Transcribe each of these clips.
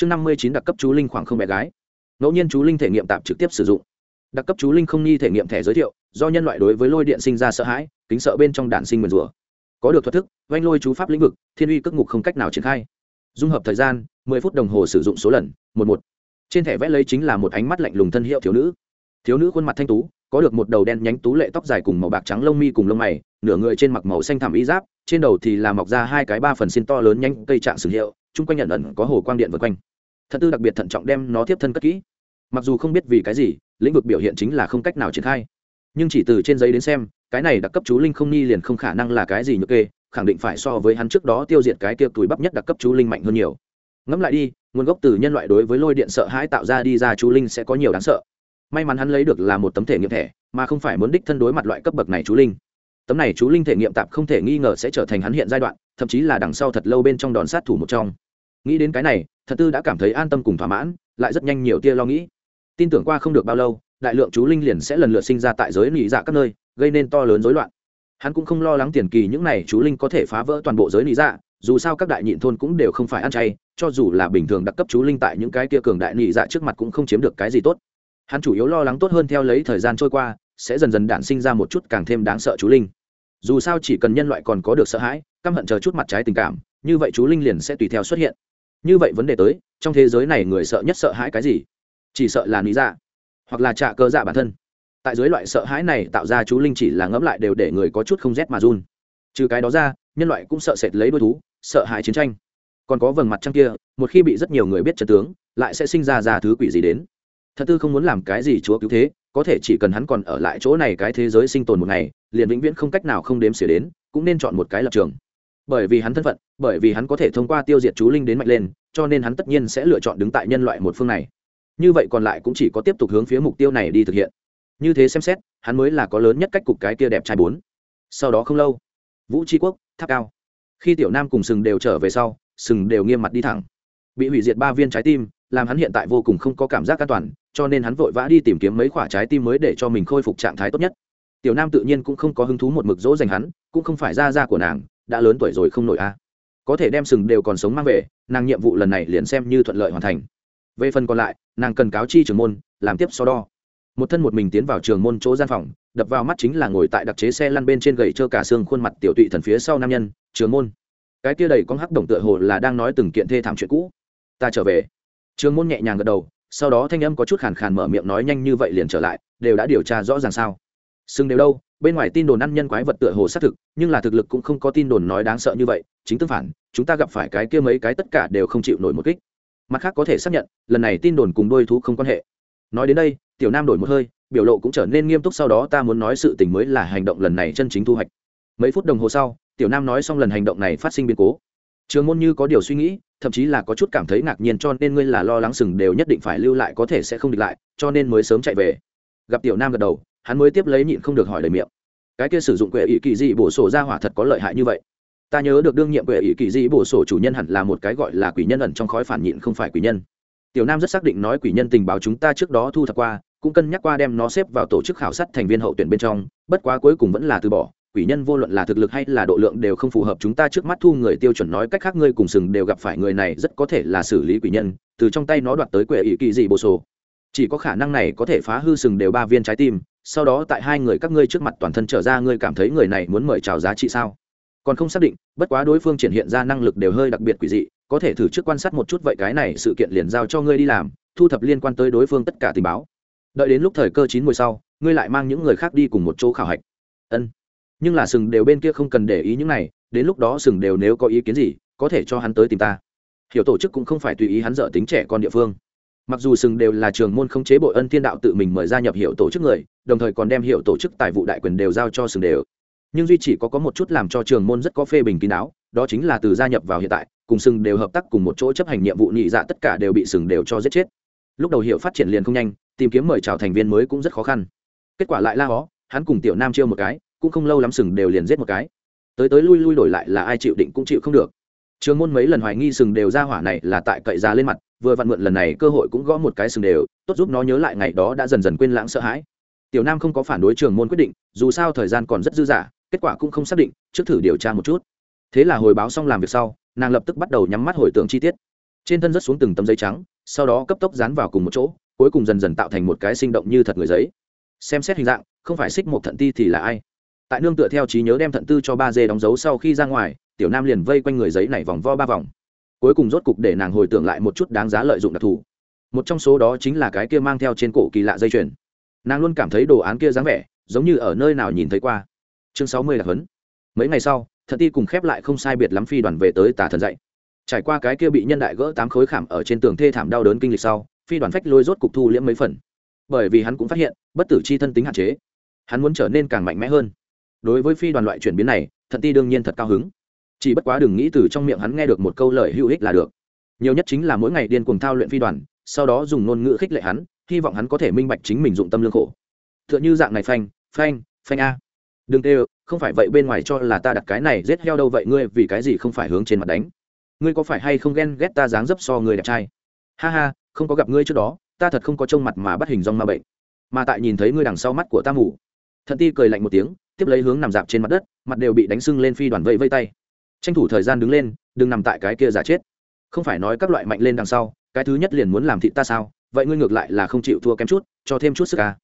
chương năm mươi chín đặc cấp chú linh khoảng không bé gái. Ngẫu nhiên chú linh thể nghiệm tạm trực tiếp sử dụng. Đặc cấp chú linh không nghi thể nghiệm thẻ giới thiệu, do nhân loại đối với lôi điện sinh ra sợ hãi, kính sợ bên trong đạn sinh nguyền rủa. Có được thuật thức, vanh lôi chú pháp lĩnh vực, thiên uy cất ngục không cách nào triển khai. Dung hợp thời gian, mười phút đồng hồ sử dụng số lần, một một. Trên thẻ vẽ lấy chính là một ánh mắt lạnh lùng thân hiệu thiếu nữ. Thiếu nữ khuôn mặt thanh tú, có được một đầu đen nhánh tú lệ tóc dài cùng màu bạc trắng lông mi cùng lông mày, nửa người trên mặc màu xanh thảm y giáp, trên đầu thì là mọc ra hai cái ba phần xin to lớn nhanh cây trạng sừng hiệu chung quanh nhận ẩn có hồ quang điện vượt quanh. Thật tư đặc biệt thận trọng đem nó tiếp thân cất kỹ. Mặc dù không biết vì cái gì, lĩnh vực biểu hiện chính là không cách nào triển khai. Nhưng chỉ từ trên giấy đến xem, cái này đặc cấp chú linh không ni liền không khả năng là cái gì nhược kê, khẳng định phải so với hắn trước đó tiêu diệt cái kia túi bắp nhất đặc cấp chú linh mạnh hơn nhiều. Ngẫm lại đi, nguồn gốc từ nhân loại đối với lôi điện sợ hãi tạo ra đi ra chú linh sẽ có nhiều đáng sợ. May mắn hắn lấy được là một tấm thể nghiệm thẻ, mà không phải muốn đích thân đối mặt loại cấp bậc này chú linh. Tấm này chú linh thể nghiệm tạp không thể nghi ngờ sẽ trở thành hắn hiện giai đoạn, thậm chí là đằng sau thật lâu bên trong đòn sát thủ một trong nghĩ đến cái này, thật tư đã cảm thấy an tâm cùng thỏa mãn, lại rất nhanh nhiều tia lo nghĩ. Tin tưởng qua không được bao lâu, đại lượng chú linh liền sẽ lần lượt sinh ra tại giới nỉ dạ các nơi, gây nên to lớn rối loạn. Hắn cũng không lo lắng tiền kỳ những này chú linh có thể phá vỡ toàn bộ giới nỉ dạ dù sao các đại nhịn thôn cũng đều không phải ăn chay, cho dù là bình thường đặc cấp chú linh tại những cái kia cường đại nỉ dạ trước mặt cũng không chiếm được cái gì tốt. Hắn chủ yếu lo lắng tốt hơn theo lấy thời gian trôi qua, sẽ dần dần đản sinh ra một chút càng thêm đáng sợ chú linh. Dù sao chỉ cần nhân loại còn có được sợ hãi, căm hận chờ chút mặt trái tình cảm, như vậy chú linh liền sẽ tùy theo xuất hiện như vậy vấn đề tới, trong thế giới này người sợ nhất sợ hãi cái gì? Chỉ sợ là lý dạ hoặc là trạ cơ dạ bản thân. Tại dưới loại sợ hãi này tạo ra chú linh chỉ là ngẫm lại đều để người có chút không rét mà run. Trừ cái đó ra, nhân loại cũng sợ sệt lấy đôi thú, sợ hãi chiến tranh. Còn có vầng mặt trăng kia, một khi bị rất nhiều người biết chân tướng, lại sẽ sinh ra ra thứ quỷ gì đến. Thật tư không muốn làm cái gì chúa cứu thế, có thể chỉ cần hắn còn ở lại chỗ này cái thế giới sinh tồn một ngày, liền vĩnh viễn không cách nào không đếm xỉa đến, cũng nên chọn một cái lập trường bởi vì hắn thân phận, bởi vì hắn có thể thông qua tiêu diệt chú linh đến mạnh lên, cho nên hắn tất nhiên sẽ lựa chọn đứng tại nhân loại một phương này. Như vậy còn lại cũng chỉ có tiếp tục hướng phía mục tiêu này đi thực hiện. Như thế xem xét, hắn mới là có lớn nhất cách cục cái kia đẹp trai bốn. Sau đó không lâu, vũ tri quốc, tháp cao. Khi tiểu nam cùng sừng đều trở về sau, sừng đều nghiêm mặt đi thẳng. Bị hủy diệt ba viên trái tim, làm hắn hiện tại vô cùng không có cảm giác an toàn, cho nên hắn vội vã đi tìm kiếm mấy khoả trái tim mới để cho mình khôi phục trạng thái tốt nhất. Tiểu nam tự nhiên cũng không có hứng thú một mực dỗ dành hắn, cũng không phải ra ra của nàng đã lớn tuổi rồi không nổi a. Có thể đem sừng đều còn sống mang về, nàng nhiệm vụ lần này liền xem như thuận lợi hoàn thành. Về phần còn lại, nàng cần cáo chi trường môn, làm tiếp so đo. Một thân một mình tiến vào trường môn chỗ gian phòng, đập vào mắt chính là ngồi tại đặc chế xe lăn bên trên gậy trơ cả xương khuôn mặt tiểu tụy thần phía sau nam nhân trường môn. Cái kia đầy con hắc đồng tựa hồ là đang nói từng kiện thê thảm chuyện cũ. Ta trở về. Trường môn nhẹ nhàng gật đầu, sau đó thanh âm có chút khàn khàn mở miệng nói nhanh như vậy liền trở lại, đều đã điều tra rõ ràng sao. Sưng đều đâu? Bên ngoài tin đồn ăn nhân quái vật tựa hồ xác thực, nhưng là thực lực cũng không có tin đồn nói đáng sợ như vậy, chính tương phản, chúng ta gặp phải cái kia mấy cái tất cả đều không chịu nổi một kích. Mặt khác có thể xác nhận, lần này tin đồn cùng đôi thú không quan hệ. Nói đến đây, tiểu nam đổi một hơi, biểu lộ cũng trở nên nghiêm túc sau đó ta muốn nói sự tình mới là hành động lần này chân chính thu hoạch. Mấy phút đồng hồ sau, tiểu nam nói xong lần hành động này phát sinh biến cố. Trường môn như có điều suy nghĩ, thậm chí là có chút cảm thấy ngạc nhiên cho nên ngươi là lo lắng sừng đều nhất định phải lưu lại có thể sẽ không địch lại, cho nên mới sớm chạy về. Gặp tiểu nam gật đầu hắn mới tiếp lấy nhịn không được hỏi lời miệng. Cái kia sử dụng quệ ỷ kỳ dị bổ sổ ra hỏa thật có lợi hại như vậy. Ta nhớ được đương nhiệm quệ ỷ kỳ dị bổ sổ chủ nhân hẳn là một cái gọi là quỷ nhân ẩn trong khói phản nhịn không phải quỷ nhân. Tiểu nam rất xác định nói quỷ nhân tình báo chúng ta trước đó thu thập qua, cũng cân nhắc qua đem nó xếp vào tổ chức khảo sát thành viên hậu tuyển bên trong, bất quá cuối cùng vẫn là từ bỏ. Quỷ nhân vô luận là thực lực hay là độ lượng đều không phù hợp chúng ta trước mắt thu người tiêu chuẩn nói cách khác ngươi cùng sừng đều gặp phải người này rất có thể là xử lý quỷ nhân, từ trong tay nó đoạt tới quệ ỷ kỳ dị bổ sổ. Chỉ có khả năng này có thể phá hư sừng đều ba viên trái tim sau đó tại hai người các ngươi trước mặt toàn thân trở ra, ngươi cảm thấy người này muốn mời chào giá trị sao? Còn không xác định, bất quá đối phương triển hiện ra năng lực đều hơi đặc biệt quỷ dị, có thể thử trước quan sát một chút vậy cái này sự kiện liền giao cho ngươi đi làm, thu thập liên quan tới đối phương tất cả tình báo. Đợi đến lúc thời cơ chín mùi sau, ngươi lại mang những người khác đi cùng một chỗ khảo hạch. Ân. Nhưng là sừng đều bên kia không cần để ý những này, đến lúc đó sừng đều nếu có ý kiến gì, có thể cho hắn tới tìm ta. Hiểu tổ chức cũng không phải tùy ý hắn dở tính trẻ con địa phương mặc dù sừng đều là trường môn không chế bội ân thiên đạo tự mình mời gia nhập hiệu tổ chức người, đồng thời còn đem hiệu tổ chức tài vụ đại quyền đều giao cho sừng đều. Nhưng duy chỉ có có một chút làm cho trường môn rất có phê bình kín đáo, đó chính là từ gia nhập vào hiện tại, cùng sừng đều hợp tác cùng một chỗ chấp hành nhiệm vụ nhị dạ tất cả đều bị sừng đều cho giết chết. Lúc đầu hiệu phát triển liền không nhanh, tìm kiếm mời chào thành viên mới cũng rất khó khăn. Kết quả lại la hó, hắn cùng tiểu nam chiêu một cái, cũng không lâu lắm sừng đều liền giết một cái. Tới tới lui lui đổi lại là ai chịu định cũng chịu không được. Trường môn mấy lần hoài nghi sừng đều ra hỏa này là tại cậy ra lên mặt vừa vặn mượn lần này cơ hội cũng gõ một cái sừng đều, tốt giúp nó nhớ lại ngày đó đã dần dần quên lãng sợ hãi. Tiểu nam không có phản đối trường môn quyết định, dù sao thời gian còn rất dư dả, kết quả cũng không xác định, trước thử điều tra một chút. Thế là hồi báo xong làm việc sau, nàng lập tức bắt đầu nhắm mắt hồi tưởng chi tiết. Trên thân rất xuống từng tấm giấy trắng, sau đó cấp tốc dán vào cùng một chỗ, cuối cùng dần dần tạo thành một cái sinh động như thật người giấy. Xem xét hình dạng, không phải xích một thận ti thì là ai? Tại nương tựa theo trí nhớ đem thận tư cho ba dê đóng dấu sau khi ra ngoài, tiểu nam liền vây quanh người giấy này vòng vo ba vòng cuối cùng rốt cục để nàng hồi tưởng lại một chút đáng giá lợi dụng đặc thù. Một trong số đó chính là cái kia mang theo trên cổ kỳ lạ dây chuyền. Nàng luôn cảm thấy đồ án kia dáng vẻ, giống như ở nơi nào nhìn thấy qua. Chương sáu mươi là huấn. Mấy ngày sau, Thật ti cùng khép lại không sai biệt lắm phi đoàn về tới tà thần dạy. Trải qua cái kia bị nhân đại gỡ tám khối khảm ở trên tường thê thảm đau đớn kinh lịch sau, phi đoàn phách lôi rốt cục thu liễm mấy phần. Bởi vì hắn cũng phát hiện, bất tử c h i thân tính hạn chế. Hắn muốn trở nên càng mạnh mẽ hơn. Đối với phi đoàn loại chuyển biến này, Thật ti đương nhiên thật cao hứng chỉ bất quá đừng nghĩ từ trong miệng hắn nghe được một câu lời hữu ích là được. Nhiều nhất chính là mỗi ngày điên cuồng thao luyện phi đoàn, sau đó dùng ngôn ngữ khích lệ hắn, hy vọng hắn có thể minh bạch chính mình dụng tâm lương khổ. T h ư ợ n h ư dạng này phanh phanh phanh a. Đừng tê không phải vậy bên ngoài cho là ta đặt cái này rết heo đâu vậy ngươi vì cái gì không phải hướng trên mặt đánh? Ngươi có phải hay không ghen ghét ta dáng dấp so người đẹp trai? Ha ha, không có gặp ngươi trước đó, ta thật không có trông mặt mà bắt hình dong ma bệnh. Mà tại nhìn thấy ngươi đằng sau mắt của ta ngủ. thận ti cười lạnh một tiếng, tiếp lấy hướng nằm dạp trên mặt đất, mặt đều bị đánh sưng lên phi đoàn vẫy vây tay tranh thủ thời gian đứng lên, đừng nằm tại cái kia giả chết. Không phải nói các loại mạnh lên đằng sau, cái thứ nhất liền muốn làm thịt ta sao? Vậy ngươi ngược lại là không chịu thua kém chút, cho thêm chút sức à.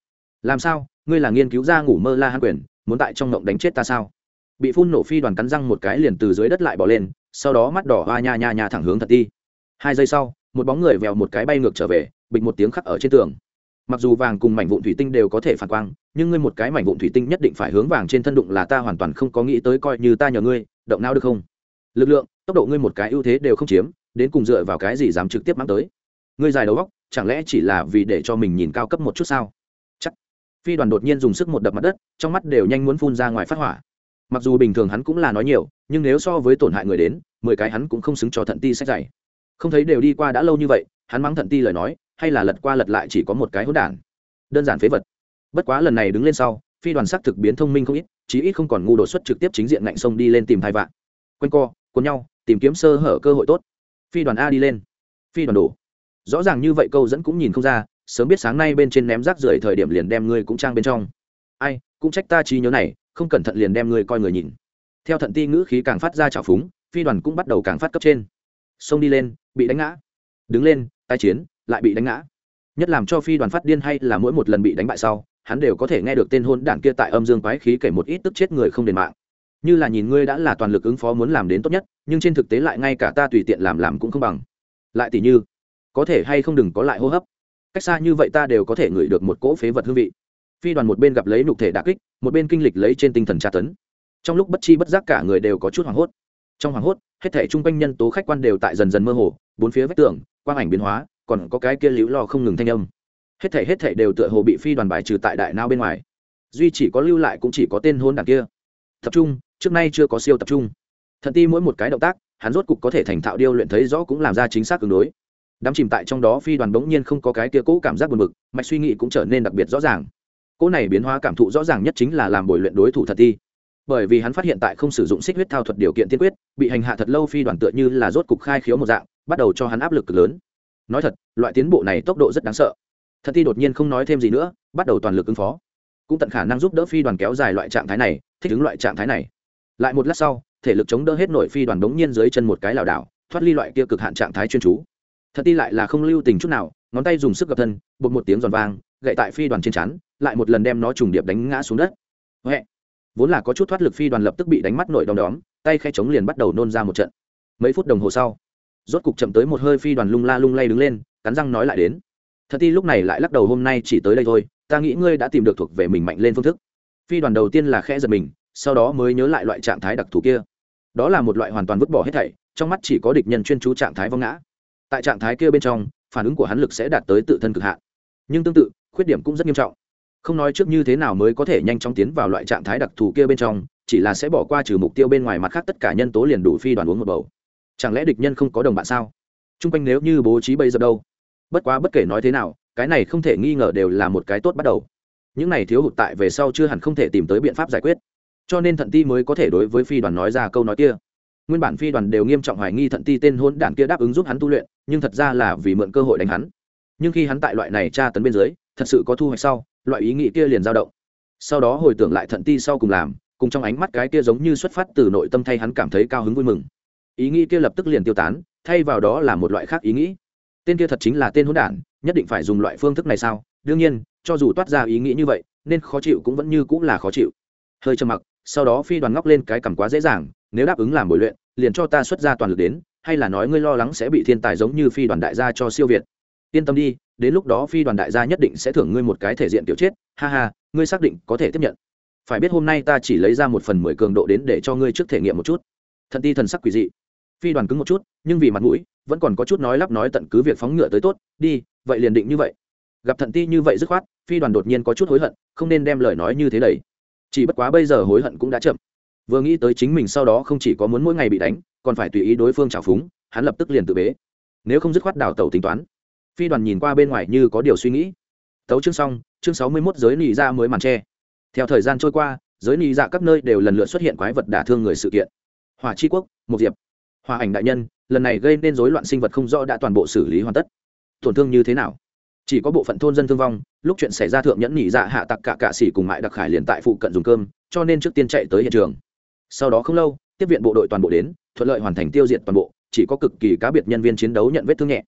làm sao? Ngươi là nghiên cứu ra ngủ mơ la hán quyền, muốn tại trong ngộng đánh chết ta sao? Bị phun nổ phi đoàn cắn răng một cái liền từ dưới đất lại bỏ lên, sau đó mắt đỏ hoa nha nha nha thẳng hướng thật đi. Hai giây sau, một bóng người vèo một cái bay ngược trở về, bịch một tiếng khắc ở trên tường. Mặc dù vàng cùng mảnh vụn thủy tinh đều có thể phản quang, nhưng ngươi một cái mảnh vụn thủy tinh nhất định phải hướng vàng trên thân đụng là ta hoàn toàn không có nghĩ tới coi như ta nhờ ngươi, động não được không? Lực lượng, tốc độ ngươi một cái ưu thế đều không chiếm, đến cùng dựa vào cái gì dám trực tiếp mang tới? Ngươi dài đầu góc chẳng lẽ chỉ là vì để cho mình nhìn cao cấp một chút sao? Chắc. Phi đoàn đột nhiên dùng sức một đập mặt đất, trong mắt đều nhanh muốn phun ra ngoài phát hỏa. Mặc dù bình thường hắn cũng là nói nhiều, nhưng nếu so với tổn hại người đến, mười cái hắn cũng không xứng cho thận ti sách dày không thấy đều đi qua đã lâu như vậy, hắn mắng thận ti lời nói, hay là lật qua lật lại chỉ có một cái hỗn đản. Đơn giản phế vật. Bất quá lần này đứng lên sau, phi đoàn sắc thực biến thông minh không ít, chí ít không còn ngu đột xuất trực tiếp chính diện ngạnh sông đi lên tìm thai vạn. Q u a n co cuốn nhau, tìm kiếm sơ hở cơ hội tốt. Phi đoàn a đi lên. Phi đoàn đổ. Rõ ràng như vậy câu dẫn cũng nhìn không ra, sớm biết sáng nay bên trên ném rác rưởi thời điểm liền đem ngươi cũng trang bên trong. Ai, cũng trách ta trí nhớ này, không cẩn thận liền đem ngươi coi người nhìn. Theo thận ti ngữ khí càng phát ra trào phúng, phi đoàn cũng bắt đầu càng phát cấp trên. Xông đi lên, bị đánh ngã. Đứng lên, tai chiến, lại bị đánh ngã. Nhất làm cho phi đoàn phát điên hay là mỗi một lần bị đánh bại sau, hắn đều có thể nghe được tên hôn đản kia tại âm dương quái khí kể một ít tức chết người không đền mạng như là nhìn ngươi đã là toàn lực ứng phó muốn làm đến tốt nhất, nhưng trên thực tế lại ngay cả ta tùy tiện làm làm cũng không bằng. Lại tỷ như, có thể hay không đừng có lại hô hấp. Cách xa như vậy ta đều có thể ngửi được một cỗ phế vật hương vị. Phi đoàn một bên gặp lấy nhục thể đà kích, một bên kinh lịch lấy trên tinh thần tra tấn. Trong lúc bất chi bất giác cả người đều có chút hoảng hốt. Trong hoảng hốt, hết thể chung quanh nhân tố khách quan đều tại dần dần mơ hồ, bốn phía vách tường, quang ảnh biến hóa, còn có cái kia liễu lo không ngừng thanh âm. Hết thể hết thể đều tựa hồ bị phi đoàn bài trừ tại đại nao bên ngoài. Duy chỉ có lưu lại cũng chỉ có tên hôn đàn kia. Tập trung trước nay chưa có siêu tập trung. Thận ti mỗi một cái động tác, hắn rốt cục có thể thành thạo điêu luyện thấy rõ cũng làm ra chính xác tương đối. Đám chìm tại trong đó phi đoàn bỗng nhiên không có cái kia cũ cảm giác buồn bực, mạch suy nghĩ cũng trở nên đặc biệt rõ ràng. Cỗ này biến hóa cảm thụ rõ ràng nhất chính là làm bồi luyện đối thủ thật ti. Bởi vì hắn phát hiện tại không sử dụng xích huyết thao thuật điều kiện tiên quyết, bị hành hạ thật lâu phi đoàn tựa như là rốt cục khai khiếu một dạng, bắt đầu cho hắn áp lực cực lớn. Nói thật, loại tiến bộ này tốc độ rất đáng sợ. Thật ti đột nhiên không nói thêm gì nữa, bắt đầu toàn lực ứng phó. Cũng tận khả năng giúp đỡ phi đoàn kéo dài loại trạng thái này, thích ứng loại trạng thái này lại một lát sau, thể lực chống đỡ hết nội phi đoàn đống nhiên dưới chân một cái lảo đảo, thoát ly loại kia cực hạn trạng thái chuyên chú. Thật ti lại là không lưu tình chút nào, ngón tay dùng sức gập thân, bột một tiếng giòn vang, gậy tại phi đoàn trên chắn lại một lần đem nó trùng điệp đánh ngã xuống đất. Huệ. Vốn là có chút thoát lực phi đoàn lập tức bị đánh mắt nội đom đóm, tay khe chống liền bắt đầu nôn ra một trận. Mấy phút đồng hồ sau, rốt cục chậm tới một hơi phi đoàn lung la lung lay đứng lên, cắn răng nói lại đến. Thật ti lúc này lại lắc đầu hôm nay chỉ tới đây thôi, ta nghĩ ngươi đã tìm được thuộc về mình mạnh lên phương thức. Phi đoàn đầu tiên là khẽ giật mình sau đó mới nhớ lại loại trạng thái đặc thù kia. Đó là một loại hoàn toàn vứt bỏ hết thảy, trong mắt chỉ có địch nhân chuyên chú trạng thái vong ngã. Tại trạng thái kia bên trong, phản ứng của hắn lực sẽ đạt tới tự thân cực hạn. Nhưng tương tự, khuyết điểm cũng rất nghiêm trọng. Không nói trước như thế nào mới có thể nhanh chóng tiến vào loại trạng thái đặc thù kia bên trong, chỉ là sẽ bỏ qua trừ mục tiêu bên ngoài mặt khác tất cả nhân tố liền đủ phi đoàn uống một bầu. Chẳng lẽ địch nhân không có đồng bạn sao? T r u n g quanh nếu như bố trí bây giờ đâu? Bất quá bất kể nói thế nào, cái này không thể nghi ngờ đều là một cái tốt bắt đầu. Những này thiếu hụt tại về sau chưa hẳn không thể tìm tới biện pháp giải quyết cho nên thận ti mới có thể đối với phi đoàn nói ra câu nói kia. Nguyên bản phi đoàn đều nghiêm trọng hoài nghi thận ti tên hôn đản kia đáp ứng giúp hắn tu luyện, nhưng thật ra là vì mượn cơ hội đánh hắn. Nhưng khi hắn tại loại này tra tấn bên dưới, thật sự có thu hoạch sau, loại ý nghĩ kia liền dao động. Sau đó hồi tưởng lại thận ti sau cùng làm, cùng trong ánh mắt cái kia giống như xuất phát từ nội tâm thay hắn cảm thấy cao hứng vui mừng. Ý nghĩ kia lập tức liền tiêu tán, thay vào đó là một loại khác ý nghĩ. Tên kia thật chính là tên hỗn đản, nhất định phải dùng loại phương thức này sao? Đương nhiên, cho dù toát ra ý nghĩ như vậy, nên khó chịu cũng vẫn như cũng là khó chịu. Hơi trầm mặc sau đó phi đoàn ngóc lên cái cằm quá dễ dàng, nếu đáp ứng làm bồi luyện, liền cho ta xuất ra toàn lực đến, hay là nói ngươi lo lắng sẽ bị thiên tài giống như phi đoàn đại gia cho siêu việt. Yên tâm đi, đến lúc đó phi đoàn đại gia nhất định sẽ thưởng ngươi một cái thể diện tiểu chết, ha ha, ngươi xác định có thể tiếp nhận. Phải biết hôm nay ta chỉ lấy ra một phần mười cường độ đến để cho ngươi trước thể nghiệm một chút. Thần ti thần sắc quỷ dị. Phi đoàn cứng một chút, nhưng vì mặt mũi, vẫn còn có chút nói lắp nói tận cứ việc phóng ngựa tới tốt, đi, vậy liền định như vậy. Gặp thận ti như vậy dứt khoát, phi đoàn đột nhiên có chút hối hận, không nên đem lời nói như thế đầy chỉ bất quá bây giờ hối hận cũng đã chậm. Vừa nghĩ tới chính mình sau đó không chỉ có muốn mỗi ngày bị đánh, còn phải tùy ý đối phương trào phúng, hắn lập tức liền tự bế. Nếu không dứt khoát đào tẩu tính toán. Phi đoàn nhìn qua bên ngoài như có điều suy nghĩ. Tấu chương xong, chương sáu mươi mốt giới nị ra mới màn tre. Theo thời gian trôi qua, giới nị dạ các nơi đều lần lượt xuất hiện quái vật đả thương người sự kiện. Hỏa tri quốc, một diệp. Hòa ảnh đại nhân, lần này gây nên rối loạn sinh vật không rõ đã toàn bộ xử lý hoàn tất. Tổn thương như thế nào? Chỉ có bộ phận thôn dân thương vong, lúc chuyện xảy ra thượng nhẫn nhị dạ hạ tặc cả cạ xỉ cùng mại đặc khải liền tại phụ cận dùng cơm, cho nên trước tiên chạy tới hiện trường. Sau đó không lâu, tiếp viện bộ đội toàn bộ đến, thuận lợi hoàn thành tiêu diệt toàn bộ, chỉ có cực kỳ cá biệt nhân viên chiến đấu nhận vết thương nhẹ.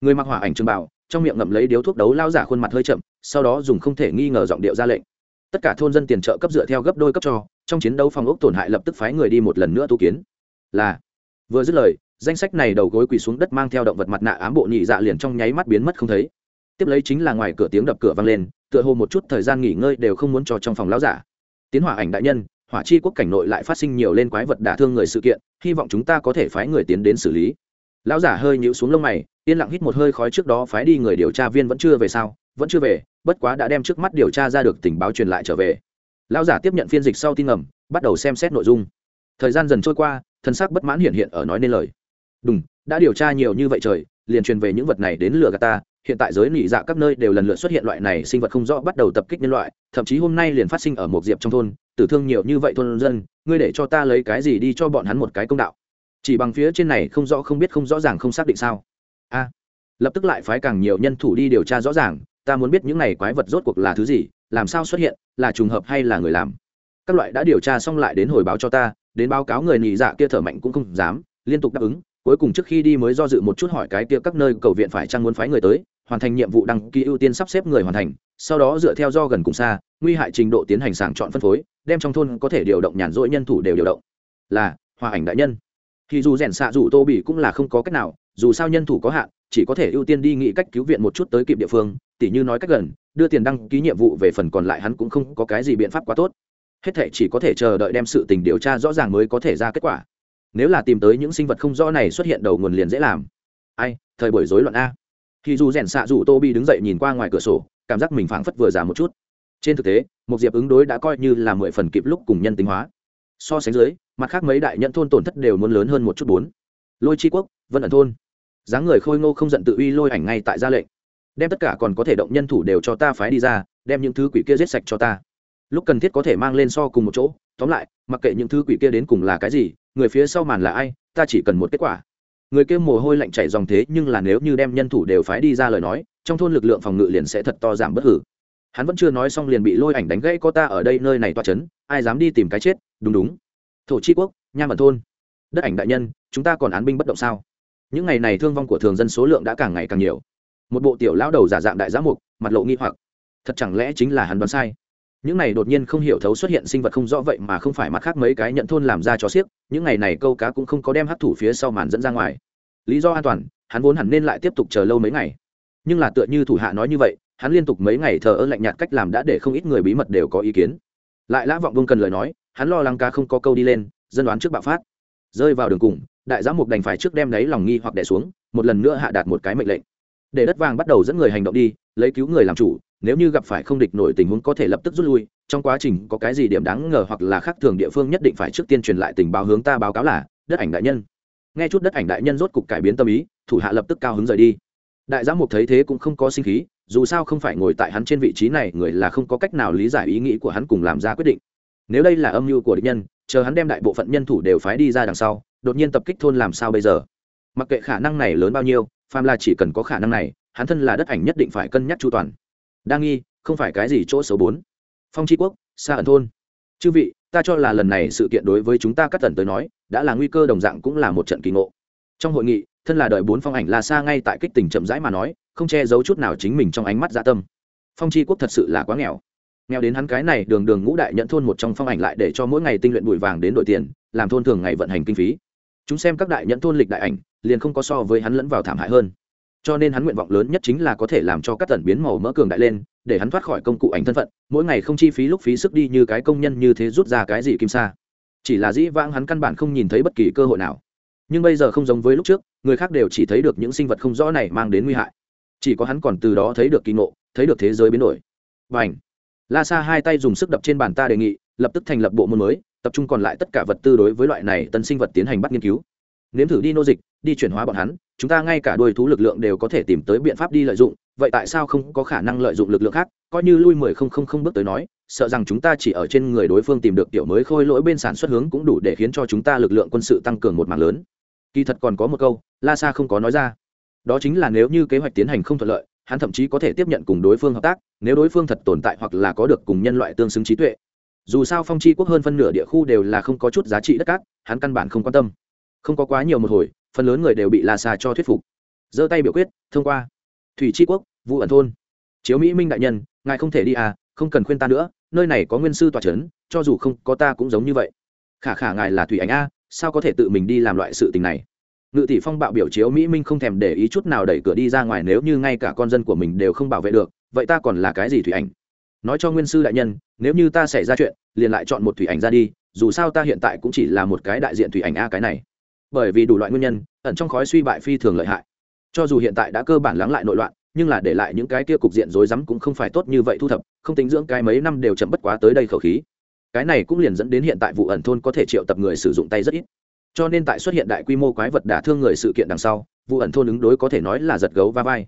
Người mặc hỏa ảnh trường bảo, trong miệng ngậm lấy điếu thuốc đấu lao giả khuôn mặt hơi chậm, sau đó dùng không thể nghi ngờ giọng điệu ra lệnh. Tất cả thôn dân tiền trợ cấp dựa theo gấp đôi cấp cho, trong chiến đấu phòng ốc tổn hại lập tức phái người đi một lần nữa tu kiến. Là, vừa dứt lời, danh sách này đầu gối quỳ xuống đất mang theo động vật mặt nạ ám bộ nhị dạ liền trong nháy mắt biến mất không thấy tiếp lấy chính là ngoài cửa tiếng đập cửa vang lên, tựa hồ một chút thời gian nghỉ ngơi đều không muốn cho trong phòng lão giả. Tiến hỏa ảnh đại nhân, hỏa chi quốc cảnh nội lại phát sinh nhiều lên quái vật đả thương người sự kiện, hy vọng chúng ta có thể phái người tiến đến xử lý. Lão giả hơi nhịu xuống lông mày, yên lặng hít một hơi khói trước đó phái đi người điều tra viên vẫn chưa về sao? Vẫn chưa về, bất quá đã đem trước mắt điều tra ra được tình báo truyền lại trở về. Lão giả tiếp nhận phiên dịch sau tin ngầm, bắt đầu xem xét nội dung. Thời gian dần trôi qua, thân xác bất mãn hiện hiện ở nói nên lời. Đúng đã điều tra nhiều như vậy trời liền truyền về những vật này đến lừa gạt ta. Hiện tại giới nị dạ các nơi đều lần lượt xuất hiện loại này sinh vật không rõ, bắt đầu tập kích nhân loại. Thậm chí hôm nay liền phát sinh ở một diệp trong thôn. Tử thương nhiều như vậy thôn dân, ngươi để cho ta lấy cái gì đi cho bọn hắn một cái công đạo? Chỉ bằng phía trên này không rõ, không biết không rõ ràng, không xác định sao? A. À, lập tức lại phái càng nhiều nhân thủ đi điều tra rõ ràng. Ta muốn biết những này quái vật rốt cuộc là thứ gì, làm sao xuất hiện, là trùng hợp hay là người làm? Các loại đã điều tra xong lại đến hồi báo cho ta, đến báo cáo người nhị dạ kia thở mạnh cũng không dám liên tục đáp ứng cuối cùng trước khi đi mới do dự một chút hỏi cái kia các nơi cầu viện phải chăng muốn phái người tới, hoàn thành nhiệm vụ đăng ký ưu tiên sắp xếp người hoàn thành, sau đó dựa theo do gần cùng xa, nguy hại trình độ tiến hành sàng chọn phân phối, đem trong thôn có thể điều động nhàn rỗi nhân thủ đều điều động. Là, hòa ảnh đại nhân. Thì dù rèn xạ dù tô bị cũng là không có cách nào, dù sao nhân thủ có hạn, chỉ có thể ưu tiên đi nghĩ cách cứu viện một chút tới kịp địa phương, tỉ như nói cách gần, đưa tiền đăng ký nhiệm vụ về phần còn lại hắn cũng không có cái gì biện pháp quá tốt. Hết thể chỉ có thể chờ đợi đem sự tình điều tra rõ ràng mới có thể ra kết quả nếu là tìm tới những sinh vật không rõ này xuất hiện đầu nguồn liền dễ làm. Ai, thời buổi rối loạn a. Khi dù rèn xạ dù tô bi đứng dậy nhìn qua ngoài cửa sổ, cảm giác mình phảng phất vừa giảm một chút. Trên thực tế, một diệp ứng đối đã coi như là mười phần kịp lúc cùng nhân tính hóa. So sánh dưới, mặt khác mấy đại nhận thôn tổn thất đều muốn lớn hơn một chút bốn. Lôi tri quốc, vân ẩn thôn. Dáng người khôi ngô không giận tự uy lôi ảnh ngay tại gia lệnh. Đem tất cả còn có thể động nhân thủ đều cho ta phái đi ra, đem những thứ quỷ kia giết sạch cho ta lúc cần thiết có thể mang lên so cùng một chỗ, tóm lại, mặc kệ những thứ quỷ kia đến cùng là cái gì, người phía sau màn là ai, ta chỉ cần một kết quả. Người kia mồ hôi lạnh chảy dòng thế, nhưng là nếu như đem nhân thủ đều phái đi ra lời nói, trong thôn lực lượng phòng ngự liền sẽ thật to giảm bất hử. Hắn vẫn chưa nói xong liền bị lôi ảnh đánh gãy, có ta ở đây nơi này toa chấn, ai dám đi tìm cái chết, đúng đúng. Thổ chi quốc, nha mật thôn. Đất ảnh đại nhân, chúng ta còn án binh bất động sao? Những ngày này thương vong của thường dân số lượng đã càng ngày càng nhiều. Một bộ tiểu lão đầu giả dạng đại giám mục, mặt lộ nghi hoặc. Thật chẳng lẽ chính là hắn đoán sai? Những này đột nhiên không hiểu thấu xuất hiện sinh vật không rõ vậy mà không phải mặt khác mấy cái nhận thôn làm ra cho xiếc, những ngày này câu cá cũng không có đem hắc thủ phía sau màn dẫn ra ngoài. Lý do an toàn, hắn vốn hẳn nên lại tiếp tục chờ lâu mấy ngày. Nhưng là tựa như thủ hạ nói như vậy, hắn liên tục mấy ngày thờ ơ lạnh nhạt cách làm đã để không ít người bí mật đều có ý kiến. Lại lã vọng vương cần lời nói, hắn lo lắng cá không có câu đi lên, dân đoán trước bạo phát. Rơi vào đường cùng, đại giám mục đành phải trước đem lấy lòng nghi hoặc đẻ xuống, một lần nữa hạ đạt một cái mệnh lệnh. Để đất vàng bắt đầu dẫn người hành động đi, lấy cứu người làm chủ nếu như gặp phải không địch nổi tình huống có thể lập tức rút lui, trong quá trình có cái gì điểm đáng ngờ hoặc là khác thường địa phương nhất định phải trước tiên truyền lại tình báo hướng ta báo cáo là, đất ảnh đại nhân. Nghe chút đất ảnh đại nhân rốt cục cải biến tâm ý, thủ hạ lập tức cao hứng rời đi. Đại giám mục thấy thế cũng không có sinh khí, dù sao không phải ngồi tại hắn trên vị trí này, người là không có cách nào lý giải ý nghĩ của hắn cùng làm ra quyết định. Nếu đây là âm mưu của địch nhân, chờ hắn đem đại bộ phận nhân thủ đều phái đi ra đằng sau, đột nhiên tập kích thôn làm sao bây giờ? Mặc kệ khả năng này lớn bao nhiêu, phàm là chỉ cần có khả năng này, hắn thân là đất ảnh nhất định phải cân nhắc chu toàn đa nghi, không phải cái gì chỗ xấu bốn. Phong tri quốc xa ẩn thôn. Chư vị, ta cho là lần này sự kiện đối với chúng ta cắt tần tới nói, đã là nguy cơ đồng dạng cũng là một trận kỳ ngộ. Trong hội nghị, thân là đợi bốn phong ảnh la xa ngay tại kích tình chậm rãi mà nói, không che giấu chút nào chính mình trong ánh mắt dạ tâm. Phong tri quốc thật sự là quá nghèo. Nghèo đến hắn cái này đường đường ngũ đại nhận thôn một trong phong ảnh lại để cho mỗi ngày tinh luyện bụi vàng đến đội tiền, làm thôn thường ngày vận hành kinh phí. Chúng xem các đại nhận thôn lịch đại ảnh, liền không có so với hắn lẫn vào thảm hại hơn cho nên hắn nguyện vọng lớn nhất chính là có thể làm cho các tần biến màu mỡ cường đại lên, để hắn thoát khỏi công cụ ảnh thân phận, mỗi ngày không chi phí lúc phí sức đi như cái công nhân như thế rút ra cái gì kim sa. Chỉ là dĩ vãng hắn căn bản không nhìn thấy bất kỳ cơ hội nào. Nhưng bây giờ không giống với lúc trước, người khác đều chỉ thấy được những sinh vật không rõ này mang đến nguy hại. Chỉ có hắn còn từ đó thấy được kỳ ngộ, thấy được thế giới biến đổi. Và ảnh la sa hai tay dùng sức đập trên bàn ta đề nghị, lập tức thành lập bộ môn mới, tập trung còn lại tất cả vật tư đối với loại này tân sinh vật tiến hành bắt nghiên cứu nếm thử đi nô dịch, đi chuyển hóa bọn hắn, chúng ta ngay cả đôi thú lực lượng đều có thể tìm tới biện pháp đi lợi dụng, vậy tại sao không có khả năng lợi dụng lực lượng khác? Coi như lui mười không không không bước tới nói, sợ rằng chúng ta chỉ ở trên người đối phương tìm được tiểu mới khôi lỗi bên sản xuất hướng cũng đủ để khiến cho chúng ta lực lượng quân sự tăng cường một mạng lớn. Kỳ thật còn có một câu, la sa không có nói ra. Đó chính là nếu như kế hoạch tiến hành không thuận lợi, hắn thậm chí có thể tiếp nhận cùng đối phương hợp tác, nếu đối phương thật tồn tại hoặc là có được cùng nhân loại tương xứng trí tuệ. Dù sao phong Chi quốc hơn phân nửa địa khu đều là không có chút giá trị đất cát, hắn căn bản không quan tâm không có quá nhiều một hồi, phần lớn người đều bị la xà cho thuyết phục. Giơ tay biểu quyết, thông qua. Thủy tri quốc vụ ẩn thôn. Chiếu mỹ minh đại nhân, ngài không thể đi à không cần khuyên ta nữa, nơi này có nguyên sư tòa c h ấ n cho dù không có ta cũng giống như vậy. Khả khả ngài là thủy ảnh a, sao có thể tự mình đi làm loại sự tình này? Ngự tỷ phong bạo biểu chiếu mỹ minh không thèm để ý chút nào đẩy cửa đi ra ngoài, nếu như ngay cả con dân của mình đều không bảo vệ được, vậy ta còn là cái gì thủy ảnh? Nói cho nguyên sư đại nhân, nếu như ta xảy ra chuyện, liền lại chọn một thủy ảnh ra đi, dù sao ta hiện tại cũng chỉ là một cái đại diện thủy ảnh a cái này bởi vì đủ loại nguyên nhân, ẩn trong khói suy bại phi thường lợi hại. Cho dù hiện tại đã cơ bản lắng lại nội loạn, nhưng là để lại những cái kia cục diện rối rắm cũng không phải tốt như vậy thu thập, không tính dưỡng cái mấy năm đều chậm bất quá tới đây khẩu khí. Cái này cũng liền dẫn đến hiện tại vụ ẩn thôn có thể triệu tập người sử dụng tay rất ít. Cho nên tại xuất hiện đại quy mô quái vật đả thương người sự kiện đằng sau, vụ ẩn thôn ứng đối có thể nói là giật gấu va vai.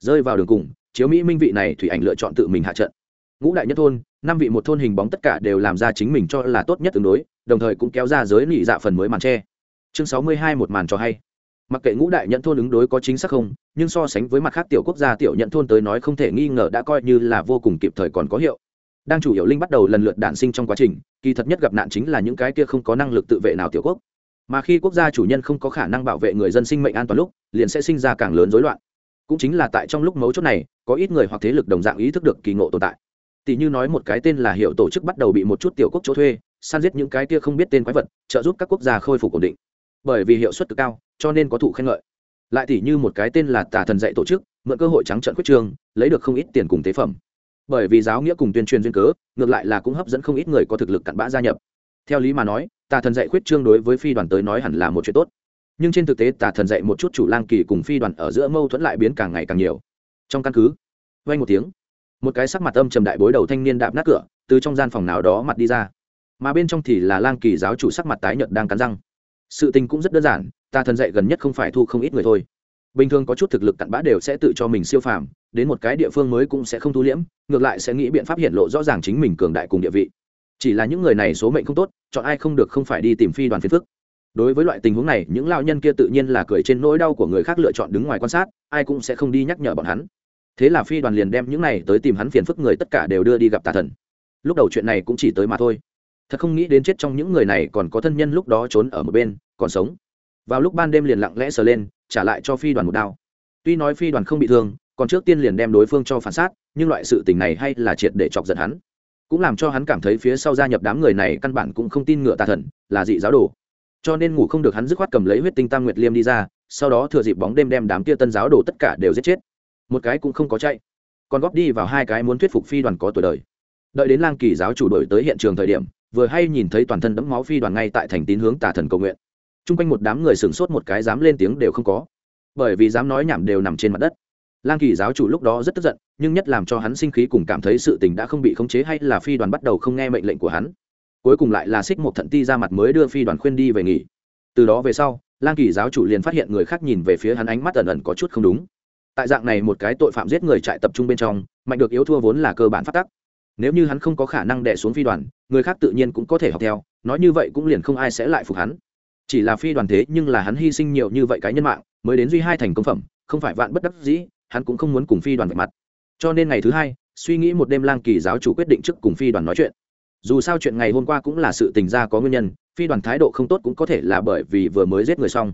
Rơi vào đường cùng, chiếu mỹ minh vị này thủy ảnh lựa chọn tự mình hạ trận. Ngũ đại nhất thôn, năm vị một thôn hình bóng tất cả đều làm ra chính mình cho là tốt nhất ứng đối, đồng thời cũng kéo ra giới nị dạ phần mới màn tre chương sáu mươi hai một màn cho hay. Mặc kệ ngũ đại nhận thôn ứng đối có chính xác không, nhưng so sánh với mặt khác tiểu quốc gia tiểu nhận thôn tới nói không thể nghi ngờ đã coi như là vô cùng kịp thời còn có hiệu. Đang chủ yếu linh bắt đầu lần lượt đản sinh trong quá trình, kỳ thật nhất gặp nạn chính là những cái kia không có năng lực tự vệ nào tiểu quốc. Mà khi quốc gia chủ nhân không có khả năng bảo vệ người dân sinh mệnh an toàn lúc, liền sẽ sinh ra càng lớn rối loạn. Cũng chính là tại trong lúc mấu chốt này, có ít người hoặc thế lực đồng dạng ý thức được kỳ ngộ tồn tại. Tỷ như nói một cái tên là hiệu tổ chức bắt đầu bị một chút tiểu quốc chỗ thuê san giết những cái kia không biết tên quái vật, trợ giúp các quốc gia khôi phục ổn định bởi vì hiệu suất cực cao, cho nên có thụ khen ngợi. Lại thì như một cái tên là tà thần dạy tổ chức, mượn cơ hội trắng trận quyết trường, lấy được không ít tiền cùng tế phẩm. Bởi vì giáo nghĩa cùng tuyên truyền duyên cớ, ngược lại là cũng hấp dẫn không ít người có thực lực cặn bã gia nhập. Theo lý mà nói, tà thần dạy khuyết trương đối với phi đoàn tới nói hẳn là một chuyện tốt. Nhưng trên thực tế, tà thần dạy một chút chủ lang kỳ cùng phi đoàn ở giữa mâu thuẫn lại biến càng ngày càng nhiều. Trong căn cứ vay một tiếng. Một cái sắc mặt âm trầm đại bối đầu thanh niên đạp nát cửa, từ trong gian phòng nào đó mặt đi ra. Mà bên trong thì là lang kỳ giáo chủ sắc mặt tái nhợt đang cắn răng sự tình cũng rất đơn giản, ta thần dạy gần nhất không phải thu không ít người thôi. Bình thường có chút thực lực cặn bã đều sẽ tự cho mình siêu phàm, đến một cái địa phương mới cũng sẽ không thu liễm, ngược lại sẽ nghĩ biện pháp hiện lộ rõ ràng chính mình cường đại cùng địa vị. Chỉ là những người này số mệnh không tốt, chọn ai không được không phải đi tìm phi đoàn phiền phức. Đối với loại tình huống này, những lao nhân kia tự nhiên là cười trên nỗi đau của người khác lựa chọn đứng ngoài quan sát, ai cũng sẽ không đi nhắc nhở bọn hắn. Thế là phi đoàn liền đem những này tới tìm hắn phiền phức người tất cả đều đưa đi gặp tà thần. Lúc đầu chuyện này cũng chỉ tới mà thôi thật không nghĩ đến chết trong những người này còn có thân nhân lúc đó trốn ở một bên, còn sống. Vào lúc ban đêm liền lặng lẽ sờ lên, trả lại cho phi đoàn một đao. Tuy nói phi đoàn không bị thương, còn trước tiên liền đem đối phương cho phản xác, nhưng loại sự tình này hay là triệt để chọc giận hắn. Cũng làm cho hắn cảm thấy phía sau gia nhập đám người này căn bản cũng không tin ngựa tà thần, là dị giáo đồ. Cho nên ngủ không được hắn dứt khoát cầm lấy huyết tinh tam nguyệt liêm đi ra, sau đó thừa dịp bóng đêm đem đám kia tân giáo đồ tất cả đều giết chết. Một cái cũng không có chạy. Còn góp đi vào hai cái muốn thuyết phục phi đoàn có tuổi đời. Đợi đến lang kỳ giáo chủ đổi tới hiện trường thời điểm vừa hay nhìn thấy toàn thân đẫm máu phi đoàn ngay tại thành tín hướng tà thần cầu nguyện. T r u n g quanh một đám người sửng sốt một cái dám lên tiếng đều không có. Bởi vì dám nói nhảm đều nằm trên mặt đất. Lang kỳ giáo chủ lúc đó rất tức giận, nhưng nhất làm cho hắn sinh khí cùng cảm thấy sự tình đã không bị khống chế hay là phi đoàn bắt đầu không nghe mệnh lệnh của hắn. Cuối cùng lại là xích một thận ti ra mặt mới đưa phi đoàn khuyên đi về nghỉ. Từ đó về sau, lang kỳ giáo chủ liền phát hiện người khác nhìn về phía hắn ánh mắt ẩn ẩn có chút không đúng. Tại dạng này một cái tội phạm giết người trại tập trung bên trong, mạnh được yếu thua vốn là cơ bản phát tắc nếu như hắn không có khả năng đẻ xuống phi đoàn, người khác tự nhiên cũng có thể học theo, nói như vậy cũng liền không ai sẽ lại phục hắn. Chỉ là phi đoàn thế nhưng là hắn hy sinh nhiều như vậy cái nhân mạng, mới đến duy hai thành công phẩm, không phải vạn bất đắc dĩ, hắn cũng không muốn cùng phi đoàn vạch mặt. Cho nên ngày thứ hai, suy nghĩ một đêm lang kỳ giáo chủ quyết định trước cùng phi đoàn nói chuyện. Dù sao chuyện ngày hôm qua cũng là sự tình ra có nguyên nhân, phi đoàn thái độ không tốt cũng có thể là bởi vì vừa mới giết người xong.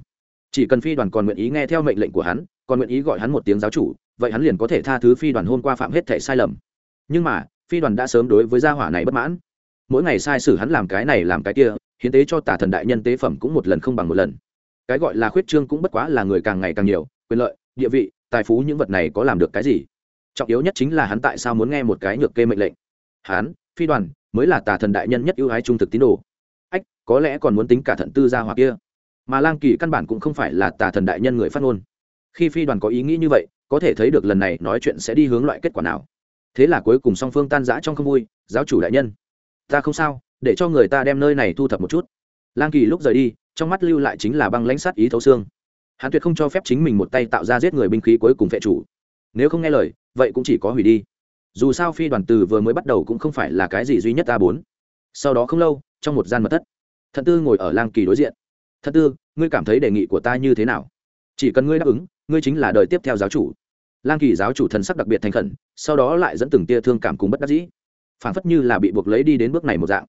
Chỉ cần phi đoàn còn nguyện ý nghe theo mệnh lệnh của hắn, còn nguyện ý gọi hắn một tiếng giáo chủ, vậy hắn liền có thể tha thứ phi đoàn hôm qua phạm hết thể sai lầm. Nhưng mà phi đoàn đã sớm đối với gia hỏa này bất mãn. Mỗi ngày sai sử hắn làm cái này làm cái kia, hiến tế cho tả thần đại nhân tế phẩm cũng một lần không bằng một lần. Cái gọi là khuyết trương cũng bất quá là người càng ngày càng nhiều, quyền lợi, địa vị, tài phú những vật này có làm được cái gì? Trọng yếu nhất chính là hắn tại sao muốn nghe một cái nhược kê mệnh lệnh? Hắn, phi đoàn, mới là tà thần đại nhân nhất ưu ái trung thực tín đồ. Ách, có lẽ còn muốn tính cả thận tư gia hoặc kia. Mà lang kỳ căn bản cũng không phải là tà thần đại nhân người phát ngôn. Khi phi đoàn có ý nghĩ như vậy, có thể thấy được lần này nói chuyện sẽ đi hướng loại kết quả nào thế là cuối cùng song phương tan rã trong không vui, giáo chủ đại nhân. Ta không sao, để cho người ta đem nơi này thu thập một chút. Lang kỳ lúc rời đi, trong mắt lưu lại chính là băng lãnh sát ý thấu xương. Hắn tuyệt không cho phép chính mình một tay tạo ra giết người binh khí cuối cùng vệ chủ. Nếu không nghe lời, vậy cũng chỉ có hủy đi. Dù sao phi đoàn từ vừa mới bắt đầu cũng không phải là cái gì duy nhất ta bốn. Sau đó không lâu, trong một gian mật thất, thận tư ngồi ở lang kỳ đối diện. Thận tư, ngươi cảm thấy đề nghị của ta như thế nào? Chỉ cần ngươi đáp ứng, ngươi chính là đời tiếp theo giáo chủ lang kỳ giáo chủ thần sắc đặc biệt thành khẩn, sau đó lại dẫn từng tia thương cảm cùng bất đắc dĩ. Phảng phất như là bị buộc lấy đi đến bước này một dạng.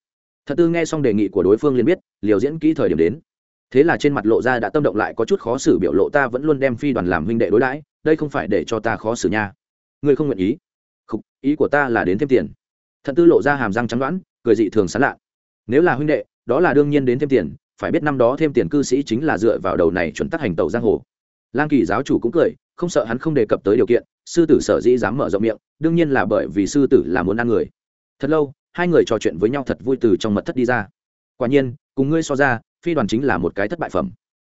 Thật tư nghe xong đề nghị của đối phương liền biết, liều diễn kỹ thời điểm đến. Thế là trên mặt lộ ra đã tâm động lại có chút khó xử biểu lộ ta vẫn luôn đem phi đoàn làm huynh đệ đối đãi, đây không phải để cho ta khó xử nha. Ngươi không nguyện ý. Không ý của ta là đến thêm tiền. Thật tư lộ ra hàm răng trắng đoán, cười dị thường sán lạ. Nếu là huynh đệ, đó là đương nhiên đến thêm tiền, phải biết năm đó thêm tiền cư sĩ chính là dựa vào đầu này chuẩn tắc hành tàu giang hồ. Lang kỳ giáo chủ cũng cười không sợ hắn không đề cập tới điều kiện, sư tử sở dĩ dám mở rộng miệng, đương nhiên là bởi vì sư tử là muốn ăn người. Thật lâu, hai người trò chuyện với nhau thật vui từ trong mật thất đi ra. Quả nhiên, cùng ngươi so ra, phi đoàn chính là một cái thất bại phẩm.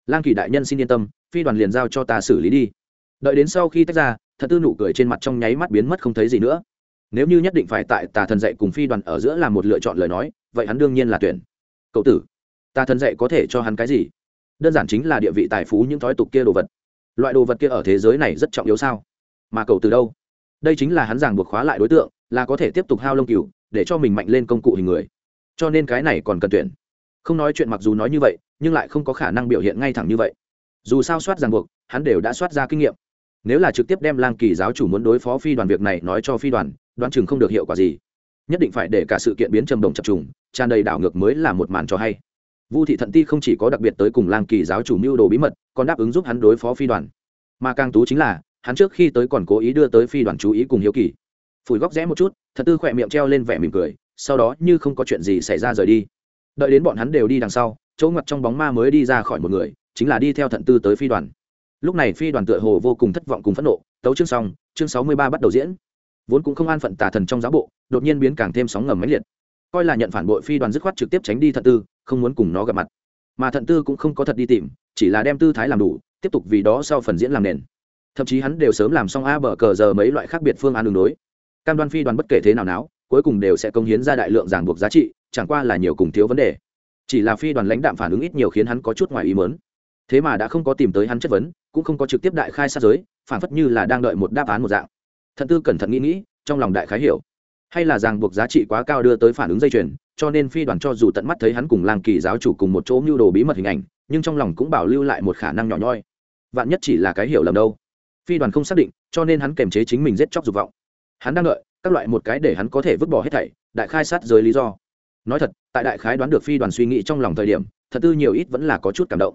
Lang kỳ đại nhân xin yên tâm, phi đoàn liền giao cho ta xử lý đi. Đợi đến sau khi tách ra, thật tư nụ cười trên mặt trong nháy mắt biến mất không thấy gì nữa. Nếu như nhất định phải tại tà thần dạy cùng phi đoàn ở giữa làm một lựa chọn lời nói, vậy hắn đương nhiên là tuyển. Cậu tử, tà thần dạy có thể cho hắn cái gì? Đơn giản chính là địa vị tài phú những thói tục kia đồ vật loại đồ vật kia ở thế giới này rất trọng yếu sao? Mà cậu từ đâu? Đây chính là hắn giảng buộc khóa lại đối tượng, là có thể tiếp tục hao lông cừu, để cho mình mạnh lên công cụ hình người. Cho nên cái này còn cần tuyển. Không nói chuyện mặc dù nói như vậy, nhưng lại không có khả năng biểu hiện ngay thẳng như vậy. Dù sao soát ràng buộc, hắn đều đã soát ra kinh nghiệm. Nếu là trực tiếp đem lang kỳ giáo chủ muốn đối phó phi đoàn việc này nói cho phi đoàn, đoán chừng không được hiệu quả gì. Nhất định phải để cả sự kiện biến trầm đồng chập trùng, tràn đầy đảo ngược mới là một màn cho hay vu thị thận ti không chỉ có đặc biệt tới cùng lang kỳ giáo chủ mưu đồ bí mật, còn đáp ứng giúp hắn đối phó phi đoàn. Mà càng tú chính là, hắn trước khi tới còn cố ý đưa tới phi đoàn chú ý cùng hiếu kỳ. Phủi góc rẽ một chút, thật tư khỏe miệng treo lên vẻ mỉm cười, sau đó như không có chuyện gì xảy ra rời đi. Đợi đến bọn hắn đều đi đằng sau, chỗ ngặt trong bóng ma mới đi ra khỏi một người, chính là đi theo thận tư tới phi đoàn. Lúc này phi đoàn tựa hồ vô cùng thất vọng cùng phẫn nộ, tấu chương xong, chương sáu mươi ba bắt đầu diễn. Vốn cũng không an phận tà thần trong giáo bộ, đột nhiên biến càng thêm sóng ngầm máy liệt. Coi là nhận phản bội phi đoàn dứt khoát trực tiếp tránh đi thận tư không muốn cùng nó gặp mặt. Mà thận tư cũng không có thật đi tìm, chỉ là đem tư thái làm đủ, tiếp tục vì đó sau phần diễn làm nền. Thậm chí hắn đều sớm làm xong a bờ cờ giờ mấy loại khác biệt phương án đường đối. Cam đoan phi đoàn bất kể thế nào náo, cuối cùng đều sẽ công hiến ra đại lượng ràng buộc giá trị, chẳng qua là nhiều cùng thiếu vấn đề. Chỉ là phi đoàn lãnh đạm phản ứng ít nhiều khiến hắn có chút ngoài ý mớn thế mà đã không có tìm tới hắn chất vấn, cũng không có trực tiếp đại khai sát giới, phản phất như là đang đợi một đáp án một dạng. Thận tư cẩn thận nghĩ nghĩ, trong lòng đại khái hiểu. Hay là ràng buộc giá trị quá cao đưa tới phản ứng dây chuyền cho nên phi đoàn cho dù tận mắt thấy hắn cùng lang kỳ giáo chủ cùng một chỗ mưu đồ bí mật hình ảnh, nhưng trong lòng cũng bảo lưu lại một khả năng nhỏ nhoi. Vạn nhất chỉ là cái hiểu lầm đâu. Phi đoàn không xác định, cho nên hắn kềm chế chính mình giết chóc dục vọng. Hắn đang đợi, các loại một cái để hắn có thể vứt bỏ hết thảy, đại khai sát giới lý do. Nói thật, tại đại khái đoán được phi đoàn suy nghĩ trong lòng thời điểm, thật tư nhiều ít vẫn là có chút cảm động.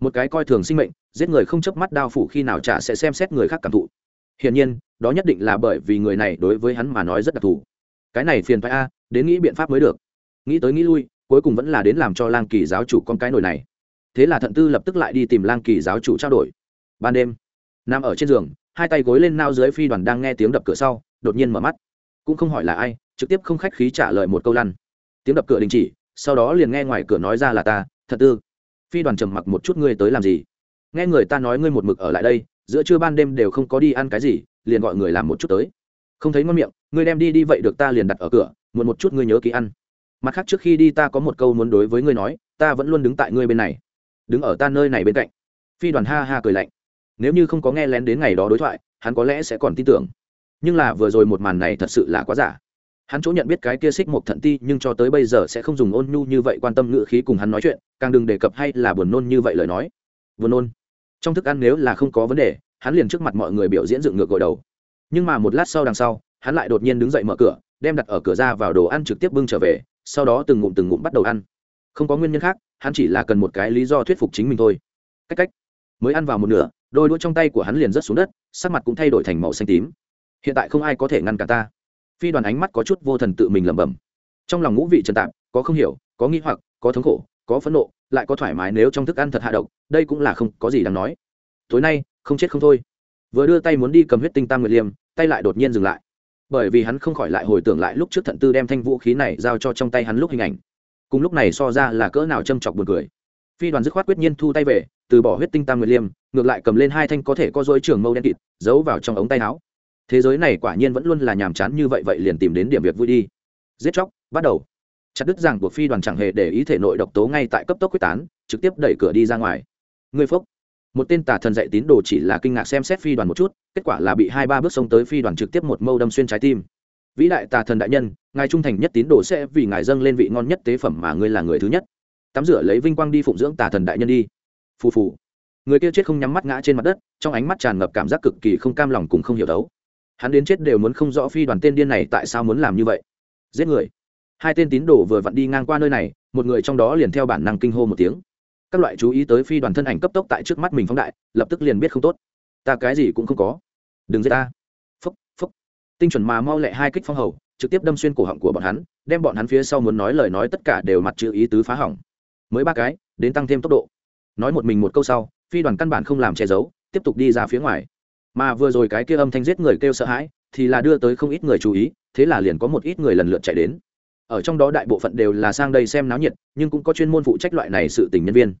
Một cái coi thường sinh mệnh, giết người không chớp mắt đao phủ khi nào trả sẽ xem xét người khác cảm thụ. Hiển nhiên, đó nhất định là bởi vì người này đối với hắn mà nói rất đặc thù. Cái này phiền phải a, đến nghĩ biện pháp mới được nghĩ tới nghĩ lui, cuối cùng vẫn là đến làm cho lang kỳ giáo chủ con cái nổi này. Thế là thận tư lập tức lại đi tìm lang kỳ giáo chủ trao đổi. Ban đêm, nằm ở trên giường, hai tay gối lên nao dưới phi đoàn đang nghe tiếng đập cửa sau, đột nhiên mở mắt. Cũng không hỏi là ai, trực tiếp không khách khí trả lời một câu lăn. Tiếng đập cửa đình chỉ, sau đó liền nghe ngoài cửa nói ra là ta thật tư. Phi đoàn trầm mặc một chút ngươi tới làm gì? Nghe người ta nói ngươi một mực ở lại đây, giữa trưa ban đêm đều không có đi ăn cái gì, liền gọi người làm một chút tới. Không thấy ngon miệng, ngươi đem đi đi vậy được ta liền đặt ở cửa, muộn một chút ngươi nhớ ký ăn mặt khác trước khi đi ta có một câu muốn đối với ngươi nói, ta vẫn luôn đứng tại ngươi bên này. Đứng ở ta nơi này bên cạnh. Phi đoàn ha ha cười lạnh. Nếu như không có nghe lén đến ngày đó đối thoại, hắn có lẽ sẽ còn tin tưởng. Nhưng là vừa rồi một màn này thật sự là quá giả. Hắn chỗ nhận biết cái kia xích một thận ti, nhưng cho tới bây giờ sẽ không dùng ôn nhu như vậy quan tâm ngữ khí cùng hắn nói chuyện, càng đừng đề cập hay là buồn nôn như vậy lời nói. Buồn nôn. Trong thức ăn nếu là không có vấn đề, hắn liền trước mặt mọi người biểu diễn dựng ngược gội đầu. Nhưng mà một lát sau đằng sau, hắn lại đột nhiên đứng dậy mở cửa, đem đặt ở cửa ra vào đồ ăn trực tiếp bưng trở về sau đó từng ngụm từng ngụm bắt đầu ăn. Không có nguyên nhân khác, hắn chỉ là cần một cái lý do thuyết phục chính mình thôi. Cách cách, mới ăn vào một nửa, đôi đũa trong tay của hắn liền rớt xuống đất, sắc mặt cũng thay đổi thành màu xanh tím. Hiện tại không ai có thể ngăn cả ta. Phi đoàn ánh mắt có chút vô thần tự mình lẩm bẩm. Trong lòng ngũ vị trần tạp, có không hiểu, có nghi hoặc, có thống khổ, có phẫn nộ, lại có thoải mái nếu trong thức ăn thật hạ độc, đây cũng là không có gì đáng nói. Tối nay, không chết không thôi. Vừa đưa tay muốn đi cầm huyết tinh tam nguyệt liêm, tay lại đột nhiên dừng lại bởi vì hắn không khỏi lại hồi tưởng lại lúc trước thận tư đem thanh vũ khí này giao cho trong tay hắn lúc hình ảnh. Cùng lúc này so ra là cỡ nào châm chọc buồn cười. Phi đoàn dứt khoát quyết nhiên thu tay về, từ bỏ huyết tinh tam nguyệt liêm, ngược lại cầm lên hai thanh có thể có dối trường mâu đen kịt, giấu vào trong ống tay áo. Thế giới này quả nhiên vẫn luôn là nhàm chán như vậy vậy liền tìm đến điểm việc vui đi. Giết chóc, bắt đầu. Chặt đứt rằng buộc phi đoàn chẳng hề để ý thể nội độc tố ngay tại cấp tốc quyết tán, trực tiếp đẩy cửa đi ra ngoài. Người phốc một tên tà thần dạy tín đồ chỉ là kinh ngạc xem xét phi đoàn một chút, kết quả là bị hai ba bước xông tới phi đoàn trực tiếp một mâu đâm xuyên trái tim. Vĩ đại tà thần đại nhân, ngài trung thành nhất tín đồ sẽ vì ngài dâng lên vị ngon nhất tế phẩm mà ngươi là người thứ nhất. Tắm rửa lấy vinh quang đi phụng dưỡng tà thần đại nhân đi. Phù phù. Người kia chết không nhắm mắt ngã trên mặt đất, trong ánh mắt tràn ngập cảm giác cực kỳ không cam lòng cùng không hiểu đấu. Hắn đến chết đều muốn không rõ phi đoàn tên điên này tại sao muốn làm như vậy. Giết người. Hai tên tín đồ vừa vặn đi ngang qua nơi này, một người trong đó liền theo bản năng kinh hô một tiếng các loại chú ý tới phi đoàn thân ảnh cấp tốc tại trước mắt mình phóng đại, lập tức liền biết không tốt. Ta cái gì cũng không có. Đừng giết ta. Phúc phúc. Tinh chuẩn mà mau lẹ hai kích phong hầu, trực tiếp đâm xuyên cổ họng của bọn hắn, đem bọn hắn phía sau muốn nói lời nói tất cả đều mặt chữ ý tứ phá hỏng. Mới ba cái, đến tăng thêm tốc độ. Nói một mình một câu sau, phi đoàn căn bản không làm che giấu, tiếp tục đi ra phía ngoài. Mà vừa rồi cái kia âm thanh giết người kêu sợ hãi, thì là đưa tới không ít người chú ý, thế là liền có một ít người lần lượt chạy đến ở trong đó đại bộ phận đều là sang đây xem náo nhiệt, nhưng cũng có chuyên môn phụ trách loại này sự tình nhân viên.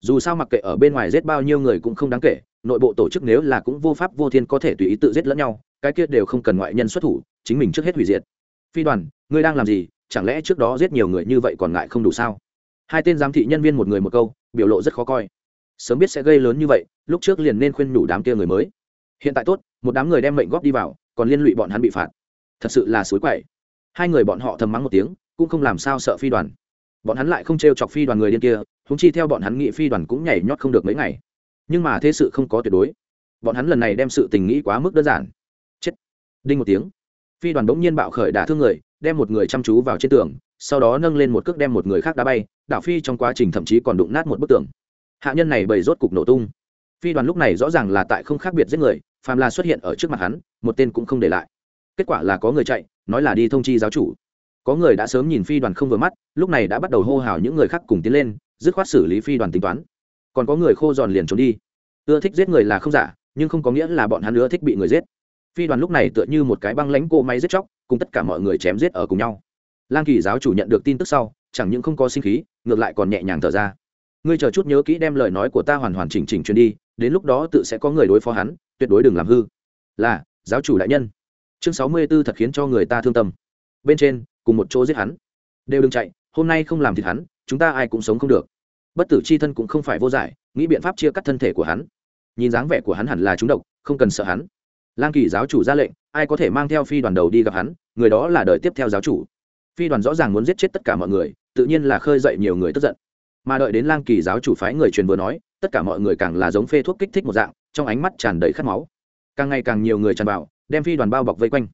Dù sao mặc kệ ở bên ngoài giết bao nhiêu người cũng không đáng kể, nội bộ tổ chức nếu là cũng vô pháp vô thiên có thể tùy ý tự giết lẫn nhau, cái kia đều không cần ngoại nhân xuất thủ, chính mình trước hết hủy diệt. Phi đoàn, ngươi đang làm gì? Chẳng lẽ trước đó giết nhiều người như vậy còn ngại không đủ sao? Hai tên giám thị nhân viên một người một câu, biểu lộ rất khó coi. Sớm biết sẽ gây lớn như vậy, lúc trước liền nên khuyên nhủ đám kia người mới. Hiện tại tốt, một đám người đem mệnh góp đi vào, còn liên lụy bọn hắn bị phạt. Thật sự là suối quậy hai người bọn họ thầm mắng một tiếng, cũng không làm sao sợ phi đoàn. Bọn hắn lại không t r e o chọc phi đoàn người điên kia húng chi theo bọn hắn nghĩ phi đoàn cũng nhảy nhót không được mấy ngày. Nhưng mà thế sự không có tuyệt đối. Bọn hắn lần này đem sự tình nghĩ quá mức đơn giản. Chết. Đinh một tiếng. Phi đoàn bỗng nhiên bạo khởi đả thương người, đem một người chăm chú vào trên tường, sau đó nâng lên một cước đem một người khác đá bay, đảo phi trong quá trình thậm chí còn đụng nát một bức tường. Hạ nhân này bày rốt cục nổ tung. Phi đoàn lúc này rõ ràng là tại không khác biệt giết người, phàm là xuất hiện ở trước mặt hắn, một tên cũng không để lại. Kết quả là có người chạy nói là đi thông chi giáo chủ. Có người đã sớm nhìn phi đoàn không vừa mắt, lúc này đã bắt đầu hô hào những người khác cùng tiến lên, dứt khoát xử lý phi đoàn tính toán. Còn có người khô giòn liền trốn đi. Ưa thích giết người là không giả, nhưng không có nghĩa là bọn hắn ưa thích bị người giết. Phi đoàn lúc này tựa như một cái băng lãnh cô máy giết chóc, cùng tất cả mọi người chém giết ở cùng nhau. Lang kỳ giáo chủ nhận được tin tức sau, chẳng những không có sinh khí, ngược lại còn nhẹ nhàng thở ra. Ngươi chờ chút nhớ kỹ đem lời nói của ta hoàn hoàn chỉnh chỉnh truyền đi, đến lúc đó tự sẽ có người đối phó hắn, tuyệt đối đừng làm hư. Là, giáo chủ đại nhân chương sáu mươi b ố thật khiến cho người ta thương tâm. Bên trên, cùng một chỗ giết hắn. Đều đừng chạy, hôm nay không làm thịt hắn, chúng ta ai cũng sống không được. Bất tử c h i thân cũng không phải vô giải, nghĩ biện pháp chia cắt thân thể của hắn. Nhìn dáng vẻ của hắn hẳn là chúng độc, không cần sợ hắn. Lang kỳ giáo chủ ra lệnh, ai có thể mang theo phi đoàn đầu đi gặp hắn, người đó là đời tiếp theo giáo chủ. Phi đoàn rõ ràng muốn giết chết tất cả mọi người, tự nhiên là khơi dậy nhiều người tức giận. Mà đợi đến lang kỳ giáo chủ phái người truyền vừa nói, tất cả mọi người càng là giống phê thuốc kích thích một dạng, trong ánh mắt tràn đầy khát máu. Càng ngày càng nhiều người tràn vào đem phi đoàn bao bọc vây quanh.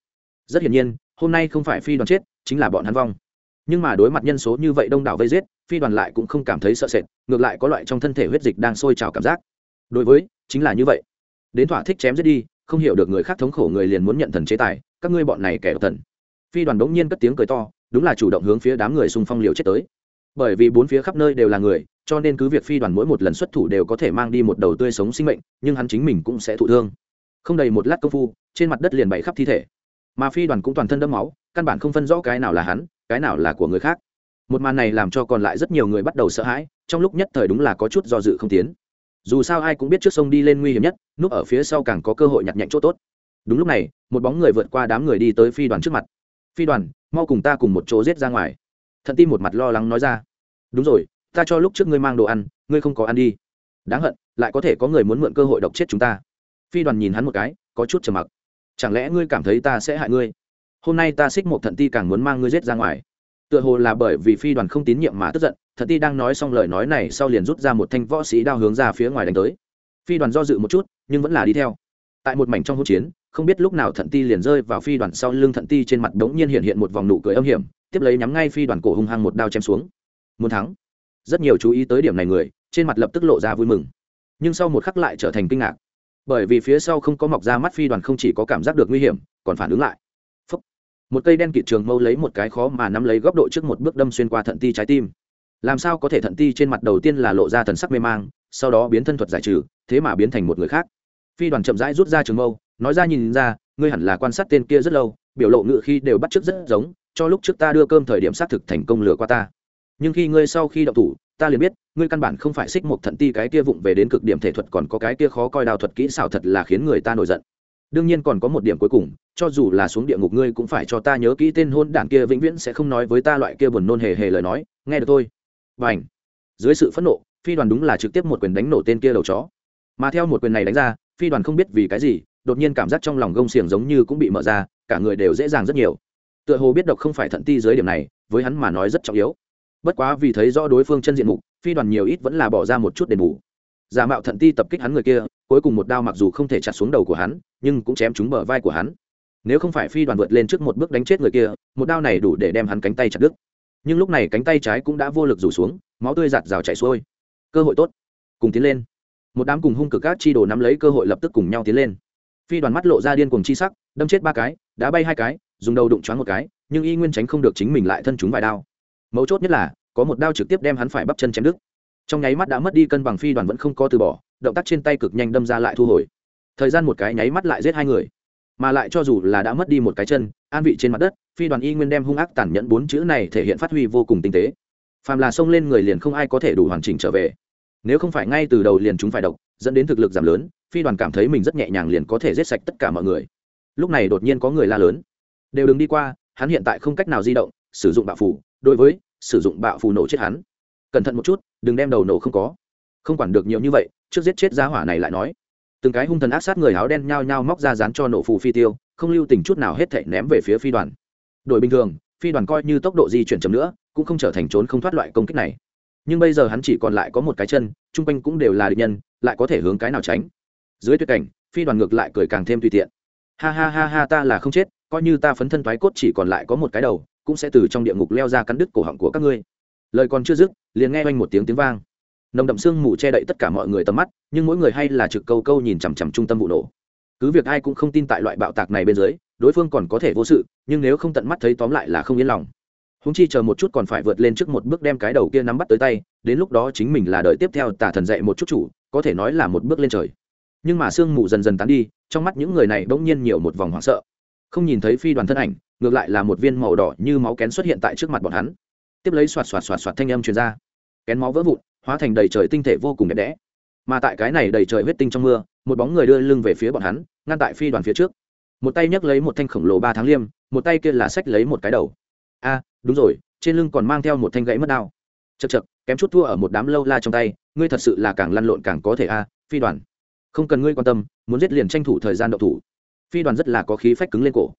Rất hiển nhiên, hôm nay không phải phi đoàn chết, chính là bọn hắn vong. Nhưng mà đối mặt nhân số như vậy đông đảo vây giết, phi đoàn lại cũng không cảm thấy sợ sệt, ngược lại có loại trong thân thể huyết dịch đang sôi trào cảm giác. Đối với, chính là như vậy. Đến thỏa thích chém giết đi, không hiểu được người khác thống khổ người liền muốn nhận thần chế tài, các ngươi bọn này kẻ độc thần. Phi đoàn đống nhiên cất tiếng cười to, đúng là chủ động hướng phía đám người xung phong liều chết tới. Bởi vì bốn phía khắp nơi đều là người, cho nên cứ việc phi đoàn mỗi một lần xuất thủ đều có thể mang đi một đầu tươi sống sinh mệnh, nhưng hắn chính mình cũng sẽ thụ thương. Không đầy một lát công phu trên mặt đất liền bày khắp thi thể. Mà phi đoàn cũng toàn thân đẫm máu, căn bản không phân rõ cái nào là hắn, cái nào là của người khác. Một màn này làm cho còn lại rất nhiều người bắt đầu sợ hãi, trong lúc nhất thời đúng là có chút do dự không tiến. Dù sao ai cũng biết trước sông đi lên nguy hiểm nhất, núp ở phía sau càng có cơ hội nhặt nhạnh chỗ tốt. Đúng lúc này, một bóng người vượt qua đám người đi tới phi đoàn trước mặt. Phi đoàn, mau cùng ta cùng một chỗ giết ra ngoài. Thận tim một mặt lo lắng nói ra. Đúng rồi, ta cho lúc trước ngươi mang đồ ăn, ngươi không có ăn đi. Đáng hận, lại có thể có người muốn mượn cơ hội độc chết chúng ta. Phi đoàn nhìn hắn một cái, có chút trầm mặc chẳng lẽ ngươi cảm thấy ta sẽ hại ngươi? Hôm nay ta xích một thận ti càng muốn mang ngươi giết ra ngoài. Tựa hồ là bởi vì phi đoàn không tín nhiệm mà tức giận, thận ti đang nói xong lời nói này sau liền rút ra một thanh võ sĩ đao hướng ra phía ngoài đánh tới. Phi đoàn do dự một chút, nhưng vẫn là đi theo. Tại một mảnh trong hỗn chiến, không biết lúc nào thận ti liền rơi vào phi đoàn sau lưng thận ti trên mặt đống nhiên hiện hiện một vòng nụ cười âm hiểm, tiếp lấy nhắm ngay phi đoàn cổ hung hăng một đao chém xuống. Muốn thắng. Rất nhiều chú ý tới điểm này người, trên mặt lập tức lộ ra vui mừng. Nhưng sau một khắc lại trở thành kinh ngạc bởi vì phía sau không có mọc ra mắt phi đoàn không chỉ có cảm giác được nguy hiểm, còn phản ứng lại. Phúc. một cây đen kịt trường mâu lấy một cái khó mà nắm lấy góc độ trước một bước đâm xuyên qua thận ti trái tim. Làm sao có thể thận ti trên mặt đầu tiên là lộ ra thần sắc mê mang, sau đó biến thân thuật giải trừ, thế mà biến thành một người khác. Phi đoàn chậm rãi rút ra trường mâu, nói ra nhìn ra, ngươi hẳn là quan sát tên kia rất lâu, biểu lộ ngự khi đều bắt chước rất giống, cho lúc trước ta đưa cơm thời điểm xác thực thành công lừa qua ta. Nhưng khi ngươi sau khi động thủ, ta liền biết ngươi căn bản không phải xích một thận ti, cái kia vụng về đến cực điểm thể thuật còn có cái kia khó coi đào thuật kỹ xảo thật là khiến người ta nổi giận. Đương nhiên còn có một điểm cuối cùng, cho dù là xuống địa ngục ngươi cũng phải cho ta nhớ kỹ tên hôn đản kia vĩnh viễn sẽ không nói với ta loại kia buồn nôn hề hề lời nói. Nghe được thôi. Và ảnh dưới sự phẫn nộ, phi đoàn đúng là trực tiếp một quyền đánh nổ tên kia đầu chó. Mà theo một quyền này đánh ra, phi đoàn không biết vì cái gì, đột nhiên cảm giác trong lòng gông xiềng giống như cũng bị mở ra, cả người đều dễ dàng rất nhiều. Tựa hồ biết độc không phải thận ti dưới điểm này, với hắn mà nói rất trọng yếu. Bất quá vì thấy rõ đối phương chân diện mục phi đoàn nhiều ít vẫn là bỏ ra một chút đền bù. Giả mạo thận ti tập kích hắn người kia, cuối cùng một đao mặc dù không thể chặt xuống đầu của hắn, nhưng cũng chém trúng bờ vai của hắn. Nếu không phải phi đoàn vượt lên trước một bước đánh chết người kia, một đao này đủ để đem hắn cánh tay chặt đứt. Nhưng lúc này cánh tay trái cũng đã vô lực rủ xuống, máu tươi giạt rào chảy xuôi. Cơ hội tốt. Cùng tiến lên. Một đám cùng hung cực các chi đồ nắm lấy cơ hội lập tức cùng nhau tiến lên. Phi đoàn mắt lộ ra điên cùng chi sắc, đâm chết ba cái, đá bay hai cái, dùng đầu đụng choáng một cái, nhưng y nguyên tránh không được chính mình lại thân chúng vài đao. Mấu chốt nhất là có một đao trực tiếp đem hắn phải bắp chân chém đứt. Trong nháy mắt đã mất đi cân bằng phi đoàn vẫn không có từ bỏ, động tác trên tay cực nhanh đâm ra lại thu hồi. Thời gian một cái nháy mắt lại giết hai người. Mà lại cho dù là đã mất đi một cái chân, an vị trên mặt đất, phi đoàn y nguyên đem hung ác tàn nhẫn bốn chữ này thể hiện phát huy vô cùng tinh tế. Phàm là xông lên người liền không ai có thể đủ hoàn chỉnh trở về. Nếu không phải ngay từ đầu liền chúng phải độc, dẫn đến thực lực giảm lớn, phi đoàn cảm thấy mình rất nhẹ nhàng liền có thể giết sạch tất cả mọi người. Lúc này đột nhiên có người la lớn. Đều đừng đi qua, hắn hiện tại không cách nào di động, sử dụng bạo phủ. Đối với sử dụng bạo phù nổ chết hắn. Cẩn thận một chút, đừng đem đầu nổ không có. Không quản được nhiều như vậy, trước giết chết giá hỏa này lại nói. Từng cái hung thần ác sát người áo đen nhao nhao móc ra dán cho nổ phù phi tiêu, không lưu tình chút nào hết thảy ném về phía phi đoàn. Đội bình thường, phi đoàn coi như tốc độ di chuyển chậm nữa, cũng không trở thành trốn không thoát loại công kích này. Nhưng bây giờ hắn chỉ còn lại có một cái chân, chung quanh cũng đều là địch nhân, lại có thể hướng cái nào tránh? Dưới tuyệt cảnh, phi đoàn ngược lại cười càng thêm tùy tiện. Ha ha ha ha, ta là không chết, coi như ta phấn thân thoái cốt chỉ còn lại có một cái đầu cũng sẽ từ trong địa ngục leo ra cắn đứt cổ họng của các ngươi. Lời còn chưa dứt, liền nghe oanh một tiếng tiếng vang. Nồng đậm sương mù che đậy tất cả mọi người tầm mắt, nhưng mỗi người hay là trực câu câu nhìn chằm chằm trung tâm vụ nổ. Cứ việc ai cũng không tin tại loại bạo tạc này bên dưới, đối phương còn có thể vô sự, nhưng nếu không tận mắt thấy tóm lại là không yên lòng. Húng chi chờ một chút còn phải vượt lên trước một bước đem cái đầu kia nắm bắt tới tay, đến lúc đó chính mình là đợi tiếp theo tả thần dạy một chút chủ, có thể nói là một bước lên trời. Nhưng mà sương mù dần dần tán đi, trong mắt những người này bỗng nhiên nhiều một vòng hoảng sợ. Không nhìn thấy phi đoàn thân ảnh ngược lại là một viên màu đỏ như máu kén xuất hiện tại trước mặt bọn hắn. Tiếp lấy xoạt xoạt xoạt xoạt thanh âm truyền ra. Kén máu vỡ vụn, hóa thành đầy trời tinh thể vô cùng đẹp đẽ. Mà tại cái này đầy trời huyết tinh trong mưa, một bóng người đưa lưng về phía bọn hắn, ngăn tại phi đoàn phía trước. Một tay nhấc lấy một thanh khổng lồ ba tháng liêm, một tay kia là xách lấy một cái đầu. A, đúng rồi, trên lưng còn mang theo một thanh gãy mất đao. Chật chật kém chút thua ở một đám lâu la trong tay, ngươi thật sự là càng lăn lộn càng có thể a, phi đoàn. Không cần ngươi quan tâm, muốn giết liền tranh thủ thời gian đậu thủ. Phi đoàn rất là có khí phách cứng lên cổ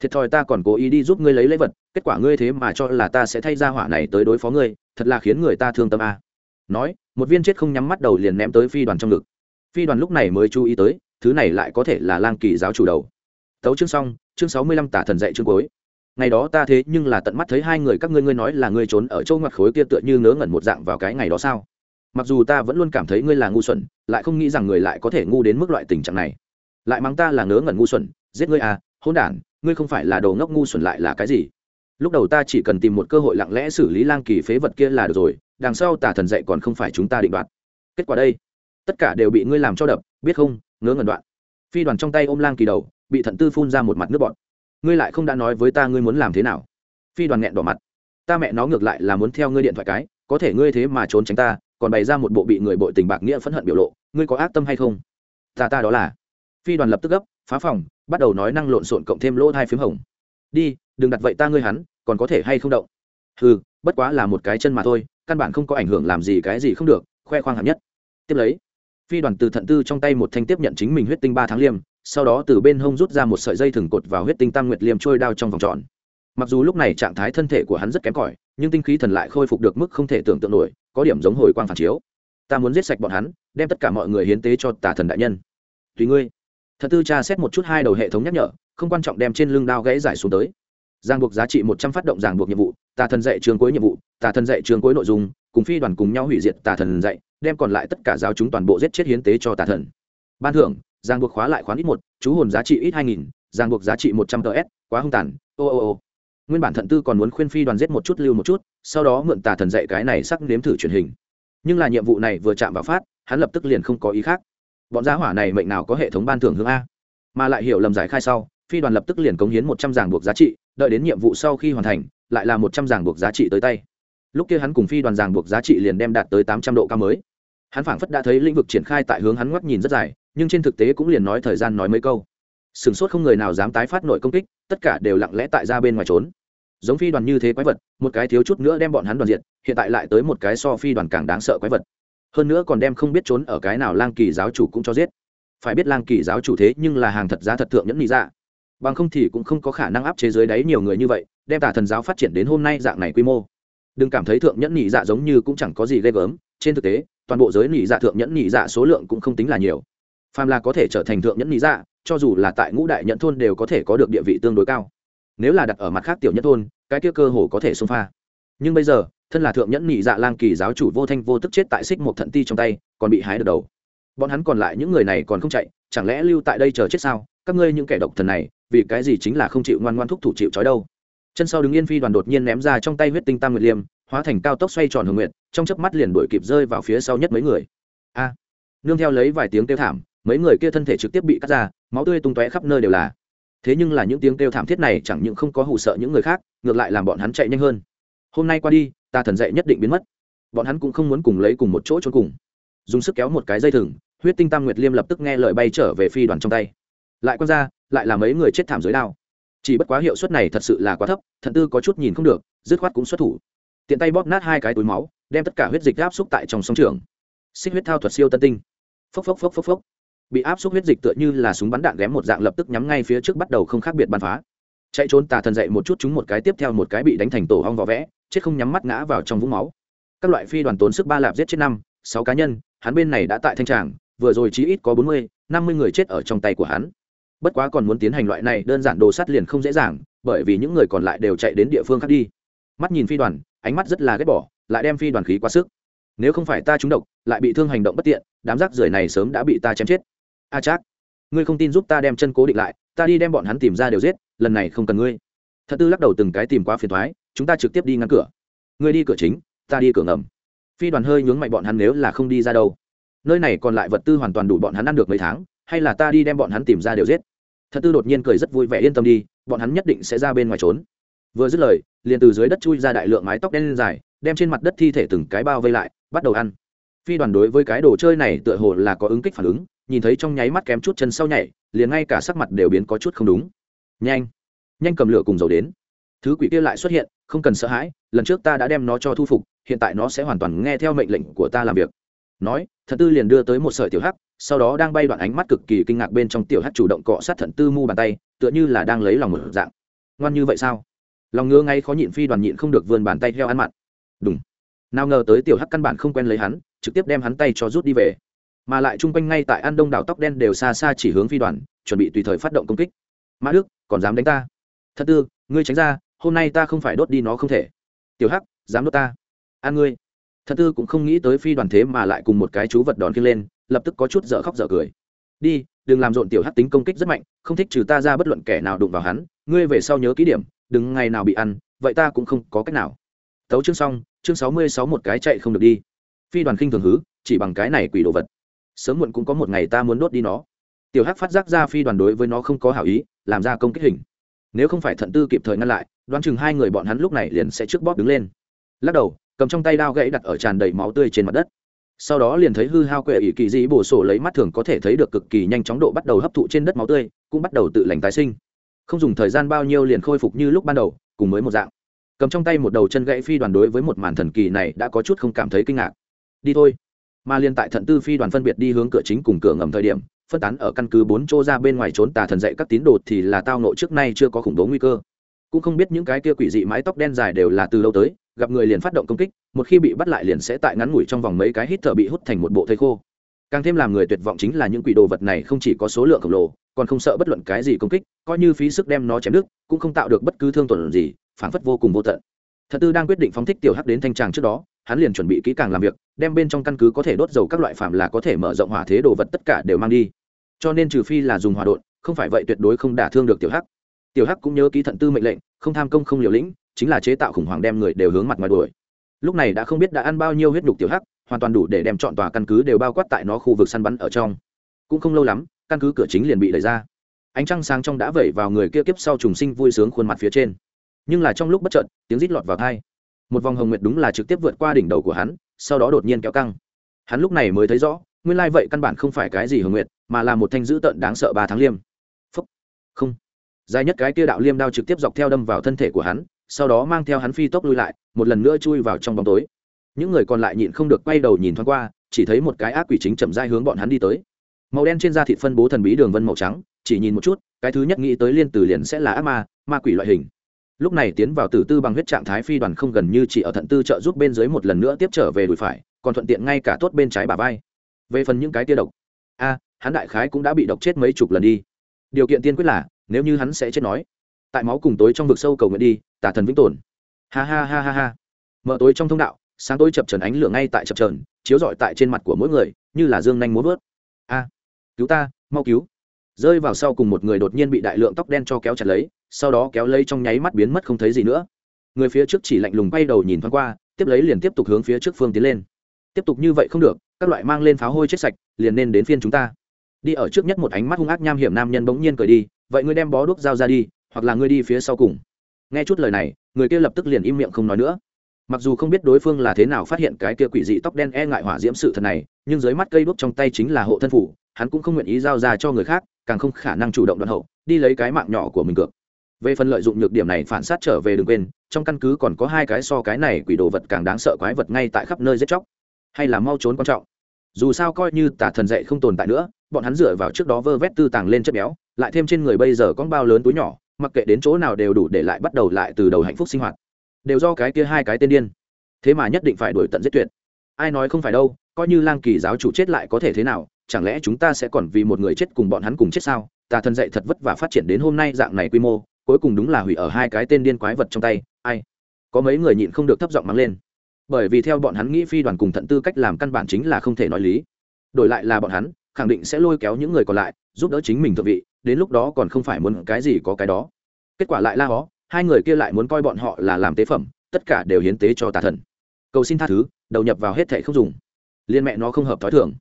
thiệt thòi ta còn cố ý đi giúp ngươi lấy lễ vật, kết quả ngươi thế mà cho là ta sẽ thay ra hỏa này tới đối phó ngươi, thật là khiến người ta thương tâm a. Nói, một viên chết không nhắm mắt đầu liền ném tới phi đoàn trong ngực. Phi đoàn lúc này mới chú ý tới, thứ này lại có thể là lang kỳ giáo chủ đầu. Tấu chương xong, chương sáu mươi lăm tả thần dạy chương cuối. Ngày đó ta thế nhưng là tận mắt thấy hai người các ngươi ngươi nói là ngươi trốn ở châu ngoặt khối kia tựa như ngớ ngẩn một dạng vào cái ngày đó sao? Mặc dù ta vẫn luôn cảm thấy ngươi là ngu xuẩn, lại không nghĩ rằng người lại có thể ngu đến mức loại tình trạng này. Lại mắng ta là ngớ ngẩn ngu xuẩn, giết ngươi à hôn đản ngươi không phải là đồ ngốc ngu xuẩn lại là cái gì? Lúc đầu ta chỉ cần tìm một cơ hội lặng lẽ xử lý lang kỳ phế vật kia là được rồi, đằng sau tà thần dạy còn không phải chúng ta định đoạt. Kết quả đây, tất cả đều bị ngươi làm cho đập, biết không? Ngớ ngẩn đoạn. Phi đoàn trong tay ôm lang kỳ đầu, bị thận tư phun ra một mặt nước bọn ngươi lại không đã nói với ta ngươi muốn làm thế nào? Phi đoàn nghẹn đỏ mặt. Ta mẹ nó ngược lại là muốn theo ngươi điện thoại cái, có thể ngươi thế mà trốn tránh ta, còn bày ra một bộ bị người bội tình bạc nghĩa phẫn hận biểu lộ, ngươi có ác tâm hay không? Ta ta đó là. Phi đoàn lập tức gấp phá phòng, bắt đầu nói năng lộn xộn cộng thêm lỗ hai m hồng. Đi, đừng đặt vậy ta ngươi hắn, còn có thể hay không động? Ừ bất quá là một cái chân mà thôi, căn bản không có ảnh hưởng làm gì cái gì không được, khoe khoang hạng nhất. Tiếp lấy, phi đoàn từ thận tư trong tay một thanh tiếp nhận chính mình huyết tinh ba tháng liêm, sau đó từ bên hông rút ra một sợi dây thừng cột vào huyết tinh tam nguyệt liêm trôi đao trong vòng tròn. Mặc dù lúc này trạng thái thân thể của hắn rất kém cỏi, nhưng tinh khí thần lại khôi phục được mức không thể tưởng tượng nổi, có điểm giống hồi quang phản chiếu. Ta muốn giết sạch bọn hắn, đem tất cả mọi người hiến tế cho tà thần đại nhân. Tùy ngươi thật tư tra xét một chút hai đầu hệ thống nhắc nhở, không quan trọng đem trên lưng đao gãy giải xuống tới. Giang buộc giá trị một trăm phát động giảng buộc nhiệm vụ, tà thần dạy trường cuối nhiệm vụ, tà thần dạy trường cuối nội dung, cùng phi đoàn cùng nhau hủy diệt tà thần dạy, đem còn lại tất cả giáo chúng toàn bộ giết chết hiến tế cho tà thần. Ban thưởng, giang buộc khóa lại khoán ít một, chú hồn giá trị ít hai nghìn, giang buộc giá trị một trăm ts quá hung tàn, ô ô ô. Nguyên bản thận tư còn muốn khuyên phi đoàn giết một chút lưu một chút, sau đó mượn tà thần dạy cái này sắc nếm thử truyền hình. Nhưng là nhiệm vụ này vừa chạm vào phát, hắn lập tức liền không có ý khác bọn giá hỏa này mệnh nào có hệ thống ban thưởng hướng a? Mà lại hiểu lầm giải khai sau, phi đoàn lập tức liền cống hiến một trăm giảng buộc giá trị, đợi đến nhiệm vụ sau khi hoàn thành, lại là một trăm giảng buộc giá trị tới tay. Lúc kia hắn cùng phi đoàn giảng buộc giá trị liền đem đạt tới tám trăm độ cao mới. Hắn phảng phất đã thấy lĩnh vực triển khai tại hướng hắn ngoắc nhìn rất dài, nhưng trên thực tế cũng liền nói thời gian nói mấy câu. Sửng sốt không người nào dám tái phát nội công kích, tất cả đều lặng lẽ tại ra bên ngoài trốn. Giống phi đoàn như thế quái vật, một cái thiếu chút nữa đem bọn hắn đoàn diện hiện tại lại tới một cái so phi đoàn càng đáng sợ quái vật hơn nữa còn đem không biết trốn ở cái nào lang kỳ giáo chủ cũng cho giết. Phải biết lang kỳ giáo chủ thế nhưng là hàng thật giá thật thượng nhẫn nghĩ dạ. Bằng không thì cũng không có khả năng áp chế dưới đáy nhiều người như vậy, đem tà thần giáo phát triển đến hôm nay dạng này quy mô. Đừng cảm thấy thượng nhẫn nhị dạ giống như cũng chẳng có gì ghê gớm, trên thực tế, toàn bộ giới nhị dạ thượng nhẫn nhị dạ số lượng cũng không tính là nhiều. Phàm là có thể trở thành thượng nhẫn nhị dạ cho dù là tại ngũ đại nhẫn thôn đều có thể có được địa vị tương đối cao. Nếu là đặt ở mặt khác tiểu nhẫn thôn, cái kia cơ hồ có thể xông pha. Nhưng bây giờ thân là thượng nhẫn nhị dạ lang kỳ giáo chủ vô thanh vô tức chết tại xích một thận ti trong tay, còn bị hái được đầu. Bọn hắn còn lại những người này còn không chạy, chẳng lẽ lưu tại đây chờ chết sao? Các ngươi những kẻ độc thần này, vì cái gì chính là không chịu ngoan ngoan thúc thủ chịu trói đâu? Chân sau đứng yên phi đoàn đột nhiên ném ra trong tay huyết tinh tam nguyệt liêm, hóa thành cao tốc xoay tròn hưởng nguyệt, trong chớp mắt liền đuổi kịp rơi vào phía sau nhất mấy người. A! Nương theo lấy vài tiếng kêu thảm, mấy người kia thân thể trực tiếp bị cắt ra, máu tươi tung tóe khắp nơi đều là. Thế nhưng là những tiếng kêu thảm thiết này chẳng những không có hù sợ những người khác, ngược lại làm bọn hắn chạy nhanh hơn. Hôm nay qua đi ta thần dạy nhất định biến mất. Bọn hắn cũng không muốn cùng lấy cùng một chỗ trốn cùng. Dùng sức kéo một cái dây thừng, huyết tinh tam nguyệt liêm lập tức nghe lời bay trở về phi đoàn trong tay. Lại quăng ra, lại là mấy người chết thảm dưới đao. Chỉ bất quá hiệu suất này thật sự là quá thấp, thận tư có chút nhìn không được, dứt khoát cũng xuất thủ. Tiện tay bóp nát hai cái túi máu, đem tất cả huyết dịch áp xúc tại trong sông trường. Xích huyết thao thuật siêu tân tinh. Phốc phốc phốc phốc phốc. Bị áp xúc huyết dịch tựa như là súng bắn đạn ghém một dạng lập tức nhắm ngay phía trước bắt đầu không khác biệt bắn phá chạy trốn tà thần dậy một chút chúng một cái tiếp theo một cái bị đánh thành tổ hong vỏ vẽ, chết không nhắm mắt ngã vào trong vũng máu. Các loại phi đoàn tốn sức ba lạp giết chết năm, sáu cá nhân, hắn bên này đã tại thanh tràng, vừa rồi chí ít có bốn mươi, năm mươi người chết ở trong tay của hắn. Bất quá còn muốn tiến hành loại này đơn giản đồ sắt liền không dễ dàng, bởi vì những người còn lại đều chạy đến địa phương khác đi. Mắt nhìn phi đoàn, ánh mắt rất là ghét bỏ, lại đem phi đoàn khí quá sức. Nếu không phải ta trúng độc, lại bị thương hành động bất tiện, đám rác rưởi này sớm đã bị ta chém chết. A à chắc ngươi không tin giúp ta đem chân cố định lại ta đi đem bọn hắn tìm ra đều giết, lần này không cần ngươi. Thật tư lắc đầu từng cái tìm qua phiền thoái, chúng ta trực tiếp đi ngăn cửa. Ngươi đi cửa chính, ta đi cửa ngầm. Phi đoàn hơi nhướng mạnh bọn hắn nếu là không đi ra đâu. Nơi này còn lại vật tư hoàn toàn đủ bọn hắn ăn được mấy tháng, hay là ta đi đem bọn hắn tìm ra đều giết. Thật tư đột nhiên cười rất vui vẻ yên tâm đi, bọn hắn nhất định sẽ ra bên ngoài trốn. Vừa dứt lời, liền từ dưới đất chui ra đại lượng mái tóc đen dài, đem trên mặt đất thi thể từng cái bao vây lại, bắt đầu ăn. Phi đoàn đối với cái đồ chơi này tựa hồ là có ứng kích phản ứng nhìn thấy trong nháy mắt kém chút chân sau nhảy, liền ngay cả sắc mặt đều biến có chút không đúng. Nhanh nhanh cầm lửa cùng dầu đến. Thứ quỷ kia lại xuất hiện, không cần sợ hãi, lần trước ta đã đem nó cho thu phục, hiện tại nó sẽ hoàn toàn nghe theo mệnh lệnh của ta làm việc. Nói thật tư liền đưa tới một sợi tiểu hắc, sau đó đang bay đoạn ánh mắt cực kỳ kinh ngạc bên trong tiểu hắc chủ động cọ sát thận tư mu bàn tay, tựa như là đang lấy lòng một dạng. Ngoan như vậy sao? Lòng ngứa ngay khó nhịn phi đoàn nhịn không được vươn bàn tay theo ăn mặn đúng nào ngờ tới tiểu hắc căn bản không quen lấy hắn, trực tiếp đem hắn tay cho rút đi về mà lại chung quanh ngay tại an đông đảo tóc đen đều xa xa chỉ hướng phi đoàn, chuẩn bị tùy thời phát động công kích. Mã đức, còn dám đánh ta? Thật tư, ngươi tránh ra, hôm nay ta không phải đốt đi nó không thể. Tiểu hắc, dám đốt ta? An ngươi. Thật tư cũng không nghĩ tới phi đoàn thế mà lại cùng một cái chú vật đòn kia lên, lập tức có chút dở khóc dở cười. Đi, đừng làm rộn tiểu hắc tính công kích rất mạnh, không thích trừ ta ra bất luận kẻ nào đụng vào hắn, ngươi về sau nhớ kỹ điểm, đừng ngày nào bị ăn, vậy ta cũng không có cách nào. Tấu chương xong, chương sáu mươi sáu một cái chạy không được đi. Phi đoàn khinh thường hứ, chỉ bằng cái này quỷ đồ vật sớm muộn cũng có một ngày ta muốn đốt đi nó. Tiểu hắc phát giác ra phi đoàn đối với nó không có hảo ý, làm ra công kích hình. Nếu không phải thận tư kịp thời ngăn lại, đoán chừng hai người bọn hắn lúc này liền sẽ trước bóp đứng lên. Lắc đầu, cầm trong tay đao gãy đặt ở tràn đầy máu tươi trên mặt đất. Sau đó liền thấy hư hao quệ ỷ kỳ dĩ bổ sổ lấy mắt thường có thể thấy được cực kỳ nhanh chóng độ bắt đầu hấp thụ trên đất máu tươi, cũng bắt đầu tự lành tái sinh. Không dùng thời gian bao nhiêu liền khôi phục như lúc ban đầu, cùng mới một dạng. Cầm trong tay một đầu chân gãy phi đoàn đối với một màn thần kỳ này đã có chút không cảm thấy kinh ngạc. Đi thôi mà liên tại thận tư phi đoàn phân biệt đi hướng cửa chính cùng cửa ngầm thời điểm, phân tán ở căn cứ bốn chỗ ra bên ngoài trốn tà thần dạy các tín đồ thì là tao nộ trước nay chưa có khủng bố nguy cơ. Cũng không biết những cái kia quỷ dị mái tóc đen dài đều là từ lâu tới, gặp người liền phát động công kích, một khi bị bắt lại liền sẽ tại ngắn ngủi trong vòng mấy cái hít thở bị hút thành một bộ thây khô. Càng thêm làm người tuyệt vọng chính là những quỷ đồ vật này không chỉ có số lượng khổng lồ, còn không sợ bất luận cái gì công kích, coi như phí sức đem nó chém đứt, cũng không tạo được bất cứ thương tổn gì, phảng phất vô cùng vô tận. Thật tư đang quyết định phóng thích tiểu hắc đến thanh tràng trước đó hắn liền chuẩn bị kỹ càng làm việc, đem bên trong căn cứ có thể đốt dầu các loại phạm là có thể mở rộng hỏa thế đồ vật tất cả đều mang đi. Cho nên trừ phi là dùng hỏa đột không phải vậy tuyệt đối không đả thương được tiểu hắc. Tiểu hắc cũng nhớ ký thận tư mệnh lệnh, không tham công không liều lĩnh, chính là chế tạo khủng hoảng đem người đều hướng mặt ngoài đuổi. Lúc này đã không biết đã ăn bao nhiêu huyết đục tiểu hắc, hoàn toàn đủ để đem chọn tòa căn cứ đều bao quát tại nó khu vực săn bắn ở trong. Cũng không lâu lắm, căn cứ cửa chính liền bị đẩy ra. Ánh trăng sáng trong đã vẩy vào người kia kiếp sau trùng sinh vui sướng khuôn mặt phía trên. Nhưng là trong lúc bất chợt, tiếng rít lọt vào thai một vòng hồng nguyệt đúng là trực tiếp vượt qua đỉnh đầu của hắn, sau đó đột nhiên kéo căng. Hắn lúc này mới thấy rõ, nguyên lai vậy căn bản không phải cái gì hồng nguyệt, mà là một thanh dữ tợn đáng sợ ba tháng liêm. Phúc. Không. Dài nhất cái kia đạo liêm đao trực tiếp dọc theo đâm vào thân thể của hắn, sau đó mang theo hắn phi tốc lui lại, một lần nữa chui vào trong bóng tối. Những người còn lại nhịn không được quay đầu nhìn thoáng qua, chỉ thấy một cái ác quỷ chính chậm dai hướng bọn hắn đi tới. Màu đen trên da thịt phân bố thần bí đường vân màu trắng, chỉ nhìn một chút, cái thứ nhất nghĩ tới liên từ liền sẽ là ác ma ma quỷ loại hình lúc này tiến vào tử tư bằng huyết trạng thái phi đoàn không gần như chỉ ở thận tư trợ giúp bên dưới một lần nữa tiếp trở về đùi phải, còn thuận tiện ngay cả tốt bên trái bà vai. Về phần những cái tia độc, a, hắn đại khái cũng đã bị độc chết mấy chục lần đi. Điều kiện tiên quyết là, nếu như hắn sẽ chết nói, tại máu cùng tối trong vực sâu cầu nguyện đi tả thần vĩnh tồn. Ha ha ha ha ha. Mở tối trong thông đạo, sáng tối chập trần ánh lửa ngay tại chập trần chiếu rọi tại trên mặt của mỗi người, như là dương nhanh muốn vớt. A, cứu ta, mau cứu. Rơi vào sau cùng một người đột nhiên bị đại lượng tóc đen cho kéo chặt lấy sau đó kéo lấy trong nháy mắt biến mất không thấy gì nữa. Người phía trước chỉ lạnh lùng bay đầu nhìn thoáng qua, tiếp lấy liền tiếp tục hướng phía trước phương tiến lên. Tiếp tục như vậy không được, các loại mang lên pháo hôi chết sạch, liền nên đến phiên chúng ta. Đi ở trước nhất một ánh mắt hung ác nham hiểm nam nhân bỗng nhiên cười đi, vậy ngươi đem bó đuốc dao ra đi, hoặc là ngươi đi phía sau cùng. Nghe chút lời này, người kia lập tức liền im miệng không nói nữa. Mặc dù không biết đối phương là thế nào phát hiện cái kia quỷ dị tóc đen e ngại hỏa diễm sự thật này, nhưng dưới mắt cây đuốc trong tay chính là hộ thân phủ, hắn cũng không nguyện ý giao ra cho người khác, càng không khả năng chủ động đoạn hậu, đi lấy cái mạng nhỏ của mình cược về phần lợi dụng nhược điểm này phản sát trở về đừng quên, trong căn cứ còn có hai cái so cái này quỷ đồ vật càng đáng sợ quái vật ngay tại khắp nơi giết chóc. Hay là mau trốn quan trọng. Dù sao coi như tả thần dạy không tồn tại nữa, bọn hắn dựa vào trước đó vơ vét tư tàng lên chất béo, lại thêm trên người bây giờ con bao lớn túi nhỏ, mặc kệ đến chỗ nào đều đủ để lại bắt đầu lại từ đầu hạnh phúc sinh hoạt. Đều do cái kia hai cái tên điên. Thế mà nhất định phải đuổi tận giết tuyệt. Ai nói không phải đâu, coi như lang kỳ giáo chủ chết lại có thể thế nào, chẳng lẽ chúng ta sẽ còn vì một người chết cùng bọn hắn cùng chết sao? Tà thần dạy thật vất vả phát triển đến hôm nay dạng này quy mô cuối cùng đúng là hủy ở hai cái tên điên quái vật trong tay, ai? Có mấy người nhịn không được thấp giọng mắng lên. Bởi vì theo bọn hắn nghĩ phi đoàn cùng thận tư cách làm căn bản chính là không thể nói lý. Đổi lại là bọn hắn, khẳng định sẽ lôi kéo những người còn lại, giúp đỡ chính mình thượng vị, đến lúc đó còn không phải muốn cái gì có cái đó. Kết quả lại la hó, hai người kia lại muốn coi bọn họ là làm tế phẩm, tất cả đều hiến tế cho tà thần. Cầu xin tha thứ, đầu nhập vào hết thệ không dùng. Liên mẹ nó không hợp thói thường.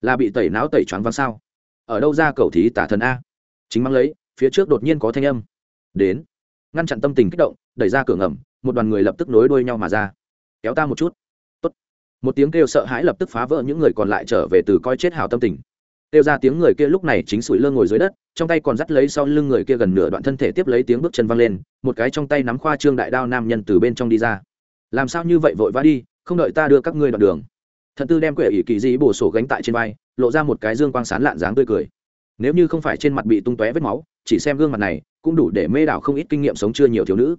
Là bị tẩy não tẩy choáng văng sao? Ở đâu ra cầu thí tà thần a? Chính mang lấy, phía trước đột nhiên có thanh âm đến. Ngăn chặn tâm tình kích động, đẩy ra cửa ngầm, một đoàn người lập tức nối đuôi nhau mà ra. Kéo ta một chút. Tốt. một tiếng kêu sợ hãi lập tức phá vỡ những người còn lại trở về từ coi chết hào tâm tình. Kêu ra tiếng người kia lúc này chính sủi lơ ngồi dưới đất, trong tay còn dắt lấy sau lưng người kia gần nửa đoạn thân thể tiếp lấy tiếng bước chân văng lên, một cái trong tay nắm khoa trương đại đao nam nhân từ bên trong đi ra. Làm sao như vậy vội vã đi, không đợi ta đưa các ngươi đoạn đường. Thần tư đem quệ ỷ kỳ dĩ bổ sổ gánh tại trên vai, lộ ra một cái dương quang sán lạn dáng tươi cười nếu như không phải trên mặt bị tung tóe vết máu, chỉ xem gương mặt này, cũng đủ để mê đảo không ít kinh nghiệm sống chưa nhiều thiếu nữ.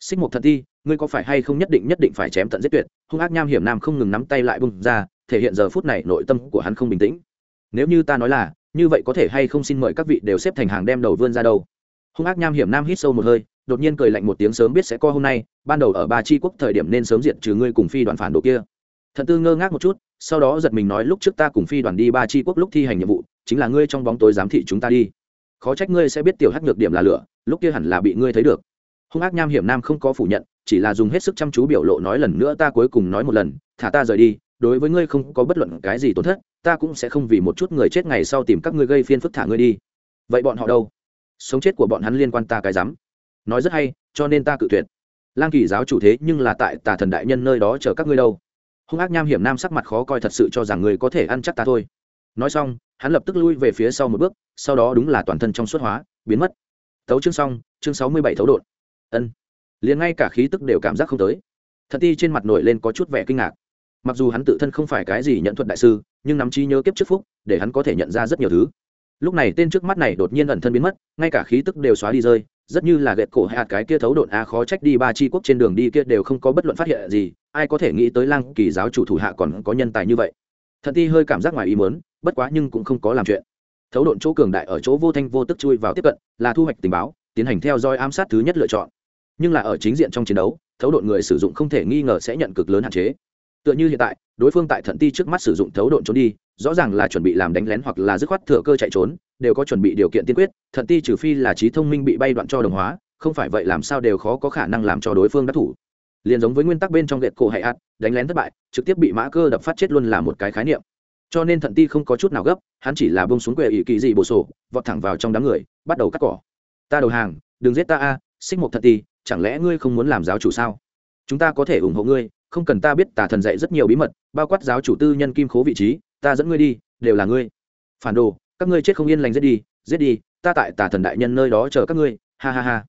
Xích một thật thi, ngươi có phải hay không nhất định nhất định phải chém tận giết tuyệt, hung ác nham hiểm nam không ngừng nắm tay lại bung ra, thể hiện giờ phút này nội tâm của hắn không bình tĩnh. Nếu như ta nói là, như vậy có thể hay không xin mời các vị đều xếp thành hàng đem đầu vươn ra đâu. Hung ác nham hiểm nam hít sâu một hơi, đột nhiên cười lạnh một tiếng sớm biết sẽ co hôm nay, ban đầu ở ba tri quốc thời điểm nên sớm diện trừ ngươi cùng phi đoàn phản đồ kia. Thận tư ngơ ngác một chút sau đó giật mình nói, lúc trước ta cùng phi đoàn đi ba tri quốc lúc thi hành nhiệm vụ, chính là ngươi trong bóng tối giám thị chúng ta đi. Khó trách ngươi sẽ biết tiểu hắc nhược điểm là lửa, lúc kia hẳn là bị ngươi thấy được. Hung ác nham hiểm nam không có phủ nhận, chỉ là dùng hết sức chăm chú biểu lộ nói, lần nữa ta cuối cùng nói một lần, thả ta rời đi, đối với ngươi không có bất luận cái gì tổn thất, ta cũng sẽ không vì một chút người chết ngày sau tìm các ngươi gây phiên phức thả ngươi đi. Vậy bọn họ đâu? Sống chết của bọn hắn liên quan ta cái rắm nói rất hay, cho nên ta cự tuyệt. Lang kỳ giáo chủ thế nhưng là tại tà thần đại nhân nơi đó chờ các ngươi đâu? Hung ác nham hiểm nam sắc mặt khó coi thật sự cho rằng người có thể ăn chắc ta thôi. Nói xong, hắn lập tức lui về phía sau một bước, sau đó đúng là toàn thân trong suốt hóa, biến mất. Tấu chương xong, chương sáu mươi bảy thấu đột. Ân. Liền ngay cả khí tức đều cảm giác không tới. Thật ti trên mặt nổi lên có chút vẻ kinh ngạc. Mặc dù hắn tự thân không phải cái gì nhận thuật đại sư, nhưng nắm trí nhớ kiếp trước phúc, để hắn có thể nhận ra rất nhiều thứ lúc này tên trước mắt này đột nhiên ẩn thân biến mất, ngay cả khí tức đều xóa đi rơi, rất như là ghẹt cổ hạt cái kia thấu độn a khó trách đi ba chi quốc trên đường đi kia đều không có bất luận phát hiện gì, ai có thể nghĩ tới lang kỳ giáo chủ thủ hạ còn có nhân tài như vậy. Thật ti hơi cảm giác ngoài ý muốn, bất quá nhưng cũng không có làm chuyện. Thấu độn chỗ cường đại ở chỗ vô thanh vô tức chui vào tiếp cận, là thu hoạch tình báo, tiến hành theo dõi ám sát thứ nhất lựa chọn. Nhưng là ở chính diện trong chiến đấu, thấu độn người sử dụng không thể nghi ngờ sẽ nhận cực lớn hạn chế tựa như hiện tại, đối phương tại thận ti trước mắt sử dụng thấu độn trốn đi, rõ ràng là chuẩn bị làm đánh lén hoặc là dứt khoát thừa cơ chạy trốn, đều có chuẩn bị điều kiện tiên quyết, thận ti trừ phi là trí thông minh bị bay đoạn cho đồng hóa, không phải vậy làm sao đều khó có khả năng làm cho đối phương đắc thủ. Liền giống với nguyên tắc bên trong gậy cổ hay ạt đánh lén thất bại, trực tiếp bị mã cơ đập phát chết luôn là một cái khái niệm. Cho nên thận ti không có chút nào gấp, hắn chỉ là bông xuống quệ ỵ kỳ dị bổ sổ, vọt thẳng vào trong đám người, bắt đầu cắt cỏ. Ta đầu hàng, đừng giết ta a, xích một thận ti, chẳng lẽ ngươi không muốn làm giáo chủ sao? Chúng ta có thể ủng hộ ngươi không cần ta biết tà thần dạy rất nhiều bí mật, bao quát giáo chủ tư nhân kim khố vị trí, ta dẫn ngươi đi, đều là ngươi. Phản đồ, các ngươi chết không yên lành giết đi giết đi, ta tại tà thần đại nhân nơi đó chờ các ngươi, ha ha ha.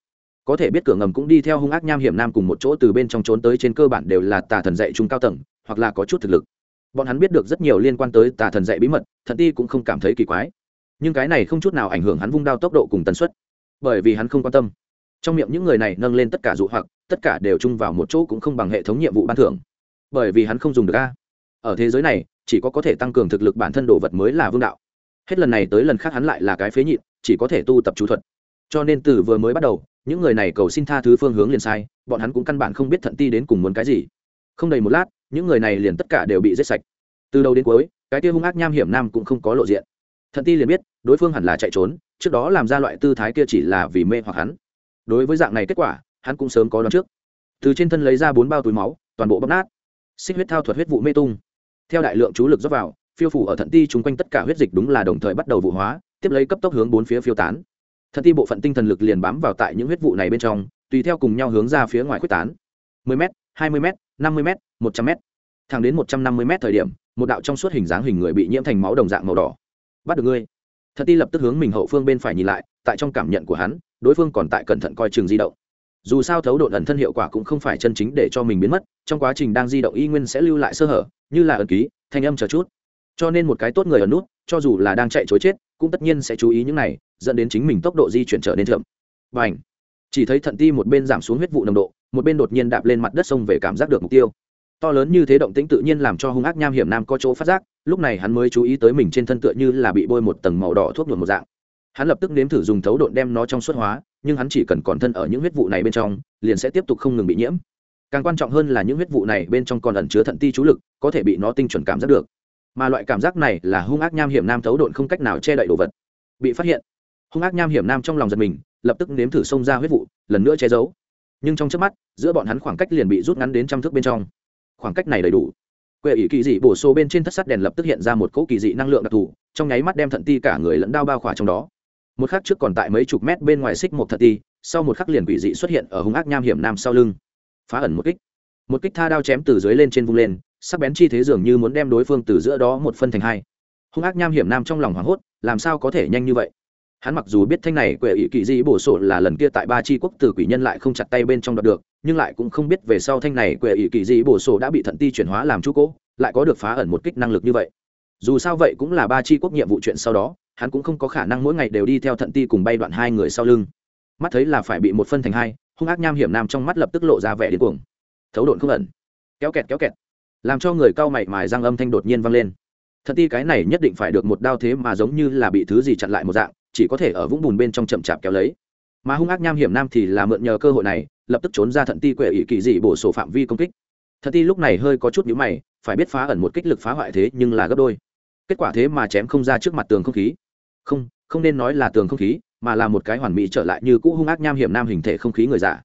Có thể biết cửa ngầm cũng đi theo hung ác nham hiểm nam cùng một chỗ từ bên trong trốn tới trên cơ bản đều là tà thần dạy trung cao tầng, hoặc là có chút thực lực. Bọn hắn biết được rất nhiều liên quan tới tà thần dạy bí mật thần ti cũng không cảm thấy kỳ quái. Nhưng cái này không chút nào ảnh hưởng hắn vung đao tốc độ cùng tần suất, bởi vì hắn không quan tâm. Trong miệng những người này nâng lên tất cả dụ hoặc tất cả đều chung vào một chỗ cũng không bằng hệ thống nhiệm vụ ban thưởng. Bởi vì hắn không dùng được a. Ở thế giới này, chỉ có có thể tăng cường thực lực bản thân đồ vật mới là vương đạo. Hết lần này tới lần khác hắn lại là cái phế nhịn, chỉ có thể tu tập chú thuật. Cho nên từ vừa mới bắt đầu, những người này cầu xin tha thứ phương hướng liền sai, bọn hắn cũng căn bản không biết thận ti đến cùng muốn cái gì. Không đầy một lát, những người này liền tất cả đều bị giết sạch. Từ đầu đến cuối, cái kia hung ác nham hiểm nam cũng không có lộ diện. Thận ti liền biết, đối phương hẳn là chạy trốn, trước đó làm ra loại tư thái kia chỉ là vì mê hoặc hắn. Đối với dạng này kết quả hắn cũng sớm có đoán trước. Từ trên thân lấy ra bốn bao túi máu, toàn bộ bóc nát. Xích huyết thao thuật huyết vụ mê tung. Theo đại lượng chú lực dốc vào, phiêu phủ ở thận ti chung quanh tất cả huyết dịch đúng là đồng thời bắt đầu vụ hóa, tiếp lấy cấp tốc hướng bốn phía phiêu tán. Thận ti bộ phận tinh thần lực liền bám vào tại những huyết vụ này bên trong, tùy theo cùng nhau hướng ra phía ngoài quyết tán. 10 m 20 m 50 m 100 m thẳng đến 150 m thời điểm, một đạo trong suốt hình dáng hình người bị nhiễm thành máu đồng dạng màu đỏ. Bắt được ngươi. Thận ti lập tức hướng mình hậu phương bên phải nhìn lại, tại trong cảm nhận của hắn, đối phương còn tại cẩn thận coi chừng di động dù sao thấu độn ẩn thân hiệu quả cũng không phải chân chính để cho mình biến mất, trong quá trình đang di động y nguyên sẽ lưu lại sơ hở, như là ẩn ký, thanh âm chờ chút. Cho nên một cái tốt người ở nút, cho dù là đang chạy chối chết, cũng tất nhiên sẽ chú ý những này, dẫn đến chính mình tốc độ di chuyển trở nên chậm. Và ảnh chỉ thấy thận ti một bên giảm xuống huyết vụ nồng độ, một bên đột nhiên đạp lên mặt đất sông về cảm giác được mục tiêu. To lớn như thế động tĩnh tự nhiên làm cho hung ác nham hiểm nam có chỗ phát giác, lúc này hắn mới chú ý tới mình trên thân tựa như là bị bôi một tầng màu đỏ thuốc nhuộm một dạng. Hắn lập tức nếm thử dùng thấu độn đem nó trong suốt hóa nhưng hắn chỉ cần còn thân ở những huyết vụ này bên trong, liền sẽ tiếp tục không ngừng bị nhiễm. Càng quan trọng hơn là những huyết vụ này bên trong còn ẩn chứa thận ti chú lực, có thể bị nó tinh chuẩn cảm giác được. Mà loại cảm giác này là hung ác nham hiểm nam thấu độn không cách nào che đậy đồ vật. Bị phát hiện, hung ác nham hiểm nam trong lòng giật mình, lập tức nếm thử xông ra huyết vụ, lần nữa che giấu. Nhưng trong trước mắt, giữa bọn hắn khoảng cách liền bị rút ngắn đến trăm thước bên trong. Khoảng cách này đầy đủ. Quệ ỷ kỳ dị bổ số bên trên thất sắt đèn lập tức hiện ra một cỗ kỳ dị năng lượng đặc thù, trong nháy mắt đem thận ti cả người lẫn đao bao khỏa trong đó một khắc trước còn tại mấy chục mét bên ngoài xích một thật ti sau một khắc liền quỷ dị xuất hiện ở hung ác nham hiểm nam sau lưng. Phá ẩn một kích. Một kích tha đao chém từ dưới lên trên vung lên, sắc bén chi thế dường như muốn đem đối phương từ giữa đó một phân thành hai. Hung ác nham hiểm nam trong lòng hoảng hốt, làm sao có thể nhanh như vậy? Hắn mặc dù biết thanh này quệ ỷ kỳ dị bổ sổ là lần kia tại ba chi quốc tử quỷ nhân lại không chặt tay bên trong đoạt được, nhưng lại cũng không biết về sau thanh này quệ ỷ kỳ dị bổ sổ đã bị thận ti chuyển hóa làm chú cố lại có được phá ẩn một kích năng lực như vậy. Dù sao vậy cũng là ba chi quốc nhiệm vụ chuyện sau đó hắn cũng không có khả năng mỗi ngày đều đi theo thận ti cùng bay đoạn hai người sau lưng. Mắt thấy là phải bị một phân thành hai, hung ác nham hiểm nam trong mắt lập tức lộ ra vẻ điên cuồng. Thấu độn không ẩn. Kéo kẹt kéo kẹt. Làm cho người cao mày mài răng âm thanh đột nhiên vang lên. Thật ti cái này nhất định phải được một đao thế mà giống như là bị thứ gì chặn lại một dạng, chỉ có thể ở vũng bùn bên trong chậm chạp kéo lấy. Mà hung ác nham hiểm nam thì là mượn nhờ cơ hội này, lập tức trốn ra thận ti quệ ỷ kỳ dị bổ sổ phạm vi công kích. Thận ti lúc này hơi có chút nhữ mày, phải biết phá ẩn một kích lực phá hoại thế nhưng là gấp đôi. Kết quả thế mà chém không ra trước mặt tường không khí không không nên nói là tường không khí, mà là một cái hoàn mỹ trở lại như cũ hung ác nham hiểm nam hình thể không khí người giả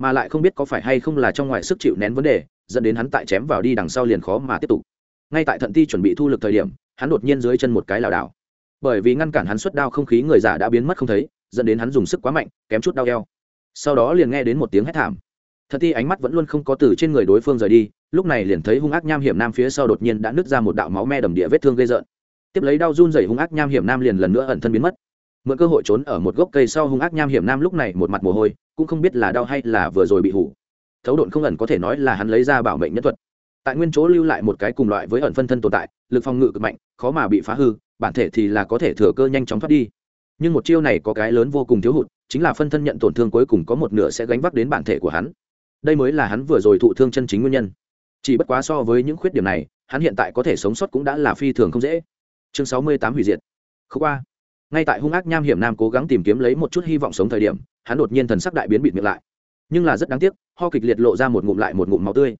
mà lại không biết có phải hay không là trong ngoài sức chịu nén vấn đề, dẫn đến hắn tại chém vào đi đằng sau liền khó mà tiếp tục. Ngay tại thận ti chuẩn bị thu lực thời điểm, hắn đột nhiên dưới chân một cái lảo đảo. Bởi vì ngăn cản hắn xuất đao không khí người giả đã biến mất không thấy, dẫn đến hắn dùng sức quá mạnh, kém chút đau eo. Sau đó liền nghe đến một tiếng hét thảm. Thận thi ánh mắt vẫn luôn không có từ trên người đối phương rời đi, lúc này liền thấy hung ác nham hiểm nam phía sau đột nhiên đã nứt ra một đạo máu me đầm địa vết thương gây rợn tiếp lấy đau run rẩy hung ác nham hiểm nam liền lần nữa ẩn thân biến mất. Mượn cơ hội trốn ở một gốc cây sau hung ác nham hiểm nam lúc này một mặt mồ hôi, cũng không biết là đau hay là vừa rồi bị hủ. Thấu độn không ẩn có thể nói là hắn lấy ra bảo mệnh nhân thuật. Tại nguyên chỗ lưu lại một cái cùng loại với ẩn phân thân tồn tại, lực phòng ngự cực mạnh, khó mà bị phá hư, bản thể thì là có thể thừa cơ nhanh chóng thoát đi. Nhưng một chiêu này có cái lớn vô cùng thiếu hụt, chính là phân thân nhận tổn thương cuối cùng có một nửa sẽ gánh vác đến bản thể của hắn. Đây mới là hắn vừa rồi thụ thương chân chính nguyên nhân. Chỉ bất quá so với những khuyết điểm này, hắn hiện tại có thể sống sót cũng đã là phi thường không dễ chương sáu mươi tám hủy diệt. Không qua ngay tại hung ác nham hiểm nam cố gắng tìm kiếm lấy một chút hy vọng sống thời điểm, hắn đột nhiên thần sắc đại biến bịt miệng lại. Nhưng là rất đáng tiếc, ho kịch liệt lộ ra một ngụm lại một ngụm máu tươi.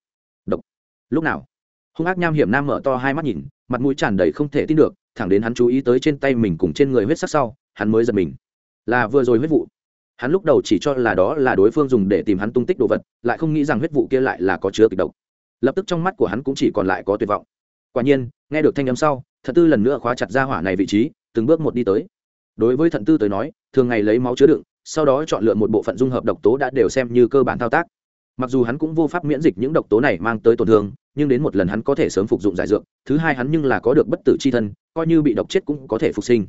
Độc. Lúc nào? Hung ác nham hiểm nam mở to hai mắt nhìn, mặt mũi tràn đầy không thể tin được, thẳng đến hắn chú ý tới trên tay mình cùng trên người huyết sắc sau, hắn mới giật mình. Là vừa rồi huyết vụ. Hắn lúc đầu chỉ cho là đó là đối phương dùng để tìm hắn tung tích đồ vật, lại không nghĩ rằng huyết vụ kia lại là có chứa kịch độc. Lập tức trong mắt của hắn cũng chỉ còn lại có tuyệt vọng. Quả nhiên, nghe được thanh âm sau thận tư lần nữa khóa chặt ra hỏa này vị trí, từng bước một đi tới. Đối với thận tư tới nói, thường ngày lấy máu chứa đựng, sau đó chọn lựa một bộ phận dung hợp độc tố đã đều xem như cơ bản thao tác. Mặc dù hắn cũng vô pháp miễn dịch những độc tố này mang tới tổn thương, nhưng đến một lần hắn có thể sớm phục dụng giải dược, thứ hai hắn nhưng là có được bất tử c h i thân, coi như bị độc chết cũng có thể phục sinh.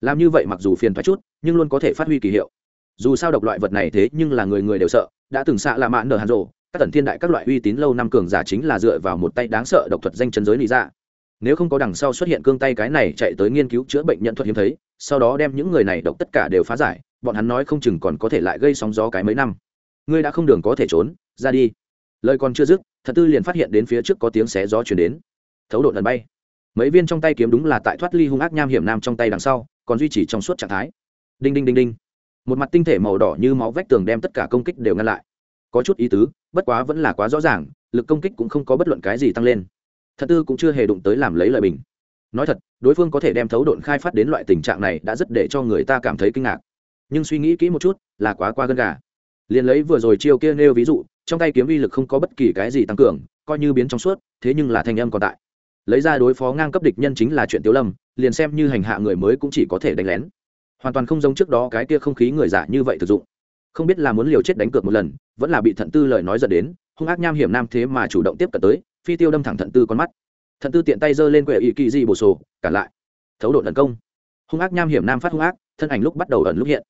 Làm như vậy mặc dù phiền thoái chút, nhưng luôn có thể phát huy kỳ hiệu. Dù sao độc loại vật này thế nhưng là người người đều sợ, đã từng xạ là mãn nở hàn rộ các tần thiên đại các loại uy tín lâu năm cường giả chính là dựa vào một tay đáng sợ độc thuật danh chân giới lý ra dạ nếu không có đằng sau xuất hiện cương tay cái này chạy tới nghiên cứu chữa bệnh nhận thuật hiếm thấy, sau đó đem những người này độc tất cả đều phá giải, bọn hắn nói không chừng còn có thể lại gây sóng gió cái mấy năm. Ngươi đã không đường có thể trốn, ra đi. Lời còn chưa dứt, thật tư liền phát hiện đến phía trước có tiếng xé gió chuyển đến. Thấu độ lần bay. Mấy viên trong tay kiếm đúng là tại thoát ly hung ác nham hiểm nam trong tay đằng sau, còn duy trì trong suốt trạng thái. Đinh đinh đinh đinh. Một mặt tinh thể màu đỏ như máu vách tường đem tất cả công kích đều ngăn lại. Có chút ý tứ, bất quá vẫn là quá rõ ràng, lực công kích cũng không có bất luận cái gì tăng lên thật tư cũng chưa hề đụng tới làm lấy lời bình. Nói thật, đối phương có thể đem thấu độn khai phát đến loại tình trạng này đã rất để cho người ta cảm thấy kinh ngạc. Nhưng suy nghĩ kỹ một chút, là quá qua gân gà. Liền lấy vừa rồi chiêu kia nêu ví dụ, trong tay kiếm uy lực không có bất kỳ cái gì tăng cường, coi như biến trong suốt, thế nhưng là thanh âm còn tại. Lấy ra đối phó ngang cấp địch nhân chính là chuyện tiếu lâm, liền xem như hành hạ người mới cũng chỉ có thể đánh lén. Hoàn toàn không giống trước đó cái kia không khí người giả như vậy thực dụng. Không biết là muốn liều chết đánh cược một lần, vẫn là bị thận tư lời nói dẫn đến, hung ác nham hiểm nam thế mà chủ động tiếp cận tới phi tiêu đâm thẳng thận tư con mắt. Thận tư tiện tay giơ lên quệ ý kỳ di bổ sổ cản lại. Thấu độ tấn công. Hung ác nham hiểm nam phát hung ác, thân ảnh lúc bắt đầu ẩn lúc hiện.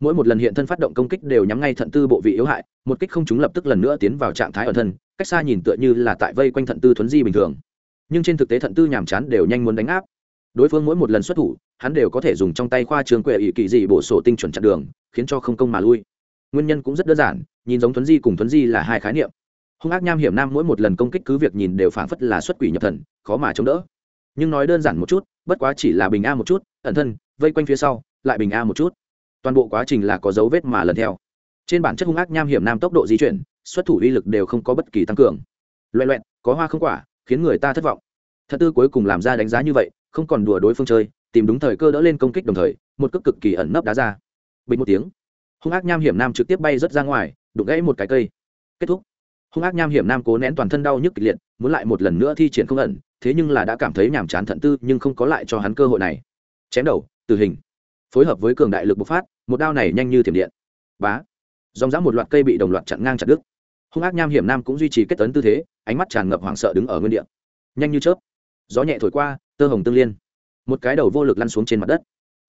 Mỗi một lần hiện thân phát động công kích đều nhắm ngay thận tư bộ vị yếu hại, một kích không chúng lập tức lần nữa tiến vào trạng thái ẩn thân, cách xa nhìn tựa như là tại vây quanh thận tư thuấn di bình thường. Nhưng trên thực tế thận tư nhàm chán đều nhanh muốn đánh áp. Đối phương mỗi một lần xuất thủ, hắn đều có thể dùng trong tay khoa trường quệ ỵ kỳ dị bổ sổ tinh chuẩn chặn đường, khiến cho không công mà lui. Nguyên nhân cũng rất đơn giản, nhìn giống thuấn di cùng thuấn di là hai khái niệm hung ác nham hiểm nam mỗi một lần công kích cứ việc nhìn đều phảng phất là xuất quỷ nhập thần, khó mà chống đỡ. Nhưng nói đơn giản một chút, bất quá chỉ là bình a một chút, ẩn thân, vây quanh phía sau, lại bình a một chút. Toàn bộ quá trình là có dấu vết mà lần theo. Trên bản chất hung ác nham hiểm nam tốc độ di chuyển, xuất thủ uy lực đều không có bất kỳ tăng cường. Loẹ loẹn, có hoa không quả, khiến người ta thất vọng. Thật tư cuối cùng làm ra đánh giá như vậy, không còn đùa đối phương chơi, tìm đúng thời cơ đỡ lên công kích đồng thời, một cước cực kỳ ẩn nấp đá ra. Bình một tiếng, hung ác nham hiểm nam trực tiếp bay rớt ra ngoài, đụng gãy một cái cây. Kết thúc hung ác nham hiểm nam cố nén toàn thân đau nhức kịch liệt, muốn lại một lần nữa thi triển không ẩn, thế nhưng là đã cảm thấy nhàm chán thận tư nhưng không có lại cho hắn cơ hội này. Chém đầu, tử hình. Phối hợp với cường đại lực bộc phát, một đao này nhanh như thiểm điện. Bá. Dòng dã một loạt cây bị đồng loạt chặn ngang chặt đứt. Hung ác nham hiểm nam cũng duy trì kết tấn tư thế, ánh mắt tràn ngập hoảng sợ đứng ở nguyên địa. Nhanh như chớp. Gió nhẹ thổi qua, tơ hồng tương liên. Một cái đầu vô lực lăn xuống trên mặt đất.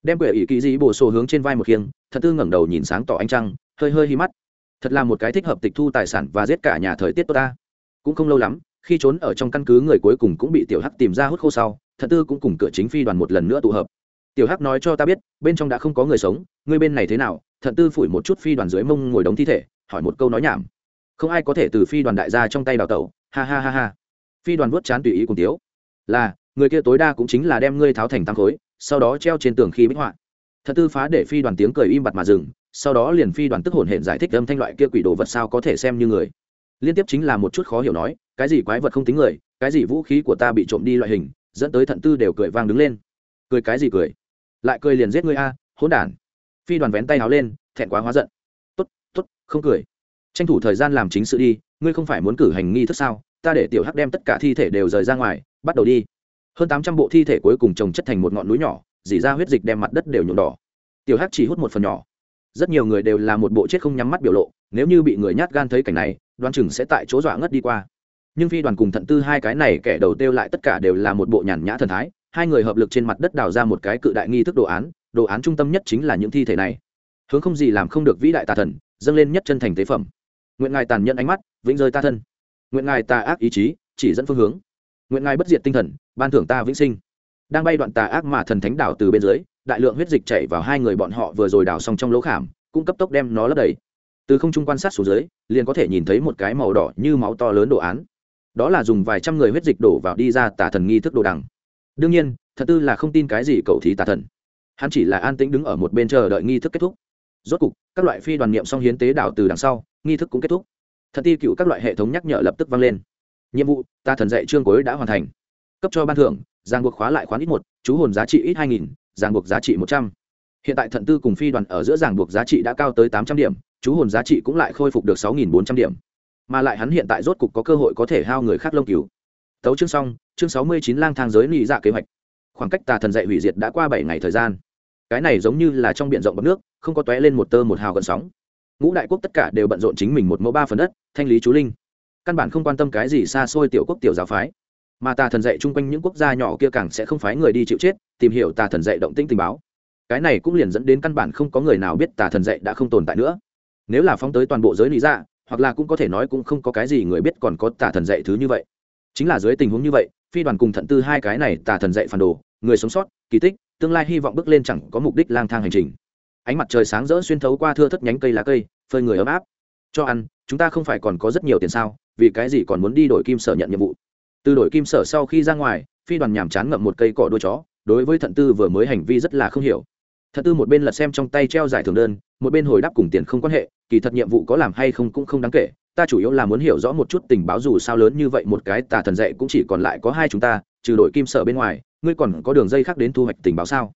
Đem quệ ỷ kỹ dĩ bổ sổ hướng trên vai một khiêng thật tư ngẩng đầu nhìn sáng tỏ ánh trăng, hơi hơi hi mắt thật là một cái thích hợp tịch thu tài sản và giết cả nhà thời tiết tốt ta. Cũng không lâu lắm, khi trốn ở trong căn cứ người cuối cùng cũng bị tiểu hắc tìm ra hút khô sau, thật tư cũng cùng cửa chính phi đoàn một lần nữa tụ hợp. Tiểu hắc nói cho ta biết, bên trong đã không có người sống, người bên này thế nào? Thật tư phủi một chút phi đoàn dưới mông ngồi đống thi thể, hỏi một câu nói nhảm. Không ai có thể từ phi đoàn đại gia trong tay đào tẩu, ha ha ha ha. Phi đoàn vuốt chán tùy ý cùng tiếu. Là, người kia tối đa cũng chính là đem ngươi tháo thành tăng khối, sau đó treo trên tường khi bích họa. Thật tư phá để phi đoàn tiếng cười im bặt mà dừng sau đó liền phi đoàn tức hồn hển giải thích âm thanh loại kia quỷ đồ vật sao có thể xem như người. Liên tiếp chính là một chút khó hiểu nói, cái gì quái vật không tính người, cái gì vũ khí của ta bị trộm đi loại hình, dẫn tới thận tư đều cười vang đứng lên. Cười cái gì cười? Lại cười liền giết ngươi a, hỗn đản. Phi đoàn vén tay háo lên, thẹn quá hóa giận. Tốt tốt, không cười. Tranh thủ thời gian làm chính sự đi, ngươi không phải muốn cử hành nghi thức sao? Ta để tiểu hắc đem tất cả thi thể đều rời ra ngoài, bắt đầu đi. Hơn tám trăm bộ thi thể cuối cùng trồng chất thành một ngọn núi nhỏ dỉ ra huyết dịch đem mặt đất đều nhuộm đỏ. Tiểu hắc chỉ hút một phần nhỏ rất nhiều người đều là một bộ chết không nhắm mắt biểu lộ, nếu như bị người nhát gan thấy cảnh này đoan chừng sẽ tại chỗ dọa ngất đi qua. Nhưng phi đoàn cùng thận tư hai cái này kẻ đầu tiêu lại tất cả đều là một bộ nhàn nhã thần thái, hai người hợp lực trên mặt đất đào ra một cái cự đại nghi thức đồ án đồ án trung tâm nhất chính là những thi thể này. Hướng không gì làm không được vĩ đại tà thần, dâng lên nhất chân thành tế phẩm. Nguyện ngài tàn nhẫn ánh mắt, vĩnh rơi ta thân. Nguyện ngài tà ác ý chí, chỉ dẫn phương hướng. Nguyện ngài bất diệt tinh thần, ban thưởng ta vĩnh sinh. Đang bay đoạn tà ác mà thần thánh đảo từ bên dưới đại lượng huyết dịch chảy vào hai người bọn họ vừa rồi đào xong trong lỗ khảm, cũng cấp tốc đem nó lấp đầy. Từ không trung quan sát xuống dưới, liền có thể nhìn thấy một cái màu đỏ như máu to lớn đồ án. Đó là dùng vài trăm người huyết dịch đổ vào đi ra tà thần nghi thức đồ đằng. Đương nhiên, thật tư là không tin cái gì cậu thí tà thần. Hắn chỉ là an tĩnh đứng ở một bên chờ đợi nghi thức kết thúc. Rốt cục, các loại phi đoàn niệm xong hiến tế đảo từ đằng sau, nghi thức cũng kết thúc. Thật ti cựu các loại hệ thống nhắc nhở lập tức vang lên. Nhiệm vụ ta thần dạy chương cuối đã hoàn thành. Cấp cho ban thưởng, giang buộc khóa lại khoán ít một, chú hồn giá trị ít hai nghìn ràng buộc giá trị một trăm. Hiện tại thận tư cùng phi đoàn ở giữa ràng buộc giá trị đã cao tới tám trăm điểm, chú hồn giá trị cũng lại khôi phục được sáu nghìn bốn trăm điểm. Mà lại hắn hiện tại rốt cục có cơ hội có thể hao người khác lông cứu tấu chương xong, chương sáu mươi chín lang thang giới nghị dạ kế hoạch. Khoảng cách tà thần dạy hủy diệt đã qua bảy ngày thời gian. Cái này giống như là trong b i ể n rộng bấm nước, không có t lên một tơ một hào gần sóng. Ngũ đại quốc tất cả đều bận rộn chính mình một mẫu ba phần đất, thanh lý chú linh. Căn bản không quan tâm cái gì xa xôi tiểu quốc tiểu giáo phái mà tà thần dạy chung quanh những quốc gia nhỏ kia càng sẽ không phái người đi chịu chết, tìm hiểu tà thần dạy động tĩnh tình báo. Cái này cũng liền dẫn đến căn bản không có người nào biết tà thần dạy đã không tồn tại nữa. Nếu là phóng tới toàn bộ giới lý ra hoặc là cũng có thể nói cũng không có cái gì người biết còn có tà thần dạy thứ như vậy. Chính là dưới tình huống như vậy, phi đoàn cùng thận tư hai cái này tà thần dạy phản đồ, người sống sót, kỳ tích, tương lai hy vọng bước lên chẳng có mục đích lang thang hành trình. Ánh mặt trời sáng rỡ xuyên thấu qua thưa thất nhánh cây lá cây, phơi người ấm áp. Cho ăn, chúng ta không phải còn có rất nhiều tiền sao, vì cái gì còn muốn đi đổi kim sở nhận nhiệm vụ? Từ đổi kim sở sau khi ra ngoài, phi đoàn nhàm chán ngậm một cây cỏ đuôi chó, đối với thận tư vừa mới hành vi rất là không hiểu. Thận tư một bên lật xem trong tay treo giải thưởng đơn, một bên hồi đáp cùng tiền không quan hệ, kỳ thật nhiệm vụ có làm hay không cũng không đáng kể, ta chủ yếu là muốn hiểu rõ một chút tình báo dù sao lớn như vậy một cái tà thần dạy cũng chỉ còn lại có hai chúng ta, trừ đội kim sở bên ngoài, ngươi còn có đường dây khác đến thu hoạch tình báo sao?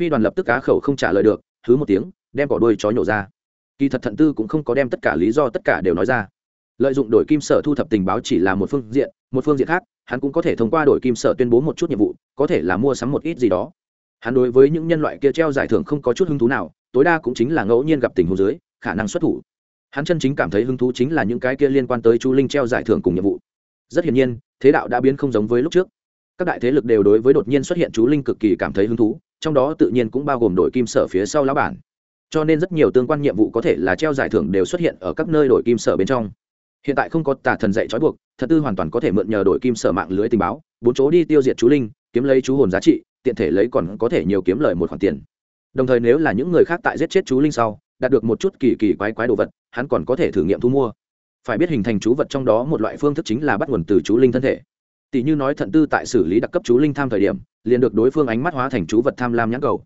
Phi đoàn lập tức cá khẩu không trả lời được thứ một tiếng, đem cỏ đuôi chó nhổ ra. Kỳ thật thận tư cũng không có đem tất cả lý do tất cả đều nói ra lợi dụng đổi kim sở thu thập tình báo chỉ là một phương diện, một phương diện khác, hắn cũng có thể thông qua đổi kim sở tuyên bố một chút nhiệm vụ, có thể là mua sắm một ít gì đó. Hắn đối với những nhân loại kia treo giải thưởng không có chút hứng thú nào, tối đa cũng chính là ngẫu nhiên gặp tình huống dưới, khả năng xuất thủ. Hắn chân chính cảm thấy hứng thú chính là những cái kia liên quan tới chu linh treo giải thưởng cùng nhiệm vụ. Rất hiển nhiên, thế đạo đã biến không giống với lúc trước. Các đại thế lực đều đối với đột nhiên xuất hiện chú linh cực kỳ cảm thấy hứng thú, trong đó tự nhiên cũng bao gồm đội kim sở phía sau lá bản. Cho nên rất nhiều tương quan nhiệm vụ có thể là treo giải thưởng đều xuất hiện ở các nơi đội kim sở bên trong hiện tại không có tà thần dạy trói buộc, thật tư hoàn toàn có thể mượn nhờ đội kim sở mạng lưới tình báo, bốn chỗ đi tiêu diệt chú linh, kiếm lấy chú hồn giá trị, tiện thể lấy còn có thể nhiều kiếm lời một khoản tiền. Đồng thời nếu là những người khác tại giết chết chú linh sau, đạt được một chút kỳ kỳ quái quái đồ vật, hắn còn có thể thử nghiệm thu mua. Phải biết hình thành chú vật trong đó một loại phương thức chính là bắt nguồn từ chú linh thân thể. Tỷ như nói thận tư tại xử lý đặc cấp chú linh tham thời điểm, liền được đối phương ánh mắt hóa thành chú vật tham lam nhãn cầu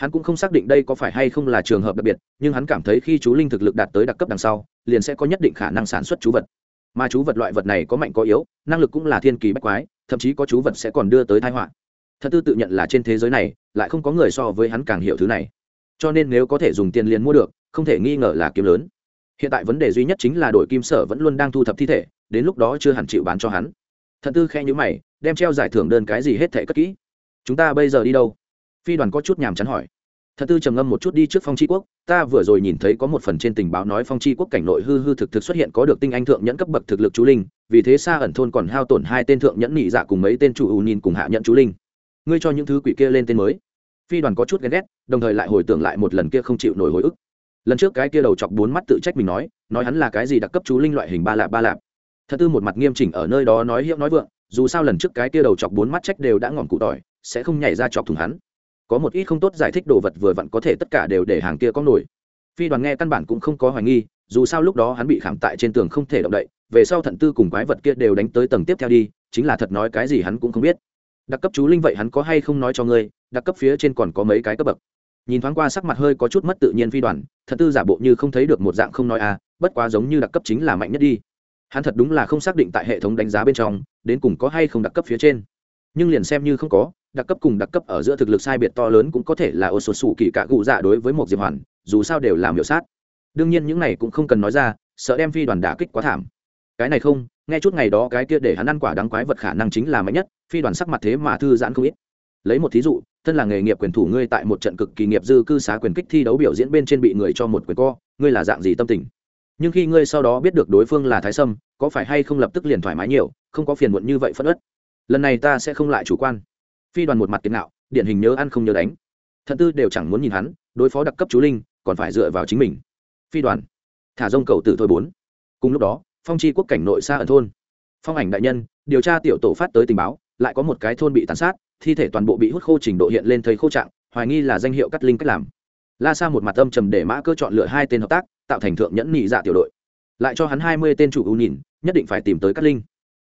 hắn cũng không xác định đây có phải hay không là trường hợp đặc biệt, nhưng hắn cảm thấy khi chú linh thực lực đạt tới đặc cấp đằng sau, liền sẽ có nhất định khả năng sản xuất chú vật. Mà chú vật loại vật này có mạnh có yếu, năng lực cũng là thiên kỳ bách quái, thậm chí có chú vật sẽ còn đưa tới thái họa. Thật tư tự nhận là trên thế giới này, lại không có người so với hắn càng hiểu thứ này. Cho nên nếu có thể dùng tiền liền mua được, không thể nghi ngờ là kiếm lớn. Hiện tại vấn đề duy nhất chính là đội kim sở vẫn luôn đang thu thập thi thể, đến lúc đó chưa hẳn chịu bán cho hắn. Thật tư khe nhữ mày, đem treo giải thưởng đơn cái gì hết thể cất kỹ. Chúng ta bây giờ đi đâu? Phi đoàn có chút nhàm chán hỏi. Thật tư trầm ngâm một chút đi trước phong tri quốc, ta vừa rồi nhìn thấy có một phần trên tình báo nói phong tri quốc cảnh nội hư hư thực thực xuất hiện có được tinh anh thượng nhẫn cấp bậc thực lực chú linh, vì thế xa ẩn thôn còn hao tổn hai tên thượng nhẫn nhị dạ cùng mấy tên chủ ưu nhìn cùng hạ nhận chú linh. Ngươi cho những thứ quỷ kia lên tên mới. Phi đoàn có chút ghen ghét, đồng thời lại hồi tưởng lại một lần kia không chịu nổi hồi ức. Lần trước cái kia đầu chọc bốn mắt tự trách mình nói nói hắn là cái gì đặc cấp chú linh loại hình ba lạp ba lạp. Thật tư một mặt nghiêm chỉnh ở nơi đó nói hiệu nói vượng, dù sao lần trước cái kia đầu chọc bốn mắt trách đều đã ngọn cụ tỏi, sẽ không nhảy ra chọc thùng hắn có một ít không tốt giải thích đồ vật vừa vặn có thể tất cả đều để hàng kia có nổi. Phi đoàn nghe căn bản cũng không có hoài nghi, dù sao lúc đó hắn bị khảm tại trên tường không thể động đậy, về sau thận tư cùng quái vật kia đều đánh tới tầng tiếp theo đi, chính là thật nói cái gì hắn cũng không biết. Đặc cấp chú linh vậy hắn có hay không nói cho ngươi, đặc cấp phía trên còn có mấy cái cấp bậc. Nhìn thoáng qua sắc mặt hơi có chút mất tự nhiên phi đoàn thật tư giả bộ như không thấy được một dạng không nói à bất quá giống như đặc cấp chính là mạnh nhất đi. Hắn thật đúng là không xác định tại hệ thống đánh giá bên trong, đến cùng có hay không đặc cấp phía trên. Nhưng liền xem như không có đặc cấp cùng đặc cấp ở giữa thực lực sai biệt to lớn cũng có thể là ô sột sủ kỳ cạ cụ dạ đối với một diệp hoàn, dù sao đều làm hiệu sát. Đương nhiên những này cũng không cần nói ra, sợ đem phi đoàn đả kích quá thảm. Cái này không, nghe chút ngày đó cái kia để hắn ăn quả đắng quái vật khả năng chính là mạnh nhất, phi đoàn sắc mặt thế mà thư giãn không ít. Lấy một thí dụ, thân là nghề nghiệp quyền thủ ngươi tại một trận cực kỳ nghiệp dư cư xá quyền kích thi đấu biểu diễn bên trên bị người cho một quyền co, ngươi là dạng gì tâm tình? Nhưng khi ngươi sau đó biết được đối phương là thái sâm, có phải hay không lập tức liền thoải mái nhiều, không có phiền muộn như vậy phất ất lần này ta sẽ không lại chủ quan phi đoàn một mặt kiệt nạo điển hình nhớ ăn không nhớ đánh. Thận tư đều chẳng muốn nhìn hắn, đối phó đặc cấp chú linh, còn phải dựa vào chính mình. Phi đoàn, thả rông cầu tử thôi bốn. Cùng lúc đó, phong chi quốc cảnh nội xa ở thôn. Phong ảnh đại nhân, điều tra tiểu tổ phát tới tình báo, lại có một cái thôn bị tàn sát, thi thể toàn bộ bị hút khô trình độ hiện lên thấy khô trạng, hoài nghi là danh hiệu cắt linh cách làm. La sa một mặt âm trầm để mã cơ chọn lựa hai tên hợp tác, tạo thành thượng nhẫn nhị dạ tiểu đội. Lại cho hắn hai mươi tên chủ ưu nhìn, nhất định phải tìm tới cắt linh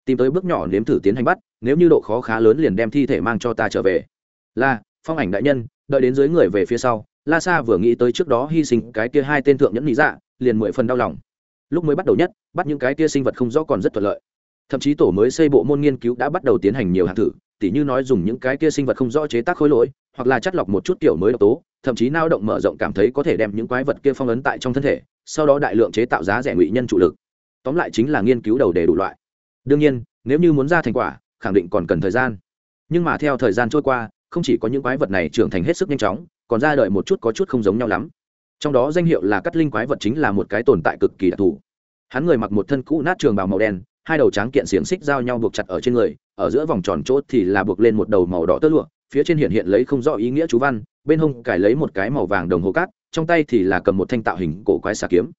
tìm tới bước nhỏ nếm thử tiến hành bắt, nếu như độ khó khá lớn liền đem thi thể mang cho ta trở về. Là phong ảnh đại nhân, đợi đến dưới người về phía sau, la sa vừa nghĩ tới trước đó hy sinh cái kia hai tên thượng nhẫn lý dạ liền mười phần đau lòng. Lúc mới bắt đầu nhất, bắt những cái kia sinh vật không rõ còn rất thuận lợi. Thậm chí tổ mới xây bộ môn nghiên cứu đã bắt đầu tiến hành nhiều hạng thử, tỉ như nói dùng những cái kia sinh vật không rõ chế tác khối lỗi, hoặc là chất lọc một chút kiểu mới độc tố, thậm chí nao động mở rộng cảm thấy có thể đem những quái vật kia phong ấn tại trong thân thể, sau đó đại lượng chế tạo giá rẻ ngụy nhân trụ lực. Tóm lại chính là nghiên cứu đầu đề đủ loại đương nhiên, nếu như muốn ra thành quả, khẳng định còn cần thời gian. Nhưng mà theo thời gian trôi qua, không chỉ có những quái vật này trưởng thành hết sức nhanh chóng, còn ra đời một chút có chút không giống nhau lắm. Trong đó danh hiệu là cắt linh quái vật chính là một cái tồn tại cực kỳ đặc thù. Hắn người mặc một thân cũ nát trường bào màu đen, hai đầu tráng kiện xiềng xích giao nhau buộc chặt ở trên người, ở giữa vòng tròn chốt thì là buộc lên một đầu màu đỏ tơ lụa, phía trên hiện hiện lấy không rõ ý nghĩa chú văn, bên hông cải lấy một cái màu vàng đồng hồ cát, trong tay thì là cầm một thanh tạo hình cổ quái xà kiếm.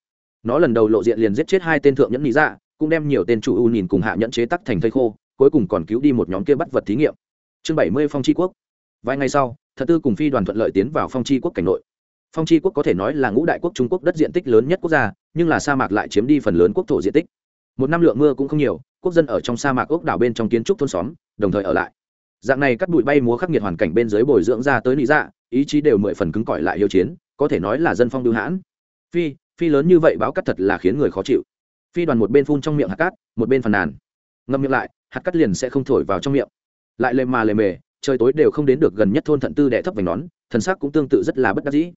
Nó lần đầu lộ diện liền giết chết hai tên thượng nhẫn lý dạ cũng đem nhiều tên chủ u nhìn cùng hạ nhẫn chế tắc thành thây khô, cuối cùng còn cứu đi một nhóm kia bắt vật thí nghiệm. Chương bảy mươi phong tri quốc. Vài ngày sau, thật tư cùng phi đoàn thuận lợi tiến vào phong tri quốc cảnh nội. Phong tri quốc có thể nói là ngũ đại quốc trung quốc đất diện tích lớn nhất quốc gia, nhưng là sa mạc lại chiếm đi phần lớn quốc thổ diện tích. Một năm lượng mưa cũng không nhiều, quốc dân ở trong sa mạc ốc đảo bên trong kiến trúc thôn xóm, đồng thời ở lại. Dạng này cắt bụi bay múa khắc nghiệt hoàn cảnh bên dưới bồi dưỡng ra tới lý dạ ý chí đều mười phần cứng cỏi lại hiếu chiến, có thể nói là dân phong bưu hãn. Phi phi lớn như vậy báo cắt thật là khiến người khó chịu phi đoàn một bên phun trong miệng hạt cát, một bên phàn nàn. Ngâm miệng lại, hạt cát liền sẽ không thổi vào trong miệng. Lại lề mà lề mề, trời tối đều không đến được gần nhất thôn thận tư đẻ thấp vành nón, thần sắc cũng tương tự rất là bất đắc dĩ.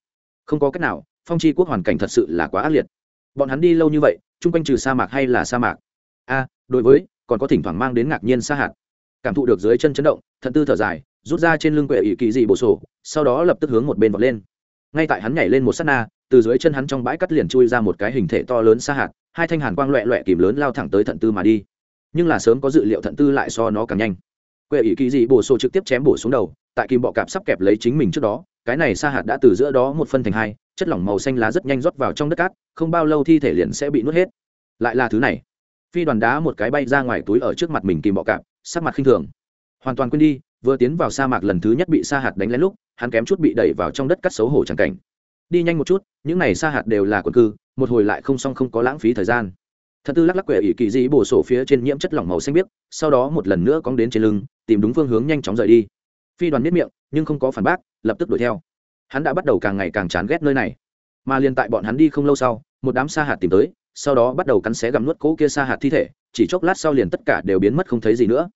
Không có cách nào, phong tri quốc hoàn cảnh thật sự là quá ác liệt. Bọn hắn đi lâu như vậy, chung quanh trừ sa mạc hay là sa mạc? A, đối với, còn có thỉnh thoảng mang đến ngạc nhiên sa hạt. Cảm thụ được dưới chân chấn động, thận tư thở dài, rút ra trên lưng quệ ỷ kỳ dị bổ sổ, sau đó lập tức hướng một bên vọt lên. Ngay tại hắn nhảy lên một s á t na, từ dưới chân hắn trong bãi cắt liền chui ra một cái hình thể to lớn sa hạt hai thanh hàn quang loẹ loẹ kìm lớn lao thẳng tới thận tư mà đi. Nhưng là sớm có dự liệu thận tư lại so nó càng nhanh. Quệ ỷ kỳ dị bổ sổ trực tiếp chém bổ xuống đầu, tại kim bọ cạp sắp kẹp lấy chính mình trước đó, cái này sa hạt đã từ giữa đó một phân thành hai, chất lỏng màu xanh lá rất nhanh rót vào trong đất cát, không bao lâu thi thể liền sẽ bị nuốt hết. Lại là thứ này. Phi đoàn đá một cái bay ra ngoài túi ở trước mặt mình kìm bọ cạp, sắc mặt khinh thường. Hoàn toàn quên đi, vừa tiến vào sa mạc lần thứ nhất bị sa hạt đánh lén lúc, hắn kém chút bị đẩy vào trong đất cắt xấu hổ trắng cảnh. Đi nhanh một chút, những này sa hạt đều là quần cư một hồi lại không xong không có lãng phí thời gian. Thật tư lắc lắc quẻ ỷ kỳ dĩ bổ sổ phía trên nhiễm chất lỏng màu xanh biếc, sau đó một lần nữa cóng đến trên lưng, tìm đúng phương hướng nhanh chóng rời đi. Phi đoàn biết miệng, nhưng không có phản bác, lập tức đuổi theo. Hắn đã bắt đầu càng ngày càng chán ghét nơi này. Mà liền tại bọn hắn đi không lâu sau, một đám sa hạt tìm tới, sau đó bắt đầu cắn xé gặm nuốt cỗ kia sa hạt thi thể, chỉ chốc lát sau liền tất cả đều biến mất không thấy gì nữa.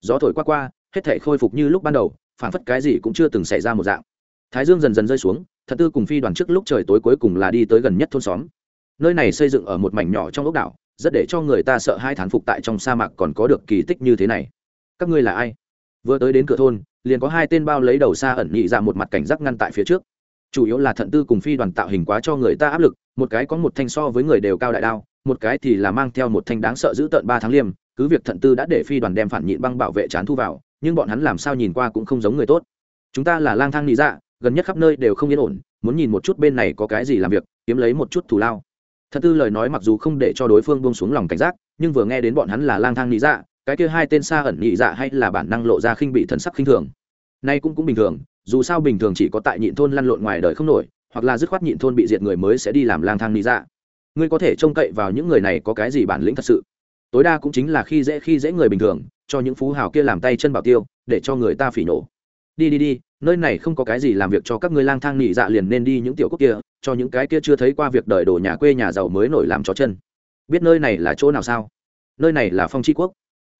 Gió thổi qua qua, hết thể khôi phục như lúc ban đầu phản phất cái gì cũng chưa từng xảy ra một dạng. Thái dương dần dần rơi xuống, thật tư cùng phi đoàn trước lúc trời tối cuối cùng là đi tới gần nhất thôn xóm nơi này xây dựng ở một mảnh nhỏ trong ốc đảo, rất để cho người ta sợ hai thán phục tại trong sa mạc còn có được kỳ tích như thế này. Các ngươi là ai? Vừa tới đến cửa thôn, liền có hai tên bao lấy đầu xa ẩn nhị ra một mặt cảnh giác ngăn tại phía trước. Chủ yếu là thận tư cùng phi đoàn tạo hình quá cho người ta áp lực, một cái có một thanh so với người đều cao đại đao, một cái thì là mang theo một thanh đáng sợ giữ tận ba tháng liêm, cứ việc thận tư đã để phi đoàn đem phản nhịn băng bảo vệ chán thu vào, nhưng bọn hắn làm sao nhìn qua cũng không giống người tốt. Chúng ta là lang thang nhị dạ gần nhất khắp nơi đều không yên ổn, muốn nhìn một chút bên này có cái gì làm việc, kiếm lấy một chút thù lao thật tư lời nói mặc dù không để cho đối phương buông xuống lòng cảnh giác, nhưng vừa nghe đến bọn hắn là lang thang nị dạ cái kia hai tên xa ẩn nị dạ hay là bản năng lộ ra khinh bị thần sắc khinh thường. Nay cũng cũng bình thường, dù sao bình thường chỉ có tại nhịn thôn lăn lộn ngoài đời không nổi, hoặc là dứt khoát nhịn thôn bị diệt người mới sẽ đi làm lang thang nị dạ. Ngươi có thể trông cậy vào những người này có cái gì bản lĩnh thật sự? Tối đa cũng chính là khi dễ khi dễ người bình thường, cho những phú hào kia làm tay chân bảo tiêu, để cho người ta phỉ nổ đi đi đi, nơi này không có cái gì làm việc cho các ngươi lang thang nghỉ dạ liền nên đi những tiểu quốc kia, cho những cái kia chưa thấy qua việc đợi đồ nhà quê nhà giàu mới nổi làm chó chân. Biết nơi này là chỗ nào sao? Nơi này là phong tri quốc.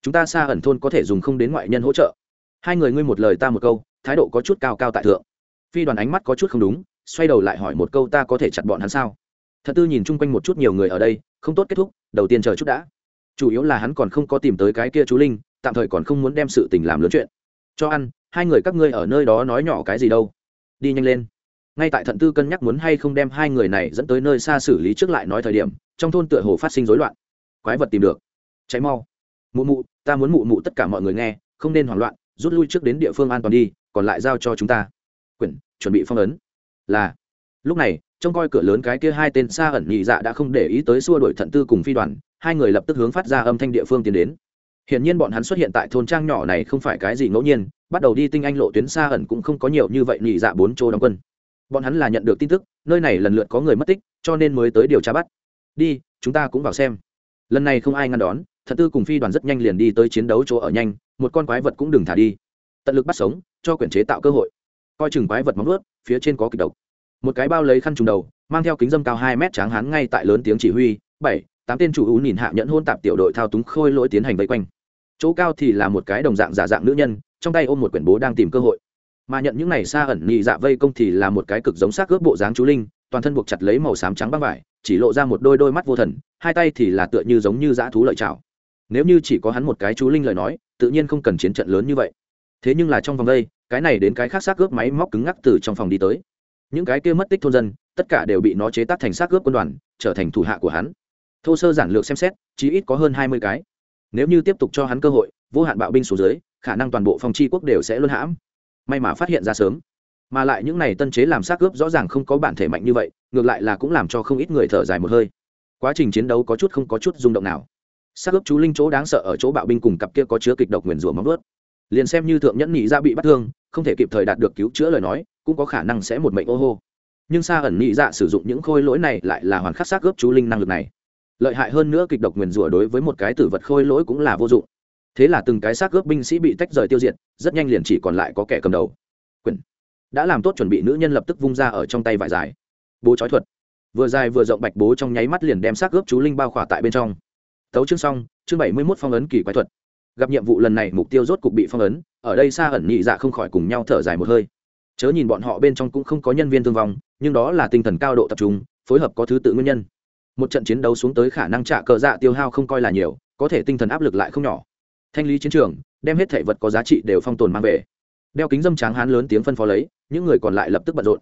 Chúng ta xa ẩn thôn có thể dùng không đến ngoại nhân hỗ trợ. Hai người ngươi một lời ta một câu, thái độ có chút cao cao tại thượng. Phi đoàn ánh mắt có chút không đúng, xoay đầu lại hỏi một câu ta có thể chặt bọn hắn sao? Thật tư nhìn chung quanh một chút nhiều người ở đây, không tốt kết thúc, đầu tiên chờ chút đã. Chủ yếu là hắn còn không có tìm tới cái kia chú linh, tạm thời còn không muốn đem sự tình làm lớn chuyện. Cho ăn hai người các ngươi ở nơi đó nói nhỏ cái gì đâu. Đi nhanh lên. Ngay tại thận tư cân nhắc muốn hay không đem hai người này dẫn tới nơi xa xử lý trước lại nói thời điểm, trong thôn tựa hồ phát sinh rối loạn. Quái vật tìm được. Cháy mau. Mụ mụ, ta muốn mụ mụ tất cả mọi người nghe, không nên hoảng loạn, rút lui trước đến địa phương an toàn đi, còn lại giao cho chúng ta. Quyển, chuẩn bị phong ấn. Là. Lúc này, trông coi cửa lớn cái kia hai tên xa ẩn nhị dạ đã không để ý tới xua đuổi thận tư cùng phi đoàn, hai người lập tức hướng phát ra âm thanh địa phương tiến đến. Hiển nhiên bọn hắn xuất hiện tại thôn trang nhỏ này không phải cái gì ngẫu nhiên, bắt đầu đi tinh anh lộ tuyến xa ẩn cũng không có nhiều như vậy nhị dạ bốn chỗ đóng quân. Bọn hắn là nhận được tin tức, nơi này lần lượt có người mất tích, cho nên mới tới điều tra bắt. Đi, chúng ta cũng vào xem. Lần này không ai ngăn đón, thật tư cùng phi đoàn rất nhanh liền đi tới chiến đấu chỗ ở nhanh, một con quái vật cũng đừng thả đi. Tận lực bắt sống, cho quyển chế tạo cơ hội. coi chừng quái vật móng vuốt, phía trên có kịch độc một cái bao lấy khăn trùng đầu mang theo kính dâm cao hai mét tráng hắn ngay tại lớn tiếng chỉ huy bảy tám tên chủ ú nhìn hạ nhẫn hôn tạp tiểu đội thao túng khôi lỗi tiến hành vây quanh chỗ cao thì là một cái đồng dạng giả dạng nữ nhân, trong tay ôm một quyển bố đang tìm cơ hội. Mà nhận những này xa ẩn nhị dạ vây công thì là một cái cực giống xác ướp bộ dáng chú linh, toàn thân buộc chặt lấy màu xám trắng băng vải, chỉ lộ ra một đôi đôi mắt vô thần, hai tay thì là tựa như giống như dã thú lợi chảo. Nếu như chỉ có hắn một cái chú linh lời nói, tự nhiên không cần chiến trận lớn như vậy. Thế nhưng là trong vòng đây, cái này đến cái khác xác ướp máy móc cứng ngắc từ trong phòng đi tới. Những cái kia mất tích thôn dân, tất cả đều bị nó chế tác thành xác ướp quân đoàn, trở thành thủ hạ của hắn. Thô sơ giản lược xem xét, chí ít có hơn hai mươi cái nếu như tiếp tục cho hắn cơ hội, vô hạn bạo binh xuống dưới, khả năng toàn bộ phong tri quốc đều sẽ luân hãm. May mà phát hiện ra sớm. Mà lại những này tân chế làm xác ướp rõ ràng không có bản thể mạnh như vậy, ngược lại là cũng làm cho không ít người thở dài một hơi. Quá trình chiến đấu có chút không có chút rung động nào. Xác ướp chú linh chỗ đáng sợ ở chỗ bạo binh cùng cặp kia có chứa kịch độc nguyền rủa móng vớt liền xem như thượng nhẫn nhị ra bị bắt thương, không thể kịp thời đạt được cứu chữa lời nói, cũng có khả năng sẽ một mệnh ô hô. Nhưng xa ẩn nhị dạ sử dụng những khôi lỗi này lại là hoàn khắc xác ướp chú linh năng lực này lợi hại hơn nữa kịch độc nguyền rủa đối với một cái tử vật khôi lỗi cũng là vô dụng. Thế là từng cái xác ướp binh sĩ bị tách rời tiêu diệt, rất nhanh liền chỉ còn lại có kẻ cầm đầu. Quyền. Đã làm tốt chuẩn bị, nữ nhân lập tức vung ra ở trong tay vải dài. Bố trói thuật. Vừa dài vừa rộng bạch bố trong nháy mắt liền đem xác ướp chú linh bao khỏa tại bên trong. Tấu chương xong, chương bảy mươi mốt phong ấn kỳ quái thuật. Gặp nhiệm vụ lần này, mục tiêu rốt cục bị phong ấn, ở đây xa ẩn nhị dạ không khỏi cùng nhau thở dài một hơi. Chớ nhìn bọn họ bên trong cũng không có nhân viên thương vong, nhưng đó là tinh thần cao độ tập trung, phối hợp có thứ tự nguyên nhân một trận chiến đấu xuống tới khả năng trả cờ dạ tiêu hao không coi là nhiều, có thể tinh thần áp lực lại không nhỏ. Thanh lý chiến trường, đem hết thể vật có giá trị đều phong tồn mang về. Đeo kính dâm tráng hán lớn tiếng phân phó lấy, những người còn lại lập tức bận rộn.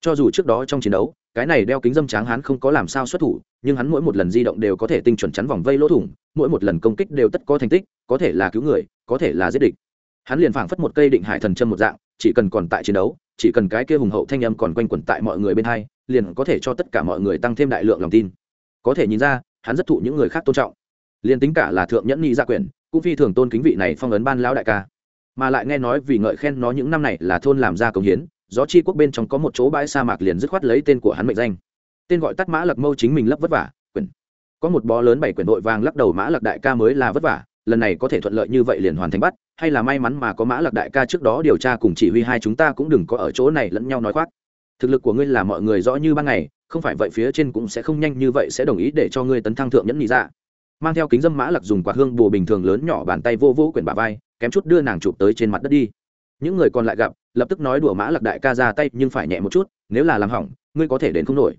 Cho dù trước đó trong chiến đấu, cái này đeo kính dâm tráng hán không có làm sao xuất thủ, nhưng hắn mỗi một lần di động đều có thể tinh chuẩn chắn vòng vây lỗ thủng, mỗi một lần công kích đều tất có thành tích, có thể là cứu người, có thể là giết địch. Hắn liền phảng phất một cây định hải thần châm một dạng, chỉ cần còn tại chiến đấu, chỉ cần cái kia hùng hậu thanh âm còn quanh quẩn tại mọi người bên hai, liền có thể cho tất cả mọi người tăng thêm đại lượng lòng tin có thể nhìn ra, hắn rất thụ những người khác tôn trọng. Liền tính cả là thượng nhẫn nhị gia quyền, cũng phi thường tôn kính vị này phong ấn ban lão đại ca. Mà lại nghe nói vì ngợi khen nó những năm này là thôn làm ra công hiến, gió chi quốc bên trong có một chỗ bãi sa mạc liền dứt khoát lấy tên của hắn mệnh danh. Tên gọi tắt mã lặc mâu chính mình lấp vất vả, quyền. Có một bó lớn bảy quyển đội vàng lắc đầu mã lặc đại ca mới là vất vả, lần này có thể thuận lợi như vậy liền hoàn thành bắt, hay là may mắn mà có mã lặc đại ca trước đó điều tra cùng chỉ huy hai chúng ta cũng đừng có ở chỗ này lẫn nhau nói khoác. Thực lực của ngươi là mọi người rõ như ban ngày không phải vậy phía trên cũng sẽ không nhanh như vậy sẽ đồng ý để cho ngươi tấn thăng thượng nhẫn nhị ra mang theo kính dâm mã lặc dùng quạt hương bồ bình thường lớn nhỏ bàn tay vô vô quyển bà vai, kém chút đưa nàng chụp tới trên mặt đất đi. Những người còn lại gặp, lập tức nói đùa mã lặc đại ca ra tay, nhưng phải nhẹ một chút, nếu là làm hỏng, ngươi có thể đến không nổi.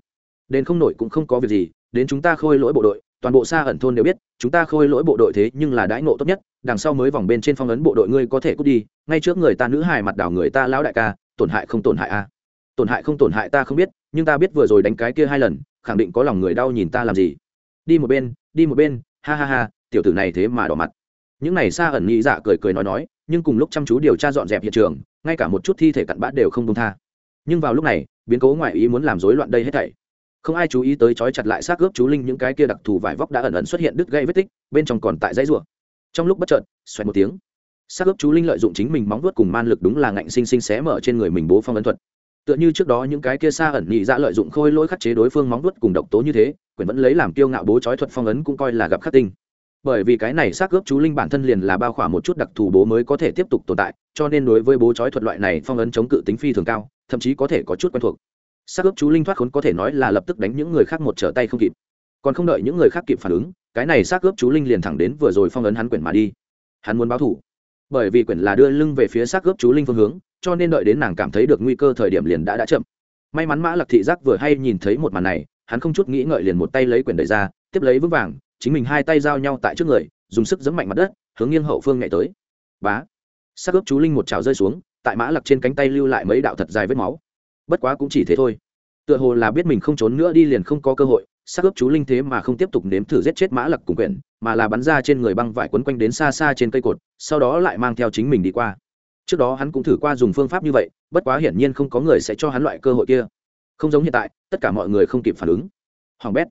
Đến không nổi cũng không có việc gì, đến chúng ta khôi lỗi bộ đội, toàn bộ xa ẩn thôn đều biết, chúng ta khôi lỗi bộ đội thế nhưng là đãi ngộ tốt nhất, đằng sau mới vòng bên trên phong ấn bộ đội ngươi có thể cút đi, ngay trước người ta nữ hài mặt đảo người ta lão đại ca, tổn hại không tổn hại a à? tổn hại không tổn hại ta không biết nhưng ta biết vừa rồi đánh cái kia hai lần, khẳng định có lòng người đau nhìn ta làm gì. Đi một bên, đi một bên, ha ha ha, tiểu tử này thế mà đỏ mặt. Những này xa ẩn nhị dạ cười cười nói nói, nhưng cùng lúc chăm chú điều tra dọn dẹp hiện trường, ngay cả một chút thi thể cặn bã đều không công tha. Nhưng vào lúc này, biến cố ngoại ý muốn làm rối loạn đây hết thảy. Không ai chú ý tới trói chặt lại xác ướp chú linh những cái kia đặc thù vải vóc đã ẩn ẩn xuất hiện đứt gây vết tích, bên trong còn tại dãy rùa trong lúc bất chợt, xoẹt một tiếng. Xác ướp chú linh lợi dụng chính mình móng vuốt cùng man lực đúng là ngạnh sinh sinh xé mở trên người mình bố phong ấn thuật tựa như trước đó những cái kia xa ẩn nhị dạ lợi dụng khôi lỗi khắc chế đối phương móng vuốt cùng độc tố như thế, quyền vẫn lấy làm kiêu ngạo bố trói thuật phong ấn cũng coi là gặp khắc tinh. Bởi vì cái này xác ướp chú linh bản thân liền là bao khỏa một chút đặc thù bố mới có thể tiếp tục tồn tại, cho nên đối với bố trói thuật loại này phong ấn chống cự tính phi thường cao, thậm chí có thể có chút quen thuộc. Xác ướp chú linh thoát khốn có thể nói là lập tức đánh những người khác một trở tay không kịp. Còn không đợi những người khác kịp phản ứng, cái này xác ướp chú linh liền thẳng đến vừa rồi phong ấn hắn quyển mà đi. Hắn muốn báo thủ. Bởi vì quyển là đưa lưng về phía xác ướp chú linh phương hướng cho nên đợi đến nàng cảm thấy được nguy cơ thời điểm liền đã đã chậm. May mắn mã lạc thị giác vừa hay nhìn thấy một màn này, hắn không chút nghĩ ngợi liền một tay lấy quyển đẩy ra, tiếp lấy vững vàng, chính mình hai tay giao nhau tại trước người, dùng sức giẫm mạnh mặt đất, hướng nghiêng hậu phương nhảy tới. Bá! Xác ướp chú linh một trào rơi xuống, tại mã lặc trên cánh tay lưu lại mấy đạo thật dài vết máu. Bất quá cũng chỉ thế thôi. Tựa hồ là biết mình không trốn nữa đi liền không có cơ hội, sắc ướp chú linh thế mà không tiếp tục nếm thử giết chết mã lặc cùng quyển, mà là bắn ra trên người băng vải quấn quanh đến xa xa trên cây cột, sau đó lại mang theo chính mình đi qua trước đó hắn cũng thử qua dùng phương pháp như vậy, bất quá hiển nhiên không có người sẽ cho hắn loại cơ hội kia. Không giống hiện tại, tất cả mọi người không kịp phản ứng. Hoàng bét,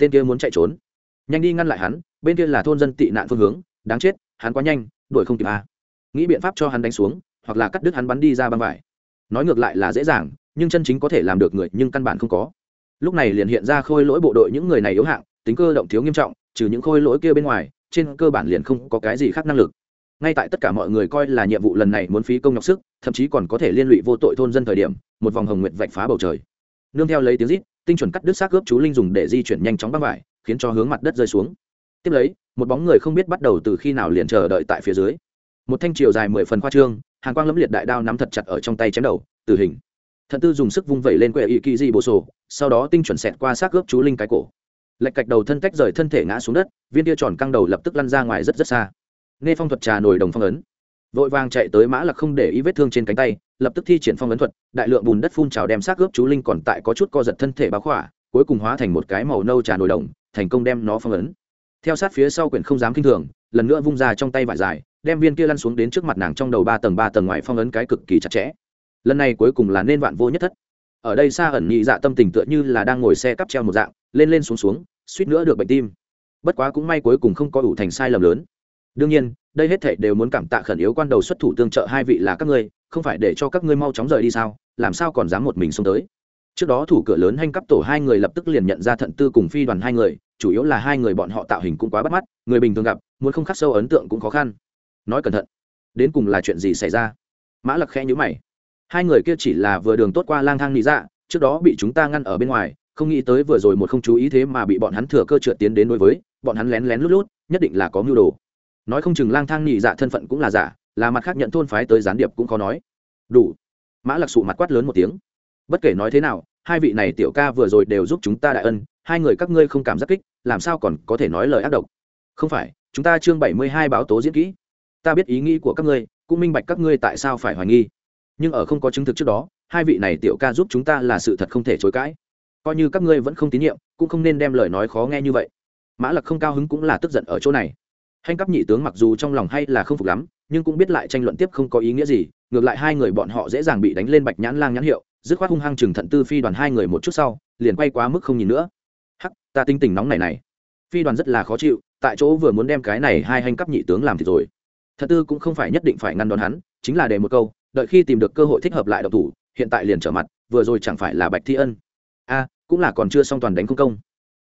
tên kia muốn chạy trốn. Nhanh đi ngăn lại hắn, bên kia là thôn dân tị nạn phương hướng, đáng chết, hắn quá nhanh, đuổi không kịp a à. nghĩ biện pháp cho hắn đánh xuống, hoặc là cắt đứt hắn bắn đi ra băng vải. Nói ngược lại là dễ dàng, nhưng chân chính có thể làm được người, nhưng căn bản không có. Lúc này liền hiện ra khôi lỗi bộ đội những người này yếu hạng, tính cơ động thiếu nghiêm trọng, trừ những khôi lỗi kia bên ngoài, trên cơ bản liền không có cái gì khác năng lực ngay tại tất cả mọi người coi là nhiệm vụ lần này muốn phí công nhọc sức, thậm chí còn có thể liên lụy vô tội thôn dân thời điểm, một vòng hồng nguyệt vạch phá bầu trời. Nương theo lấy tiếng rít, tinh chuẩn cắt đứt xác ướp chú linh dùng để di chuyển nhanh chóng băng vải, khiến cho hướng mặt đất rơi xuống. Tiếp lấy, một bóng người không biết bắt đầu từ khi nào liền chờ đợi tại phía dưới. Một thanh chiều dài mười phần khoa trương, hàn quang lẫm liệt đại đao nắm thật chặt ở trong tay chém đầu, tử hình. Thận tư dùng sức vung vẩy lên quệ ỵ kỳ di bộ sổ, sau đó tinh chuẩn xẹt qua xác ướp chú linh cái cổ. Lệch cạch đầu thân tách rời thân thể ngã xuống đất, viên tia tròn căng đầu lập tức lăn ra ngoài rất rất xa nghe phong thuật trà nổi đồng phong ấn. Vội vàng chạy tới mã lạc không để ý vết thương trên cánh tay, lập tức thi triển phong ấn thuật, đại lượng bùn đất phun trào đem xác ướp chú linh còn tại có chút co giật thân thể báo khỏa, cuối cùng hóa thành một cái màu nâu trà nổi đồng, thành công đem nó phong ấn. Theo sát phía sau quyển không dám kinh thường, lần nữa vung ra trong tay vải dài, đem viên kia lăn xuống đến trước mặt nàng trong đầu ba tầng ba tầng ngoài phong ấn cái cực kỳ chặt chẽ. Lần này cuối cùng là nên vạn vô nhất thất. Ở đây xa ẩn nhị dạ tâm tình tựa như là đang ngồi xe cắp treo một dạng, lên lên xuống xuống, suýt nữa được bệnh tim. Bất quá cũng may cuối cùng không có ủ thành sai lầm lớn đương nhiên, đây hết thảy đều muốn cảm tạ khẩn yếu quan đầu xuất thủ tương trợ hai vị là các ngươi, không phải để cho các ngươi mau chóng rời đi sao? Làm sao còn dám một mình xông tới? Trước đó thủ cửa lớn hanh cấp tổ hai người lập tức liền nhận ra thận tư cùng phi đoàn hai người, chủ yếu là hai người bọn họ tạo hình cũng quá bắt mắt, người bình thường gặp, muốn không khắc sâu ấn tượng cũng khó khăn. Nói cẩn thận, đến cùng là chuyện gì xảy ra? Mã lặc khẽ nhữ mày. Hai người kia chỉ là vừa đường tốt qua lang thang nị dạ trước đó bị chúng ta ngăn ở bên ngoài, không nghĩ tới vừa rồi một không chú ý thế mà bị bọn hắn thừa cơ trượt tiến đến đối với, bọn hắn lén lén lút lút, nhất định là có mưu đồ nói không chừng lang thang nhị dạ thân phận cũng là giả, là mặt khác nhận thôn phái tới gián điệp cũng khó nói. Đủ. Mã lặc sụ mặt quát lớn một tiếng. Bất kể nói thế nào, hai vị này tiểu ca vừa rồi đều giúp chúng ta đại ân, hai người các ngươi không cảm giác kích, làm sao còn có thể nói lời ác độc? Không phải, chúng ta chương bảy mươi hai báo tố diễn kỹ. Ta biết ý nghĩ của các ngươi, cũng minh bạch các ngươi tại sao phải hoài nghi. Nhưng ở không có chứng thực trước đó, hai vị này tiểu ca giúp chúng ta là sự thật không thể chối cãi. Coi như các ngươi vẫn không tín nhiệm, cũng không nên đem lời nói khó nghe như vậy. Mã lặc không cao hứng cũng là tức giận ở chỗ này hành cấp nhị tướng mặc dù trong lòng hay là không phục lắm, nhưng cũng biết lại tranh luận tiếp không có ý nghĩa gì, ngược lại hai người bọn họ dễ dàng bị đánh lên bạch nhãn lang nhãn hiệu, dứt khoát hung hăng chừng thận tư phi đoàn hai người một chút sau, liền quay quá mức không nhìn nữa. Hắc, ta tinh tình nóng này này. Phi đoàn rất là khó chịu, tại chỗ vừa muốn đem cái này hai hành cấp nhị tướng làm thì rồi. Thận tư cũng không phải nhất định phải ngăn đón hắn, chính là để một câu, đợi khi tìm được cơ hội thích hợp lại độc thủ, hiện tại liền trở mặt, vừa rồi chẳng phải là bạch thi ân. A, cũng là còn chưa xong toàn đánh công công.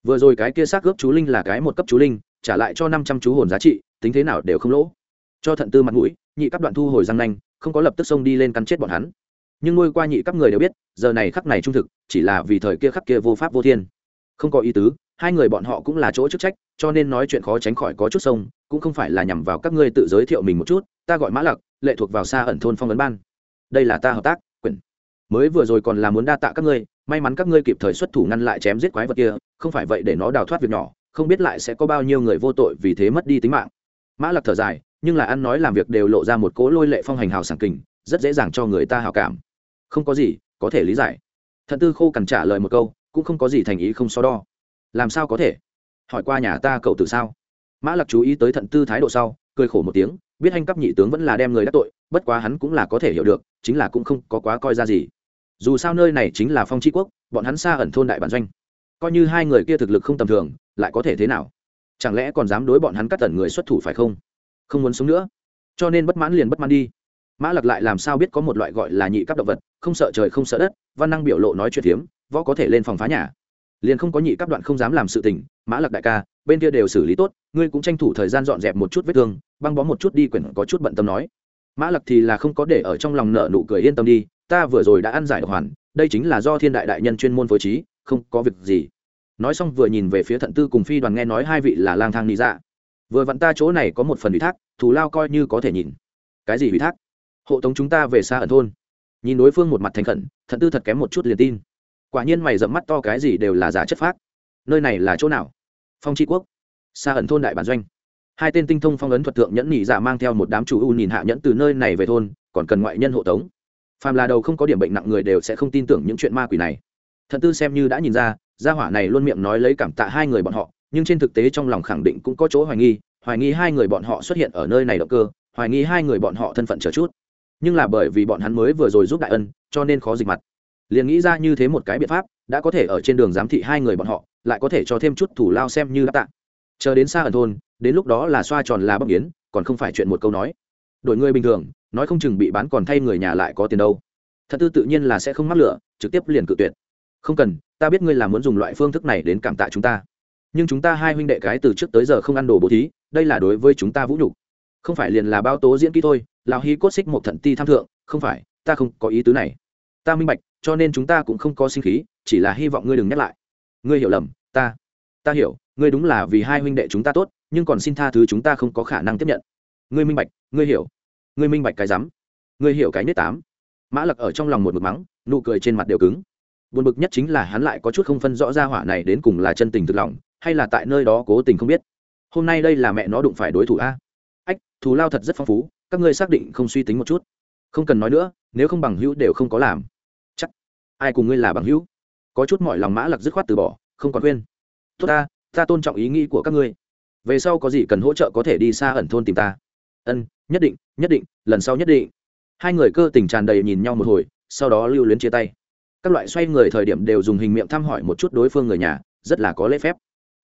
Vừa rồi cái kia xác ướp chú linh là cái một cấp chú linh trả lại cho năm trăm chú hồn giá trị, tính thế nào đều không lỗ. Cho thận tư mặt mũi, nhị cấp đoạn thu hồi răng nanh, không có lập tức xông đi lên cắn chết bọn hắn. Nhưng nuôi qua nhị cấp người đều biết, giờ này khắc này trung thực, chỉ là vì thời kia khắc kia vô pháp vô thiên. Không có ý tứ, hai người bọn họ cũng là chỗ chức trách, cho nên nói chuyện khó tránh khỏi có chút sông, cũng không phải là nhằm vào các ngươi tự giới thiệu mình một chút, ta gọi mã lặc, lệ thuộc vào xa ẩn thôn phong ấn ban. Đây là ta hợp tác, quyền. Mới vừa rồi còn là muốn đa tạ các ngươi, may mắn các ngươi kịp thời xuất thủ ngăn lại chém giết quái vật kia, không phải vậy để nó đào thoát việc nhỏ không biết lại sẽ có bao nhiêu người vô tội vì thế mất đi tính mạng. Mã lạc thở dài, nhưng là ăn nói làm việc đều lộ ra một cỗ lôi lệ phong hành hào sảng kình, rất dễ dàng cho người ta hào cảm. Không có gì, có thể lý giải. Thận tư khô cằn trả lời một câu, cũng không có gì thành ý không so đo. Làm sao có thể? Hỏi qua nhà ta cậu từ sao? Mã lạc chú ý tới thận tư thái độ sau, cười khổ một tiếng, biết hành cấp nhị tướng vẫn là đem người đắc tội, bất quá hắn cũng là có thể hiểu được, chính là cũng không có quá coi ra gì. Dù sao nơi này chính là phong tri quốc, bọn hắn xa ẩn thôn đại bản doanh coi như hai người kia thực lực không tầm thường lại có thể thế nào? Chẳng lẽ còn dám đối bọn hắn cắt tẩn người xuất thủ phải không? Không muốn sống nữa. Cho nên bất mãn liền bất mãn đi. Mã lặc lại làm sao biết có một loại gọi là nhị cấp động vật không sợ trời không sợ đất văn năng biểu lộ nói chuyện hiếm, võ có thể lên phòng phá nhà. Liền không có nhị cấp đoạn không dám làm sự tình mã lặc đại ca bên kia đều xử lý tốt ngươi cũng tranh thủ thời gian dọn dẹp một chút vết thương băng bó một chút đi quyển có chút bận tâm nói. Mã lặc thì là không có để ở trong lòng nợ nụ cười yên tâm đi ta vừa rồi đã ăn giải độc hoàn đây chính là do thiên đại đại nhân chuyên môn phối trí không có việc gì. Nói xong vừa nhìn về phía thận tư cùng phi đoàn nghe nói hai vị là lang thang lý dạ. Vừa vặn ta chỗ này có một phần ủy thác, thù lao coi như có thể nhìn. Cái gì ủy thác? Hộ tống chúng ta về xa ẩn thôn. Nhìn đối phương một mặt thành khẩn, thận tư thật kém một chút liền tin. Quả nhiên mày dẫm mắt to cái gì đều là giả chất phác. Nơi này là chỗ nào? Phong tri quốc. Xa ẩn thôn đại bản doanh. Hai tên tinh thông phong ấn thuật thượng nhẫn nhị giả dạ mang theo một đám chủ u nhìn hạ nhẫn từ nơi này về thôn, còn cần ngoại nhân hộ tống. Phàm là đầu không có điểm bệnh nặng người đều sẽ không tin tưởng những chuyện ma quỷ này thận tư xem như đã nhìn ra, gia hỏa này luôn miệng nói lấy cảm tạ hai người bọn họ, nhưng trên thực tế trong lòng khẳng định cũng có chỗ hoài nghi hoài nghi hai người bọn họ xuất hiện ở nơi này động cơ, hoài nghi hai người bọn họ thân phận chờ chút. Nhưng là bởi vì bọn hắn mới vừa rồi giúp đại ân, cho nên khó dịch mặt. Liền nghĩ ra như thế một cái biện pháp, đã có thể ở trên đường giám thị hai người bọn họ, lại có thể cho thêm chút thủ lao xem như đã tạ. Chờ đến xa ẩn thôn, đến lúc đó là xoa tròn là bóc yến còn không phải chuyện một câu nói. Đổi người bình thường, nói không chừng bị bán còn thay người nhà lại có tiền đâu. Thật tư tự nhiên là sẽ không mắc lửa, trực tiếp liền cự tuyệt không cần, ta biết ngươi là muốn dùng loại phương thức này đến cảm tạ chúng ta. Nhưng chúng ta hai huynh đệ cái từ trước tới giờ không ăn đồ bố thí, đây là đối với chúng ta vũ nhục. Không phải liền là bao tố diễn kỹ thôi, lão hí cốt xích một thận ti tham thượng, không phải, ta không có ý tứ này. Ta minh bạch, cho nên chúng ta cũng không có sinh khí, chỉ là hy vọng ngươi đừng nhắc lại. Ngươi hiểu lầm, ta ta hiểu, ngươi đúng là vì hai huynh đệ chúng ta tốt, nhưng còn xin tha thứ chúng ta không có khả năng tiếp nhận. Ngươi minh bạch, ngươi hiểu. Ngươi minh bạch cái rắm. Ngươi hiểu cái nết tám. Mã lặc ở trong lòng một mực mắng, nụ cười trên mặt đều cứng buồn bực nhất chính là hắn lại có chút không phân rõ ra hỏa này đến cùng là chân tình thực lòng, hay là tại nơi đó cố tình không biết. Hôm nay đây là mẹ nó đụng phải đối thủ a. Ách, thù lao thật rất phong phú, các ngươi xác định không suy tính một chút. Không cần nói nữa, nếu không bằng hữu đều không có làm. Chắc, ai cùng ngươi là bằng hữu? Có chút mọi lòng mã lặc dứt khoát từ bỏ, không còn khuyên. Tốt ta ta tôn trọng ý nghĩ của các ngươi. Về sau có gì cần hỗ trợ có thể đi xa ẩn thôn tìm ta. Ân, nhất định nhất định, lần sau nhất định. Hai người cơ tình tràn đầy nhìn nhau một hồi, sau đó lưu luyến chia tay các loại xoay người thời điểm đều dùng hình miệng thăm hỏi một chút đối phương người nhà, rất là có lễ phép.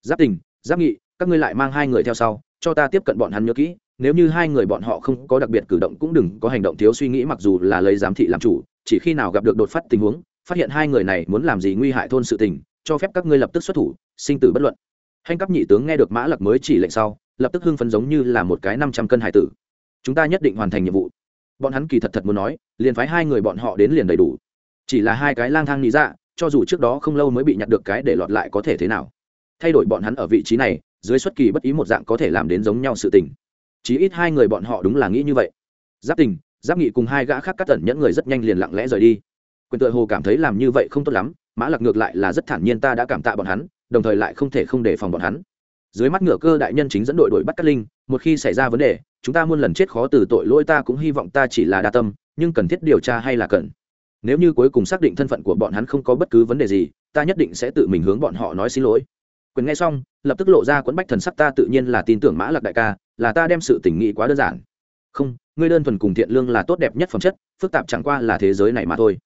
Giáp tình, giáp nghị, các ngươi lại mang hai người theo sau, cho ta tiếp cận bọn hắn nhớ kỹ, nếu như hai người bọn họ không có đặc biệt cử động cũng đừng có hành động thiếu suy nghĩ mặc dù là lấy giám thị làm chủ, chỉ khi nào gặp được đột phát tình huống, phát hiện hai người này muốn làm gì nguy hại thôn sự tình, cho phép các ngươi lập tức xuất thủ, sinh tử bất luận. Hành cấp nhị tướng nghe được mã lặc mới chỉ lệnh sau, lập tức hưng phấn giống như là một cái năm trăm cân hải tử. Chúng ta nhất định hoàn thành nhiệm vụ. Bọn hắn kỳ thật thật muốn nói, liền phái hai người bọn họ đến liền đầy đủ chỉ là hai cái lang thang nghĩ dạ cho dù trước đó không lâu mới bị nhặt được cái để lọt lại có thể thế nào? Thay đổi bọn hắn ở vị trí này, dưới xuất kỳ bất ý một dạng có thể làm đến giống nhau sự tình. Chí ít hai người bọn họ đúng là nghĩ như vậy. Giáp tình, giáp nghị cùng hai gã khác cắt tẩn nhẫn người rất nhanh liền lặng lẽ rời đi. Quyền tự hồ cảm thấy làm như vậy không tốt lắm, mã lặc ngược lại là rất thản nhiên ta đã cảm tạ bọn hắn, đồng thời lại không thể không đề phòng bọn hắn. Dưới mắt ngựa cơ đại nhân chính dẫn đội đuổi bắt cát linh, một khi xảy ra vấn đề, chúng ta muôn lần chết khó từ tội lỗi ta cũng hy vọng ta chỉ là đa tâm, nhưng cần thiết điều tra hay là cần? Nếu như cuối cùng xác định thân phận của bọn hắn không có bất cứ vấn đề gì, ta nhất định sẽ tự mình hướng bọn họ nói xin lỗi. Quyền nghe xong, lập tức lộ ra quẫn bách thần sắc ta tự nhiên là tin tưởng mã lạc đại ca, là ta đem sự tình nghị quá đơn giản. Không, ngươi đơn thuần cùng thiện lương là tốt đẹp nhất phẩm chất, phức tạp chẳng qua là thế giới này mà thôi.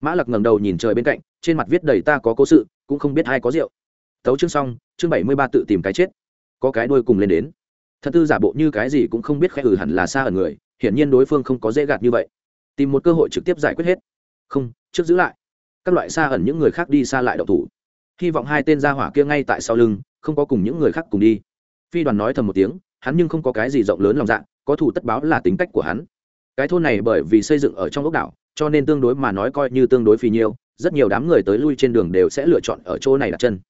Mã lạc ngẩng đầu nhìn trời bên cạnh, trên mặt viết đầy ta có cố sự, cũng không biết ai có rượu. Tấu chương xong, chương bảy mươi ba tự tìm cái chết. Có cái đuôi cùng lên đến. Thật tư giả bộ như cái gì cũng không biết khẽ hử hẳn là xa ở người, hiển nhiên đối phương không có dễ gạt như vậy. Tìm một cơ hội trực tiếp giải quyết hết không, trước giữ lại. Các loại xa ẩn những người khác đi xa lại đậu thủ. Hy vọng hai tên gia hỏa kia ngay tại sau lưng, không có cùng những người khác cùng đi. Phi đoàn nói thầm một tiếng, hắn nhưng không có cái gì rộng lớn lòng dạ có thủ tất báo là tính cách của hắn. Cái thôn này bởi vì xây dựng ở trong ốc đảo, cho nên tương đối mà nói coi như tương đối phi nhiêu, rất nhiều đám người tới lui trên đường đều sẽ lựa chọn ở chỗ này đặt chân.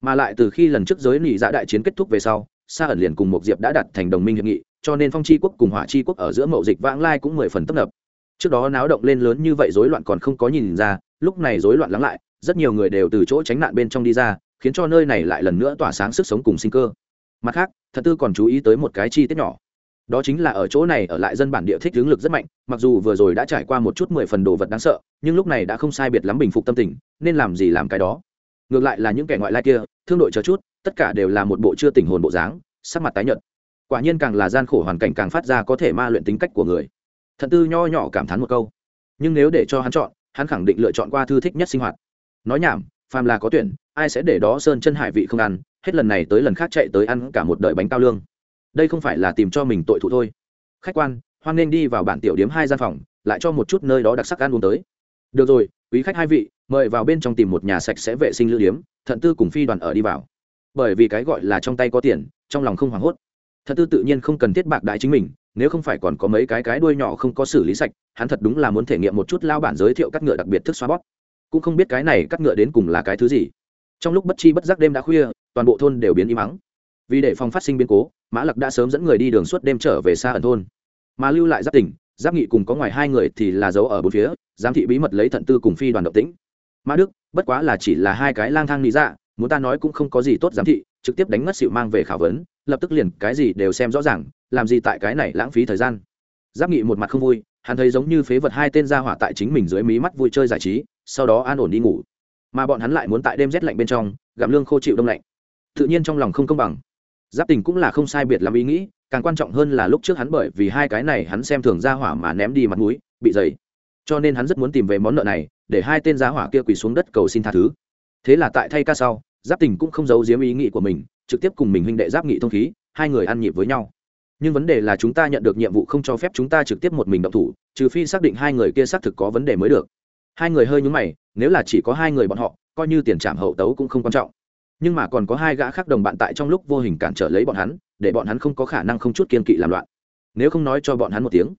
Mà lại từ khi lần trước giới nỉ dạ đại chiến kết thúc về sau, sa ẩn liền cùng một diệp đã đặt thành đồng minh hiệp nghị, cho nên phong tri quốc cùng hỏa tri quốc ở giữa mậu dịch vãng lai cũng mười phần tấp nập trước đó náo động lên lớn như vậy rối loạn còn không có nhìn ra, lúc này rối loạn lắng lại, rất nhiều người đều từ chỗ tránh nạn bên trong đi ra, khiến cho nơi này lại lần nữa tỏa sáng sức sống cùng sinh cơ. Mặt khác, thật tư còn chú ý tới một cái chi tiết nhỏ. Đó chính là ở chỗ này ở lại dân bản địa thích hướng lực rất mạnh, mặc dù vừa rồi đã trải qua một chút mười phần đồ vật đáng sợ, nhưng lúc này đã không sai biệt lắm bình phục tâm tình, nên làm gì làm cái đó. Ngược lại là những kẻ ngoại lai kia, thương đội chờ chút, tất cả đều là một bộ chưa tình hồn bộ dáng, sắc mặt tái nhợt. Quả nhiên càng là gian khổ hoàn cảnh càng phát ra có thể ma luyện tính cách của người thận tư nho nhỏ cảm thán một câu. Nhưng nếu để cho hắn chọn, hắn khẳng định lựa chọn qua thư thích nhất sinh hoạt. Nói nhảm, phàm là có tuyển, ai sẽ để đó sơn chân hải vị không ăn, hết lần này tới lần khác chạy tới ăn cả một đời bánh cao lương. Đây không phải là tìm cho mình tội thụ thôi. Khách quan, hoan nên đi vào bản tiểu điếm hai gian phòng, lại cho một chút nơi đó đặc sắc ăn uống tới. Được rồi, quý khách hai vị, mời vào bên trong tìm một nhà sạch sẽ vệ sinh lưu điếm, thận tư cùng phi đoàn ở đi vào. Bởi vì cái gọi là trong tay có tiền, trong lòng không hoảng hốt. Thận tư tự nhiên không cần thiết bạc đại chính mình nếu không phải còn có mấy cái cái đuôi nhỏ không có xử lý sạch, hắn thật đúng là muốn thể nghiệm một chút lao bản giới thiệu cắt ngựa đặc biệt thức xóa bóp. Cũng không biết cái này cắt ngựa đến cùng là cái thứ gì. Trong lúc bất chi bất giác đêm đã khuya, toàn bộ thôn đều biến im mắng vì để phòng phát sinh biến cố, mã lặc đã sớm dẫn người đi đường suốt đêm trở về xa ẩn thôn. Mà lưu lại giáp tỉnh, giáp nghị cùng có ngoài hai người thì là giấu ở bốn phía, giám thị bí mật lấy thận tư cùng phi đoàn động tĩnh. Mã đức, bất quá là chỉ là hai cái lang thang lý dạ muốn ta nói cũng không có gì tốt giám thị, trực tiếp đánh ngất sự mang về khảo vấn lập tức liền cái gì đều xem rõ ràng, làm gì tại cái này lãng phí thời gian. Giáp nghị một mặt không vui, hắn thấy giống như phế vật hai tên gia hỏa tại chính mình dưới mí mắt vui chơi giải trí, sau đó an ổn đi ngủ. Mà bọn hắn lại muốn tại đêm rét lạnh bên trong gặm lương khô chịu đông lạnh. Tự nhiên trong lòng không công bằng. Giáp tình cũng là không sai biệt làm ý nghĩ, càng quan trọng hơn là lúc trước hắn bởi vì hai cái này hắn xem thường gia hỏa mà ném đi mặt mũi, bị dày cho nên hắn rất muốn tìm về món nợ này, để hai tên gia hỏa kia quỳ xuống đất cầu xin tha thứ. Thế là tại thay ca sau, giáp tình cũng không giấu giếm ý nghĩ của mình trực tiếp cùng mình huynh đệ giáp nghị thông khí, hai người ăn nhịp với nhau. Nhưng vấn đề là chúng ta nhận được nhiệm vụ không cho phép chúng ta trực tiếp một mình động thủ, trừ phi xác định hai người kia xác thực có vấn đề mới được. Hai người hơi nhúng mày, nếu là chỉ có hai người bọn họ, coi như tiền trảm hậu tấu cũng không quan trọng. Nhưng mà còn có hai gã khác đồng bạn tại trong lúc vô hình cản trở lấy bọn hắn, để bọn hắn không có khả năng không chút kiên kỵ làm loạn. Nếu không nói cho bọn hắn một tiếng,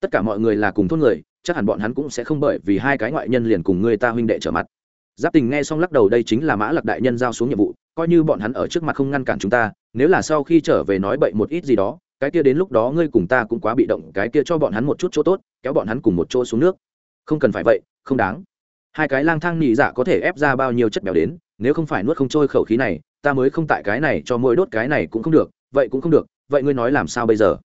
tất cả mọi người là cùng thôn người, chắc hẳn bọn hắn cũng sẽ không bởi vì hai cái ngoại nhân liền cùng người ta huynh đệ trở mặt giáp tình nghe xong lắc đầu, đây chính là mã lạc đại nhân giao xuống nhiệm vụ, coi như bọn hắn ở trước mặt không ngăn cản chúng ta, nếu là sau khi trở về nói bậy một ít gì đó, cái kia đến lúc đó ngươi cùng ta cũng quá bị động, cái kia cho bọn hắn một chút chỗ tốt, kéo bọn hắn cùng một chỗ xuống nước. Không cần phải vậy, không đáng. Hai cái lang thang nhị dạ có thể ép ra bao nhiêu chất béo đến, nếu không phải nuốt không trôi khẩu khí này, ta mới không tại cái này cho mỗi đốt cái này cũng không được, vậy cũng không được, vậy ngươi nói làm sao bây giờ?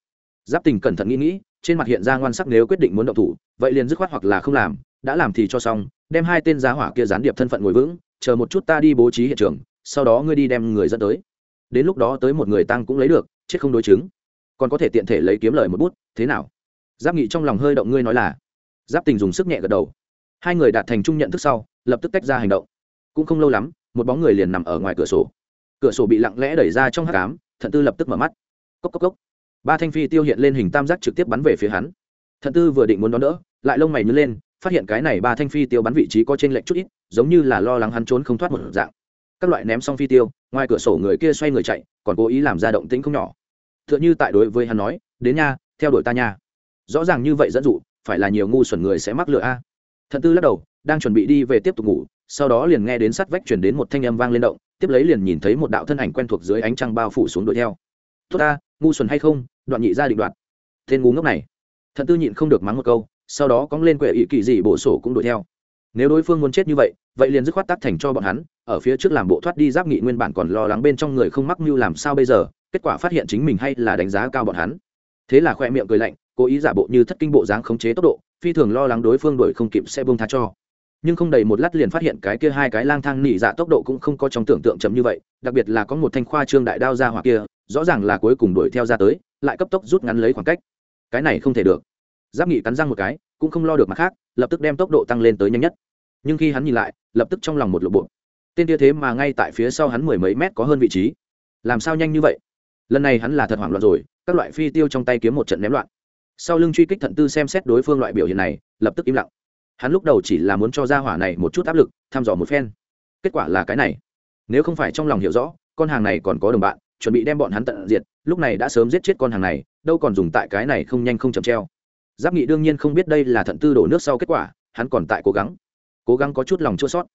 Giáp tình cẩn thận nghĩ nghĩ, trên mặt hiện ra ngoan sắc nếu quyết định muốn động thủ, vậy liền dứt khoát hoặc là không làm đã làm thì cho xong, đem hai tên giá hỏa kia gián điệp thân phận ngồi vững, chờ một chút ta đi bố trí hiện trường, sau đó ngươi đi đem người dẫn tới. Đến lúc đó tới một người tăng cũng lấy được, chết không đối chứng. Còn có thể tiện thể lấy kiếm lời một bút, thế nào? Giáp nghị trong lòng hơi động ngươi nói là. Giáp tình dùng sức nhẹ gật đầu. Hai người đạt thành chung nhận thức sau, lập tức tách ra hành động. Cũng không lâu lắm, một bóng người liền nằm ở ngoài cửa sổ. Cửa sổ bị lặng lẽ đẩy ra trong hát cám thận tư lập tức mở mắt. Cốc cốc cốc. Ba thanh phi tiêu hiện lên hình tam giác trực tiếp bắn về phía hắn. Thận tư vừa định muốn đón đỡ, lại lông mày nhớ lên phát hiện cái này ba thanh phi tiêu bắn vị trí có trên lệnh chút ít, giống như là lo lắng hắn trốn không thoát một dạng. Các loại ném xong phi tiêu, ngoài cửa sổ người kia xoay người chạy, còn cố ý làm ra động tĩnh không nhỏ. T h ư ợ n h ư tại đối với hắn nói, đến nha, theo đuổi ta nha. Rõ ràng như vậy dẫn dụ, phải là nhiều ngu xuẩn người sẽ mắc lựa a. Thận tư lắc đầu, đang chuẩn bị đi về tiếp tục ngủ, sau đó liền nghe đến sắt vách chuyển đến một thanh âm vang lên động, tiếp lấy liền nhìn thấy một đạo thân ảnh quen thuộc dưới ánh trăng bao phủ xuống đuổi theo. Tốt ta, ngu xuẩn hay không? Đoạn nhị ra định đoạn tên ngu ngốc này. Thận tư nhịn không được mắng một câu sau đó cóng lên quệ ỵ kỳ dị bổ sổ cũng đuổi theo. Nếu đối phương muốn chết như vậy vậy liền dứt khoát tắt thành cho bọn hắn, ở phía trước làm bộ thoát đi giáp nghị nguyên bản còn lo lắng bên trong người không mắc mưu làm sao bây giờ, kết quả phát hiện chính mình hay là đánh giá cao bọn hắn. Thế là khoe miệng cười lạnh, cố ý giả bộ như thất kinh bộ dáng khống chế tốc độ, phi thường lo lắng đối phương đuổi không kịp sẽ bông tha cho. Nhưng không đầy một lát liền phát hiện cái kia hai cái lang thang nỉ dạ tốc độ cũng không có trong tưởng tượng chậm như vậy, đặc biệt là có một thanh khoa trương đại đao ra hoặc kia, rõ ràng là cuối cùng đuổi theo ra tới, lại cấp tốc rút ngắn lấy khoảng cách. Cái này không thể được giáp nghị cắn răng một cái, cũng không lo được mặt khác, lập tức đem tốc độ tăng lên tới nhanh nhất. Nhưng khi hắn nhìn lại, lập tức trong lòng một lộ bộ. Tên kia thế mà ngay tại phía sau hắn mười mấy mét có hơn vị trí. Làm sao nhanh như vậy? Lần này hắn là thật hoảng loạn rồi, các loại phi tiêu trong tay kiếm một trận ném loạn. Sau lưng truy kích thận tư xem xét đối phương loại biểu hiện này, lập tức im lặng. Hắn lúc đầu chỉ là muốn cho ra hỏa này một chút áp lực, thăm dò một phen. Kết quả là cái này. Nếu không phải trong lòng hiểu rõ, con hàng này còn có đồng bạn, chuẩn bị đem bọn hắn tận diệt, lúc này đã sớm giết chết con hàng này, đâu còn dùng tại cái này không nhanh không chậm treo giáp nghị đương nhiên không biết đây là thận tư đổ nước sau kết quả, hắn còn tại cố gắng. Cố gắng có chút lòng chua sót.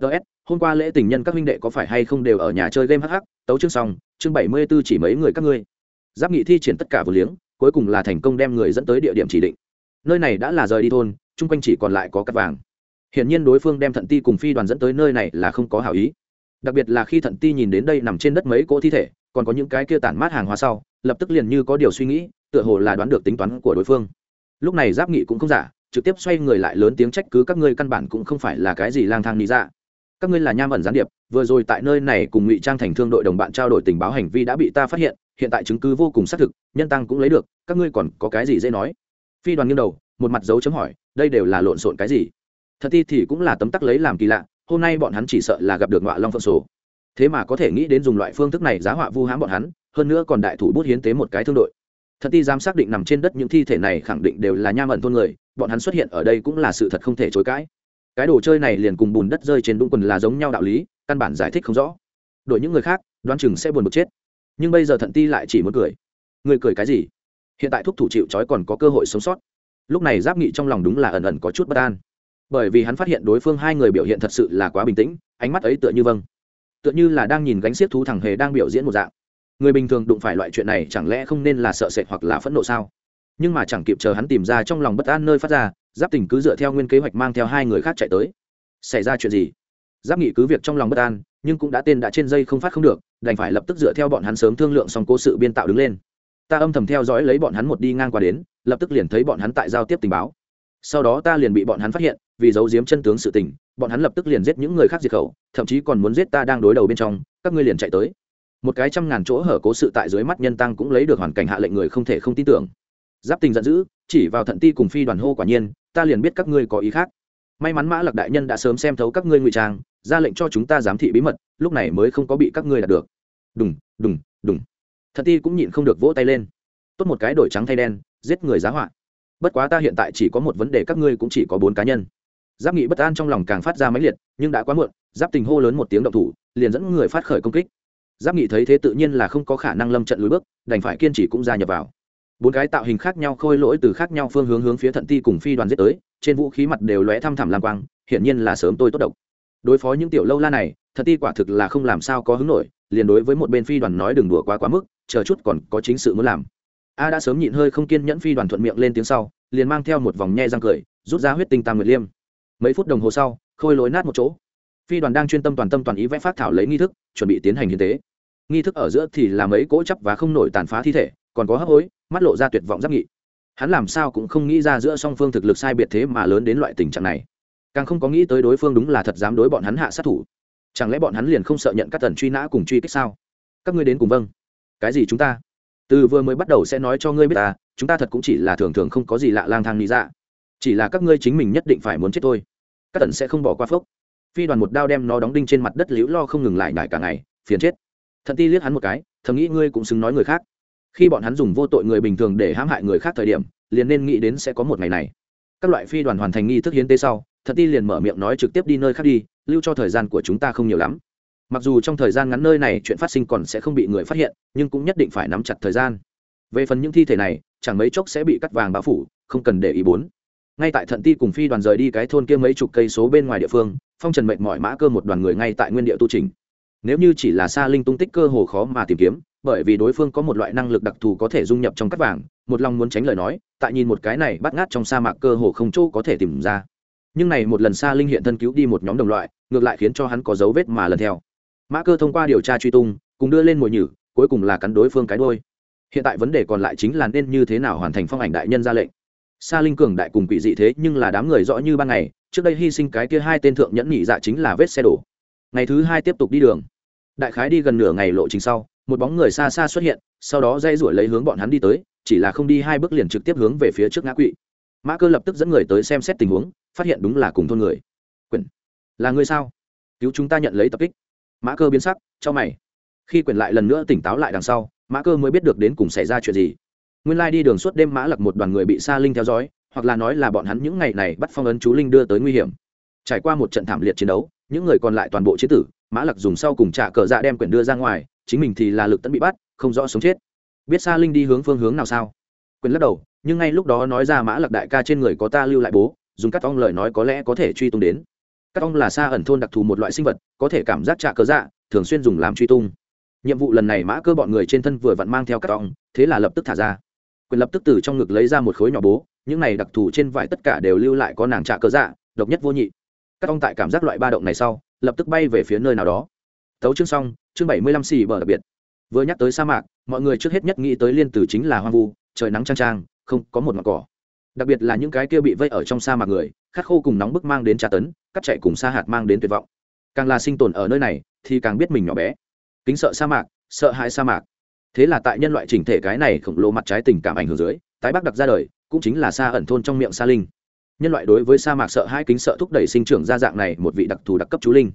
Ts hôm qua lễ tình nhân các huynh đệ có phải hay không đều ở nhà chơi game hh tấu chương xong, chương bảy mươi b ố chỉ mấy người các ngươi. Giáp nghị thi triển tất cả vừa liếng, cuối cùng là thành công đem người dẫn tới địa điểm chỉ định. Nơi này đã là rời đi thôn, chung quanh chỉ còn lại có cắt vàng. Hiển nhiên đối phương đem thận ti cùng phi đoàn dẫn tới nơi này là không có hảo ý. Đặc biệt là khi thận ti nhìn đến đây nằm trên đất mấy cỗ thi thể, còn có những cái kia tản mát hàng hóa sau, lập tức liền như có điều suy nghĩ, tựa hồ là đoán được tính toán của đối phương lúc này giáp nghị cũng không giả, trực tiếp xoay người lại lớn tiếng trách cứ các ngươi căn bản cũng không phải là cái gì lang thang lý ra dạ. các ngươi là nham ẩn gián điệp, vừa rồi tại nơi này cùng ngụy trang thành thương đội đồng bạn trao đổi tình báo hành vi đã bị ta phát hiện hiện tại chứng cứ vô cùng xác thực, nhân tăng cũng lấy được, các ngươi còn có cái gì dễ nói? Phi đoàn nghiêng đầu, một mặt dấu chấm hỏi, đây đều là lộn xộn cái gì? Thật ti thì cũng là tấm tắc lấy làm kỳ lạ, hôm nay bọn hắn chỉ sợ là gặp được ngọa long phượng sổ. Thế mà có thể nghĩ đến dùng loại phương thức này giá họa vu hãm bọn hắn, hơn nữa còn đại thủ bút hiến tế một cái thương đội. Thần ti dám xác định nằm trên đất những thi thể này khẳng định đều là nham ẩn thôn người, bọn hắn xuất hiện ở đây cũng là sự thật không thể chối cãi. Cái đồ chơi này liền cùng bùn đất rơi trên đúng quần là giống nhau đạo lý, căn bản giải thích không rõ. Đổi những người khác, đoán chừng sẽ buồn bực chết. Nhưng bây giờ thận ti lại chỉ muốn cười. Người cười cái gì? Hiện tại thúc thủ chịu trói còn có cơ hội sống sót. Lúc này giáp nghị trong lòng đúng là ẩn ẩn có chút bất an. Bởi vì hắn phát hiện đối phương hai người biểu hiện thật sự là quá bình tĩnh, ánh mắt ấy tựa như vâng. Tựa như là đang nhìn gánh xiếc thú thằng hề đang biểu diễn một dạng người bình thường đụng phải loại chuyện này chẳng lẽ không nên là sợ sệt hoặc là phẫn nộ sao? Nhưng mà chẳng kịp chờ hắn tìm ra trong lòng bất an nơi phát ra, giáp tình cứ dựa theo nguyên kế hoạch mang theo hai người khác chạy tới. Xảy ra chuyện gì? Giáp nghị cứ việc trong lòng bất an, nhưng cũng đã tên đã trên dây không phát không được, đành phải lập tức dựa theo bọn hắn sớm thương lượng xong cố sự biên tạo đứng lên. Ta âm thầm theo dõi lấy bọn hắn một đi ngang qua đến, lập tức liền thấy bọn hắn tại giao tiếp tình báo. Sau đó ta liền bị bọn hắn phát hiện, vì giấu giếm chân tướng sự tình, bọn hắn lập tức liền giết những người khác diệt khẩu, thậm chí còn muốn giết ta đang đối đầu bên trong, các ngươi liền chạy tới một cái trăm ngàn chỗ hở cố sự tại dưới mắt nhân tăng cũng lấy được hoàn cảnh hạ lệnh người không thể không tin tưởng. Giáp tình giận dữ, chỉ vào thận ti cùng phi đoàn hô quả nhiên, ta liền biết các ngươi có ý khác. May mắn mã lạc đại nhân đã sớm xem thấu các ngươi ngụy trang, ra lệnh cho chúng ta giám thị bí mật, lúc này mới không có bị các ngươi đạt được. Đùng đùng đùng. Thận ti cũng nhịn không được vỗ tay lên. Tốt một cái đổi trắng thay đen, giết người giá họa. Bất quá ta hiện tại chỉ có một vấn đề các ngươi cũng chỉ có bốn cá nhân. Giáp nghị bất an trong lòng càng phát ra máy liệt, nhưng đã quá muộn, giáp tình hô lớn một tiếng động thủ, liền dẫn người phát khởi công kích giáp nghị thấy thế tự nhiên là không có khả năng lâm trận lùi bước, đành phải kiên trì cũng gia nhập vào. Bốn cái tạo hình khác nhau khôi lỗi từ khác nhau phương hướng hướng phía thận ti cùng phi đoàn giết tới, trên vũ khí mặt đều lóe thăm thẳm lam quang, hiển nhiên là sớm tôi tốt độc. Đối phó những tiểu lâu la này, thận ti quả thực là không làm sao có hứng nổi, liền đối với một bên phi đoàn nói đừng đùa quá quá mức, chờ chút còn có chính sự muốn làm. A đã sớm nhịn hơi không kiên nhẫn phi đoàn thuận miệng lên tiếng sau, liền mang theo một vòng nhe răng cười, rút ra huyết tinh tam nguyệt liêm. Mấy phút đồng hồ sau, khôi lối nát một chỗ. Phi đoàn đang chuyên tâm toàn tâm toàn ý vẽ phát thảo lấy nghi thức, chuẩn bị tiến hành hiến tế nghi thức ở giữa thì là mấy cỗ chấp và không nổi tàn phá thi thể còn có hấp hối mắt lộ ra tuyệt vọng giáp nghị. Hắn làm sao cũng không nghĩ ra giữa song phương thực lực sai biệt thế mà lớn đến loại tình trạng này. Càng không có nghĩ tới đối phương đúng là thật dám đối bọn hắn hạ sát thủ. Chẳng lẽ bọn hắn liền không sợ nhận các tần truy nã cùng truy kích sao? Các ngươi đến cùng vâng. Cái gì chúng ta? Từ vừa mới bắt đầu sẽ nói cho ngươi biết ta chúng ta thật cũng chỉ là thường thường không có gì lạ lang thang lý ra, chỉ là các ngươi chính mình nhất định phải muốn chết thôi. Các tần sẽ không bỏ qua phốc. Phi đoàn một đao đem nó đóng đinh trên mặt đất liễu lo không ngừng lại nhải cả ngày phiền chết thận ti liếc hắn một cái, thầm nghĩ ngươi cũng xứng nói người khác. Khi bọn hắn dùng vô tội người bình thường để hãm hại người khác thời điểm, liền nên nghĩ đến sẽ có một ngày này. Các loại phi đoàn hoàn thành nghi thức hiến tế sau, thận ti liền mở miệng nói trực tiếp đi nơi khác đi, lưu cho thời gian của chúng ta không nhiều lắm. Mặc dù trong thời gian ngắn nơi này chuyện phát sinh còn sẽ không bị người phát hiện, nhưng cũng nhất định phải nắm chặt thời gian. Về phần những thi thể này, chẳng mấy chốc sẽ bị cắt vàng bao phủ, không cần để ý bốn. Ngay tại thận ti cùng phi đoàn rời đi cái thôn kia mấy chục cây số bên ngoài địa phương, phong trần mệnh mọi mã cơ một đoàn người ngay tại nguyên địa tu trình nếu như chỉ là xa linh tung tích cơ hồ khó mà tìm kiếm, bởi vì đối phương có một loại năng lực đặc thù có thể dung nhập trong cắt vàng, một lòng muốn tránh lời nói, tại nhìn một cái này bắt ngát trong sa mạc cơ hồ không chỗ có thể tìm ra. Nhưng này một lần xa linh hiện thân cứu đi một nhóm đồng loại, ngược lại khiến cho hắn có dấu vết mà lần theo. Mã cơ thông qua điều tra truy tung, cùng đưa lên mồi nhử, cuối cùng là cắn đối phương cái đôi hiện tại vấn đề còn lại chính là nên như thế nào hoàn thành phong ảnh đại nhân ra lệnh. Sa linh cường đại cùng quỷ dị thế nhưng là đám người rõ như ban ngày, trước đây hy sinh cái kia hai tên thượng nhẫn nhị dạ chính là vết xe đổ ngày thứ hai tiếp tục đi đường. Đại khái đi gần nửa ngày lộ trình sau, một bóng người xa xa xuất hiện, sau đó dây rủi lấy hướng bọn hắn đi tới, chỉ là không đi hai bước liền trực tiếp hướng về phía trước ngã quỵ. Mã cơ lập tức dẫn người tới xem xét tình huống, phát hiện đúng là cùng thôn người. Quyển là người sao? Cứu chúng ta nhận lấy tập kích. Mã cơ biến sắc cho mày. Khi quyển lại lần nữa tỉnh táo lại đằng sau, mã cơ mới biết được đến cùng xảy ra chuyện gì. Nguyên lai đi đường suốt đêm mã lặc một đoàn người bị sa linh theo dõi, hoặc là nói là bọn hắn những ngày này bắt phong ấn chú linh đưa tới nguy hiểm. Trải qua một trận thảm liệt chiến đấu những người còn lại toàn bộ chế tử, mã lặc dùng sau cùng trả cờ dạ đem quyển đưa ra ngoài, chính mình thì là lực tẫn bị bắt, không rõ sống chết. Biết sa linh đi hướng phương hướng nào sao? Quyền lắc đầu, nhưng ngay lúc đó nói ra mã lặc đại ca trên người có ta lưu lại bố, dùng cắt ong lời nói có lẽ có thể truy tung đến. Cắt ong là xa ẩn thôn đặc thù một loại sinh vật, có thể cảm giác trả cờ dạ thường xuyên dùng làm truy tung. Nhiệm vụ lần này mã cơ bọn người trên thân vừa vặn mang theo cắt ong, thế là lập tức thả ra. Quyền lập tức từ trong ngực lấy ra một khối nhỏ bố, những này đặc thù trên vải tất cả đều lưu lại có nàng trả cờ dạ độc nhất vô nhị các ong tại cảm giác loại ba động này sau, lập tức bay về phía nơi nào đó. Tấu chương xong, chương bảy mươi lăm xì bờ đặc biệt. Vừa nhắc tới sa mạc, mọi người trước hết nhất nghĩ tới liên tử chính là hoang vu, trời nắng trang trang không có một mặt cỏ. Đặc biệt là những cái kia bị vây ở trong sa mạc người khát khô cùng nóng bức mang đến tra tấn, cắt chạy cùng sa hạt mang đến tuyệt vọng. Càng là sinh tồn ở nơi này, thì càng biết mình nhỏ bé. Kính sợ sa mạc, sợ hãi sa mạc. Thế là tại nhân loại chỉnh thể cái này khổng lồ mặt trái tình cảm ảnh hưởng dưới, tái bắc đặc ra đời, cũng chính là sa ẩn thôn trong miệng sa linh nhân loại đối với sa mạc sợ hai kính sợ thúc đẩy sinh trưởng ra dạng này một vị đặc thù đặc cấp chú linh.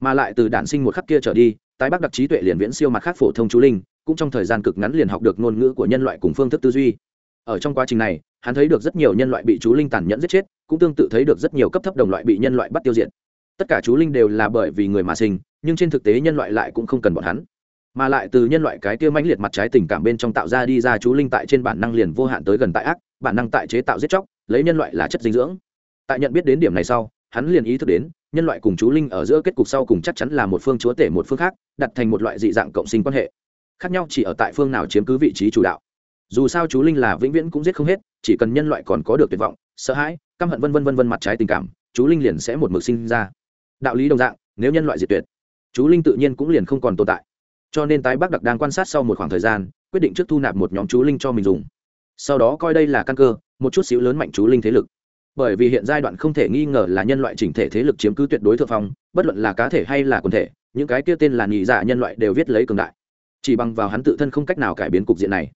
Mà lại từ đản sinh một khắc kia trở đi, tái bắc đặc trí tuệ liền viễn siêu mặt khác phổ thông chú linh, cũng trong thời gian cực ngắn liền học được ngôn ngữ của nhân loại cùng phương thức tư duy. Ở trong quá trình này, hắn thấy được rất nhiều nhân loại bị chú linh tàn nhẫn giết chết, cũng tương tự thấy được rất nhiều cấp thấp đồng loại bị nhân loại bắt tiêu diệt. Tất cả chú linh đều là bởi vì người mà sinh, nhưng trên thực tế nhân loại lại cũng không cần bọn hắn. Mà lại từ nhân loại cái tiêu mãnh liệt mặt trái tình cảm bên trong tạo ra đi ra chú linh tại trên bản năng liền vô hạn tới gần tại ác, bản năng tại chế tạo giết chóc lấy nhân loại là chất dinh dưỡng. Tại nhận biết đến điểm này sau, hắn liền ý thức đến, nhân loại cùng chú linh ở giữa kết cục sau cùng chắc chắn là một phương chúa tể một phương khác, đặt thành một loại dị dạng cộng sinh quan hệ. Khác nhau chỉ ở tại phương nào chiếm cứ vị trí chủ đạo. Dù sao chú linh là vĩnh viễn cũng giết không hết, chỉ cần nhân loại còn có được tuyệt vọng, sợ hãi, căm hận vân vân vân vân mặt trái tình cảm, chú linh liền sẽ một mực sinh ra. Đạo lý đồng dạng, nếu nhân loại diệt tuyệt, chú linh tự nhiên cũng liền không còn tồn tại. Cho nên tái bắc đặc đang quan sát sau một khoảng thời gian, quyết định trước thu nạp một nhóm chú linh cho mình dùng sau đó coi đây là căn cơ, một chút xíu lớn mạnh chú linh thế lực. Bởi vì hiện giai đoạn không thể nghi ngờ là nhân loại chỉnh thể thế lực chiếm cứ tuyệt đối thượng phong, bất luận là cá thể hay là quần thể, những cái kia tên là nhị dạ nhân loại đều viết lấy cường đại. Chỉ bằng vào hắn tự thân không cách nào cải biến cục diện này.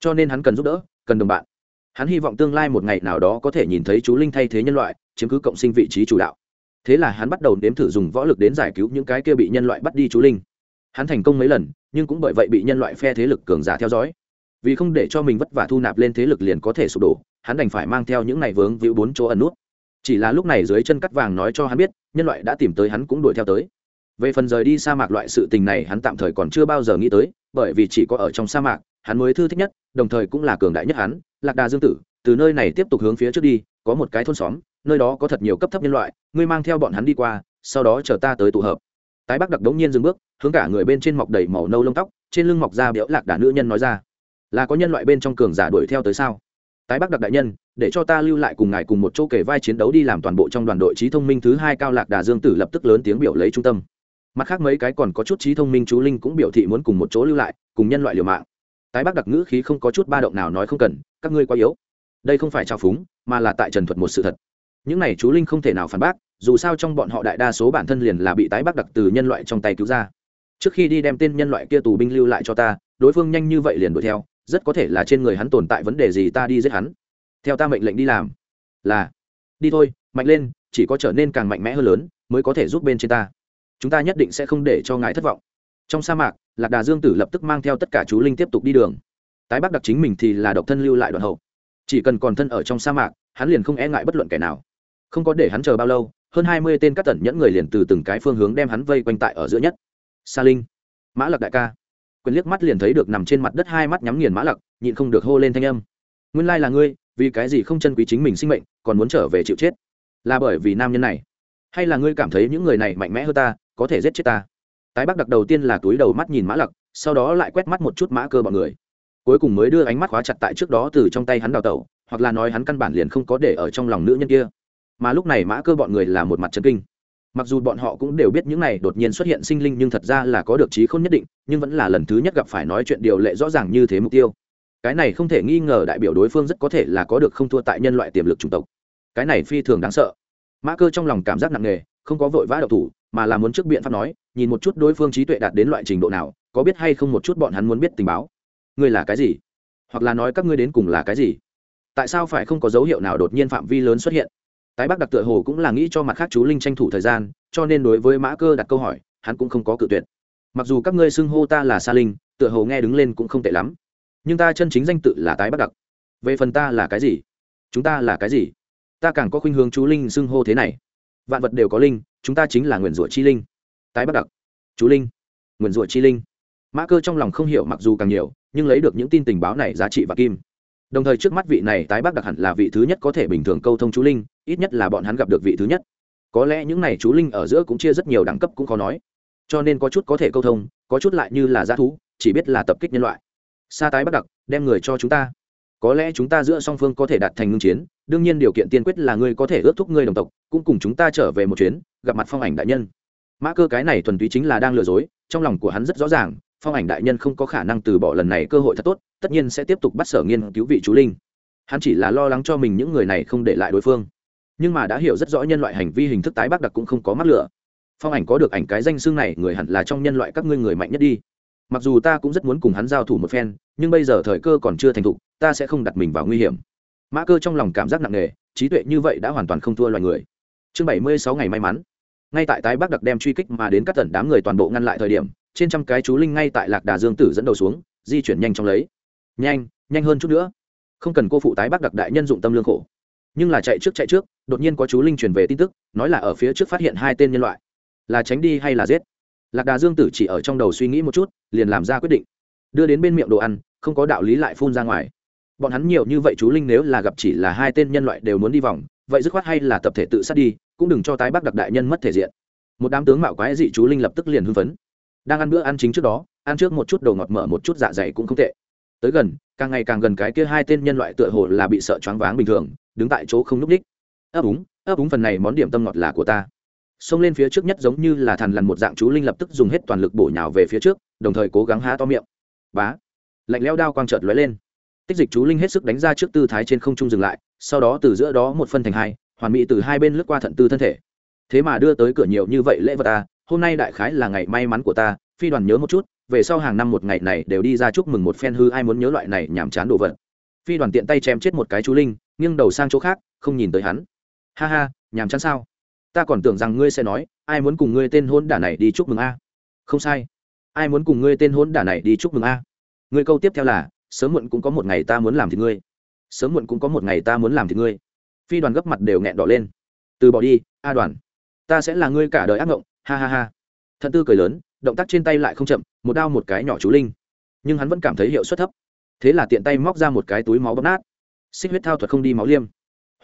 Cho nên hắn cần giúp đỡ, cần đồng bạn. Hắn hy vọng tương lai một ngày nào đó có thể nhìn thấy chú linh thay thế nhân loại, chiếm cứ cộng sinh vị trí chủ đạo. Thế là hắn bắt đầu nếm thử dùng võ lực đến giải cứu những cái kia bị nhân loại bắt đi chú linh. Hắn thành công mấy lần, nhưng cũng bởi vậy bị nhân loại phe thế lực cường giả theo dõi vì không để cho mình vất vả thu nạp lên thế lực liền có thể sụp đổ, hắn đành phải mang theo những này vướng víu bốn chỗ ẩn nút. Chỉ là lúc này dưới chân cắt vàng nói cho hắn biết, nhân loại đã tìm tới hắn cũng đuổi theo tới. Về phần rời đi sa mạc loại sự tình này hắn tạm thời còn chưa bao giờ nghĩ tới, bởi vì chỉ có ở trong sa mạc, hắn mới thư thích nhất, đồng thời cũng là cường đại nhất hắn, lạc đà dương tử, từ nơi này tiếp tục hướng phía trước đi, có một cái thôn xóm, nơi đó có thật nhiều cấp thấp nhân loại, ngươi mang theo bọn hắn đi qua, sau đó chờ ta tới tụ hợp. Tái bắc đặc đống nhiên dừng bước, hướng cả người bên trên mọc đầy màu nâu lông tóc, trên lưng mọc da béo lạc đà nữ nhân nói ra là có nhân loại bên trong cường giả đuổi theo tới sao? Tái bắc đặc đại nhân, để cho ta lưu lại cùng ngài cùng một chỗ kể vai chiến đấu đi làm toàn bộ trong đoàn đội trí thông minh thứ hai cao lạc đà dương tử lập tức lớn tiếng biểu lấy trung tâm. Mặt khác mấy cái còn có chút trí thông minh chú linh cũng biểu thị muốn cùng một chỗ lưu lại, cùng nhân loại liều mạng. Tái bắc đặc ngữ khí không có chút ba động nào nói không cần, các ngươi quá yếu. Đây không phải trào phúng, mà là tại trần thuật một sự thật. Những này chú linh không thể nào phản bác, dù sao trong bọn họ đại đa số bản thân liền là bị tái bắc đặc từ nhân loại trong tay cứu ra. Trước khi đi đem tên nhân loại kia tù binh lưu lại cho ta, đối phương nhanh như vậy liền đuổi theo rất có thể là trên người hắn tồn tại vấn đề gì ta đi giết hắn. Theo ta mệnh lệnh đi làm. Là. Đi thôi, mạnh lên, chỉ có trở nên càng mạnh mẽ hơn lớn, mới có thể giúp bên trên ta. Chúng ta nhất định sẽ không để cho ngài thất vọng. Trong sa mạc, lạc đà dương tử lập tức mang theo tất cả chú linh tiếp tục đi đường. Tái bắc đặc chính mình thì là độc thân lưu lại đoạn hậu. Chỉ cần còn thân ở trong sa mạc, hắn liền không e ngại bất luận kẻ nào. Không có để hắn chờ bao lâu, hơn hai mươi tên các tẩn nhẫn người liền từ từng cái phương hướng đem hắn vây quanh tại ở giữa nhất. Sa linh. Mã lặc đại ca quyền liếc mắt liền thấy được nằm trên mặt đất hai mắt nhắm nghiền mã lặc, nhịn không được hô lên thanh âm. Nguyên lai là ngươi, vì cái gì không chân quý chính mình sinh mệnh, còn muốn trở về chịu chết? Là bởi vì nam nhân này. Hay là ngươi cảm thấy những người này mạnh mẽ hơn ta, có thể giết chết ta? Tái bắc đặc đầu tiên là túi đầu mắt nhìn mã lặc, sau đó lại quét mắt một chút mã cơ bọn người. Cuối cùng mới đưa ánh mắt khóa chặt tại trước đó từ trong tay hắn đào tẩu, hoặc là nói hắn căn bản liền không có để ở trong lòng nữ nhân kia. Mà lúc này mã cơ bọn người là một mặt chân kinh mặc dù bọn họ cũng đều biết những này đột nhiên xuất hiện sinh linh nhưng thật ra là có được trí không nhất định, nhưng vẫn là lần thứ nhất gặp phải nói chuyện điều lệ rõ ràng như thế mục tiêu. Cái này không thể nghi ngờ đại biểu đối phương rất có thể là có được không thua tại nhân loại tiềm lực chủng tộc. Cái này phi thường đáng sợ. Mã cơ trong lòng cảm giác nặng nề, không có vội vã đậu thủ, mà là muốn trước biện pháp nói, nhìn một chút đối phương trí tuệ đạt đến loại trình độ nào, có biết hay không một chút bọn hắn muốn biết tình báo. Ngươi là cái gì? Hoặc là nói các ngươi đến cùng là cái gì? Tại sao phải không có dấu hiệu nào đột nhiên phạm vi lớn xuất hiện? Tái bắc đặc tựa hồ cũng là nghĩ cho mặt khác chú linh tranh thủ thời gian, cho nên đối với mã cơ đặt câu hỏi, hắn cũng không có cự tuyệt. Mặc dù các ngươi xưng hô ta là sa linh, tựa hồ nghe đứng lên cũng không tệ lắm. Nhưng ta chân chính danh tự là tái bắc đặc. Về phần ta là cái gì? Chúng ta là cái gì? Ta càng có khuynh hướng chú linh xưng hô thế này. Vạn vật đều có linh, chúng ta chính là nguyền rủa chi linh. Tái bắc đặc. Chú linh. Nguyền rủa chi linh. Mã cơ trong lòng không hiểu mặc dù càng nhiều, nhưng lấy được những tin tình báo này giá trị và kim đồng thời trước mắt vị này tái bác đặc hẳn là vị thứ nhất có thể bình thường câu thông chú linh, ít nhất là bọn hắn gặp được vị thứ nhất. Có lẽ những này chú linh ở giữa cũng chia rất nhiều đẳng cấp cũng khó nói. Cho nên có chút có thể câu thông, có chút lại như là g thú, chỉ biết là tập kích nhân loại. Sa tái bắc đặc, đem người cho chúng ta. Có lẽ chúng ta giữa song phương có thể đạt thành ngưng chiến, đương nhiên điều kiện tiên quyết là ngươi có thể ước thúc ngươi đồng tộc, cũng cùng chúng ta trở về một chuyến, gặp mặt phong ảnh đại nhân. Mã cơ cái này thuần túy chính là đang lừa dối, trong lòng của hắn rất rõ ràng, phong ảnh đại nhân không có khả năng từ bỏ lần này cơ hội thật tốt tất nhiên sẽ tiếp tục bắt sở nghiên cứu vị chú linh. Hắn chỉ là lo lắng cho mình những người này không để lại đối phương. Nhưng mà đã hiểu rất rõ nhân loại hành vi hình thức tái bắc đặc cũng không có mắc lửa. Phong ảnh có được ảnh cái danh xương này, người hẳn là trong nhân loại các ngươi người mạnh nhất đi. Mặc dù ta cũng rất muốn cùng hắn giao thủ một phen, nhưng bây giờ thời cơ còn chưa thành thục, ta sẽ không đặt mình vào nguy hiểm. Mã cơ trong lòng cảm giác nặng nề, trí tuệ như vậy đã hoàn toàn không thua loài người. Chương bảy mươi sáu ngày may mắn. Ngay tại tái bắc đặc đem truy kích mà đến các tần đám người toàn bộ ngăn lại thời điểm, trên trăm cái chú linh ngay tại lạc đà dương tử dẫn đầu xuống, di chuyển nhanh trong lấy nhanh nhanh hơn chút nữa. Không cần cô phụ tái bắc đặc đại nhân dụng tâm lương khổ. Nhưng là chạy trước chạy trước, đột nhiên có chú linh truyền về tin tức, nói là ở phía trước phát hiện hai tên nhân loại. Là tránh đi hay là giết? Lạc đà dương tử chỉ ở trong đầu suy nghĩ một chút, liền làm ra quyết định. Đưa đến bên miệng đồ ăn, không có đạo lý lại phun ra ngoài. Bọn hắn nhiều như vậy chú linh nếu là gặp chỉ là hai tên nhân loại đều muốn đi vòng, vậy dứt khoát hay là tập thể tự sát đi, cũng đừng cho tái bắc đặc đại nhân mất thể diện. Một đám tướng mạo quái dị chú linh lập tức liền hưng phấn. Đang ăn bữa ăn chính trước đó, ăn trước một chút đồ ngọt mở một chút dạ dày cũng không tệ tới gần, càng ngày càng gần cái kia hai tên nhân loại tựa hồ là bị sợ choáng váng bình thường, đứng tại chỗ không n ú c ních ấp úng ấp úng phần này món điểm tâm ngọt là của ta. Xông lên phía trước nhất giống như là thằn lằn một dạng chú linh lập tức dùng hết toàn lực bổ nhào về phía trước, đồng thời cố gắng há to miệng. Bá. Lạnh leo đao quang trợt lóe lên. Tích dịch chú linh hết sức đánh ra trước tư thái trên không trung dừng lại, sau đó từ giữa đó một phân thành hai, hoàn mỹ từ hai bên lướt qua thận tư thân thể. Thế mà đưa tới cửa nhiều như vậy lễ vật ta hôm nay đại khái là ngày may mắn của ta, phi đoàn nhớ một chút về sau hàng năm một ngày này đều đi ra chúc mừng một phen hư, ai muốn nhớ loại này nhàm chán đồ vật. Phi đoàn tiện tay chém chết một cái chú linh, nghiêng đầu sang chỗ khác, không nhìn tới hắn. Ha ha, nhàm chán sao? Ta còn tưởng rằng ngươi sẽ nói, ai muốn cùng ngươi tên hôn đả này đi chúc mừng a? Không sai. Ai muốn cùng ngươi tên hôn đả này đi chúc mừng a? Ngươi câu tiếp theo là, sớm muộn cũng có một ngày ta muốn làm thì ngươi. Sớm muộn cũng có một ngày ta muốn làm thì ngươi. Phi đoàn gấp mặt đều nghẹn đỏ lên. Từ bỏ đi, a đoàn. Ta sẽ là ngươi cả đời ác mộng. Ha ha ha. Thận tư cười lớn, động tác trên tay lại không chậm một đao một cái nhỏ chú linh. Nhưng hắn vẫn cảm thấy hiệu suất thấp. Thế là tiện tay móc ra một cái túi máu bóp nát. Xích huyết thao thuật không đi máu liêm.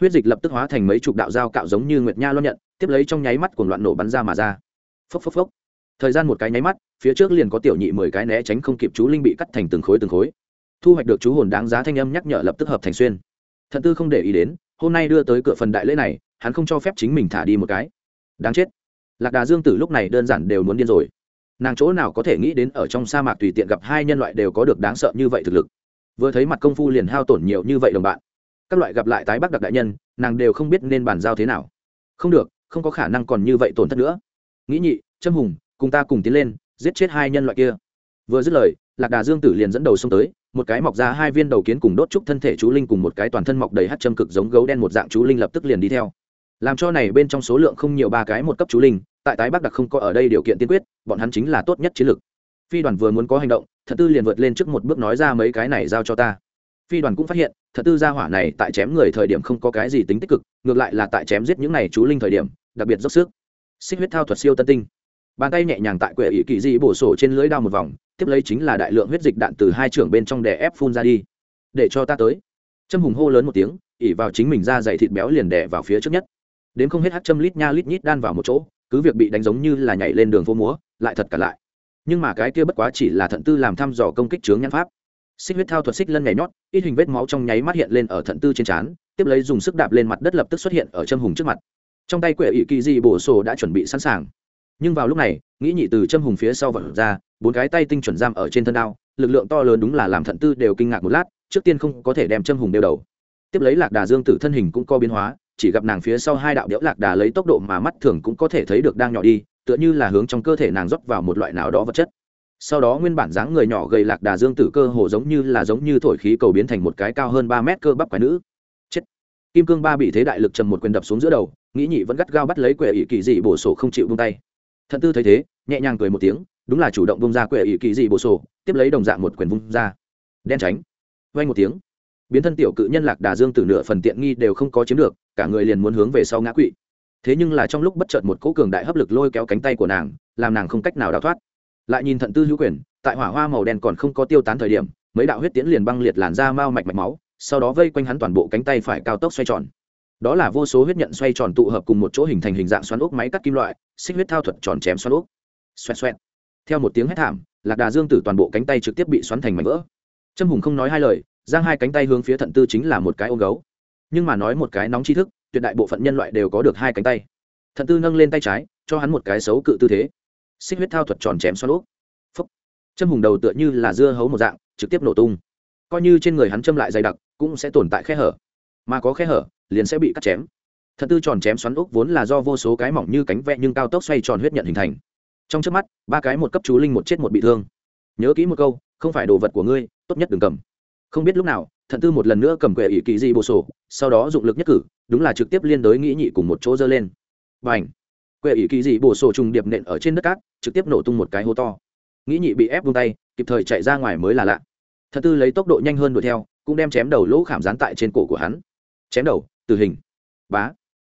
Huyết dịch lập tức hóa thành mấy chục đạo dao cạo giống như nguyệt nha lo nhận, tiếp lấy trong nháy mắt cuồng loạn nổ bắn ra mà ra. Phốc phốc phốc. Thời gian một cái nháy mắt, phía trước liền có tiểu nhị mười cái né tránh không kịp chú linh bị cắt thành từng khối từng khối. Thu hoạch được chú hồn đáng giá thanh âm nhắc nhở lập tức hợp thành xuyên. Thận tư không để ý đến, hôm nay đưa tới cửa phần đại lễ này, hắn không cho phép chính mình thả đi một cái. Đáng chết. Lạc đà dương tử lúc này đơn giản đều muốn điên rồi nàng chỗ nào có thể nghĩ đến ở trong sa mạc tùy tiện gặp hai nhân loại đều có được đáng sợ như vậy thực lực. Vừa thấy mặt công phu liền hao tổn nhiều như vậy đồng bạn. Các loại gặp lại tái bắc đặc đại nhân, nàng đều không biết nên bàn giao thế nào. Không được, không có khả năng còn như vậy tổn thất nữa. Nghĩ nhị, trâm hùng, cùng ta cùng tiến lên, giết chết hai nhân loại kia. Vừa dứt lời, lạc đà dương tử liền dẫn đầu xông tới, một cái mọc ra hai viên đầu kiến cùng đốt trúc thân thể chú linh cùng một cái toàn thân mọc đầy hát châm cực giống gấu đen một dạng chú linh lập tức liền đi theo. Làm cho này bên trong số lượng không nhiều ba cái một cấp chú linh tại tái bắc đặc không có ở đây điều kiện tiên quyết, bọn hắn chính là tốt nhất chiến lược. Phi đoàn vừa muốn có hành động, thật tư liền vượt lên trước một bước nói ra mấy cái này giao cho ta. Phi đoàn cũng phát hiện, thật tư gia hỏa này tại chém người thời điểm không có cái gì tính tích cực, ngược lại là tại chém giết những này chú linh thời điểm, đặc biệt dốc sức. Xích huyết thao thuật siêu tân tinh. Bàn tay nhẹ nhàng tại quệ ý kỳ dị bổ sổ trên lưới đao một vòng, tiếp lấy chính là đại lượng huyết dịch đạn từ hai trưởng bên trong đè ép phun ra đi. Để cho ta tới. Châm hùng hô lớn một tiếng, ỉ vào chính mình ra dày thịt béo liền đè vào phía trước nhất. Đến không hết hát châm lít nha lít nhít đan vào một chỗ cứ việc bị đánh giống như là nhảy lên đường phố múa, lại thật cả lại. Nhưng mà cái kia bất quá chỉ là thận tư làm thăm dò công kích chướng nhãn pháp. Xích huyết thao thuật xích lân nhảy nhót, ít hình vết máu trong nháy mắt hiện lên ở thận tư trên trán, tiếp lấy dùng sức đạp lên mặt đất lập tức xuất hiện ở châm hùng trước mặt. Trong tay quệ ỵ kỳ dị bổ sổ đã chuẩn bị sẵn sàng. Nhưng vào lúc này, nghĩ nhị từ châm hùng phía sau vật ra, bốn cái tay tinh chuẩn giam ở trên thân đao, lực lượng to lớn đúng là làm thận tư đều kinh ngạc một lát, trước tiên không có thể đem châm hùng đeo đầu. Tiếp lấy lạc đà dương tử thân hình cũng co biến hóa chỉ gặp nàng phía sau hai đạo đẽo lạc đà lấy tốc độ mà mắt thường cũng có thể thấy được đang nhỏ đi, tựa như là hướng trong cơ thể nàng rót vào một loại nào đó vật chất. Sau đó nguyên bản dáng người nhỏ gầy lạc đà dương tử cơ hồ giống như là giống như thổi khí cầu biến thành một cái cao hơn ba mét cơ bắp quái nữ. Chết! Kim cương ba bị thế đại lực trầm một quyền đập xuống giữa đầu, nghĩ nhị vẫn gắt gao bắt lấy quệ ỷ kỳ dị bổ sổ không chịu buông tay. Thận tư thấy thế, nhẹ nhàng cười một tiếng, đúng là chủ động bung ra quệ ỷ kỳ dị bổ sổ, tiếp lấy đồng dạng một quyền vung ra. Đen tránh! Vay một tiếng biến thân tiểu cự nhân lạc đà dương tử nửa phần tiện nghi đều không có chiếm được, cả người liền muốn hướng về sau ngã quỵ. Thế nhưng là trong lúc bất chợt một cỗ cường đại hấp lực lôi kéo cánh tay của nàng, làm nàng không cách nào đào thoát. Lại nhìn thận tư hữu quyền, tại hỏa hoa màu đen còn không có tiêu tán thời điểm, mấy đạo huyết tiễn liền băng liệt làn ra mau mạch mạch máu, sau đó vây quanh hắn toàn bộ cánh tay phải cao tốc xoay tròn. Đó là vô số huyết nhận xoay tròn tụ hợp cùng một chỗ hình thành hình dạng xoắn ốc máy cắt kim loại, xích huyết thao thuật tròn chém xoắn ốc. Xoẹt xoẹt. Theo một tiếng hét thảm, lạc đà dương tử toàn bộ cánh tay trực tiếp bị xoắn thành mảnh vỡ. Trâm hùng không nói hai lời giang hai cánh tay hướng phía thận tư chính là một cái ôm gấu. Nhưng mà nói một cái nóng tri thức, tuyệt đại bộ phận nhân loại đều có được hai cánh tay. Thận tư nâng lên tay trái, cho hắn một cái xấu cự tư thế. Xích huyết thao thuật tròn chém xoắn lốp phấp châm hùng đầu tựa như là dưa hấu một dạng, trực tiếp nổ tung. Coi như trên người hắn châm lại dày đặc, cũng sẽ tồn tại khe hở. Mà có khe hở, liền sẽ bị cắt chém. Thật tư tròn chém xoắn ốc vốn là do vô số cái mỏng như cánh vẽ nhưng cao tốc xoay tròn huyết nhận hình thành. Trong trước mắt, ba cái một cấp chú linh một chết một bị thương. Nhớ kỹ một câu, không phải đồ vật của ngươi, tốt nhất đừng cầm không biết lúc nào, thận tư một lần nữa cầm quệ ỷ kỳ di bộ sổ, sau đó dụng lực nhất cử, đúng là trực tiếp liên đối nghĩ nhị cùng một chỗ dơ lên. B à n h quệ ỷ kỳ di bộ sổ trùng điệp nện ở trên đất cát, trực tiếp nổ tung một cái hố to. Nghĩ nhị bị ép vung tay, kịp thời chạy ra ngoài mới là lạ. Thận tư lấy tốc độ nhanh hơn đuổi theo, cũng đem chém đầu lỗ khảm dán tại trên cổ của hắn. Chém đầu, tử hình. Bá!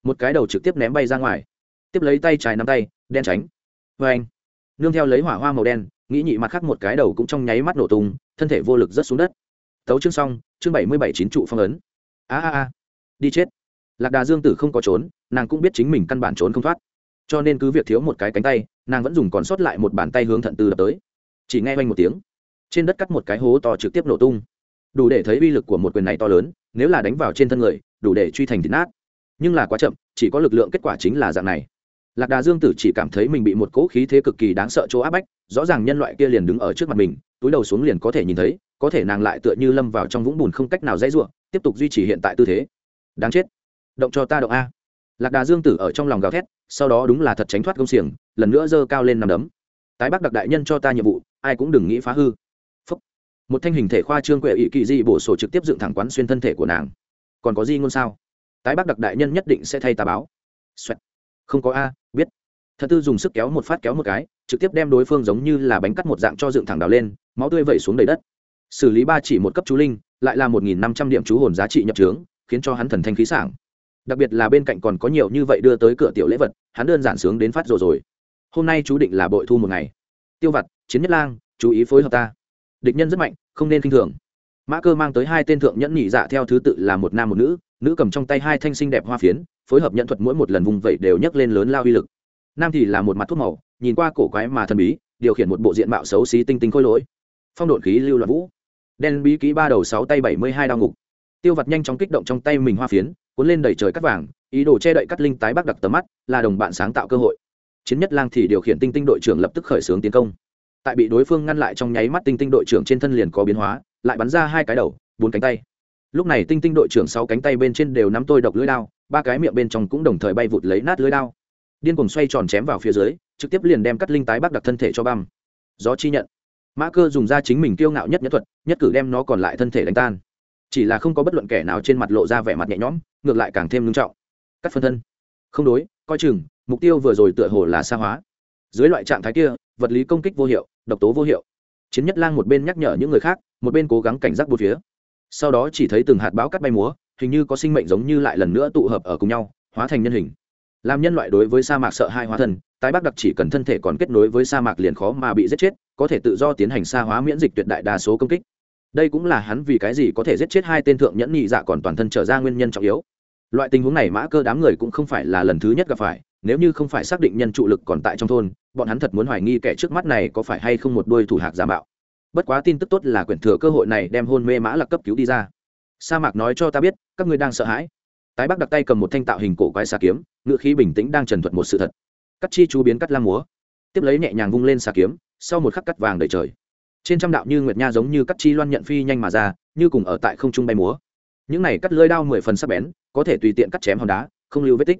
Một cái đầu trực tiếp ném bay ra ngoài. Tiếp lấy tay trái nắm tay, đen tránh. Vê anh nương theo lấy hỏa hoa màu đen, nghĩ nhị mặt khác một cái đầu cũng trong nháy mắt nổ tung, thân thể vô lực rớt xuống đất tấu chương xong, chương bảy mươi bảy chín trụ phong ấn. A a a, đi chết. Lạc đà dương tử không có trốn, nàng cũng biết chính mình căn bản trốn không thoát. Cho nên cứ việc thiếu một cái cánh tay, nàng vẫn dùng còn sót lại một bàn tay hướng thận tư đập tới. Chỉ nghe oanh một tiếng, trên đất cắt một cái hố to trực tiếp nổ tung. Đủ để thấy uy lực của một quyền này to lớn, nếu là đánh vào trên thân người, đủ để truy thành thịt nát. Nhưng là quá chậm, chỉ có lực lượng kết quả chính là dạng này. Lạc đà dương tử chỉ cảm thấy mình bị một cỗ khí thế cực kỳ đáng sợ chỗ áp bách, rõ ràng nhân loại kia liền đứng ở trước mặt mình, túi đầu xuống liền có thể nhìn thấy có thể nàng lại tựa như lâm vào trong vũng bùn không cách nào dãy ruộng tiếp tục duy trì hiện tại tư thế. Đáng chết. Động cho ta động a. Lạc đà dương tử ở trong lòng gào thét, sau đó đúng là thật tránh thoát công xiềng, lần nữa giơ cao lên nằm đấm. Tái bắc đặc đại nhân cho ta nhiệm vụ, ai cũng đừng nghĩ phá hư. Phúc. một thanh hình thể khoa trương quệ ỵ kỳ di bổ sổ trực tiếp dựng thẳng quán xuyên thân thể của nàng. Còn có di ngôn sao? Tái bắc đặc đại nhân nhất định sẽ thay ta báo. Xoẹt. không có a, biết. Thật tư dùng sức kéo một phát kéo một cái, trực tiếp đem đối phương giống như là bánh cắt một dạng cho dựng thẳng đào lên, máu tươi vẩy xuống đầy đất xử lý ba chỉ một cấp chú linh, lại là một nghìn năm trăm điểm chú hồn giá trị nhập trướng, khiến cho hắn thần thanh khí sảng. Đặc biệt là bên cạnh còn có nhiều như vậy đưa tới cửa tiểu lễ vật, hắn đơn giản sướng đến phát rồi rồi. Hôm nay chú định là bội thu một ngày. Tiêu vặt, chiến nhất lang, chú ý phối hợp ta. Địch nhân rất mạnh, không nên k i n h thường. Mã cơ mang tới hai tên thượng nhẫn nhị dạ theo thứ tự là một nam một nữ nữ cầm trong tay hai thanh sinh đẹp hoa phiến, phối hợp nhận thuật mỗi một lần vùng vẩy đều nhấc lên lớn lao uy lực. Nam thì là một mặt thuốc màu, nhìn qua cổ quái mà thần bí, điều khiển một bộ diện mạo xấu xí tinh tinh khôi lỗi. Phong độn khí lưu loạn vũ đen bí ký ba đầu sáu tay bảy mươi hai đao ngục. Tiêu vật nhanh chóng kích động trong tay mình hoa phiến, cuốn lên đẩy trời cắt vàng, ý đồ che đậy cắt linh tái bắc đặc tầm mắt, là đồng bạn sáng tạo cơ hội. Chiến nhất lang thì điều khiển tinh tinh đội trưởng lập tức khởi xướng tiến công. Tại bị đối phương ngăn lại trong nháy mắt tinh tinh đội trưởng trên thân liền có biến hóa, lại bắn ra hai cái đầu, bốn cánh tay. Lúc này tinh tinh đội trưởng sáu cánh tay bên trên đều nắm tôi độc lưỡi đao, ba cái miệng bên trong cũng đồng thời bay vụt lấy nát lưỡi đao. Điên cùng xoay tròn chém vào phía dưới, trực tiếp liền đem cắt linh tái bắc đặc thân thể cho băm. Gió chi nhận mã cơ dùng ra chính mình kiêu ngạo nhất nhất thuật nhất cử đem nó còn lại thân thể đánh tan. Chỉ là không có bất luận kẻ nào trên mặt lộ ra vẻ mặt nhẹ nhõm ngược lại càng thêm ngưng trọng. Cắt phân thân. Không đối coi chừng mục tiêu vừa rồi tựa hồ là xa hóa. Dưới loại trạng thái kia vật lý công kích vô hiệu độc tố vô hiệu. Chiến nhất lang một bên nhắc nhở những người khác một bên cố gắng cảnh giác bốn phía. Sau đó chỉ thấy từng hạt bão cắt bay múa hình như có sinh mệnh giống như lại lần nữa tụ hợp ở cùng nhau hóa thành nhân hình. Làm nhân loại đối với sa mạc sợ hai hóa thần, tái bắc đặc chỉ cần thân thể còn kết nối với sa mạc liền khó mà bị giết chết có thể tự do tiến hành sa hóa miễn dịch tuyệt đại đa số công kích. Đây cũng là hắn vì cái gì có thể giết chết hai tên thượng nhẫn nhị dạ còn toàn thân trở ra nguyên nhân trọng yếu. Loại tình huống này mã cơ đám người cũng không phải là lần thứ nhất gặp phải, nếu như không phải xác định nhân trụ lực còn tại trong thôn, bọn hắn thật muốn hoài nghi kẻ trước mắt này có phải hay không một đôi thủ hạc giả mạo. Bất quá tin tức tốt là quyển thừa cơ hội này đem hôn mê mã lạc cấp cứu đi ra. Sa mạc nói cho ta biết, các ngươi đang sợ hãi. Tái bắc đặt tay cầm một thanh tạo hình cổ quái xà kiếm, ngựa khí bình tĩnh đang trần thuật một sự thật. Cắt chi chú biến cắt lam múa. Tiếp lấy nhẹ nhàng vung lên xà kiếm sau một khắc cắt vàng đầy trời. Trên trăm đạo như nguyệt nha giống như cắt chi loan nhận phi nhanh mà ra, như cùng ở tại không trung bay múa. Những này cắt lưỡi đao mười phần sắc bén, có thể tùy tiện cắt chém hòn đá, không lưu vết tích.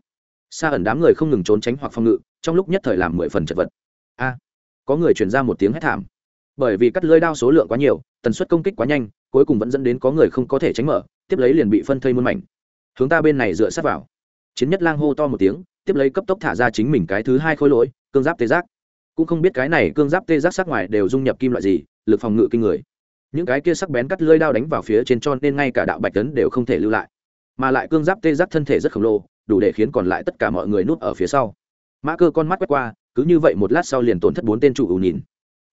Xa ẩn đám người không ngừng trốn tránh hoặc phòng ngự, trong lúc nhất thời làm mười phần chật vật. A, có người chuyển ra một tiếng hét thảm. Bởi vì cắt lưỡi đao số lượng quá nhiều, tần suất công kích quá nhanh, cuối cùng vẫn dẫn đến có người không có thể tránh mở, tiếp lấy liền bị phân thây muôn mảnh. Hướng ta bên này dựa sát vào. Chiến nhất lang hô to một tiếng, tiếp lấy cấp tốc thả ra chính mình cái thứ hai khối lỗi, cương giáp tê giác cũng không biết cái này cương giáp tê giác sắc ngoài đều dung nhập kim loại gì, lực phòng ngự kinh người. Những cái kia sắc bén cắt lưỡi đao đánh vào phía trên tròn nên ngay cả đạo bạch tấn đều không thể lưu lại. Mà lại cương giáp tê giác thân thể rất khổng lồ, đủ để khiến còn lại tất cả mọi người núp ở phía sau. Mã cơ con mắt quét qua, cứ như vậy một lát sau liền tổn thất bốn tên chủ ủ nhìn.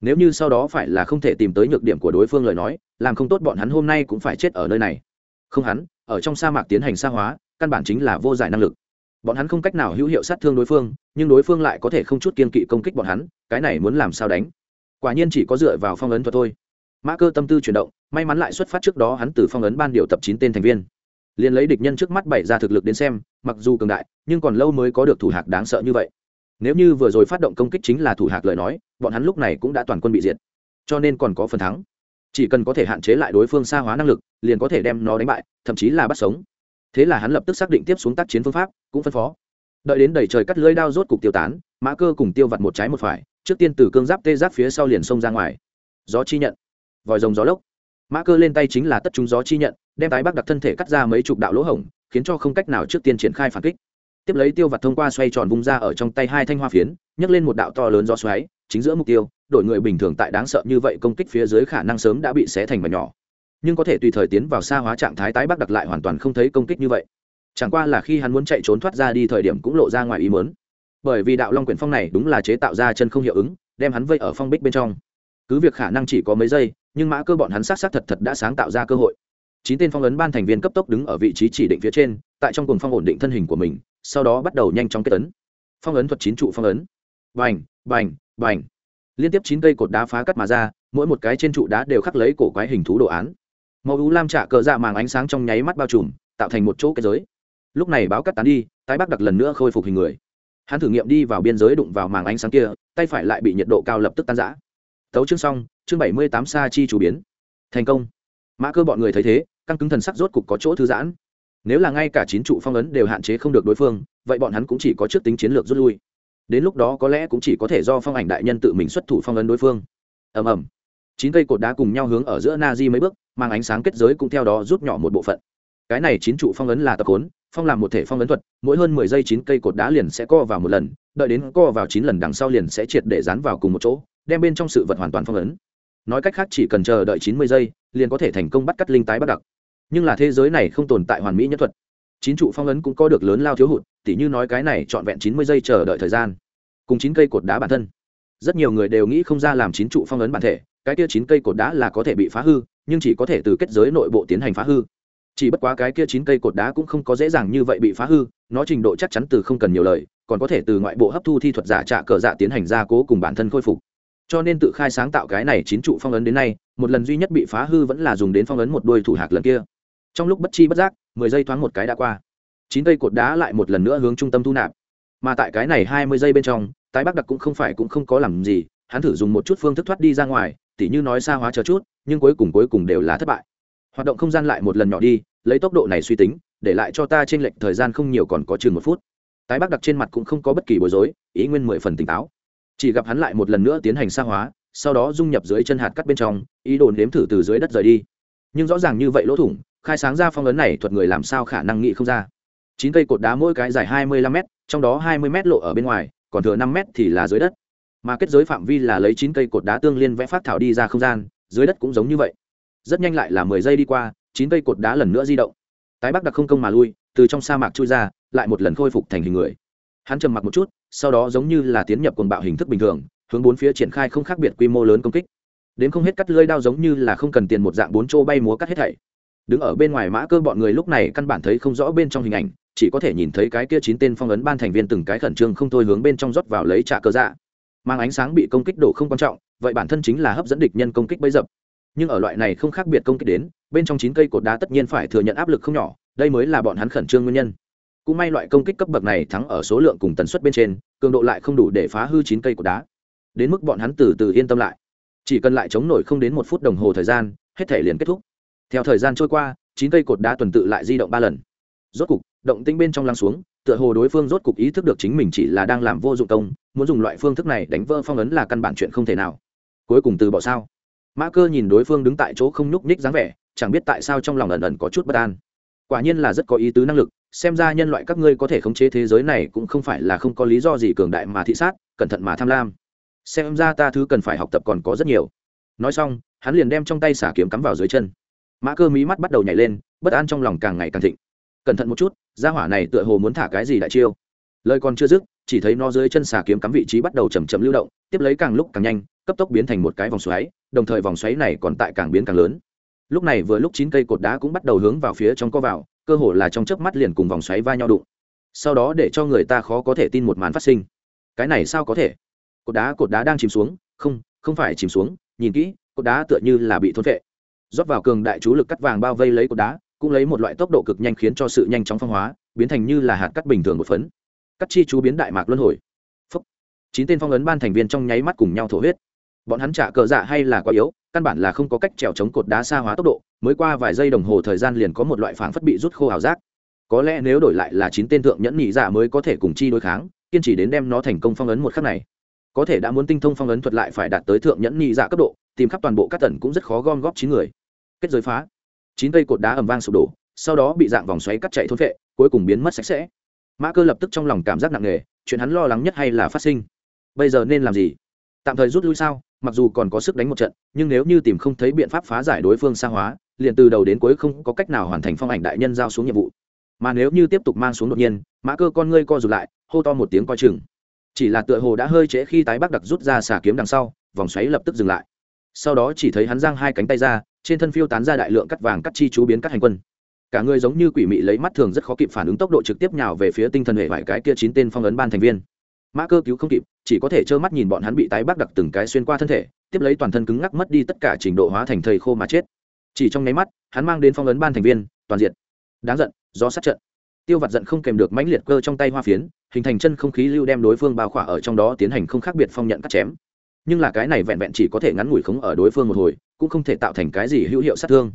Nếu như sau đó phải là không thể tìm tới nhược điểm của đối phương lời nói, làm không tốt bọn hắn hôm nay cũng phải chết ở nơi này. Không hắn, ở trong sa mạc tiến hành sa hóa, căn bản chính là vô giải năng lực bọn hắn không cách nào hữu hiệu sát thương đối phương, nhưng đối phương lại có thể không chút kiên kỵ công kích bọn hắn, cái này muốn làm sao đánh? Quả nhiên chỉ có dựa vào phong ấn thuật thôi. Mã cơ tâm tư chuyển động, may mắn lại xuất phát trước đó hắn từ phong ấn ban điều tập chín tên thành viên. Liền lấy địch nhân trước mắt bày ra thực lực đến xem, mặc dù cường đại, nhưng còn lâu mới có được thủ hạc đáng sợ như vậy. Nếu như vừa rồi phát động công kích chính là thủ hạc lời nói, bọn hắn lúc này cũng đã toàn quân bị diệt. Cho nên còn có phần thắng. Chỉ cần có thể hạn chế lại đối phương xa hóa năng lực, liền có thể đem nó đánh bại, thậm chí là bắt sống thế là hắn lập tức xác định tiếp xuống tác chiến phương pháp, cũng phân phó. Đợi đến đầy trời cắt lưỡi đao rốt cục tiêu tán, mã cơ cùng tiêu vặt một trái một phải, trước tiên từ cương giáp tê giáp phía sau liền xông ra ngoài. Gió chi nhận. Vòi rồng gió lốc. Mã cơ lên tay chính là tất chúng gió chi nhận, đem tái bắc đặt thân thể cắt ra mấy chục đạo lỗ hổng, khiến cho không cách nào trước tiên triển khai phản kích. Tiếp lấy tiêu vặt thông qua xoay tròn vung ra ở trong tay hai thanh hoa phiến, nhấc lên một đạo to lớn gió xoáy, chính giữa mục tiêu đội người bình thường tại đáng sợ như vậy công kích phía dưới khả năng sớm đã bị xé thành mảnh nhỏ nhưng có thể tùy thời tiến vào xa hóa trạng thái tái bắc đặt lại hoàn toàn không thấy công kích như vậy. Chẳng qua là khi hắn muốn chạy trốn thoát ra đi thời điểm cũng lộ ra ngoài ý mớn bởi vì đạo long quyển phong này đúng là chế tạo ra chân không hiệu ứng, đem hắn vây ở phong bích bên trong. Cứ việc khả năng chỉ có mấy giây, nhưng mã cơ bọn hắn sát sát thật thật đã sáng tạo ra cơ hội. Chín tên phong ấn ban thành viên cấp tốc đứng ở vị trí chỉ định phía trên, tại trong cùng phong ổn định thân hình của mình, sau đó bắt đầu nhanh chóng kết ấn phong ấn thuật chín trụ phong ấn. Bành bành bành. Liên tiếp chín cây cột đá phá cắt mà ra, mỗi một cái trên trụ đá đều khắc lấy cổ quái hình thú đồ án màu u lam trả cờ dạ màng ánh sáng trong nháy mắt bao trùm, tạo thành một chỗ kết giới. Lúc này báo cắt tán đi, tái bắc đặc lần nữa khôi phục hình người. Hắn thử nghiệm đi vào biên giới đụng vào màng ánh sáng kia, tay phải lại bị nhiệt độ cao lập tức tan giã tấu chương xong, chương bảy mươi tám sa chi chủ biến. Thành công. Mã cơ bọn người thấy thế, căng cứng thần sắc rốt cục có chỗ thư giãn. Nếu là ngay cả chín trụ phong ấn đều hạn chế không được đối phương, vậy bọn hắn cũng chỉ có trước tính chiến lược rút lui. Đến lúc đó có lẽ cũng chỉ có thể do phong ảnh đại nhân tự mình xuất thủ phong ấn đối phương. Ầm ầm. Chín cây cột đá cùng nhau hướng ở giữa na di mấy bước mang ánh sáng kết giới cũng theo đó rút nhỏ một bộ phận. Cái này chín trụ phong ấn là tập khốn phong làm một thể phong ấn thuật, mỗi hơn mười giây chín cây cột đá liền sẽ co vào một lần, đợi đến co vào chín lần đằng sau liền sẽ triệt để dán vào cùng một chỗ, đem bên trong sự vật hoàn toàn phong ấn. Nói cách khác chỉ cần chờ đợi chín mươi giây, liền có thể thành công bắt cắt linh tái bắt đặc. Nhưng là thế giới này không tồn tại hoàn mỹ nhất thuật. Chín trụ phong ấn cũng có được lớn lao thiếu hụt, tỉ như nói cái này trọn vẹn chín mươi giây chờ đợi thời gian, cùng chín cây cột đá bản thân. Rất nhiều người đều nghĩ không ra làm chín trụ phong ấn bản thể, cái kia chín cây cột đá là có thể bị phá hư nhưng chỉ có thể từ kết giới nội bộ tiến hành phá hư. Chỉ bất quá cái kia chín cây cột đá cũng không có dễ dàng như vậy bị phá hư, nó trình độ chắc chắn từ không cần nhiều lời, còn có thể từ ngoại bộ hấp thu thi thuật giả trạ cờ dạ tiến hành gia cố cùng bản thân khôi phục. Cho nên tự khai sáng tạo cái này chín trụ phong ấn đến nay, một lần duy nhất bị phá hư vẫn là dùng đến phong ấn một đôi thủ hạc lần kia. Trong lúc bất chi bất giác, mười giây thoáng một cái đã qua. Chín cây cột đá lại một lần nữa hướng trung tâm thu nạp. Mà tại cái này hai mươi giây bên trong, tái bắc đặc cũng không phải cũng không có làm gì, hắn thử dùng một chút phương thức thoát đi ra ngoài tỉ như nói xa hóa chờ chút, nhưng cuối cùng cuối cùng đều là thất bại. Hoạt động không gian lại một lần nhỏ đi, lấy tốc độ này suy tính, để lại cho ta trên lệnh thời gian không nhiều còn có chừng một phút. Tái bắc đặc trên mặt cũng không có bất kỳ bối rối, ý nguyên mười phần tỉnh táo. Chỉ gặp hắn lại một lần nữa tiến hành xa hóa, sau đó dung nhập dưới chân hạt cắt bên trong, ý đồ nếm thử từ dưới đất rời đi. Nhưng rõ ràng như vậy lỗ thủng, khai sáng ra phong ấn này thuật người làm sao khả năng nghĩ không ra. Chín cây cột đá mỗi cái dài hai mươi lăm m trong đó hai mươi m lộ ở bên ngoài, còn thừa năm m thì là dưới đất mà kết giới phạm vi là lấy chín cây cột đá tương liên vẽ phát thảo đi ra không gian, dưới đất cũng giống như vậy. Rất nhanh lại là mười giây đi qua, chín cây cột đá lần nữa di động. Tái bắc đặc không công mà lui, từ trong sa mạc chui ra, lại một lần khôi phục thành hình người. Hắn trầm mặc một chút, sau đó giống như là tiến nhập quần bạo hình thức bình thường, hướng bốn phía triển khai không khác biệt quy mô lớn công kích. Đến không hết cắt lưỡi đao giống như là không cần tiền một dạng bốn chỗ bay múa cắt hết thảy. Đứng ở bên ngoài mã cơ bọn người lúc này căn bản thấy không rõ bên trong hình ảnh, chỉ có thể nhìn thấy cái kia chín tên phong ấn ban thành viên từng cái khẩn trương không thôi hướng bên trong rót vào lấy trả cơ dạ mang ánh sáng bị công kích đổ không quan trọng, vậy bản thân chính là hấp dẫn địch nhân công kích bấy dập. Nhưng ở loại này không khác biệt công kích đến, bên trong chín cây cột đá tất nhiên phải thừa nhận áp lực không nhỏ, đây mới là bọn hắn khẩn trương nguyên nhân. Cũng may loại công kích cấp bậc này thắng ở số lượng cùng tần suất bên trên, cường độ lại không đủ để phá hư chín cây cột đá. Đến mức bọn hắn từ từ yên tâm lại. Chỉ cần lại chống nổi không đến một phút đồng hồ thời gian, hết thể liền kết thúc. Theo thời gian trôi qua, chín cây cột đá tuần tự lại di động ba lần. Rốt cục, động tinh bên trong lăng xuống tựa hồ đối phương rốt cục ý thức được chính mình chỉ là đang làm vô dụng công, muốn dùng loại phương thức này đánh vỡ phong ấn là căn bản chuyện không thể nào. Cuối cùng từ bỏ sao? Mã cơ nhìn đối phương đứng tại chỗ không nhúc nhích dáng vẻ, chẳng biết tại sao trong lòng ẩn ẩn có chút bất an. Quả nhiên là rất có ý tứ năng lực, xem ra nhân loại các ngươi có thể khống chế thế giới này cũng không phải là không có lý do gì cường đại mà thị sát, cẩn thận mà tham lam. Xem ra ta thứ cần phải học tập còn có rất nhiều. Nói xong, hắn liền đem trong tay xả kiếm cắm vào dưới chân. Mã cơ mí mắt bắt đầu nhảy lên, bất an trong lòng càng ngày càng thịnh cẩn thận một chút, gia hỏa này tựa hồ muốn thả cái gì đại chiêu. Lời còn chưa dứt, chỉ thấy nó dưới chân xà kiếm cắm vị trí bắt đầu chầm chầm lưu động, tiếp lấy càng lúc càng nhanh, cấp tốc biến thành một cái vòng xoáy, đồng thời vòng xoáy này còn tại càng biến càng lớn. Lúc này vừa lúc chín cây cột đá cũng bắt đầu hướng vào phía trong co vào, cơ hồ là trong chớp mắt liền cùng vòng xoáy va nhau đụng. Sau đó để cho người ta khó có thể tin một màn phát sinh. Cái này sao có thể? Cột đá cột đá đang chìm xuống, không không phải chìm xuống, nhìn kỹ, cột đá tựa như là bị thôn vệ rót vào cường đại chú lực cắt vàng bao vây lấy cột đá cũng lấy một loại tốc độ cực nhanh khiến cho sự nhanh chóng phong hóa, biến thành như là hạt cắt bình thường một phấn. Cắt chi chú biến đại mạc luân hồi. Phúc. chín tên phong ấn ban thành viên trong nháy mắt cùng nhau thổ huyết. Bọn hắn trả cờ dạ hay là quá yếu, căn bản là không có cách trèo chống cột đá xa hóa tốc độ, mới qua vài giây đồng hồ thời gian liền có một loại phảng phất bị rút khô ảo giác. Có lẽ nếu đổi lại là chín tên thượng nhẫn nhị dạ mới có thể cùng chi đối kháng, kiên trì đến đem nó thành công phong ấn một khắc này. Có thể đã muốn tinh thông phong ấn thuật lại phải đạt tới thượng nhẫn nhị dạ cấp độ, tìm khắp toàn bộ các tần cũng rất khó gom góp chín người. Kết giới phá chín cây cột đá ầm vang sụp đổ, sau đó bị dạng vòng xoáy cắt chạy thôn vệ cuối cùng biến mất sạch sẽ. Mã cơ lập tức trong lòng cảm giác nặng nề, chuyện hắn lo lắng nhất hay là phát sinh? Bây giờ nên làm gì? Tạm thời rút lui sao? Mặc dù còn có sức đánh một trận, nhưng nếu như tìm không thấy biện pháp phá giải đối phương xa hóa, liền từ đầu đến cuối không có cách nào hoàn thành phong ảnh đại nhân giao xuống nhiệm vụ. Mà nếu như tiếp tục mang xuống đột nhiên, mã cơ con ngươi co rụt lại, hô to một tiếng coi chừng. Chỉ là tựa hồ đã hơi trễ khi tái bắc đặc rút ra xà kiếm đằng sau, vòng xoáy lập tức dừng lại. Sau đó chỉ thấy hắn giang hai cánh tay ra trên thân phiêu tán ra đại lượng cắt vàng cắt chi chú biến cắt hành quân. Cả người giống như quỷ mị lấy mắt thường rất khó kịp phản ứng tốc độ trực tiếp nhào về phía tinh thần hệ vải cái kia chín tên phong ấn ban thành viên. Mã cơ cứu không kịp, chỉ có thể trơ mắt nhìn bọn hắn bị tái bắc đặc từng cái xuyên qua thân thể, tiếp lấy toàn thân cứng ngắc mất đi tất cả trình độ hóa thành thầy khô mà chết. Chỉ trong nháy mắt, hắn mang đến phong ấn ban thành viên, toàn diện. Đáng giận, do sát trận. Tiêu vặt giận không kèm được mãnh liệt cơ trong tay hoa phiến, hình thành chân không khí lưu đem đối phương bao khỏa ở trong đó tiến hành không khác biệt phong nhận cắt chém. Nhưng là cái này vẹn vẹn chỉ có thể ngắn ngủi khống ở đối phương một hồi cũng không thể tạo thành cái gì hữu hiệu sát thương.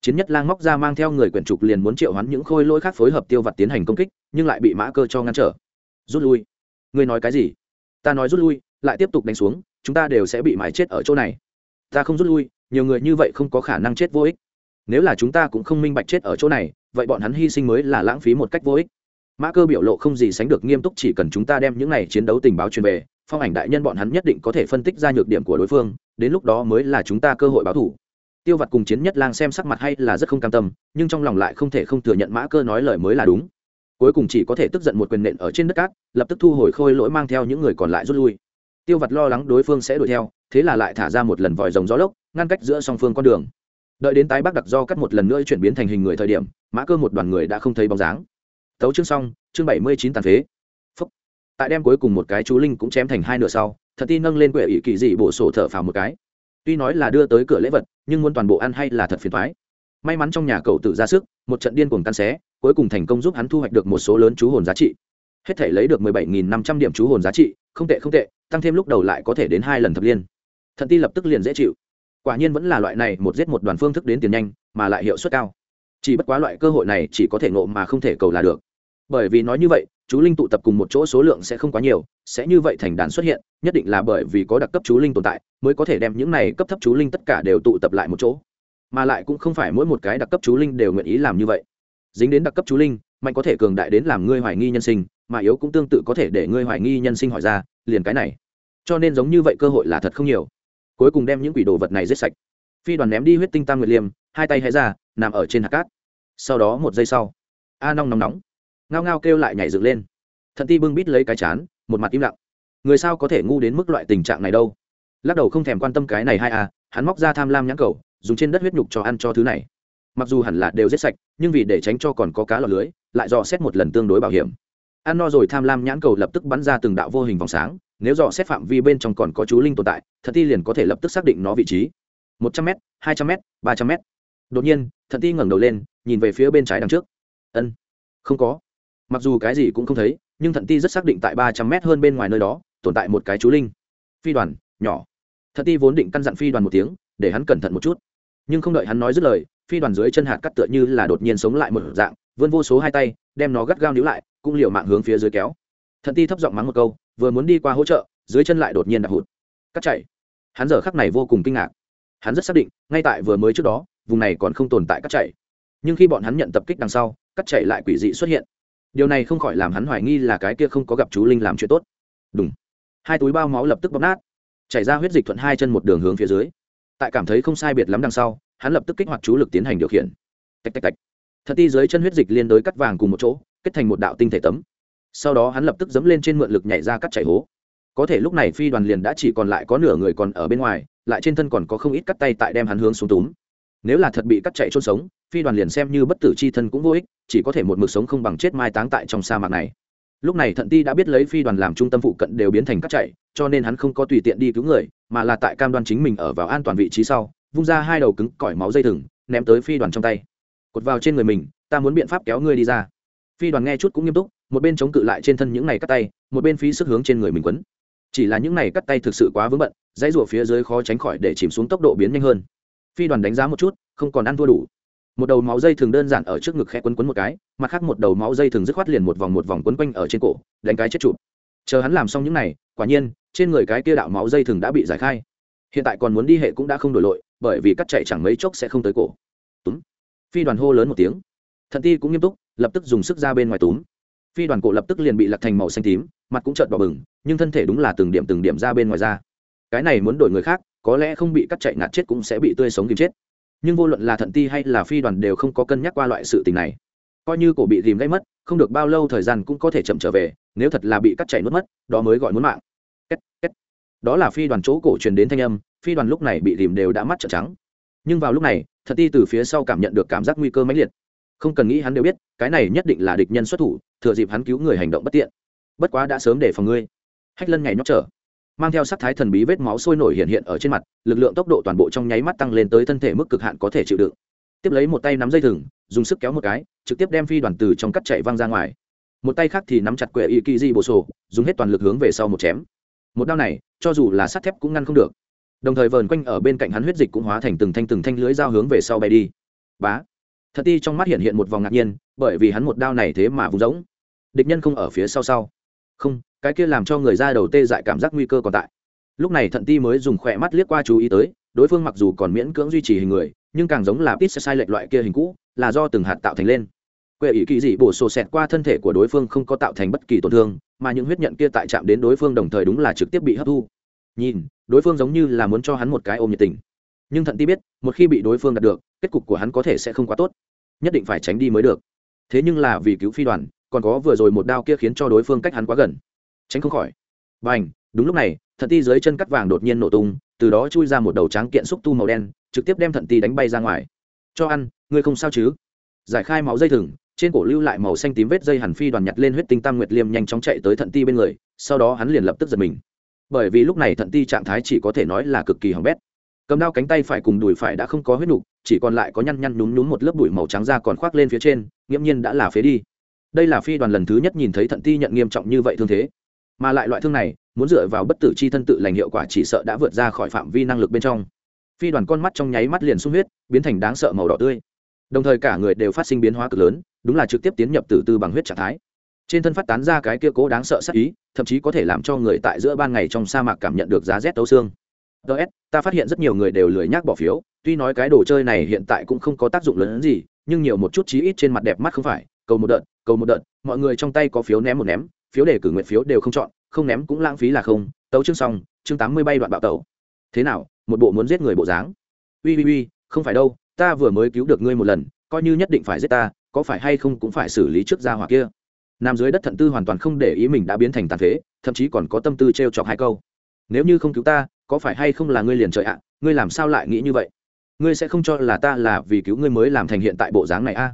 Chiến nhất lang móc ra mang theo người quyển trục liền muốn triệu hoán những khôi lỗi khác phối hợp tiêu vặt tiến hành công kích, nhưng lại bị mã cơ cho ngăn trở. Rút lui. Ngươi nói cái gì? Ta nói rút lui, lại tiếp tục đánh xuống, chúng ta đều sẽ bị mái chết ở chỗ này. Ta không rút lui, nhiều người như vậy không có khả năng chết vô ích. Nếu là chúng ta cũng không minh bạch chết ở chỗ này, vậy bọn hắn hy sinh mới là lãng phí một cách vô ích. Mã cơ biểu lộ không gì sánh được nghiêm túc, chỉ cần chúng ta đem những này chiến đấu tình báo truyền về, phong ảnh đại nhân bọn hắn nhất định có thể phân tích ra nhược điểm của đối phương đến lúc đó mới là chúng ta cơ hội báo thủ. Tiêu vặt cùng chiến nhất lang xem sắc mặt hay là rất không cam tâm, nhưng trong lòng lại không thể không thừa nhận mã cơ nói lời mới là đúng. Cuối cùng chỉ có thể tức giận một quyền nện ở trên đất cát, lập tức thu hồi khôi lỗi mang theo những người còn lại rút lui. Tiêu vặt lo lắng đối phương sẽ đuổi theo, thế là lại thả ra một lần vòi rồng gió lốc, ngăn cách giữa song phương con đường. Đợi đến tái bắc đặc do cắt một lần nữa chuyển biến thành hình người thời điểm, mã cơ một đoàn người đã không thấy bóng dáng. Tấu chương xong, chương bảy mươi chín tàn phế. Phúc. tại đem cuối cùng một cái chú linh cũng chém thành hai nửa sau thật ti nâng lên quệ ỷ kỳ dị bổ sổ thở phào một cái. Tuy nói là đưa tới cửa lễ vật, nhưng muốn toàn bộ ăn hay là thật phiền thoái may mắn trong nhà cậu tự ra sức, một trận điên cuồng tan xé, cuối cùng thành công giúp hắn thu hoạch được một số lớn chú hồn giá trị. Hết thể lấy được mười bảy nghìn năm trăm điểm chú hồn giá trị, không tệ không tệ, tăng thêm lúc đầu lại có thể đến hai lần thập liên. Thận ti lập tức liền dễ chịu. Quả nhiên vẫn là loại này, một giết một đoàn phương thức đến tiền nhanh, mà lại hiệu suất cao. Chỉ bất quá loại cơ hội này chỉ có thể ngộ mà không thể cầu là được. Bởi vì nói như vậy chú linh tụ tập cùng một chỗ số lượng sẽ không quá nhiều, sẽ như vậy thành đàn xuất hiện, nhất định là bởi vì có đặc cấp chú linh tồn tại, mới có thể đem những này cấp thấp chú linh tất cả đều tụ tập lại một chỗ. Mà lại cũng không phải mỗi một cái đặc cấp chú linh đều nguyện ý làm như vậy. Dính đến đặc cấp chú linh, mạnh có thể cường đại đến làm ngươi hoài nghi nhân sinh, mà yếu cũng tương tự có thể để ngươi hoài nghi nhân sinh hỏi ra, liền cái này. Cho nên giống như vậy cơ hội là thật không nhiều. Cuối cùng đem những quỷ đồ vật này giết sạch. Phi đoàn ném đi huyết tinh tam nguyệt liêm, hai tay hé ra, nằm ở trên hạt cát. Sau đó một giây sau, a nong nóng nóng ngao ngao kêu lại nhảy dựng lên. Thận ti bưng bít lấy cái chán, một mặt im lặng. Người sao có thể ngu đến mức loại tình trạng này đâu? Lắc đầu không thèm quan tâm cái này hay à hắn móc ra tham lam nhãn cầu, dùng trên đất huyết nhục cho ăn cho thứ này. Mặc dù hẳn là đều giết sạch, nhưng vì để tránh cho còn có cá lọt lưới, lại dò xét một lần tương đối bảo hiểm. Ăn no rồi tham lam nhãn cầu lập tức bắn ra từng đạo vô hình vòng sáng, nếu dò xét phạm vi bên trong còn có chú linh tồn tại, thận ti liền có thể lập tức xác định nó vị trí. Một trăm m hai trăm m ba trăm m đột nhiên, thận ti ngẩng đầu lên, nhìn về phía bên trái đằng trước. Ân, không có mặc dù cái gì cũng không thấy, nhưng thận ti rất xác định tại ba trăm mét hơn bên ngoài nơi đó, tồn tại một cái chú linh. Phi đoàn, nhỏ. Thận ti vốn định căn dặn phi đoàn một tiếng, để hắn cẩn thận một chút. Nhưng không đợi hắn nói dứt lời, phi đoàn dưới chân hạt cắt tựa như là đột nhiên sống lại một dạng, vươn vô số hai tay, đem nó gắt gao níu lại, cũng liều mạng hướng phía dưới kéo. Thận ti thấp giọng mắng một câu, vừa muốn đi qua hỗ trợ, dưới chân lại đột nhiên đạp hụt. Cắt chạy. Hắn giờ khắc này vô cùng kinh ngạc. Hắn rất xác định, ngay tại vừa mới trước đó, vùng này còn không tồn tại cắt chạy. Nhưng khi bọn hắn nhận tập kích đằng sau, cắt chạy lại quỷ dị xuất hiện điều này không khỏi làm hắn hoài nghi là cái kia không có gặp chú linh làm chuyện tốt. Đúng hai túi bao máu lập tức bóp nát. Chảy ra huyết dịch thuận hai chân một đường hướng phía dưới. Tại cảm thấy không sai biệt lắm đằng sau, hắn lập tức kích hoạt chú lực tiến hành điều khiển. Tạch tạch tạch. Thật ti dưới chân huyết dịch liên đối cắt vàng cùng một chỗ, kết thành một đạo tinh thể tấm. Sau đó hắn lập tức dẫm lên trên mượn lực nhảy ra cắt chảy hố. Có thể lúc này phi đoàn liền đã chỉ còn lại có nửa người còn ở bên ngoài, lại trên thân còn có không ít cắt tay tại đem hắn hướng xuống túm nếu là thật bị cắt chạy trôn sống, phi đoàn liền xem như bất tử c h i thân cũng vô ích, chỉ có thể một mực sống không bằng chết mai táng tại trong sa mạc này. Lúc này thận ti đã biết lấy phi đoàn làm trung tâm phụ cận đều biến thành cắt chạy, cho nên hắn không có tùy tiện đi cứu người, mà là tại cam đoan chính mình ở vào an toàn vị trí sau, vung ra hai đầu cứng cỏi máu dây thừng, ném tới phi đoàn trong tay. Cột vào trên người mình, ta muốn biện pháp kéo ngươi đi ra. Phi đoàn nghe chút cũng nghiêm túc, một bên chống cự lại trên thân những này cắt tay, một bên phí sức hướng trên người mình quấn. Chỉ là những này cắt tay thực sự quá vướng bận, dãy rủa phía dưới khó tránh khỏi để chìm xuống tốc độ biến nhanh hơn phi đoàn đánh giá một chút, không còn ăn thua đủ. Một đầu máu dây thường đơn giản ở trước ngực khẽ quấn quấn một cái, mặt khác một đầu máu dây thường dứt khoát liền một vòng một vòng quấn quanh ở trên cổ, đánh cái chết chụp. Chờ hắn làm xong những này, quả nhiên, trên người cái kia đạo máu dây thường đã bị giải khai. Hiện tại còn muốn đi hệ cũng đã không đổi lội, bởi vì cắt chạy chẳng mấy chốc sẽ không tới cổ. Túm. Phi đoàn hô lớn một tiếng. Thận ti cũng nghiêm túc, lập tức dùng sức ra bên ngoài túm. Phi đoàn cổ lập tức liền bị lặt thành màu xanh tím, mặt cũng trợn bỏ bừng, nhưng thân thể đúng là từng điểm từng điểm ra bên ngoài ra cái này muốn đổi người khác, có lẽ không bị cắt chạy ngạt chết cũng sẽ bị tươi sống kìm chết. Nhưng vô luận là thận ti hay là phi đoàn đều không có cân nhắc qua loại sự tình này. Coi như cổ bị tìm gây mất, không được bao lâu thời gian cũng có thể chậm trở về, nếu thật là bị cắt chạy nuốt mất, đó mới gọi muốn mạng. Đó là phi đoàn chỗ cổ truyền đến thanh âm, phi đoàn lúc này bị tìm đều đã mắt trợn trắng. Nhưng vào lúc này, thận ti từ phía sau cảm nhận được cảm giác nguy cơ mãnh liệt. Không cần nghĩ hắn đều biết, cái này nhất định là địch nhân xuất thủ, thừa dịp hắn cứu người hành động bất tiện. Bất quá đã sớm để phòng ngươi. Hách lân nhảy nhóc trở mang theo sắc thái thần bí vết máu sôi nổi hiện hiện ở trên mặt, lực lượng tốc độ toàn bộ trong nháy mắt tăng lên tới thân thể mức cực hạn có thể chịu đựng. Tiếp lấy một tay nắm dây thừng, dùng sức kéo một cái, trực tiếp đem phi đoàn từ trong cắt chạy văng ra ngoài. Một tay khác thì nắm chặt quệ y kỳ di bồ sổ, dùng hết toàn lực hướng về sau một chém. Một đao này, cho dù là sắt thép cũng ngăn không được. Đồng thời vờn quanh ở bên cạnh hắn huyết dịch cũng hóa thành từng thanh từng thanh lưới dao hướng về sau bay đi. Bá! Thật ti trong mắt hiện hiện một vòng ngạc nhiên, bởi vì hắn một đao này thế mà vùng rỗng. Địch nhân không ở phía sau sau không, cái kia làm cho người ra đầu tê dại cảm giác nguy cơ còn tại. Lúc này thận ti mới dùng khỏe mắt liếc qua chú ý tới, đối phương mặc dù còn miễn cưỡng duy trì hình người, nhưng càng giống là tít sai lệch loại kia hình cũ, là do từng hạt tạo thành lên. Quệ ý kỳ dị bổ sổ xẹt qua thân thể của đối phương không có tạo thành bất kỳ tổn thương, mà những huyết nhận kia tại chạm đến đối phương đồng thời đúng là trực tiếp bị hấp thu. Nhìn, đối phương giống như là muốn cho hắn một cái ôm nhiệt tình. Nhưng thận ti biết, một khi bị đối phương đạt được, kết cục của hắn có thể sẽ không quá tốt. Nhất định phải tránh đi mới được. Thế nhưng là vì cứu phi đoàn còn có vừa rồi một đao kia khiến cho đối phương cách hắn quá gần. Tránh không khỏi. B à n h đúng lúc này, thận ti dưới chân cắt vàng đột nhiên nổ tung, từ đó chui ra một đầu tráng kiện xúc tu màu đen, trực tiếp đem thận ti đánh bay ra ngoài. Cho ăn, ngươi không sao chứ? Giải khai máu dây thừng, trên cổ lưu lại màu xanh tím vết dây hàn phi đoàn nhặt lên huyết tinh tam nguyệt liêm nhanh chóng chạy tới thận ti bên người, sau đó hắn liền lập tức giật mình. Bởi vì lúc này thận ti trạng thái chỉ có thể nói là cực kỳ hỏng bét. Cầm đao cánh tay phải cùng đùi phải đã không có huyết nục, chỉ còn lại có nhăn nhăn nhúm nhúm một lớp bụi màu trắng ra còn khoác lên phía trên, nghiễm nhiên đã là phế đi đây là phi đoàn lần thứ nhất nhìn thấy thận ti nhận nghiêm trọng như vậy thương thế. Mà lại loại thương này, muốn dựa vào bất tử c h i thân tự lành hiệu quả chỉ sợ đã vượt ra khỏi phạm vi năng lực bên trong. Phi đoàn con mắt trong nháy mắt liền sung huyết, biến thành đáng sợ màu đỏ tươi. Đồng thời cả người đều phát sinh biến hóa cực lớn, đúng là trực tiếp tiến nhập tử tư bằng huyết trạng thái. Trên thân phát tán ra cái kia cố đáng sợ sắc ý, thậm chí có thể làm cho người tại giữa ban ngày trong sa mạc cảm nhận được giá rét tấu xương. Ts ta phát hiện rất nhiều người đều lười nhác bỏ phiếu, tuy nói cái đồ chơi này hiện tại cũng không có tác dụng lớn hơn gì, nhưng nhiều một chút chí ít trên mặt đẹp mắt không phải cầu một đợt, cầu một đợt, mọi người trong tay có phiếu ném một ném, phiếu để cử nguyện phiếu đều không chọn, không ném cũng lãng phí là không. Tấu chương xong, chương tám mươi bay đoạn bạo tấu thế nào, một bộ muốn giết người bộ dáng? Ui ui ui không phải đâu, ta vừa mới cứu được ngươi một lần, coi như nhất định phải giết ta, có phải hay không cũng phải xử lý trước gia hỏa kia. Nằm dưới đất thận tư hoàn toàn không để ý mình đã biến thành tàn phế, thậm chí còn có tâm tư t r e o chọc hai câu. Nếu như không cứu ta, có phải hay không là ngươi liền trời ạ? Ngươi làm sao lại nghĩ như vậy? Ngươi sẽ không cho là ta là vì cứu ngươi mới làm thành hiện tại bộ dáng này a?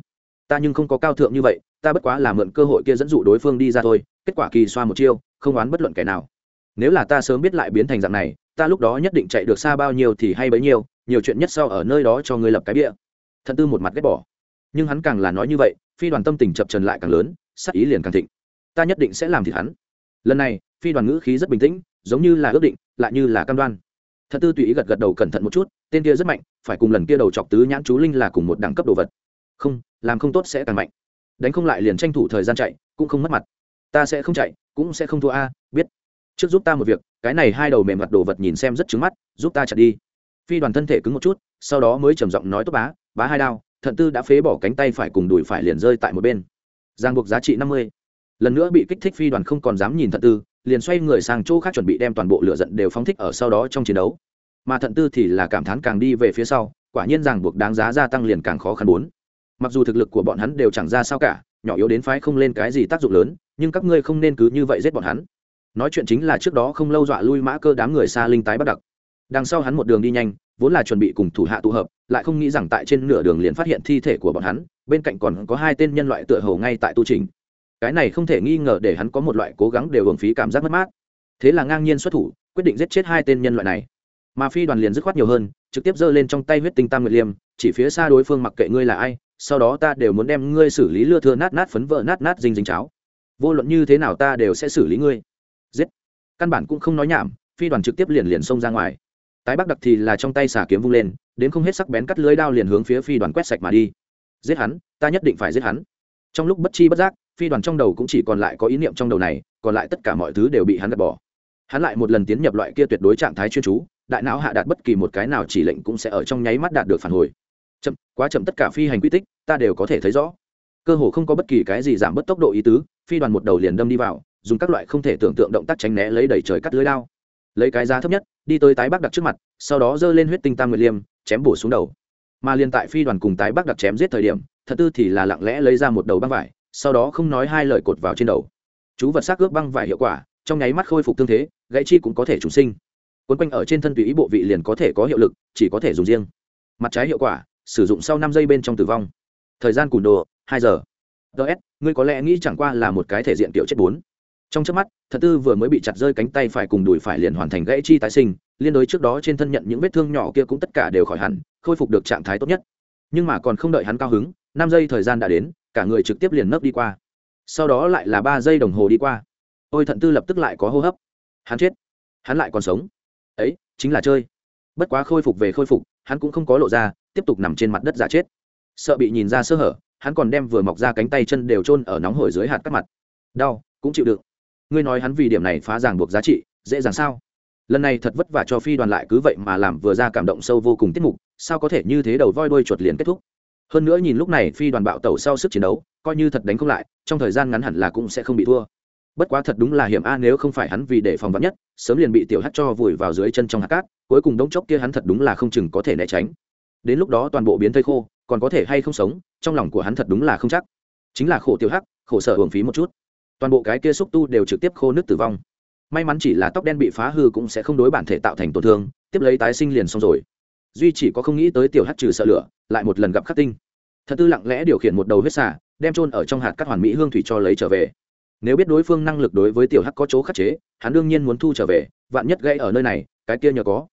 Ta nhưng không có cao thượng như vậy, ta bất quá là mượn cơ hội kia dẫn dụ đối phương đi ra thôi, kết quả kỳ xoa một chiêu, không oán bất luận kẻ nào. Nếu là ta sớm biết lại biến thành dạng này, ta lúc đó nhất định chạy được xa bao nhiêu thì hay bấy nhiêu, nhiều chuyện nhất sau ở nơi đó cho ngươi lập cái bịa. Thận tư một mặt ghét bỏ. Nhưng hắn càng là nói như vậy, phi đoàn tâm tình chập trần lại càng lớn sắc ý liền càng thịnh. Ta nhất định sẽ làm thịt hắn. Lần này, phi đoàn ngữ khí rất bình tĩnh, giống như là ước định, lại như là cam đoan. Thận tư tùy ý gật gật đầu cẩn thận một chút, tên kia rất mạnh, phải cùng lần kia đầu chọc tứ nhãn chú linh là cùng một đẳng cấp đồ vật không, làm không tốt sẽ càng mạnh. Đánh không lại liền tranh thủ thời gian chạy, cũng không mất mặt. Ta sẽ không chạy, cũng sẽ không thua a, biết. Trước giúp ta một việc, cái này hai đầu mềm mặt đồ vật nhìn xem rất trứng mắt, giúp ta chặt đi. Phi đoàn thân thể cứng một chút, sau đó mới trầm giọng nói tốt bá bá hai đao, thận tư đã phế bỏ cánh tay phải cùng đùi phải liền rơi tại một bên. Giang buộc giá trị năm mươi. Lần nữa bị kích thích phi đoàn không còn dám nhìn thận tư, liền xoay người sang chỗ khác chuẩn bị đem toàn bộ lửa giận đều phóng thích ở sau đó trong chiến đấu. Mà thận tư thì là cảm thán càng đi về phía sau, quả nhiên ràng buộc đáng giá gia tăng liền càng khó khăn bốn mặc dù thực lực của bọn hắn đều chẳng ra sao cả, nhỏ yếu đến phái không lên cái gì tác dụng lớn, nhưng các ngươi không nên cứ như vậy giết bọn hắn. Nói chuyện chính là trước đó không lâu dọa lui mã cơ đám người xa linh tái bắt đặc. Đằng sau hắn một đường đi nhanh, vốn là chuẩn bị cùng thủ hạ tụ hợp, lại không nghĩ rằng tại trên nửa đường liền phát hiện thi thể của bọn hắn, bên cạnh còn có hai tên nhân loại tựa hầu ngay tại tu trình cái này không thể nghi ngờ để hắn có một loại cố gắng đều hưởng phí cảm giác mất mát. Thế là ngang nhiên xuất thủ, quyết định giết chết hai tên nhân loại này. Mà phi đoàn liền dứt khoát nhiều hơn, trực tiếp giơ lên trong tay huyết tinh tam nguyệt liêm, chỉ phía xa đối phương mặc kệ ngươi là ai sau đó ta đều muốn đem ngươi xử lý lưa thưa nát nát phấn vỡ nát nát dinh dính cháo. Vô luận như thế nào ta đều sẽ xử lý ngươi. Giết. Căn bản cũng không nói nhảm, phi đoàn trực tiếp liền liền xông ra ngoài. Tái bắc đặc thì là trong tay xà kiếm vung lên, đến không hết sắc bén cắt lưới đao liền hướng phía phi đoàn quét sạch mà đi. Giết hắn, ta nhất định phải giết hắn. Trong lúc bất chi bất giác, phi đoàn trong đầu cũng chỉ còn lại có ý niệm trong đầu này, còn lại tất cả mọi thứ đều bị hắn gạt bỏ. Hắn lại một lần tiến nhập loại kia tuyệt đối trạng thái chuyên chú, đại não hạ đạt bất kỳ một cái nào chỉ lệnh cũng sẽ ở trong nháy mắt đạt được phản hồi chậm, quá chậm tất cả phi hành quy tích, ta đều có thể thấy rõ. Cơ hồ không có bất kỳ cái gì giảm bớt tốc độ ý tứ, phi đoàn một đầu liền đâm đi vào, dùng các loại không thể tưởng tượng động tác tránh né lấy đẩy trời cắt lưới đao. Lấy cái giá thấp nhất, đi tới tái bắc đặc trước mặt, sau đó giơ lên huyết tinh tam nguyệt liêm, chém bổ xuống đầu. Mà liền tại phi đoàn cùng tái bắc đặc chém giết thời điểm, thật tư thì là lặng lẽ lấy ra một đầu băng vải, sau đó không nói hai lời cột vào trên đầu. Chú vật xác ướp băng vải hiệu quả, trong nháy mắt khôi phục tương thế, gãy chi cũng có thể trùng sinh. Quấn quanh ở trên thân tùy ý bộ vị liền có thể có hiệu lực, chỉ có thể dùng riêng. Mặt trái hiệu quả sử dụng sau năm giây bên trong tử vong. Thời gian cùn đồ, hai giờ. Ts ngươi có lẽ nghĩ chẳng qua là một cái thể diện tiểu chết bốn. Trong trước mắt, thật tư vừa mới bị chặt rơi cánh tay phải cùng đùi phải liền hoàn thành gãy chi tái sinh, liên đối trước đó trên thân nhận những vết thương nhỏ kia cũng tất cả đều khỏi hẳn, khôi phục được trạng thái tốt nhất. Nhưng mà còn không đợi hắn cao hứng, năm giây thời gian đã đến, cả người trực tiếp liền nấp đi qua. Sau đó lại là ba giây đồng hồ đi qua. Ôi thận tư lập tức lại có hô hấp. Hắn chết. Hắn lại còn sống. Ấy, chính là chơi. Bất quá khôi phục về khôi phục, hắn cũng không có lộ ra tiếp tục nằm trên mặt đất giả chết. Sợ bị nhìn ra sơ hở, hắn còn đem vừa mọc ra cánh tay chân đều chôn ở nóng hổi dưới hạt các mặt. Đau, cũng chịu đựng. Ngươi nói hắn vì điểm này phá ràng buộc giá trị, dễ dàng sao? Lần này thật vất vả cho phi đoàn lại cứ vậy mà làm vừa ra cảm động sâu vô cùng tiết mục, sao có thể như thế đầu voi đuôi chuột liền kết thúc? Hơn nữa nhìn lúc này phi đoàn bạo tẩu sau sức chiến đấu, coi như thật đánh không lại, trong thời gian ngắn hẳn là cũng sẽ không bị thua. Bất quá thật đúng là hiểm a, nếu không phải hắn vì để phòng vắn nhất, sớm liền bị tiểu hắt cho vùi vào dưới chân trong hạt cát, cuối cùng đống chốc kia hắn thật đúng là không chừng có thể né tránh đến lúc đó toàn bộ biến thây khô, còn có thể hay không sống, trong lòng của hắn thật đúng là không chắc. Chính là khổ tiểu hắc, khổ sở hưởng phí một chút. Toàn bộ cái kia xúc tu đều trực tiếp khô nước tử vong. May mắn chỉ là tóc đen bị phá hư cũng sẽ không đối bản thể tạo thành tổn thương, tiếp lấy tái sinh liền xong rồi. Duy chỉ có không nghĩ tới tiểu hắc trừ sợ lửa, lại một lần gặp khắc tinh. Thật tư lặng lẽ điều khiển một đầu huyết xả đem trôn ở trong hạt các hoàn mỹ hương thủy cho lấy trở về. Nếu biết đối phương năng lực đối với tiểu hắc có chỗ khắc chế, hắn đương nhiên muốn thu trở về, vạn nhất gây ở nơi này, cái kia nhờ có.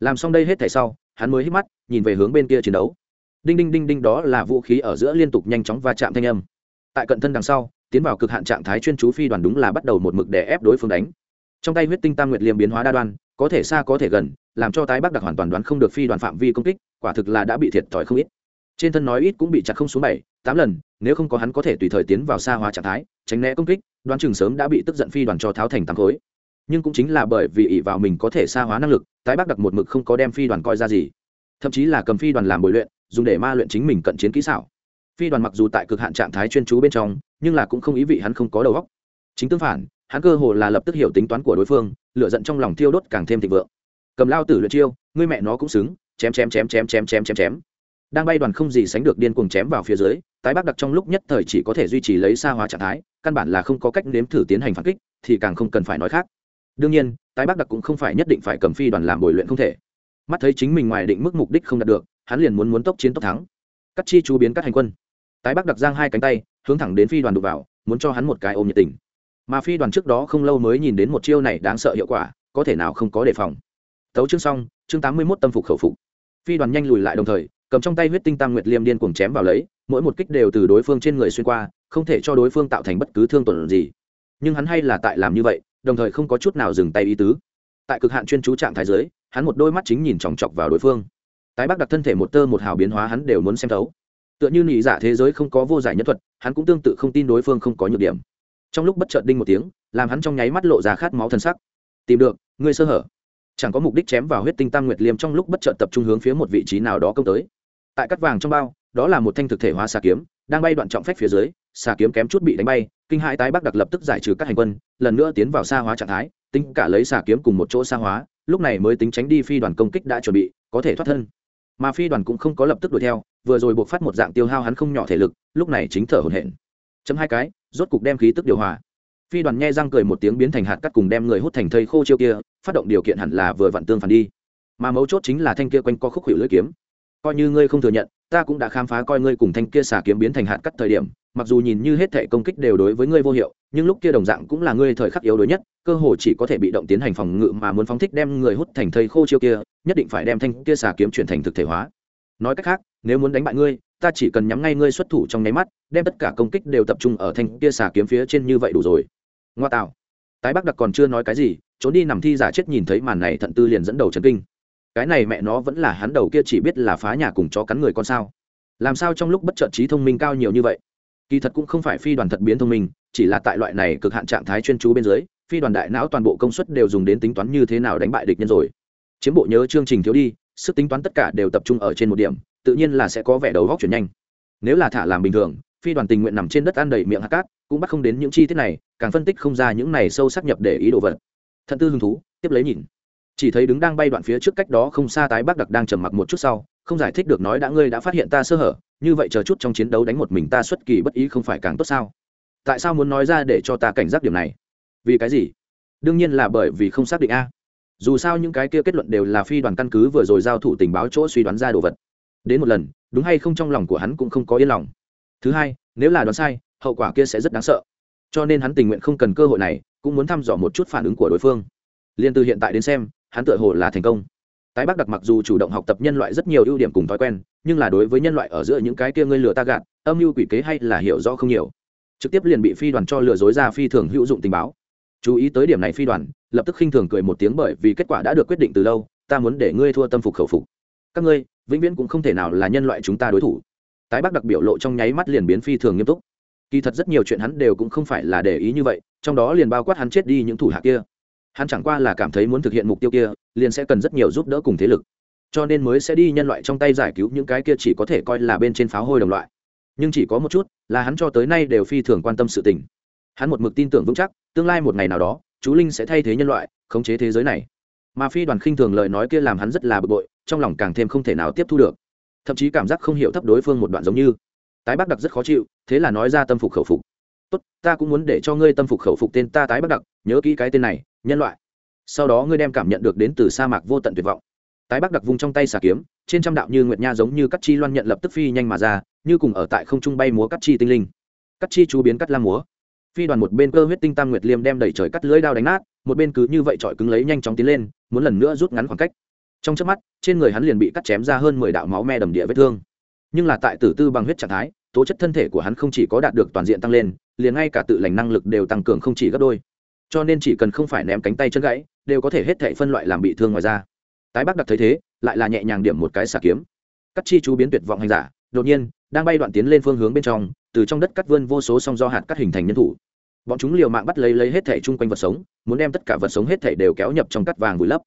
Làm xong đây hết thảy sau hắn mới hít mắt, nhìn về hướng bên kia chiến đấu. Đinh đinh đinh đinh, đó là vũ khí ở giữa liên tục nhanh chóng va chạm thanh âm. Tại cận thân đằng sau, tiến vào cực hạn trạng thái chuyên chú phi đoàn đúng là bắt đầu một mực để ép đối phương đánh. Trong tay huyết tinh tam nguyệt liêm biến hóa đa đoan, có thể xa có thể gần, làm cho tái bắc đặc hoàn toàn đoán không được phi đoàn phạm vi công kích, quả thực là đã bị thiệt thòi không ít. Trên thân nói ít cũng bị chặt không xuống bảy, tám lần, nếu không có hắn có thể tùy thời tiến vào xa hóa trạng thái, tránh né công kích, đoán chừng sớm đã bị tức giận phi đoàn cho tháo thành tám khối. Nhưng cũng chính là bởi vì ỷ vào mình có thể xa hóa năng lực tái bắc đặc một mực không có đem phi đoàn coi ra gì. Thậm chí là cầm phi đoàn làm bồi luyện, dùng để ma luyện chính mình cận chiến kỹ xảo. Phi đoàn mặc dù tại cực hạn trạng thái chuyên chú bên trong, nhưng là cũng không ý vị hắn không có đầu óc. Chính tương phản, hắn cơ hồ là lập tức hiểu tính toán của đối phương lựa giận trong lòng thiêu đốt càng thêm thịnh vượng. Cầm lao tử luyện chiêu, ngươi mẹ nó cũng xứng, chém chém chém chém chém chém chém chém. Đang bay đoàn không gì sánh được điên cuồng chém vào phía dưới, tái bắc đặc trong lúc nhất thời chỉ có thể duy trì lấy xa hóa trạng thái, căn bản là không có cách nếm thử tiến hành phản kích, thì càng không cần phải nói khác đương nhiên, tái bắc đặc cũng không phải nhất định phải cầm phi đoàn làm bồi luyện không thể. Mắt thấy chính mình ngoài định mức mục đích không đạt được, hắn liền muốn muốn tốc chiến tốc thắng. Cắt chi chú biến các hành quân. Tái bắc đặc giang hai cánh tay, hướng thẳng đến phi đoàn đục vào, muốn cho hắn một cái ôm nhiệt tình. Mà phi đoàn trước đó không lâu mới nhìn đến một chiêu này đáng sợ hiệu quả, có thể nào không có đề phòng. Tấu chương xong, chương tám mươi mốt tâm phục khẩu phục. Phi đoàn nhanh lùi lại đồng thời, cầm trong tay huyết tinh tam nguyệt liêm điên cuồng chém vào lấy, mỗi một kích đều từ đối phương trên người xuyên qua, không thể cho đối phương tạo thành bất cứ thương tổn gì. Nhưng hắn hay là tại làm như vậy đồng thời không có chút nào dừng tay ý tứ. Tại cực hạn chuyên chú trạng thái giới hắn một đôi mắt chính nhìn chòng chọc vào đối phương. Tái bắc đặt thân thể một tơ một hào biến hóa hắn đều muốn xem thấu. Tựa như nị giả thế giới không có vô giải nhân thuật, hắn cũng tương tự không tin đối phương không có nhược điểm. Trong lúc bất chợt đinh một tiếng, làm hắn trong nháy mắt lộ ra khát máu thân sắc. Tìm được, ngươi sơ hở. Chẳng có mục đích chém vào huyết tinh tam nguyệt liêm trong lúc bất chợt tập trung hướng phía một vị trí nào đó công tới. Tại cắt vàng trong bao, đó là một thanh thực thể hóa xà kiếm, đang bay đoạn trọng phách phía dưới xà kiếm kém chút bị đánh bay, kinh hãi tái bắc đặc lập tức giải trừ các hành quân, lần nữa tiến vào xa hóa trạng thái, tính cả lấy xà kiếm cùng một chỗ xa hóa, lúc này mới tính tránh đi phi đoàn công kích đã chuẩn bị, có thể thoát thân. Mà phi đoàn cũng không có lập tức đuổi theo, vừa rồi buộc phát một dạng tiêu hao hắn không nhỏ thể lực, lúc này chính thở hổn hển. Chấm hai cái, rốt cục đem khí tức điều hòa. Phi đoàn nhe răng cười một tiếng biến thành hạt cắt cùng đem người hút thành thây khô chiêu kia, phát động điều kiện hẳn là vừa vặn tương phản đi. Mà mấu chốt chính là thanh kia quanh co khúc hiệu lưỡi kiếm. Coi như ngươi không thừa nhận, ta cũng đã khám phá coi ngươi cùng thanh kia xà kiếm biến thành hạt cắt thời điểm mặc dù nhìn như hết thể công kích đều đối với ngươi vô hiệu, nhưng lúc kia đồng dạng cũng là ngươi thời khắc yếu đuối nhất, cơ hồ chỉ có thể bị động tiến hành phòng ngự mà muốn phóng thích đem người hút thành thây khô chiêu kia, nhất định phải đem thanh kia xà kiếm chuyển thành thực thể hóa. Nói cách khác, nếu muốn đánh bại ngươi, ta chỉ cần nhắm ngay ngươi xuất thủ trong nháy mắt, đem tất cả công kích đều tập trung ở thanh kia xà kiếm phía trên như vậy đủ rồi. Ngoa tạo. Tái bắc đặc còn chưa nói cái gì, trốn đi nằm thi giả chết nhìn thấy màn này thận tư liền dẫn đầu chấn kinh. Cái này mẹ nó vẫn là hắn đầu kia chỉ biết là phá nhà cùng chó cắn người con sao? Làm sao trong lúc bất chợt trí thông minh cao nhiều như vậy? Kỳ thật cũng không phải phi đoàn thật biến thông minh, chỉ là tại loại này cực hạn trạng thái chuyên chú bên dưới, phi đoàn đại não toàn bộ công suất đều dùng đến tính toán như thế nào đánh bại địch nhân rồi. Chiếm bộ nhớ chương trình thiếu đi, sức tính toán tất cả đều tập trung ở trên một điểm, tự nhiên là sẽ có vẻ đầu góc chuyển nhanh. Nếu là thả làm bình thường, phi đoàn tình nguyện nằm trên đất ăn đầy miệng hạt cát, cũng bắt không đến những chi tiết này, càng phân tích không ra những này sâu sắc nhập để ý đồ vật. Thận tư hứng thú, tiếp lấy nhìn. Chỉ thấy đứng đang bay đoạn phía trước cách đó không xa tái bắc đặc đang trầm mặc một chút sau, không giải thích được nói đã ngươi đã phát hiện ta sơ hở như vậy chờ chút trong chiến đấu đánh một mình ta xuất kỳ bất ý không phải càng tốt sao? Tại sao muốn nói ra để cho ta cảnh giác điểm này? Vì cái gì? Đương nhiên là bởi vì không xác định a. Dù sao những cái kia kết luận đều là phi đoàn căn cứ vừa rồi giao thủ tình báo chỗ suy đoán ra đồ vật. Đến một lần, đúng hay không trong lòng của hắn cũng không có yên lòng. Thứ hai, nếu là đoán sai, hậu quả kia sẽ rất đáng sợ. Cho nên hắn tình nguyện không cần cơ hội này, cũng muốn thăm dò một chút phản ứng của đối phương. Liên từ hiện tại đến xem, hắn tựa hồ là thành công tái Bác đặc mặc dù chủ động học tập nhân loại rất nhiều ưu điểm cùng thói quen, nhưng là đối với nhân loại ở giữa những cái kia ngươi lừa ta gạt, âm mưu quỷ kế hay là hiểu rõ không nhiều. Trực tiếp liền bị phi đoàn cho lừa dối ra phi thường hữu dụng tình báo. Chú ý tới điểm này phi đoàn, lập tức khinh thường cười một tiếng bởi vì kết quả đã được quyết định từ lâu, ta muốn để ngươi thua tâm phục khẩu phục. Các ngươi, vĩnh viễn cũng không thể nào là nhân loại chúng ta đối thủ. Tái Bác đặc biểu lộ trong nháy mắt liền biến phi thường nghiêm túc. Kỳ thật rất nhiều chuyện hắn đều cũng không phải là để ý như vậy, trong đó liền bao quát hắn chết đi những thủ hạ kia hắn chẳng qua là cảm thấy muốn thực hiện mục tiêu kia, liền sẽ cần rất nhiều giúp đỡ cùng thế lực. Cho nên mới sẽ đi nhân loại trong tay giải cứu những cái kia chỉ có thể coi là bên trên pháo hôi đồng loại. Nhưng chỉ có một chút, là hắn cho tới nay đều phi thường quan tâm sự tình. Hắn một mực tin tưởng vững chắc, tương lai một ngày nào đó, chú linh sẽ thay thế nhân loại, khống chế thế giới này. Mà phi đoàn khinh thường lời nói kia làm hắn rất là bực bội, trong lòng càng thêm không thể nào tiếp thu được. Thậm chí cảm giác không hiểu thấp đối phương một đoạn giống như. Tái bắc đặc rất khó chịu, thế là nói ra tâm phục khẩu phục tốt, ta cũng muốn để cho ngươi tâm phục khẩu phục tên ta tái bắc đặc, nhớ kỹ cái tên này, nhân loại. Sau đó ngươi đem cảm nhận được đến từ sa mạc vô tận tuyệt vọng. Tái bắc đặc vung trong tay xà kiếm, trên trăm đạo như nguyệt nha giống như cắt chi loan nhận lập tức phi nhanh mà ra, như cùng ở tại không trung bay múa cắt chi tinh linh. Cắt chi chú biến cắt la múa. Phi đoàn một bên cơ huyết tinh tam nguyệt liêm đem đẩy trời cắt lưỡi đao đánh nát, một bên cứ như vậy trọi cứng lấy nhanh chóng tiến lên, muốn lần nữa rút ngắn khoảng cách. Trong chớp mắt, trên người hắn liền bị cắt chém ra hơn mười đạo máu me đầm địa vết thương. Nhưng là tại tử tư bằng huyết trạng thái tố chất thân thể của hắn không chỉ có đạt được toàn diện tăng lên, liền ngay cả tự lành năng lực đều tăng cường không chỉ gấp đôi. Cho nên chỉ cần không phải ném cánh tay chân gãy, đều có thể hết thệ phân loại làm bị thương ngoài ra tái bắc đặc thấy thế, lại là nhẹ nhàng điểm một cái xà kiếm. Cắt chi chú biến tuyệt vọng hành giả, đột nhiên, đang bay đoạn tiến lên phương hướng bên trong, từ trong đất cắt vươn vô số song do hạt cắt hình thành nhân thủ. Bọn chúng liều mạng bắt lấy lấy hết thể chung quanh vật sống, muốn đem tất cả vật sống hết thể đều kéo nhập trong cắt vàng vùi lấp.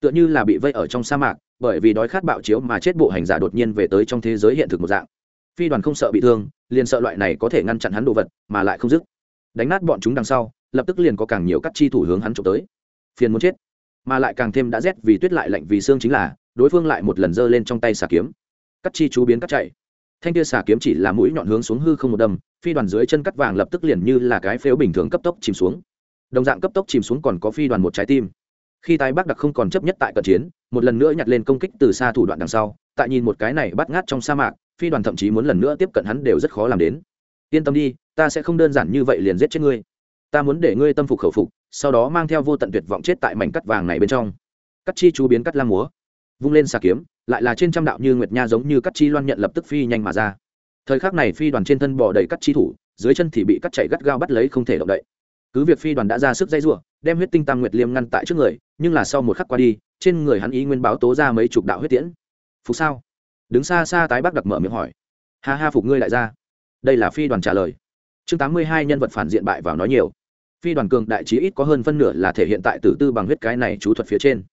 Tựa như là bị vây ở trong sa mạc, bởi vì đói khát bạo chiếu mà chết bộ hành giả đột nhiên về tới trong thế giới hiện thực một dạng phi đoàn không sợ bị thương, liền sợ loại này có thể ngăn chặn hắn đồ vật, mà lại không dứt. Đánh nát bọn chúng đằng sau, lập tức liền có càng nhiều cắt chi thủ hướng hắn trộm tới. Phiền muốn chết. Mà lại càng thêm đã rét vì tuyết lại lạnh vì xương chính là, đối phương lại một lần giơ lên trong tay xà kiếm. Cắt chi chú biến cắt chạy. Thanh kia xà kiếm chỉ là mũi nhọn hướng xuống hư không một đâm, phi đoàn dưới chân cắt vàng lập tức liền như là cái phếu bình thường cấp tốc chìm xuống. Đồng dạng cấp tốc chìm xuống còn có phi đoàn một trái tim. Khi tái bác đặc không còn chấp nhất tại cận chiến, một lần nữa nhặt lên công kích từ xa thủ đoạn đằng sau, tại nhìn một cái này bắt ngát trong sa mạc phi đoàn thậm chí muốn lần nữa tiếp cận hắn đều rất khó làm đến. Yên tâm đi, ta sẽ không đơn giản như vậy liền giết chết ngươi. Ta muốn để ngươi tâm phục khẩu phục, sau đó mang theo vô tận tuyệt vọng chết tại mảnh cắt vàng này bên trong. Cắt chi chú biến cắt lam múa, vung lên xà kiếm, lại là trên trăm đạo như nguyệt nha giống như cắt chi loan nhận lập tức phi nhanh mà ra. Thời khắc này phi đoàn trên thân bỏ đầy cắt chi thủ, dưới chân thì bị cắt chạy gắt gao bắt lấy không thể động đậy. Cứ việc phi đoàn đã ra sức dây giụa đem huyết tinh tam nguyệt liêm ngăn tại trước người, nhưng là sau một khắc qua đi, trên người hắn ý nguyên báo tố ra mấy chục đạo huyết tiễn. Phục sao? Đứng xa xa tái bắc đặc mở miệng hỏi. Ha ha phục ngươi lại ra. Đây là phi đoàn trả lời. Chương tám mươi hai nhân vật phản diện bại vào nói nhiều. Phi đoàn cường đại trí ít có hơn phân nửa là thể hiện tại tử tư bằng huyết cái này chú thuật phía trên.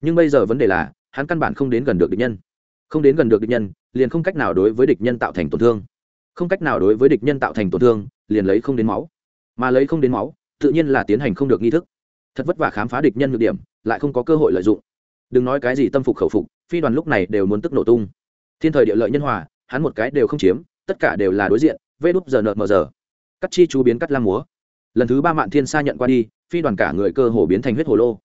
Nhưng bây giờ vấn đề là, hắn căn bản không đến gần được địch nhân. Không đến gần được địch nhân, liền không cách nào đối với địch nhân tạo thành tổn thương. Không cách nào đối với địch nhân tạo thành tổn thương, liền lấy không đến máu. Mà lấy không đến máu, tự nhiên là tiến hành không được nghi thức. Thật vất vả khám phá địch nhân nhược điểm, lại không có cơ hội lợi dụng. Đừng nói cái gì tâm phục khẩu phục, phi đoàn lúc này đều muốn tức nổ tung thiên thời địa lợi nhân hòa, hắn một cái đều không chiếm, tất cả đều là đối diện, vê đúp giờ nợ mờ giờ. Cắt chi chú biến cắt lam múa. Lần thứ ba mạn thiên sa nhận qua đi, phi đoàn cả người cơ hồ biến thành huyết hồ lô.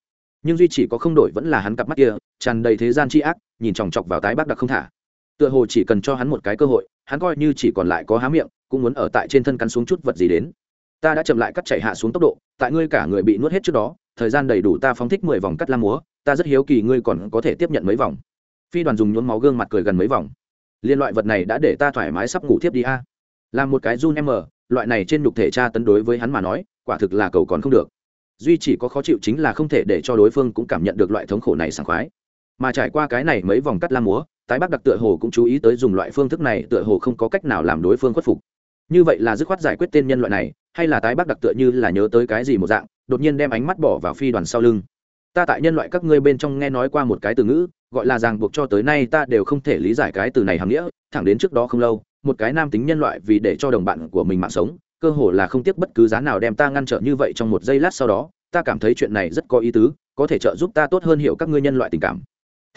Nhưng duy chỉ có không đổi vẫn là hắn cặp mắt kia, tràn đầy thế gian c h i ác, nhìn chòng chọc vào tái bác đặc không thả. Tựa hồ chỉ cần cho hắn một cái cơ hội, hắn coi như chỉ còn lại có há miệng, cũng muốn ở tại trên thân cắn xuống chút vật gì đến. Ta đã chậm lại cắt chạy hạ xuống tốc độ, tại ngươi cả người bị nuốt hết trước đó, thời gian đầy đủ ta phóng thích mười vòng cắt lam múa, ta rất hiếu kỳ ngươi còn có thể tiếp nhận mấy vòng phi đoàn dùng nhuốm máu gương mặt cười gần mấy vòng. Liên loại vật này đã để ta thoải mái sắp ngủ thiếp đi a. Làm một cái run em loại này trên nhục thể tra tấn đối với hắn mà nói, quả thực là cầu còn không được. Duy chỉ có khó chịu chính là không thể để cho đối phương cũng cảm nhận được loại thống khổ này sảng khoái. Mà trải qua cái này mấy vòng cắt la múa, tái bắc đặc tựa hồ cũng chú ý tới dùng loại phương thức này tựa hồ không có cách nào làm đối phương khuất phục. Như vậy là dứt khoát giải quyết tên nhân loại này, hay là tái bắc đặc tựa như là nhớ tới cái gì một dạng, đột nhiên đem ánh mắt bỏ vào phi đoàn sau lưng ta tại nhân loại các ngươi bên trong nghe nói qua một cái từ ngữ, gọi là ràng buộc cho tới nay ta đều không thể lý giải cái từ này hàm nghĩa, thẳng đến trước đó không lâu, một cái nam tính nhân loại vì để cho đồng bạn của mình mạng sống, cơ hồ là không tiếc bất cứ giá nào đem ta ngăn trở như vậy trong một giây lát sau đó, ta cảm thấy chuyện này rất có ý tứ, có thể trợ giúp ta tốt hơn hiểu các ngươi nhân loại tình cảm.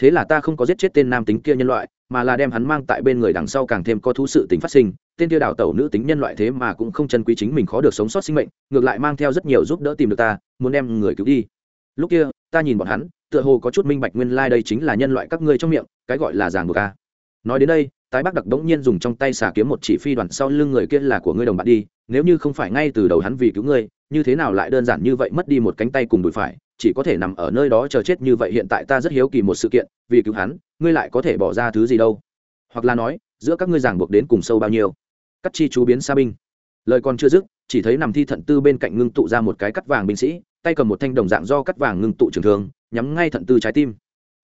Thế là ta không có giết chết tên nam tính kia nhân loại, mà là đem hắn mang tại bên người đằng sau càng thêm có thú sự tính phát sinh, tên kia đào tẩu nữ tính nhân loại thế mà cũng không chân quý chính mình khó được sống sót sinh mệnh, ngược lại mang theo rất nhiều giúp đỡ tìm được ta, muốn đem người cứu đi. Lúc kia ta nhìn bọn hắn, tựa hồ có chút minh bạch nguyên lai、like、đây chính là nhân loại các ngươi trong miệng, cái gọi là giảng buộc ca nói đến đây, tái bắc đặc đống nhiên dùng trong tay xà kiếm một chỉ phi đoàn sau lưng người kia là của ngươi đồng bạn đi, nếu như không phải ngay từ đầu hắn vì cứu ngươi, như thế nào lại đơn giản như vậy mất đi một cánh tay cùng đùi phải, chỉ có thể nằm ở nơi đó chờ chết như vậy hiện tại ta rất hiếu kỳ một sự kiện, vì cứu hắn, ngươi lại có thể bỏ ra thứ gì đâu? Hoặc là nói, giữa các ngươi giảng buộc đến cùng sâu bao nhiêu? Cắt chi chú biến xa binh. Lời còn chưa dứt, chỉ thấy nằm thi thận tư bên cạnh ngưng tụ ra một cái cắt vàng binh sĩ tay cầm một thanh đồng dạng do cắt vàng ngưng tụ trường thường nhắm ngay thận tư trái tim.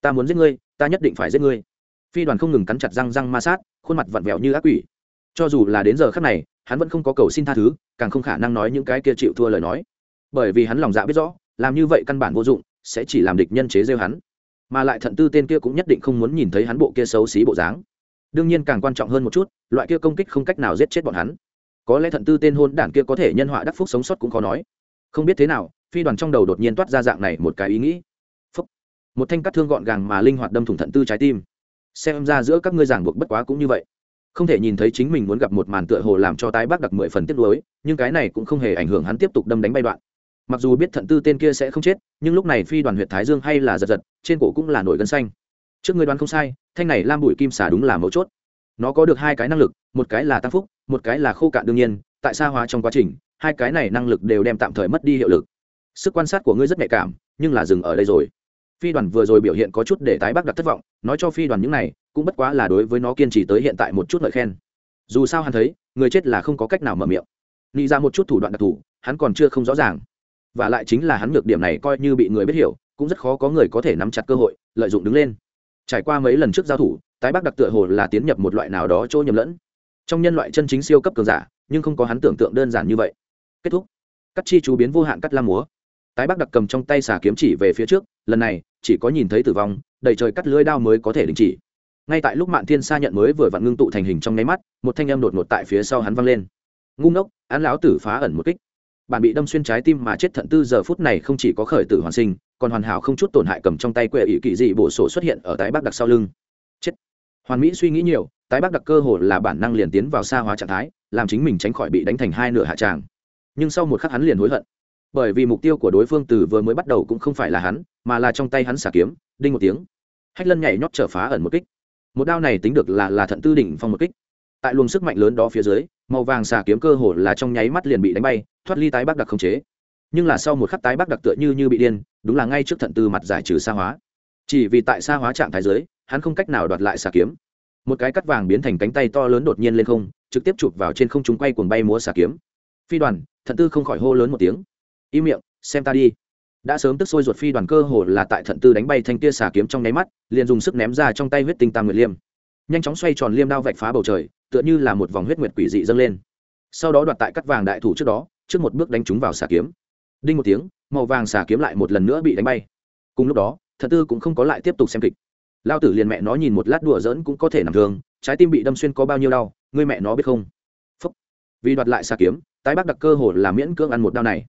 Ta muốn giết ngươi, ta nhất định phải giết ngươi. Phi đoàn không ngừng cắn chặt răng răng ma sát, khuôn mặt vặn vẹo như ác quỷ. Cho dù là đến giờ khắc này, hắn vẫn không có cầu xin tha thứ, càng không khả năng nói những cái kia chịu thua lời nói. Bởi vì hắn lòng dạ biết rõ, làm như vậy căn bản vô dụng, sẽ chỉ làm địch nhân chế rêu hắn. Mà lại thận tư tên kia cũng nhất định không muốn nhìn thấy hắn bộ kia xấu xí bộ dáng. Đương nhiên càng quan trọng hơn một chút, loại kia công kích không cách nào giết chết bọn hắn. Có lẽ thận tư tên hôn đảng kia có thể nhân họa đắc phúc sống sót cũng khó nói. Không biết thế nào phi đoàn trong đầu đột nhiên toát ra dạng này một cái ý nghĩ. Phúc. Một thanh cắt thương gọn gàng mà linh hoạt đâm thủng thận tư trái tim. Xem ra giữa các ngươi giảng buộc bất quá cũng như vậy. Không thể nhìn thấy chính mình muốn gặp một màn tựa hồ làm cho tái bác đặc mười phần tiết lối nhưng cái này cũng không hề ảnh hưởng hắn tiếp tục đâm đánh bay đoạn. Mặc dù biết thận tư tên kia sẽ không chết, nhưng lúc này phi đoàn huyện thái dương hay là giật giật, trên cổ cũng là nổi gân xanh. Trước người đoán không sai, thanh này lam bụi kim xà đúng là mấu chốt. Nó có được hai cái năng lực, một cái là tăng phúc, một cái là khô cạn đương nhiên, tại xa hóa trong quá trình, hai cái này năng lực đều đem tạm thời mất đi hiệu lực sức quan sát của ngươi rất nhạy cảm, nhưng là dừng ở đây rồi. Phi đoàn vừa rồi biểu hiện có chút để tái bác đặc thất vọng, nói cho phi đoàn những này, cũng bất quá là đối với nó kiên trì tới hiện tại một chút lời khen. Dù sao hắn thấy, người chết là không có cách nào mở miệng. Nghĩ ra một chút thủ đoạn đặc thù, hắn còn chưa không rõ ràng. Và lại chính là hắn nhược điểm này coi như bị người biết hiểu, cũng rất khó có người có thể nắm chặt cơ hội, lợi dụng đứng lên. Trải qua mấy lần trước giao thủ, tái bác đặc tựa hồ là tiến nhập một loại nào đó chỗ nhầm lẫn. Trong nhân loại chân chính siêu cấp cường giả, nhưng không có hắn tưởng tượng đơn giản như vậy. Kết thúc. Cắt chi chú biến vô hạn cắt la múa tái bác đặc cầm trong tay xà kiếm chỉ về phía trước, lần này, chỉ có nhìn thấy tử vong, đầy trời cắt lưới đao mới có thể đình chỉ. Ngay tại lúc mạn thiên sa nhận mới vừa vặn ngưng tụ thành hình trong nháy mắt, một thanh âm đột ngột tại phía sau hắn văng lên. Ngu ngốc, án lão tử phá ẩn một kích. Bạn bị đâm xuyên trái tim mà chết thận tư giờ phút này không chỉ có khởi tử hoàn sinh, còn hoàn hảo không chút tổn hại cầm trong tay quệ ỵ kỳ dị bổ sổ xuất hiện ở tái bắc đặc sau lưng. Chết. Hoàn mỹ suy nghĩ nhiều, tái bắc đặc cơ hồ là bản năng liền tiến vào xa hóa trạng thái, làm chính mình tránh khỏi bị đánh thành hai nửa hạ tràng. Nhưng sau một khắc hắn liền hối hận bởi vì mục tiêu của đối phương từ vừa mới bắt đầu cũng không phải là hắn, mà là trong tay hắn xả kiếm, đinh một tiếng. Hách lân nhảy nhót trở phá ẩn một kích. Một đao này tính được là là thận tư đỉnh phong một kích. Tại luồng sức mạnh lớn đó phía dưới, màu vàng xà kiếm cơ hồ là trong nháy mắt liền bị đánh bay, thoát ly tái bắc đặc không chế. Nhưng là sau một khắc tái bắc đặc tựa như như bị điên, đúng là ngay trước thận tư mặt giải trừ xa hóa. Chỉ vì tại xa hóa trạng thái giới hắn không cách nào đoạt lại xà kiếm. Một cái cắt vàng biến thành cánh tay to lớn đột nhiên lên không, trực tiếp chụp vào trên không chúng quay cuồng bay múa xà kiếm. Phi đoàn, thận tư không khỏi hô lớn một tiếng im miệng, xem ta đi. Đã sớm tức sôi ruột phi đoàn cơ hồ là tại thận tư đánh bay thanh tia xà kiếm trong nháy mắt, liền dùng sức ném ra trong tay huyết tinh tam nguyệt liêm. Nhanh chóng xoay tròn liêm đao vạch phá bầu trời, tựa như là một vòng huyết nguyệt quỷ dị dâng lên. Sau đó đoạt tại cắt vàng đại thủ trước đó, trước một bước đánh trúng vào xà kiếm. Đinh một tiếng, màu vàng xà kiếm lại một lần nữa bị đánh bay. Cùng lúc đó thật tư cũng không có lại tiếp tục xem kịch. Lao tử liền mẹ nó nhìn một lát đùa dỡn cũng có thể nằm thường trái tim bị đâm xuyên có bao nhiêu đau người mẹ nó biết không? Phúc. vì đoạt lại xà kiếm, tái bác đặc cơ hồ là miễn cưỡng ăn một đau này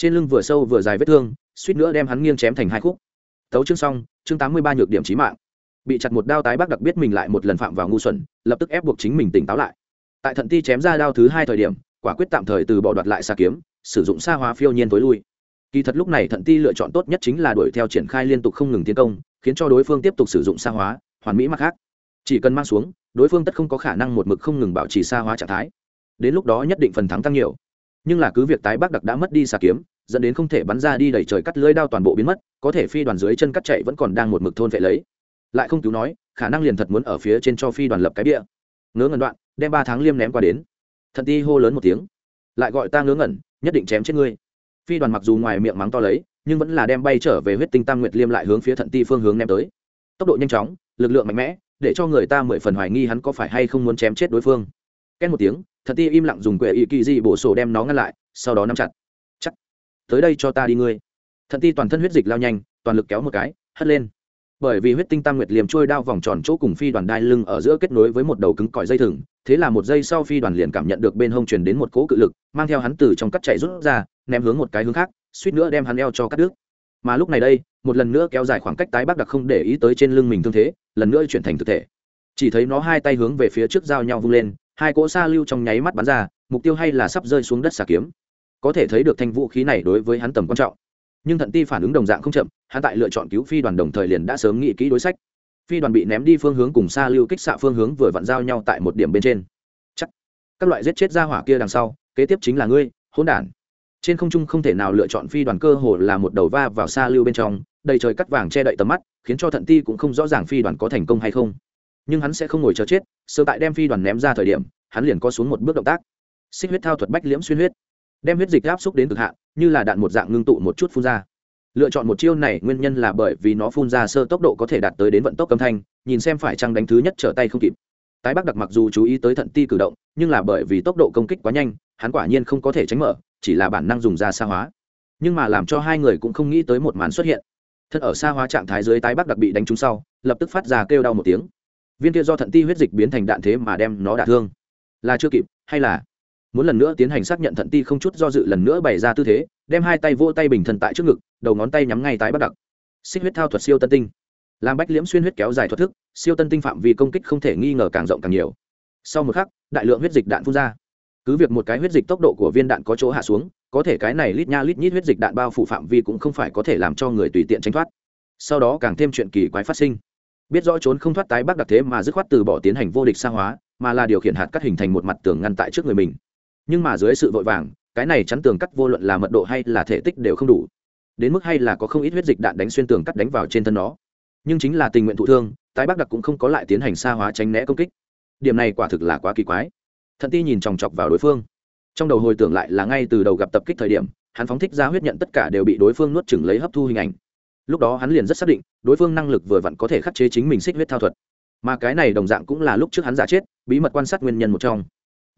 trên lưng vừa sâu vừa dài vết thương, suýt nữa đem hắn nghiêng chém thành hai khúc. Tấu chương xong, chương tám mươi ba nhược điểm trí mạng. Bị chặt một đao tái bác đặc biết mình lại một lần phạm vào ngu xuẩn, lập tức ép buộc chính mình tỉnh táo lại. Tại thận ti chém ra đao thứ hai thời điểm, quả quyết tạm thời từ bỏ đoạt lại xa kiếm, sử dụng xa hóa phiêu nhiên tối lui. Kỳ thật lúc này thận ti lựa chọn tốt nhất chính là đuổi theo triển khai liên tục không ngừng tiến công, khiến cho đối phương tiếp tục sử dụng xa hóa, hoàn mỹ mặt khác. Chỉ cần mang xuống, đối phương tất không có khả năng một mực không ngừng bảo trì xa hóa trạng thái. Đến lúc đó nhất định phần thắng tăng nhiều. Nhưng là cứ việc tái bác đặc đã mất đi xà kiếm dẫn đến không thể bắn ra đi đẩy trời cắt lưới đao toàn bộ biến mất, có thể phi đoàn dưới chân cắt chạy vẫn còn đang một mực thôn vệ lấy. Lại không cứu nói, khả năng liền thật muốn ở phía trên cho phi đoàn lập cái bia. Ngớ ngẩn đoạn, đem ba tháng liêm ném qua đến. Thận ti hô lớn một tiếng. Lại gọi ta ngớ ngẩn, nhất định chém chết ngươi. Phi đoàn mặc dù ngoài miệng mắng to lấy, nhưng vẫn là đem bay trở về huyết tinh tam nguyệt liêm lại hướng phía thận ti phương hướng ném tới. Tốc độ nhanh chóng, lực lượng mạnh mẽ, để cho người ta mười phần hoài nghi hắn có phải hay không muốn chém chết đối phương. Két một tiếng, thận ti im lặng dùng quệ y kỳ di bổ sổ đem nó ngăn lại, sau đó nắm chặt tới đây cho ta đi ngươi. Thận ti toàn thân huyết dịch lao nhanh, toàn lực kéo một cái, hất lên. Bởi vì huyết tinh tam nguyệt liềm trôi đao vòng tròn chỗ cùng phi đoàn đai lưng ở giữa kết nối với một đầu cứng cỏi dây thừng, thế là một giây sau phi đoàn liền cảm nhận được bên hông truyền đến một cỗ cự lực, mang theo hắn từ trong cắt chạy rút ra, ném hướng một cái hướng khác, suýt nữa đem hắn eo cho cắt đứt. Mà lúc này đây, một lần nữa kéo dài khoảng cách tái bác đặc không để ý tới trên lưng mình thương thế, lần nữa chuyển thành thực thể. Chỉ thấy nó hai tay hướng về phía trước giao nhau vung lên, hai cỗ xa lưu trong nháy mắt bắn ra, mục tiêu hay là sắp rơi xuống đất xà kiếm có thể thấy được thanh vũ khí này đối với hắn tầm quan trọng. Nhưng thận ti phản ứng đồng dạng không chậm, hắn tại lựa chọn cứu phi đoàn đồng thời liền đã sớm nghĩ kỹ đối sách. Phi đoàn bị ném đi phương hướng cùng xa lưu kích xạ phương hướng vừa vặn giao nhau tại một điểm bên trên. Chắc. Các loại giết chết ra hỏa kia đằng sau, kế tiếp chính là ngươi, hỗn đản. Trên không trung không thể nào lựa chọn phi đoàn cơ hồ là một đầu va vào xa lưu bên trong, đầy trời cắt vàng che đậy tầm mắt, khiến cho thận ti cũng không rõ ràng phi đoàn có thành công hay không. Nhưng hắn sẽ không ngồi chờ chết sơ tại đem phi đoàn ném ra thời điểm, hắn liền có xuống một bước động tác. Xích huyết thao thuật bách liễm xuyên huyết đem huyết dịch áp xúc đến cực hạn, như là đạn một dạng ngưng tụ một chút phun ra. Lựa chọn một chiêu này nguyên nhân là bởi vì nó phun ra sơ tốc độ có thể đạt tới đến vận tốc âm thanh, nhìn xem phải chăng đánh thứ nhất trở tay không kịp. Tái bắc đặc mặc dù chú ý tới thận ti cử động, nhưng là bởi vì tốc độ công kích quá nhanh, hắn quả nhiên không có thể tránh mở, chỉ là bản năng dùng ra xa hóa. Nhưng mà làm cho hai người cũng không nghĩ tới một màn xuất hiện. Thân ở xa hóa trạng thái dưới tái bắc đặc bị đánh trúng sau, lập tức phát ra kêu đau một tiếng. Viên kia do thận ti huyết dịch biến thành đạn thế mà đem nó đả thương. Là chưa kịp, hay là muốn lần nữa tiến hành xác nhận thận ti không chút do dự lần nữa bày ra tư thế, đem hai tay vô tay bình thần tại trước ngực, đầu ngón tay nhắm ngay tái bắt đặc. Xích huyết thao thuật siêu tân tinh. Làm bách liễm xuyên huyết kéo dài thuật thức, siêu tân tinh phạm vi công kích không thể nghi ngờ càng rộng càng nhiều. Sau một khắc, đại lượng huyết dịch đạn phun ra. Cứ việc một cái huyết dịch tốc độ của viên đạn có chỗ hạ xuống, có thể cái này lít nha lít nhít huyết dịch đạn bao phủ phạm vi cũng không phải có thể làm cho người tùy tiện tránh thoát. Sau đó càng thêm chuyện kỳ quái phát sinh. Biết rõ trốn không thoát tái bắc đặc thế mà dứt khoát từ bỏ tiến hành vô địch xa hóa, mà là điều khiển hạt cắt hình thành một mặt tường ngăn tại trước người mình nhưng mà dưới sự vội vàng, cái này chắn tường cắt vô luận là mật độ hay là thể tích đều không đủ. Đến mức hay là có không ít huyết dịch đạn đánh xuyên tường cắt đánh vào trên thân nó. Nhưng chính là tình nguyện thụ thương, tái bắc đặc cũng không có lại tiến hành xa hóa tránh né công kích. Điểm này quả thực là quá kỳ quái. Thận ti nhìn chòng chọc vào đối phương. Trong đầu hồi tưởng lại là ngay từ đầu gặp tập kích thời điểm, hắn phóng thích ra huyết nhận tất cả đều bị đối phương nuốt chừng lấy hấp thu hình ảnh. Lúc đó hắn liền rất xác định, đối phương năng lực vừa vặn có thể khắc chế chính mình xích huyết thao thuật. Mà cái này đồng dạng cũng là lúc trước hắn giả chết, bí mật quan sát nguyên nhân một trong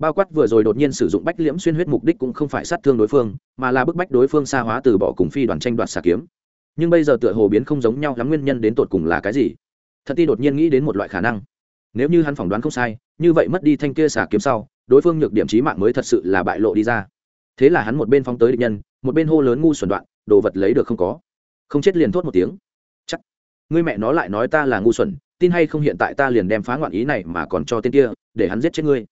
bao quát vừa rồi đột nhiên sử dụng bách liễm xuyên huyết mục đích cũng không phải sát thương đối phương, mà là bức bách đối phương xa hóa từ bỏ cùng phi đoàn tranh đoạt xà kiếm. Nhưng bây giờ tựa hồ biến không giống nhau lắm, nguyên nhân đến tột cùng là cái gì? Thật ti đột nhiên nghĩ đến một loại khả năng. Nếu như hắn phỏng đoán không sai, như vậy mất đi thanh kia xà kiếm sau, đối phương nhược điểm trí mạng mới thật sự là bại lộ đi ra. Thế là hắn một bên phóng tới địch nhân, một bên hô lớn ngu xuẩn đoạn, đồ vật lấy được không có. Không chết liền thốt một tiếng. Chắc. Ngươi mẹ nó lại nói ta là ngu xuẩn, tin hay không hiện tại ta liền đem phá ngoạn ý này mà còn cho tên kia, để hắn giết chết ngươi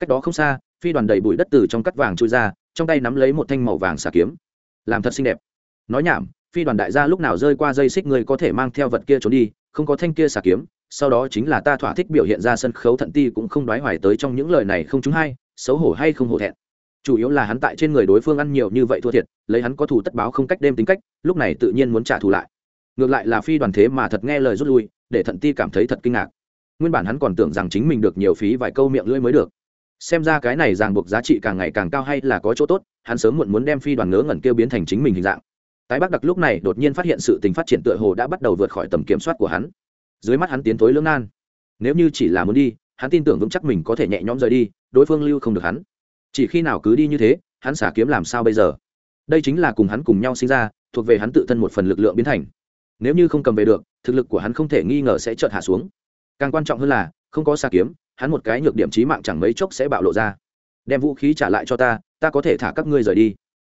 cách đó không xa, phi đoàn đầy bụi đất từ trong cắt vàng trôi ra, trong tay nắm lấy một thanh màu vàng xà kiếm. Làm thật xinh đẹp. Nói nhảm, phi đoàn đại gia lúc nào rơi qua dây xích người có thể mang theo vật kia trốn đi, không có thanh kia xà kiếm, sau đó chính là ta thỏa thích biểu hiện ra sân khấu thận ti cũng không đoái hoài tới trong những lời này không chúng hay, xấu hổ hay không hổ thẹn. Chủ yếu là hắn tại trên người đối phương ăn nhiều như vậy thua thiệt, lấy hắn có thủ tất báo không cách đêm tính cách, lúc này tự nhiên muốn trả thù lại. Ngược lại là phi đoàn thế mà thật nghe lời rút lui, để thận ti cảm thấy thật kinh ngạc. Nguyên bản hắn còn tưởng rằng chính mình được nhiều phí vài câu miệng lưỡi mới được xem ra cái này ràng buộc giá trị càng ngày càng cao hay là có chỗ tốt, hắn sớm muộn muốn đem phi đoàn ngớ ngẩn kêu biến thành chính mình hình dạng. Tái bắc đặc lúc này đột nhiên phát hiện sự tình phát triển tựa hồ đã bắt đầu vượt khỏi tầm kiểm soát của hắn. Dưới mắt hắn tiến thối lưỡng nan. Nếu như chỉ là muốn đi, hắn tin tưởng vững chắc mình có thể nhẹ nhõm rời đi, đối phương lưu không được hắn. Chỉ khi nào cứ đi như thế, hắn xả kiếm làm sao bây giờ? Đây chính là cùng hắn cùng nhau sinh ra, thuộc về hắn tự thân một phần lực lượng biến thành. Nếu như không cầm về được, thực lực của hắn không thể nghi ngờ sẽ chợt hạ xuống. Càng quan trọng hơn là, không có xa kiếm hắn một cái nhược điểm trí mạng chẳng mấy chốc sẽ bạo lộ ra. Đem vũ khí trả lại cho ta ta có thể thả các ngươi rời đi.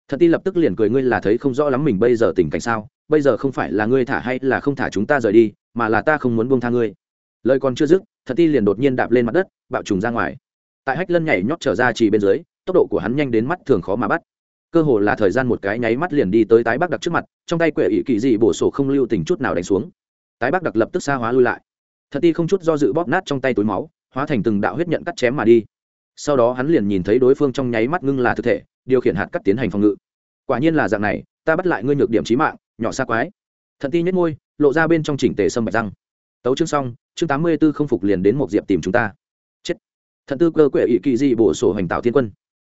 Thật ti lập tức liền cười, ngươi là thấy không rõ lắm mình bây giờ tình cảnh sao, bây giờ không phải là ngươi thả hay là không thả chúng ta rời đi, mà là ta không muốn buông tha ngươi. Lời còn chưa dứt thật ti liền đột nhiên đạp lên mặt đất, bạo trùng ra ngoài. Tại hách lân nhảy nhót trở ra chỉ bên dưới, tốc độ của hắn nhanh đến mắt thường khó mà bắt. Cơ hồ là thời gian một cái nháy mắt liền đi tới tái bắc đặc trước mặt, trong tay quệ ỵ kỳ dị bổ sổ không lưu tình chút nào đánh xuống. Tái bắc đặc lập tức xa hóa lui lại. Thật ti không chút do dự bóp nát trong tay túi máu hóa thành từng đạo huyết nhận cắt chém mà đi. Sau đó hắn liền nhìn thấy đối phương trong nháy mắt ngưng là thực thể, điều khiển hạt cắt tiến hành phòng ngự. Quả nhiên là dạng này, ta bắt lại ngươi nhược điểm trí mạng, nhỏ xa quái. Thận ti nhất ngôi lộ ra bên trong chỉnh tề sâm bạch răng. Tấu chương xong, chương tám mươi b ố không phục liền đến một diệp tìm chúng ta. Chết. Thận tư cơ quệ ỵ kỳ di bổ sổ hành tạo thiên quân.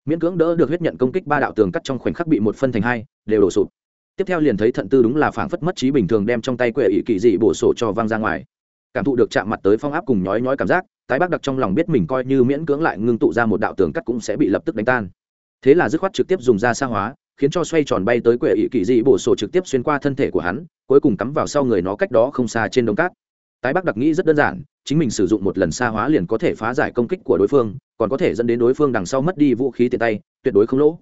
Miễn cưỡng đỡ được huyết nhận công kích ba đạo tường cắt trong khoảnh khắc bị một phân thành hai, đều đổ sụp. Tiếp theo liền thấy thận tư đúng là phảng phất mất trí bình thường đem trong tay quệ ỵ kỳ dị bổ sổ cho văng ra ngoài. Cảm thụ được chạm mặt tới phong áp cùng nhói nhói cảm giác tái bác đặc trong lòng biết mình coi như miễn cưỡng lại ngưng tụ ra một đạo tường cắt cũng sẽ bị lập tức đánh tan. Thế là dứt khoát trực tiếp dùng ra xa hóa, khiến cho xoay tròn bay tới quệ ỵ kỳ dị bổ sổ trực tiếp xuyên qua thân thể của hắn, cuối cùng cắm vào sau người nó cách đó không xa trên đống cát. Tái bắc đặc nghĩ rất đơn giản, chính mình sử dụng một lần xa hóa liền có thể phá giải công kích của đối phương, còn có thể dẫn đến đối phương đằng sau mất đi vũ khí tiện tay, tuyệt đối không lỗ.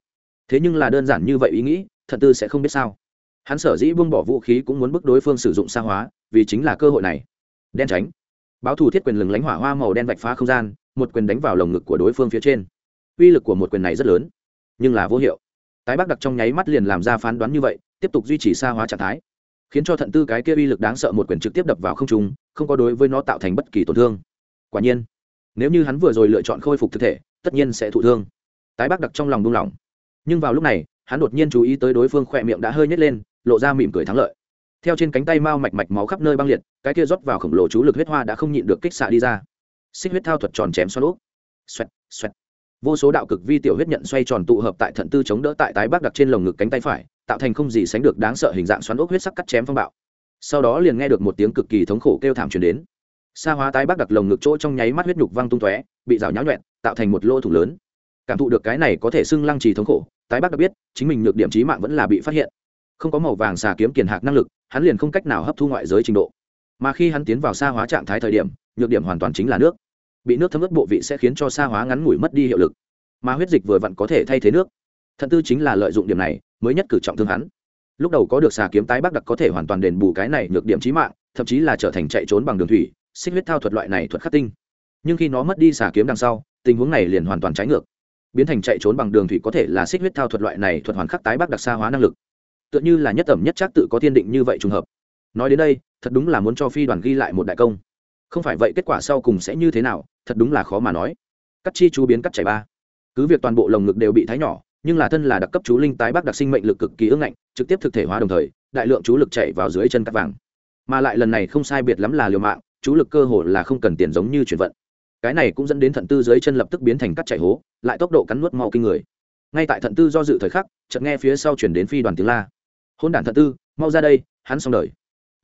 Thế nhưng là đơn giản như vậy ý nghĩ thận tư sẽ không biết sao. Hắn sở dĩ buông bỏ vũ khí cũng muốn bức đối phương sử dụng xa hóa, vì chính là cơ hội này. Đen tránh báo thủ thiết quyền lừng lánh hỏa hoa màu đen vạch phá không gian, một quyền đánh vào lồng ngực của đối phương phía trên. Uy lực của một quyền này rất lớn, nhưng là vô hiệu. Tái bắc đặc trong nháy mắt liền làm ra phán đoán như vậy, tiếp tục duy trì xa hóa trạng thái, khiến cho thận tư cái kia uy lực đáng sợ một quyền trực tiếp đập vào không trung, không có đối với nó tạo thành bất kỳ tổn thương. Quả nhiên, nếu như hắn vừa rồi lựa chọn khôi phục thực thể, tất nhiên sẽ thụ thương. Tái bác đặc trong lòng buông lỏng nhưng vào lúc này, hắn đột nhiên chú ý tới đối phương khỏe miệng đã hơi nhét lên, lộ ra mỉm cười thắng lợi theo trên cánh tay mao mạch mạch máu khắp nơi băng liệt, cái kia rót vào khổng lồ chú lực huyết hoa đã không nhịn được kích xạ đi ra. Xích huyết thao thuật tròn chém xoắn úp. Xoẹt xoẹt. Vô số đạo cực vi tiểu huyết nhận xoay tròn tụ hợp tại thận tư chống đỡ tại tái bác đặc trên lồng ngực cánh tay phải, tạo thành không gì sánh được đáng sợ hình dạng xoắn ốc huyết sắc cắt chém phong bạo. Sau đó liền nghe được một tiếng cực kỳ thống khổ kêu thảm truyền đến. Xa hóa tái bác đặc lồng ngực chỗ trong nháy mắt huyết nhục văng tung tóe, bị rào nháo nhuẹn, tạo thành một lỗ thủ lớn. Cảm thụ được cái này có thể xưng lăng trì thống khổ, tái bác đặc biết, chính mình nhược điểm trí mạng vẫn là bị phát hiện. Không có màu vàng xà kiếm kiền hạc năng lực hắn liền không cách nào hấp thu ngoại giới trình độ. Mà khi hắn tiến vào xa hóa trạng thái thời điểm, nhược điểm hoàn toàn chính là nước. Bị nước thấm ướt bộ vị sẽ khiến cho xa hóa ngắn ngủi mất đi hiệu lực. Mà huyết dịch vừa vặn có thể thay thế nước. Thận tư chính là lợi dụng điểm này, mới nhất cử trọng thương hắn. Lúc đầu có được xà kiếm tái bắc đặc có thể hoàn toàn đền bù cái này nhược điểm trí mạng, thậm chí là trở thành chạy trốn bằng đường thủy, xích huyết thao thuật loại này thuật khắc tinh. Nhưng khi nó mất đi xà kiếm đằng sau, tình huống này liền hoàn toàn trái ngược. Biến thành chạy trốn bằng đường thủy có thể là xích huyết thao thuật loại này thuật hoàn khắc tái bắc đặc xa hóa năng lực tựa như là nhất ẩm nhất chắc tự có thiên định như vậy trùng hợp. Nói đến đây, thật đúng là muốn cho phi đoàn ghi lại một đại công. Không phải vậy kết quả sau cùng sẽ như thế nào, thật đúng là khó mà nói. Cắt chi chú biến cắt chảy ba. Cứ việc toàn bộ lồng ngực đều bị thái nhỏ, nhưng là thân là đặc cấp chú linh tái bắc đặc sinh mệnh lực cực kỳ ưng ngạnh, trực tiếp thực thể hóa đồng thời, đại lượng chú lực chạy vào dưới chân cắt vàng. Mà lại lần này không sai biệt lắm là liều mạng, chú lực cơ hồ là không cần tiền giống như chuyển vận. Cái này cũng dẫn đến thận tư dưới chân lập tức biến thành cắt chạy hố, lại tốc độ cắn nuốt mau kinh người. Ngay tại thận tư do dự thời khắc, chợt nghe phía sau chuyển đến phi đoàn tiếng la hôn đản thận tư, mau ra đây, hắn xong đời.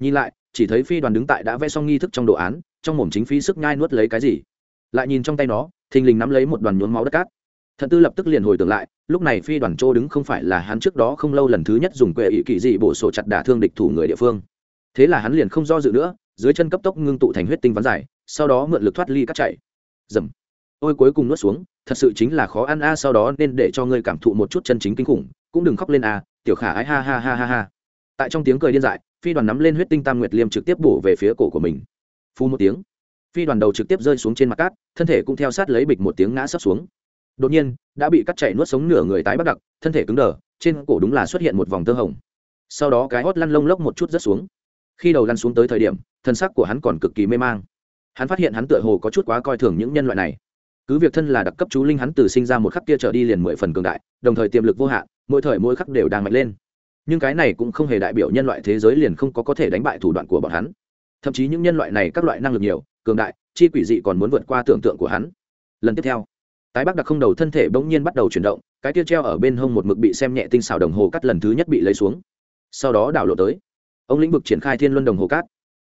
Nhìn lại, chỉ thấy phi đoàn đứng tại đã vẽ xong nghi thức trong đồ án, trong mồm chính phi sức nhai nuốt lấy cái gì. Lại nhìn trong tay nó, thình lình nắm lấy một đoàn nhuốm máu đất cát. Thận tư lập tức liền hồi tưởng lại, lúc này phi đoàn trô đứng không phải là hắn trước đó không lâu lần thứ nhất dùng quệ ỵ kỳ dị bổ sổ chặt đả thương địch thủ người địa phương. Thế là hắn liền không do dự nữa, dưới chân cấp tốc ngưng tụ thành huyết tinh ván dài, sau đó mượn lực thoát ly cắt chạy. Dầm. Ôi cuối cùng nuốt xuống, thật sự chính là khó ăn a, sau đó nên để cho ngươi cảm thụ một chút chân chính kinh khủng, cũng đừng khóc lên a tiểu khả ái, ha ha ha ha ha. Tại trong tiếng cười điên dại, phi đoàn nắm lên huyết tinh tam nguyệt liêm trực tiếp bổ về phía cổ của mình. Phu một tiếng. Phi đoàn đầu trực tiếp rơi xuống trên mặt cát, thân thể cũng theo sát lấy bịch một tiếng ngã sấp xuống. Đột nhiên, đã bị cắt chạy nuốt sống nửa người tái bắt đặc, thân thể cứng đờ, trên cổ đúng là xuất hiện một vòng tơ hồng. Sau đó cái hót lăn lông lốc một chút rất xuống. Khi đầu lăn xuống tới thời điểm, thân sắc của hắn còn cực kỳ mê mang. Hắn phát hiện hắn tựa hồ có chút quá coi thường những nhân loại này cứ việc thân là đặc cấp chú linh hắn từ sinh ra một khắc kia trở đi liền mười phần cường đại, đồng thời tiềm lực vô hạn, mỗi thời mỗi khắc đều đang mạnh lên. Nhưng cái này cũng không hề đại biểu nhân loại thế giới liền không có có thể đánh bại thủ đoạn của bọn hắn. Thậm chí những nhân loại này các loại năng lực nhiều, cường đại, chi quỷ dị còn muốn vượt qua tưởng tượng của hắn. Lần tiếp theo, tái bắc đặc không đầu thân thể bỗng nhiên bắt đầu chuyển động, cái kia treo ở bên hông một mực bị xem nhẹ tinh xảo đồng hồ cắt lần thứ nhất bị lấy xuống. Sau đó đảo lộ tới. Ông lĩnh vực triển khai thiên luân đồng hồ cát.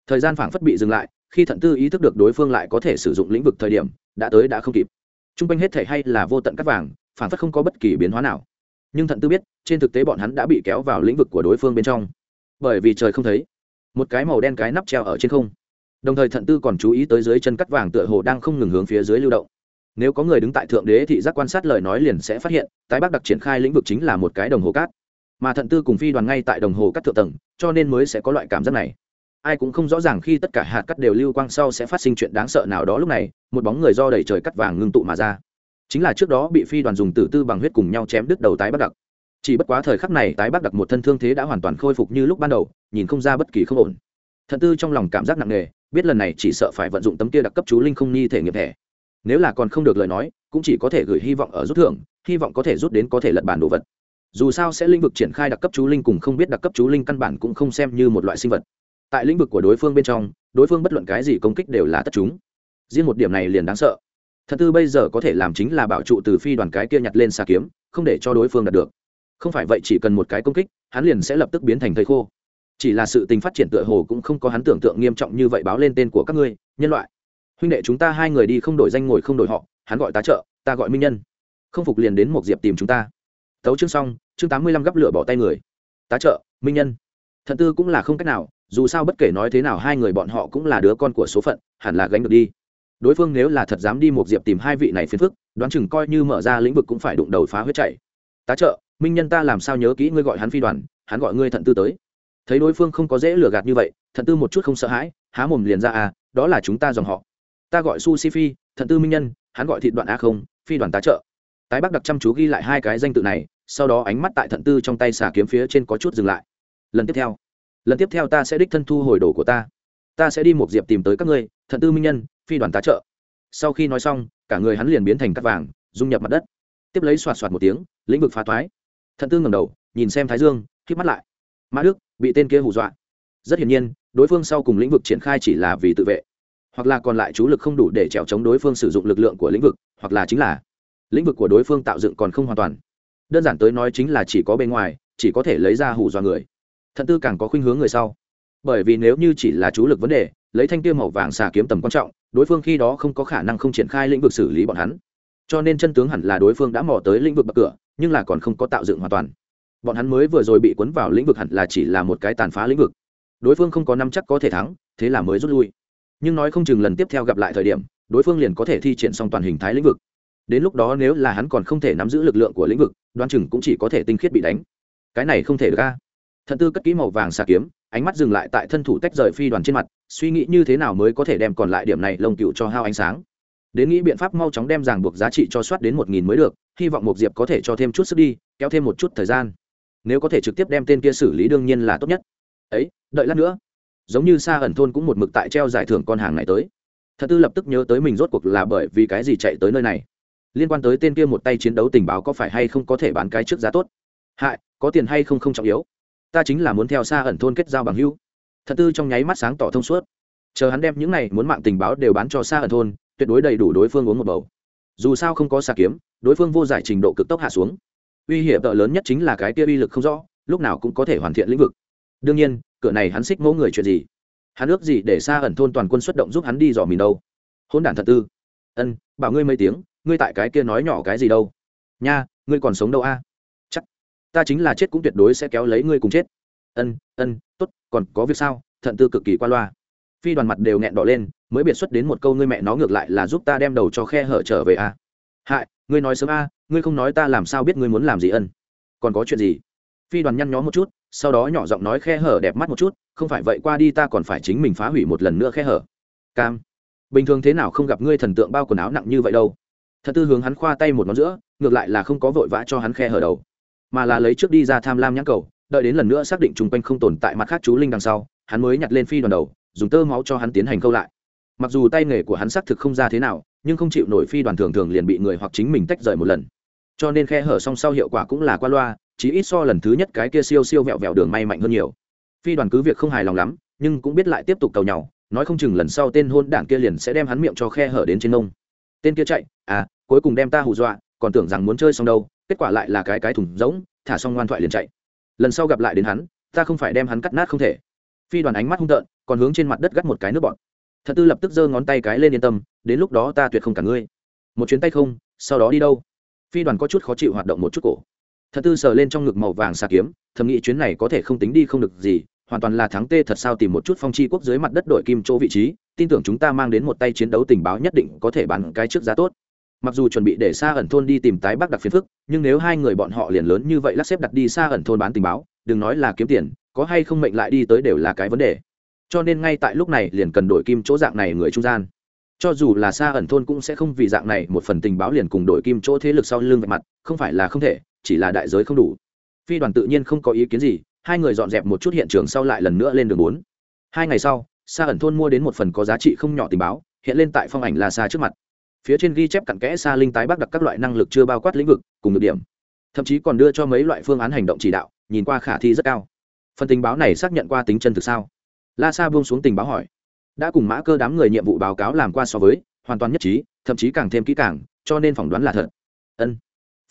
Thời gian phảng phất bị dừng lại, khi thận tư ý thức được đối phương lại có thể sử dụng lĩnh vực thời điểm đã tới đã không kịp. T r u n g quanh hết thể hay là vô tận cắt vàng, phản phất không có bất kỳ biến hóa nào. Nhưng thận tư biết, trên thực tế bọn hắn đã bị kéo vào lĩnh vực của đối phương bên trong. Bởi vì trời không thấy, một cái màu đen cái nắp treo ở trên không. Đồng thời thận tư còn chú ý tới dưới chân cắt vàng tựa hồ đang không ngừng hướng phía dưới lưu động. Nếu có người đứng tại thượng đế thị giác quan sát lời nói liền sẽ phát hiện, tái bắc đặc triển khai lĩnh vực chính là một cái đồng hồ cát. Mà thận tư cùng phi đoàn ngay tại đồng hồ cắt thượng tầng, cho nên mới sẽ có loại cảm giác này ai cũng không rõ ràng khi tất cả hạt cắt đều lưu quang sau sẽ phát sinh chuyện đáng sợ nào đó lúc này, một bóng người do đầy trời cắt vàng ngưng tụ mà ra. Chính là trước đó bị phi đoàn dùng tử tư bằng huyết cùng nhau chém đứt đầu tái bắc đặc. Chỉ bất quá thời khắc này tái bắc đặc một thân thương thế đã hoàn toàn khôi phục như lúc ban đầu, nhìn không ra bất kỳ không ổn. Thận tư trong lòng cảm giác nặng nề, biết lần này chỉ sợ phải vận dụng tấm kia đặc cấp chú linh không ni thể nghiệp thẻ nếu là còn không được lời nói, cũng chỉ có thể gửi hy vọng ở rút thưởng, hy vọng có thể rút đến có thể lật bản đồ vật. Dù sao sẽ lĩnh vực triển khai đặc cấp chú linh cùng không biết đặc cấp chú linh căn bản cũng không xem như một loại sinh vật tại lĩnh vực của đối phương bên trong, đối phương bất luận cái gì công kích đều là tất chúng. Riêng một điểm này liền đáng sợ. Thật tư bây giờ có thể làm chính là bảo trụ từ phi đoàn cái kia nhặt lên xà kiếm, không để cho đối phương đạt được. Không phải vậy chỉ cần một cái công kích, hắn liền sẽ lập tức biến thành thầy khô. Chỉ là sự tình phát triển tựa hồ cũng không có hắn tưởng tượng nghiêm trọng như vậy báo lên tên của các ngươi, nhân loại. Huynh đệ chúng ta hai người đi không đổi danh ngồi không đổi họ, hắn gọi tá trợ, ta gọi minh nhân. Không phục liền đến một diệp tìm chúng ta. Tấu chương xong, chương tám mươi lăm gắp lửa bỏ tay người. Tá trợ, minh nhân. Thận tư cũng là không cách nào dù sao bất kể nói thế nào hai người bọn họ cũng là đứa con của số phận, hẳn là gánh được đi. Đối phương nếu là thật dám đi một diệp tìm hai vị này phiền phức, đoán chừng coi như mở ra lĩnh vực cũng phải đụng đầu phá huyết chạy. Tá trợ, minh nhân ta làm sao nhớ kỹ ngươi gọi hắn phi đoàn, hắn gọi ngươi thận tư tới. Thấy đối phương không có dễ lừa gạt như vậy, thận tư một chút không sợ hãi, há mồm liền ra à đó là chúng ta dòng họ. Ta gọi su si phi, thận tư minh nhân, hắn gọi thị đoạn a không, phi đoàn tá trợ. Tái bắc đặc chăm chú ghi lại hai cái danh tự này, sau đó ánh mắt tại thận tư trong tay xà kiếm phía trên có chút dừng lại. Lần tiếp theo lần tiếp theo ta sẽ đích thân thu hồi đồ của ta. Ta sẽ đi một diệp tìm tới các ngươi, thận tư minh nhân, phi đoàn tá trợ. Sau khi nói xong, cả người hắn liền biến thành cắt vàng, dung nhập mặt đất. Tiếp lấy xoạt xoạt một tiếng, lĩnh vực phá thoái. Thận tư ngầm đầu, nhìn xem thái dương k mắt lại. Mã đức, bị tên kia hù dọa. Rất hiển nhiên, đối phương sau cùng lĩnh vực triển khai chỉ là vì tự vệ, hoặc là còn lại chú lực không đủ để trèo chống đối phương sử dụng lực lượng của lĩnh vực, hoặc là chính là lĩnh vực của đối phương tạo dựng còn không hoàn toàn. Đơn giản tới nói chính là chỉ có bên ngoài, chỉ có thể lấy ra hù dọa người thận tư càng có khuynh hướng người sau. Bởi vì nếu như chỉ là chú lực vấn đề, lấy thanh tiêu màu vàng xà kiếm tầm quan trọng, đối phương khi đó không có khả năng không triển khai lĩnh vực xử lý bọn hắn. Cho nên chân tướng hẳn là đối phương đã mò tới lĩnh vực bậc cửa, nhưng là còn không có tạo dựng hoàn toàn. Bọn hắn mới vừa rồi bị cuốn vào lĩnh vực hẳn là chỉ là một cái tàn phá lĩnh vực. Đối phương không có năm chắc có thể thắng, thế là mới rút lui. Nhưng nói không chừng lần tiếp theo gặp lại thời điểm, đối phương liền có thể thi triển xong toàn hình thái lĩnh vực. Đến lúc đó nếu là hắn còn không thể nắm giữ lực lượng của lĩnh vực đoan chừng cũng chỉ có thể tinh khiết bị đánh. Cái này không thể được ca Thần tư cất kỹ màu vàng xà kiếm, ánh mắt dừng lại tại thân thủ tách rời phi đoàn trên mặt, suy nghĩ như thế nào mới có thể đem còn lại điểm này lông cựu cho hao ánh sáng. Đến nghĩ biện pháp mau chóng đem ràng buộc giá trị cho soát đến một nghìn mới được, hy vọng một diệp có thể cho thêm chút sức đi, kéo thêm một chút thời gian. Nếu có thể trực tiếp đem tên kia xử lý đương nhiên là tốt nhất. Ấy, đợi lát nữa. Giống như xa ẩn thôn cũng một mực tại treo giải thưởng con hàng này tới. Thật tư lập tức nhớ tới mình rốt cuộc là bởi vì cái gì chạy tới nơi này. Liên quan tới tên kia một tay chiến đấu tình báo có phải hay không có thể bán cái trước giá tốt? Hại, có tiền hay không không trọng yếu ta chính là muốn theo xa ẩn thôn kết giao bằng hữu. Thật tư trong nháy mắt sáng tỏ thông suốt. Chờ hắn đem những này muốn mạng tình báo đều bán cho xa ẩn thôn, tuyệt đối đầy đủ đối phương uống một bầu. Dù sao không có xà kiếm, đối phương vô giải trình độ cực tốc hạ xuống. Uy hiểm tợ lớn nhất chính là cái kia uy lực không rõ, lúc nào cũng có thể hoàn thiện lĩnh vực. Đương nhiên, cửa này hắn xích mẫu người chuyện gì? Hắn ước gì để xa ẩn thôn toàn quân xuất động giúp hắn đi dò mình đâu? Hôn đản thật tư. Ân, bảo ngươi mấy tiếng, ngươi tại cái kia nói nhỏ cái gì đâu? Nha, ngươi còn sống đâu a? Ta chính là chết cũng tuyệt đối sẽ kéo lấy ngươi cùng chết. Ân ân t ố t còn có việc sao? Thận tư cực kỳ qua loa. Phi đoàn mặt đều nghẹn đỏ lên, mới biệt xuất đến một câu ngươi mẹ nó ngược lại là giúp ta đem đầu cho khe hở trở về a hại, ngươi nói sớm a, ngươi không nói ta làm sao biết ngươi muốn làm gì ân? Còn có chuyện gì? Phi đoàn nhăn nhó một chút, sau đó nhỏ giọng nói khe hở đẹp mắt một chút, không phải vậy qua đi ta còn phải chính mình phá hủy một lần nữa khe hở. Cam, bình thường thế nào không gặp ngươi thần tượng bao quần áo nặng như vậy đâu? Thật tư hướng hắn khoa tay một ngón giữa, ngược lại là không có vội vã cho hắn khe hở đầu mà là lấy trước đi ra tham lam nhãn cầu, đợi đến lần nữa xác định chung quanh không tồn tại mặt khác chú linh đằng sau, hắn mới nhặt lên phi đoàn đầu, dùng tơ máu cho hắn tiến hành câu lại. Mặc dù tay nghề của hắn xác thực không ra thế nào, nhưng không chịu nổi phi đoàn thường thường liền bị người hoặc chính mình tách rời một lần. Cho nên khe hở song sau hiệu quả cũng là qua loa chỉ ít so lần thứ nhất cái kia siêu siêu vẹo vẹo đường may mạnh hơn nhiều. Phi đoàn cứ việc không hài lòng lắm, nhưng cũng biết lại tiếp tục cầu nhau, nói không chừng lần sau tên hôn đảng kia liền sẽ đem hắn miệng cho khe hở đến trên nông tên kia chạy à cuối cùng đem ta hù dọa, còn tưởng rằng muốn chơi xong đâu kết quả lại là cái cái thùng rỗng, thả xong ngoan thoại liền chạy. Lần sau gặp lại đến hắn, ta không phải đem hắn cắt nát không thể. Phi đoàn ánh mắt hung tợn, còn hướng trên mặt đất gắt một cái nước bọn thật tư lập tức giơ ngón tay cái lên yên tâm, đến lúc đó ta tuyệt không cả ngươi. Một chuyến tay không, sau đó đi đâu? Phi đoàn có chút khó chịu hoạt động một chút cổ. Thật tư sờ lên trong ngực màu vàng xà kiếm, thầm nghĩ chuyến này có thể không tính đi không được gì, hoàn toàn là thắng tê thật sao tìm một chút phong chi quốc dưới mặt đất đội kim chỗ vị trí, tin tưởng chúng ta mang đến một tay chiến đấu tình báo nhất định có thể bán cái trước giá tốt mặc dù chuẩn bị để xa ẩn thôn đi tìm tái bắc đặc phiền phức, nhưng nếu hai người bọn họ liền lớn như vậy lắc xếp đặt đi xa ẩn thôn bán tình báo, đừng nói là kiếm tiền, có hay không mệnh lại đi tới đều là cái vấn đề. Cho nên ngay tại lúc này liền cần đổi kim chỗ dạng này người trung gian. Cho dù là xa ẩn thôn cũng sẽ không vì dạng này một phần tình báo liền cùng đổi kim chỗ thế lực sau lưng vạch mặt, không phải là không thể, chỉ là đại giới không đủ. Phi đoàn tự nhiên không có ý kiến gì, hai người dọn dẹp một chút hiện trường sau lại lần nữa lên đường bốn. Hai ngày sau xa ẩn thôn mua đến một phần có giá trị không nhỏ tình báo, hiện lên tại phong ảnh là xa trước mặt phía trên ghi chép cặn kẽ xa linh tái bắc đặt các loại năng lực chưa bao quát lĩnh vực, cùng được điểm. Thậm chí còn đưa cho mấy loại phương án hành động chỉ đạo, nhìn qua khả thi rất cao. Phần tình báo này xác nhận qua tính chân thực sao? La sa buông xuống tình báo hỏi. Đã cùng mã cơ đám người nhiệm vụ báo cáo làm qua so với, hoàn toàn nhất trí, thậm chí càng thêm kỹ càng, cho nên phỏng đoán là thật. Ân,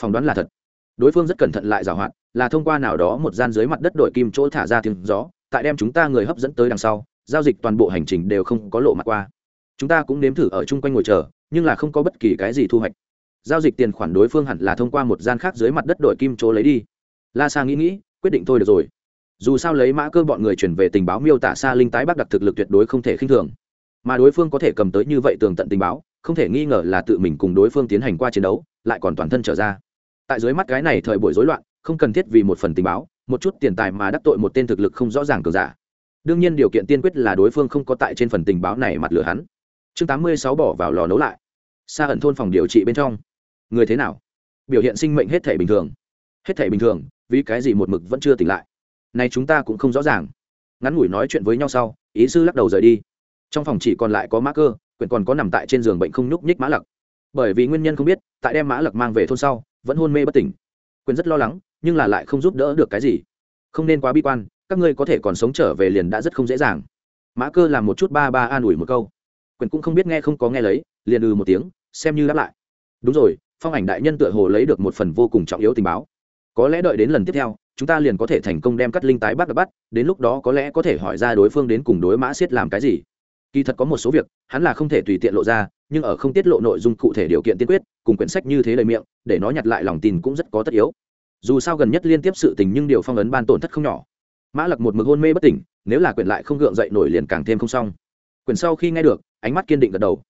phỏng đoán là thật. Đối phương rất cẩn thận lại giảo hoạt, là thông qua nào đó một gian dưới mặt đất đội kim chỗ thả ra tiếng gió, tại đem chúng ta người hấp dẫn tới đằng sau, giao dịch toàn bộ hành trình đều không có lộ mặt qua. Chúng ta cũng nếm thử ở chung quanh ngồi chờ nhưng là không có bất kỳ cái gì thu hoạch. Giao dịch tiền khoản đối phương hẳn là thông qua một gian khác dưới mặt đất đội kim chỗ lấy đi. La sa nghĩ nghĩ, quyết định thôi được rồi. Dù sao lấy mã cơ bọn người chuyển về tình báo miêu tả xa linh tái bắc đặc thực lực tuyệt đối không thể khinh thường. Mà đối phương có thể cầm tới như vậy tường tận tình báo, không thể nghi ngờ là tự mình cùng đối phương tiến hành qua chiến đấu, lại còn toàn thân trở ra. Tại dưới mắt cái này thời buổi rối loạn, không cần thiết vì một phần tình báo, một chút tiền tài mà đắc tội một tên thực lực không rõ ràng cường giả. Đương nhiên điều kiện tiên quyết là đối phương không có tại trên phần tình báo này mặt lửa hắn chương tám mươi sáu bỏ vào lò nấu lại. Xa ẩn thôn phòng điều trị bên trong. Người thế nào? Biểu hiện sinh mệnh hết thể bình thường. Hết thể bình thường, vì cái gì một mực vẫn chưa tỉnh lại? Này chúng ta cũng không rõ ràng. Ngắn ngủi nói chuyện với nhau sau, ý sư lắc đầu rời đi. Trong phòng chỉ còn lại có mã cơ, quyển còn có nằm tại trên giường bệnh không nhúc nhích mã lặc. Bởi vì nguyên nhân không biết, tại đem mã lặc mang về thôn sau, vẫn hôn mê bất tỉnh. Quyền rất lo lắng, nhưng là lại không giúp đỡ được cái gì. Không nên quá bi quan, các ngươi có thể còn sống trở về liền đã rất không dễ dàng. Mã cơ làm một chút ba ba an ủi một câu quyền cũng không biết nghe không có nghe lấy, liền ừ một tiếng, xem như đáp lại. Đúng rồi, phong ảnh đại nhân tựa hồ lấy được một phần vô cùng trọng yếu tình báo. Có lẽ đợi đến lần tiếp theo, chúng ta liền có thể thành công đem cắt linh tái bắt bắt, đến lúc đó có lẽ có thể hỏi ra đối phương đến cùng đối mã siết làm cái gì. Kỳ thật có một số việc, hắn là không thể tùy tiện lộ ra, nhưng ở không tiết lộ nội dung cụ thể điều kiện tiên quyết, cùng quyển sách như thế lời miệng, để nó nhặt lại lòng tin cũng rất có tất yếu. Dù sao gần nhất liên tiếp sự tình nhưng điều phong ấn ban tổn thất không nhỏ. Mã lặc một mực hôn mê bất tỉnh, nếu là quyển lại không gượng dậy nổi liền càng thêm không xong. Quyển sau khi nghe được ánh mắt kiên định gật đầu.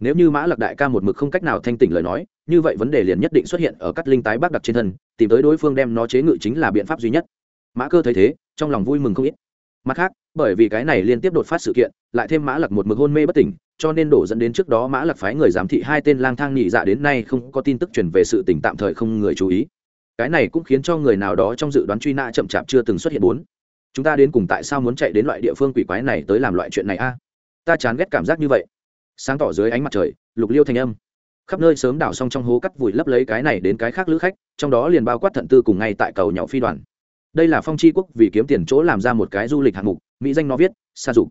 Nếu như mã lạc đại ca một mực không cách nào thanh tỉnh lời nói, như vậy vấn đề liền nhất định xuất hiện ở các linh tái bác đặc trên thân, tìm tới đối phương đem nó chế ngự chính là biện pháp duy nhất. Mã cơ thấy thế, trong lòng vui mừng không ít. Mặt khác, bởi vì cái này liên tiếp đột phát sự kiện, lại thêm mã lạc một mực hôn mê bất tỉnh, cho nên đổ dẫn đến trước đó mã lạc phái người giám thị hai tên lang thang nhị dạ đến nay không có tin tức truyền về sự tỉnh tạm thời không người chú ý. Cái này cũng khiến cho người nào đó trong dự đoán truy nã chậm chạp chưa từng xuất hiện bốn. Chúng ta đến cùng tại sao muốn chạy đến loại địa phương quỷ quái này tới làm loại chuyện này a? Ta chán ghét cảm giác như vậy. Sáng tỏ dưới ánh mặt trời, lục liêu thành âm. Khắp nơi sớm đảo xong trong hố cắt vùi lấp lấy cái này đến cái khác lữ khách, trong đó liền bao quát thận tư cùng ngay tại cầu nhỏ phi đoàn. Đây là phong tri quốc vì kiếm tiền chỗ làm ra một cái du lịch hạng mục, mỹ danh nó viết, sa dục.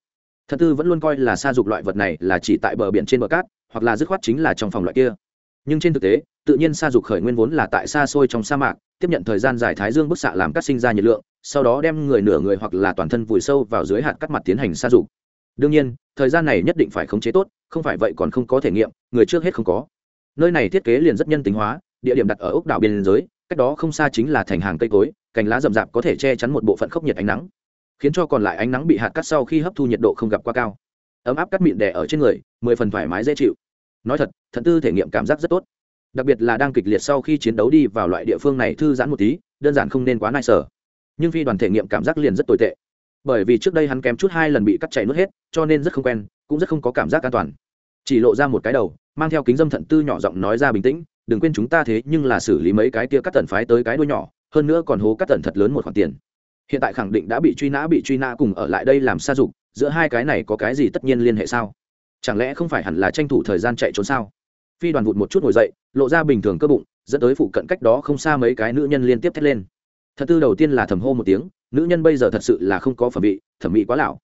Thận tư vẫn luôn coi là sa dục loại vật này là chỉ tại bờ biển trên bờ cát, hoặc là dứt khoát chính là trong phòng loại kia. Nhưng trên thực tế, tự nhiên sa dục khởi nguyên vốn là tại xa xôi trong sa mạc, tiếp nhận thời gian dài thái dương bức xạ làm cắt sinh ra nhiệt lượng, sau đó đem người nửa người hoặc là toàn thân vùi sâu vào dưới hạt cắt mặt tiến hành sa dục đương nhiên, thời gian này nhất định phải khống chế tốt, không phải vậy còn không có thể nghiệm, người trước hết không có. Nơi này thiết kế liền rất nhân tính hóa, địa điểm đặt ở ốc đảo biên giới, cách đó không xa chính là thành hàng cây cối, cành lá rậm rạp có thể che chắn một bộ phận khốc nhiệt ánh nắng, khiến cho còn lại ánh nắng bị hạt cắt sau khi hấp thu nhiệt độ không gặp quá cao. Ấm áp cắt mịn đẻ ở trên người, mười phần thoải mái dễ chịu. Nói thật, thận tư thể nghiệm cảm giác rất tốt. Đặc biệt là đang kịch liệt sau khi chiến đấu đi vào loại địa phương này thư giãn một tí, đơn giản không nên quá nai sở. Nhưng phi đoàn thể nghiệm cảm giác liền rất tồi tệ bởi vì trước đây hắn kém chút hai lần bị cắt chảy nuốt hết, cho nên rất không quen, cũng rất không có cảm giác an toàn. Chỉ lộ ra một cái đầu, mang theo kính dâm thận tư nhỏ giọng nói ra bình tĩnh, đừng quên chúng ta thế, nhưng là xử lý mấy cái kia cắt tần phái tới cái đuôi nhỏ, hơn nữa còn hố cắt tần thật lớn một khoản tiền. Hiện tại khẳng định đã bị truy nã, bị truy nã cùng ở lại đây làm xa dục, giữa hai cái này có cái gì tất nhiên liên hệ sao? Chẳng lẽ không phải hẳn là tranh thủ thời gian chạy trốn sao? Phi đoàn vụt một chút ngồi dậy, lộ ra bình thường cơ bụng, dẫn tới phụ cận cách đó không xa mấy cái nữ nhân liên tiếp thét lên thật tư đầu tiên là thầm hô một tiếng, nữ nhân bây giờ thật sự là không có phẩm vị, thẩm mỹ quá lão.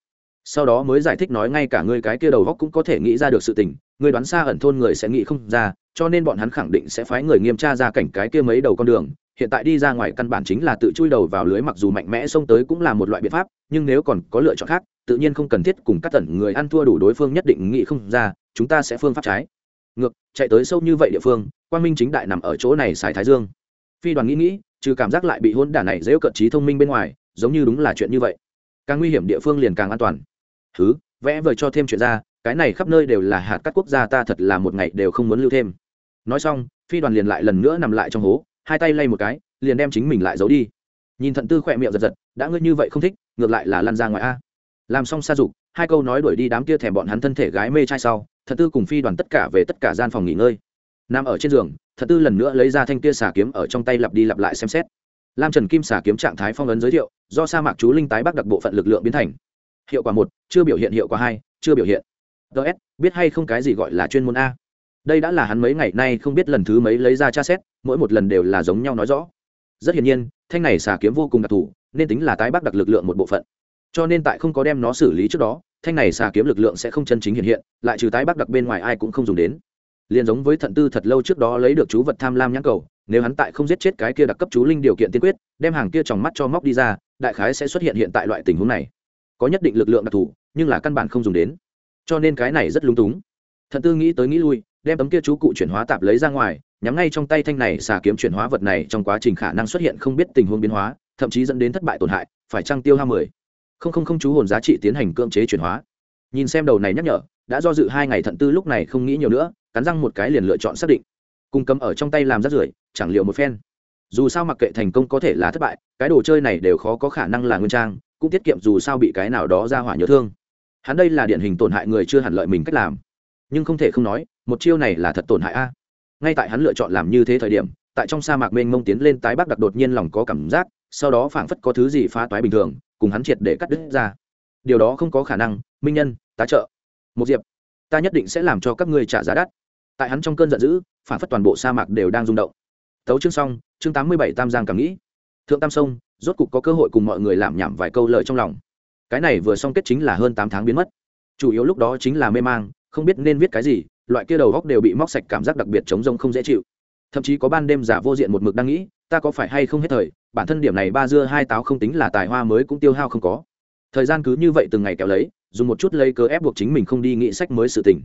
Sau đó mới giải thích nói ngay cả ngươi cái kia đầu góc cũng có thể nghĩ ra được sự tình người đoán xa ẩn thôn người sẽ nghĩ không ra, cho nên bọn hắn khẳng định sẽ phái người nghiêm tra ra cảnh cái kia mấy đầu con đường. Hiện tại đi ra ngoài căn bản chính là tự chui đầu vào lưới mặc dù mạnh mẽ xông tới cũng là một loại biện pháp, nhưng nếu còn có lựa chọn khác, tự nhiên không cần thiết cùng các tẩn người ăn thua đủ đối phương nhất định nghĩ không ra, chúng ta sẽ phương pháp trái. Ngược, chạy tới sâu như vậy địa phương quan minh chính đại nằm ở chỗ này xài thái dương. Phi đoàn nghĩ nghĩ trừ cảm giác lại bị hôn đả này dễ cận trí thông minh bên ngoài, giống như đúng là chuyện như vậy. Càng nguy hiểm địa phương liền càng an toàn. Thứ vẽ vời cho thêm chuyện ra, cái này khắp nơi đều là hạt các quốc gia, ta thật là một ngày đều không muốn lưu thêm. Nói xong, phi đoàn liền lại lần nữa nằm lại trong hố, hai tay lay một cái, liền đem chính mình lại giấu đi. Nhìn thận tư khỏe miệng giật giật, đã ngươi như vậy không thích, ngược lại là lăn ra ngoài a. Làm xong xa dục, hai câu nói đuổi đi đám kia thèm bọn hắn thân thể gái mê trai sau, thận tư cùng phi đoàn tất cả về tất cả gian phòng nghỉ ngơi nằm ở trên giường, thật tư lần nữa lấy ra thanh kia xà kiếm ở trong tay lặp đi lặp lại xem xét. Lam trần kim xà kiếm trạng thái phong ấn giới thiệu, do sa mạc chú linh tái bắc đặc bộ phận lực lượng biến thành. Hiệu quả một, chưa biểu hiện hiệu quả hai, chưa biểu hiện. Ts biết hay không cái gì gọi là chuyên môn a? Đây đã là hắn mấy ngày nay không biết lần thứ mấy lấy ra tra xét, mỗi một lần đều là giống nhau nói rõ. Rất hiển nhiên, thanh này xà kiếm vô cùng đặc thù, nên tính là tái bắc đặc lực lượng một bộ phận. Cho nên tại không có đem nó xử lý trước đó, thanh này xà kiếm lực lượng sẽ không chân chính hiện hiện, lại trừ tái bắc đặc bên ngoài ai cũng không dùng đến liền giống với thận tư thật lâu trước đó lấy được chú vật tham lam nhãn cầu, nếu hắn tại không giết chết cái kia đặc cấp chú linh điều kiện tiên quyết, đem hàng kia tròng mắt cho móc đi ra, đại khái sẽ xuất hiện hiện tại loại tình huống này. Có nhất định lực lượng đặc thù, nhưng là căn bản không dùng đến. Cho nên cái này rất lung túng. Thận tư nghĩ tới nghĩ lui, đem tấm kia chú cụ chuyển hóa tạp lấy ra ngoài, nhắm ngay trong tay thanh này xà kiếm chuyển hóa vật này trong quá trình khả năng xuất hiện không biết tình huống biến hóa, thậm chí dẫn đến thất bại tổn hại, phải trăng tiêu hao mười? Không không không chú hồn giá trị tiến hành cưỡng chế chuyển hóa. Nhìn xem đầu này nhắc nhở, đã do dự hai ngày thận tư lúc này không nghĩ nhiều nữa cắn răng một cái liền lựa chọn xác định. Cung cầm ở trong tay làm rát rưởi, chẳng liệu một phen. Dù sao mặc kệ thành công có thể là thất bại, cái đồ chơi này đều khó có khả năng là nguyên trang, cũng tiết kiệm dù sao bị cái nào đó ra hỏa nhớ thương. Hắn đây là điển hình tổn hại người chưa hẳn lợi mình cách làm. Nhưng không thể không nói, một chiêu này là thật tổn hại a. Ngay tại hắn lựa chọn làm như thế thời điểm, tại trong sa mạc mênh mông tiến lên tái bắc đặc đột nhiên lòng có cảm giác, sau đó phảng phất có thứ gì phá toái bình thường, cùng hắn triệt để cắt đứt ra. Điều đó không có khả năng, minh nhân, tá trợ. Một diệp ta nhất định sẽ làm cho các ngươi trả giá đắt. Tại hắn trong cơn giận dữ, phản phất toàn bộ sa mạc đều đang rung động. Tấu chương xong, chương tám mươi bảy tam giang cảm nghĩ. Thượng tam sông, rốt cục có cơ hội cùng mọi người làm nhảm vài câu lời trong lòng. Cái này vừa xong kết chính là hơn tám tháng biến mất. Chủ yếu lúc đó chính là mê mang, không biết nên viết cái gì, loại kia đầu góc đều bị móc sạch cảm giác đặc biệt chống rông không dễ chịu. Thậm chí có ban đêm giả vô diện một mực đang nghĩ, ta có phải hay không hết thời, bản thân điểm này ba dưa hai táo không tính là tài hoa mới cũng tiêu hao không có. Thời gian cứ như vậy từng ngày kéo lấy dùng một chút lấy cớ ép buộc chính mình không đi nghĩ sách mới sự tình.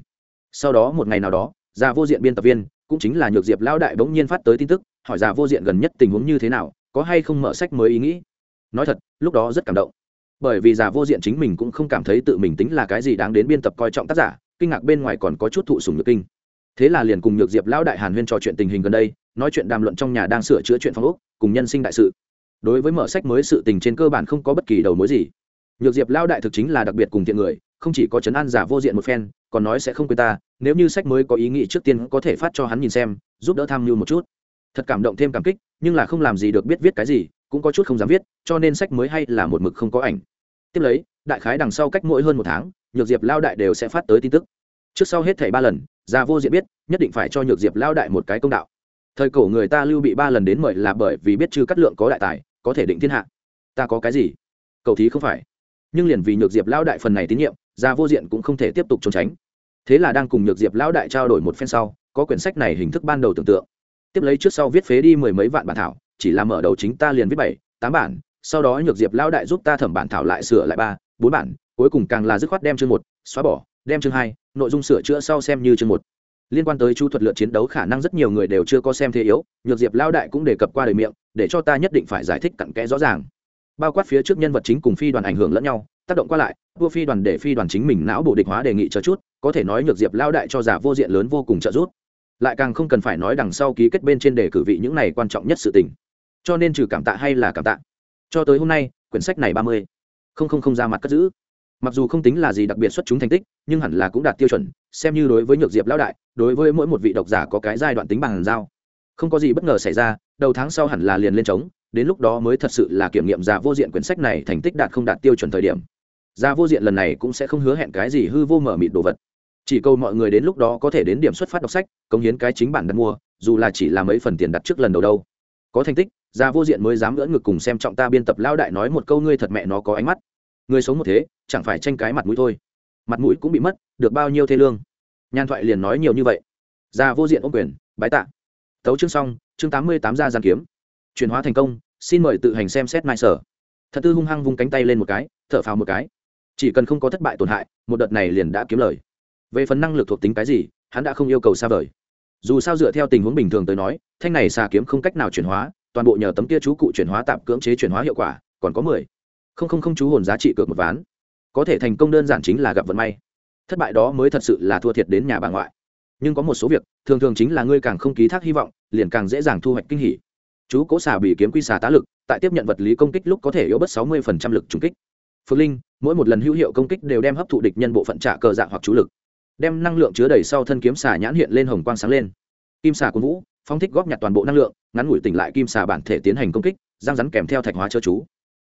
Sau đó một ngày nào đó, già vô diện biên tập viên, cũng chính là nhược diệp lão đại bỗng nhiên phát tới tin tức, hỏi già vô diện gần nhất tình huống như thế nào, có hay không mở sách mới ý nghĩ. Nói thật, lúc đó rất cảm động. Bởi vì già vô diện chính mình cũng không cảm thấy tự mình tính là cái gì đáng đến biên tập coi trọng tác giả, kinh ngạc bên ngoài còn có chút thụ sùng nhược kinh. Thế là liền cùng nhược diệp lão đại hàn huyên trò chuyện tình hình gần đây, nói chuyện đàm luận trong nhà đang sửa chữa chuyện phong ốc, cùng nhân sinh đại sự. Đối với mở sách mới sự tình trên cơ bản không có bất kỳ đầu mối gì nhược diệp lão đại thực chính là đặc biệt cùng thiện người, không chỉ có chấn an giả vô diện một phen, còn nói sẽ không quên ta, nếu như sách mới có ý nghĩ trước tiên có thể phát cho hắn nhìn xem, giúp đỡ tham mưu một chút. Thật cảm động thêm cảm kích, nhưng là không làm gì được biết viết cái gì, cũng có chút không dám viết, cho nên sách mới hay là một mực không có ảnh. Tiếp lấy, đại khái đằng sau cách mỗi hơn một tháng, nhược diệp lao đại đều sẽ phát tới tin tức. Trước sau hết thảy ba lần già vô diện biết, nhất định phải cho nhược diệp lao đại một cái công đạo. Thời cổ người ta lưu bị ba lần đến mời là bởi vì biết chư cắt lượng có đại tài, có thể định thiên hạ. Ta có cái gì? Cầu thí không phải nhưng liền vì nhược diệp lão đại phần này tín nhiệm, gia vô diện cũng không thể tiếp tục trốn tránh. Thế là đang cùng nhược diệp lão đại trao đổi một phen sau, có quyển sách này hình thức ban đầu tưởng tượng. Tiếp lấy trước sau viết phế đi mười mấy vạn bản thảo, chỉ là mở đầu chính ta liền viết bảy, tám bản, sau đó nhược diệp lão đại giúp ta thẩm bản thảo lại sửa lại ba, bốn bản, cuối cùng càng là dứt khoát đem chương một, xóa bỏ, đem chương hai, nội dung sửa chữa sau xem như chương một. Liên quan tới chu thuật lượt chiến đấu khả năng rất nhiều người đều chưa có xem thế yếu, nhược diệp lao đại cũng đề cập qua đời miệng, để cho ta nhất định phải giải thích cặn kẽ rõ ràng bao quát phía trước nhân vật chính cùng phi đoàn ảnh hưởng lẫn nhau, tác động qua lại, vua phi đoàn để phi đoàn chính mình não bộ địch hóa đề nghị cho chút, có thể nói nhược diệp lao đại cho giả vô diện lớn vô cùng trợ giúp. Lại càng không cần phải nói đằng sau ký kết bên trên đề cử vị những này quan trọng nhất sự tình. Cho nên trừ cảm tạ hay là cảm tạ. Cho tới hôm nay, quyển sách này ba mươi. Không không không ra mặt cất giữ. Mặc dù không tính là gì đặc biệt xuất chúng thành tích, nhưng hẳn là cũng đạt tiêu chuẩn, xem như đối với nhược diệp lão đại, đối với mỗi một vị độc giả có cái giai đoạn tính bằng giao. Không có gì bất ngờ xảy ra, đầu tháng sau hẳn là liền lên trống đến lúc đó mới thật sự là kiểm nghiệm giả vô diện quyển sách này thành tích đạt không đạt tiêu chuẩn thời điểm. Giả vô diện lần này cũng sẽ không hứa hẹn cái gì hư vô mở mịt đồ vật. Chỉ câu mọi người đến lúc đó có thể đến điểm xuất phát đọc sách, cống hiến cái chính bản đặt mua, dù là chỉ là mấy phần tiền đặt trước lần đầu đâu. Có thành tích giả vô diện mới dám ngỡ ngực cùng xem trọng ta biên tập lao đại nói một câu ngươi thật mẹ nó có ánh mắt. Người sống một thế, chẳng phải tranh cái mặt mũi thôi. Mặt mũi cũng bị mất, được bao nhiêu thê lương. Nhan thoại liền nói nhiều như vậy. Ra vô diện ô quyền, bái tạ. Tấu chương xong, chương tám mươi tám ra gian kiếm chuyển hóa thành công, xin mời tự hành xem xét mai sở thật tư hung hăng vung cánh tay lên một cái, thở phào một cái. Chỉ cần không có thất bại tổn hại, một đợt này liền đã kiếm lời. Về phần năng lực thuộc tính cái gì, hắn đã không yêu cầu xa vời. Dù sao dựa theo tình huống bình thường tới nói, thanh này xà kiếm không cách nào chuyển hóa, toàn bộ nhờ tấm kia chú cụ chuyển hóa tạm cưỡng chế chuyển hóa hiệu quả, còn có mười. Không không không chú hồn giá trị cược một ván. Có thể thành công đơn giản chính là gặp vận may. Thất bại đó mới thật sự là thua thiệt đến nhà bà ngoại. Nhưng có một số việc, thường thường chính là ngươi càng không ký thác hy vọng, liền càng dễ dàng thu hoạch kinh hỉ chú cố xà bị kiếm quy xà tá lực, tại tiếp nhận vật lý công kích lúc có thể yếu bớt sáu mươi lực trùng kích. Phương linh, mỗi một lần hữu hiệu công kích đều đem hấp thụ địch nhân bộ phận trả cờ dạng hoặc chú lực, đem năng lượng chứa đầy sau thân kiếm xà nhãn hiện lên hồng quang sáng lên. Kim xà của vũ, phong thích góp nhặt toàn bộ năng lượng, ngắn ngủi tỉnh lại kim xà bản thể tiến hành công kích giang rắn kèm theo thạch hóa chớ chú.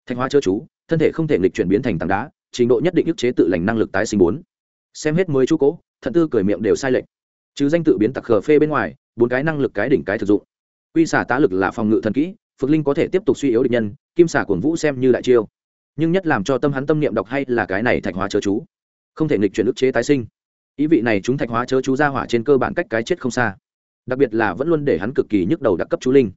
Thạch hóa chớ chú, thân thể không thể nghịch chuyển biến thành tảng đá, trình độ nhất định ức chế tự lành năng lực tái sinh bốn. Xem hết mới chú cố, thận tư cười miệng đều sai lệch. Chứ danh tự biến tặc khờ phê bên ngoài, bốn cái năng lực cái đỉnh cái thực dụng quy xả tá lực là phòng ngự thần kỹ, Phượng linh có thể tiếp tục suy yếu địch nhân, kim xả cuồng vũ xem như đại chiêu. Nhưng nhất làm cho tâm hắn tâm niệm đọc hay là cái này thạch hóa chớ chú. Không thể nghịch chuyển ức chế tái sinh. Ý vị này chúng thạch hóa chớ chú ra hỏa trên cơ bản cách cái chết không xa. Đặc biệt là vẫn luôn để hắn cực kỳ nhức đầu đặc cấp chú linh.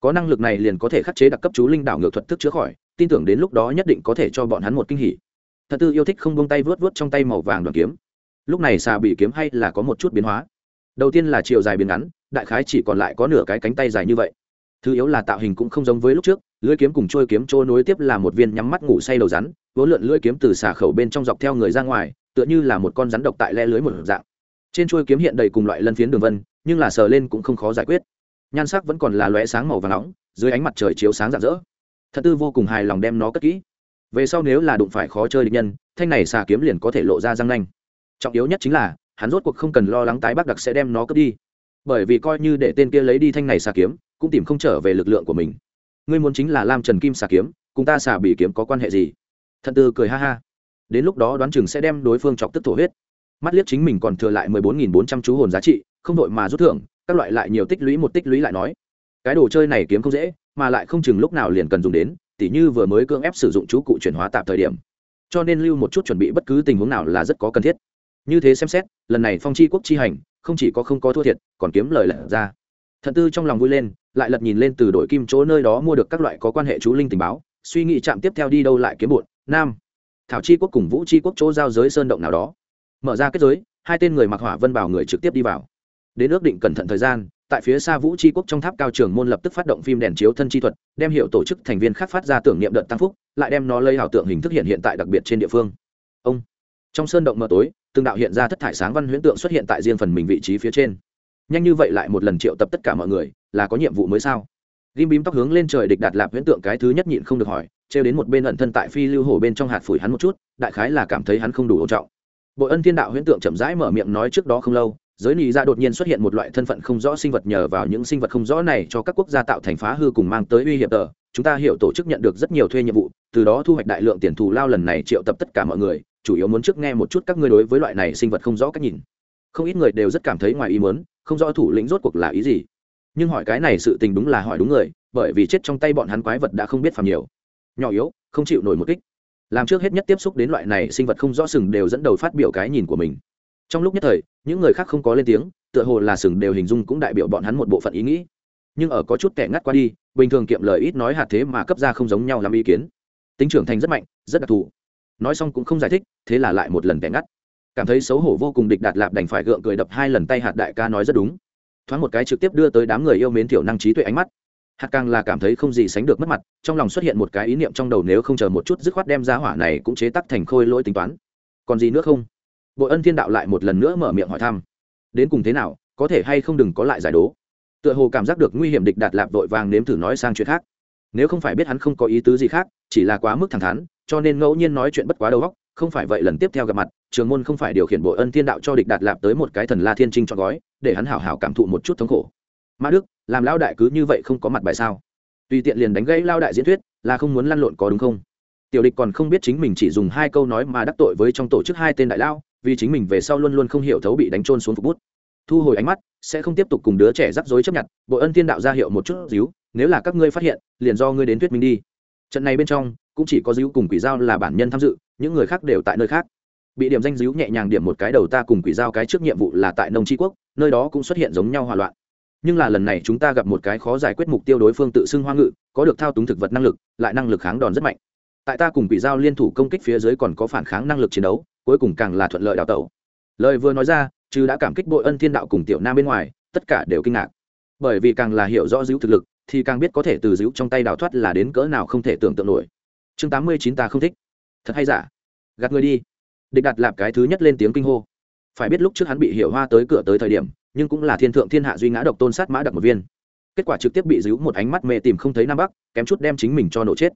Có năng lực này liền có thể khắc chế đặc cấp chú linh đảo ngược thuật thức chữa khỏi, tin tưởng đến lúc đó nhất định có thể cho bọn hắn một kinh hỉ. Thật tư yêu thích không bông tay vớt vớt trong tay màu vàng đoàn kiếm. Lúc này xà bị kiếm hay là có một chút biến hóa. Đầu tiên là chiều dài biến ngắn đại khái chỉ còn lại có nửa cái cánh tay dài như vậy. Thứ yếu là tạo hình cũng không giống với lúc trước, lưỡi kiếm cùng trôi kiếm trôi nối tiếp là một viên nhắm mắt ngủ say đầu rắn, vốn lượn lưỡi kiếm từ xả khẩu bên trong dọc theo người ra ngoài, tựa như là một con rắn độc tại le lưới một dạng. Trên trôi kiếm hiện đầy cùng loại lân phiến đường vân, nhưng là sờ lên cũng không khó giải quyết. Nhan sắc vẫn còn là lóe sáng màu và nóng, dưới ánh mặt trời chiếu sáng rạng rỡ. Thật tư vô cùng hài lòng đem nó cất kỹ. Về sau nếu là đụng phải khó chơi địch nhân, thanh này xà kiếm liền có thể lộ ra răng nanh. Trọng yếu nhất chính là, hắn rốt cuộc không cần lo lắng tái bác đặc sẽ đem nó cướp đi bởi vì coi như để tên kia lấy đi thanh này xà kiếm, cũng tìm không trở về lực lượng của mình. Ngươi muốn chính là lam trần kim xà kiếm, cùng ta xà bị kiếm có quan hệ gì? Thận tư cười ha ha. Đến lúc đó đoán chừng sẽ đem đối phương chọc tức thổ huyết. Mắt liếc chính mình còn thừa lại mười bốn nghìn bốn trăm chú hồn giá trị, không đội mà rút thưởng, các loại lại nhiều tích lũy một tích lũy lại nói. Cái đồ chơi này kiếm không dễ, mà lại không chừng lúc nào liền cần dùng đến, tỉ như vừa mới cưỡng ép sử dụng chú cụ chuyển hóa tạm thời điểm. Cho nên lưu một chút chuẩn bị bất cứ tình huống nào là rất có cần thiết. Như thế xem xét, lần này phong chi quốc chi hành không chỉ có không có thua thiệt, còn kiếm lời lật ra. Thận tư trong lòng vui lên, lại lật nhìn lên từ đội kim chỗ nơi đó mua được các loại có quan hệ chú linh tình báo, suy nghĩ chạm tiếp theo đi đâu lại kiếm bụt, nam. Thảo chi quốc cùng vũ chi quốc chỗ giao giới sơn động nào đó. Mở ra kết giới, hai tên người mặc hỏa vân bảo người trực tiếp đi vào. Đến ước định cẩn thận thời gian, tại phía xa vũ tri quốc trong tháp cao trường môn lập tức phát động phim đèn chiếu thân chi thuật, đem hiệu tổ chức thành viên khác phát ra tưởng niệm đợt tăng phúc, lại đem nó lấy ảo tượng hình thức hiện hiện tại đặc biệt trên địa phương. Ông. Trong sơn động mờ tối từng đạo hiện ra thất thải sáng văn huyễn tượng xuất hiện tại riêng phần mình vị trí phía trên. Nhanh như vậy lại một lần triệu tập tất cả mọi người, là có nhiệm vụ mới sao? Ghim bím tóc hướng lên trời địch đạt lạp huyễn tượng cái thứ nhất nhịn không được hỏi, trêu đến một bên ẩn thân tại phi lưu hổ bên trong hạt phủi hắn một chút, đại khái là cảm thấy hắn không đủ ổn trọng. Bội ân thiên đạo huyễn tượng chậm rãi mở miệng nói trước đó không lâu, giới nị ra đột nhiên xuất hiện một loại thân phận không rõ sinh vật nhờ vào những sinh vật không rõ này cho các quốc gia tạo thành phá hư cùng mang tới uy hiểm tờ. Chúng ta hiểu tổ chức nhận được rất nhiều thuê nhiệm vụ, từ đó thu hoạch đại lượng tiền thù lao lần này triệu tập tất cả mọi người chủ yếu muốn trước nghe một chút các ngươi đối với loại này sinh vật không rõ cách nhìn. Không ít người đều rất cảm thấy ngoài ý muốn, không rõ thủ lĩnh rốt cuộc là ý gì. Nhưng hỏi cái này sự tình đúng là hỏi đúng người, bởi vì chết trong tay bọn hắn quái vật đã không biết phàm nhiều. Nhỏ yếu, không chịu nổi một kích. Làm trước hết nhất tiếp xúc đến loại này sinh vật không rõ sừng đều dẫn đầu phát biểu cái nhìn của mình. Trong lúc nhất thời, những người khác không có lên tiếng, tựa hồ là sừng đều hình dung cũng đại biểu bọn hắn một bộ phận ý nghĩ. Nhưng ở có chút kẻ ngắt qua đi, bình thường kiệm lời ít nói hạt thế mà cấp ra không giống nhau làm ý kiến. Tính trưởng thành rất mạnh, rất đặc thù nói xong cũng không giải thích, thế là lại một lần kẻ ngắt. Cảm thấy xấu hổ vô cùng địch đạt lạp đành phải gượng cười đập hai lần tay hạt đại ca nói rất đúng. Thoáng một cái trực tiếp đưa tới đám người yêu mến thiểu năng trí tuệ ánh mắt. Hạt càng là cảm thấy không gì sánh được mất mặt, trong lòng xuất hiện một cái ý niệm trong đầu nếu không chờ một chút dứt khoát đem ra hỏa này cũng chế tắc thành khôi lỗi tính toán. Còn gì nữa không? Bội ân thiên đạo lại một lần nữa mở miệng hỏi thăm. Đến cùng thế nào, có thể hay không đừng có lại giải đố. Tựa hồ cảm giác được nguy hiểm địch đạt lạp vội vàng nếm thử nói sang chuyện khác nếu không phải biết hắn không có ý tứ gì khác, chỉ là quá mức thẳng thắn, cho nên ngẫu nhiên nói chuyện bất quá đầu óc, không phải vậy lần tiếp theo gặp mặt, trường môn không phải điều khiển bội ân thiên đạo cho địch đạt lạp tới một cái thần la thiên trinh cho gói, để hắn hảo hảo cảm thụ một chút thống khổ. Mã đức, làm lao đại cứ như vậy không có mặt bài sao? Tùy tiện liền đánh gãy lao đại diễn thuyết, là không muốn lăn lộn có đúng không? Tiểu địch còn không biết chính mình chỉ dùng hai câu nói mà đắc tội với trong tổ chức hai tên đại lao vì chính mình về sau luôn luôn không hiểu thấu bị đánh trôn xuống phục bút. Thu hồi ánh mắt, sẽ không tiếp tục cùng đứa trẻ rắc rối chấp nhận bội ân thiên đạo ra hiệu một chút díu nếu là các ngươi phát hiện, liền do ngươi đến thuyết minh đi. Trận này bên trong, cũng chỉ có dữ cùng quỷ giao là bản nhân tham dự, những người khác đều tại nơi khác. Bị điểm danh dữ nhẹ nhàng điểm một cái đầu ta cùng quỷ giao cái trước nhiệm vụ là tại nông tri quốc, nơi đó cũng xuất hiện giống nhau hòa loạn. Nhưng là lần này chúng ta gặp một cái khó giải quyết mục tiêu đối phương tự xưng hoa ngự, có được thao túng thực vật năng lực, lại năng lực kháng đòn rất mạnh. Tại ta cùng quỷ giao liên thủ công kích phía dưới còn có phản kháng năng lực chiến đấu, cuối cùng càng là thuận lợi đào tẩu. Lời vừa nói ra chứ đã cảm kích bội ân thiên đạo cùng tiểu nam bên ngoài, tất cả đều kinh ngạc. Bởi vì càng là hiểu rõ dữ thực lực thì càng biết có thể từ dữ trong tay đào thoát là đến cỡ nào không thể tưởng tượng nổi. Chương tám mươi chín ta không thích. Thật hay giả? Gạt người đi. Địch đặt lạp cái thứ nhất lên tiếng kinh hô. Phải biết lúc trước hắn bị hiểu hoa tới cửa tới thời điểm, nhưng cũng là thiên thượng thiên hạ duy ngã độc tôn sát mã đặc một viên. Kết quả trực tiếp bị giữ một ánh mắt mê tìm không thấy nam bắc, kém chút đem chính mình cho nổ chết.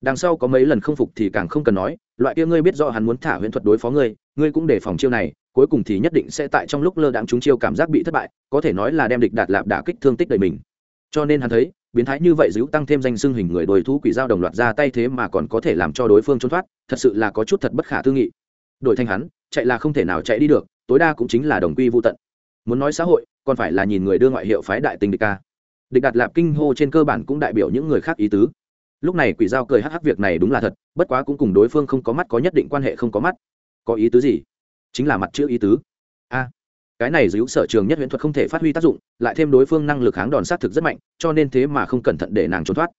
Đằng sau có mấy lần không phục thì càng không cần nói, loại kia ngươi biết rõ hắn muốn thả huyễn thuật đối phó ngươi ngươi cũng đề phòng chiêu này, cuối cùng thì nhất định sẽ tại trong lúc lơ đãng chúng chiêu cảm giác bị thất bại, có thể nói là đem địch đạt lạp đả kích thương tích đời mình cho nên hắn thấy, biến thái như vậy giữ tăng thêm danh xưng hình người đồi thú quỷ dao đồng loạt ra tay thế mà còn có thể làm cho đối phương trốn thoát, thật sự là có chút thật bất khả tư nghị. Đổi thành hắn, chạy là không thể nào chạy đi được, tối đa cũng chính là đồng quy vô tận. Muốn nói xã hội, còn phải là nhìn người đưa ngoại hiệu phái đại tình địch ca. Địch đạt lạp kinh hô trên cơ bản cũng đại biểu những người khác ý tứ. Lúc này quỷ dao cười hắc hắc việc này đúng là thật, bất quá cũng cùng đối phương không có mắt có nhất định quan hệ không có mắt. Có ý tứ gì? Chính là mặt chữ ý tứ. A cái này giữ sở trường nhất huyễn thuật không thể phát huy tác dụng, lại thêm đối phương năng lực kháng đòn sát thực rất mạnh, cho nên thế mà không cẩn thận để nàng trốn thoát.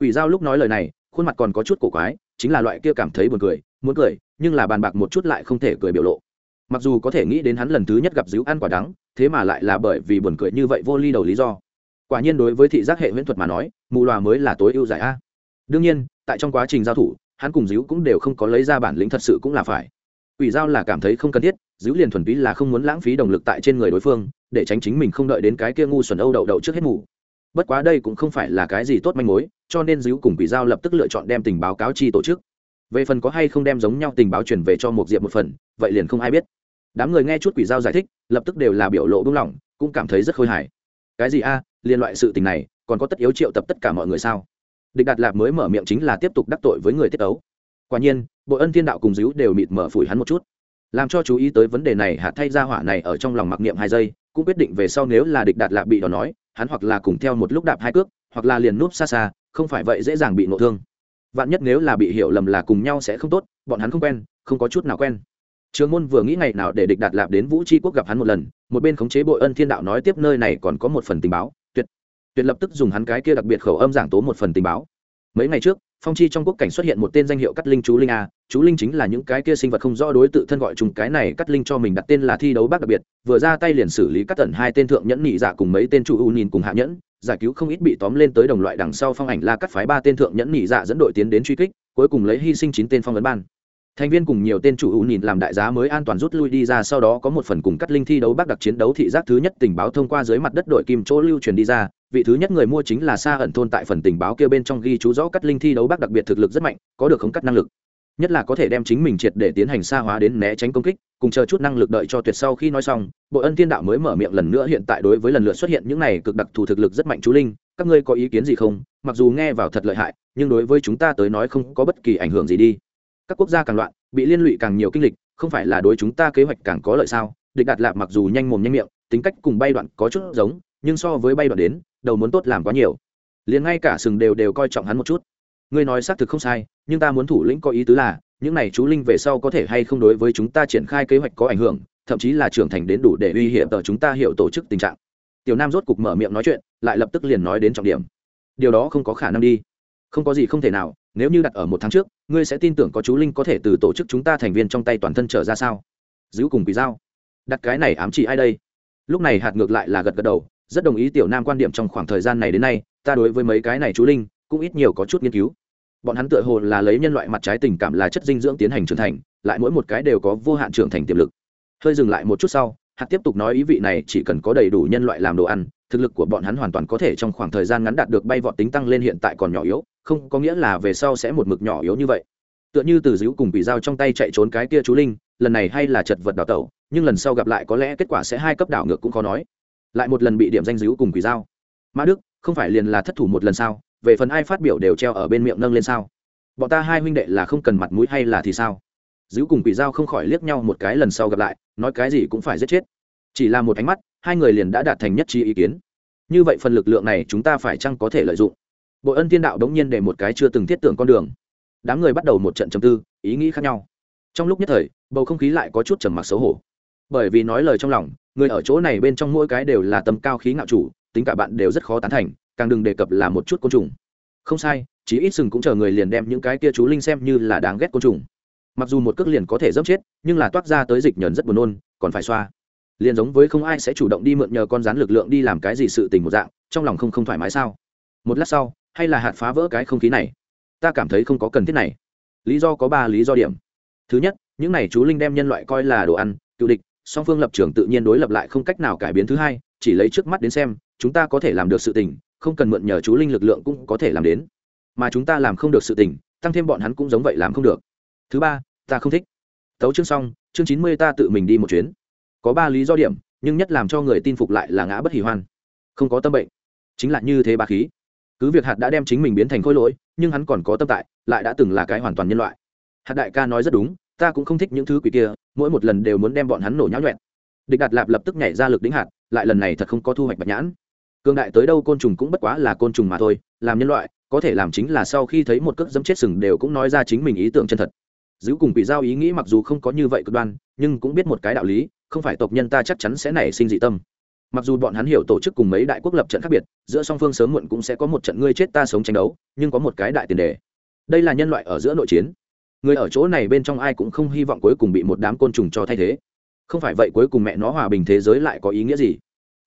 Quỷ Giao lúc nói lời này, khuôn mặt còn có chút cổ quái, chính là loại kia cảm thấy buồn cười, muốn cười, nhưng là bàn bạc một chút lại không thể cười biểu lộ. Mặc dù có thể nghĩ đến hắn lần thứ nhất gặp dữ ăn quả đắng, thế mà lại là bởi vì buồn cười như vậy vô ly đầu lý do. Quả nhiên đối với thị giác hệ huyễn thuật mà nói, mù loà mới là tối ưu giải a. Đương nhiên, tại trong quá trình giao thủ, hắn cùng díu cũng đều không có lấy ra bản lĩnh thật sự cũng là phải. Ủy giao là cảm thấy không cần thiết dữ liền thuần túy là không muốn lãng phí động lực tại trên người đối phương, để tránh chính mình không đợi đến cái kia ngu xuẩn âu đậu đậu trước hết ngủ. bất quá đây cũng không phải là cái gì tốt manh mối, cho nên dữ cùng quỷ giao lập tức lựa chọn đem tình báo cáo chi tổ chức. Về phần có hay không đem giống nhau tình báo truyền về cho một diệp một phần, vậy liền không ai biết. Đám người nghe chút quỷ giao giải thích, lập tức đều là biểu lộ buông lỏng, cũng cảm thấy rất khôi hài. Cái gì a, liên loại sự tình này, còn có tất yếu triệu tập tất cả mọi người sao? Địch đạt lạp mới mở miệng chính là tiếp tục đắc tội với người tiết ấu. Quả nhiên bội ân thiên đạo cùng díu đều mịt mở phủi hắn một chút làm cho chú ý tới vấn đề này hạt thay ra hỏa này ở trong lòng mặc niệm hai giây, cũng quyết định về sau nếu là địch đạt lạ bị đòn nói, hắn hoặc là cùng theo một lúc đạp hai cước, hoặc là liền núp xa xa, không phải vậy dễ dàng bị nộ thương. Vạn nhất nếu là bị hiểu lầm là cùng nhau sẽ không tốt, bọn hắn không quen, không có chút nào quen. Trường môn vừa nghĩ ngày nào để địch đạt lạp đến vũ tri quốc gặp hắn một lần, một bên khống chế bội ân thiên đạo nói tiếp nơi này còn có một phần tình báo, tuyệt tuyệt lập tức dùng hắn cái kia đặc biệt khẩu âm giảng tố một phần tình báo. Mấy ngày trước phong chi trong quốc cảnh xuất hiện một tên danh hiệu cắt linh chú linh a, chú linh chính là những cái kia sinh vật không rõ đối tự thân gọi chúng cái này cắt linh cho mình đặt tên là thi đấu bác đặc biệt, vừa ra tay liền xử lý cắt tận hai tên thượng nhẫn nhị dạ cùng mấy tên chủ u nhìn cùng hạ nhẫn, giải cứu không ít bị tóm lên tới đồng loại đằng sau phong ảnh la cắt phái ba tên thượng nhẫn nhị dạ dẫn đội tiến đến truy kích, cuối cùng lấy hy sinh chín tên phong ấn ban thành viên cùng nhiều tên chủ ưu nhìn làm đại giá mới an toàn rút lui đi ra, sau đó có một phần cùng cắt linh thi đấu bác đặc chiến đấu thị giác thứ nhất tình báo thông qua dưới mặt đất đội kim chỗ lưu truyền đi ra. Vị thứ nhất người mua chính là xa ẩn thôn tại phần tình báo kia bên trong ghi chú rõ cắt linh thi đấu bác đặc biệt thực lực rất mạnh, có được không cắt năng lực. Nhất là có thể đem chính mình triệt để tiến hành xa hóa đến né tránh công kích, cùng chờ chút năng lực đợi cho tuyệt sau khi nói xong, bộ ân thiên đạo mới mở miệng lần nữa hiện tại đối với lần lượt xuất hiện những này cực đặc thù thực lực rất mạnh chú linh, các ngươi có ý kiến gì không? Mặc dù nghe vào thật lợi hại, nhưng đối với chúng ta tới nói không có bất kỳ ảnh hưởng gì đi các quốc gia càng loạn, bị liên lụy càng nhiều kinh lịch, không phải là đối chúng ta kế hoạch càng có lợi sao? Địch đạt lạp mặc dù nhanh mồm nhanh miệng, tính cách cùng bay đoạn có chút giống, nhưng so với bay đoạn đến, đầu muốn tốt làm quá nhiều. Liền ngay cả sừng đều đều coi trọng hắn một chút. Ngươi nói xác thực không sai, nhưng ta muốn thủ lĩnh có ý tứ là, những này chú linh về sau có thể hay không đối với chúng ta triển khai kế hoạch có ảnh hưởng, thậm chí là trưởng thành đến đủ để uy hiểm tờ chúng ta hiểu tổ chức tình trạng. Tiểu nam rốt cục mở miệng nói chuyện, lại lập tức liền nói đến trọng điểm. Điều đó không có khả năng đi. Không có gì không thể nào nếu như đặt ở một tháng trước, ngươi sẽ tin tưởng có chú linh có thể từ tổ chức chúng ta thành viên trong tay toàn thân trở ra sao? Giữ cùng quỷ dao đặt cái này ám chỉ ai đây? Lúc này hạt ngược lại là gật gật đầu, rất đồng ý tiểu nam quan điểm trong khoảng thời gian này đến nay, ta đối với mấy cái này chú linh, cũng ít nhiều có chút nghiên cứu. Bọn hắn tựa hồ là lấy nhân loại mặt trái tình cảm là chất dinh dưỡng tiến hành trưởng thành, lại mỗi một cái đều có vô hạn trưởng thành tiềm lực. Hơi dừng lại một chút sau, hạt tiếp tục nói ý vị này chỉ cần có đầy đủ nhân loại làm đồ ăn thực lực của bọn hắn hoàn toàn có thể trong khoảng thời gian ngắn đạt được bay vọt tính tăng lên hiện tại còn nhỏ yếu, không có nghĩa là về sau sẽ một mực nhỏ yếu như vậy. Tựa như từ dữ cùng bị dao trong tay chạy trốn cái kia chú linh, lần này hay là chật vật đào tẩu, nhưng lần sau gặp lại có lẽ kết quả sẽ hai cấp đảo ngược cũng khó nói. Lại một lần bị điểm danh dữ cùng quỷ dao mã đức, không phải liền là thất thủ một lần sao? Về phần ai phát biểu đều treo ở bên miệng nâng lên sao? Bọn ta hai huynh đệ là không cần mặt mũi hay là thì sao? Dữ cùng quỷ dao không khỏi liếc nhau một cái lần sau gặp lại, nói cái gì cũng phải giết chết. Chỉ là một ánh mắt hai người liền đã đạt thành nhất trí ý kiến. Như vậy phần lực lượng này chúng ta phải chăng có thể lợi dụng? Bội ân thiên đạo đống nhiên để một cái chưa từng thiết tưởng con đường. Đám người bắt đầu một trận chầm tư, ý nghĩ khác nhau. Trong lúc nhất thời, bầu không khí lại có chút trầm mặc xấu hổ. Bởi vì nói lời trong lòng, người ở chỗ này bên trong mỗi cái đều là tầm cao khí ngạo chủ, tính cả bạn đều rất khó tán thành, càng đừng đề cập là một chút côn trùng. Không sai, chí ít sừng cũng chờ người liền đem những cái kia chú linh xem như là đáng ghét côn trùng. Mặc dù một cước liền có thể dẫm chết, nhưng là toát ra tới dịch nhờn rất buồn nôn, còn phải xoa liền giống với không ai sẽ chủ động đi mượn nhờ con rắn lực lượng đi làm cái gì sự tình một dạng, trong lòng không không thoải mái sao? Một lát sau, hay là hạt phá vỡ cái không khí này? Ta cảm thấy không có cần thiết này. Lý do có ba lý do điểm. Thứ nhất, những này chú linh đem nhân loại coi là đồ ăn, cựu địch, song phương lập trường tự nhiên đối lập lại không cách nào cải biến. Thứ hai, chỉ lấy trước mắt đến xem, chúng ta có thể làm được sự tình, không cần mượn nhờ chú linh lực lượng cũng có thể làm đến. Mà chúng ta làm không được sự tình, tăng thêm bọn hắn cũng giống vậy làm không được. Thứ ba, ta không thích. Tấu chương xong, chương chín mươi ta tự mình đi một chuyến có ba lý do điểm, nhưng nhất làm cho người tin phục lại là ngã bất hỉ hoan. Không có tâm bệnh, chính là như thế ba khí. Cứ việc hạt đã đem chính mình biến thành khối lỗi, nhưng hắn còn có tâm tại, lại đã từng là cái hoàn toàn nhân loại. Hạt đại ca nói rất đúng, ta cũng không thích những thứ quỷ kia, mỗi một lần đều muốn đem bọn hắn nổ nháo nhuẹn. Địch đạt lạp lập tức nhảy ra lực đính hạt, lại lần này thật không có thu hoạch bạch nhãn. Cương đại tới đâu côn trùng cũng bất quá là côn trùng mà thôi, làm nhân loại, có thể làm chính là sau khi thấy một cước dẫm chết sừng đều cũng nói ra chính mình ý tưởng chân thật. Giữ cùng quỷ giao ý nghĩ mặc dù không có như vậy cực đoan, nhưng cũng biết một cái đạo lý không phải tộc nhân ta chắc chắn sẽ nảy sinh dị tâm. Mặc dù bọn hắn hiểu tổ chức cùng mấy đại quốc lập trận khác biệt, giữa song phương sớm muộn cũng sẽ có một trận ngươi chết ta sống tranh đấu, nhưng có một cái đại tiền đề. Đây là nhân loại ở giữa nội chiến. Người ở chỗ này bên trong ai cũng không hy vọng cuối cùng bị một đám côn trùng cho thay thế. Không phải vậy cuối cùng mẹ nó hòa bình thế giới lại có ý nghĩa gì?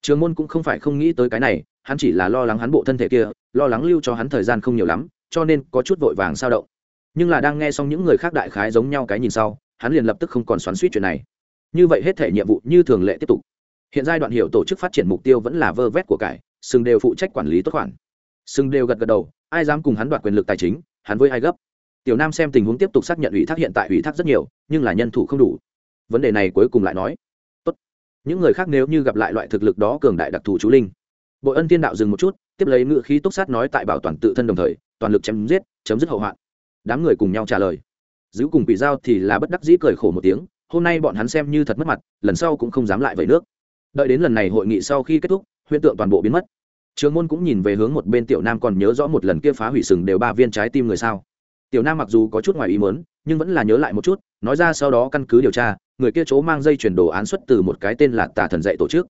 Trường môn cũng không phải không nghĩ tới cái này, hắn chỉ là lo lắng hắn bộ thân thể kia, lo lắng lưu cho hắn thời gian không nhiều lắm, cho nên có chút vội vàng sao động. Nhưng là đang nghe xong những người khác đại khái giống nhau cái nhìn sau, hắn liền lập tức không còn xoắn suýt chuyện này như vậy hết thể nhiệm vụ như thường lệ tiếp tục. Hiện giai đoạn hiểu tổ chức phát triển mục tiêu vẫn là vơ vét của cải, sừng đều phụ trách quản lý tốt khoản. Sừng đều gật gật đầu, ai dám cùng hắn đoạt quyền lực tài chính, hắn với ai gấp. Tiểu nam xem tình huống tiếp tục xác nhận ủy thác hiện tại ủy thác rất nhiều, nhưng là nhân thủ không đủ. Vấn đề này cuối cùng lại nói. Tốt. Những người khác nếu như gặp lại loại thực lực đó cường đại đặc thù chú linh. Bội ân tiên đạo dừng một chút, tiếp lấy ngự khí túc sát nói tại bảo toàn tự thân đồng thời, toàn lực chém giết, chấm dứt hậu hoạn. Đám người cùng nhau trả lời. Giữ cùng quỷ giao thì là bất đắc dĩ cười khổ một tiếng hôm nay bọn hắn xem như thật mất mặt, lần sau cũng không dám lại vẩy nước. Đợi đến lần này hội nghị sau khi kết thúc, huyễn tượng toàn bộ biến mất. Trường môn cũng nhìn về hướng một bên tiểu nam còn nhớ rõ một lần kia phá hủy sừng đều ba viên trái tim người sao. Tiểu nam mặc dù có chút ngoài ý mớn nhưng vẫn là nhớ lại một chút, nói ra sau đó căn cứ điều tra, người kia chỗ mang dây chuyển đồ án xuất từ một cái tên là tà thần dạy tổ chức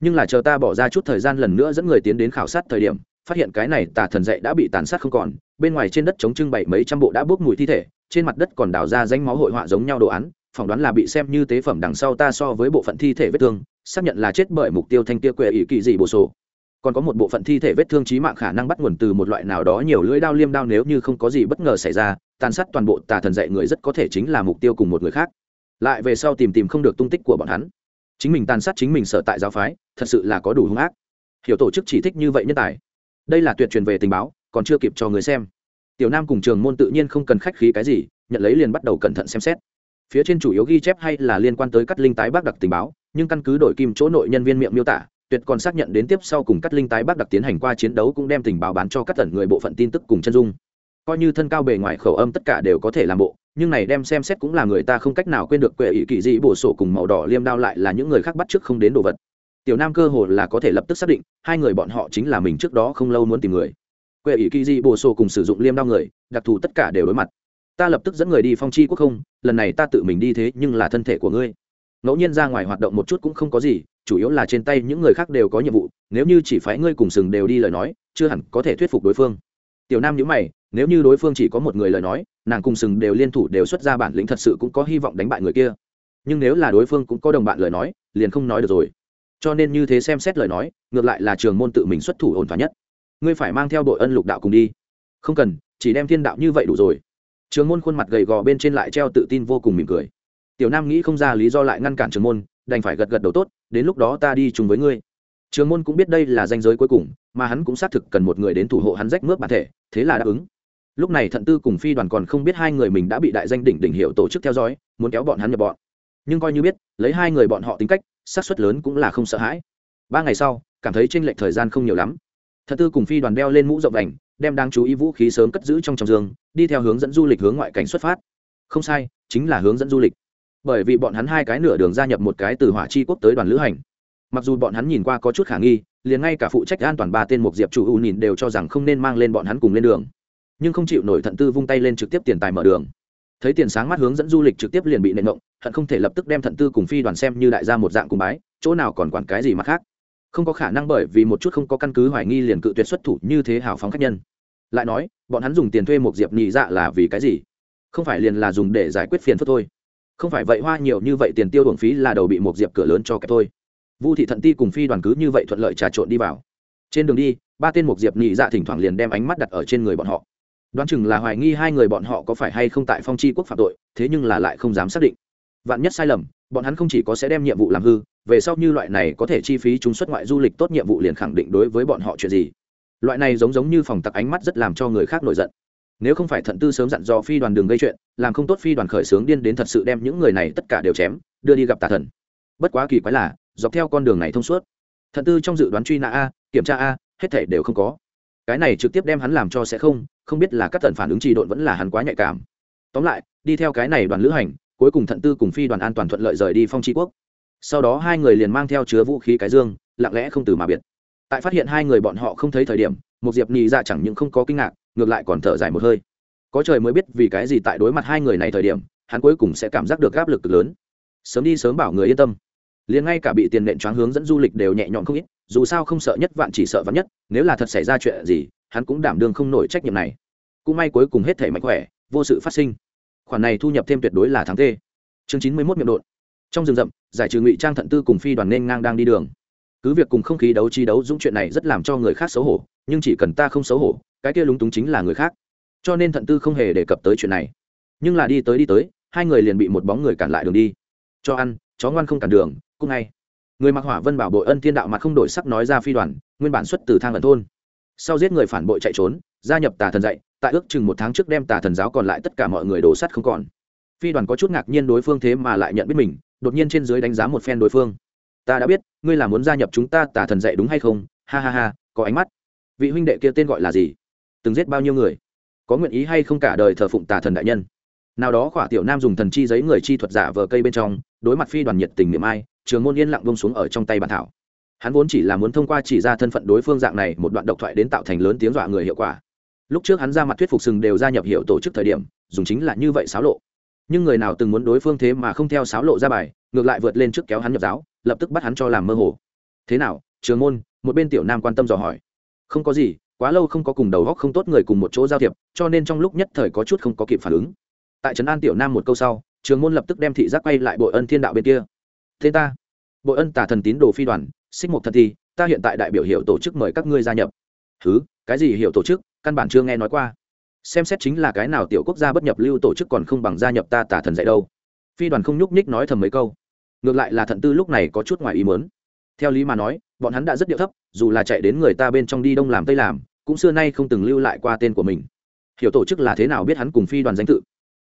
nhưng là chờ ta bỏ ra chút thời gian lần nữa dẫn người tiến đến khảo sát thời điểm, phát hiện cái này tà thần dạy đã bị tàn sát không còn, bên ngoài trên đất chống trưng bày mấy trăm bộ đã bốc mùi thi thể, trên mặt đất còn đào ra danh máu hội họa giống nhau đồ án phỏng đoán là bị xem như tế phẩm đằng sau ta so với bộ phận thi thể vết thương, xác nhận là chết bởi mục tiêu thanh tia quệ ỷ kỳ dị bổ sổ. Còn có một bộ phận thi thể vết thương trí mạng khả năng bắt nguồn từ một loại nào đó nhiều lưỡi đao liêm đao nếu như không có gì bất ngờ xảy ra, tàn sát toàn bộ tà thần dạy người rất có thể chính là mục tiêu cùng một người khác. Lại về sau tìm tìm không được tung tích của bọn hắn. Chính mình tàn sát chính mình sở tại giáo phái, thật sự là có đủ hung ác. Hiểu tổ chức chỉ thích như vậy nhân tài. Đây là tuyệt truyền về tình báo, còn chưa kịp cho người xem. Tiểu nam cùng trường môn tự nhiên không cần khách khí cái gì, nhận lấy liền bắt đầu cẩn thận xem xét phía trên chủ yếu ghi chép hay là liên quan tới cắt linh tái bác đặc tình báo, nhưng căn cứ đổi kim chỗ nội nhân viên miệng miêu tả, tuyệt còn xác nhận đến tiếp sau cùng cắt linh tái bác đặc tiến hành qua chiến đấu cũng đem tình báo bán cho các tần người bộ phận tin tức cùng chân dung. Coi như thân cao bề ngoài khẩu âm tất cả đều có thể làm bộ, nhưng này đem xem xét cũng là người ta không cách nào quên được quệ ý kỳ dị bổ sổ cùng màu đỏ liêm đao lại là những người khác bắt trước không đến đồ vật. Tiểu nam cơ hồ là có thể lập tức xác định, hai người bọn họ chính là mình trước đó không lâu muốn tìm người. Quệ ý kỳ dị bổ sổ cùng sử dụng liêm đao người, đặc thù tất cả đều đối mặt ta lập tức dẫn người đi phong chi quốc không, lần này ta tự mình đi thế nhưng là thân thể của ngươi. Ngẫu nhiên ra ngoài hoạt động một chút cũng không có gì, chủ yếu là trên tay những người khác đều có nhiệm vụ, nếu như chỉ phái ngươi cùng sừng đều đi lời nói, chưa hẳn có thể thuyết phục đối phương. Tiểu nam nhữ mày, nếu như đối phương chỉ có một người lời nói, nàng cùng sừng đều liên thủ đều xuất ra bản lĩnh thật sự cũng có hy vọng đánh bại người kia. Nhưng nếu là đối phương cũng có đồng bạn lời nói, liền không nói được rồi. Cho nên như thế xem xét lời nói, ngược lại là trường môn tự mình xuất thủ ổn thỏa nhất. Ngươi phải mang theo đội ân lục đạo cùng đi. Không cần, chỉ đem thiên đạo như vậy đủ rồi trường môn khuôn mặt gầy gò bên trên lại treo tự tin vô cùng mỉm cười. Tiểu nam nghĩ không ra lý do lại ngăn cản trường môn, đành phải gật gật đầu tốt, đến lúc đó ta đi chung với ngươi. Trường môn cũng biết đây là danh giới cuối cùng, mà hắn cũng xác thực cần một người đến thủ hộ hắn rách mướp bản thể, thế là đáp ứng. Lúc này thận tư cùng phi đoàn còn không biết hai người mình đã bị đại danh đỉnh đỉnh hiệu tổ chức theo dõi, muốn kéo bọn hắn nhập bọn. Nhưng coi như biết, lấy hai người bọn họ tính cách, xác suất lớn cũng là không sợ hãi. Ba ngày sau, cảm thấy tranh lệch thời gian không nhiều lắm. Thận tư cùng phi đoàn đeo lên mũ rộng đành đem đáng chú ý vũ khí sớm cất giữ trong trong giường đi theo hướng dẫn du lịch hướng ngoại cảnh xuất phát. Không sai, chính là hướng dẫn du lịch. Bởi vì bọn hắn hai cái nửa đường gia nhập một cái từ hỏa chi quốc tới đoàn lữ hành. Mặc dù bọn hắn nhìn qua có chút khả nghi, liền ngay cả phụ trách an toàn ba tên một diệp chủ u nhìn đều cho rằng không nên mang lên bọn hắn cùng lên đường. Nhưng không chịu nổi thận tư vung tay lên trực tiếp tiền tài mở đường. Thấy tiền sáng mắt hướng dẫn du lịch trực tiếp liền bị nện ngộng hận không thể lập tức đem thận tư cùng phi đoàn xem như đại gia một dạng cùng bái, chỗ nào còn quản cái gì mà khác không có khả năng bởi vì một chút không có căn cứ hoài nghi liền cự tuyệt xuất thủ như thế hào phóng khách nhân. Lại nói, bọn hắn dùng tiền thuê một diệp nhị dạ là vì cái gì? Không phải liền là dùng để giải quyết phiền phức thôi. Không phải vậy hoa nhiều như vậy tiền tiêu đồn phí là đầu bị một diệp cửa lớn cho kẹp thôi. Vu thị thận ti cùng phi đoàn cứ như vậy thuận lợi trà trộn đi vào. Trên đường đi, ba tên một diệp nhị dạ thỉnh thoảng liền đem ánh mắt đặt ở trên người bọn họ. Đoán chừng là hoài nghi hai người bọn họ có phải hay không tại phong chi quốc phạm tội, thế nhưng là lại không dám xác định. Vạn nhất sai lầm, bọn hắn không chỉ có sẽ đem nhiệm vụ làm hư về sau như loại này có thể chi phí chúng xuất ngoại du lịch tốt nhiệm vụ liền khẳng định đối với bọn họ chuyện gì. Loại này giống giống như phòng tặc ánh mắt rất làm cho người khác nổi giận. Nếu không phải thận tư sớm dặn do phi đoàn đường gây chuyện, làm không tốt phi đoàn khởi sướng điên đến thật sự đem những người này tất cả đều chém, đưa đi gặp tà thần. Bất quá kỳ quái là, dọc theo con đường này thông suốt, thận tư trong dự đoán truy nã a, kiểm tra a, hết thể đều không có. Cái này trực tiếp đem hắn làm cho sẽ không không biết là các tần phản ứng trì độn vẫn là hắn quá nhạy cảm. Tóm lại, đi theo cái này đoàn lữ hành, cuối cùng thận tư cùng phi đoàn an toàn thuận lợi rời đi phong tri quốc sau đó hai người liền mang theo chứa vũ khí cái dương, lặng lẽ không từ mà biệt. Tại phát hiện hai người bọn họ không thấy thời điểm một diệp nhị ra chẳng những không có kinh ngạc, ngược lại còn thở dài một hơi. Có trời mới biết vì cái gì tại đối mặt hai người này thời điểm, hắn cuối cùng sẽ cảm giác được áp lực cực lớn. Sớm đi sớm bảo người yên tâm. Liền ngay cả bị tiền nện choáng hướng dẫn du lịch đều nhẹ nhõm không ít, dù sao không sợ nhất vạn chỉ sợ vạn nhất, nếu là thật xảy ra chuyện gì, hắn cũng đảm đương không nổi trách nhiệm này. Cũng may cuối cùng hết thể mạnh khỏe, vô sự phát sinh. Khoản này thu nhập thêm tuyệt đối là thắng tê. Chương chín mươi mốt miệng đột trong rừng rậm, giải trừ ngụy trang thận tư cùng phi đoàn nên ngang đang đi đường. Cứ việc cùng không khí đấu chi đấu dũng chuyện này rất làm cho người khác xấu hổ, nhưng chỉ cần ta không xấu hổ, cái kia lúng túng chính là người khác. Cho nên thận tư không hề đề cập tới chuyện này. Nhưng là đi tới đi tới, hai người liền bị một bóng người cản lại đường đi. Cho ăn, chó ngoan không cản đường, cũng ngay. Người mặc hỏa vân bảo bội ân thiên đạo mặt không đổi sắc nói ra phi đoàn, nguyên bản xuất từ thang ẩn thôn. Sau giết người phản bội chạy trốn, gia nhập tà thần dạy, tại ước chừng một tháng trước đem tà thần giáo còn lại tất cả mọi người đổ sắt không còn. Phi đoàn có chút ngạc nhiên đối phương thế mà lại nhận biết mình đột nhiên trên dưới đánh giá một phen đối phương. Ta đã biết, ngươi là muốn gia nhập chúng ta tà thần dạy đúng hay không? Ha ha ha, có ánh mắt. Vị huynh đệ kia tên gọi là gì? Từng giết bao nhiêu người? Có nguyện ý hay không cả đời thờ phụng tà thần đại nhân? Nào đó khỏa tiểu nam dùng thần chi giấy người chi thuật giả vờ cây bên trong, đối mặt phi đoàn nhiệt tình niệm ai, trường môn yên lặng bông xuống ở trong tay bàn thảo. Hắn vốn chỉ là muốn thông qua chỉ ra thân phận đối phương dạng này một đoạn độc thoại đến tạo thành lớn tiếng dọa người hiệu quả. Lúc trước hắn ra mặt thuyết phục sừng đều gia nhập hiệu tổ chức thời điểm, dùng chính là như vậy xáo lộ nhưng người nào từng muốn đối phương thế mà không theo sáo lộ ra bài, ngược lại vượt lên trước kéo hắn nhập giáo, lập tức bắt hắn cho làm mơ hồ. Thế nào, trường môn, một bên tiểu nam quan tâm dò hỏi. Không có gì, quá lâu không có cùng đầu góc không tốt người cùng một chỗ giao thiệp, cho nên trong lúc nhất thời có chút không có kịp phản ứng. Tại trấn an tiểu nam một câu sau, trường môn lập tức đem thị giác quay lại bội ân thiên đạo bên kia. Thế ta, bội ân tả thần tín đồ phi đoàn, xích một thần thi, ta hiện tại đại biểu hiệu tổ chức mời các ngươi gia nhập. Thứ cái gì hiệu tổ chức, căn bản chưa nghe nói qua xem xét chính là cái nào tiểu quốc gia bất nhập lưu tổ chức còn không bằng gia nhập ta tả thần dạy đâu. Phi đoàn không nhúc nhích nói thầm mấy câu. Ngược lại là thận tư lúc này có chút ngoài ý mớn theo lý mà nói, bọn hắn đã rất điệu thấp, dù là chạy đến người ta bên trong đi đông làm tây làm, cũng xưa nay không từng lưu lại qua tên của mình. Hiểu tổ chức là thế nào biết hắn cùng phi đoàn danh tự.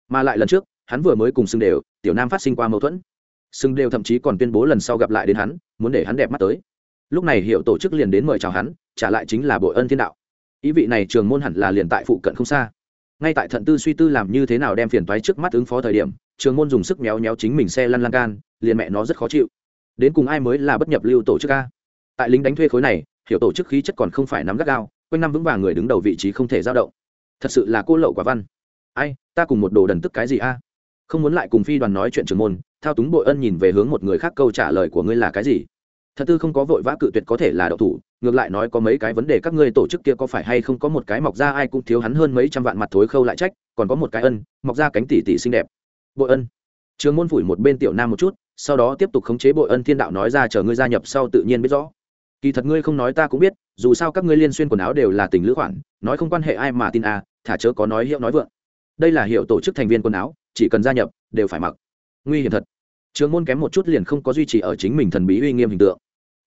Mà lại lần trước, hắn vừa mới cùng xưng đều, tiểu nam phát sinh qua mâu thuẫn. Xưng đều thậm chí còn tuyên bố lần sau gặp lại đến hắn, muốn để hắn đẹp mắt tới. Lúc này hiểu tổ chức liền đến mời chào hắn, trả lại chính là bội ân thiên đạo ý vị này trường môn hẳn là liền tại phụ cận không xa. Ngay tại thận tư suy tư làm như thế nào đem phiền toái trước mắt ứng phó thời điểm, trường môn dùng sức méo méo chính mình xe lăn lan can, liền mẹ nó rất khó chịu. Đến cùng ai mới là bất nhập lưu tổ chức a? Tại lính đánh thuê khối này, hiểu tổ chức khí chất còn không phải nắm gắt gao, quanh năm vững vàng người đứng đầu vị trí không thể dao động. Thật sự là cô lậu quả văn. Ai, ta cùng một đồ đần tức cái gì a? Không muốn lại cùng phi đoàn nói chuyện trường môn, thao túng bội ân nhìn về hướng một người khác câu trả lời của ngươi là cái gì? Thật tư không có vội vã cự tuyệt có thể là đậu thủ ngược lại nói có mấy cái vấn đề các ngươi tổ chức kia có phải hay không có một cái mọc ra ai cũng thiếu hắn hơn mấy trăm vạn mặt thối khâu lại trách, còn có một cái ân, mọc ra cánh tỷ tỷ xinh đẹp. Bội ân. Trường môn phủi một bên tiểu nam một chút, sau đó tiếp tục khống chế bội ân thiên đạo nói ra chờ ngươi gia nhập sau tự nhiên biết rõ. Kỳ thật ngươi không nói ta cũng biết, dù sao các ngươi liên xuyên quần áo đều là tình lữ khoản, nói không quan hệ ai mà tin à thả chớ có nói hiệu nói vượng. Đây là hiệu tổ chức thành viên quần áo, chỉ cần gia nhập, đều phải mặc. Nguy hiểm thật. Trường môn kém một chút liền không có duy trì ở chính mình thần bí uy nghiêm hình tượng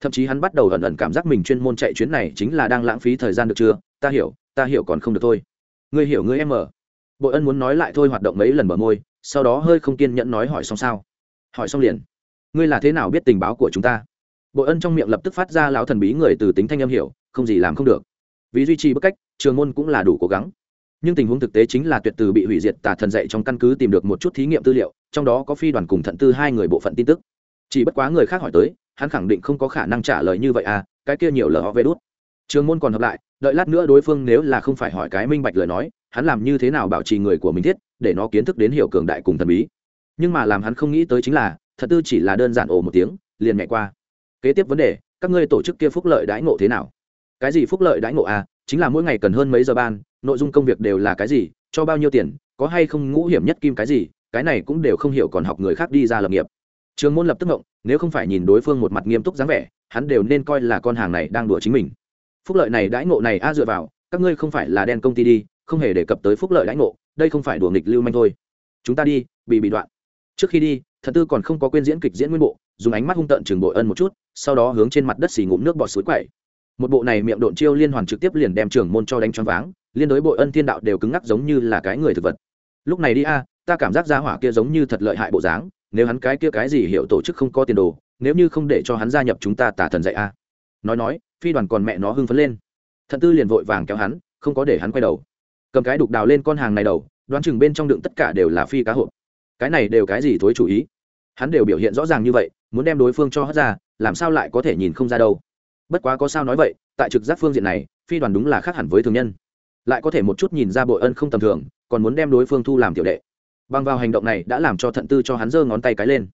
thậm chí hắn bắt đầu ẩn ẩn cảm giác mình chuyên môn chạy chuyến này chính là đang lãng phí thời gian được chưa? Ta hiểu ta hiểu còn không được thôi. Ngươi hiểu ngươi em ở. Bội ân muốn nói lại thôi hoạt động mấy lần bờ môi, sau đó hơi không kiên nhẫn nói hỏi xong sao. Hỏi xong liền. Ngươi là thế nào biết tình báo của chúng ta? Bội ân trong miệng lập tức phát ra lão thần bí người từ tính thanh âm hiểu, không gì làm không được. Vì duy trì bức cách, trường môn cũng là đủ cố gắng. Nhưng tình huống thực tế chính là tuyệt từ bị hủy diệt, tà thần dạy trong căn cứ tìm được một chút thí nghiệm tư liệu, trong đó có phi đoàn cùng thận tư hai người bộ phận tin tức. Chỉ bất quá người khác hỏi tới hắn khẳng định không có khả năng trả lời như vậy à cái kia nhiều lờ họ vê đốt trường môn còn hợp lại, đợi lát nữa đối phương nếu là không phải hỏi cái minh bạch lời nói, hắn làm như thế nào bảo trì người của mình thiết, để nó kiến thức đến hiểu cường đại cùng thần bí. Nhưng mà làm hắn không nghĩ tới chính là, thật tư chỉ là đơn giản ồ một tiếng, liền mẹ qua. Kế tiếp vấn đề, các ngươi tổ chức kia phúc lợi đãi ngộ thế nào? Cái gì phúc lợi đãi ngộ à? Chính là mỗi ngày cần hơn mấy giờ ban, nội dung công việc đều là cái gì, cho bao nhiêu tiền, có hay không ngũ hiểm nhất kim cái gì, cái này cũng đều không hiểu còn học người khác đi ra lập nghiệp trường môn lập tức ngộng, nếu không phải nhìn đối phương một mặt nghiêm túc dáng vẻ, hắn đều nên coi là con hàng này đang đùa chính mình. Phúc lợi này đãi ngộ này a dựa vào, các ngươi không phải là đen công ty đi, không hề đề cập tới phúc lợi đãi ngộ, đây không phải đùa nghịch lưu manh thôi. Chúng ta đi, bị bị đoạn. Trước khi đi thật tư còn không có quên diễn kịch diễn nguyên bộ, dùng ánh mắt hung tợn trường bội ân một chút, sau đó hướng trên mặt đất xì ngụm nước bọt suối quậy. Một bộ này miệng độn chiêu liên hoàn trực tiếp liền đem trường môn cho đánh choáng váng, liên đối bội ân thiên đạo đều cứng ngắc giống như là cái người thực vật. Lúc này đi a, ta cảm giác ra hỏa kia giống như thật lợi hại bộ dáng nếu hắn cái kia cái gì hiểu tổ chức không có tiền đồ, nếu như không để cho hắn gia nhập chúng ta tả thần dạy a. Nói nói, phi đoàn còn mẹ nó hưng phấn lên. Thận tư liền vội vàng kéo hắn, không có để hắn quay đầu. Cầm cái đục đào lên con hàng này đầu, đoán chừng bên trong đựng tất cả đều là phi cá hộp. Cái này đều cái gì thối chủ ý? Hắn đều biểu hiện rõ ràng như vậy, muốn đem đối phương cho hất ra, làm sao lại có thể nhìn không ra đâu? Bất quá có sao nói vậy, tại trực giác phương diện này, phi đoàn đúng là khác hẳn với thường nhân. Lại có thể một chút nhìn ra bội ân không tầm thường, còn muốn đem đối phương thu làm tiểu đệ bằng vào hành động này đã làm cho thận tư cho hắn giơ ngón tay cái lên.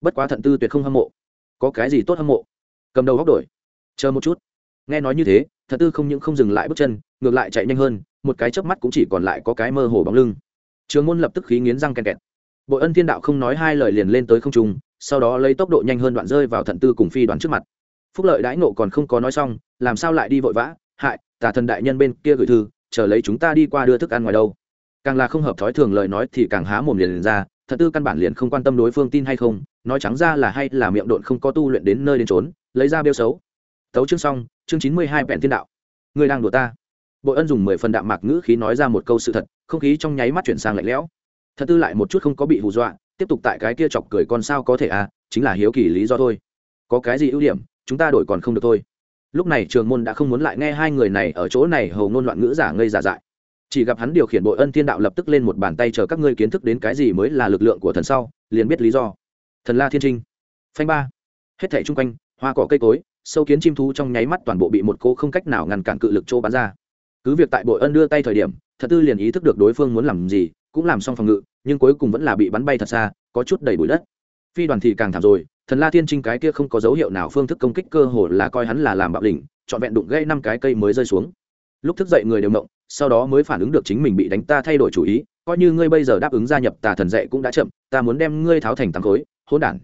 Bất quá thận tư tuyệt không hâm mộ. Có cái gì tốt hâm mộ? Cầm đầu góc đổi. Chờ một chút. Nghe nói như thế, thận tư không những không dừng lại bước chân, ngược lại chạy nhanh hơn, một cái chớp mắt cũng chỉ còn lại có cái mơ hồ bóng lưng. Trường môn lập tức khí nghiến răng kèn kẹt. Bội ân thiên đạo không nói hai lời liền lên tới không trung, sau đó lấy tốc độ nhanh hơn đoạn rơi vào thận tư cùng phi đoàn trước mặt. Phúc lợi đãi nộ còn không có nói xong, làm sao lại đi vội vã? Hại, tà thần đại nhân bên kia gửi thư, chờ lấy chúng ta đi qua đưa thức ăn ngoài đâu? Càng là không hợp thói thường lời nói thì càng há mồm liền, liền ra thật tư căn bản liền không quan tâm đối phương tin hay không nói trắng ra là hay là miệng độn không có tu luyện đến nơi đến trốn lấy ra bêu xấu. Tấu chương xong chương chín mươi hai vẹn thiên đạo. Người đang đùa ta. Bội ân dùng mười phần đạm mạc ngữ khí nói ra một câu sự thật không khí trong nháy mắt chuyển sang lạnh lẽo. Thật tư lại một chút không có bị hù dọa tiếp tục tại cái kia chọc cười con sao có thể à chính là hiếu kỳ lý do thôi. Có cái gì ưu điểm chúng ta đổi còn không được thôi. Lúc này trường môn đã không muốn lại nghe hai người này ở chỗ này hầu ngôn loạn ngữ giả ngây giả dại chỉ gặp hắn điều khiển bội ân thiên đạo lập tức lên một bàn tay chờ các ngươi kiến thức đến cái gì mới là lực lượng của thần sau, liền biết lý do. Thần la thiên trinh. Phanh ba. Hết thảy chung quanh, hoa cỏ cây cối, sâu kiến chim thú trong nháy mắt toàn bộ bị một cô không cách nào ngăn cản cự lực chỗ bắn ra. Cứ việc tại bội ân đưa tay thời điểm, thật tư liền ý thức được đối phương muốn làm gì, cũng làm xong phòng ngự, nhưng cuối cùng vẫn là bị bắn bay thật xa, có chút đầy bụi đất. Phi đoàn thì càng thảm rồi, thần la thiên trinh cái kia không có dấu hiệu nào phương thức công kích cơ hồ là coi hắn là làm bạo đỉnh trọn vẹn đụng gây năm cái cây mới rơi xuống lúc thức dậy người đều mộng sau đó mới phản ứng được chính mình bị đánh ta thay đổi chủ ý, coi như ngươi bây giờ đáp ứng gia nhập tà thần dạy cũng đã chậm, ta muốn đem ngươi tháo thành tắm khối, hỗn đản.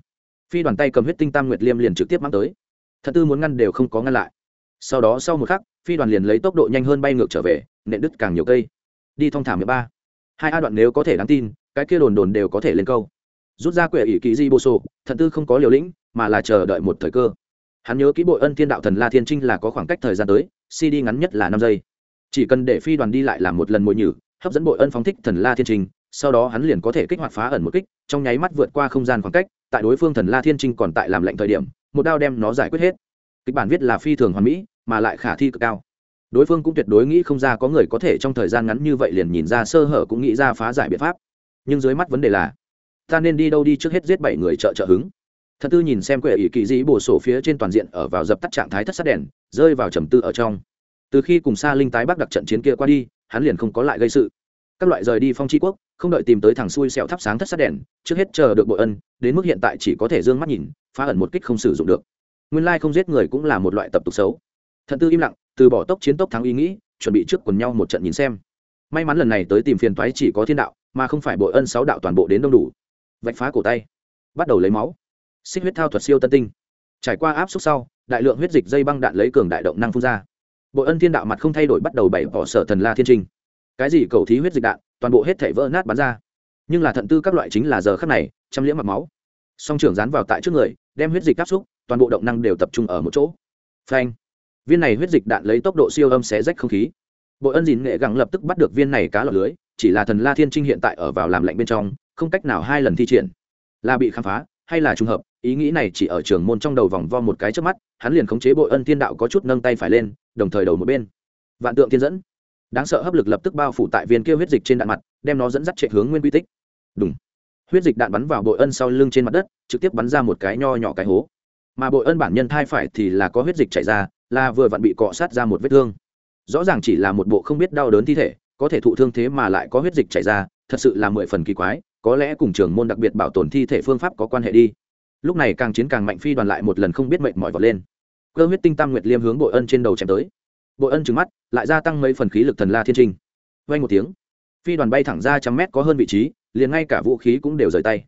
Phi đoàn tay cầm huyết tinh tam nguyệt liêm liền trực tiếp mang tới. Thật tư muốn ngăn đều không có ngăn lại. Sau đó sau một khắc, phi đoàn liền lấy tốc độ nhanh hơn bay ngược trở về, nện đứt càng nhiều cây. Đi thong thả mười ba. Hai a đoạn nếu có thể đáng tin, cái kia đồn đồn đều có thể lên câu. Rút ra quệ ỷ kỳ di bô sô thật tư không có liều lĩnh, mà là chờ đợi một thời cơ hắn nhớ kỹ bội ân thiên đạo thần la thiên trinh là có khoảng cách thời gian tới cd ngắn nhất là năm giây. Chỉ cần để phi đoàn đi lại làm một lần mồi nhử, hấp dẫn bội ân phóng thích thần la thiên trinh, sau đó hắn liền có thể kích hoạt phá ẩn một kích, trong nháy mắt vượt qua không gian khoảng cách, tại đối phương thần la thiên trinh còn tại làm lệnh thời điểm, một đao đem nó giải quyết hết. Kịch bản viết là phi thường hoàn mỹ, mà lại khả thi cực cao. Đối phương cũng tuyệt đối nghĩ không ra có người có thể trong thời gian ngắn như vậy liền nhìn ra sơ hở cũng nghĩ ra phá giải biện pháp. Nhưng dưới mắt vấn đề là, ta nên đi đâu đi trước hết giết bảy người trợ trợ hứng? Thật tư nhìn xem quệ ỷ kỳ dĩ bổ sổ phía trên toàn diện ở vào dập tắt trạng thái thất sát đèn, rơi vào trầm tư ở trong. Từ khi cùng xa linh tái bắc đặc trận chiến kia qua đi, hắn liền không có lại gây sự. Các loại rời đi phong tri quốc, không đợi tìm tới thằng xui xẹo thắp sáng thất sát đèn, trước hết chờ được bội ân, đến mức hiện tại chỉ có thể d ư ơ n g mắt nhìn, phá ẩn một kích không sử dụng được. Nguyên lai không giết người cũng là một loại tập tục xấu. Thận tư im lặng, từ bỏ tốc chiến tốc thắng ý nghĩ, chuẩn bị trước quần nhau một trận nhìn xem. May mắn lần này tới tìm phiền toái chỉ có thiên đạo, mà không phải bội ân sáu đạo toàn bộ đến đông đủ. Vạch phá cổ tay. Bắt đầu lấy máu xích huyết thao thuật siêu tân tinh. Trải qua áp suất sau, đại lượng huyết dịch dây băng đạn lấy cường đại động năng phun ra. Bội ân thiên đạo mặt không thay đổi bắt đầu bảy bỏ sở thần la thiên trinh cái gì cầu thí huyết dịch đạn, toàn bộ hết thể vỡ nát bắn ra. Nhưng là thận tư các loại chính là giờ khắc này, trăm liễm mặt máu. Song trưởng dán vào tại trước người, đem huyết dịch áp xúc, toàn bộ động năng đều tập trung ở một chỗ. Phanh. Viên này huyết dịch đạn lấy tốc độ siêu âm xé rách không khí. Bội ân dìn nghệ gắng lập tức bắt được viên này cá lọc lưới, chỉ là thần la thiên trinh hiện tại ở vào làm lạnh bên trong, không cách nào hai lần thi triển. Là bị khám phá hay là trùng hợp, ý nghĩ này chỉ ở trường môn trong đầu vòng vo một cái trước mắt, hắn liền khống chế bội ân thiên đạo có chút nâng tay phải lên, đồng thời đầu một bên. Vạn tượng thiên dẫn. Đáng sợ hấp lực lập tức bao phủ tại viên kia huyết dịch trên đạn mặt, đem nó dẫn dắt chạy hướng nguyên quy tích. Đúng huyết dịch đạn bắn vào bội ân sau lưng trên mặt đất, trực tiếp bắn ra một cái nho nhỏ cái hố. Mà bội ân bản nhân thai phải thì là có huyết dịch chảy ra, là vừa vặn bị cọ sát ra một vết thương. Rõ ràng chỉ là một bộ không biết đau đớn thi thể, có thể thụ thương thế mà lại có huyết dịch chảy ra, thật sự là mười phần kỳ quái có lẽ cùng trường môn đặc biệt bảo tồn thi thể phương pháp có quan hệ đi. Lúc này càng chiến càng mạnh phi đoàn lại một lần không biết mệnh mỏi vọt lên. Cơ huyết tinh tam nguyệt liêm hướng bội ân trên đầu chém tới. Bội ân trừng mắt, lại gia tăng mấy phần khí lực thần la thiên trinh. Vay một tiếng, phi đoàn bay thẳng ra trăm mét có hơn vị trí, liền ngay cả vũ khí cũng đều rời tay.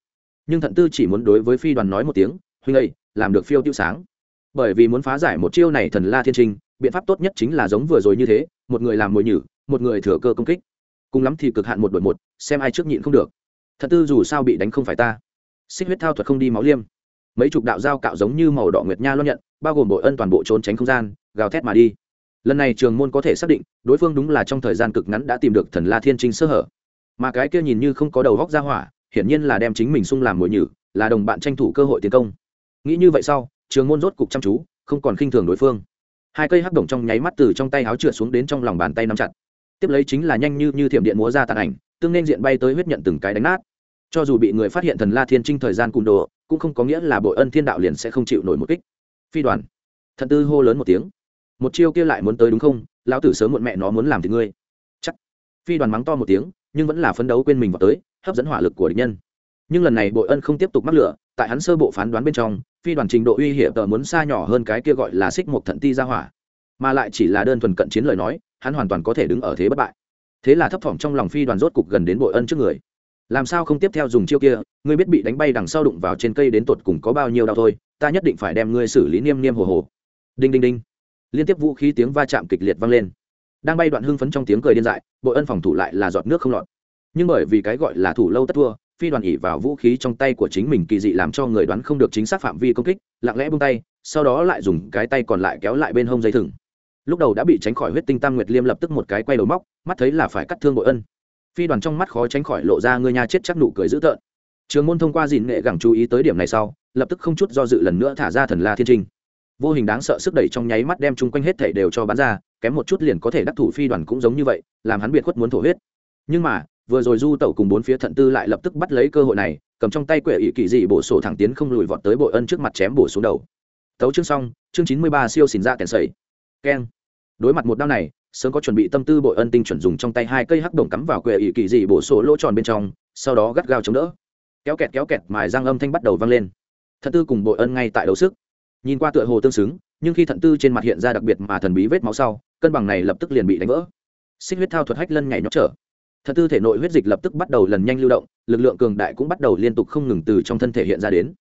Nhưng thận tư chỉ muốn đối với phi đoàn nói một tiếng, huynh ấy làm được phiêu tiêu sáng. Bởi vì muốn phá giải một chiêu này thần la thiên trinh, biện pháp tốt nhất chính là giống vừa rồi như thế, một người làm mồi nhử, một người thừa cơ công kích. Cùng lắm thì cực hạn một đội một, xem ai trước nhịn không được thật tư dù sao bị đánh không phải ta. Xích huyết thao thuật không đi máu liêm. Mấy chục đạo dao cạo giống như màu đỏ nguyệt nha lo nhận, bao gồm bội ân toàn bộ trốn tránh không gian, gào thét mà đi. Lần này trường môn có thể xác định, đối phương đúng là trong thời gian cực ngắn đã tìm được thần la thiên trinh sơ hở. Mà cái kia nhìn như không có đầu góc ra hỏa, hiển nhiên là đem chính mình sung làm mồi nhử, là đồng bạn tranh thủ cơ hội tiến công. Nghĩ như vậy sau, trường môn rốt cục chăm chú, không còn khinh thường đối phương. Hai cây hắc đồng trong nháy mắt từ trong tay áo trượt xuống đến trong lòng bàn tay nắm chặt. Tiếp lấy chính là nhanh như như thiểm điện múa ra tàn ảnh tương nên diện bay tới huyết nhận từng cái đánh nát. Cho dù bị người phát hiện thần la thiên trinh thời gian cùn đồ, cũng không có nghĩa là bội ân thiên đạo liền sẽ không chịu nổi một kích. Phi đoàn. Thận tư hô lớn một tiếng. Một chiêu kia lại muốn tới đúng không? Lão tử sớm muộn mẹ nó muốn làm thì ngươi. Chắc. Phi đoàn mắng to một tiếng, nhưng vẫn là phấn đấu quên mình vào tới, hấp dẫn hỏa lực của địch nhân. Nhưng lần này bội ân không tiếp tục mắc lửa, tại hắn sơ bộ phán đoán bên trong, phi đoàn trình độ uy hiểm tờ muốn xa nhỏ hơn cái kia gọi là xích một thận ti ra hỏa. Mà lại chỉ là đơn thuần cận chiến lời nói, hắn hoàn toàn có thể đứng ở thế bất bại thế là thấp thỏm trong lòng phi đoàn rốt cục gần đến bội ân trước người. Làm sao không tiếp theo dùng chiêu kia, ngươi biết bị đánh bay đằng sau đụng vào trên cây đến tột cùng có bao nhiêu đau thôi, ta nhất định phải đem ngươi xử lý niêm niêm hồ hồ. Đinh đinh đinh. Liên tiếp vũ khí tiếng va chạm kịch liệt vang lên. Đang bay đoạn hưng phấn trong tiếng cười điên dại, bội ân phòng thủ lại là giọt nước không lọt. Nhưng bởi vì cái gọi là thủ lâu tất thua, phi đoàn ỉ vào vũ khí trong tay của chính mình kỳ dị làm cho người đoán không được chính xác phạm vi công kích, lặng lẽ bung tay, sau đó lại dùng cái tay còn lại kéo lại bên hông dây thừng lúc đầu đã bị tránh khỏi huyết tinh tam nguyệt liêm lập tức một cái quay đầu móc, mắt thấy là phải cắt thương bội ân. Phi đoàn trong mắt khó tránh khỏi lộ ra ngươi nha chết chắc nụ cười dữ tợn. Trường môn thông qua dìn nghệ gẳng chú ý tới điểm này sau, lập tức không chút do dự lần nữa thả ra thần la thiên trinh. Vô hình đáng sợ sức đẩy trong nháy mắt đem chung quanh hết thể đều cho bắn ra, kém một chút liền có thể đắc thủ phi đoàn cũng giống như vậy, làm hắn biệt khuất muốn thổ huyết. Nhưng mà, vừa rồi du tẩu cùng bốn phía thận tư lại lập tức bắt lấy cơ hội này, cầm trong tay quệ ỵ kỳ dị bổ sổ thẳng tiến không lùi vọt tới bội ân trước mặt chém bổ xuống đầu. Tấu chương xong, chương chín mươi ba siêu xìn ra dạ kèn sầy keng đối mặt một đao này, sớm có chuẩn bị tâm tư bội ân tinh chuẩn dùng trong tay hai cây hắc đồng cắm vào quệ ỵ kỳ dị bổ sổ lỗ tròn bên trong, sau đó gắt gao chống đỡ. Kéo kẹt kéo kẹt, mài răng âm thanh bắt đầu vang lên. Thận tư cùng bội ân ngay tại đấu sức. Nhìn qua tựa hồ tương xứng, nhưng khi thận tư trên mặt hiện ra đặc biệt mà thần bí vết máu sau, cân bằng này lập tức liền bị đánh vỡ. Xích huyết thao thuật hách lân nhảy nhóc trở. Thận tư thể nội huyết dịch lập tức bắt đầu lần nhanh lưu động, lực lượng cường đại cũng bắt đầu liên tục không ngừng từ trong thân thể hiện ra đến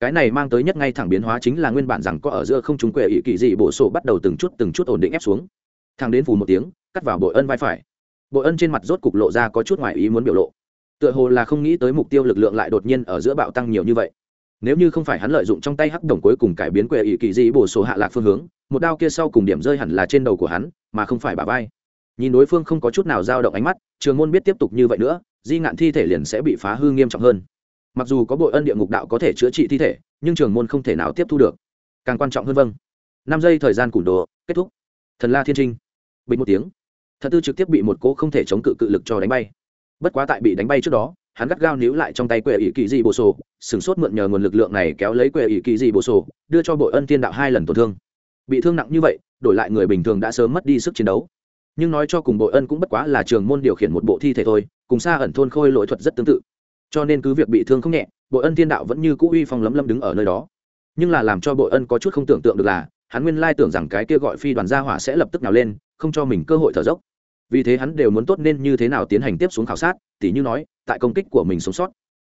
cái này mang tới nhất ngay thẳng biến hóa chính là nguyên bản rằng có ở giữa không chúng quệ ỵ kỳ dị bổ sổ bắt đầu từng chút từng chút ổn định ép xuống. Thang đến phù một tiếng, cắt vào bội ân vai phải. Bội ân trên mặt rốt cục lộ ra có chút ngoài ý muốn biểu lộ. Tựa hồ là không nghĩ tới mục tiêu lực lượng lại đột nhiên ở giữa bạo tăng nhiều như vậy. Nếu như không phải hắn lợi dụng trong tay hắc đồng cuối cùng cải biến quệ ỷ kỳ dị bổ sổ hạ lạc phương hướng, một đao kia sau cùng điểm rơi hẳn là trên đầu của hắn, mà không phải bà vai. Nhìn đối phương không có chút nào dao động ánh mắt, trường môn biết tiếp tục như vậy nữa, di ngạn thi thể liền sẽ bị phá hư nghiêm trọng hơn mặc dù có bội ân địa ngục đạo có thể chữa trị thi thể, nhưng trường môn không thể nào tiếp thu được. Càng quan trọng hơn vâng. Năm giây thời gian củng đồ, kết thúc. Thần la thiên trinh. Bình một tiếng. Thật tư trực tiếp bị một cỗ không thể chống cự cự lực cho đánh bay. Bất quá tại bị đánh bay trước đó, hắn gắt gao níu lại trong tay quệ ỷ kỳ dị bồ sổ, sửng sốt mượn nhờ nguồn lực lượng này kéo lấy quệ ỷ kỳ dị bồ sổ, đưa cho bội ân thiên đạo hai lần tổn thương. Bị thương nặng như vậy, đổi lại người bình thường đã sớm mất đi sức chiến đấu. Nhưng nói cho cùng bội ân cũng bất quá là trường môn điều khiển một bộ thi thể thôi, cùng xa ẩn thôn khôi lỗi thuật rất tương tự cho nên cứ việc bị thương không nhẹ, bội ân thiên đạo vẫn như cũ uy phong lấm lấm đứng ở nơi đó. Nhưng là làm cho bội ân có chút không tưởng tượng được là, hắn nguyên lai tưởng rằng cái kia gọi phi đoàn gia hỏa sẽ lập tức nào lên, không cho mình cơ hội thở dốc. Vì thế hắn đều muốn tốt nên như thế nào tiến hành tiếp xuống khảo sát, tỉ như nói, tại công kích của mình sống sót.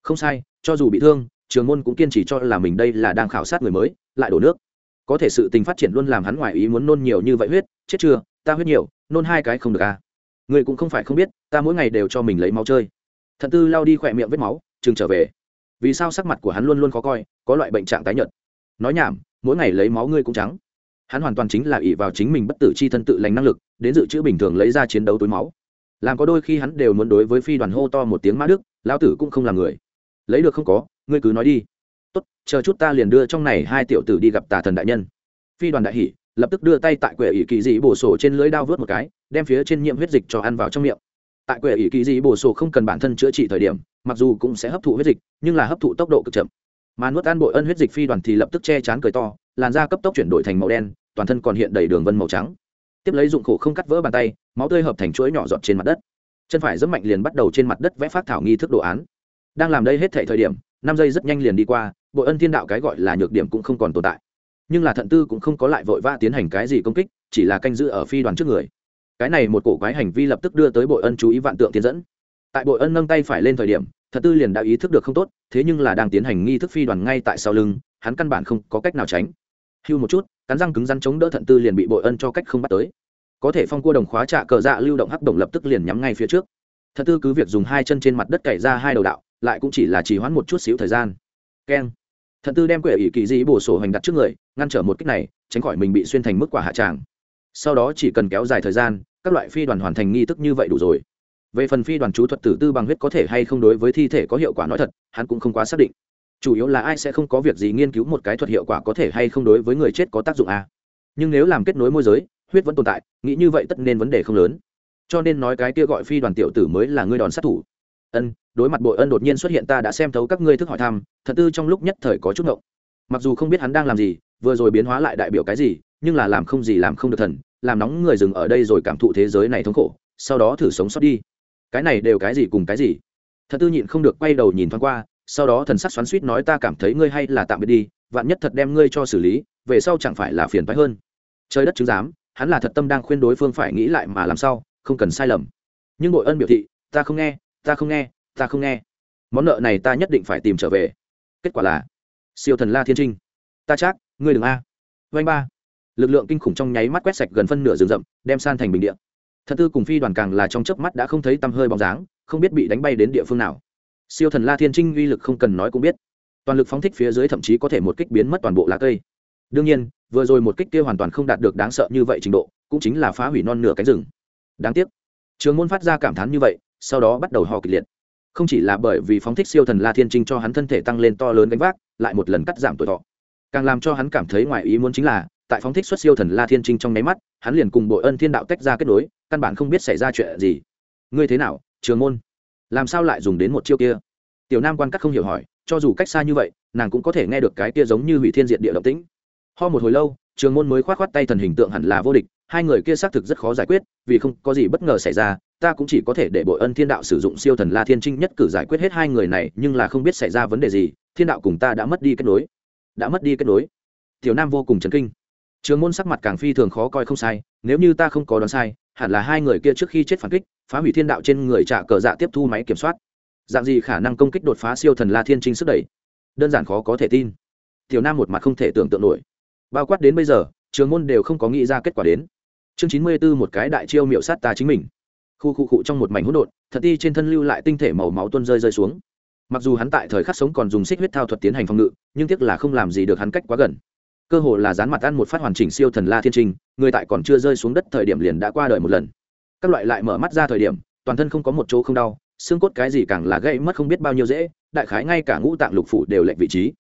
Không sai, cho dù bị thương, trường môn cũng kiên trì cho là mình đây là đang khảo sát người mới, lại đổ nước. Có thể sự tình phát triển luôn làm hắn ngoài ý muốn nôn nhiều như vậy huyết, chết chưa, ta huyết nhiều, nôn hai cái không được à. Người cũng không phải không biết, ta mỗi ngày đều cho mình lấy máu chơi thận tư lao đi khỏe miệng vết máu, chừng trở về. Vì sao sắc mặt của hắn luôn luôn khó coi, có loại bệnh trạng tái nhợt? Nói nhảm, mỗi ngày lấy máu ngươi cũng trắng. Hắn hoàn toàn chính là ỷ vào chính mình bất tử chi thân tự lành năng lực, đến dự trữ bình thường lấy ra chiến đấu túi máu. Làm có đôi khi hắn đều muốn đối với phi đoàn hô to một tiếng mã đức, lão tử cũng không là người. Lấy được không có, ngươi cứ nói đi. Tốt, chờ chút ta liền đưa trong này hai tiểu tử đi gặp tà thần đại nhân. Phi đoàn đại hỷ lập tức đưa tay tại quệ ỷ kỳ dị bổ sổ trên lưới đao vớt một cái, đem phía trên nhiễm huyết dịch cho ăn vào trong miệng tại quệ ỷ kỳ dị bổ sổ không cần bản thân chữa trị thời điểm, mặc dù cũng sẽ hấp thụ huyết dịch, nhưng là hấp thụ tốc độ cực chậm. Mà nuốt ăn bội ân huyết dịch phi đoàn thì lập tức che chán cười to, làn da cấp tốc chuyển đổi thành màu đen, toàn thân còn hiện đầy đường vân màu trắng. Tiếp lấy dụng khổ không cắt vỡ bàn tay, máu tươi hợp thành chuỗi nhỏ giọt trên mặt đất. Chân phải rất mạnh liền bắt đầu trên mặt đất vẽ phát thảo nghi thức đồ án. Đang làm đây hết thể thời điểm, năm giây rất nhanh liền đi qua, bội ân thiên đạo cái gọi là nhược điểm cũng không còn tồn tại. Nhưng là thận tư cũng không có lại vội vã tiến hành cái gì công kích, chỉ là canh giữ ở phi đoàn trước người cái này một cổ quái hành vi lập tức đưa tới bội ân chú ý vạn tượng tiến dẫn. Tại bội ân nâng tay phải lên thời điểm, thật tư liền đã ý thức được không tốt, thế nhưng là đang tiến hành nghi thức phi đoàn ngay tại sau lưng, hắn căn bản không có cách nào tránh. Hưu một chút, cắn răng cứng rắn chống đỡ thận tư liền bị bội ân cho cách không bắt tới. Có thể phong cua đồng khóa trạ cờ dạ lưu động hắc động lập tức liền nhắm ngay phía trước. Thận tư cứ việc dùng hai chân trên mặt đất cày ra hai đầu đạo, lại cũng chỉ là trì hoãn một chút xíu thời gian. Keng. Thận tư đem quệ ỷ kỳ dị bổ sổ hoành đặt trước người, ngăn trở một cách này, tránh khỏi mình bị xuyên thành mức quả hạ tràng sau đó chỉ cần kéo dài thời gian, các loại phi đoàn hoàn thành nghi thức như vậy đủ rồi. Về phần phi đoàn chú thuật tử tư bằng huyết có thể hay không đối với thi thể có hiệu quả nói thật, hắn cũng không quá xác định. Chủ yếu là ai sẽ không có việc gì nghiên cứu một cái thuật hiệu quả có thể hay không đối với người chết có tác dụng à. nhưng nếu làm kết nối môi giới, huyết vẫn tồn tại, nghĩ như vậy tất nên vấn đề không lớn. Cho nên nói cái kia gọi phi đoàn tiểu tử mới là ngươi đòn sát thủ. Ân, đối mặt bội ân đột nhiên xuất hiện ta đã xem thấu các ngươi thức hỏi thăm, thật tư trong lúc nhất thời có chút ngộng. Mặc dù không biết hắn đang làm gì, vừa rồi biến hóa lại đại biểu cái gì nhưng là làm không gì làm không được thần, làm nóng người dừng ở đây rồi cảm thụ thế giới này thống khổ, sau đó thử sống sót đi. Cái này đều cái gì cùng cái gì? Thật tư nhịn không được quay đầu nhìn thoáng qua, sau đó thần sắc xoắn suýt nói ta cảm thấy ngươi hay là tạm biệt đi, vạn nhất thật đem ngươi cho xử lý, về sau chẳng phải là phiền phái hơn. Trời đất chứng giám, hắn là thật tâm đang khuyên đối phương phải nghĩ lại mà làm sao, không cần sai lầm. Nhưng bội ân biểu thị, ta không nghe, ta không nghe, ta không nghe. Món nợ này ta nhất định phải tìm trở về. Kết quả là, siêu thần la thiên trinh. Ta chắc, ngươi đừng a. Vanh ba lực lượng kinh khủng trong nháy mắt quét sạch gần phân nửa rừng rậm, đem san thành bình địa. thật tư cùng phi đoàn càng là trong chớp mắt đã không thấy tăm hơi bóng dáng, không biết bị đánh bay đến địa phương nào. Siêu thần la thiên trinh uy lực không cần nói cũng biết. Toàn lực phóng thích phía dưới thậm chí có thể một kích biến mất toàn bộ lá cây. Đương nhiên, vừa rồi một kích kia hoàn toàn không đạt được đáng sợ như vậy trình độ, cũng chính là phá hủy non nửa cánh rừng. Đáng tiếc, trường môn phát ra cảm thán như vậy, sau đó bắt đầu hò kịch liệt. Không chỉ là bởi vì phóng thích siêu thần la thiên trinh cho hắn thân thể tăng lên to lớn gánh vác, lại một lần cắt giảm tuổi thọ. Càng làm cho hắn cảm thấy ngoài ý muốn chính là tại phóng thích xuất siêu thần la thiên trinh trong nháy mắt, hắn liền cùng bội ân thiên đạo tách ra kết nối, căn bản không biết xảy ra chuyện gì. Ngươi thế nào, trường môn? Làm sao lại dùng đến một chiêu kia? Tiểu nam quan cắt không hiểu hỏi, cho dù cách xa như vậy, nàng cũng có thể nghe được cái kia giống như hủy thiên diện địa động tĩnh. Ho một hồi lâu, trường môn mới k h o á t k h o á t tay thần hình tượng hẳn là vô địch, hai người kia xác thực rất khó giải quyết, vì không có gì bất ngờ xảy ra, ta cũng chỉ có thể để bội ân thiên đạo sử dụng siêu thần la thiên trinh nhất cử giải quyết hết hai người này, nhưng là không biết xảy ra vấn đề gì, thiên đạo cùng ta đã mất đi kết nối. Đã mất đi kết nối. Tiểu nam vô cùng chấn kinh trường môn sắc mặt càng phi thường khó coi không sai, nếu như ta không có đoán sai, hẳn là hai người kia trước khi chết phản kích, phá hủy thiên đạo trên người trả cờ dạ tiếp thu máy kiểm soát. Dạng gì khả năng công kích đột phá siêu thần la thiên trinh sức đẩy? Đơn giản khó có thể tin. Tiểu nam một mặt không thể tưởng tượng nổi. Bao quát đến bây giờ, trường môn đều không có nghĩ ra kết quả đến. Chương chín mươi b ố một cái đại chiêu miệu sát ta chính mình. Khu khu cụ trong một mảnh hỗn độn, thật ti trên thân lưu lại tinh thể màu máu tuôn rơi rơi xuống. Mặc dù hắn tại thời khắc sống còn dùng xích huyết thao thuật tiến hành phòng ngự, nhưng tiếc là không làm gì được hắn cách quá gần cơ hồ là dán mặt ăn một phát hoàn chỉnh siêu thần la thiên trình người tại còn chưa rơi xuống đất thời điểm liền đã qua đời một lần. Các loại lại mở mắt ra thời điểm, toàn thân không có một chỗ không đau, xương cốt cái gì càng là gây mất không biết bao nhiêu dễ, đại khái ngay cả ngũ tạng lục phủ đều lệnh vị trí.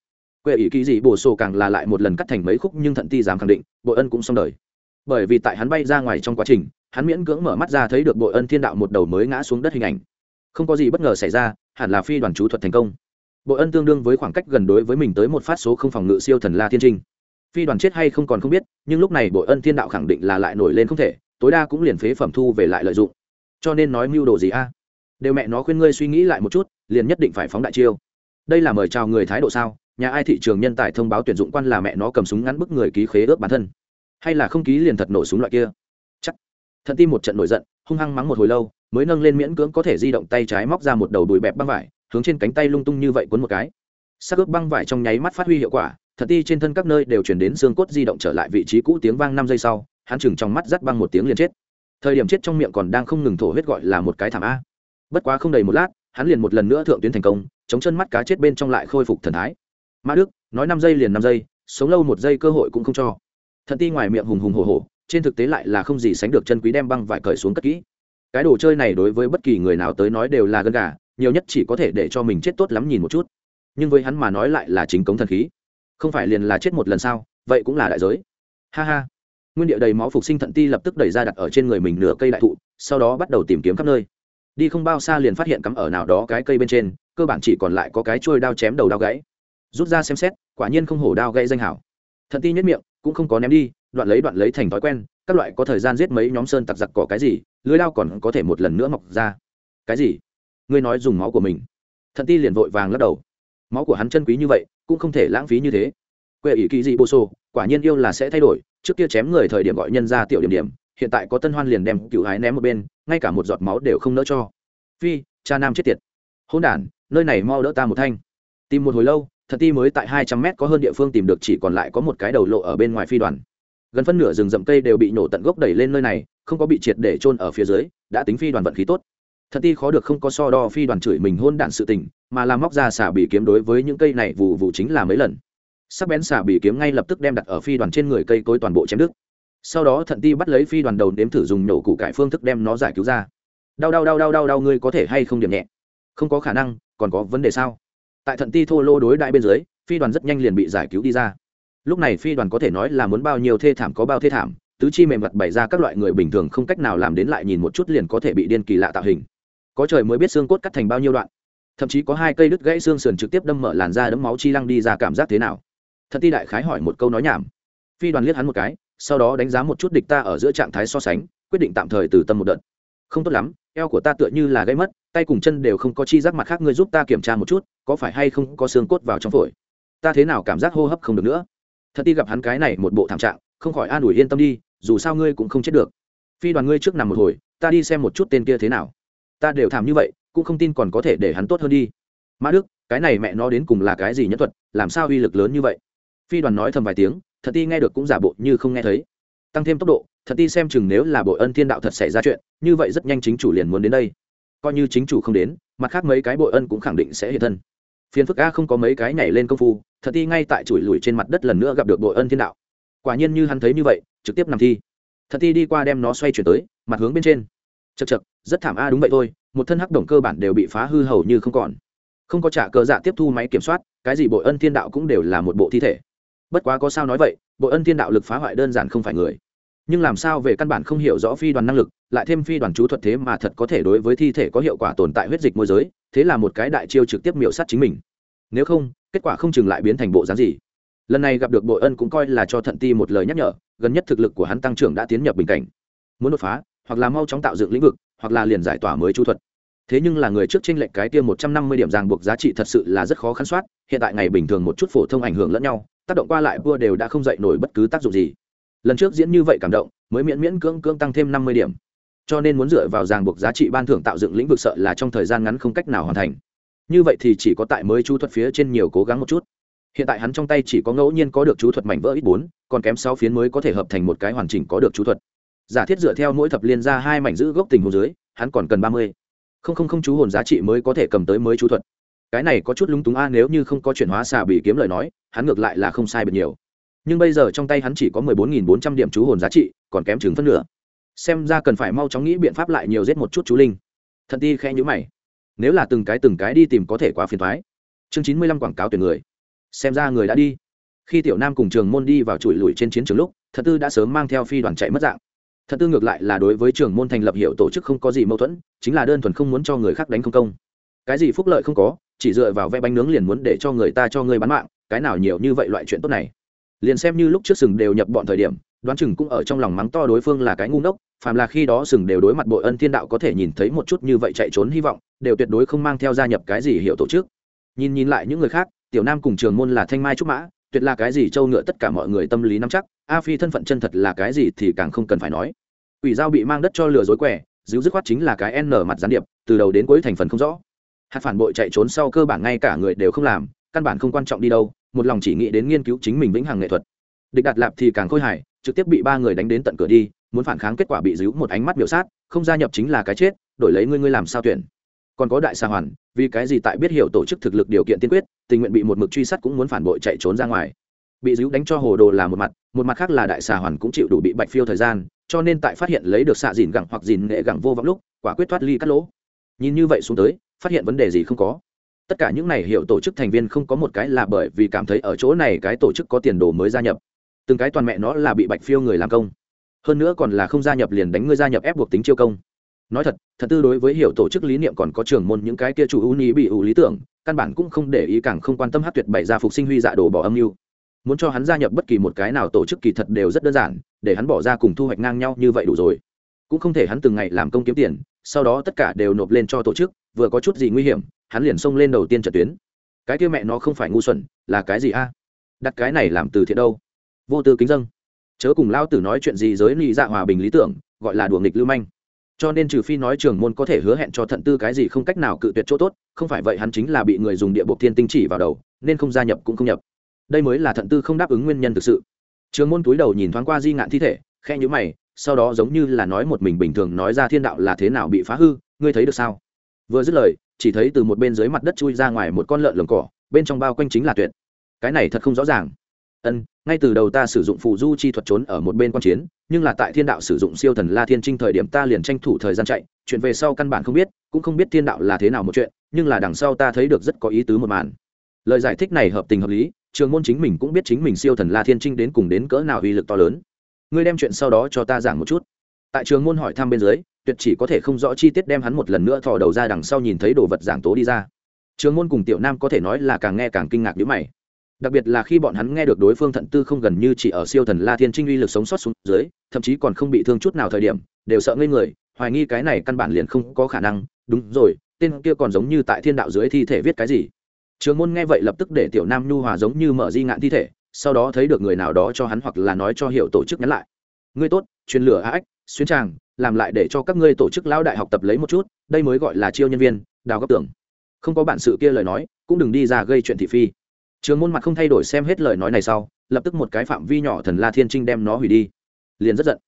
Quệ ý ký gì bổ sổ càng là lại một lần cắt thành mấy khúc nhưng thận ti dám khẳng định, bội ân cũng xong đời. Bởi vì tại hắn bay ra ngoài trong quá trình, hắn miễn cưỡng mở mắt ra thấy được bội ân thiên đạo một đầu mới ngã xuống đất hình ảnh. Không có gì bất ngờ xảy ra, hẳn là phi đoàn chú thuật thành công. Bội ân tương đương với khoảng cách gần đối với mình tới một phát số không phòng ngự siêu thần la thiên trinh phi đoàn chết hay không còn không biết, nhưng lúc này bội ân thiên đạo khẳng định là lại nổi lên không thể, tối đa cũng liền phế phẩm thu về lại lợi dụng. Cho nên nói mưu đồ gì a? Đều mẹ nó khuyên ngươi suy nghĩ lại một chút, liền nhất định phải phóng đại chiêu. Đây là mời chào người thái độ sao? Nhà ai thị trường nhân tài thông báo tuyển dụng quan là mẹ nó cầm súng ngắn bức người ký khế ước bản thân. Hay là không ký liền thật nổ súng loại kia? Chắc. Thận tim một trận nổi giận, hung hăng mắng một hồi lâu, mới nâng lên miễn cưỡng có thể di động tay trái móc ra một đầu đùi bẹp băng vải, hướng trên cánh tay lung tung như vậy cuốn một cái. Sắc ướp băng vải trong nháy mắt phát huy hiệu quả thật ti trên thân các nơi đều chuyển đến xương cốt di động trở lại vị trí cũ tiếng vang năm giây sau, hắn chừng trong mắt dắt băng một tiếng liền chết. Thời điểm chết trong miệng còn đang không ngừng thổ huyết gọi là một cái thảm a. Bất quá không đầy một lát, hắn liền một lần nữa thượng tuyến thành công, chống chân mắt cá chết bên trong lại khôi phục thần thái. Mã đức, nói năm giây liền năm giây, sống lâu một giây cơ hội cũng không cho. Thần ti ngoài miệng hùng hùng hồ hồ trên thực tế lại là không gì sánh được chân quý đem băng vải cởi xuống cất kỹ. Cái đồ chơi này đối với bất kỳ người nào tới nói đều là gân gà, nhiều nhất chỉ có thể để cho mình chết tốt lắm nhìn một chút. Nhưng với hắn mà nói lại là chính cống thần khí không phải liền là chết một lần sao, vậy cũng là đại giới. Ha ha. Nguyên địa đầy máu phục sinh thận ti lập tức đẩy ra đặt ở trên người mình nửa cây đại thụ, sau đó bắt đầu tìm kiếm khắp nơi. Đi không bao xa liền phát hiện cắm ở nào đó cái cây bên trên, cơ bản chỉ còn lại có cái trôi đao chém đầu đao gãy. Rút ra xem xét, quả nhiên không hổ đao gãy danh hảo. Thận ti nhất miệng, cũng không có ném đi, đoạn lấy đoạn lấy thành thói quen, các loại có thời gian giết mấy nhóm sơn tặc giặc cỏ cái gì, lưới đao còn có thể một lần nữa mọc ra. Cái gì? Ngươi nói dùng máu của mình. Thận ti liền vội vàng lắc đầu máu của hắn chân quý như vậy, cũng không thể lãng phí như thế. Quệ ỷ kỳ dị bô sô quả nhiên yêu là sẽ thay đổi, trước kia chém người thời điểm gọi nhân ra tiểu điểm điểm, hiện tại có tân hoan liền đem cựu hái ném một bên, ngay cả một giọt máu đều không nỡ cho. Phi, cha nam chết tiệt. Hôn đản, nơi này mau đỡ ta một thanh. Tìm một hồi lâu, thật ti mới tại hai trăm mét có hơn địa phương tìm được, chỉ còn lại có một cái đầu lộ ở bên ngoài phi đoàn. Gần phân nửa rừng rậm cây đều bị nổ tận gốc đẩy lên nơi này, không có bị triệt để trôn ở phía dưới, đã tính phi đoàn vận khí tốt thật ti khó được không có so đo phi đoàn chửi mình hôn đạn sự tình, mà làm móc ra xả bị kiếm đối với những cây này vụ vụ chính là mấy lần. Sắc bén xả bị kiếm ngay lập tức đem đặt ở phi đoàn trên người cây cối toàn bộ chém đứt. Sau đó thận ti bắt lấy phi đoàn đầu đếm thử dùng nổ củ cải phương thức đem nó giải cứu ra. Đau đau đau đau đau đau ngươi có thể hay không điểm nhẹ? Không có khả năng, còn có vấn đề sao? Tại thận ti thô lô đối đại bên dưới, phi đoàn rất nhanh liền bị giải cứu đi ra. Lúc này phi đoàn có thể nói là muốn bao nhiêu thê thảm có bao thê thảm, tứ chi mềm mặt bày ra các loại người bình thường không cách nào làm đến lại nhìn một chút liền có thể bị điên kỳ lạ tạo hình có trời mới biết xương cốt cắt thành bao nhiêu đoạn. Thậm chí có hai cây đứt gãy xương sườn trực tiếp đâm mở làn da đấm máu chi lăng đi ra cảm giác thế nào. Thật ti đại khái hỏi một câu nói nhảm. Phi đoàn liếc hắn một cái, sau đó đánh giá một chút địch ta ở giữa trạng thái so sánh, quyết định tạm thời từ tâm một đợt. Không tốt lắm, eo của ta tựa như là gây mất, tay cùng chân đều không có chi giác mặt khác, ngươi giúp ta kiểm tra một chút, có phải hay không có xương cốt vào trong phổi? Ta thế nào cảm giác hô hấp không được nữa? Thật ti gặp hắn cái này một bộ thảm trạng, không khỏi an ủi yên tâm đi, dù sao ngươi cũng không chết được. Phi đoàn ngươi trước nằm một hồi, ta đi xem một chút tên kia thế nào ta đều thảm như vậy, cũng không tin còn có thể để hắn tốt hơn đi. Mã đức, cái này mẹ nó đến cùng là cái gì nhất thuật, làm sao uy lực lớn như vậy? Phi đoàn nói thầm vài tiếng, thật ti nghe được cũng giả bộ như không nghe thấy. Tăng thêm tốc độ, thật ti xem chừng nếu là bội ân thiên đạo thật xảy ra chuyện, như vậy rất nhanh chính chủ liền muốn đến đây. Coi như chính chủ không đến, mặt khác mấy cái bội ân cũng khẳng định sẽ hiện thân. Phiền phức a không có mấy cái nhảy lên công phu, thật ti ngay tại chùi lùi trên mặt đất lần nữa gặp được bội ân thiên đạo. Quả nhiên như hắn thấy như vậy, trực tiếp nằm thi. Thật ti đi qua đem nó xoay chuyển tới, mặt hướng bên trên chật chật, rất thảm a, đúng vậy thôi, một thân hắc đồng cơ bản đều bị phá hư hầu như không còn. Không có trả cờ dạ tiếp thu máy kiểm soát, cái gì bội ân thiên đạo cũng đều là một bộ thi thể. Bất quá có sao nói vậy, bội ân thiên đạo lực phá hoại đơn giản không phải người. Nhưng làm sao về căn bản không hiểu rõ phi đoàn năng lực, lại thêm phi đoàn chú thuật thế mà thật có thể đối với thi thể có hiệu quả tồn tại huyết dịch môi giới, thế là một cái đại chiêu trực tiếp miểu sát chính mình. Nếu không, kết quả không chừng lại biến thành bộ dáng gì. Lần này gặp được bội ân cũng coi là cho thận ti một lời nhắc nhở, gần nhất thực lực của hắn tăng trưởng đã tiến nhập bình cảnh. Muốn đột phá hoặc là mau chóng tạo dựng lĩnh vực, hoặc là liền giải tỏa mới chú thuật. Thế nhưng là người trước tranh lệch cái tiêm một trăm năm mươi điểm ràng buộc giá trị thật sự là rất khó khăn soát, hiện tại ngày bình thường một chút phổ thông ảnh hưởng lẫn nhau, tác động qua lại vua đều đã không dậy nổi bất cứ tác dụng gì. Lần trước diễn như vậy cảm động, mới miễn miễn cưỡng cưỡng tăng thêm năm mươi điểm. Cho nên muốn dựa vào ràng buộc giá trị ban thưởng tạo dựng lĩnh vực sợ là trong thời gian ngắn không cách nào hoàn thành. Như vậy thì chỉ có tại mới chú thuật phía trên nhiều cố gắng một chút. Hiện tại hắn trong tay chỉ có ngẫu nhiên có được chú thuật mảnh vỡ ít bốn, còn kém sáu phiến mới có thể hợp thành một cái hoàn chỉnh có được chú thuật giả thiết dựa theo mỗi thập liên ra hai mảnh giữ gốc tình hồ dưới, hắn còn cần ba mươi. Không không không chú hồn giá trị mới có thể cầm tới mới chú thuật. Cái này có chút lúng túng a, nếu như không có chuyển hóa xà bị kiếm lời nói, hắn ngược lại là không sai bật nhiều. Nhưng bây giờ trong tay hắn chỉ có mười bốn nghìn bốn trăm điểm chú hồn giá trị, còn kém chừng phân nửa. Xem ra cần phải mau chóng nghĩ biện pháp lại nhiều giết một chút chú linh. Thật ti khẽ nhữ mày. Nếu là từng cái từng cái đi tìm có thể quá phiền thoái chương chín mươi lăm quảng cáo tuyển người. Xem ra người đã đi. Khi tiểu nam cùng trường môn đi vào chùi lùi trên chiến trường lúc, thật tư đã sớm mang theo phi đoàn chạy mất dạng thật tư ngược lại là đối với trường môn thành lập hiệu tổ chức không có gì mâu thuẫn, chính là đơn thuần không muốn cho người khác đánh không công. Cái gì phúc lợi không có, chỉ dựa vào vẽ bánh nướng liền muốn để cho người ta cho người bán mạng, cái nào nhiều như vậy loại chuyện tốt này. Liền xem như lúc trước sừng đều nhập bọn thời điểm, đoán chừng cũng ở trong lòng mắng to đối phương là cái ngu ngốc, phàm là khi đó sừng đều đối mặt bội ân thiên đạo có thể nhìn thấy một chút như vậy chạy trốn hy vọng, đều tuyệt đối không mang theo gia nhập cái gì hiệu tổ chức. Nhìn nhìn lại những người khác, tiểu nam cùng trường môn là thanh mai trúc mã tuyệt là cái gì châu ngựa tất cả mọi người tâm lý nắm chắc, a phi thân phận chân thật là cái gì thì càng không cần phải nói. Ủy giao bị mang đất cho lừa dối quẻ díu dứt khoát chính là cái n mặt gián điệp, từ đầu đến cuối thành phần không rõ. Hạt phản bội chạy trốn sau cơ bản ngay cả người đều không làm, căn bản không quan trọng đi đâu, một lòng chỉ nghĩ đến nghiên cứu chính mình vĩnh hằng nghệ thuật. Địch đạt lạp thì càng khôi hài, trực tiếp bị ba người đánh đến tận cửa đi, muốn phản kháng kết quả bị díu một ánh mắt biểu sát, không gia nhập chính là cái chết, đổi lấy ngươi ngươi làm sao tuyển? Còn có đại xa hoàn, vì cái gì tại biết hiểu tổ chức thực lực điều kiện tiên quyết, tình nguyện bị một mực truy sát cũng muốn phản bội chạy trốn ra ngoài. Bị díu đánh cho hồ đồ là một mặt một mặt khác là đại xà hoàn cũng chịu đủ bị bạch phiêu thời gian, cho nên tại phát hiện lấy được xạ dìn gẳng hoặc dìn nghệ gẳng vô vọng lúc, quả quyết thoát ly cắt lỗ. Nhìn như vậy xuống tới, phát hiện vấn đề gì không có. Tất cả những này hiệu tổ chức thành viên không có một cái là bởi vì cảm thấy ở chỗ này cái tổ chức có tiền đồ mới gia nhập. Từng cái toàn mẹ nó là bị bạch phiêu người làm công. Hơn nữa còn là không gia nhập liền đánh ngươi gia nhập ép buộc tính chiêu công nói thật thật tư đối với hiểu tổ chức lý niệm còn có trường môn những cái kia chủ ưu ni bị ủ lý tưởng, căn bản cũng không để ý càng không quan tâm hát tuyệt bày ra phục sinh huy dạ đồ bỏ âm mưu. Muốn cho hắn gia nhập bất kỳ một cái nào tổ chức kỳ thật đều rất đơn giản, để hắn bỏ ra cùng thu hoạch ngang nhau như vậy đủ rồi. Cũng không thể hắn từng ngày làm công kiếm tiền, sau đó tất cả đều nộp lên cho tổ chức, vừa có chút gì nguy hiểm, hắn liền xông lên đầu tiên trận tuyến. Cái kia mẹ nó không phải ngu xuẩn, là cái gì a? Đặt cái này làm từ thiện đâu? Vô tư kính dân. Chớ cùng lao tử nói chuyện gì giới ly dạ hòa bình lý tưởng, gọi là đùa nghịch lưu manh cho nên trừ phi nói trường môn có thể hứa hẹn cho thận tư cái gì không cách nào cự tuyệt chỗ tốt, không phải vậy hắn chính là bị người dùng địa bộ thiên tinh chỉ vào đầu, nên không gia nhập cũng không nhập. Đây mới là thận tư không đáp ứng nguyên nhân thực sự. Trường môn túi đầu nhìn thoáng qua di ngạn thi thể khe nhữ mày, sau đó giống như là nói một mình bình thường nói ra thiên đạo là thế nào bị phá hư, ngươi thấy được sao? Vừa dứt lời, chỉ thấy từ một bên dưới mặt đất chui ra ngoài một con lợn lồng cỏ, bên trong bao quanh chính là tuyệt. Cái này thật không rõ ràng ân, ngay từ đầu ta sử dụng phù du chi thuật trốn ở một bên quan chiến, nhưng là tại thiên đạo sử dụng siêu thần la thiên trinh thời điểm ta liền tranh thủ thời gian chạy, chuyện về sau căn bản không biết, cũng không biết thiên đạo là thế nào một chuyện, nhưng là đằng sau ta thấy được rất có ý tứ một màn. Lời giải thích này hợp tình hợp lý, trường môn chính mình cũng biết chính mình siêu thần la thiên trinh đến cùng đến cỡ nào uy lực to lớn. Ngươi đem chuyện sau đó cho ta giảng một chút. Tại trường môn hỏi thăm bên dưới, tuyệt chỉ có thể không rõ chi tiết đem hắn một lần nữa thò đầu ra đằng sau nhìn thấy đồ vật giảng tố đi ra. Trường môn cùng tiểu nam có thể nói là càng nghe càng kinh ngạc nhữ mày đặc biệt là khi bọn hắn nghe được đối phương thận tư không gần như chỉ ở siêu thần la thiên trinh uy lực sống sót xuống dưới, thậm chí còn không bị thương chút nào thời điểm, đều sợ ngây người, hoài nghi cái này căn bản liền không có khả năng. Đúng rồi, tên kia còn giống như tại thiên đạo dưới thi thể viết cái gì? Trường môn nghe vậy lập tức để tiểu nam nhu hòa giống như mở di ngạn thi thể, sau đó thấy được người nào đó cho hắn hoặc là nói cho hiệu tổ chức nhắn lại. Ngươi tốt, truyền lửa a ếch xuyên tràng, làm lại để cho các ngươi tổ chức lão đại học tập lấy một chút, đây mới gọi là chiêu nhân viên, đào góc tưởng không có bản sự kia lời nói, cũng đừng đi ra gây chuyện thị phi trường môn mặt không thay đổi xem hết lời nói này sau, lập tức một cái phạm vi nhỏ thần la thiên trinh đem nó hủy đi. Liền rất giận.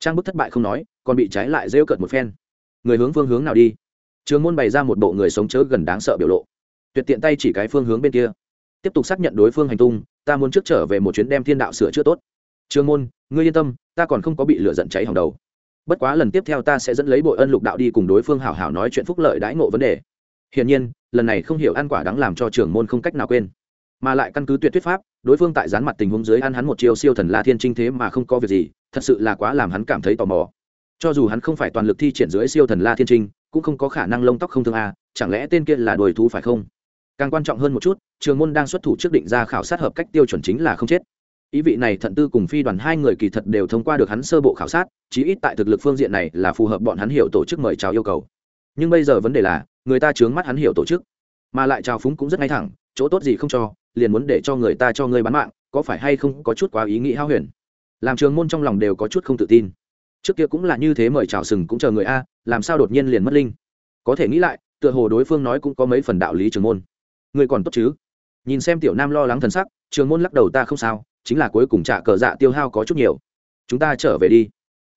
Trang bức thất bại không nói, còn bị trái lại rêu cợt một phen. Người hướng phương hướng nào đi? Trường môn bày ra một bộ người sống chớ gần đáng sợ biểu lộ. Tuyệt tiện tay chỉ cái phương hướng bên kia. Tiếp tục xác nhận đối phương hành tung, ta muốn trước trở về một chuyến đem thiên đạo sửa chữa tốt. Trường môn, ngươi yên tâm, ta còn không có bị lửa giận cháy hỏng đầu. Bất quá lần tiếp theo ta sẽ dẫn lấy bội ân lục đạo đi cùng đối phương hảo hảo nói chuyện phúc lợi đãi ngộ vấn đề. Hiển nhiên, lần này không hiểu ăn quả đáng làm cho Trường môn không cách nào quên mà lại căn cứ tuyệt thuyết pháp, đối phương tại gián mặt tình huống dưới ăn hắn một chiều siêu thần la thiên trinh thế mà không có việc gì, thật sự là quá làm hắn cảm thấy tò mò. Cho dù hắn không phải toàn lực thi triển dưới siêu thần la thiên trinh cũng không có khả năng lông tóc không thương a, chẳng lẽ tên kia là đồi thú phải không? Càng quan trọng hơn một chút, trường môn đang xuất thủ trước định ra khảo sát hợp cách tiêu chuẩn chính là không chết. Ý vị này thận tư cùng phi đoàn hai người kỳ thật đều thông qua được hắn sơ bộ khảo sát, chí ít tại thực lực phương diện này là phù hợp bọn hắn hiểu tổ chức mời chào yêu cầu. Nhưng bây giờ vấn đề là, người ta chướng mắt hắn hiểu tổ chức mà lại trào phúng cũng rất ngay thẳng, chỗ tốt gì không cho, liền muốn để cho người ta cho ngươi bán mạng, có phải hay không có chút quá ý nghĩ hao huyền? Làm trường môn trong lòng đều có chút không tự tin. Trước kia cũng là như thế mời chào sừng cũng chờ người a, làm sao đột nhiên liền mất linh? Có thể nghĩ lại, tựa hồ đối phương nói cũng có mấy phần đạo lý trường môn. Người còn tốt chứ? Nhìn xem tiểu nam lo lắng thần sắc, trường môn lắc đầu ta không sao, chính là cuối cùng trả cờ dạ tiêu hao có chút nhiều. Chúng ta trở về đi.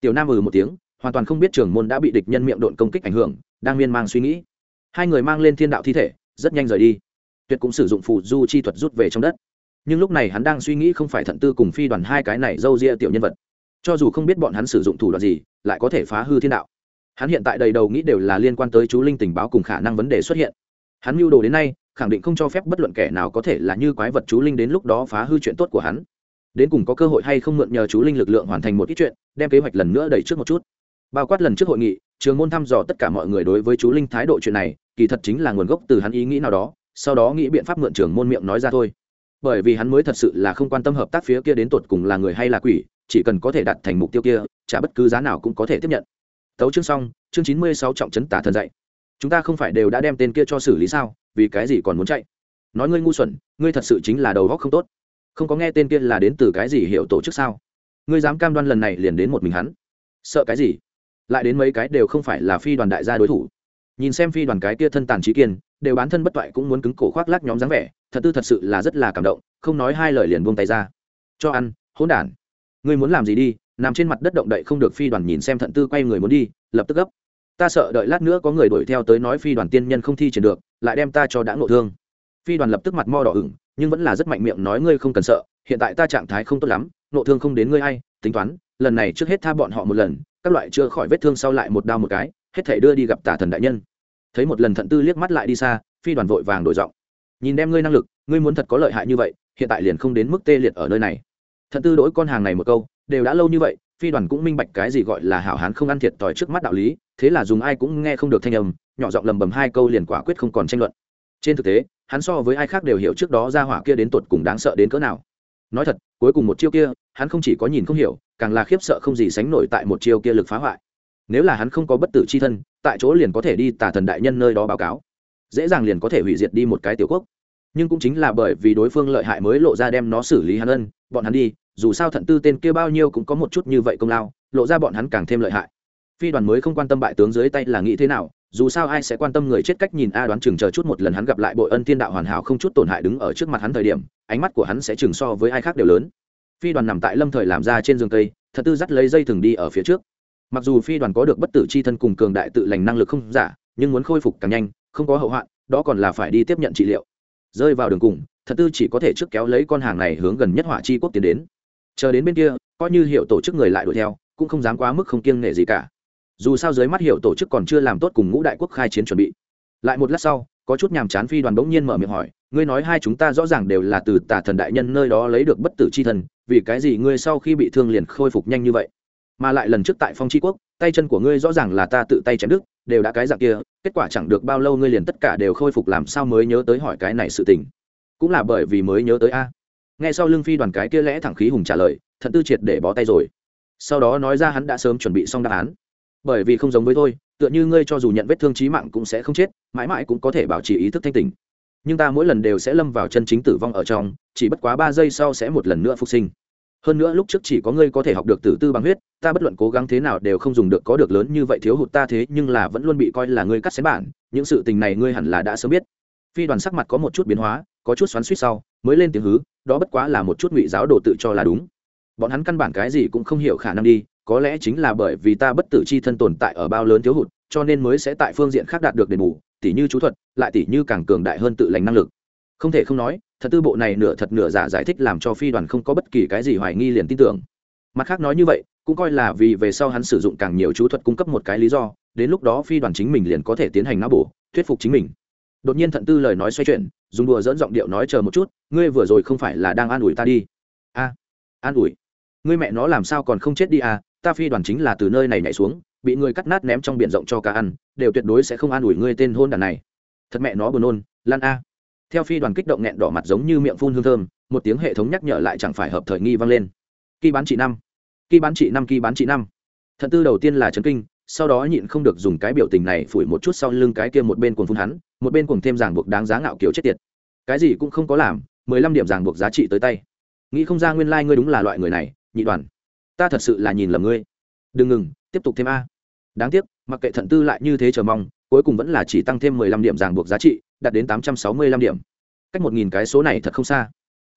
Tiểu nam ừ một tiếng, hoàn toàn không biết trường môn đã bị địch nhân miệng độn công kích ảnh hưởng, đang miên man suy nghĩ. Hai người mang lên thiên đạo thi thể rất nhanh rời đi. Tuyệt cũng sử dụng phù du chi thuật rút về trong đất. Nhưng lúc này hắn đang suy nghĩ không phải thận tư cùng phi đoàn hai cái này dâu ria tiểu nhân vật. Cho dù không biết bọn hắn sử dụng thủ đoạn gì, lại có thể phá hư thiên đạo. Hắn hiện tại đầy đầu nghĩ đều là liên quan tới chú linh tình báo cùng khả năng vấn đề xuất hiện. Hắn mưu đồ đến nay, khẳng định không cho phép bất luận kẻ nào có thể là như quái vật chú linh đến lúc đó phá hư chuyện tốt của hắn. Đến cùng có cơ hội hay không mượn nhờ chú linh lực lượng hoàn thành một ít chuyện, đem kế hoạch lần nữa đẩy trước một chút. Bao quát lần trước hội nghị, trường môn thăm dò tất cả mọi người đối với chú linh thái độ chuyện này kỳ thật chính là nguồn gốc từ hắn ý nghĩ nào đó, sau đó nghĩ biện pháp mượn trường môn miệng nói ra thôi. Bởi vì hắn mới thật sự là không quan tâm hợp tác phía kia đến tột cùng là người hay là quỷ, chỉ cần có thể đạt thành mục tiêu kia trả bất cứ giá nào cũng có thể tiếp nhận. Tấu chương xong, chương chín mươi sáu trọng chấn tả thần dạy. Chúng ta không phải đều đã đem tên kia cho xử lý sao, vì cái gì còn muốn chạy? Nói ngươi ngu xuẩn, ngươi thật sự chính là đầu góc không tốt. Không có nghe tên kia là đến từ cái gì hiểu tổ chức sao? Ngươi dám cam đoan lần này liền đến một mình hắn? Sợ cái gì? Lại đến mấy cái đều không phải là phi đoàn đại gia đối thủ nhìn xem phi đoàn cái kia thân tàn trí kiên, đều bán thân bất toại cũng muốn cứng cổ khoác lác nhóm dáng vẻ, thật tư thật sự là rất là cảm động, không nói hai lời liền buông tay ra. Cho ăn, hỗn đản. Ngươi muốn làm gì đi, nằm trên mặt đất động đậy không được phi đoàn nhìn xem thận tư quay người muốn đi, lập tức gấp. Ta sợ đợi lát nữa có người đuổi theo tới nói phi đoàn tiên nhân không thi triển được, lại đem ta cho đã ngộ thương. Phi đoàn lập tức mặt mo đỏ ửng, nhưng vẫn là rất mạnh miệng nói ngươi không cần sợ, hiện tại ta trạng thái không tốt lắm, ngộ thương không đến ngươi hay tính toán, lần này trước hết tha bọn họ một lần, các loại chưa khỏi vết thương sau lại một đau một cái hết thể đưa đi gặp tả thần đại nhân. Thấy một lần thận tư liếc mắt lại đi xa, phi đoàn vội vàng đổi giọng. Nhìn đem ngươi năng lực, ngươi muốn thật có lợi hại như vậy, hiện tại liền không đến mức tê liệt ở nơi này. Thận tư đổi con hàng này một câu, đều đã lâu như vậy, phi đoàn cũng minh bạch cái gì gọi là hảo hán không ăn thiệt tỏi trước mắt đạo lý, thế là dùng ai cũng nghe không được thanh âm, nhỏ giọng lầm bầm hai câu liền quả quyết không còn tranh luận. Trên thực tế, hắn so với ai khác đều hiểu trước đó ra hỏa kia đến tột cùng đáng sợ đến cỡ nào. Nói thật, cuối cùng một chiêu kia, hắn không chỉ có nhìn không hiểu, càng là khiếp sợ không gì sánh nổi tại một chiêu kia lực phá hoại nếu là hắn không có bất tử c h i thân, tại chỗ liền có thể đi tả thần đại nhân nơi đó báo cáo. Dễ dàng liền có thể hủy diệt đi một cái tiểu quốc. Nhưng cũng chính là bởi vì đối phương lợi hại mới lộ ra đem nó xử lý hắn ân, bọn hắn đi, dù sao thận tư tên kia bao nhiêu cũng có một chút như vậy công lao, lộ ra bọn hắn càng thêm lợi hại. Phi đoàn mới không quan tâm bại tướng dưới tay là nghĩ thế nào, dù sao ai sẽ quan tâm người chết cách nhìn a đoán chừng chờ chút một lần hắn gặp lại bội ân thiên đạo hoàn hảo không chút tổn hại đứng ở trước mặt hắn thời điểm, ánh mắt của hắn sẽ chừng so với ai khác đều lớn. Phi đoàn nằm tại lâm thời làm ra trên giường cây thật tư dắt lấy dây thừng đi ở phía trước mặc dù phi đoàn có được bất tử c h i thân cùng cường đại tự lành năng lực không giả, nhưng muốn khôi phục càng nhanh, không có hậu hoạn, đó còn là phải đi tiếp nhận trị liệu. Rơi vào đường cùng, thật tư chỉ có thể trước kéo lấy con hàng này hướng gần nhất hỏa chi quốc tiến đến. Chờ đến bên kia, coi như hiệu tổ chức người lại đuổi theo, cũng không dám quá mức không kiêng nghệ gì cả. Dù sao dưới mắt hiệu tổ chức còn chưa làm tốt cùng ngũ đại quốc khai chiến chuẩn bị. Lại một lát sau, có chút nhàm chán phi đoàn bỗng nhiên mở miệng hỏi, ngươi nói hai chúng ta rõ ràng đều là từ tả thần đại nhân nơi đó lấy được bất tử c h i thần vì cái gì ngươi sau khi bị thương liền khôi phục nhanh như vậy? Mà lại lần trước tại phong tri quốc, tay chân của ngươi rõ ràng là ta tự tay chém đức đều đã cái dạng kia, kết quả chẳng được bao lâu ngươi liền tất cả đều khôi phục làm sao mới nhớ tới hỏi cái này sự tình. Cũng là bởi vì mới nhớ tới a. Nghe sau Lương phi đoàn cái kia lẽ thẳng khí hùng trả lời, thận tư triệt để bó tay rồi. Sau đó nói ra hắn đã sớm chuẩn bị xong đáp án. Bởi vì không giống với tôi tựa như ngươi cho dù nhận vết thương trí mạng cũng sẽ không chết, mãi mãi cũng có thể bảo trì ý thức thanh tình nhưng ta mỗi lần đều sẽ lâm vào chân chính tử vong ở trong, chỉ bất quá ba giây sau sẽ một lần nữa phục sinh hơn nữa lúc trước chỉ có ngươi có thể học được tử tư bằng huyết, ta bất luận cố gắng thế nào đều không dùng được, có được lớn như vậy thiếu hụt ta thế nhưng là vẫn luôn bị coi là ngươi cắt xén bản, những sự tình này ngươi hẳn là đã sớm biết. Phi đoàn sắc mặt có một chút biến hóa, có chút xoắn suýt sau, mới lên tiếng hứ, đó bất quá là một chút ngụy giáo đồ tự cho là đúng. Bọn hắn căn bản cái gì cũng không hiểu khả năng đi, có lẽ chính là bởi vì ta bất tử chi thân tồn tại ở bao lớn thiếu hụt, cho nên mới sẽ tại phương diện khác đạt được đền bù, tỉ như chú thuật, lại tỉ như càng cường đại hơn tự lành năng lực. Không thể không nói thật tư bộ này nửa thật nửa giả giải thích làm cho phi đoàn không có bất kỳ cái gì hoài nghi liền tin tưởng. Mặt khác nói như vậy, cũng coi là vì về sau hắn sử dụng càng nhiều chú thuật cung cấp một cái lý do, đến lúc đó phi đoàn chính mình liền có thể tiến hành não bổ, thuyết phục chính mình. Đột nhiên thận tư lời nói xoay chuyển, dùng đùa dẫn giọng điệu nói chờ một chút, ngươi vừa rồi không phải là đang an ủi ta đi. A, an ủi. Ngươi mẹ nó làm sao còn không chết đi à ta phi đoàn chính là từ nơi này nhảy xuống, bị ngươi cắt nát ném trong biển rộng cho cá ăn, đều tuyệt đối sẽ không an ủi ngươi tên hôn đàn này. Thật mẹ nó buồn nôn, lan a theo phi đoàn kích động nghẹn đỏ mặt giống như miệng phun hương thơm, một tiếng hệ thống nhắc nhở lại chẳng phải hợp thời nghi vang lên. Kỳ bán trị năm. Kỳ bán trị năm kỳ bán trị năm. Thận tư đầu tiên là trấn kinh, sau đó nhịn không được dùng cái biểu tình này phủi một chút sau lưng cái kia một bên cuồng phun hắn, một bên cuồng thêm ràng buộc đáng giá ngạo kiểu chết tiệt. Cái gì cũng không có làm, mười lăm điểm ràng buộc giá trị tới tay. Nghĩ không ra nguyên lai、like、ngươi đúng là loại người này, nhị đoàn. Ta thật sự là nhìn lầm ngươi. Đừng ngừng, tiếp tục thêm a. Đáng tiếc, mặc kệ thận tư lại như thế chờ mong, cuối cùng vẫn là chỉ tăng thêm mười lăm điểm ràng buộc giá trị đạt đến tám trăm sáu mươi lăm điểm. Cách một nghìn cái số này thật không xa.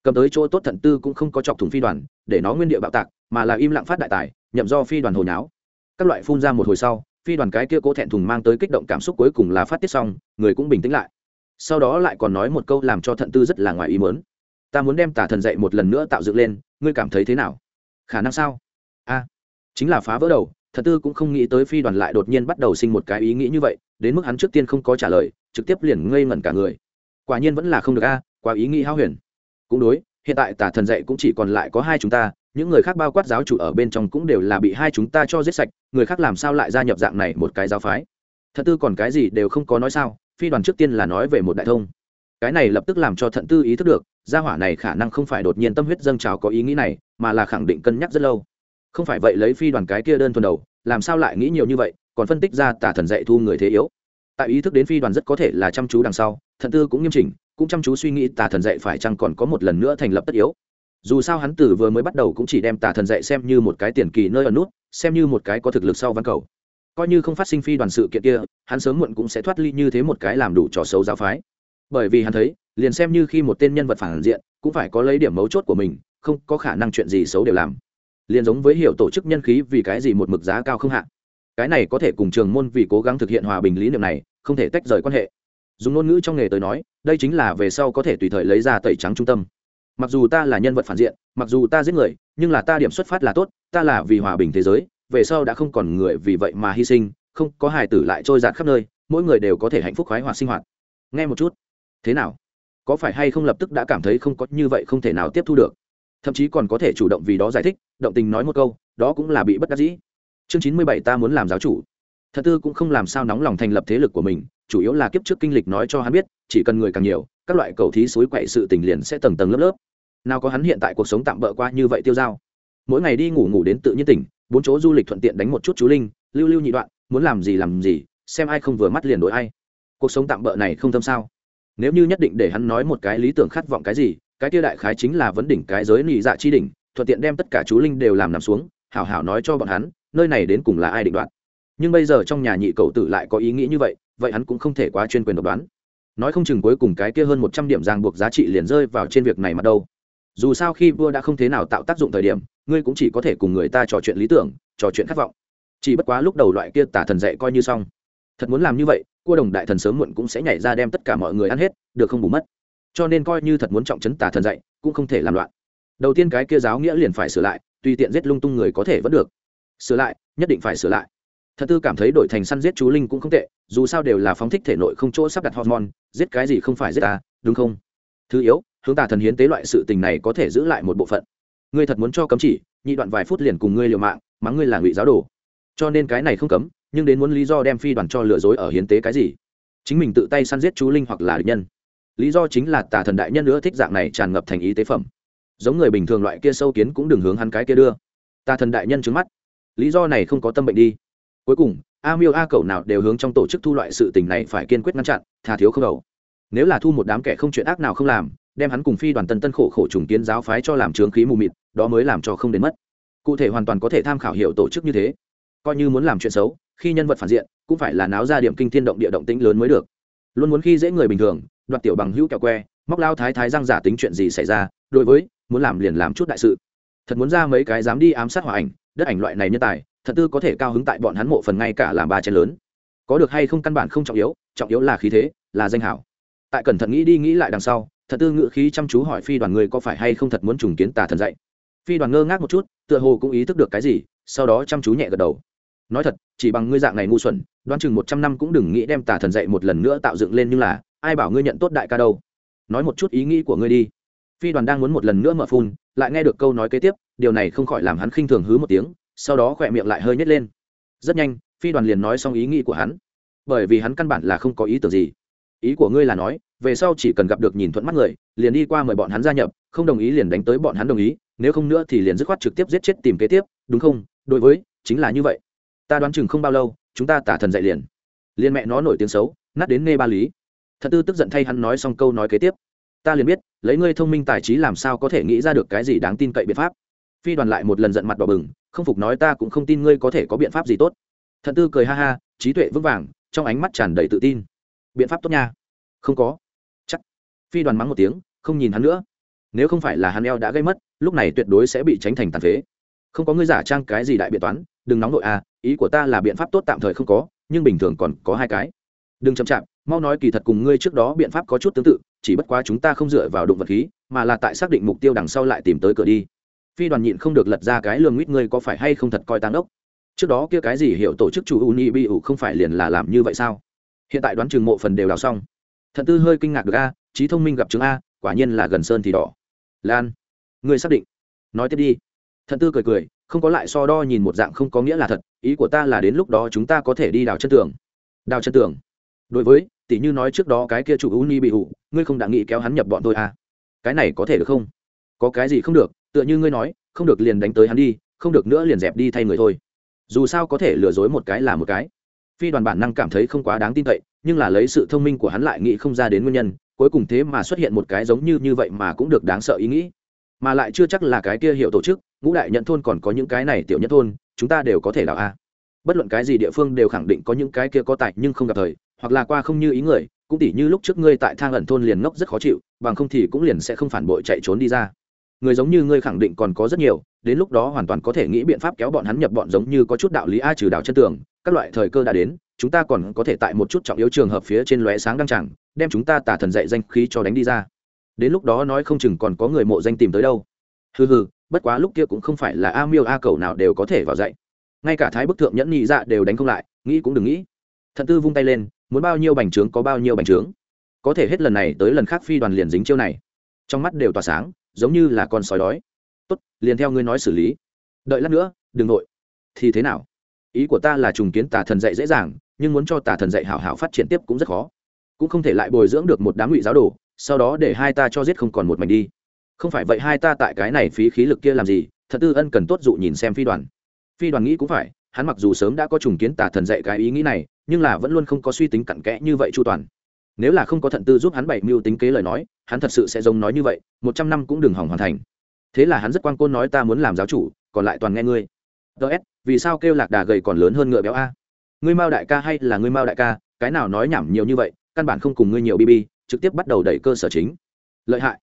Cầm tới chỗ tốt thận tư cũng không có chọc thủng phi đoàn, để nó nguyên địa bạo tạc, mà là im lặng phát đại tài, nhậm do phi đoàn hồi náo các loại phun ra một hồi sau, phi đoàn cái kia cố thẹn thùng mang tới kích động cảm xúc cuối cùng là phát tiết xong, người cũng bình tĩnh lại. Sau đó lại còn nói một câu làm cho thận tư rất là ngoài ý mớn ta muốn đem tả thần dậy một lần nữa tạo dựng lên, ngươi cảm thấy thế nào? Khả năng sao? A, chính là phá vỡ đầu. Thật tư cũng không nghĩ tới phi đoàn lại đột nhiên bắt đầu sinh một cái ý nghĩ như vậy, đến mức hắn trước tiên không có trả lời trực tiếp liền ngây ngẩn cả người. Quả nhiên vẫn là không được a, quá ý nghĩ hao huyền. Cũng đối, hiện tại tà thần dạy cũng chỉ còn lại có hai chúng ta, những người khác bao quát giáo chủ ở bên trong cũng đều là bị hai chúng ta cho giết sạch, người khác làm sao lại gia nhập dạng này một cái giáo phái? Thật tư còn cái gì đều không có nói sao, phi đoàn trước tiên là nói về một đại thông. Cái này lập tức làm cho thận tư ý thức được, gia hỏa này khả năng không phải đột nhiên tâm huyết dâng trào có ý nghĩ này, mà là khẳng định cân nhắc rất lâu. Không phải vậy lấy phi đoàn cái kia đơn thuần đầu, làm sao lại nghĩ nhiều như vậy, còn phân tích ra tà thần dạy thu người thế yếu tại ý thức đến phi đoàn rất có thể là chăm chú đằng sau, Thần tư cũng nghiêm chỉnh, cũng chăm chú suy nghĩ tà thần dạy phải chăng còn có một lần nữa thành lập tất yếu. Dù sao hắn tử vừa mới bắt đầu cũng chỉ đem tà thần dạy xem như một cái tiền kỳ nơi ở nút, xem như một cái có thực lực sau văn cầu. Coi như không phát sinh phi đoàn sự kiện kia, hắn sớm muộn cũng sẽ thoát ly như thế một cái làm đủ trò xấu giáo phái. Bởi vì hắn thấy, liền xem như khi một tên nhân vật phản diện, cũng phải có lấy điểm mấu chốt của mình, không có khả năng chuyện gì xấu đều làm. Liền giống với hiểu tổ chức nhân khí vì cái gì một mực giá cao không hạn cái này có thể cùng trường môn vì cố gắng thực hiện hòa bình lý niệm này, không thể tách rời quan hệ. Dùng ngôn ngữ trong nghề tới nói, đây chính là về sau có thể tùy thời lấy ra tẩy trắng trung tâm. Mặc dù ta là nhân vật phản diện, mặc dù ta giết người, nhưng là ta điểm xuất phát là tốt, ta là vì hòa bình thế giới, về sau đã không còn người vì vậy mà hy sinh, không có hài tử lại trôi giạt khắp nơi, mỗi người đều có thể hạnh phúc khoái hoạt sinh hoạt. Nghe một chút. Thế nào? Có phải hay không lập tức đã cảm thấy không có như vậy không thể nào tiếp thu được? Thậm chí còn có thể chủ động vì đó giải thích, động tình nói một câu, đó cũng là bị bất đắc dĩ chương chín mươi bảy ta muốn làm giáo chủ. Thật tư cũng không làm sao nóng lòng thành lập thế lực của mình, chủ yếu là kiếp trước kinh lịch nói cho hắn biết, chỉ cần người càng nhiều, các loại cầu thí suối quậy sự tình liền sẽ tầng tầng lớp lớp. Nào có hắn hiện tại cuộc sống tạm bỡ qua như vậy tiêu dao. Mỗi ngày đi ngủ ngủ đến tự nhiên tỉnh, bốn chỗ du lịch thuận tiện đánh một chút chú linh, lưu lưu nhị đoạn, muốn làm gì làm gì, xem ai không vừa mắt liền đổi ai. Cuộc sống tạm bỡ này không thâm sao. Nếu như nhất định để hắn nói một cái lý tưởng khát vọng cái gì, cái tiêu đại khái chính là vấn đỉnh cái giới nị dạ chi đỉnh, thuận tiện đem tất cả chú linh đều làm nằm xuống, hảo hảo nói cho bọn hắn nơi này đến cùng là ai định đoạt? Nhưng bây giờ trong nhà nhị cậu tử lại có ý nghĩ như vậy vậy hắn cũng không thể quá chuyên quyền độc đoán. Nói không chừng cuối cùng cái kia hơn một trăm điểm ràng buộc giá trị liền rơi vào trên việc này mà đâu. Dù sao khi vua đã không thế nào tạo tác dụng thời điểm, ngươi cũng chỉ có thể cùng người ta trò chuyện lý tưởng, trò chuyện khát vọng. Chỉ bất quá lúc đầu loại kia tả thần dạy coi như xong. Thật muốn làm như vậy, cua đồng đại thần sớm muộn cũng sẽ nhảy ra đem tất cả mọi người ăn hết, được không bù mất. Cho nên coi như thật muốn trọng chấn tả thần dạy, cũng không thể làm loạn. Đầu tiên cái kia giáo nghĩa liền phải sửa lại, tùy tiện giết lung tung người có thể vẫn được sửa lại, nhất định phải sửa lại. Thật tư cảm thấy đổi thành săn giết chú linh cũng không tệ, dù sao đều là phóng thích thể nội không chỗ sắp đặt hormone, giết cái gì không phải giết ta, đúng không? Thứ yếu, hướng tà thần hiến tế loại sự tình này có thể giữ lại một bộ phận. Ngươi thật muốn cho cấm chỉ, nhị đoạn vài phút liền cùng ngươi liều mạng mắng ngươi là ngụy giáo đồ. Cho nên cái này không cấm, nhưng đến muốn lý do đem phi đoàn cho lừa dối ở hiến tế cái gì? Chính mình tự tay săn giết chú linh hoặc là địch nhân. Lý do chính là tà thần đại nhân nữa thích dạng này tràn ngập thành ý tế phẩm. Giống người bình thường loại kia sâu kiến cũng đừng hướng hắn cái kia đưa. Tà thần đại nhân trứng mắt lý do này không có tâm bệnh đi. Cuối cùng, a miêu, a cầu nào đều hướng trong tổ chức thu loại sự tình này phải kiên quyết ngăn chặn thà thiếu không đầu. Nếu là thu một đám kẻ không chuyện ác nào không làm, đem hắn cùng phi đoàn tân tân khổ khổ trùng kiến giáo phái cho làm trướng khí mù mịt, đó mới làm cho không đến mất. Cụ thể hoàn toàn có thể tham khảo hiểu tổ chức như thế. Coi như muốn làm chuyện xấu, khi nhân vật phản diện, cũng phải là náo ra điểm kinh thiên động địa động tĩnh lớn mới được. Luôn muốn khi dễ người bình thường, đoạt tiểu bằng hữu kẹo que, móc lao thái thái răng giả tính chuyện gì xảy ra, đối với, muốn làm liền làm chút đại sự. Thật muốn ra mấy cái dám đi ám sát hòa ảnh đất ảnh loại này nhân tài, thật tư có thể cao hứng tại bọn hắn mộ phần ngay cả làm ba chén lớn. Có được hay không căn bản không trọng yếu trọng yếu là khí thế, là danh hảo. Tại cẩn thận nghĩ đi nghĩ lại đằng sau, thật tư ngự khí chăm chú hỏi phi đoàn người có phải hay không thật muốn trùng kiến tà thần dạy. Phi đoàn ngơ ngác một chút, tựa hồ cũng ý thức được cái gì, sau đó chăm chú nhẹ gật đầu. Nói thật, chỉ bằng ngươi dạng này ngu xuẩn, đoán chừng một trăm năm cũng đừng nghĩ đem tà thần dạy một lần nữa tạo dựng lên nhưng là, ai bảo ngươi nhận tốt đại ca đâu. Nói một chút ý nghĩ của ngươi đi. Phi đoàn đang muốn một lần nữa mở phun, lại nghe được câu nói kế tiếp điều này không khỏi làm hắn khinh thường hứ một tiếng, sau đó khỏe miệng lại hơi nhét lên. Rất nhanh, phi đoàn liền nói xong ý nghĩ của hắn. Bởi vì hắn căn bản là không có ý tưởng gì. Ý của ngươi là nói, về sau chỉ cần gặp được nhìn thuận mắt người, liền đi qua mời bọn hắn gia nhập, không đồng ý liền đánh tới bọn hắn đồng ý, nếu không nữa thì liền dứt khoát trực tiếp giết chết tìm kế tiếp, đúng không? Đối với, chính là như vậy. Ta đoán chừng không bao lâu, chúng ta tả thần dạy liền. Liền mẹ nó nổi tiếng xấu, nát đến nê ba lý. Thật tư tức giận thay hắn nói xong câu nói kế tiếp. Ta liền biết, lấy ngươi thông minh tài trí làm sao có thể nghĩ ra được cái gì đáng tin cậy biện pháp phi đoàn lại một lần giận mặt đỏ bừng, không phục nói ta cũng không tin ngươi có thể có biện pháp gì tốt. Thận tư cười ha ha, trí tuệ vững vàng, trong ánh mắt tràn đầy tự tin. Biện pháp tốt nha. Không có. Chắc. Phi đoàn mắng một tiếng, không nhìn hắn nữa. Nếu không phải là hắn eo đã gây mất, lúc này tuyệt đối sẽ bị tránh thành tàn phế. Không có ngươi giả trang cái gì đại biện toán, đừng nóng nội à ý của ta là biện pháp tốt tạm thời không có, nhưng bình thường còn có hai cái. Đừng chậm chạp, mau nói kỳ thật cùng ngươi trước đó biện pháp có chút tương tự, chỉ bất quá chúng ta không dựa vào đụng vật khí, mà là tại xác định mục tiêu đằng sau lại tìm tới cửa đi phi đoàn nhịn không được lật ra cái lường mít ngươi có phải hay không thật coi tăng ốc. Trước đó kia cái gì hiểu tổ chức chủ uni bi ủ không phải liền là làm như vậy sao? Hiện tại đoán chừng mộ phần đều đào xong. Thận tư hơi kinh ngạc được a, trí thông minh gặp chứng a, quả nhiên là gần sơn thì đỏ. Lan người xác định. Nói tiếp đi. Thận tư cười cười, không có lại so đo nhìn một dạng không có nghĩa là thật, ý của ta là đến lúc đó chúng ta có thể đi đào chân tường. Đào chân tường. Đối với tỷ như nói trước đó cái kia chủ uni bị ủ ngươi không đã nghĩ kéo hắn nhập bọn tôi à? Cái này có thể được không? Có cái gì không được? Tựa như ngươi nói, không được liền đánh tới hắn đi, không được nữa liền dẹp đi thay người thôi. Dù sao có thể lừa dối một cái là một cái. Phi đoàn bản năng cảm thấy không quá đáng tin cậy, nhưng là lấy sự thông minh của hắn lại nghĩ không ra đến nguyên nhân, cuối cùng thế mà xuất hiện một cái giống như như vậy mà cũng được đáng sợ ý nghĩ. Mà lại chưa chắc là cái kia hiệu tổ chức, ngũ đại nhận thôn còn có những cái này tiểu nhất thôn, chúng ta đều có thể đào a. Bất luận cái gì địa phương đều khẳng định có những cái kia có tài nhưng không gặp thời, hoặc là qua không như ý người, cũng tỉ như lúc trước ngươi tại thang ẩn thôn liền ngốc rất khó chịu, bằng không thì cũng liền sẽ không phản bội chạy trốn đi ra người giống như ngươi khẳng định còn có rất nhiều, đến lúc đó hoàn toàn có thể nghĩ biện pháp kéo bọn hắn nhập bọn giống như có chút đạo lý a trừ đạo chân tường, các loại thời cơ đã đến, chúng ta còn có thể tại một chút trọng yếu trường hợp phía trên lóe sáng đăng chẳng đem chúng ta tả thần dạy danh khí cho đánh đi ra. Đến lúc đó nói không chừng còn có người mộ danh tìm tới đâu. Hừ hừ, bất quá lúc kia cũng không phải là a miêu a cầu nào đều có thể vào dạy. Ngay cả thái bức thượng nhẫn nhị dạ đều đánh không lại, nghĩ cũng đừng nghĩ. Thận tư vung tay lên, muốn bao nhiêu bành trướng có bao nhiêu bành trướng. Có thể hết lần này tới lần khác phi đoàn liền dính chiêu này. Trong mắt đều tỏa sáng giống như là con sói đói. Tốt, liền theo ngươi nói xử lý. Đợi lát nữa, đừng nội. Thì thế nào? Ý của ta là trùng kiến tà thần dạy dễ dàng, nhưng muốn cho tà thần dạy hảo hảo phát triển tiếp cũng rất khó. Cũng không thể lại bồi dưỡng được một đám ngụy giáo đồ, sau đó để hai ta cho giết không còn một mảnh đi. Không phải vậy, hai ta tại cái này phí khí lực kia làm gì? Thật tư ân cần tốt dụ nhìn xem phi đoàn. Phi đoàn nghĩ cũng phải, hắn mặc dù sớm đã có trùng kiến tà thần dạy cái ý nghĩ này, nhưng là vẫn luôn không có suy tính cặn kẽ như vậy chu toàn nếu là không có thận tư giúp hắn bảy mưu tính kế lời nói, hắn thật sự sẽ giống nói như vậy, một trăm năm cũng đừng hỏng hoàn thành. Thế là hắn rất quan côn nói ta muốn làm giáo chủ, còn lại toàn nghe ngươi. Ts vì sao kêu lạc đà gầy còn lớn hơn ngựa béo a? Ngươi mao đại ca hay là ngươi mao đại ca, cái nào nói nhảm nhiều như vậy, căn bản không cùng ngươi nhiều bb trực tiếp bắt đầu đẩy cơ sở chính. Lợi hại.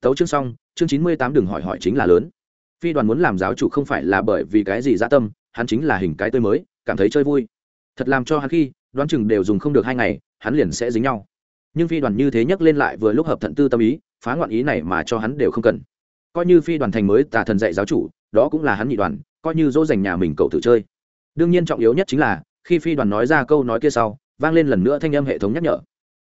Tấu chương xong, chương chín mươi tám đừng hỏi hỏi chính là lớn. Phi đoàn muốn làm giáo chủ không phải là bởi vì cái gì dã tâm, hắn chính là hình cái tươi mới, cảm thấy chơi vui. Thật làm cho hắn khi, đoán chừng đều dùng không được hai ngày hắn liền sẽ dính nhau. Nhưng phi đoàn như thế nhắc lên lại vừa lúc hợp thận tư tâm ý, phá ngoạn ý này mà cho hắn đều không cần. Coi như phi đoàn thành mới tà thần dạy giáo chủ, đó cũng là hắn nhị đoàn, coi như dỗ dành nhà mình cậu thử chơi. Đương nhiên trọng yếu nhất chính là, khi phi đoàn nói ra câu nói kia sau, vang lên lần nữa thanh âm hệ thống nhắc nhở.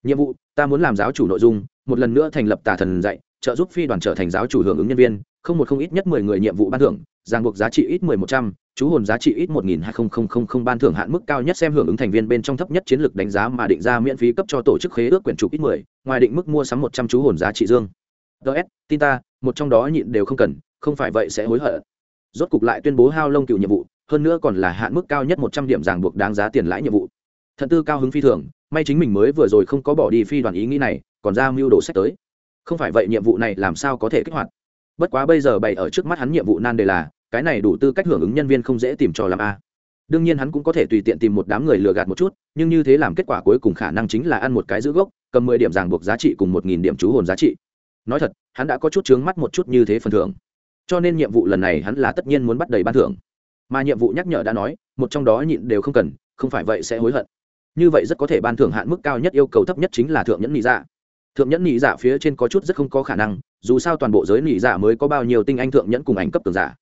Nhiệm vụ, ta muốn làm giáo chủ nội dung, một lần nữa thành lập tà thần dạy trợ giúp phi đoàn trở thành giáo chủ hưởng ứng nhân viên, không một không ít nhất mười người nhiệm vụ ban thưởng, ràng buộc giá trị ít mười một trăm, chú hồn giá trị ít một nghìn hai không không không ban thưởng hạn mức cao nhất xem hưởng ứng thành viên bên trong thấp nhất chiến lược đánh giá mà định ra miễn phí cấp cho tổ chức khế ước quyển trục ít mười, ngoài định mức mua sắm một trăm chú hồn giá trị dương. Ts tin ta, một trong đó nhịn đều không cần, không phải vậy sẽ hối hận. Rốt cục lại tuyên bố hao lông cựu nhiệm vụ, hơn nữa còn là hạn mức cao nhất một trăm điểm ràng buộc đáng giá tiền lãi nhiệm vụ. Thận tư cao hứng phi thường, may chính mình mới vừa rồi không có bỏ đi phi đoàn ý nghĩ này, còn ra mưu đồ sách tới không phải vậy nhiệm vụ này làm sao có thể kích hoạt? Bất quá bây giờ bày ở trước mắt hắn nhiệm vụ nan đề là, cái này đủ tư cách hưởng ứng nhân viên không dễ tìm cho làm a. Đương nhiên hắn cũng có thể tùy tiện tìm một đám người lừa gạt một chút, nhưng như thế làm kết quả cuối cùng khả năng chính là ăn một cái giữ gốc, cầm mười điểm ràng buộc giá trị cùng một nghìn điểm chú hồn giá trị. Nói thật, hắn đã có chút chướng mắt một chút như thế phần thưởng. Cho nên nhiệm vụ lần này hắn là tất nhiên muốn bắt đầy ban thưởng. Mà nhiệm vụ nhắc nhở đã nói, một trong đó nhịn đều không cần, không phải vậy sẽ hối hận. Như vậy rất có thể ban thưởng hạn mức cao nhất yêu cầu thấp nhất chính là thượng nhẫn nghĩ ra dạ thượng nhẫn nhị dạ phía trên có chút rất không có khả năng, dù sao toàn bộ giới nhị dạ mới có bao nhiêu tinh anh thượng nhẫn cùng ảnh cấp tường giả.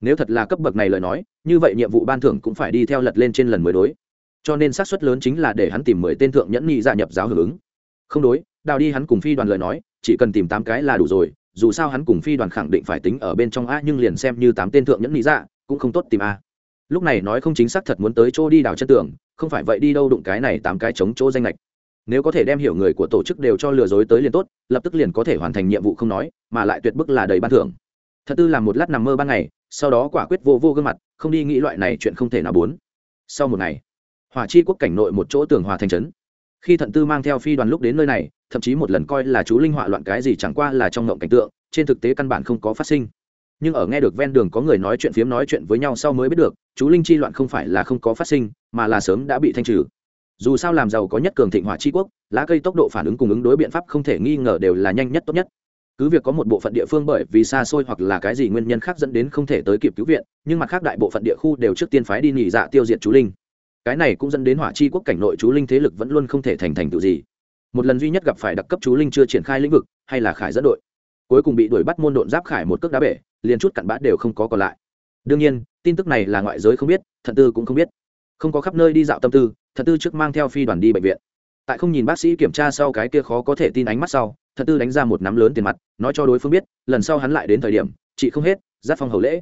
Nếu thật là cấp bậc này lời nói, như vậy nhiệm vụ ban thưởng cũng phải đi theo lật lên trên lần mới đối. Cho nên xác suất lớn chính là để hắn tìm mười tên thượng nhẫn nhị dạ nhập giáo hưởng ứng. Không đối, đào đi hắn cùng phi đoàn lời nói, chỉ cần tìm tám cái là đủ rồi, dù sao hắn cùng phi đoàn khẳng định phải tính ở bên trong a, nhưng liền xem như tám tên thượng nhẫn nhị dạ cũng không tốt tìm a. Lúc này nói không chính xác thật muốn tới chỗ đi đào chân tường, không phải vậy đi đâu đụng cái này tám cái chống chỗ danh lệch nếu có thể đem hiểu người của tổ chức đều cho lừa dối tới liền tốt, lập tức liền có thể hoàn thành nhiệm vụ không nói, mà lại tuyệt bức là đầy ban thưởng. Thật tư làm một lát nằm mơ ban ngày, sau đó quả quyết vô vô gương mặt, không đi nghĩ loại này chuyện không thể nào bốn. Sau một ngày, hỏa chi quốc cảnh nội một chỗ tường hòa thành trấn. Khi thận tư mang theo phi đoàn lúc đến nơi này, thậm chí một lần coi là chú linh họa loạn cái gì chẳng qua là trong ngộng cảnh tượng, trên thực tế căn bản không có phát sinh. Nhưng ở nghe được ven đường có người nói chuyện phiếm nói chuyện với nhau sau mới biết được, chú linh chi loạn không phải là không có phát sinh, mà là sớm đã bị thanh trừ dù sao làm giàu có nhất cường thịnh hỏa chi quốc, lá cây tốc độ phản ứng cùng ứng đối biện pháp không thể nghi ngờ đều là nhanh nhất tốt nhất. Cứ việc có một bộ phận địa phương bởi vì xa xôi hoặc là cái gì nguyên nhân khác dẫn đến không thể tới kịp cứu viện, nhưng mặt khác đại bộ phận địa khu đều trước tiên phái đi nghỉ dạ tiêu diệt chú linh. Cái này cũng dẫn đến hỏa chi quốc cảnh nội chú linh thế lực vẫn luôn không thể thành thành tựu gì. Một lần duy nhất gặp phải đặc cấp chú linh chưa triển khai lĩnh vực, hay là khải dẫn đội. Cuối cùng bị đuổi bắt môn độn giáp khải một cước đá bể, liền chút cặn bã đều không có còn lại. Đương nhiên, tin tức này là ngoại giới không biết, thận tư cũng không biết. Không có khắp nơi đi dạo tâm tư Thật tư trước mang theo phi đoàn đi bệnh viện. Tại không nhìn bác sĩ kiểm tra sau cái kia khó có thể tin ánh mắt sau, thật tư đánh ra một nắm lớn tiền mặt, nói cho đối phương biết, lần sau hắn lại đến thời điểm, chị không hết, giáp phong hầu lễ.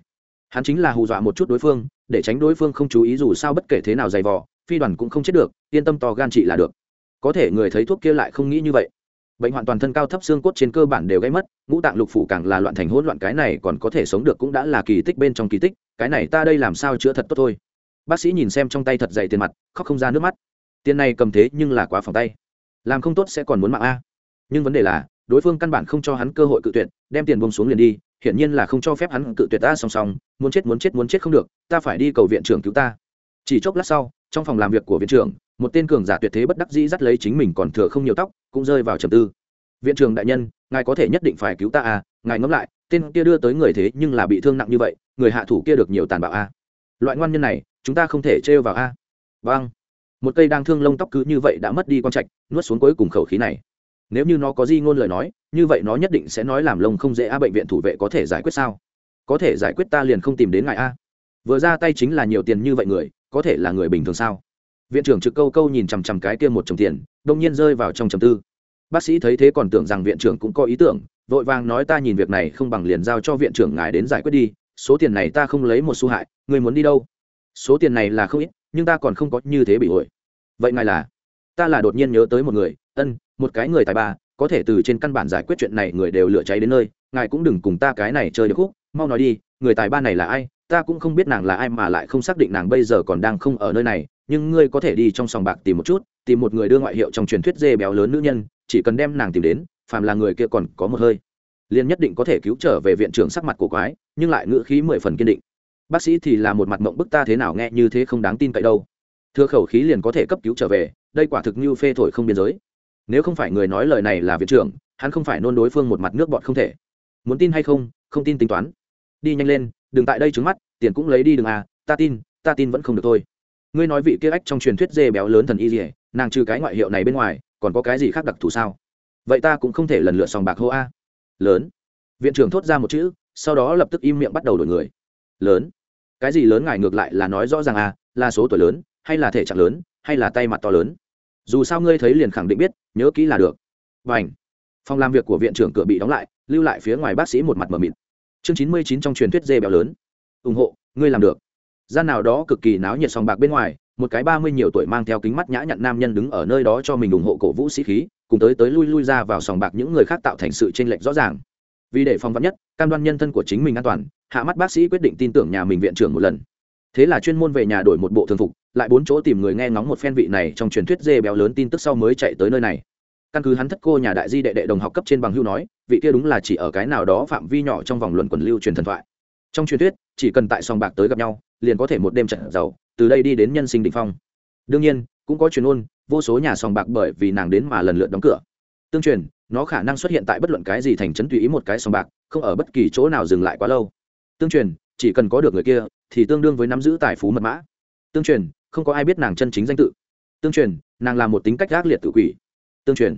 Hắn chính là hù dọa một chút đối phương, để tránh đối phương không chú ý dù sao bất kể thế nào dày vò, phi đoàn cũng không chết được, yên tâm to gan chị là được. Có thể người thấy thuốc kia lại không nghĩ như vậy. Bệnh hoạn toàn thân cao thấp xương cốt trên cơ bản đều gây mất, ngũ tạng lục phủ càng là loạn thành hỗn loạn, cái này còn có thể sống được cũng đã là kỳ tích bên trong kỳ tích, cái này ta đây làm sao chữa thật tốt thôi bác sĩ nhìn xem trong tay thật dày tiền mặt, khóc không ra nước mắt. Tiền này cầm thế nhưng là quá phòng tay. Làm không tốt sẽ còn muốn mạng a. Nhưng vấn đề là, đối phương căn bản không cho hắn cơ hội cự tuyệt, đem tiền bông xuống liền đi, hiển nhiên là không cho phép hắn cự tuyệt ta song song, muốn chết muốn chết muốn chết không được, ta phải đi cầu viện trưởng cứu ta. Chỉ chốc lát sau, trong phòng làm việc của viện trưởng, một tên cường giả tuyệt thế bất đắc dĩ dắt lấy chính mình còn thừa không nhiều tóc, cũng rơi vào trầm tư. Viện trưởng đại nhân, ngài có thể nhất định phải cứu ta à ngài ngẫm lại, tên kia đưa tới người thế nhưng là bị thương nặng như vậy, người hạ thủ kia được nhiều tàn bạo a. À. loại ngoan nhân này chúng ta không thể trêu vào a. Vâng. Một cây đang thương lông tóc cứ như vậy đã mất đi con trạch, nuốt xuống cuối cùng khẩu khí này. Nếu như nó có di ngôn lời nói, như vậy nó nhất định sẽ nói làm lông không dễ a, bệnh viện thủ vệ có thể giải quyết sao? Có thể giải quyết ta liền không tìm đến ngài a. Vừa ra tay chính là nhiều tiền như vậy người, có thể là người bình thường sao? Viện trưởng trực câu câu nhìn chằm chằm cái kia một chồng tiền, đông nhiên rơi vào trong trầm tư. Bác sĩ thấy thế còn tưởng rằng viện trưởng cũng có ý tưởng, vội vàng nói ta nhìn việc này không bằng liền giao cho viện trưởng ngài đến giải quyết đi, số tiền này ta không lấy một xu hại, người muốn đi đâu? Số tiền này là không ít, nhưng ta còn không có như thế bị ổi. Vậy ngài là? Ta là đột nhiên nhớ tới một người, ân, một cái người tài ba, có thể từ trên căn bản giải quyết chuyện này người đều lựa cháy đến nơi, ngài cũng đừng cùng ta cái này chơi được khúc, mau nói đi, người tài ba này là ai, ta cũng không biết nàng là ai mà lại không xác định nàng bây giờ còn đang không ở nơi này, nhưng ngươi có thể đi trong sòng bạc tìm một chút, tìm một người đưa ngoại hiệu trong truyền thuyết dê béo lớn nữ nhân, chỉ cần đem nàng tìm đến, phàm là người kia còn có một hơi. Liền nhất định có thể cứu trở về viện trưởng sắc mặt của quái, nhưng lại ngữ khí mười phần kiên định bác sĩ thì là một mặt mộng bức ta thế nào nghe như thế không đáng tin cậy đâu. Thừa khẩu khí liền có thể cấp cứu trở về, đây quả thực như phê thổi không biên giới. Nếu không phải người nói lời này là viện trưởng, hắn không phải nôn đối phương một mặt nước bọt không thể. Muốn tin hay không không tin tính toán. Đi nhanh lên, đừng tại đây trứng mắt, tiền cũng lấy đi đừng à ta tin ta tin vẫn không được thôi. Ngươi nói vị kia ách trong truyền thuyết dê béo lớn thần y gì, nàng trừ cái ngoại hiệu này bên ngoài, còn có cái gì khác đặc thù sao? Vậy ta cũng không thể lần lượt sòng bạc hô a. Lớn. Viện trưởng thốt ra một chữ, sau đó lập tức im miệng bắt đầu đổi người lớn. Cái gì lớn ngài ngược lại là nói rõ ràng à là số tuổi lớn, hay là thể trạng lớn, hay là tay mặt to lớn. Dù sao ngươi thấy liền khẳng định biết, nhớ kỹ là được. Và ảnh phòng làm việc của viện trưởng cửa bị đóng lại, lưu lại phía ngoài bác sĩ một mặt mờ mịt. Chương chín mươi chín trong truyền thuyết dê béo lớn. Ủng hộ, ngươi làm được. Gian nào đó cực kỳ náo nhiệt sòng bạc bên ngoài, một cái ba mươi nhiều tuổi mang theo kính mắt nhã nhặn nam nhân đứng ở nơi đó cho mình ủng hộ cổ vũ sĩ khí, cùng tới tới lui lui ra vào sòng bạc những người khác tạo thành sự chênh lệch rõ ràng vì để phòng vắn nhất, cam đoan nhân thân của chính mình an toàn, hạ mắt bác sĩ quyết định tin tưởng nhà mình viện trưởng một lần. Thế là chuyên môn về nhà đổi một bộ thường phục, lại bốn chỗ tìm người nghe ngóng một phen vị này trong truyền thuyết dê béo lớn tin tức sau mới chạy tới nơi này. Căn cứ hắn thất cô nhà đại di đệ đệ đồng học cấp trên bằng hưu nói, vị kia đúng là chỉ ở cái nào đó phạm vi nhỏ trong vòng luận quần lưu truyền thần thoại. Trong truyền thuyết, chỉ cần tại sòng bạc tới gặp nhau, liền có thể một đêm trận giàu, từ đây đi đến nhân sinh đ ỉ n h phong. Đương nhiên, cũng có truyền ôn, vô số nhà sòng bạc bởi vì nàng đến mà lần lượt đóng cửa. Tương truyền nó khả năng xuất hiện tại bất luận cái gì thành trấn tùy ý một cái sòng bạc, không ở bất kỳ chỗ nào dừng lại quá lâu. Tương truyền, chỉ cần có được người kia, thì tương đương với nắm giữ tài phú mật mã. Tương truyền, không có ai biết nàng chân chính danh tự. Tương truyền, nàng là một tính cách gác liệt tự quỷ. Tương truyền,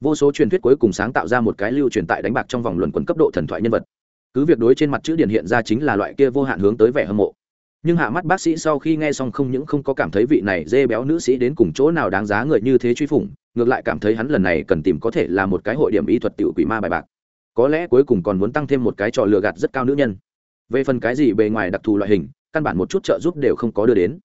vô số truyền thuyết cuối cùng sáng tạo ra một cái lưu truyền tại đánh bạc trong vòng luận quần cấp độ thần thoại nhân vật. Cứ việc đối trên mặt chữ điển hiện ra chính là loại kia vô hạn hướng tới vẻ hâm mộ. Nhưng hạ mắt bác sĩ sau khi nghe xong không những không có cảm thấy vị này dê béo nữ sĩ đến cùng chỗ nào đáng giá người như thế truy phủng ngược lại cảm thấy hắn lần này cần tìm có thể là một cái hội điểm y thuật tiểu quỷ ma bài bạc. Có lẽ cuối cùng còn muốn tăng thêm một cái trò lừa gạt rất cao nữ nhân. Về phần cái gì bề ngoài đặc thù loại hình, căn bản một chút trợ giúp đều không có đưa đến.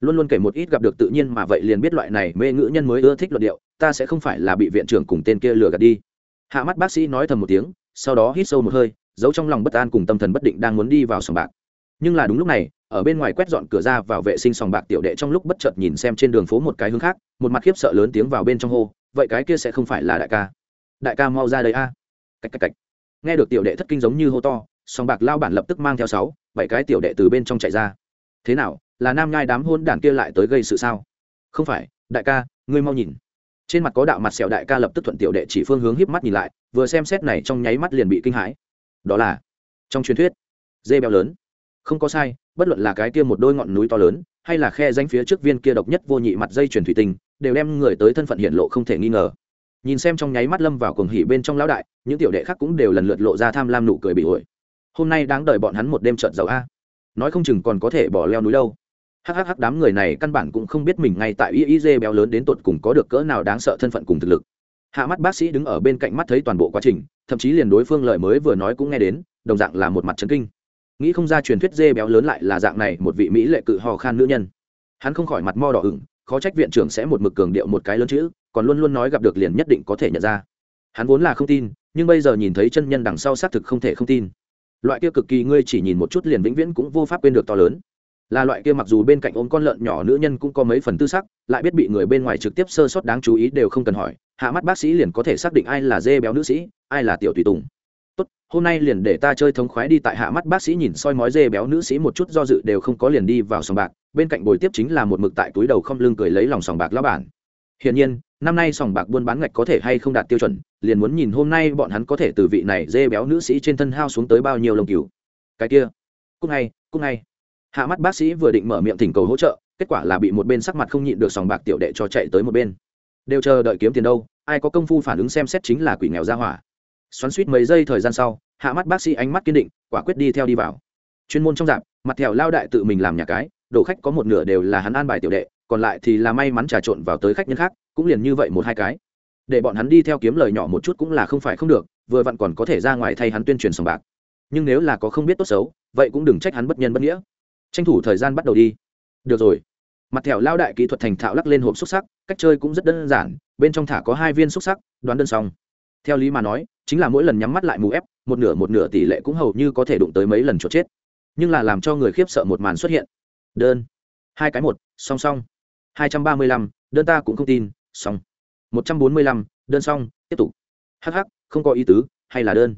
Luôn luôn kể một ít gặp được tự nhiên mà vậy liền biết loại này mê ngữ nhân mới ưa thích luận điệu, ta sẽ không phải là bị viện trưởng cùng tên kia lừa gạt đi. Hạ mắt bác sĩ nói thầm một tiếng, sau đó hít sâu một hơi, giấu trong lòng bất an cùng tâm thần bất định đang muốn đi vào sòng bạc. Nhưng là đúng lúc này ở bên ngoài quét dọn cửa ra vào vệ sinh sòng bạc tiểu đệ trong lúc bất chợt nhìn xem trên đường phố một cái hướng khác, một mặt khiếp sợ lớn tiếng vào bên trong hô, vậy cái kia sẽ không phải là đại ca. Đại ca mau ra đây a. À? cạch cạch nghe được tiểu đệ thất kinh giống như hô to, sòng bạc lao bản lập tức mang theo sáu, bảy cái tiểu đệ từ bên trong chạy ra. Thế nào, là nam nhai đám hôn đản kia lại tới gây sự sao? Không phải, đại ca, ngươi mau nhìn. Trên mặt có đạo mặt sẹo đại ca lập tức thuận tiểu đệ chỉ phương hướng híp mắt nhìn lại, vừa xem xét này trong nháy mắt liền bị kinh hãi. Đó là trong truyền thuyết, dê béo lớn không có sai, bất luận là cái kia một đôi ngọn núi to lớn, hay là khe danh phía trước viên kia độc nhất vô nhị mặt dây chuyển thủy tinh, đều đem người tới thân phận hiện lộ không thể nghi ngờ. Nhìn xem trong nháy mắt lâm vào cuồng hỉ bên trong lão đại, những tiểu đệ khác cũng đều lần lượt lộ ra tham lam nụ cười bị ổi. Hôm nay đáng đợi bọn hắn một đêm trợn giàu a. Nói không chừng còn có thể bỏ leo núi đâu. Hắc đám người này căn bản cũng không biết mình ngay tại y y dê béo lớn đến tột cùng có được cỡ nào đáng sợ thân phận cùng thực lực. Hạ mắt bác sĩ đứng ở bên cạnh mắt thấy toàn bộ quá trình, thậm chí liền đối phương lời mới vừa nói cũng nghe đến, đồng dạng là một mặt trấn kinh nghĩ không ra truyền thuyết dê béo lớn lại là dạng này một vị mỹ lệ cự hò khan nữ nhân. Hắn không khỏi mặt mo đỏ ửng, khó trách viện trưởng sẽ một mực cường điệu một cái lớn chữ, còn luôn luôn nói gặp được liền nhất định có thể nhận ra. Hắn vốn là không tin, nhưng bây giờ nhìn thấy chân nhân đằng sau xác thực không thể không tin. Loại kia cực kỳ ngươi chỉ nhìn một chút liền vĩnh viễn cũng vô pháp quên được to lớn. Là loại kia mặc dù bên cạnh ôm con lợn nhỏ nữ nhân cũng có mấy phần tư sắc, lại biết bị người bên ngoài trực tiếp sơ sót đáng chú ý đều không cần hỏi, hạ mắt bác sĩ liền có thể xác định ai là dê béo nữ sĩ, ai là tiểu tùy tùng hôm nay liền để ta chơi thống khoái đi tại hạ mắt bác sĩ nhìn soi mói dê béo nữ sĩ một chút do dự đều không có liền đi vào sòng bạc, bên cạnh bồi tiếp chính là một mực tại túi đầu không lưng cười lấy lòng sòng bạc lao bản. Hiển nhiên, năm nay sòng bạc buôn bán ngạch có thể hay không đạt tiêu chuẩn, liền muốn nhìn hôm nay bọn hắn có thể từ vị này dê béo nữ sĩ trên thân hao xuống tới bao nhiêu lồng cừu. cái kia, cúc ngay cúc ngay. Hạ mắt bác sĩ vừa định mở miệng thỉnh cầu hỗ trợ, kết quả là bị một bên sắc mặt không nhịn được sòng bạc tiểu đệ cho chạy tới một bên. Đều chờ đợi kiếm tiền đâu, ai có công phu phản ứng xem xét chính là quỷ nghèo ra hỏa. Xoắn suýt mấy giây thời gian sau hạ mắt bác sĩ ánh mắt kiên định, quả quyết đi theo đi vào. Chuyên môn trong dạp, mặt thèo lao đại tự mình làm nhà cái, đồ khách có một nửa đều là hắn an bài tiểu đệ, còn lại thì là may mắn trà trộn vào tới khách nhân khác, cũng liền như vậy một hai cái. Để bọn hắn đi theo kiếm lời nhỏ một chút cũng là không phải không được, vừa vặn còn có thể ra ngoài thay hắn tuyên truyền sòng bạc. Nhưng nếu là có không biết tốt xấu, vậy cũng đừng trách hắn bất nhân bất nghĩa. Tranh thủ thời gian bắt đầu đi. Được rồi. Mặt thẹo lao đại kỹ thuật thành thạo lắc lên hộp xúc sắc, cách chơi cũng rất đơn giản, bên trong thả có hai viên xúc sắc, đoán đơn xong. Theo lý mà nói, chính là mỗi lần nhắm mắt lại mù ép một nửa một nửa tỷ lệ cũng hầu như có thể đụng tới mấy lần chuột chết. Nhưng là làm cho người khiếp sợ một màn xuất hiện. Đơn. Hai cái một, song song. Hai trăm ba mươi lăm, đơn ta cũng không tin, song. Một trăm bốn mươi lăm, đơn song, tiếp tục. Hh không có ý tứ, hay là đơn?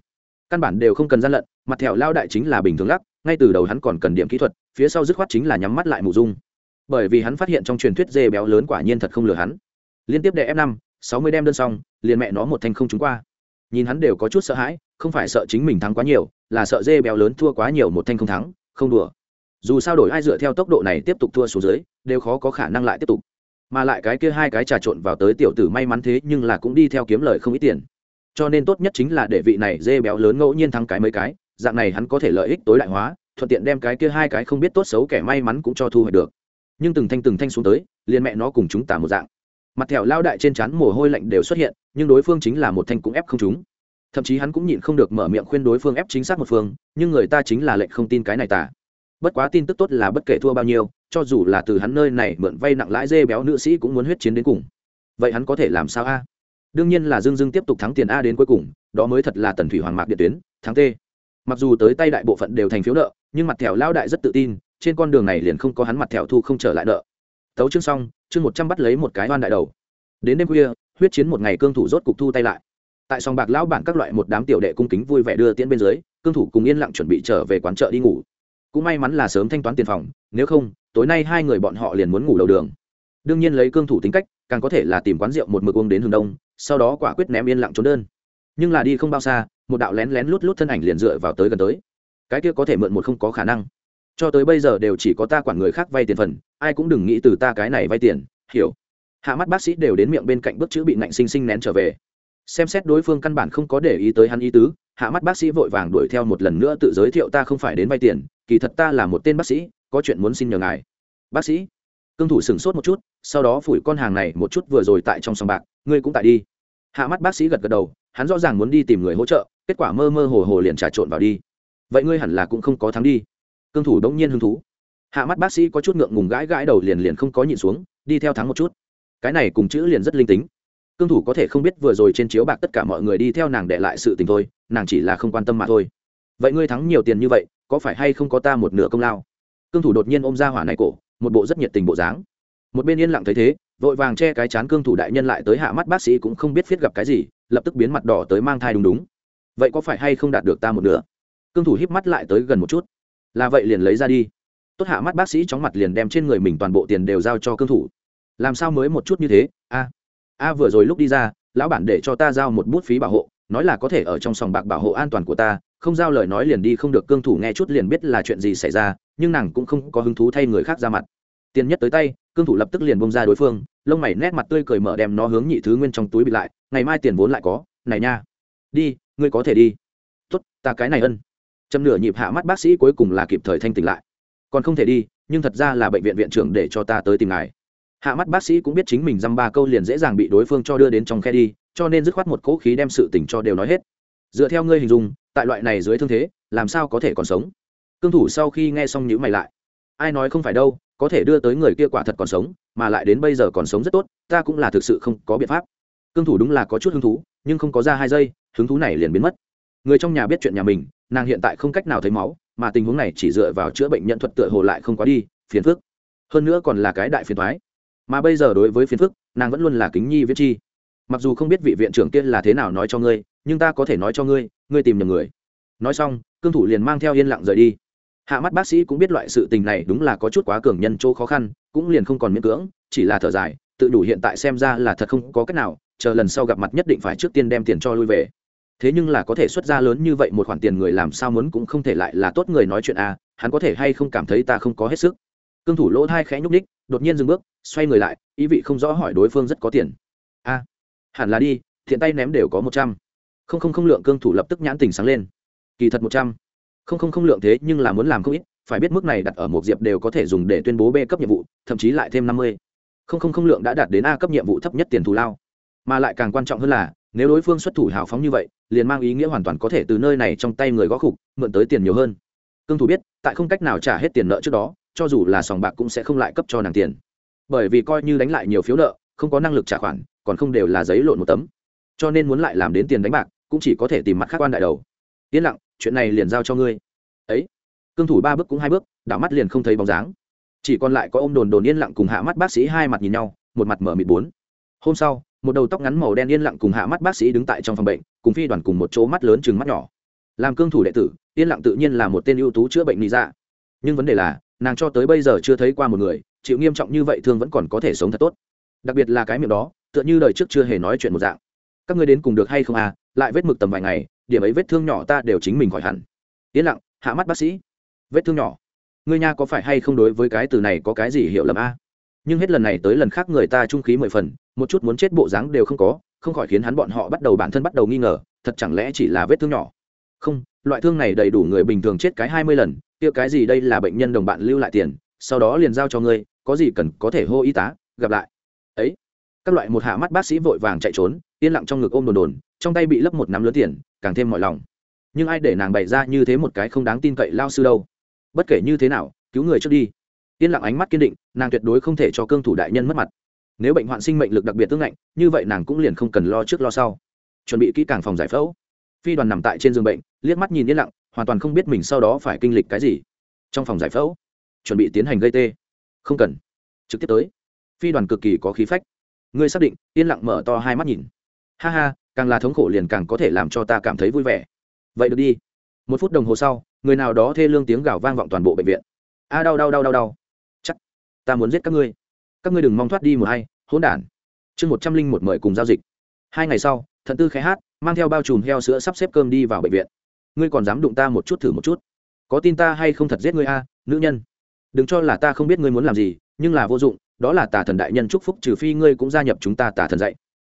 Căn bản đều không cần gian lận, mặt thẹo lao đại chính là bình thường lắc, ngay từ đầu hắn còn cần điểm kỹ thuật, phía sau dứt khoát chính là nhắm mắt lại mù dung. Bởi vì hắn phát hiện trong truyền thuyết dê béo lớn quả nhiên thật không lừa hắn. Liên tiếp đệ f năm, sáu mươi đem đơn xong, liền mẹ nó một thanh không trúng qua nhìn hắn đều có chút sợ hãi, không phải sợ chính mình thắng quá nhiều, là sợ dê béo lớn thua quá nhiều một thanh không thắng, không đùa. Dù sao đổi ai dựa theo tốc độ này tiếp tục thua xuống dưới, đều khó có khả năng lại tiếp tục. Mà lại cái kia hai cái trà trộn vào tới tiểu tử may mắn thế nhưng là cũng đi theo kiếm lời không ít tiền. Cho nên tốt nhất chính là để vị này dê béo lớn ngẫu nhiên thắng cái mấy cái, dạng này hắn có thể lợi ích tối đại hóa, thuận tiện đem cái kia hai cái không biết tốt xấu kẻ may mắn cũng cho thu hoạch được. Nhưng từng thanh từng thanh xuống tới, liền mẹ nó cùng chúng ta một dạng. Mặt thẹo lao đại trên trán mồ hôi lạnh đều xuất hiện nhưng đối phương chính là một thanh cũng ép không chúng thậm chí hắn cũng nhịn không được mở miệng khuyên đối phương ép chính xác một phương, nhưng người ta chính là lệnh không tin cái này tả bất quá tin tức tốt là bất kể thua bao nhiêu, cho dù là từ hắn nơi này mượn vay nặng lãi dê béo nữ sĩ cũng muốn huyết chiến đến cùng. Vậy hắn có thể làm sao a? Đương nhiên là dương dương tiếp tục thắng tiền a đến cuối cùng, đó mới thật là tần thủy hoàng mạc điện tuyến, thắng t mặc dù tới tay đại bộ phận đều thành phiếu nợ, nhưng mặt thẻo lao đại rất tự tin, trên con đường này liền không có hắn mặt thẻo thu không trở lại nợ. Tấu chương xong, chương một trăm bắt lấy một cái oan đại đầu. Đến đêm khuya huyết chiến một ngày cương thủ rốt cục thu tay lại. Tại sòng bạc lão bản các loại một đám tiểu đệ cung kính vui vẻ đưa tiễn bên dưới, cương thủ cùng yên lặng chuẩn bị trở về quán chợ đi ngủ. Cũng may mắn là sớm thanh toán tiền phòng, nếu không, tối nay hai người bọn họ liền muốn ngủ đầu đường. Đương nhiên lấy cương thủ tính cách, càng có thể là tìm quán rượu một mực uống đến hướng đông, sau đó quả quyết ném yên lặng trốn đơn. Nhưng là đi không bao xa, một đạo lén lén lút lút thân ảnh liền dựa vào tới gần tới. Cái kia có thể mượn một không có khả năng. Cho tới bây giờ đều chỉ có ta quản người khác vay tiền phần, ai cũng đừng nghĩ từ ta cái này vay tiền, hiểu? Hạ mắt bác sĩ đều đến miệng bên cạnh bức chữ bị nạnh sinh sinh nén trở về. Xem xét đối phương căn bản không có để ý tới hắn ý tứ, hạ mắt bác sĩ vội vàng đuổi theo một lần nữa tự giới thiệu ta không phải đến vay tiền, kỳ thật ta là một tên bác sĩ, có chuyện muốn xin nhờ ngài. Bác sĩ, cương thủ sửng sốt một chút, sau đó phủi con hàng này một chút vừa rồi tại trong sòng bạc, ngươi cũng tại đi. Hạ mắt bác sĩ gật gật đầu, hắn rõ ràng muốn đi tìm người hỗ trợ, kết quả mơ mơ hồ hồ liền trà trộn vào đi. Vậy ngươi hẳn là cũng không có thắng đi. Cương thủ đống nhiên hứng thú. Hạ mắt bác sĩ có chút ngượng ngùng gãi gãi đầu liền liền không có nhịn xuống, đi theo thắng một chút cái này cùng chữ liền rất linh tính. Cương thủ có thể không biết vừa rồi trên chiếu bạc tất cả mọi người đi theo nàng để lại sự tình thôi, nàng chỉ là không quan tâm mà thôi. Vậy ngươi thắng nhiều tiền như vậy, có phải hay không có ta một nửa công lao? Cương thủ đột nhiên ôm ra hỏa này cổ, một bộ rất nhiệt tình bộ dáng. Một bên yên lặng thấy thế, vội vàng che cái chán cương thủ đại nhân lại tới hạ mắt bác sĩ cũng không biết viết gặp cái gì, lập tức biến mặt đỏ tới mang thai đúng đúng. Vậy có phải hay không đạt được ta một nửa? Cương thủ híp mắt lại tới gần một chút. Là vậy liền lấy ra đi. Tốt hạ mắt bác sĩ chóng mặt liền đem trên người mình toàn bộ tiền đều giao cho cương thủ làm sao mới một chút như thế? A a vừa rồi lúc đi ra, lão bản để cho ta giao một bút phí bảo hộ, nói là có thể ở trong sòng bạc bảo hộ an toàn của ta, không giao lời nói liền đi không được, cương thủ nghe chút liền biết là chuyện gì xảy ra, nhưng nàng cũng không có hứng thú thay người khác ra mặt. Tiền nhất tới tay, cương thủ lập tức liền bông ra đối phương, lông mày nét mặt tươi cười mở đem nó hướng nhị thứ nguyên trong túi bị lại, ngày mai tiền vốn lại có, này nha. Đi, ngươi có thể đi. Tốt, ta cái này ân. Châm nửa nhịp hạ mắt bác sĩ cuối cùng là kịp thời thanh tỉnh lại. Còn không thể đi, nhưng thật ra là bệnh viện viện trưởng để cho ta tới tìm ngài hạ mắt bác sĩ cũng biết chính mình dăm ba câu liền dễ dàng bị đối phương cho đưa đến trong khe đi, cho nên dứt khoát một cỗ khí đem sự tình cho đều nói hết. Dựa theo ngươi hình dung, tại loại này dưới thương thế, làm sao có thể còn sống? Cương thủ sau khi nghe xong nhữ mày lại. Ai nói không phải đâu, có thể đưa tới người kia quả thật còn sống, mà lại đến bây giờ còn sống rất tốt, ta cũng là thực sự không có biện pháp. Cương thủ đúng là có chút hứng thú, nhưng không có ra hai giây, hứng thú này liền biến mất. Người trong nhà biết chuyện nhà mình, nàng hiện tại không cách nào thấy máu, mà tình huống này chỉ dựa vào chữa bệnh nhận thuật tựa hồ lại không quá đi, phiền phức. Hơn nữa còn là cái đại phiền thoái mà bây giờ đối với phiền phức, nàng vẫn luôn là kính nhi viết chi. Mặc dù không biết vị viện trưởng kia là thế nào nói cho ngươi, nhưng ta có thể nói cho ngươi ngươi tìm nhầm người. Nói xong, cương thủ liền mang theo yên lặng rời đi. Hạ mắt bác sĩ cũng biết loại sự tình này đúng là có chút quá cường nhân chỗ khó khăn, cũng liền không còn miễn cưỡng, chỉ là thở dài, tự đủ hiện tại xem ra là thật không có cách nào, chờ lần sau gặp mặt nhất định phải trước tiên đem tiền cho lui về. Thế nhưng là có thể xuất ra lớn như vậy một khoản tiền người làm sao muốn cũng không thể lại là tốt người nói chuyện à hắn có thể hay không cảm thấy ta không có hết sức cương thủ lỗ thai khẽ nhúc ních đột nhiên dừng bước, xoay người lại, ý vị không rõ hỏi đối phương rất có tiền. A, hẳn là đi, thiện tay ném đều có một trăm. Không không không lượng cương thủ lập tức nhãn tình sáng lên. Kỳ thật một trăm. Không không không lượng thế nhưng là muốn làm không ít, phải biết mức này đặt ở một diệp đều có thể dùng để tuyên bố b cấp nhiệm vụ, thậm chí lại thêm năm mươi. Không không không lượng đã đạt đến a cấp nhiệm vụ thấp nhất tiền thù lao. Mà lại càng quan trọng hơn là, nếu đối phương xuất thủ hào phóng như vậy, liền mang ý nghĩa hoàn toàn có thể từ nơi này trong tay người gõ khục, mượn tới tiền nhiều hơn. Cương thủ biết, tại không cách nào trả hết tiền nợ trước đó cho dù là sòng bạc cũng sẽ không lại cấp cho nàng tiền. Bởi vì coi như đánh lại nhiều phiếu nợ, không có năng lực trả khoản, còn không đều là giấy lộn một tấm. Cho nên muốn lại làm đến tiền đánh bạc, cũng chỉ có thể tìm mặt khác quan đại đầu. Yên lặng, chuyện này liền giao cho ngươi. Ấy, cương thủ ba bước cũng hai bước, đảo mắt liền không thấy bóng dáng. Chỉ còn lại có ô m đồn đồn yên lặng cùng hạ mắt bác sĩ hai mặt nhìn nhau, một mặt mở mịt bốn. Hôm sau, một đầu tóc ngắn màu đen yên lặng cùng hạ mắt bác sĩ đứng tại trong phòng bệnh, cùng phi đoàn cùng một chỗ mắt lớn chừng mắt nhỏ. Làm cương thủ đệ tử, yên lặng tự nhiên là một tên ưu tú chữa bệnh lý ra dạ. nhưng vấn đề là nàng cho tới bây giờ chưa thấy qua một người, chịu nghiêm trọng như vậy thương vẫn còn có thể sống thật tốt. Đặc biệt là cái miệng đó, tựa như đời trước chưa hề nói chuyện một dạng. Các ngươi đến cùng được hay không à lại vết mực tầm vài ngày, điểm ấy vết thương nhỏ ta đều chính mình khỏi hẳn. Yên lặng, hạ mắt bác sĩ. Vết thương nhỏ. Ngươi nha có phải hay không đối với cái từ này có cái gì hiểu lầm a nhưng hết lần này tới lần khác người ta trung khí mười phần, một chút muốn chết bộ dáng đều không có, không khỏi khiến hắn bọn họ bắt đầu bản thân bắt đầu nghi ngờ, thật chẳng lẽ chỉ là vết thương nhỏ? Không, loại thương này đầy đủ người bình thường chết cái hai mươi lần, kia cái gì đây là bệnh nhân đồng bạn lưu lại tiền, sau đó liền giao cho ngươi, có gì cần có thể hô y tá, gặp lại. Ấy, các loại một hạ mắt bác sĩ vội vàng chạy trốn, yên lặng trong ngực ôm đồn đồn, trong tay bị lấp một nắm lớn tiền, càng thêm mọi lòng. Nhưng ai để nàng bày ra như thế một cái không đáng tin cậy lao sư đâu? Bất kể như thế nào, cứu người trước đi. Yên lặng ánh mắt kiên định, nàng tuyệt đối không thể cho cương thủ đại nhân mất mặt. Nếu bệnh hoạn sinh mệnh lực đặc biệt tương ngạnh, như vậy nàng cũng liền không cần lo trước lo sau. Chuẩn bị kỹ càng phòng giải phẫu phi đoàn nằm tại trên giường bệnh, liếc mắt nhìn yên lặng, hoàn toàn không biết mình sau đó phải kinh lịch cái gì. Trong phòng giải phẫu, chuẩn bị tiến hành gây tê. Không cần. Trực tiếp tới. Phi đoàn cực kỳ có khí phách. Ngươi xác định, yên lặng mở to hai mắt nhìn. Ha ha, càng là thống khổ liền càng có thể làm cho ta cảm thấy vui vẻ. Vậy được đi. Một phút đồng hồ sau, người nào đó thê lương tiếng gào vang vọng toàn bộ bệnh viện. A, đau đau đau đau đau. Chắc, ta muốn giết các ngươi. Các ngươi đừng mong thoát đi một hay, hỗn đản. Chương một trăm linh một mời cùng giao dịch. Hai ngày sau, thận tư khẽ hát mang theo bao trùm heo sữa sắp xếp cơm đi vào bệnh viện. Ngươi còn dám đụng ta một chút thử một chút? Có tin ta hay không thật giết ngươi a, nữ nhân? Đừng cho là ta không biết ngươi muốn làm gì, nhưng là vô dụng, đó là tà thần đại nhân chúc phúc, trừ phi ngươi cũng gia nhập chúng ta tà thần dạy.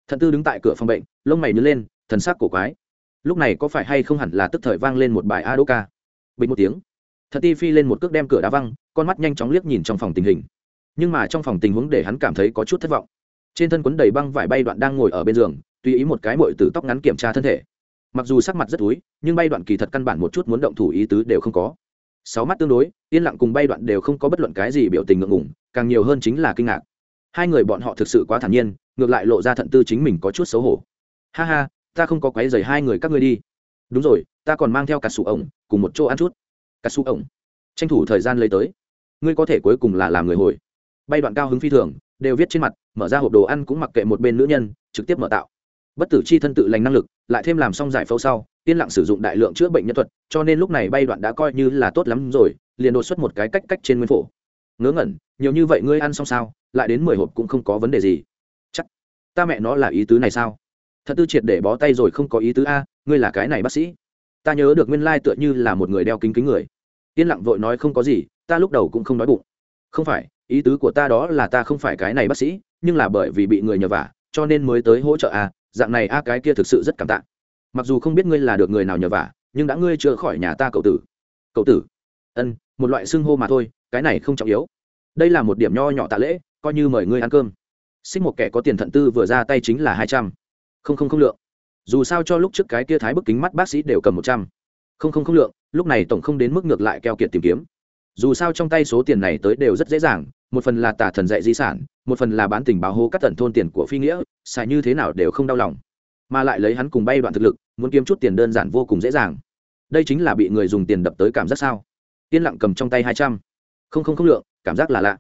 Thần tư đứng tại cửa phòng bệnh, lông mày nứt lên, thần sắc cổ quái. Lúc này có phải hay không hẳn là tức thời vang lên một bài a đô ca bình một tiếng. Thật ti phi lên một cước đem cửa đá văng, con mắt nhanh chóng liếc nhìn trong phòng tình hình. Nhưng mà trong phòng tình huống để hắn cảm thấy có chút thất vọng. Trên thân quấn đầy băng vải bay đoạn đang ngồi ở bên giường tùy ý một cái mội từ tóc ngắn kiểm tra thân thể. Mặc dù sắc mặt rất túi, nhưng bay đoạn kỳ thật căn bản một chút muốn động thủ ý tứ đều không có. Sáu mắt tương đối, yên lặng cùng bay đoạn đều không có bất luận cái gì biểu tình ngượng ngủng càng nhiều hơn chính là kinh ngạc. Hai người bọn họ thực sự quá thản nhiên, ngược lại lộ ra thận tư chính mình có chút xấu hổ. Ha ha, ta không có quấy rầy hai người các ngươi đi. Đúng rồi, ta còn mang theo cả sụ ổng, cùng một chỗ ăn chút. Cả sụ ổng. Tranh thủ thời gian lấy tới. Ngươi có thể cuối cùng là làm người hồi. Bay đoạn cao hứng phi thường, đều viết trên mặt, mở ra hộp đồ ăn cũng mặc kệ một bên nữ nhân, trực tiếp mở tạo bất tử chi thân tự lành năng lực, lại thêm làm xong giải phẫu sau, yên lặng sử dụng đại lượng chữa bệnh nhân thuật, cho nên lúc này bay đoạn đã coi như là tốt lắm rồi, liền đột xuất một cái cách cách trên nguyên phổ. Ngớ ngẩn, nhiều như vậy ngươi ăn xong sao, lại đến mười hộp cũng không có vấn đề gì. Chắc, ta mẹ nó là ý tứ này sao? Thật tư triệt để bó tay rồi không có ý tứ a, ngươi là cái này bác sĩ. Ta nhớ được nguyên lai tựa như là một người đeo kính kính người. Yên lặng vội nói không có gì, ta lúc đầu cũng không nói bụng. Không phải, ý tứ của ta đó là ta không phải cái này bác sĩ, nhưng là bởi vì bị người nhờ vả, cho nên mới tới hỗ trợ a dạng này a, cái kia thực sự rất cảm tạ. Mặc dù không biết ngươi là được người nào nhờ vả, nhưng đã ngươi chữa khỏi nhà ta cậu tử. Cậu tử? Ân, một loại xưng hô mà thôi, cái này không trọng yếu. Đây là một điểm nho nhỏ tạ lễ, coi như mời ngươi ăn cơm. Xích một kẻ có tiền thận tư vừa ra tay chính là hai trăm. Không không không lượng. Dù sao cho lúc trước cái kia thái bức kính mắt bác sĩ đều cầm một trăm. Không không không lượng, lúc này tổng không đến mức ngược lại keo kiệt tìm kiếm. Dù sao trong tay số tiền này tới đều rất dễ dàng một phần là tà thần dạy di sản, một phần là bán tình báo hô cắt tận thôn tiền của phi nghĩa, xài như thế nào đều không đau lòng. Mà lại lấy hắn cùng bay đoạn thực lực, muốn kiếm chút tiền đơn giản vô cùng dễ dàng. Đây chính là bị người dùng tiền đập tới cảm giác sao? Yên lặng cầm trong tay hai trăm. Không không không lượng, cảm giác là lạ.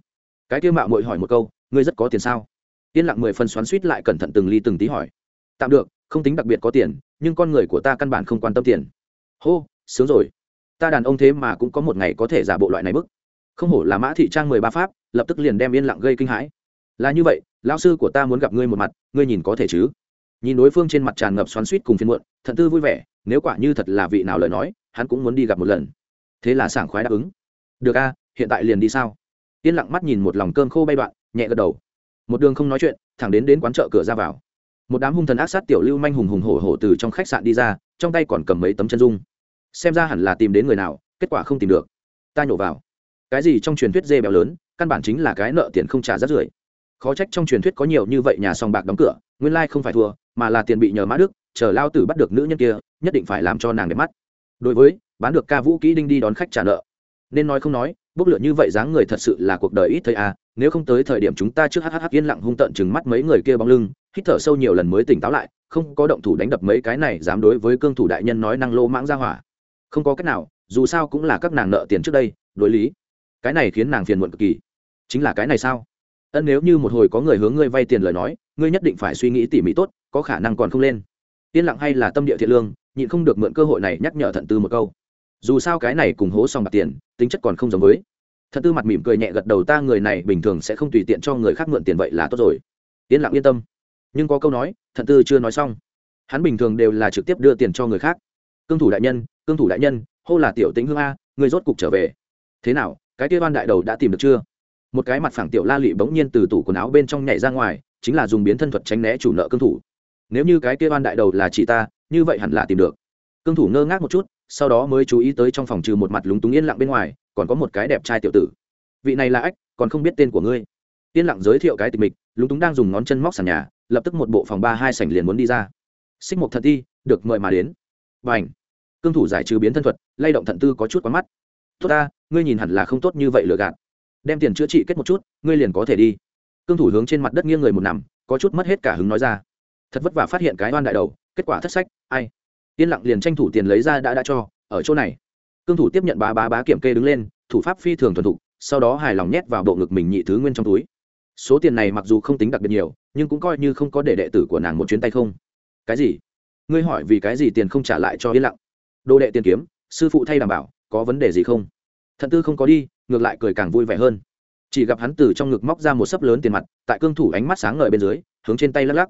Cái kia mạo mội hỏi một câu, ngươi rất có tiền sao? Yên lặng mười phần xoắn suýt lại cẩn thận từng ly từng tí hỏi. Tạm được, không tính đặc biệt có tiền, nhưng con người của ta căn bản không quan tâm tiền. Hô, sướng rồi. Ta đàn ông thế mà cũng có một ngày có thể giả bộ loại này bức. Không hổ là mã thị trang mười ba pháp lập tức liền đem yên lặng gây kinh hãi. Là như vậy, lão sư của ta muốn gặp ngươi một mặt, ngươi nhìn có thể chứ? Nhìn đối phương trên mặt tràn ngập xoắn suýt cùng phiên muộn, thận tư vui vẻ, nếu quả như thật là vị nào lời nói, hắn cũng muốn đi gặp một lần. Thế là sảng khoái đáp ứng. Được a, hiện tại liền đi sao? Yên lặng mắt nhìn một lòng cơm khô bay đoạn, nhẹ gật đầu. Một đường không nói chuyện, thẳng đến đến quán chợ cửa ra vào. Một đám hung thần ác sát tiểu lưu manh hùng hùng hổ hổ từ trong khách sạn đi ra, trong tay còn cầm mấy tấm chân dung. Xem ra hẳn là tìm đến người nào, kết quả không tìm được. Ta nhổ vào cái gì trong truyền thuyết dê béo lớn, căn bản chính là cái nợ tiền không trả rất rưởi. Khó trách trong truyền thuyết có nhiều như vậy nhà sòng bạc đóng cửa, nguyên lai không phải thua, mà là tiền bị nhờ mã đức, chờ lao tử bắt được nữ nhân kia, nhất định phải làm cho nàng đẹp mắt. Đối với, bán được ca vũ kỹ đinh đi đón khách trả nợ. Nên nói không nói, bốc lửa như vậy dáng người thật sự là cuộc đời ít thấy à nếu không tới thời điểm chúng ta trước hh yên lặng hung tợn chừng mắt mấy người kia bóng lưng, hít thở sâu nhiều lần mới tỉnh táo lại, không có động thủ đánh đập mấy cái này dám đối với cương thủ đại nhân nói năng lô mãng ra hỏa. Không có cách nào, dù sao cũng là các nàng nợ tiền trước đây, đối lý cái này khiến nàng phiền muộn cực kỳ. Chính là cái này sao? Ân, nếu như một hồi có người hướng ngươi vay tiền lời nói, ngươi nhất định phải suy nghĩ tỉ mỉ tốt, có khả năng còn không lên. Yên lặng hay là tâm địa thiện lương, nhịn không được mượn cơ hội này nhắc nhở thận tư một câu. Dù sao cái này cùng hố xong bạc tiền, tính chất còn không giống với. Thận tư mặt mỉm cười nhẹ gật đầu, ta người này bình thường sẽ không tùy tiện cho người khác mượn tiền vậy là tốt rồi. Yên lặng yên tâm. Nhưng có câu nói, thận tư chưa nói xong. Hắn bình thường đều là trực tiếp đưa tiền cho người khác. Cương thủ đại nhân, cương thủ đại nhân, hô là tiểu tĩnh hương a, người rốt cục trở về. Thế nào cái kia ban đại đầu đã tìm được chưa? Một cái mặt phẳng tiểu la lị bỗng nhiên từ tủ quần áo bên trong nhảy ra ngoài, chính là dùng biến thân thuật tránh né chủ nợ cương thủ. Nếu như cái kia ban đại đầu là chị ta, như vậy hẳn là tìm được. Cương thủ ngơ ngác một chút, sau đó mới chú ý tới trong phòng trừ một mặt lúng túng yên lặng bên ngoài, còn có một cái đẹp trai tiểu tử. Vị này là ách, còn không biết tên của ngươi. Yên lặng giới thiệu cái tịch mịch, lúng túng đang dùng ngón chân móc sàn nhà, lập tức một bộ phòng ba hai sảnh liền muốn đi ra. Xích một thật ti được, mời mà đến. Và ảnh cương thủ giải trừ biến thân thuật, lay động thận tư có chút quá mắt tốt ta, ngươi nhìn hẳn là không tốt như vậy lừa gạt. Đem tiền chữa trị kết một chút, ngươi liền có thể đi. Cương thủ hướng trên mặt đất nghiêng người một nằm, có chút mất hết cả hứng nói ra. Thật vất vả phát hiện cái oan đại đầu, kết quả thất sách, ai? Yên lặng liền tranh thủ tiền lấy ra đã đã cho, ở chỗ này. Cương thủ tiếp nhận bá bá bá kiểm kê đứng lên, thủ pháp phi thường thuần thục, sau đó hài lòng nhét vào bộ ngực mình nhị thứ nguyên trong túi. Số tiền này mặc dù không tính đặc biệt nhiều, nhưng cũng coi như không có để đệ tử của nàng một chuyến tay không. Cái gì? Ngươi hỏi vì cái gì tiền không trả lại cho yên lặng? Đồ đệ tiền kiếm, sư phụ thay đảm bảo có vấn đề gì không? Thận tư không có đi, ngược lại cười càng vui vẻ hơn. Chỉ gặp hắn từ trong ngực móc ra một sấp lớn tiền mặt, tại cương thủ ánh mắt sáng ngời bên dưới, hướng trên tay lắc lắc.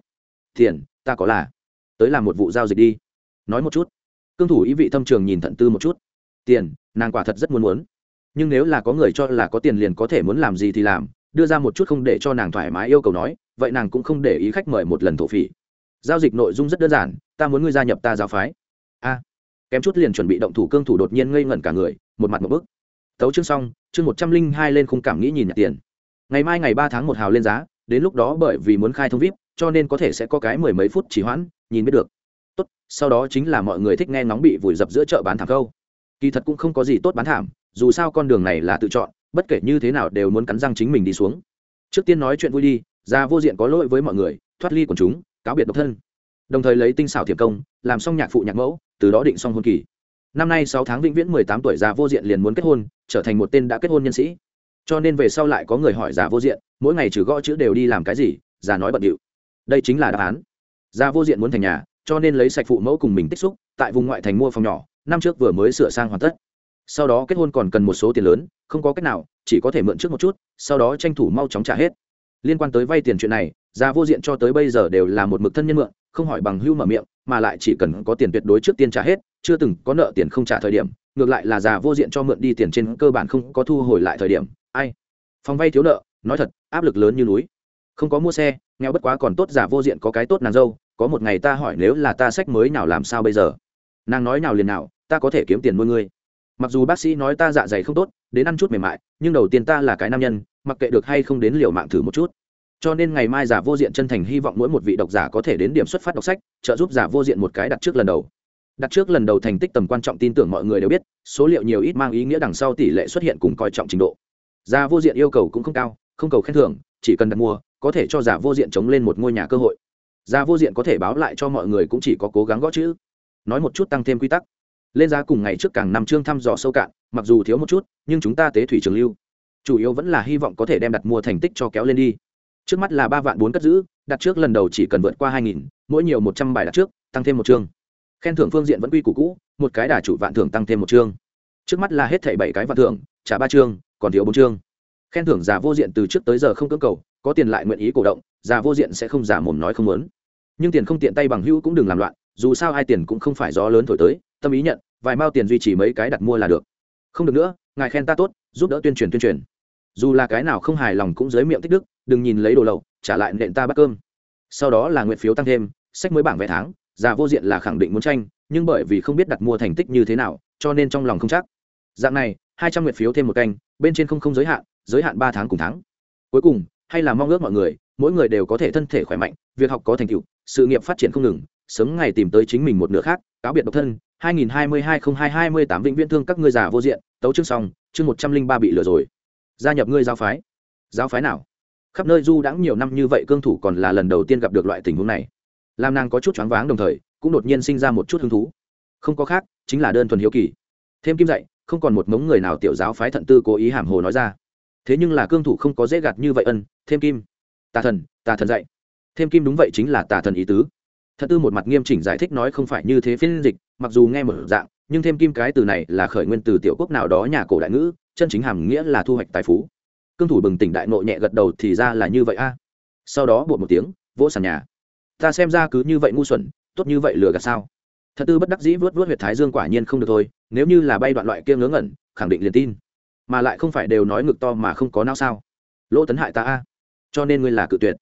Tiền, ta có là. Tới làm một vụ giao dịch đi. Nói một chút. Cương thủ ý vị thâm trường nhìn thận tư một chút. Tiền, nàng quả thật rất muốn muốn. Nhưng nếu là có người cho là có tiền liền có thể muốn làm gì thì làm. Đưa ra một chút không để cho nàng thoải mái yêu cầu nói, vậy nàng cũng không để ý khách mời một lần thổ phỉ. Giao dịch nội dung rất đơn giản, ta muốn ngươi gia nhập ta giáo phái. A kém chút liền chuẩn bị động thủ cương thủ đột nhiên ngây ngẩn cả người, một mặt một bức. Tấu chương xong, chương một trăm linh hai lên khung cảm nghĩ nhìn nhặt tiền. Ngày mai ngày ba tháng một hào lên giá, đến lúc đó bởi vì muốn khai thông vip, cho nên có thể sẽ có cái mười mấy phút chỉ hoãn, nhìn biết được. Tốt, sau đó chính là mọi người thích nghe ngóng bị vùi dập giữa chợ bán thảm câu. Kỳ thật cũng không có gì tốt bán thảm, dù sao con đường này là tự chọn, bất kể như thế nào đều muốn cắn răng chính mình đi xuống. Trước tiên nói chuyện vui đi, ra vô diện có lỗi với mọi người, thoát ly quần chúng, cáo biệt độc thân đồng thời lấy tinh xảo thiệp công, làm xong nhạc phụ nhạc mẫu, từ đó định xong hôn kỳ. Năm nay sáu tháng vĩnh viễn mười tám tuổi già vô diện liền muốn kết hôn, trở thành một tên đã kết hôn nhân sĩ. Cho nên về sau lại có người hỏi già vô diện, mỗi ngày trừ gõ chữ đều đi làm cái gì, già nói bận điệu. Đây chính là đáp án. Già vô diện muốn thành nhà, cho nên lấy sạch phụ mẫu cùng mình tích xúc, tại vùng ngoại thành mua phòng nhỏ, năm trước vừa mới sửa sang hoàn tất. Sau đó kết hôn còn cần một số tiền lớn, không có cách nào, chỉ có thể mượn trước một chút, sau đó tranh thủ mau chóng trả hết. Liên quan tới vay tiền chuyện này Gia vô diện cho tới bây giờ đều là một mực thân nhân mượn, không hỏi bằng hưu mở miệng, mà lại chỉ cần có tiền tuyệt đối trước tiên trả hết, chưa từng có nợ tiền không trả thời điểm, ngược lại là già vô diện cho mượn đi tiền trên cơ bản không có thu hồi lại thời điểm. Ai? Phòng vay thiếu nợ, nói thật, áp lực lớn như núi. Không có mua xe, nghèo bất quá còn tốt giả vô diện có cái tốt nàng dâu, có một ngày ta hỏi nếu là ta sách mới nào làm sao bây giờ? Nàng nói nào liền nào, ta có thể kiếm tiền nuôi ngươi. Mặc dù bác sĩ nói ta dạ dày không tốt, đến ăn chút mềm mại, nhưng đầu tiên ta là cái nam nhân, mặc kệ được hay không đến liều mạng thử một chút cho nên ngày mai giả vô diện chân thành hy vọng mỗi một vị độc giả có thể đến điểm xuất phát đọc sách, trợ giúp giả vô diện một cái đặt trước lần đầu. Đặt trước lần đầu thành tích tầm quan trọng tin tưởng mọi người đều biết, số liệu nhiều ít mang ý nghĩa đằng sau tỷ lệ xuất hiện cùng coi trọng trình độ. Giả vô diện yêu cầu cũng không cao, không cầu khen thưởng, chỉ cần đặt mua, có thể cho giả vô diện chống lên một ngôi nhà cơ hội. Giả vô diện có thể báo lại cho mọi người cũng chỉ có cố gắng gõ chữ. Nói một chút tăng thêm quy tắc. Lên giá cùng ngày trước càng năm chương thăm dò sâu cạn, mặc dù thiếu một chút, nhưng chúng ta tế thủy trường lưu. Chủ yếu vẫn là hy vọng có thể đem đặt mua thành tích cho kéo lên đi trước mắt là ba vạn bốn cất giữ, đặt trước lần đầu chỉ cần vượt qua hai nghìn, mỗi nhiều một trăm bài đặt trước, tăng thêm một chương. Khen thưởng phương diện vẫn quy củ cũ, một cái đà chủ vạn thưởng tăng thêm một chương. Trước mắt là hết thảy bảy cái vạn thưởng, trả ba chương, còn thiếu bốn chương. Khen thưởng giả vô diện từ trước tới giờ không cưỡng cầu, có tiền lại nguyện ý cổ động, giả vô diện sẽ không giả mồm nói không muốn. Nhưng tiền không tiện tay bằng hữu cũng đừng làm loạn, dù sao hai tiền cũng không phải gió lớn thổi tới, tâm ý nhận, vài mao tiền duy trì mấy cái đặt mua là được. Không được nữa, ngài khen ta tốt, giúp đỡ tuyên truyền tuyên truyền. Dù là cái nào không hài lòng cũng dưới miệng tích đức đừng nhìn lấy đồ lậu, trả lại nện ta bắt cơm. Sau đó là nguyện phiếu tăng thêm, sách mới bảng vé tháng, già vô diện là khẳng định muốn tranh, nhưng bởi vì không biết đặt mua thành tích như thế nào, cho nên trong lòng không chắc. Dạng này, hai trăm nguyện phiếu thêm một canh, bên trên không không giới hạn giới hạn ba tháng cùng tháng. Cuối cùng, hay là mong ước mọi người, mỗi người đều có thể thân thể khỏe mạnh, việc học có thành tựu, sự nghiệp phát triển không ngừng, sớm ngày tìm tới chính mình một nửa khác, cáo biệt độc thân 2022-02-28 vĩnh viễn thương các ngươi già vô diện, tấu chương xong, chương một trăm linh ba bị lừa rồi. Gia nhập ngươi giáo phái. Giáo phái nào? Khắp nơi du đãng nhiều năm như vậy cương thủ còn là lần đầu tiên gặp được loại tình huống này. Làm nàng có chút choáng váng đồng thời, cũng đột nhiên sinh ra một chút hứng thú. Không có khác, chính là đơn thuần hiếu kỳ. Thêm kim dạy, không còn một mống người nào tiểu giáo phái thận tư cố ý hàm hồ nói ra. Thế nhưng là cương thủ không có dễ gạt như vậy ân, thêm kim. Tà thần tà thần dạy. Thêm kim đúng vậy chính là tà thần ý tứ. Thận tư một mặt nghiêm chỉnh giải thích nói không phải như thế phiên dịch, mặc dù nghe một dạng, nhưng thêm kim cái từ này là khởi nguyên từ tiểu quốc nào đó nhà cổ đại ngữ, chân chính hàm nghĩa là thu hoạch tài phú cương thủ bừng tỉnh đại nộ nhẹ gật đầu thì ra là như vậy a. Sau đó bột một tiếng, vỗ sàn nhà. Ta xem ra cứ như vậy ngu xuẩn, tốt như vậy lừa gạt sao? Thật tư bất đắc dĩ vớt vớt huyệt thái dương quả nhiên không được thôi, nếu như là bay đoạn loại kia ngớ ngẩn, khẳng định liền tin. Mà lại không phải đều nói ngực to mà không có não sao? Lỗ tấn hại ta a. Cho nên ngươi là cự tuyệt.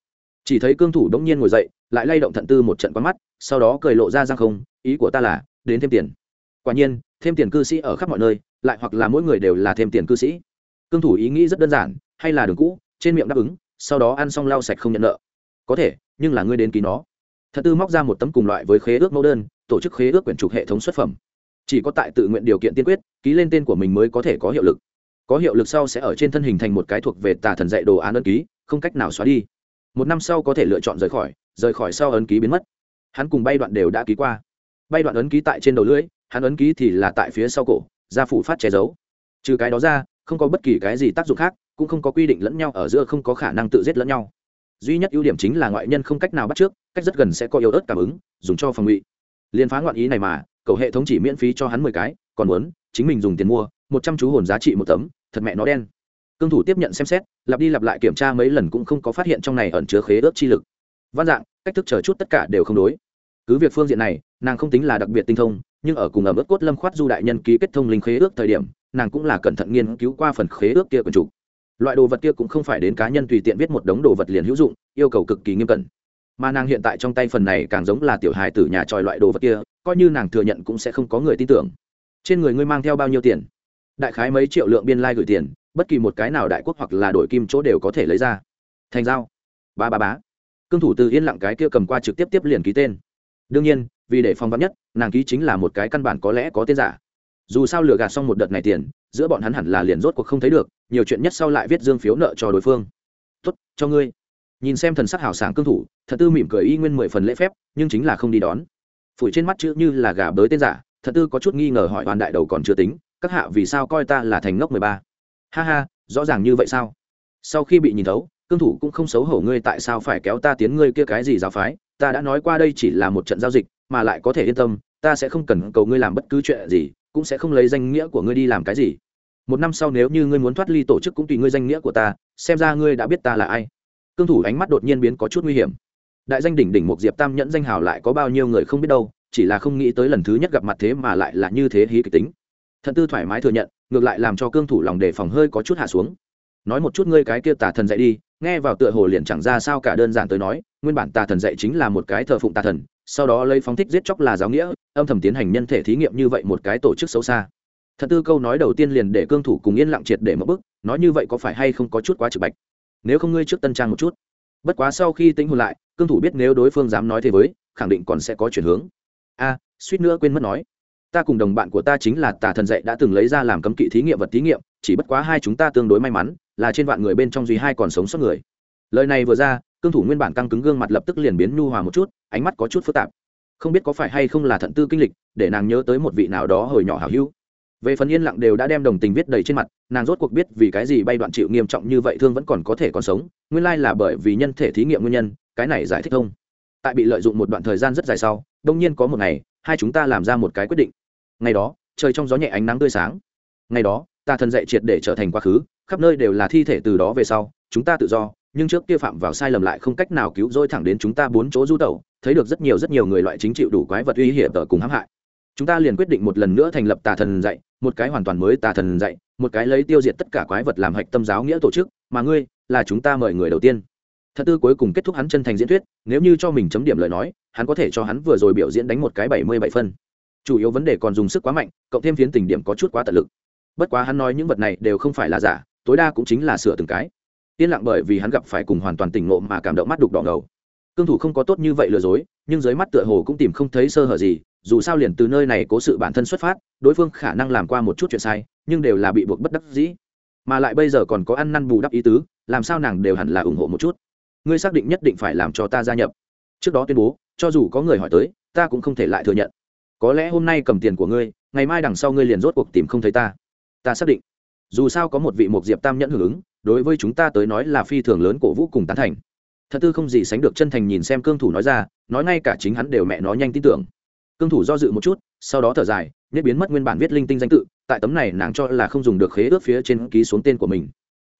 Chỉ thấy cương thủ đống nhiên ngồi dậy, lại lay động thận tư một trận quán mắt, sau đó cười lộ ra răng không, ý của ta là, đến thêm tiền. Quả nhiên, thêm tiền cư sĩ ở khắp mọi nơi, lại hoặc là mỗi người đều là thêm tiền cư sĩ. Cương thủ ý nghĩ rất đơn giản hay là đường cũ, trên miệng đáp ứng, sau đó ăn xong lau sạch không nhận nợ. Có thể, nhưng là ngươi đến ký nó. Thật tư móc ra một tấm cùng loại với khế ước mẫu đơn, tổ chức khế ước quyển trục hệ thống xuất phẩm. Chỉ có tại tự nguyện điều kiện tiên quyết, ký lên tên của mình mới có thể có hiệu lực. Có hiệu lực sau sẽ ở trên thân hình thành một cái thuộc về tà thần dạy đồ án ấn ký, không cách nào xóa đi. Một năm sau có thể lựa chọn rời khỏi rời khỏi sau ấn ký biến mất. Hắn cùng bay đoạn đều đã ký qua. Bay đoạn ấn ký tại trên đầu lưỡi, hắn ấn ký thì là tại phía sau cổ da phủ phát che giấu. Trừ cái đó ra, không có bất kỳ cái gì tác dụng khác cũng không có quy định lẫn nhau, ở giữa không có khả năng tự giết lẫn nhau. Duy nhất ưu điểm chính là ngoại nhân không cách nào bắt trước, cách rất gần sẽ có yếu ớt cảm ứng, dùng cho phòng ngụy. Liên phá ngoạn ý này mà, cầu hệ thống chỉ miễn phí cho hắn mười cái, còn muốn, chính mình dùng tiền mua, một trăm chú hồn giá trị một tấm, thật mẹ nó đen. Cương thủ tiếp nhận xem xét, lặp đi lặp lại kiểm tra mấy lần cũng không có phát hiện trong này ẩn chứa khế ước chi lực. Văn dạng, cách thức chờ chút tất cả đều không đối. Cứ việc phương diện này, nàng không tính là đặc biệt tinh thông, nhưng ở cùng ở mức cốt lâm khoát du đại nhân ký kết thông linh khế ước thời điểm, nàng cũng là cẩn thận nghiên cứu qua phần khế ước kia của chủ loại đồ vật kia cũng không phải đến cá nhân tùy tiện viết một đống đồ vật liền hữu dụng, yêu cầu cực kỳ nghiêm cẩn. Mà nàng hiện tại trong tay phần này càng giống là tiểu hài tử nhà tròi loại đồ vật kia, coi như nàng thừa nhận cũng sẽ không có người tin tưởng. Trên người ngươi mang theo bao nhiêu tiền? Đại khái mấy triệu lượng biên lai、like、gửi tiền, bất kỳ một cái nào đại quốc hoặc là đổi kim chỗ đều có thể lấy ra. Thành giao. Ba ba bá cương thủ từ yên lặng cái kia cầm qua trực tiếp tiếp liền ký tên. Đương nhiên, vì để phong vắn nhất, nàng ký chính là một cái căn bản có lẽ có tên giả. Dù sao lừa gạt xong một đợt này tiền, giữa bọn hắn hẳn là liền rốt cuộc không thấy được nhiều chuyện nhất sau lại viết dương phiếu nợ cho đối phương. Tốt, cho ngươi. Nhìn xem thần sắc hào sảng cương thủ, thật tư mỉm cười y nguyên mười phần lễ phép, nhưng chính là không đi đón. Phủi trên mắt chữ như là gà bới tên giả, thật tư có chút nghi ngờ hỏi hoàn đại đầu còn chưa tính, các hạ vì sao coi ta là thành ngốc mười ba? Ha ha, rõ ràng như vậy sao? Sau khi bị nhìn thấu, cương thủ cũng không xấu hổ ngươi tại sao phải kéo ta tiến ngươi kia cái gì giáo phái, ta đã nói qua đây chỉ là một trận giao dịch, mà lại có thể yên tâm, ta sẽ không cần cầu ngươi làm bất cứ chuyện gì, cũng sẽ không lấy danh nghĩa của ngươi đi làm cái gì một năm sau nếu như ngươi muốn thoát ly tổ chức cũng tùy ngươi danh nghĩa của ta, xem ra ngươi đã biết ta là ai. Cương thủ ánh mắt đột nhiên biến có chút nguy hiểm. Đại danh đỉnh đỉnh một diệp tam nhẫn danh hào lại có bao nhiêu người không biết đâu, chỉ là không nghĩ tới lần thứ nhất gặp mặt thế mà lại là như thế hí kịch tính. Thận tư thoải mái thừa nhận, ngược lại làm cho cương thủ lòng đề phòng hơi có chút hạ xuống. Nói một chút ngươi cái kia tà thần dạy đi, nghe vào tựa hồ liền chẳng ra sao cả đơn giản tới nói, nguyên bản tà thần dạy chính là một cái thờ phụng tà thần, sau đó lấy phóng thích giết chóc là giáo nghĩa, âm thầm tiến hành nhân thể thí nghiệm như vậy một cái tổ chức xấu xa thật tư câu nói đầu tiên liền để cương thủ cùng yên lặng triệt để mất bức nói như vậy có phải hay không có chút quá trực bạch? Nếu không ngươi trước tân trang một chút. Bất quá sau khi tính hồn lại, cương thủ biết nếu đối phương dám nói thế với, khẳng định còn sẽ có chuyển hướng. A, suýt nữa quên mất nói. Ta cùng đồng bạn của ta chính là tà thần dạy đã từng lấy ra làm cấm kỵ thí nghiệm vật thí nghiệm, chỉ bất quá hai chúng ta tương đối may mắn, là trên vạn người bên trong duy hai còn sống sót người. Lời này vừa ra, cương thủ nguyên bản căng cứng gương mặt lập tức liền biến nhu hòa một chút, ánh mắt có chút phức tạp. Không biết có phải hay không là thận tư kinh lịch, để nàng nhớ tới một vị nào đó hồi nhỏ hào hữu về phần yên lặng đều đã đem đồng tình viết đầy trên mặt, nàng rốt cuộc biết vì cái gì bay đoạn chịu nghiêm trọng như vậy thương vẫn còn có thể còn sống, nguyên lai là bởi vì nhân thể thí nghiệm nguyên nhân, cái này giải thích không. tại bị lợi dụng một đoạn thời gian rất dài sau, đông nhiên có một ngày, hai chúng ta làm ra một cái quyết định. Ngày đó, trời trong gió nhẹ ánh nắng tươi sáng. Ngày đó, ta thần dạy triệt để trở thành quá khứ, khắp nơi đều là thi thể từ đó về sau, chúng ta tự do, nhưng trước kia phạm vào sai lầm lại không cách nào cứu rỗi thẳng đến chúng ta bốn chỗ du tẩu, thấy được rất nhiều rất nhiều người loại chính chịu đủ quái vật uy hiểm ở cùng hãm hại chúng ta liền quyết định một lần nữa thành lập tà thần dạy, một cái hoàn toàn mới tà thần dạy, một cái lấy tiêu diệt tất cả quái vật làm hạch tâm giáo nghĩa tổ chức, mà ngươi là chúng ta mời người đầu tiên. Thật tư cuối cùng kết thúc hắn chân thành diễn thuyết, nếu như cho mình chấm điểm lời nói, hắn có thể cho hắn vừa rồi biểu diễn đánh một cái bảy mươi bảy phân. Chủ yếu vấn đề còn dùng sức quá mạnh, cộng thêm phiến tình điểm có chút quá tận lực. Bất quá hắn nói những vật này đều không phải là giả, tối đa cũng chính là sửa từng cái. Yên lặng bởi vì hắn gặp phải cùng hoàn toàn tỉnh ngộ mà cảm động mắt đục đỏ ngầu. Cương thủ không có tốt như vậy lừa dối, nhưng dưới mắt tựa hồ cũng tìm không thấy sơ hở gì dù sao liền từ nơi này cố sự bản thân xuất phát, đối phương khả năng làm qua một chút chuyện sai, nhưng đều là bị buộc bất đắc dĩ. Mà lại bây giờ còn có ăn năn bù đắp ý tứ, làm sao nàng đều hẳn là ủng hộ một chút. Ngươi xác định nhất định phải làm cho ta gia nhập. Trước đó tuyên bố, cho dù có người hỏi tới, ta cũng không thể lại thừa nhận. Có lẽ hôm nay cầm tiền của ngươi, ngày mai đằng sau ngươi liền rốt cuộc tìm không thấy ta. Ta xác định. Dù sao có một vị mục diệp tam nhẫn hưởng ứng, đối với chúng ta tới nói là phi thường lớn cổ vũ cùng tán thành. Thật tư không gì sánh được chân thành nhìn xem cương thủ nói ra, nói ngay cả chính hắn đều mẹ nó nhanh tin tưởng cương thủ do dự một chút, sau đó thở dài, nhất biến mất nguyên bản viết linh tinh danh tự, tại tấm này nàng cho là không dùng được khế ước phía trên ký xuống tên của mình.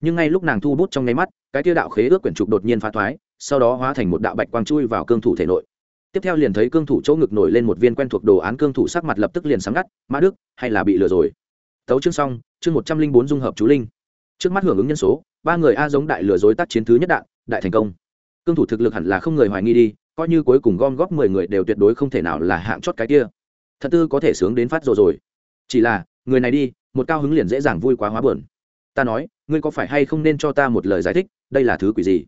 Nhưng ngay lúc nàng thu bút trong nháy mắt, cái tiêu đạo khế ước quyển trục đột nhiên phá thoái, sau đó hóa thành một đạo bạch quang chui vào cương thủ thể nội. Tiếp theo liền thấy cương thủ chỗ ngực nổi lên một viên quen thuộc đồ án cương thủ sắc mặt lập tức liền sáng ngắt, mã đức, hay là bị lừa rồi? Tấu chương xong, chương một trăm linh bốn dung hợp chú linh. Trước mắt hưởng ứng nhân số, ba người a giống đại lừa dối tác chiến thứ nhất đạn, đại thành công. Cương thủ thực lực hẳn là không người hoài nghi đi coi như cuối cùng gom góp mười người đều tuyệt đối không thể nào là hạng chót cái kia. Thật tư có thể sướng đến phát rồi rồi. Chỉ là, người này đi, một cao hứng liền dễ dàng vui quá hóa bờn ta nói, ngươi có phải hay không nên cho ta một lời giải thích, đây là thứ quỷ gì?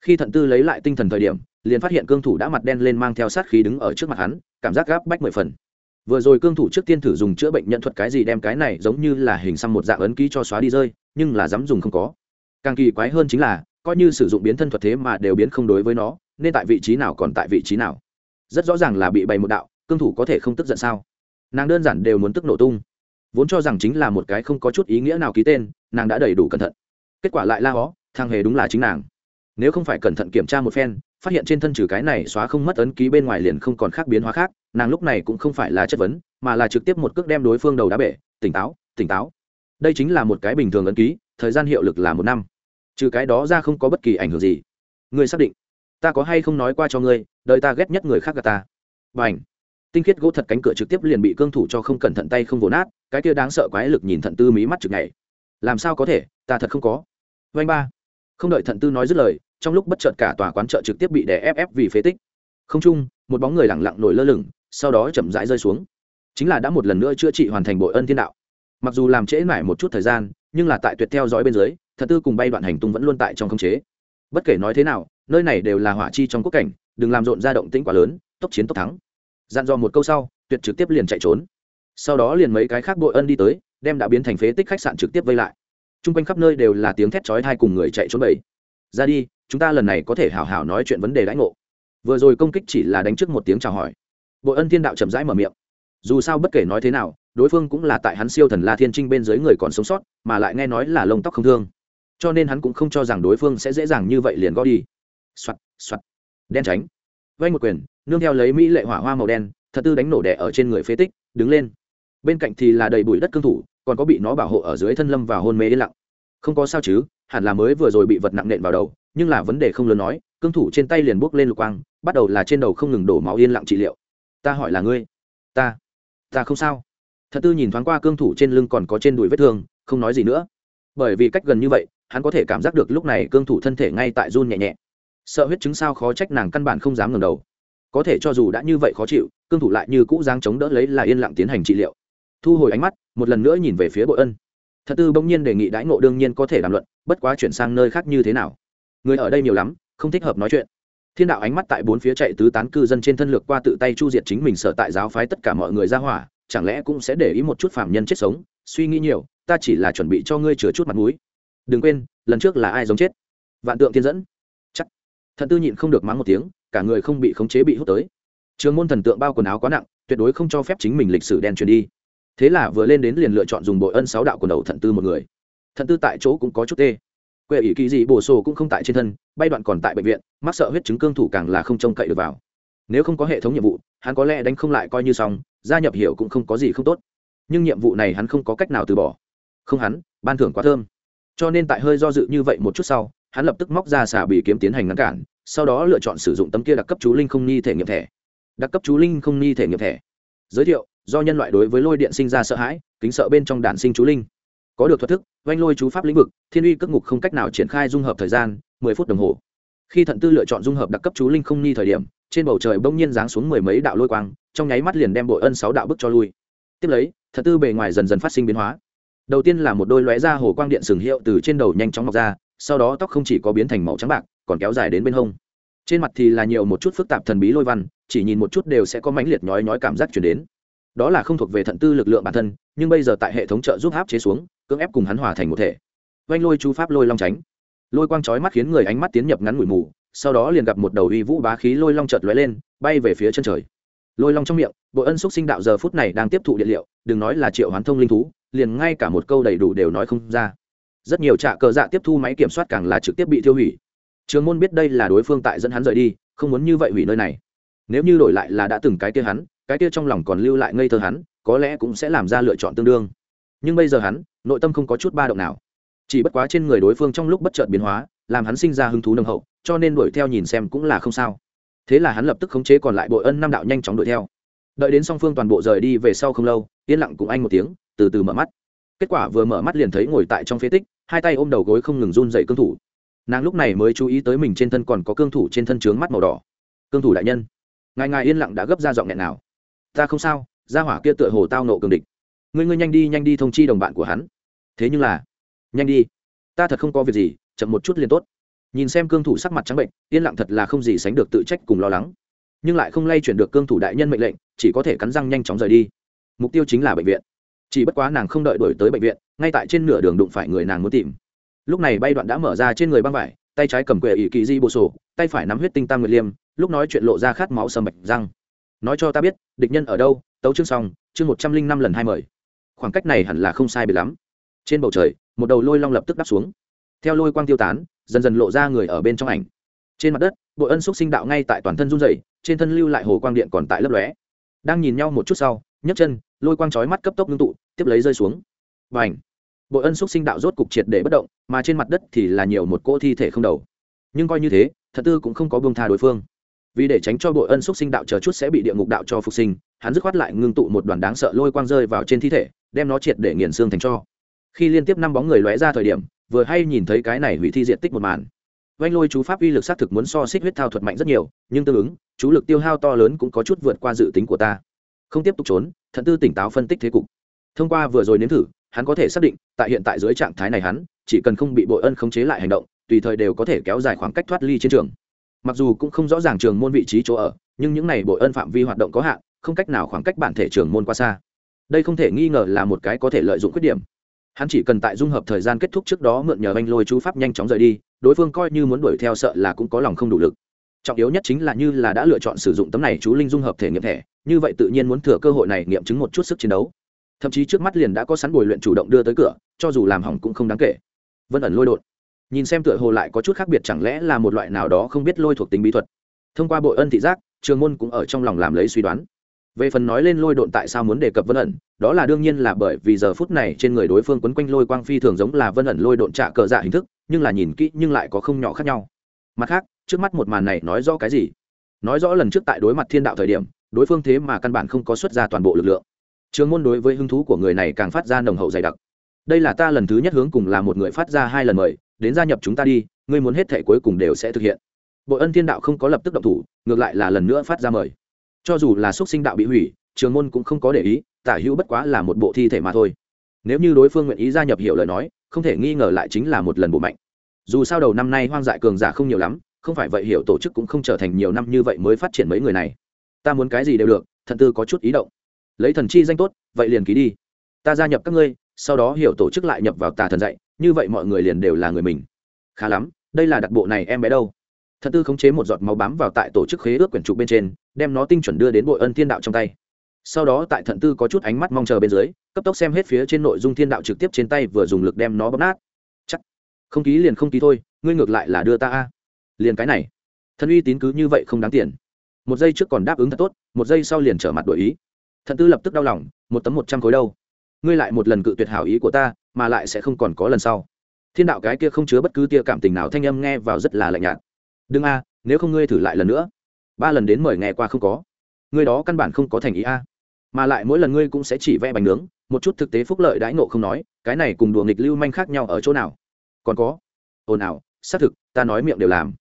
Khi thận tư lấy lại tinh thần thời điểm, liền phát hiện cương thủ đã mặt đen lên mang theo sát khí đứng ở trước mặt hắn, cảm giác gáp bách mười phần. Vừa rồi cương thủ trước tiên thử dùng chữa bệnh nhận thuật cái gì đem cái này giống như là hình xăm một dạng ấn ký cho xóa đi rơi, nhưng là dám dùng không có. Càng kỳ quái hơn chính là, coi như sử dụng biến thân thuật thế mà đều biến không đối với nó nên tại vị trí nào còn tại vị trí nào. Rất rõ ràng là bị bày một đạo, cương thủ có thể không tức giận sao? Nàng đơn giản đều muốn tức nổ tung. Vốn cho rằng chính là một cái không có chút ý nghĩa nào ký tên, nàng đã đầy đủ cẩn thận. Kết quả lại la hó thang hề đúng là chính nàng. Nếu không phải cẩn thận kiểm tra một phen, phát hiện trên thân trừ cái này xóa không mất ấn ký bên ngoài liền không còn khác biến hóa khác, nàng lúc này cũng không phải là chất vấn, mà là trực tiếp một cước đem đối phương đầu đá bể, tỉnh táo tỉnh táo. Đây chính là một cái bình thường ấn ký, thời gian hiệu lực là một năm. Trừ cái đó ra không có bất kỳ ảnh hưởng gì. Ngươi xác định ta có hay không nói qua cho ngươi, đời ta ghét nhất người khác gà ta. B à n h tinh khiết gỗ thật cánh cửa trực tiếp liền bị cương thủ cho không cẩn thận tay không vồ nát, cái kia đáng sợ quái lực nhìn thận tư mí mắt chực này làm sao có thể, ta thật không có. Vanh ba. Không đợi thận tư nói dứt lời, trong lúc bất chợt cả tòa quán chợ trực tiếp bị đè ép ép vì phế tích. Không chung, một bóng người lẳng lặng nổi lơ lửng, sau đó chậm rãi rơi xuống. Chính là đã một lần nữa chữa trị hoàn thành bội ân thiên đạo. Mặc dù làm trễ mải một chút thời gian, nhưng là tại tuyệt theo dõi bên dưới thật tư cùng bay đoạn hành tung vẫn luôn tại trong khống chế. Bất kể nói thế nào nơi này đều là hỏa chi trong quốc cảnh, đừng làm rộn ra động tĩnh quá lớn, tốc chiến tốc thắng. Dặn dò một câu sau, tuyệt trực tiếp liền chạy trốn. Sau đó liền mấy cái khác bội ân đi tới, đem đã biến thành phế tích khách sạn trực tiếp vây lại. T r u n g quanh khắp nơi đều là tiếng thét chói thai cùng người chạy trốn bầy. Ra đi, chúng ta lần này có thể hào hào nói chuyện vấn đề đãi ngộ. Vừa rồi công kích chỉ là đánh trước một tiếng chào hỏi. Bội ân thiên đạo chậm rãi mở miệng. Dù sao bất kể nói thế nào, đối phương cũng là tại hắn siêu thần la thiên trinh bên dưới người còn sống sót, mà lại nghe nói là lông tóc không thương. Cho nên hắn cũng không cho rằng đối phương sẽ dễ dàng như vậy liền gõ đi soạt soạt. Đen tránh. Vay một quyền, nương theo lấy mỹ lệ hỏa hoa màu đen, thật tư đánh nổ đẻ ở trên người phế tích, đứng lên. Bên cạnh thì là đầy bụi đất cương thủ, còn có bị nó bảo hộ ở dưới thân lâm và hôn mê yên lặng. Không có sao chứ, hẳn là mới vừa rồi bị vật nặng nện vào đầu, nhưng là vấn đề không lớn nói, cương thủ trên tay liền bốc lên lục quang, bắt đầu là trên đầu không ngừng đổ máu yên lặng trị liệu. Ta hỏi là ngươi? Ta. Ta không sao. Thật tư nhìn thoáng qua cương thủ trên lưng còn có trên đùi vết thương, không nói gì nữa. Bởi vì cách gần như vậy, hắn có thể cảm giác được lúc này cương thủ thân thể ngay tại run nhẹ nhẹ sợ huyết chứng sao khó trách nàng căn bản không dám ngẩng đầu. Có thể cho dù đã như vậy khó chịu, cương thủ lại như cũ giang chống đỡ lấy là yên lặng tiến hành trị liệu. Thu hồi ánh mắt, một lần nữa nhìn về phía bội ân. Thật tư bỗng nhiên đề nghị đãi ngộ đương nhiên có thể đàm luận, bất quá chuyển sang nơi khác như thế nào? Người ở đây nhiều lắm, không thích hợp nói chuyện. Thiên đạo ánh mắt tại bốn phía chạy tứ tán cư dân trên thân lược qua tự tay chu diệt chính mình sở tại giáo phái tất cả mọi người ra hỏa, chẳng lẽ cũng sẽ để ý một chút phạm nhân chết sống? Suy nghĩ nhiều, ta chỉ là chuẩn bị cho ngươi chừa chút mặt mũi. Đừng quên, lần trước là ai giống chết? Vạn tượng thiên dẫn thận tư nhịn không được mắng một tiếng, cả người không bị khống chế bị hút tới. Trường môn thần tượng bao quần áo quá nặng, tuyệt đối không cho phép chính mình lịch sử đen truyền đi. Thế là vừa lên đến liền lựa chọn dùng bội ân sáu đạo quần đầu thận tư một người. Thận tư tại chỗ cũng có chút tê. Quệ ỷ kỳ gì bổ sổ cũng không tại trên thân, bay đoạn còn tại bệnh viện, mắc sợ huyết chứng cương thủ càng là không trông cậy được vào. Nếu không có hệ thống nhiệm vụ, hắn có lẽ đánh không lại coi như xong, gia nhập hiểu cũng không có gì không tốt. Nhưng nhiệm vụ này hắn không có cách nào từ bỏ. Không hắn, ban thưởng quá thơm. Cho nên tại hơi do dự như vậy một chút sau hắn lập tức móc ra xả bị kiếm tiến hành ngăn cản, sau đó lựa chọn sử dụng tấm kia đặc cấp chú linh không ni thể nghiệm thẻ. Đặc cấp chú linh không ni thể nghiệm thẻ. Giới thiệu, do nhân loại đối với lôi điện sinh ra sợ hãi, kính sợ bên trong đản sinh chú linh. Có được thuật thức oanh lôi chú pháp lĩnh vực, thiên uy cất ngục không cách nào triển khai dung hợp thời gian, mười phút đồng hồ. Khi thận tư lựa chọn dung hợp đặc cấp chú linh không ni thời điểm, trên bầu trời bỗng nhiên giáng xuống mười mấy đạo lôi quang, trong nháy mắt liền đem bội ân sáu đạo bức cho lui. Tiếp lấy, thận tư bề ngoài dần dần phát sinh biến hóa. Đầu tiên là một đôi lóe ra hồ quang điện sừng hiệu từ trên đầu nhanh chóng mọc ra sau đó tóc không chỉ có biến thành màu trắng bạc, còn kéo dài đến bên hông. Trên mặt thì là nhiều một chút phức tạp thần bí lôi văn, chỉ nhìn một chút đều sẽ có mãnh liệt nhói nhói cảm giác chuyển đến. Đó là không thuộc về thận tư lực lượng bản thân, nhưng bây giờ tại hệ thống trợ giúp áp chế xuống, cưỡng ép cùng hắn hòa thành một thể. Oanh lôi chú pháp lôi long tránh. Lôi quang chói mắt khiến người ánh mắt tiến nhập ngắn ngủi mù, sau đó liền gặp một đầu uy vũ bá khí lôi long chợt lóe lên, bay về phía chân trời. Lôi long trong miệng bộ ân xúc sinh đạo giờ phút này đang tiếp thụ điện liệu, đừng nói là triệu hoán thông linh thú, liền ngay cả một câu đầy đủ đều nói không ra rất nhiều trạ cờ dạ tiếp thu máy kiểm soát càng là trực tiếp bị tiêu hủy. Trường môn biết đây là đối phương tại dẫn hắn rời đi, không muốn như vậy hủy nơi này. Nếu như đổi lại là đã từng cái kia hắn, cái kia trong lòng còn lưu lại ngây thơ hắn, có lẽ cũng sẽ làm ra lựa chọn tương đương. Nhưng bây giờ hắn, nội tâm không có chút ba động nào. Chỉ bất quá trên người đối phương trong lúc bất chợt biến hóa, làm hắn sinh ra hứng thú nồng hậu, cho nên đuổi theo nhìn xem cũng là không sao. Thế là hắn lập tức khống chế còn lại bội ân năm đạo nhanh chóng đuổi theo. Đợi đến song phương toàn bộ rời đi về sau không lâu, yên lặng cùng anh một tiếng, từ từ mở mắt kết quả vừa mở mắt liền thấy ngồi tại trong phế tích, hai tay ôm đầu gối không ngừng run dậy cương thủ. Nàng lúc này mới chú ý tới mình trên thân còn có cương thủ trên thân trướng mắt màu đỏ. Cương thủ đại nhân, ngài ngài yên lặng đã gấp ra giọng nghẹn nào. Ta không sao ra hỏa kia tựa hồ tao nộ cường địch. Ngươi ngươi nhanh đi nhanh đi thông chi đồng bạn của hắn. Thế nhưng là, nhanh đi. Ta thật không có việc gì, chậm một chút liền tốt. Nhìn xem cương thủ sắc mặt trắng bệnh, yên lặng thật là không gì sánh được tự trách cùng lo lắng. Nhưng lại không lay chuyển được cương thủ đại nhân mệnh lệnh, chỉ có thể cắn răng nhanh chóng rời đi. Mục tiêu chính là bệnh viện chỉ bất quá nàng không đợi đổi tới bệnh viện, ngay tại trên nửa đường đụng phải người nàng muốn tìm. Lúc này bay đoạn đã mở ra trên người băng vải, tay trái cầm quệ ỷ kỳ di bộ sổ, tay phải nắm huyết tinh tam nguyệt liêm, lúc nói chuyện lộ ra khát máu sầm bạch răng. Nói cho ta biết, địch nhân ở đâu, tấu chương xong, chương một trăm linh năm lần hai mời. Khoảng cách này hẳn là không sai biệt lắm. Trên bầu trời, một đầu lôi long lập tức đáp xuống. Theo lôi quang tiêu tán, dần dần lộ ra người ở bên trong ảnh. Trên mặt đất, bội ân xúc sinh đạo ngay tại toàn thân run dày trên thân lưu lại hồ quang điện còn tại lấp lóe. Đang nhìn nhau một chút sau, nhấc chân, lôi quang chói mắt cấp tốc ngưng tụ tiếp lấy rơi xuống. Và ảnh bội ân xúc sinh đạo rốt cục triệt để bất động, mà trên mặt đất thì là nhiều một cỗ thi thể không đầu. Nhưng coi như thế, thật tư cũng không có buông tha đối phương. Vì để tránh cho bội ân xúc sinh đạo chờ chút sẽ bị địa ngục đạo cho phục sinh, hắn dứt khoát lại ngưng tụ một đoàn đáng sợ lôi quang rơi vào trên thi thể, đem nó triệt để nghiền xương thành cho. Khi liên tiếp năm bóng người lóe ra thời điểm, vừa hay nhìn thấy cái này hủy thi diện tích một màn. Vanh lôi chú pháp uy lực xác thực muốn so xích huyết thao thuật mạnh rất nhiều, nhưng tương ứng, chú lực tiêu hao to lớn cũng có chút vượt qua dự tính của ta. Không tiếp tục trốn thận tư tỉnh táo phân tích thế cục thông qua vừa rồi nếm thử, hắn có thể xác định, tại hiện tại dưới trạng thái này hắn, chỉ cần không bị bội ân khống chế lại hành động, tùy thời đều có thể kéo dài khoảng cách thoát ly chiến trường. Mặc dù cũng không rõ ràng trường môn vị trí chỗ ở, nhưng những này bội ân phạm vi hoạt động có hạn, không cách nào khoảng cách bản thể trường môn qua xa. Đây không thể nghi ngờ là một cái có thể lợi dụng khuyết điểm. Hắn chỉ cần tại dung hợp thời gian kết thúc trước đó mượn nhờ anh lôi chú pháp nhanh chóng rời đi, đối phương coi như muốn đuổi theo sợ là cũng có lòng không đủ lực. Trọng yếu nhất chính là như là đã lựa chọn sử dụng tấm này chú linh dung hợp thể nghiệm thẻ, như vậy tự nhiên muốn thừa cơ hội này nghiệm chứng một chút sức chiến đấu thậm chí trước mắt liền đã có sẵn bồi luyện chủ động đưa tới cửa, cho dù làm hỏng cũng không đáng kể. Vân ẩn lôi đột. Nhìn xem tựa hồ lại có chút khác biệt chẳng lẽ là một loại nào đó không biết lôi thuộc tính bí thuật. Thông qua bội ân thị giác, trường môn cũng ở trong lòng làm lấy suy đoán. Về phần nói lên lôi độn tại sao muốn đề cập vân ẩn, đó là đương nhiên là bởi vì giờ phút này trên người đối phương quấn quanh lôi quang phi thường giống là vân ẩn lôi độn trả cờ dạ hình thức, nhưng là nhìn kỹ nhưng lại có không nhỏ khác nhau. Mặt khác, trước mắt một màn này nói rõ cái gì? Nói rõ lần trước tại đối mặt thiên đạo thời điểm, đối phương thế mà căn bản không có xuất ra toàn bộ lực lượng trường môn đối với hứng thú của người này càng phát ra nồng hậu dày đặc. Đây là ta lần thứ nhất hướng cùng là một người phát ra hai lần mời, đến gia nhập chúng ta đi, ngươi muốn hết thể cuối cùng đều sẽ thực hiện. Bội ân thiên đạo không có lập tức động thủ, ngược lại là lần nữa phát ra mời. Cho dù là x sinh đạo bị hủy, trường môn cũng không có để ý, tả hữu bất quá là một bộ thi thể mà thôi. Nếu như đối phương nguyện ý gia nhập hiểu lời nói, không thể nghi ngờ lại chính là một lần bộ mạnh. Dù sao đầu năm nay hoang dại cường giả không nhiều lắm, không phải vậy hiểu tổ chức cũng không trở thành nhiều năm như vậy mới phát triển mấy người này. Ta muốn cái gì đều được, thận tư có chút ý động lấy thần chi danh tốt, vậy liền ký đi. Ta gia nhập các ngươi, sau đó hiểu tổ chức lại nhập vào tà thần dạy, như vậy mọi người liền đều là người mình. Khá lắm, đây là đặc bộ này em bé đâu. Thần tư khống chế một giọt máu bám vào tại tổ chức khế ước quyển trục bên trên, đem nó tinh chuẩn đưa đến bội ân thiên đạo trong tay. Sau đó tại thận tư có chút ánh mắt mong chờ bên dưới, cấp tốc xem hết phía trên nội dung thiên đạo trực tiếp trên tay vừa dùng lực đem nó bóp nát. Chắc, không ký liền không ký thôi, ngươi ngược lại là đưa ta a. Liền cái này. Thân uy tín cứ như vậy không đáng tiền. Một giây trước còn đáp ứng thật tốt, một giây sau liền trở mặt đổi ý thận tư lập tức đau lòng, một tấm một trăm khối đâu? Ngươi lại một lần cự tuyệt hảo ý của ta, mà lại sẽ không còn có lần sau. Thiên đạo cái kia không chứa bất cứ tia cảm tình nào, thanh âm nghe vào rất là lạnh nhạt. Đừng a, nếu không ngươi thử lại lần nữa. Ba lần đến mời nghe qua không có. Ngươi đó căn bản không có thành ý a. Mà lại mỗi lần ngươi cũng sẽ chỉ vẽ bánh nướng, một chút thực tế phúc lợi đãi nộ không nói, cái này cùng đùa nghịch lưu manh khác nhau ở chỗ nào? Còn có? Ồn ào, xác thực, ta nói miệng đều làm.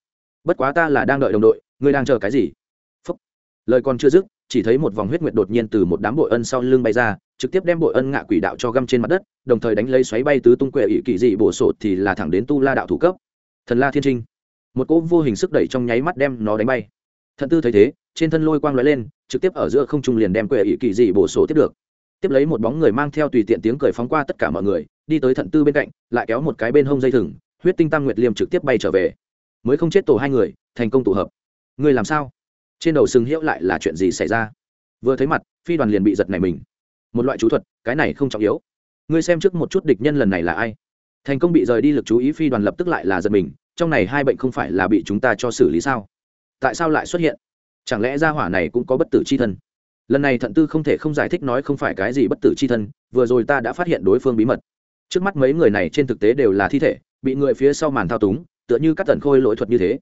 Bất quá ta là đang đợi đồng đội, ngươi đang chờ cái gì? Phúc. Lời còn chưa dứt chỉ thấy một vòng huyết nguyệt đột nhiên từ một đám bội ân sau lưng bay ra, trực tiếp đem bội ân ngạ quỷ đạo cho găm trên mặt đất, đồng thời đánh lấy xoáy bay tứ tung quệ ỵ kỳ dị bổ sột thì là thẳng đến tu la đạo thủ cấp. Thần la thiên trinh. Một cỗ vô hình sức đẩy trong nháy mắt đem nó đánh bay. Thận tư thấy thế, trên thân lôi quang lóe lên, trực tiếp ở giữa không trung liền đem quệ ỵ kỳ dị bổ sổ tiếp được. Tiếp lấy một bóng người mang theo tùy tiện tiếng cười phóng qua tất cả mọi người, đi tới thận tư bên cạnh, lại kéo một cái bên hông dây thừng, huyết tinh tăng nguyệt liêm trực tiếp bay trở về. Mới không chết tổ hai người, thành công tụ hợp. Người làm sao? Trên đầu sừng hiệu lại là chuyện gì xảy ra? Vừa thấy mặt, phi đoàn liền bị giật này mình. Một loại chú thuật, cái này không trọng yếu. Ngươi xem trước một chút địch nhân lần này là ai. Thành công bị rời đi lực chú ý phi đoàn lập tức lại là giật mình, trong này hai bệnh không phải là bị chúng ta cho xử lý sao? Tại sao lại xuất hiện? Chẳng lẽ gia hỏa này cũng có bất tử c h i thân? Lần này thận tư không thể không giải thích nói không phải cái gì bất tử c h i thân, vừa rồi ta đã phát hiện đối phương bí mật. Trước mắt mấy người này trên thực tế đều là thi thể, bị người phía sau màn thao túng, tựa như các tần khôi lỗi thuật như thế.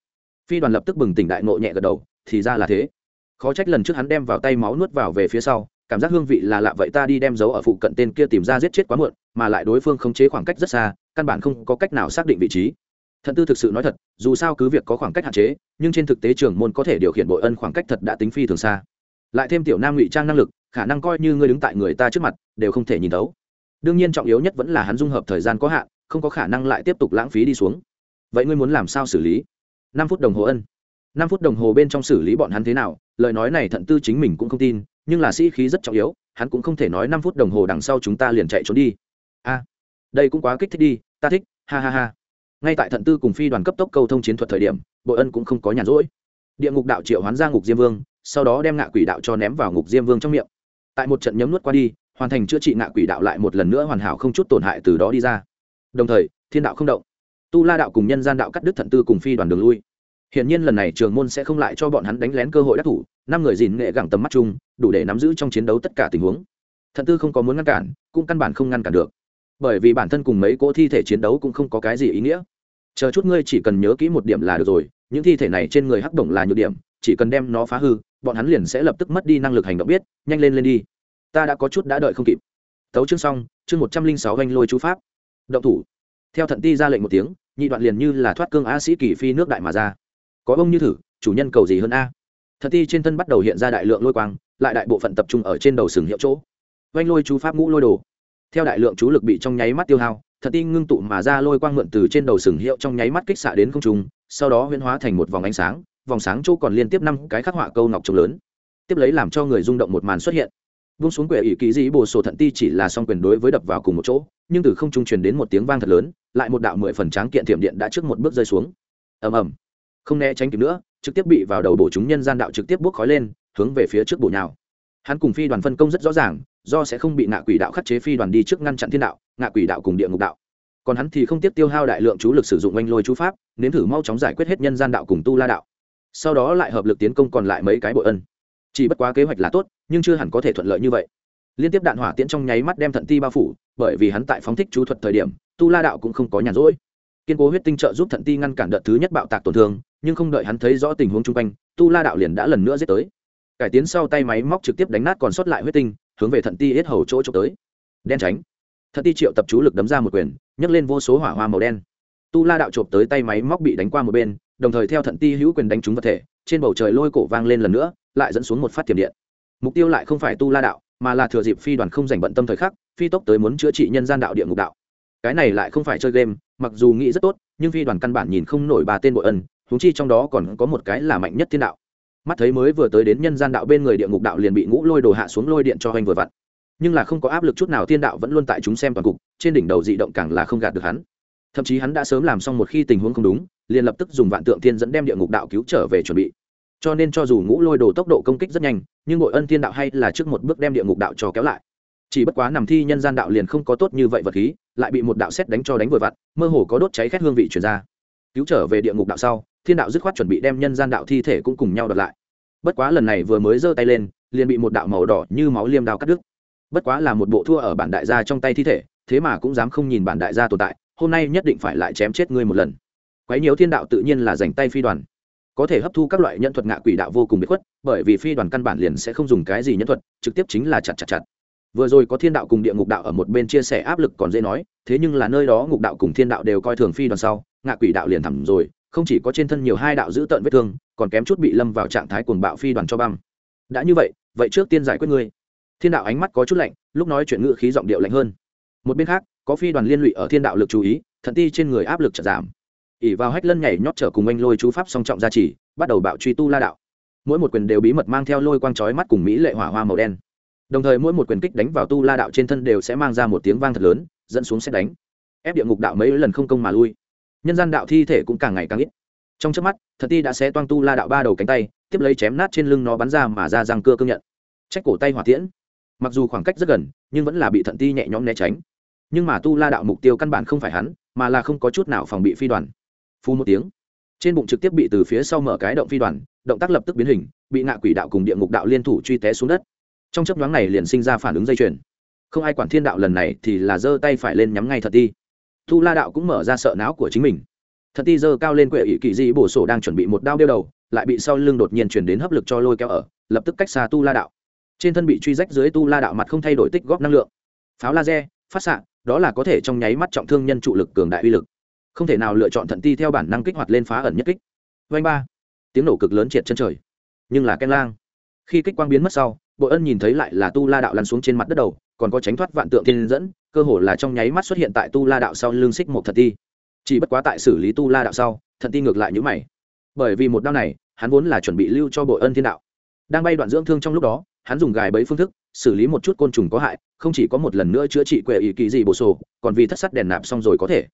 Phi đoàn lập tức bừng tỉnh đại ngộ nhẹ gật đầu thì ra là thế. Khó trách lần trước hắn đem vào tay máu nuốt vào về phía sau, cảm giác hương vị là lạ vậy ta đi đem dấu ở phụ cận tên kia tìm ra giết chết quá muộn, mà lại đối phương không chế khoảng cách rất xa, căn bản không có cách nào xác định vị trí. Thận tư thực sự nói thật, dù sao cứ việc có khoảng cách hạn chế, nhưng trên thực tế trường môn có thể điều khiển bội ân khoảng cách thật đã tính phi thường xa. Lại thêm tiểu nam ngụy trang năng lực, khả năng coi như ngươi đứng tại người ta trước mặt, đều không thể nhìn thấu. Đương nhiên trọng yếu nhất vẫn là hắn dung hợp thời gian có hạn, không có khả năng lại tiếp tục lãng phí đi xuống. Vậy ngươi muốn làm sao xử lý? Năm phút đồng hồ ân năm phút đồng hồ bên trong xử lý bọn hắn thế nào, lời nói này thận tư chính mình cũng không tin, nhưng là sĩ khí rất trọng yếu, hắn cũng không thể nói năm phút đồng hồ đằng sau chúng ta liền chạy trốn đi. A, đây cũng quá kích thích đi, ta thích, ha ha ha. Ngay tại thận tư cùng phi đoàn cấp tốc cầu thông chiến thuật thời điểm, bội ân cũng không có nhàn rỗi. Địa ngục đạo triệu hoán ra ngục diêm vương, sau đó đem ngạ quỷ đạo cho ném vào ngục diêm vương trong miệng. Tại một trận nhấm nuốt qua đi, hoàn thành chữa trị ngạ quỷ đạo lại một lần nữa hoàn hảo không chút tổn hại từ đó đi ra. Đồng thời, thiên đạo không động. Tu la đạo cùng nhân gian đạo cắt đứt thận tư cùng phi đoàn đường lui hiển nhiên lần này trường môn sẽ không lại cho bọn hắn đánh lén cơ hội đắc thủ, năm người dìn nghệ gẳng tầm mắt chung, đủ để nắm giữ trong chiến đấu tất cả tình huống. Thận tư không có muốn ngăn cản, cũng căn bản không ngăn cản được. Bởi vì bản thân cùng mấy cỗ thi thể chiến đấu cũng không có cái gì ý nghĩa. Chờ chút ngươi chỉ cần nhớ kỹ một điểm là được rồi, những thi thể này trên người hắc động là nhược điểm, chỉ cần đem nó phá hư, bọn hắn liền sẽ lập tức mất đi năng lực hành động biết, nhanh lên lên đi. Ta đã có chút đã đợi không kịp. Tấu chương xong, chương một trăm linh sáu anh lôi chú pháp. Động thủ. Theo thận ti ra lệnh một tiếng, nhị đoạn liền như là thoát cương a sĩ kỳ phi nước đại mà ra có bông như thử, chủ nhân cầu gì hơn a? Thật ti trên thân bắt đầu hiện ra đại lượng lôi quang, lại đại bộ phận tập trung ở trên đầu sừng hiệu chỗ. Oanh lôi chú pháp ngũ lôi đồ. Theo đại lượng chú lực bị trong nháy mắt tiêu hao, thật tin ngưng tụ mà ra lôi quang mượn từ trên đầu sừng hiệu trong nháy mắt kích xạ đến không trung, sau đó huyễn hóa thành một vòng ánh sáng, vòng sáng chỗ còn liên tiếp năm cái khắc họa câu ngọc trống lớn. Tiếp lấy làm cho người rung động một màn xuất hiện. Vung xuống quệ ỷ kỳ dĩ bồ sổ thận ti chỉ là song quyền đối với đập vào cùng một chỗ, nhưng từ không trung truyền đến một tiếng vang thật lớn, lại một đạo mười phần tráng kiện tiệm điện đã trước một bước rơi xuống. Ầm ầm không né tránh kịp nữa, trực tiếp bị vào đầu bổ chúng nhân gian đạo trực tiếp bốc khói lên, hướng về phía trước bổ nhào. Hắn cùng phi đoàn phân công rất rõ ràng, do sẽ không bị ngạ quỷ đạo khắc chế phi đoàn đi trước ngăn chặn thiên đạo, ngạ quỷ đạo cùng địa ngục đạo. Còn hắn thì không tiếp tiêu hao đại lượng chú lực sử dụng oanh lôi chú pháp, nếm thử mau chóng giải quyết hết nhân gian đạo cùng tu la đạo. Sau đó lại hợp lực tiến công còn lại mấy cái bội ân. Chỉ bất quá kế hoạch là tốt, nhưng chưa hẳn có thể thuận lợi như vậy. Liên tiếp đạn hỏa tiễn trong nháy mắt đem thận ti bao phủ, bởi vì hắn tại phóng thích chú thuật thời điểm, tu la đạo cũng không có nhàn rỗi. Kiên cố huyết tinh trợ giúp thận ti ngăn cản đợt thứ nhất bạo tạc tổn thương nhưng không đợi hắn thấy rõ tình huống chung quanh, tu la đạo liền đã lần nữa giết tới. Cải tiến sau tay máy móc trực tiếp đánh nát còn sót lại huyết tinh, hướng về thận ti hết hầu chỗ trộm tới. Đen tránh. Thận ti triệu tập chú lực đấm ra một quyền, nhấc lên vô số hỏa hoa màu đen. Tu la đạo trộm tới tay máy móc bị đánh qua một bên, đồng thời theo thận ti hữu quyền đánh trúng vật thể, trên bầu trời lôi cổ vang lên lần nữa, lại dẫn xuống một phát tiềm điện. Mục tiêu lại không phải tu la đạo, mà là thừa dịp phi đoàn không dành bận tâm thời khắc, phi tốc tới muốn chữa trị nhân gian đạo địa ngục đạo. Cái này lại không phải chơi game, mặc dù nghĩ rất tốt, nhưng phi đoàn căn bản nhìn không nổi bà tên bội ân huống chi trong đó còn có một cái là mạnh nhất thiên đạo. Mắt thấy mới vừa tới đến nhân gian đạo bên người địa ngục đạo liền bị ngũ lôi đồ hạ xuống lôi điện cho hoành vừa vặn. Nhưng là không có áp lực chút nào thiên đạo vẫn luôn tại chúng xem toàn cục, trên đỉnh đầu dị động càng là không gạt được hắn. Thậm chí hắn đã sớm làm xong một khi tình huống không đúng, liền lập tức dùng vạn tượng thiên dẫn đem địa ngục đạo cứu trở về chuẩn bị. Cho nên cho dù ngũ lôi đồ tốc độ công kích rất nhanh, nhưng nội ân thiên đạo hay là trước một bước đem địa ngục đạo cho kéo lại. Chỉ bất quá nằm thi nhân gian đạo liền không có tốt như vậy vật khí, lại bị một đạo xét đánh cho đánh vừa vặn, mơ hồ có đốt cháy khét hương vị chuyển ra. Cứu trở về địa ngục đạo sau thiên đạo dứt khoát chuẩn bị đem nhân gian đạo thi thể cũng cùng nhau đợt lại. Bất quá lần này vừa mới giơ tay lên, liền bị một đạo màu đỏ như máu liêm đao cắt đứt. Bất quá là một bộ thua ở bản đại gia trong tay thi thể, thế mà cũng dám không nhìn bản đại gia tồn tại, hôm nay nhất định phải lại chém chết ngươi một lần. Quấy nhiều thiên đạo tự nhiên là dành tay phi đoàn. Có thể hấp thu các loại nhân thuật ngạ quỷ đạo vô cùng bị khuất, bởi vì phi đoàn căn bản liền sẽ không dùng cái gì nhân thuật, trực tiếp chính là chặt chặt chặt. Vừa rồi có thiên đạo cùng địa ngục đạo ở một bên chia sẻ áp lực còn dễ nói, thế nhưng là nơi đó ngục đạo cùng thiên đạo đều coi thường phi đoàn sau, ngạ quỷ đạo liền thẳm rồi không chỉ có trên thân nhiều hai đạo giữ tợn vết thương, còn kém chút bị lâm vào trạng thái cuồng bạo phi đoàn cho băm. Đã như vậy vậy trước tiên giải quyết ngươi. Thiên đạo ánh mắt có chút lạnh, lúc nói chuyện ngự khí giọng điệu lạnh hơn. Một bên khác, có phi đoàn liên lụy ở thiên đạo lực chú ý, thận ti trên người áp lực chật giảm. Ỉ vào hách lân nhảy nhót trở cùng anh lôi chú pháp song trọng gia trì, bắt đầu bạo truy tu la đạo. Mỗi một quyền đều bí mật mang theo lôi quang chói mắt cùng mỹ lệ hỏa hoa màu đen. Đồng thời mỗi một quyền kích đánh vào tu la đạo trên thân đều sẽ mang ra một tiếng vang thật lớn, dẫn xuống xét đánh. Ép địa ngục đạo mấy lần không công mà lui nhân gian đạo thi thể cũng càng ngày càng ít. Trong trước mắt, thật ti đã xé toang tu la đạo ba đầu cánh tay, tiếp lấy chém nát trên lưng nó bắn ra mà ra răng cưa cương nhận. Trách cổ tay hỏa tiễn. Mặc dù khoảng cách rất gần, nhưng vẫn là bị thận ti nhẹ nhõm né tránh. Nhưng mà tu la đạo mục tiêu căn bản không phải hắn, mà là không có chút nào phòng bị phi đoàn. Phu một tiếng. Trên bụng trực tiếp bị từ phía sau mở cái động phi đoàn, động tác lập tức biến hình, bị ngạ quỷ đạo cùng địa ngục đạo liên thủ truy té xuống đất. Trong chấp nhoáng này liền sinh ra phản ứng dây chuyền. Không ai quản thiên đạo lần này thì là giơ tay phải lên nhắm ngay thật ti tu la đạo cũng mở ra sợ não của chính mình. Thật ti giơ cao lên quệ ỵ kỳ di bổ sổ đang chuẩn bị một đao đeo đầu, lại bị sau lưng đột nhiên chuyển đến hấp lực cho lôi kéo ở, lập tức cách xa tu la đạo. Trên thân bị truy rách dưới tu la đạo mặt không thay đổi tích góp năng lượng. Pháo laser, phát xạ, đó là có thể trong nháy mắt trọng thương nhân trụ lực cường đại uy lực. Không thể nào lựa chọn thận ti theo bản năng kích hoạt lên phá ẩn nhất kích. Vanh ba. Tiếng nổ cực lớn triệt chân trời. Nhưng là ken lang. Khi kích quang biến mất sau, bộ ân nhìn thấy lại là tu la đạo lăn xuống trên mặt đất đầu, còn có tránh thoát vạn tượng thiên dẫn cơ hồ là trong nháy mắt xuất hiện tại tu la đạo sau lưng xích một thật ti. Chỉ bất quá tại xử lý tu la đạo sau Thật ti ngược lại nhữ mày. Bởi vì một đao này, hắn vốn là chuẩn bị lưu cho bội ân thiên đạo. Đang bay đoạn dưỡng thương trong lúc đó, hắn dùng gài bẫy phương thức, xử lý một chút côn trùng có hại, không chỉ có một lần nữa chữa trị quệ ý kỳ gì bổ sổ, còn vì thất sắt đèn nạp xong rồi có thể.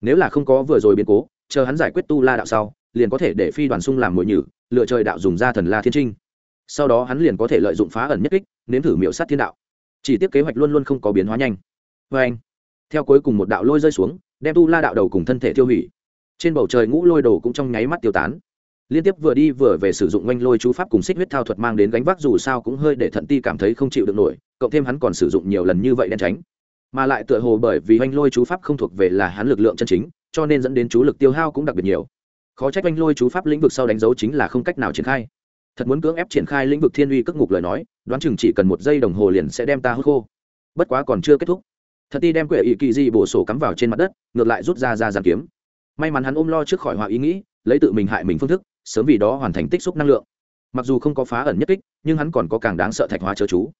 Nếu là không có vừa rồi biến cố, chờ hắn giải quyết tu la đạo sau, liền có thể để phi đoàn sung làm mồi nhử, lựa trời đạo dùng ra thần la thiên trinh. Sau đó hắn liền có thể lợi dụng phá ẩn nhất kích, nếm thử miệu sát thiên đạo. Chỉ tiếp kế hoạch luôn luôn không có biến hóa nhanh vê anh, theo cuối cùng một đạo lôi rơi xuống, đem tu la đạo đầu cùng thân thể tiêu hủy. Trên bầu trời ngũ lôi đồ cũng trong nháy mắt tiêu tán. Liên tiếp vừa đi vừa về sử dụng oanh lôi chú pháp cùng xích huyết thao thuật mang đến gánh vác dù sao cũng hơi để thận ti cảm thấy không chịu được nổi, cộng thêm hắn còn sử dụng nhiều lần như vậy đen tránh. Mà lại tựa hồ bởi vì oanh lôi chú pháp không thuộc về là hắn lực lượng chân chính, cho nên dẫn đến chú lực tiêu hao cũng đặc biệt nhiều. Khó trách oanh lôi chú pháp lĩnh vực sau đánh dấu chính là không cách nào triển khai. Thật muốn cưỡng ép triển khai lĩnh vực thiên uy cất ngục lời nói, đoán chừng chỉ cần một giây đồng hồ liền sẽ đem ta hút khô. Bất quá còn chưa kết thúc thật ti đem quệ ỵ kỳ di bổ sổ cắm vào trên mặt đất, ngược lại rút ra ra giàn kiếm. May mắn hắn ôm lo trước khỏi họa ý nghĩ, lấy tự mình hại mình phương thức, sớm vì đó hoàn thành tích xúc năng lượng. Mặc dù không có phá ẩn nhất kích, nhưng hắn còn có càng đáng sợ thạch hóa chớ chú.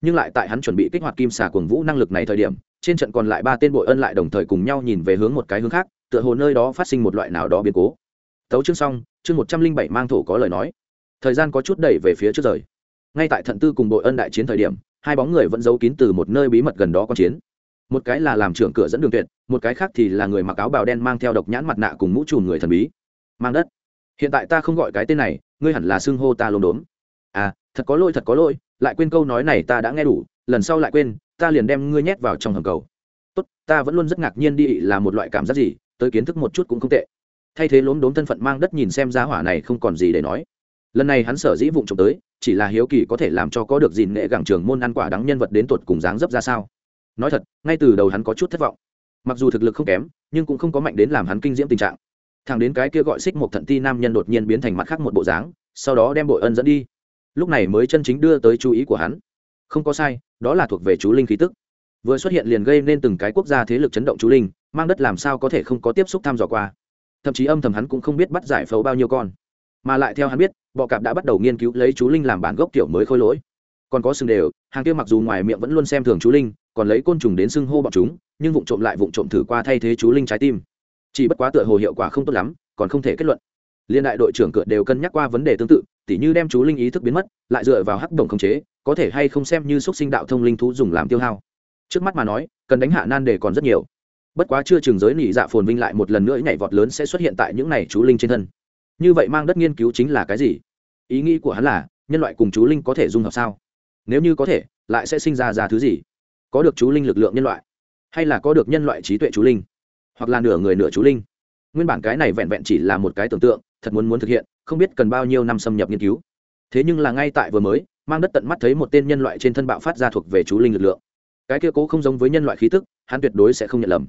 Nhưng lại tại hắn chuẩn bị kích hoạt kim xà cuồng vũ năng lực này thời điểm, trên trận còn lại ba tên bội ân lại đồng thời cùng nhau nhìn về hướng một cái hướng khác, tựa hồ nơi đó phát sinh một loại nào đó biến cố. Tấu chương xong, chương một trăm linh bảy mang thổ có lời nói. Thời gian có chút đẩy về phía trước rời. Ngay tại thận tư cùng bội ân đại chiến thời điểm, hai bóng người vẫn giấu kín từ một nơi bí mật gần đó có chiến một cái là làm trưởng cửa dẫn đường tuyệt, một cái khác thì là người mặc áo bào đen mang theo độc nhãn mặt nạ cùng mũ trùm người thần bí. Mang đất. Hiện tại ta không gọi cái tên này, ngươi hẳn là xưng hô ta lốm đốm. À thật có lỗi, thật có lỗi, lại quên câu nói này ta đã nghe đủ, lần sau lại quên, ta liền đem ngươi nhét vào trong hầm cầu. Tốt, ta vẫn luôn rất ngạc nhiên đi, là một loại cảm giác gì, tới kiến thức một chút cũng không tệ. Thay thế lốm đốm thân phận mang đất nhìn xem giá hỏa này không còn gì để nói. Lần này hắn sở dĩ vụng trộm tới, chỉ là hiếu kỳ có thể làm cho có được gìn nghệ gẳng trường môn ăn quả đắng nhân vật đến tuột cùng dáng dấp ra sao nói thật, ngay từ đầu hắn có chút thất vọng. Mặc dù thực lực không kém, nhưng cũng không có mạnh đến làm hắn kinh diễm tình trạng. Thằng đến cái kia gọi xích một thận ti nam nhân đột nhiên biến thành mặt khác một bộ dáng, sau đó đem bội ân dẫn đi. Lúc này mới chân chính đưa tới chú ý của hắn. Không có sai, đó là thuộc về chú linh khí tức. Vừa xuất hiện liền gây nên từng cái quốc gia thế lực chấn động chú linh, mang đất làm sao có thể không có tiếp xúc thăm dò qua. Thậm chí âm thầm hắn cũng không biết bắt giải phẫu bao nhiêu con. Mà lại theo hắn biết, bọ cạp đã bắt đầu nghiên cứu lấy chú linh làm bản gốc kiểu mới khôi lỗi. Còn có sừng đều, hàng kia mặc dù ngoài miệng vẫn luôn xem thường chú linh còn lấy côn trùng đến xưng hô bọn chúng, nhưng vụ trộm lại vụ trộm thử qua thay thế chú linh trái tim. Chỉ bất quá tựa hồ hiệu quả không tốt lắm, còn không thể kết luận. Liên đại đội trưởng cựa đều cân nhắc qua vấn đề tương tự, tỉ như đem chú linh ý thức biến mất, lại dựa vào hắc đồng khống chế, có thể hay không xem như xúc sinh đạo thông linh thú dùng làm tiêu hao. Trước mắt mà nói, cần đánh hạ nan đề còn rất nhiều. Bất quá chưa trường giới nỉ dạ phồn vinh lại một lần nữa nhảy vọt lớn sẽ xuất hiện tại những này chú linh trên thân. Như vậy mang đất nghiên cứu chính là cái gì? Ý nghĩ của hắn là, nhân loại cùng chú linh có thể dung hợp sao? Nếu như có thể, lại sẽ sinh ra ra thứ gì? Có được chú linh lực lượng nhân loại, hay là có được nhân loại trí tuệ chú linh, hoặc là nửa người nửa chú linh. Nguyên bản cái này vẹn vẹn chỉ là một cái tưởng tượng, thật muốn muốn thực hiện, không biết cần bao nhiêu năm xâm nhập nghiên cứu. Thế nhưng là ngay tại vừa mới, mang đất tận mắt thấy một tên nhân loại trên thân bạo phát ra thuộc về chú linh lực lượng. Cái kia cố không giống với nhân loại khí tức, hắn tuyệt đối sẽ không nhận lầm.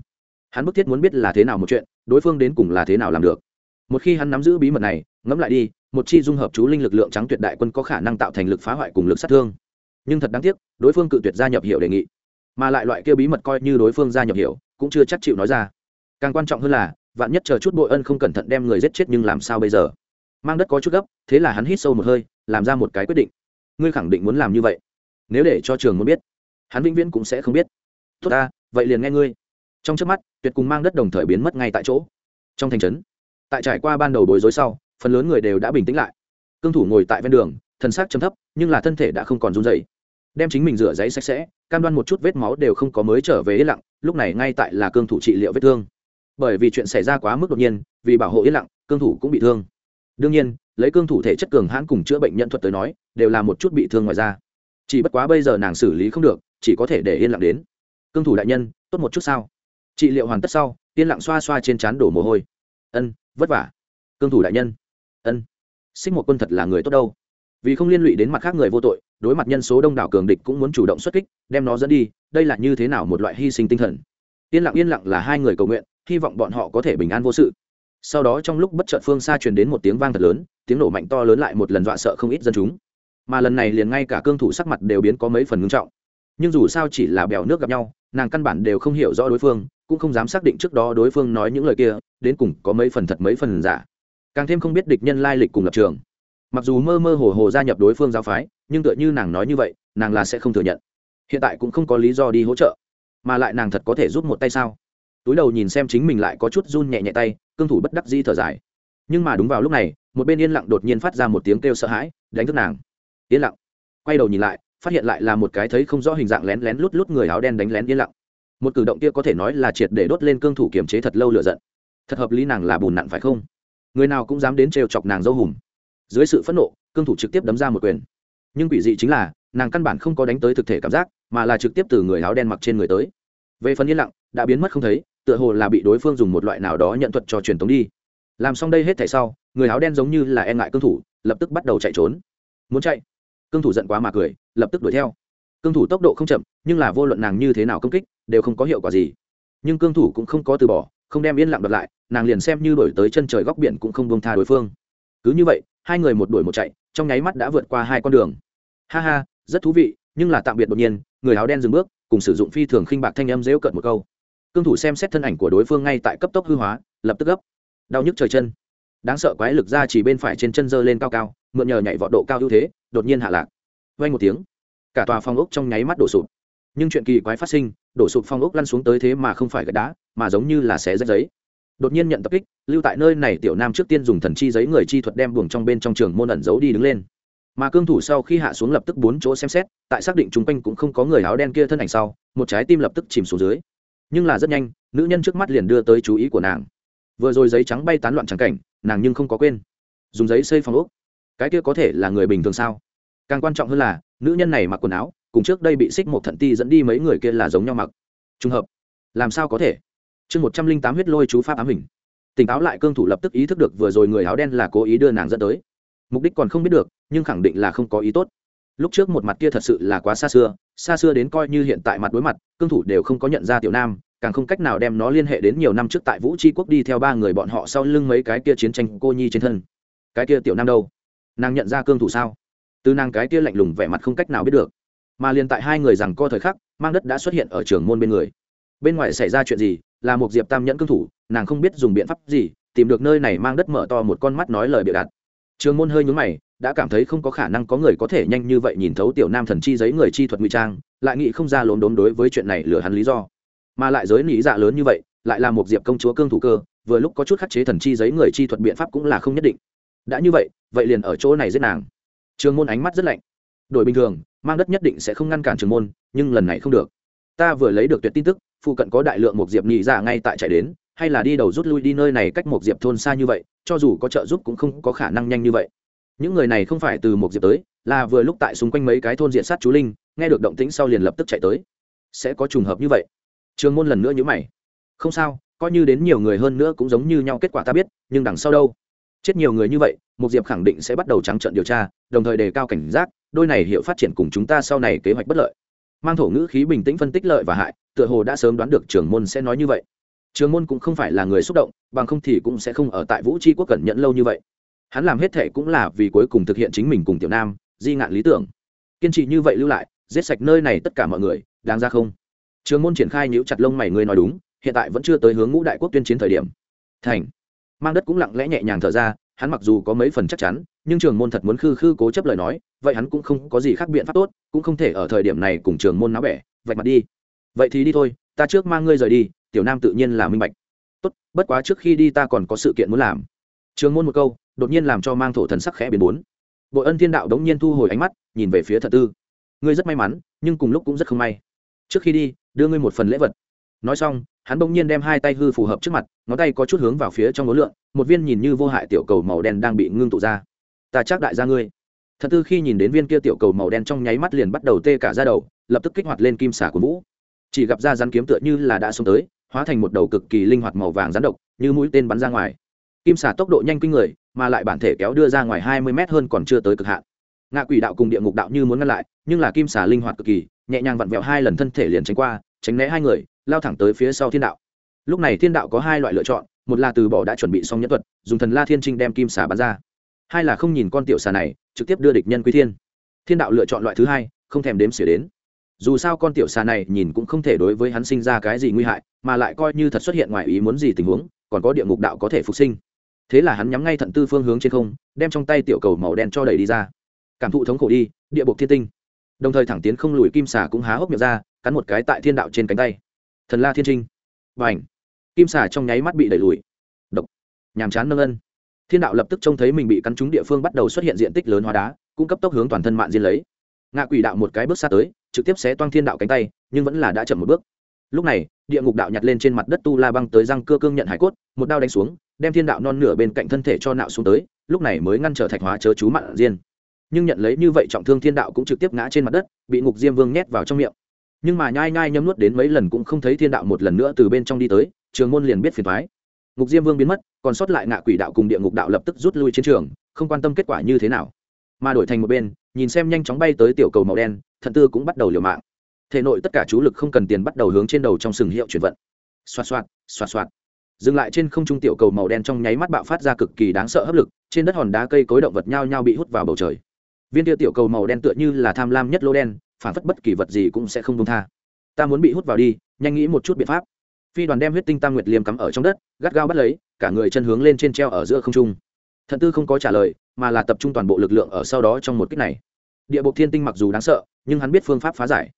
Hắn bức thiết muốn biết là thế nào một chuyện, đối phương đến cùng là thế nào làm được. Một khi hắn nắm giữ bí mật này, ngẫm lại đi, một chi dung hợp chú linh lực lượng trắng tuyệt đại quân có khả năng tạo thành lực phá hoại cùng lực sát thương. Nhưng thật đáng tiếc, đối phương cự tuyệt gia nhập hiệu đề nghị mà lại loại kia bí mật coi như đối phương gia nhập hiểu, cũng chưa chắc chịu nói ra. Càng quan trọng hơn là, vạn nhất chờ chút bội ân không cẩn thận đem người giết chết nhưng làm sao bây giờ? Mang đất có chút gấp, thế là hắn hít sâu một hơi, làm ra một cái quyết định. Ngươi khẳng định muốn làm như vậy. Nếu để cho trường muốn biết, hắn vĩnh viễn cũng sẽ không biết. Tốt ta, vậy liền nghe ngươi. Trong trước mắt, tuyệt cùng mang đất đồng thời biến mất ngay tại chỗ. Trong thành trấn, tại trải qua ban đầu bối rối sau, phần lớn người đều đã bình tĩnh lại. Cương thủ ngồi tại ven đường, thân xác chấm thấp, nhưng là thân thể đã không còn run dày đem chính mình rửa giấy sạch sẽ, cam đoan một chút vết máu đều không có mới trở về yên lặng, lúc này ngay tại là cương thủ trị liệu vết thương. Bởi vì chuyện xảy ra quá mức đột nhiên, vì bảo hộ yên lặng, cương thủ cũng bị thương. Đương nhiên, lấy cương thủ thể chất cường hãn cùng chữa bệnh nhân thuật tới nói, đều là một chút bị thương ngoài ra chỉ bất quá bây giờ nàng xử lý không được, chỉ có thể để yên lặng đến. Cương thủ đại nhân, tốt một chút sao? Trị liệu hoàn tất sau, yên lặng xoa xoa trên trán đổ mồ hôi. Ân, vất vả. Cương thủ đại nhân. Ân. Xích một quân thật là người tốt đâu. Vì không liên lụy đến mặt khác người vô tội đối mặt nhân số đông đảo cường địch cũng muốn chủ động xuất kích, đem nó dẫn đi, đây là như thế nào một loại hy sinh tinh thần? Yên lặng yên lặng là hai người cầu nguyện, hy vọng bọn họ có thể bình an vô sự. Sau đó trong lúc bất chợt phương xa truyền đến một tiếng vang thật lớn, tiếng nổ mạnh to lớn lại một lần dọa sợ không ít dân chúng. Mà lần này liền ngay cả cương thủ sắc mặt đều biến có mấy phần ngưng trọng. Nhưng dù sao chỉ là bèo nước gặp nhau, nàng căn bản đều không hiểu rõ đối phương, cũng không dám xác định trước đó đối phương nói những lời kia, đến cùng có mấy phần thật mấy phần giả. Càng thêm không biết địch nhân lai lịch cùng lập trường mặc dù mơ mơ hồ hồ gia nhập đối phương giáo phái, nhưng tựa như nàng nói như vậy, nàng là sẽ không thừa nhận. Hiện tại cũng không có lý do đi hỗ trợ. Mà lại nàng thật có thể giúp một tay sao? Túi đầu nhìn xem chính mình lại có chút run nhẹ nhẹ tay, cương thủ bất đắc di thở dài. Nhưng mà đúng vào lúc này, một bên yên lặng đột nhiên phát ra một tiếng kêu sợ hãi, đánh thức nàng. Yên lặng. Quay đầu nhìn lại, phát hiện lại là một cái thấy không rõ hình dạng lén lén lút lút người áo đen đánh lén yên lặng. Một cử động kia có thể nói là triệt để đốt lên cương thủ kiềm chế thật lâu lựa giận. Thật hợp lý nàng là bùn nặn phải không? Người nào cũng dám đến trêu chọc nàng dâu hùm dưới sự phẫn nộ, cương thủ trực tiếp đấm ra một quyền. Nhưng quỷ dị chính là, nàng căn bản không có đánh tới thực thể cảm giác, mà là trực tiếp từ người áo đen mặc trên người tới. Về phần yên lặng, đã biến mất không thấy, tựa hồ là bị đối phương dùng một loại nào đó nhận thuật cho truyền tống đi. Làm xong đây hết thảy sau, người áo đen giống như là e ngại cương thủ, lập tức bắt đầu chạy trốn. Muốn chạy? Cương thủ giận quá mà cười, lập tức đuổi theo. Cương thủ tốc độ không chậm, nhưng là vô luận nàng như thế nào công kích, đều không có hiệu quả gì. Nhưng cương thủ cũng không có từ bỏ, không đem yên lặng đợt lại, nàng liền xem như đổi tới chân trời góc biển cũng không bông tha đối phương. Cứ như vậy hai người một đuổi một chạy, trong nháy mắt đã vượt qua hai con đường. Ha ha, rất thú vị, nhưng là tạm biệt đột nhiên, người áo đen dừng bước, cùng sử dụng phi thường khinh bạc thanh âm dễu cợt một câu. Cương thủ xem xét thân ảnh của đối phương ngay tại cấp tốc hư hóa, lập tức gấp. Đau nhức trời chân. Đáng sợ quái lực ra chỉ bên phải trên chân dơ lên cao cao, mượn nhờ nhảy vọt độ cao ưu thế, đột nhiên hạ lạc. Vay một tiếng, cả tòa phong ốc trong nháy mắt đổ sụp. Nhưng chuyện kỳ quái phát sinh, đổ sụp phong ốc lăn xuống tới thế mà không phải gạch đá, mà giống như là xé rách giấy đột nhiên nhận tập kích, lưu tại nơi này tiểu nam trước tiên dùng thần chi giấy người chi thuật đem buồng trong bên trong trường môn ẩn giấu đi đứng lên. Mà cương thủ sau khi hạ xuống lập tức bốn chỗ xem xét, tại xác định chung quanh cũng không có người áo đen kia thân ảnh sau, một trái tim lập tức chìm xuống dưới. Nhưng là rất nhanh, nữ nhân trước mắt liền đưa tới chú ý của nàng. Vừa rồi giấy trắng bay tán loạn trắng cảnh, nàng nhưng không có quên. Dùng giấy xây phòng ốc. Cái kia có thể là người bình thường sao? Càng quan trọng hơn là, nữ nhân này mặc quần áo, cùng trước đây bị xích một thận ti dẫn đi mấy người kia là giống nhau mặc. Trùng hợp. Làm sao có thể? Chương một trăm linh tám huyết lôi chú pháp ám hình. Tỉnh táo lại cương thủ lập tức ý thức được vừa rồi người áo đen là cố ý đưa nàng dẫn tới. Mục đích còn không biết được, nhưng khẳng định là không có ý tốt. Lúc trước một mặt kia thật sự là quá xa xưa xa xưa đến coi như hiện tại mặt đối mặt, cương thủ đều không có nhận ra tiểu nam, càng không cách nào đem nó liên hệ đến nhiều năm trước tại vũ tri quốc đi theo ba người bọn họ sau lưng mấy cái kia chiến tranh cô nhi trên thân. Cái kia tiểu nam đâu? Nàng nhận ra cương thủ sao? Từ nàng cái kia lạnh lùng vẻ mặt không cách nào biết được. Mà liền tại hai người rằng co thời khắc, mang đất đã xuất hiện ở trường môn bên người. Bên ngoài xảy ra chuyện gì là một diệp tam nhẫn cương thủ, nàng không biết dùng biện pháp gì, tìm được nơi này mang đất mở to một con mắt nói lời bịa đặt. Trường môn hơi nhúng mày, đã cảm thấy không có khả năng có người có thể nhanh như vậy nhìn thấu tiểu nam thần chi giấy người chi thuật ngụy trang, lại nghĩ không ra lốm đốm đối với chuyện này lừa hắn lý do. Mà lại giới lý dạ lớn như vậy, lại là một diệp công chúa cương thủ cơ, vừa lúc có chút khắc chế thần chi giấy người chi thuật biện pháp cũng là không nhất định. Đã như vậy vậy liền ở chỗ này giết nàng. Trường môn ánh mắt rất lạnh. Đổi bình thường, mang đất nhất định sẽ không ngăn cản trường môn, nhưng lần này không được ta vừa lấy được tuyệt tin tức, phụ cận có đại lượng một diệp nhị dạ ngay tại chạy đến, hay là đi đầu rút lui đi nơi này cách một diệp thôn xa như vậy, cho dù có trợ giúp cũng không có khả năng nhanh như vậy. Những người này không phải từ một diệp tới, là vừa lúc tại xung quanh mấy cái thôn diện sát chú linh, nghe được động tĩnh sau liền lập tức chạy tới. Sẽ có trùng hợp như vậy. Trường môn lần nữa nhữ mày. Không sao, coi như đến nhiều người hơn nữa cũng giống như nhau kết quả ta biết, nhưng đằng sau đâu? Chết nhiều người như vậy một diệp khẳng định sẽ bắt đầu trắng trận điều tra, đồng thời đề cao cảnh giác, đôi này hiệu phát triển cùng chúng ta sau này kế hoạch bất lợi mang thổ ngữ khí bình tĩnh phân tích lợi và hại, tựa hồ đã sớm đoán được trường môn sẽ nói như vậy. Trường môn cũng không phải là người xúc động, bằng không thì cũng sẽ không ở tại vũ tri quốc cẩn nhận lâu như vậy. Hắn làm hết thệ cũng là vì cuối cùng thực hiện chính mình cùng tiểu nam, di ngạn lý tưởng. Kiên trì như vậy lưu lại, giết sạch nơi này tất cả mọi người, đáng ra không? Trường môn triển khai nhíu chặt lông mày ngươi nói đúng, hiện tại vẫn chưa tới hướng ngũ đại quốc tuyên chiến thời điểm. Thành. Mang đất cũng lặng lẽ nhẹ nhàng thở ra, hắn mặc dù có mấy phần chắc chắn nhưng trường môn thật muốn khư khư cố chấp lời nói vậy hắn cũng không có gì khác biện pháp tốt cũng không thể ở thời điểm này cùng trường môn náo bẻ vạch mặt đi. Vậy thì đi thôi ta trước mang ngươi rời đi tiểu nam tự nhiên là minh bạch. Tốt bất quá trước khi đi ta còn có sự kiện muốn làm. Trường môn một câu đột nhiên làm cho mang thổ thần sắc khẽ biến bốn. Bội ân thiên đạo đống nhiên thu hồi ánh mắt nhìn về phía thật tư. Ngươi rất may mắn nhưng cùng lúc cũng rất không may. Trước khi đi đưa ngươi một phần lễ vật. Nói xong hắn bỗng nhiên đem hai tay hư phù hợp trước mặt ngón tay có chút hướng vào phía trong ngón lượn, một viên nhìn như vô hại tiểu cầu màu đen đang bị ngưng tụ ra ta chắc đại gia ngươi. Thật tư khi nhìn đến viên kia tiểu cầu màu đen trong nháy mắt liền bắt đầu tê cả ra đầu, lập tức kích hoạt lên kim xả của vũ. Chỉ gặp ra rắn kiếm tựa như là đã xuống tới, hóa thành một đầu cực kỳ linh hoạt màu vàng rắn độc, như mũi tên bắn ra ngoài. Kim xả tốc độ nhanh kinh người, mà lại bản thể kéo đưa ra ngoài hai mươi mét hơn còn chưa tới cực hạn. Ngạ quỷ đạo cùng địa ngục đạo như muốn ngăn lại, nhưng là kim xả linh hoạt cực kỳ, nhẹ nhàng vặn vẹo hai lần thân thể liền tránh qua, tránh né hai người, lao thẳng tới phía sau thiên đạo. Lúc này thiên đạo có hai loại lựa chọn, một là từ bỏ đã chuẩn bị xong nhẫn thuật, dùng thần la thiên trinh đem kim xả bắn ra hai là không nhìn con tiểu xà này, trực tiếp đưa địch nhân quý thiên. Thiên đạo lựa chọn loại thứ hai, không thèm đếm xỉa đến. Dù sao con tiểu xà này nhìn cũng không thể đối với hắn sinh ra cái gì nguy hại, mà lại coi như thật xuất hiện ngoài ý muốn gì tình huống, còn có địa ngục đạo có thể phục sinh. Thế là hắn nhắm ngay thận tư phương hướng trên không, đem trong tay tiểu cầu màu đen cho đẩy đi ra. Cảm thụ thống khổ đi, địa bộ thiên tinh. Đồng thời thẳng tiến không lùi kim xà cũng há hốc miệng ra, cắn một cái tại thiên đạo trên cánh tay. Thần la thiên trinh. Và ảnh kim xà trong nháy mắt bị đẩy lùi. Độc! Nhàm chán nâng ân thiên đạo lập tức trông thấy mình bị cắn trúng địa phương bắt đầu xuất hiện diện tích lớn hóa đá, cũng cấp tốc hướng toàn thân mạng diên lấy. Ngạ quỷ đạo một cái bước xa tới, trực tiếp xé toang thiên đạo cánh tay, nhưng vẫn là đã chậm một bước. Lúc này, địa ngục đạo nhặt lên trên mặt đất tu la băng tới răng cơ cương nhận hải cốt, một đao đánh xuống, đem thiên đạo non nửa bên cạnh thân thể cho nạo xuống tới, lúc này mới ngăn trở thạch hóa chớ chú mạng diên. Nhưng nhận lấy như vậy trọng thương thiên đạo cũng trực tiếp ngã trên mặt đất, bị ngục diêm vương nhét vào trong miệng. Nhưng mà nhai nhai nhấm nuốt đến mấy lần cũng không thấy thiên đạo một lần nữa từ bên trong đi tới, trường môn liền biết phiền thoái ngục diêm vương biến mất, còn sót lại ngạ quỷ đạo cùng địa ngục đạo lập tức rút lui chiến trường, không quan tâm kết quả như thế nào. Mà đổi thành một bên, nhìn xem nhanh chóng bay tới tiểu cầu màu đen thần tư cũng bắt đầu liều mạng. Thể nội tất cả chú lực không cần tiền bắt đầu hướng trên đầu trong sừng hiệu chuyển vận. Xoạt xoạt xoạt xoạt. Dừng lại trên không trung tiểu cầu màu đen trong nháy mắt bạo phát ra cực kỳ đáng sợ hấp lực, trên đất hòn đá cây cối động vật nhao nhao bị hút vào bầu trời. Viên tiêu tiểu cầu màu đen tựa như là tham lam nhất lô đen, phản phất bất kỳ vật gì cũng sẽ không công tha. Ta muốn bị hút vào đi, nhanh nghĩ một chút biện pháp phi đoàn đem huyết tinh tam nguyệt liêm cắm ở trong đất, gắt gao bắt lấy, cả người chân hướng lên trên treo ở giữa không trung. Thận tư không có trả lời, mà là tập trung toàn bộ lực lượng ở sau đó trong một kích này. Địa bộ thiên tinh mặc dù đáng sợ, nhưng hắn biết phương pháp phá giải.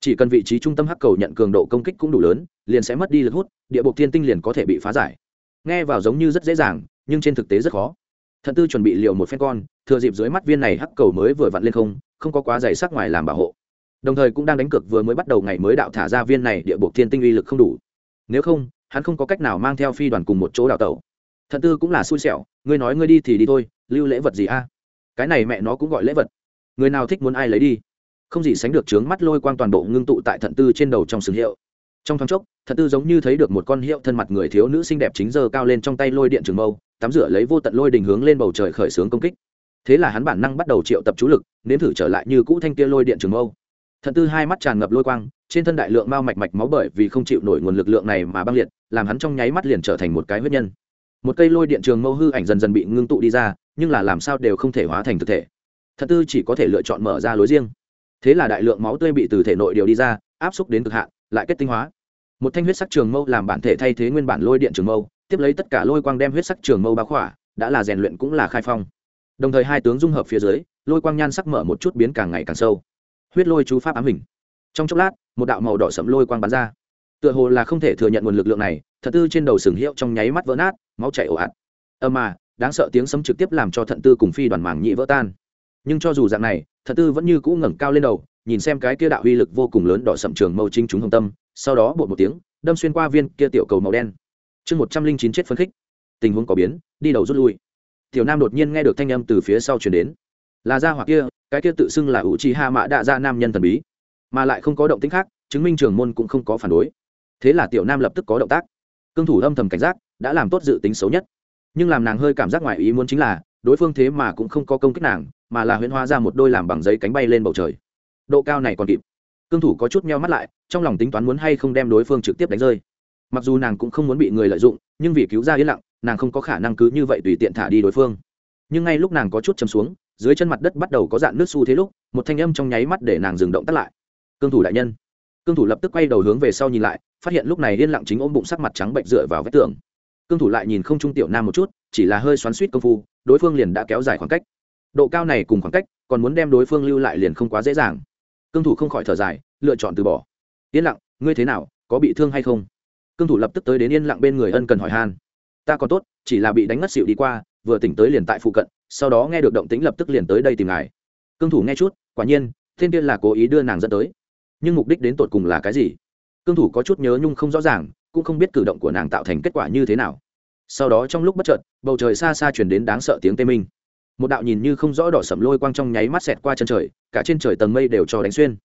Chỉ cần vị trí trung tâm hắc cầu nhận cường độ công kích cũng đủ lớn, liền sẽ mất đi lực hút, địa bộ thiên tinh liền có thể bị phá giải. Nghe vào giống như rất dễ dàng, nhưng trên thực tế rất khó. Thận tư chuẩn bị liều một phen con, thừa dịp dưới mắt viên này hắc cầu mới vừa vặn lên không không có quá dày sắc ngoài làm bảo hộ. Đồng thời cũng đang đánh cược vừa mới bắt đầu ngày mới đạo thả ra viên này, địa bộ thiên tinh uy lực không đủ nếu không, hắn không có cách nào mang theo phi đoàn cùng một chỗ đào tẩu. Thận tư cũng là xui xẻo, ngươi nói ngươi đi thì đi thôi, lưu lễ vật gì a? Cái này mẹ nó cũng gọi lễ vật. Người nào thích muốn ai lấy đi? Không gì sánh được trướng mắt lôi quang toàn bộ ngưng tụ tại thận tư trên đầu trong sừng hiệu. Trong thoáng chốc, thận tư giống như thấy được một con hiệu thân mặt người thiếu nữ xinh đẹp chính giờ cao lên trong tay lôi điện trường mâu, tắm rửa lấy vô tận lôi đình hướng lên bầu trời khởi xướng công kích. Thế là hắn bản năng bắt đầu triệu tập chú lực, nếm thử trở lại như cũ thanh kia lôi điện trường mâu. Thận tư hai mắt tràn ngập lôi quang trên thân đại lượng mao mạch mạch máu bởi vì không chịu nổi nguồn lực lượng này mà băng liệt, làm hắn trong nháy mắt liền trở thành một cái huyết nhân. Một cây lôi điện trường mâu hư ảnh dần dần bị ngưng tụ đi ra, nhưng là làm sao đều không thể hóa thành thực thể. Thật tư chỉ có thể lựa chọn mở ra lối riêng. Thế là đại lượng máu tươi bị từ thể nội điều đi ra, áp xúc đến cực hạn, lại kết tinh hóa. Một thanh huyết sắc trường mâu làm bản thể thay thế nguyên bản lôi điện trường mâu, tiếp lấy tất cả lôi quang đem huyết sắc trường mâu báo khỏa, đã là rèn luyện cũng là khai phong. Đồng thời hai tướng dung hợp phía dưới, lôi quang nhan sắc mở một chút biến càng ngày càng sâu. Huyết lôi chú pháp ám hình. Trong chốc lát một đạo màu đỏ sẫm lôi quang bắn ra. Tựa hồ là không thể thừa nhận nguồn lực lượng này, thật tư trên đầu sừng hiệu trong nháy mắt vỡ nát, máu chảy ồ ạt. Ơ mà, đáng sợ tiếng sấm trực tiếp làm cho thận tư cùng phi đoàn màng nhị vỡ tan. Nhưng cho dù dạng này, thận tư vẫn như cũ ngẩng cao lên đầu, nhìn xem cái kia đạo uy lực vô cùng lớn đỏ sậm trường mâu chính chúng hồng tâm, sau đó bột một tiếng, đâm xuyên qua viên kia tiểu cầu màu đen. Chương một trăm linh chín chết phân khích. Tình huống có biến, đi đầu rút lui. Tiểu nam đột nhiên nghe được thanh âm từ phía sau chuyển đến. Là ra hoặc kia, cái kia tự xưng là ủ chi ha mã đạ ra nam nhân thần bí mà lại không có động tĩnh khác, chứng minh trường môn cũng không có phản đối. Thế là tiểu nam lập tức có động tác. Cương thủ âm thầm cảnh giác, đã làm tốt dự tính xấu nhất. Nhưng làm nàng hơi cảm giác ngoài ý muốn chính là, đối phương thế mà cũng không có công kích nàng, mà là huyễn hóa ra một đôi làm bằng giấy cánh bay lên bầu trời. Độ cao này còn kịp. Cương thủ có chút meo mắt lại, trong lòng tính toán muốn hay không đem đối phương trực tiếp đánh rơi. Mặc dù nàng cũng không muốn bị người lợi dụng, nhưng vì cứu ra yên lặng, nàng không có khả năng cứ như vậy tùy tiện thả đi đối phương. Nhưng ngay lúc nàng có chút chấm xuống, dưới chân mặt đất bắt đầu có dạn nước xu thế lúc, một thanh âm trong nháy mắt để nàng dừng động tắt lại cương thủ đại nhân. Cương thủ lập tức quay đầu hướng về sau nhìn lại, phát hiện lúc này yên lặng chính ôm bụng sắc mặt trắng bệnh dựa vào vách tường. Cương thủ lại nhìn không trung tiểu nam một chút, chỉ là hơi xoắn suýt công phu, đối phương liền đã kéo dài khoảng cách. Độ cao này cùng khoảng cách, còn muốn đem đối phương lưu lại liền không quá dễ dàng. Cương thủ không khỏi thở dài, lựa chọn từ bỏ. Yên lặng, ngươi thế nào, có bị thương hay không? Cương thủ lập tức tới đến yên lặng bên người ân cần hỏi han. Ta còn tốt, chỉ là bị đánh ngất xịu đi qua, vừa tỉnh tới liền tại phụ cận, sau đó nghe được động tĩnh lập tức liền tới đây tìm ngài. Cương thủ nghe chút, quả nhiên, thiên tiên là cố ý đưa nàng dẫn tới nhưng mục đích đến tột cùng là cái gì? Cương thủ có chút nhớ nhung không rõ ràng, cũng không biết cử động của nàng tạo thành kết quả như thế nào. Sau đó trong lúc bất chợt, bầu trời xa xa chuyển đến đáng sợ tiếng tê minh. Một đạo nhìn như không rõ đỏ sầm lôi quang trong nháy mắt xẹt qua chân trời, cả trên trời tầng mây đều cho đánh xuyên.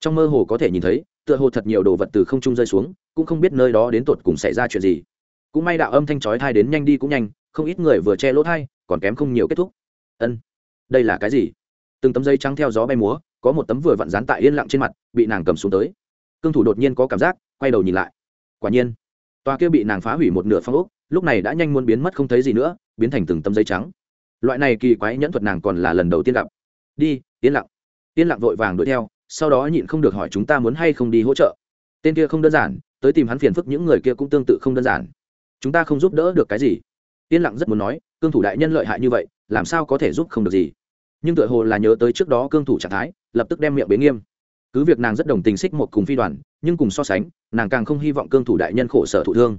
Trong mơ hồ có thể nhìn thấy, tựa hồ thật nhiều đồ vật từ không trung rơi xuống, cũng không biết nơi đó đến tột cùng xảy ra chuyện gì. Cũng may đạo âm thanh chói thai đến nhanh đi cũng nhanh, không ít người vừa che lỗ thai còn kém không nhiều kết thúc. Ân, đây là cái gì? Từng tấm dây trắng theo gió bay múa có một tấm vừa vặn dán tại yên lặng trên mặt, bị nàng cầm xuống tới. Cương thủ đột nhiên có cảm giác, quay đầu nhìn lại. Quả nhiên, tòa kia bị nàng phá hủy một nửa phong ốc, lúc này đã nhanh muốn biến mất không thấy gì nữa, biến thành từng tấm giấy trắng. Loại này kỳ quái nhẫn thuật nàng còn là lần đầu tiên gặp. Đi, yên lặng. Yên lặng vội vàng đuổi theo, sau đó nhịn không được hỏi chúng ta muốn hay không đi hỗ trợ. Tên kia không đơn giản, tới tìm hắn phiền phức những người kia cũng tương tự không đơn giản. Chúng ta không giúp đỡ được cái gì. Yên lặng rất muốn nói, cương thủ đại nhân lợi hại như vậy, làm sao có thể giúp không được gì? Nhưng tựa hồ là nhớ tới trước đó cương thủ trạng thái, lập tức đem miệng bế nghiêm. Cứ việc nàng rất đồng tình xích một cùng phi đoàn, nhưng cùng so sánh, nàng càng không hy vọng cương thủ đại nhân khổ sở thụ thương.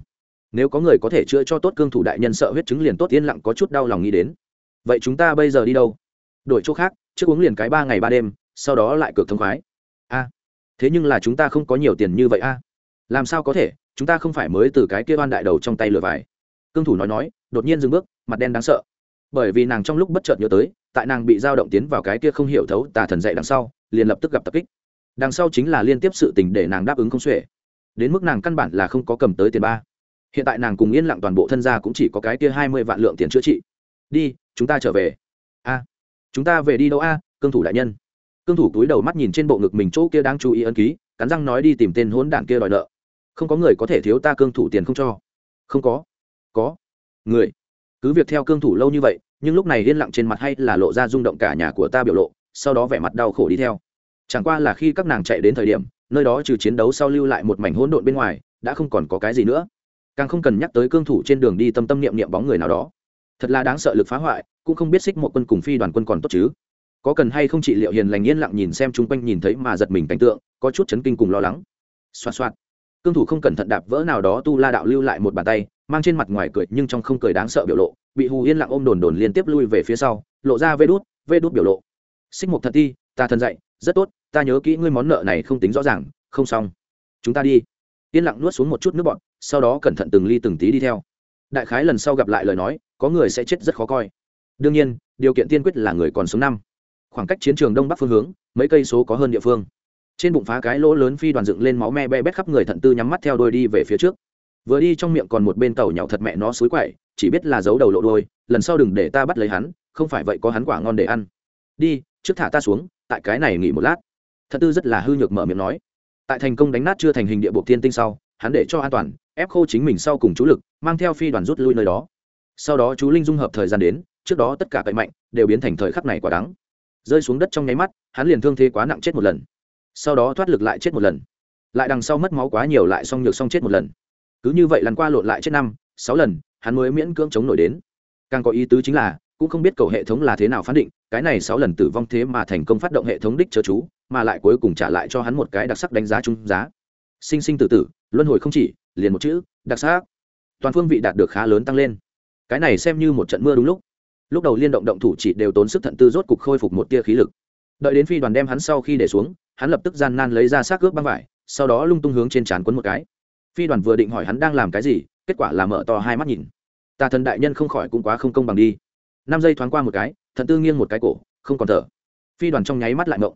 Nếu có người có thể chữa cho tốt cương thủ đại nhân sợ huyết chứng liền tốt, yên lặng có chút đau lòng nghĩ đến. Vậy chúng ta bây giờ đi đâu? Đổi chỗ khác, trước uống liền cái ba ngày ba đêm, sau đó lại cược thông khoái. A, thế nhưng là chúng ta không có nhiều tiền như vậy a. Làm sao có thể, chúng ta không phải mới từ cái kia oan đại đầu trong tay lừa vải cương thủ nói nói, đột nhiên dừng bước, mặt đen đáng sợ. Bởi vì nàng trong lúc bất chợt nhớ tới tại nàng bị dao động tiến vào cái kia không hiểu thấu tà thần dạy đằng sau, liền lập tức gặp tập kích. Đằng sau chính là liên tiếp sự tình để nàng đáp ứng không xuể. Đến mức nàng căn bản là không có cầm tới tiền ba. Hiện tại nàng cùng yên lặng toàn bộ thân gia cũng chỉ có cái kia hai mươi vạn lượng tiền chữa trị. Đi, chúng ta trở về. A, chúng ta về đi đâu a, cương thủ đại nhân. Cương thủ túi đầu mắt nhìn trên bộ ngực mình chỗ kia đang chú ý ân ký, cắn răng nói đi tìm tên hỗn đản kia đòi nợ. Không có người có thể thiếu ta cương thủ tiền không cho. Không có. Có. Người. Cứ việc theo cương thủ lâu như vậy nhưng lúc này yên lặng trên mặt hay là lộ ra rung động cả nhà của ta biểu lộ, sau đó vẻ mặt đau khổ đi theo. Chẳng qua là khi các nàng chạy đến thời điểm, nơi đó trừ chiến đấu sau lưu lại một mảnh hỗn độn bên ngoài, đã không còn có cái gì nữa. Càng không cần nhắc tới cương thủ trên đường đi tâm tâm niệm niệm bóng người nào đó. Thật là đáng sợ lực phá hoại, cũng không biết xích một quân cùng phi đoàn quân còn tốt chứ. Có cần hay không chị liệu hiền lành yên lặng nhìn xem chung quanh nhìn thấy mà giật mình cảnh tượng, có chút chấn kinh cùng lo lắng. Xoa xoa cương thủ không cẩn thận đạp vỡ nào đó tu la đạo lưu lại một bàn tay, mang trên mặt ngoài cười nhưng trong không cười đáng sợ biểu lộ bị hù yên lặng ôm đồn đồn liên tiếp lui về phía sau, lộ ra vê đút vê đút biểu lộ. Xích mục thật ti, ta thân dậy rất tốt, ta nhớ kỹ ngươi món nợ này không tính rõ ràng, không xong. Chúng ta đi. Yên lặng nuốt xuống một chút nước bọn sau đó cẩn thận từng ly từng tí đi theo. Đại khái lần sau gặp lại lời nói, có người sẽ chết rất khó coi. Đương nhiên, điều kiện tiên quyết là người còn sống năm. Khoảng cách chiến trường đông bắc phương hướng, mấy cây số có hơn địa phương. Trên bụng phá cái lỗ lớn phi đoàn dựng lên máu me be bét khắp người thận tư nhắm mắt theo đôi đi về phía trước. Vừa đi trong miệng còn một bên tàu nhậu thật mẹ nó suối quậy chỉ biết là giấu đầu lộ đôi, lần sau đừng để ta bắt lấy hắn, không phải vậy có hắn quả ngon để ăn. Đi, trước thả ta xuống, tại cái này nghỉ một lát. Thật tư rất là hư nhược mở miệng nói. Tại thành công đánh nát chưa thành hình địa bộ thiên tinh sau, hắn để cho an toàn, ép khô chính mình sau cùng chú lực, mang theo phi đoàn rút lui nơi đó. Sau đó chú linh dung hợp thời gian đến, trước đó tất cả cậy mạnh đều biến thành thời khắc này quả đắng. Rơi xuống đất trong nháy mắt, hắn liền thương thế quá nặng chết một lần. Sau đó thoát lực lại chết một lần. Lại đằng sau mất máu quá nhiều lại xong nhược xong chết một lần. Cứ như vậy lần qua lộn lại chết năm, sáu lần hắn mới miễn cưỡng chống nổi đến. Càng có ý tứ chính là, cũng không biết cầu hệ thống là thế nào phán định, cái này sáu lần tử vong thế mà thành công phát động hệ thống đích chớ chú, mà lại cuối cùng trả lại cho hắn một cái đặc sắc đánh giá trung giá. Sinh sinh tử tử, luân hồi không chỉ, liền một chữ, đặc sắc. Toàn phương vị đạt được khá lớn tăng lên. Cái này xem như một trận mưa đúng lúc. Lúc đầu liên động động thủ chỉ đều tốn sức thận tư rốt cục khôi phục một tia khí lực. Đợi đến phi đoàn đem hắn sau khi để xuống, hắn lập tức gian nan lấy ra xác ướp băng vải, sau đó lung tung hướng trên trán quấn một cái. Phi đoàn vừa định hỏi hắn đang làm cái gì kết quả là mở to hai mắt nhìn. Tà thần đại nhân không khỏi cũng quá không công bằng đi. Năm giây thoáng qua một cái thận tư nghiêng một cái cổ, không còn thở. Phi đoàn trong nháy mắt lại ngộng.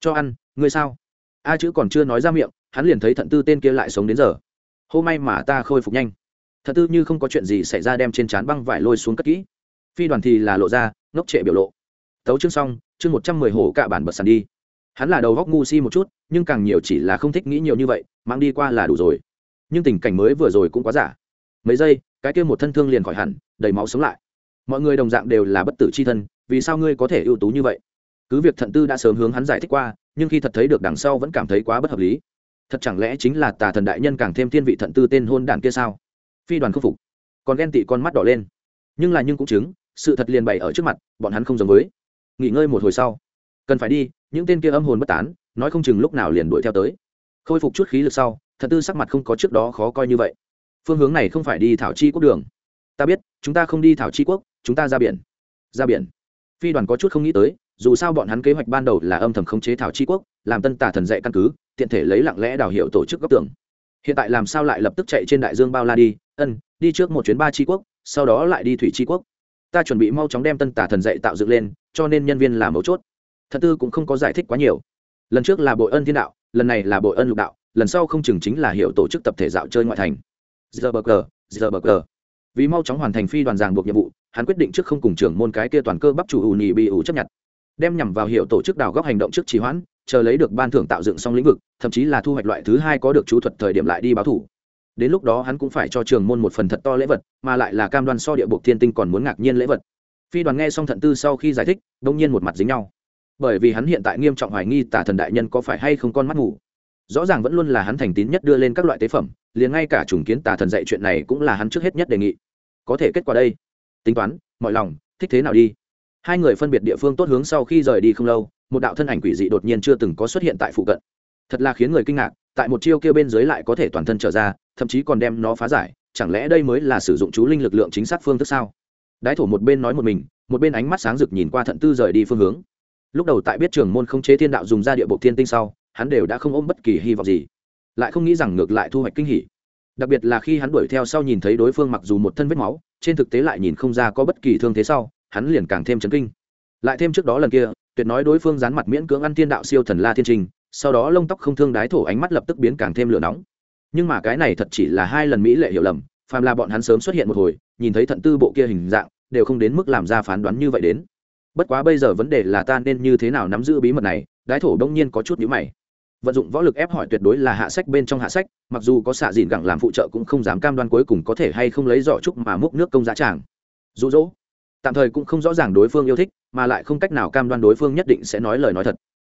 Cho ăn, ngươi sao? A chữ còn chưa nói ra miệng, hắn liền thấy thận tư tên kia lại sống đến giờ. Hôm may mà ta khôi phục nhanh. Thận tư như không có chuyện gì xảy ra đem trên trán băng vải lôi xuống cất kỹ. Phi đoàn thì là lộ ra, ngốc trệ biểu lộ. Tấu chương xong, chương một trăm mười hổ cạ bản bật sàn đi. Hắn là đầu góc ngu si một chút, nhưng càng nhiều chỉ là không thích nghĩ nhiều như vậy, mang đi qua là đủ rồi. Nhưng tình cảnh mới vừa rồi cũng quá giả mấy giây, cái kia một thân thương liền khỏi hẳn, đầy máu sống lại. Mọi người đồng dạng đều là bất tử c h i thân, vì sao ngươi có thể ưu tú như vậy? Cứ việc thận tư đã sớm hướng hắn giải thích qua, nhưng khi thật thấy được đằng sau vẫn cảm thấy quá bất hợp lý. Thật chẳng lẽ chính là tà thần đại nhân càng thêm thiên vị thận tư tên hôn đản kia sao? Phi đoàn khâm phục. Còn ghen tị con mắt đỏ lên. Nhưng là nhưng cũng chứng, sự thật liền bày ở trước mặt, bọn hắn không giống với. Nghỉ ngơi một hồi sau. Cần phải đi, những tên kia âm hồn bất tán, nói không chừng lúc nào liền đuổi theo tới. Khôi phục chút khí lực sau thật tư sắc mặt không có trước đó khó coi như vậy phương hướng này không phải đi thảo chi quốc đường. Ta biết, chúng ta không đi thảo chi quốc, chúng ta ra biển. Ra biển. Phi đoàn có chút không nghĩ tới, dù sao bọn hắn kế hoạch ban đầu là âm thầm khống chế thảo chi quốc, làm tân tả thần dạy căn cứ, tiện thể lấy lặng lẽ đào hiệu tổ chức góc tường. Hiện tại làm sao lại lập tức chạy trên đại dương bao la đi? Ân, đi trước một chuyến ba tri quốc, sau đó lại đi thủy tri quốc. Ta chuẩn bị mau chóng đem tân tả thần dạy tạo dựng lên, cho nên nhân viên là mấu chốt. Thật tư cũng không có giải thích quá nhiều. Lần trước là bội ân thiên đạo, lần này là bội ân lục đạo, lần sau không chừng chính là hiệu tổ chức tập thể dạo chơi ngoại thành giờ bờ cờ giờ bờ cờ vì mau chóng hoàn thành phi đoàn giảng buộc nhiệm vụ, hắn quyết định trước không cùng trưởng môn cái kia toàn cơ bắp chủ ủ nhì bị ủ chấp nhận. Đem nhằm vào hiệu tổ chức đào góc hành động trước trì hoãn, chờ lấy được ban thưởng tạo dựng xong lĩnh vực, thậm chí là thu hoạch loại thứ hai có được chú thuật thời điểm lại đi báo thủ. Đến lúc đó hắn cũng phải cho trường môn một phần thật to lễ vật, mà lại là cam đoan so địa buộc thiên tinh còn muốn ngạc nhiên lễ vật. Phi đoàn nghe xong thận tư sau khi giải thích đông nhiên một mặt dính nhau. Bởi vì hắn hiện tại nghiêm trọng hoài nghi tả thần đại nhân có phải hay không con mắt ngủ. Rõ ràng vẫn luôn là hắn thành tín nhất đưa lên các loại tế phẩm liền ngay cả trùng kiến tà thần dạy chuyện này cũng là hắn trước hết nhất đề nghị. Có thể kết quả đây. Tính toán, mọi lòng, thích thế nào đi. Hai người phân biệt địa phương tốt hướng sau khi rời đi không lâu, một đạo thân ảnh quỷ dị đột nhiên chưa từng có xuất hiện tại phụ cận. Thật là khiến người kinh ngạc, tại một chiêu kia bên dưới lại có thể toàn thân trở ra, thậm chí còn đem nó phá giải, chẳng lẽ đây mới là sử dụng chú linh lực lượng chính xác phương thức sao? Đái thổ một bên nói một mình, một bên ánh mắt sáng rực nhìn qua thận tư rời đi phương hướng. Lúc đầu tại biết trường môn không chế thiên đạo dùng ra địa bộ thiên tinh sau, hắn đều đã không ôm bất kỳ hy vọng gì lại không nghĩ rằng ngược lại thu hoạch kinh hỉ. Đặc biệt là khi hắn đuổi theo sau nhìn thấy đối phương mặc dù một thân vết máu, trên thực tế lại nhìn không ra có bất kỳ thương thế sau, hắn liền càng thêm chấn kinh. Lại thêm trước đó lần kia, tuyệt nói đối phương dán mặt miễn cưỡng ăn thiên đạo siêu thần la thiên trình, sau đó lông tóc không thương đái thổ ánh mắt lập tức biến càng thêm lửa nóng. Nhưng mà cái này thật chỉ là hai lần mỹ lệ hiểu lầm, phàm là bọn hắn sớm xuất hiện một hồi, nhìn thấy thận tư bộ kia hình dạng, đều không đến mức làm ra phán đoán như vậy đến. Bất quá bây giờ vấn đề là ta nên như thế nào nắm giữ bí mật này, đái thổ đông nhiên có chút nhữ mày vận dụng võ lực ép hỏi tuyệt đối là hạ sách bên trong hạ sách, mặc dù có xạ dìn gẳng làm phụ trợ cũng không dám cam đoan cuối cùng có thể hay không lấy giỏ trúc mà múc nước công giá tràng. Rụ rỗ tạm thời cũng không rõ ràng đối phương yêu thích, mà lại không cách nào cam đoan đối phương nhất định sẽ nói lời nói thật.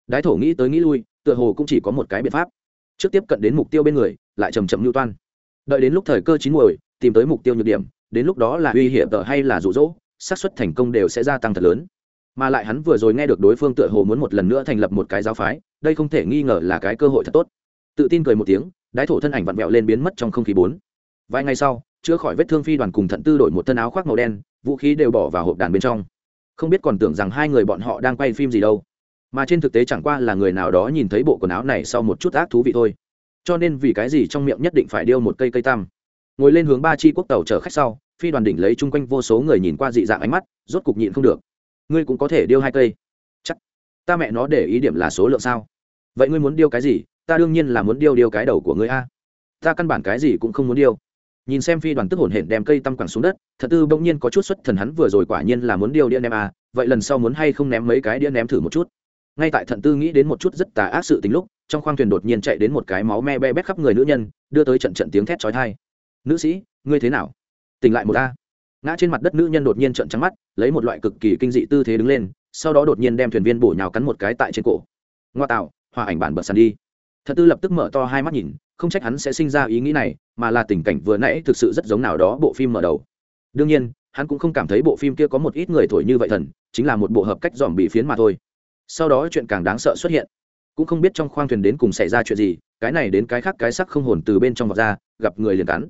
Đái thổ nghĩ tới nghĩ lui, tựa hồ cũng chỉ có một cái biện pháp. Trước tiếp cận đến mục tiêu bên người, lại chầm chậm lưu toan. Đợi đến lúc thời cơ chín muồi, tìm tới mục tiêu nhược điểm, đến lúc đó là uy hiểm tờ hay là rụ rỗ xác suất thành công đều sẽ gia tăng thật lớn. Mà lại hắn vừa rồi nghe được đối phương tựa hồ muốn một lần nữa thành lập một cái giáo phái đây không thể nghi ngờ là cái cơ hội thật tốt. Tự tin cười một tiếng, đái thổ thân ảnh vặn vẹo lên biến mất trong không khí bốn. Vài ngày sau, chữa khỏi vết thương phi đoàn cùng thận tư đổi một thân áo khoác màu đen, vũ khí đều bỏ vào hộp đàn bên trong. Không biết còn tưởng rằng hai người bọn họ đang quay phim gì đâu. Mà trên thực tế chẳng qua là người nào đó nhìn thấy bộ quần áo này sau một chút ác thú vị thôi. Cho nên vì cái gì trong miệng nhất định phải điêu một cây cây tam ngồi lên hướng ba chi quốc tàu chở khách sau, phi đoàn đỉnh lấy chung quanh vô số người nhìn qua dị dạng ánh mắt, rốt cục nhịn không được. Ngươi cũng có thể điêu hai cây ta mẹ nó để ý điểm là số lượng sao? Vậy ngươi muốn điêu cái gì? Ta đương nhiên là muốn điêu điêu cái đầu của ngươi a. Ta căn bản cái gì cũng không muốn điêu. Nhìn xem phi đoàn tức hổn hển đem cây tăm quẳng xuống đất, thật tư bỗng nhiên có chút xuất thần hắn vừa rồi quả nhiên là muốn điêu đĩa ném a. Vậy lần sau muốn hay không ném mấy cái đĩa ném thử một chút? Ngay tại thận tư nghĩ đến một chút rất tà ác sự tính lúc, trong khoang thuyền đột nhiên chạy đến một cái máu me be bét khắp người nữ nhân, đưa tới trận trận tiếng thét trói thai nữ sĩ, ngươi thế nào? Tỉnh lại một a. Ngã trên mặt đất nữ nhân đột nhiên trận trắng mắt, lấy một loại cực kỳ kinh dị tư thế đứng lên sau đó đột nhiên đem thuyền viên bổ nhào cắn một cái tại trên cổ. Ngoa tạo, hòa ảnh bản bật sàn đi. Thật tư lập tức mở to hai mắt nhìn, không trách hắn sẽ sinh ra ý nghĩ này, mà là tình cảnh vừa nãy thực sự rất giống nào đó bộ phim mở đầu. Đương nhiên, hắn cũng không cảm thấy bộ phim kia có một ít người thổi như vậy thần, chính là một bộ hợp cách dòm bị phiến mà thôi. Sau đó chuyện càng đáng sợ xuất hiện. Cũng không biết trong khoang thuyền đến cùng xảy ra chuyện gì, cái này đến cái khác cái sắc không hồn từ bên trong vọt ra, gặp người liền cắn.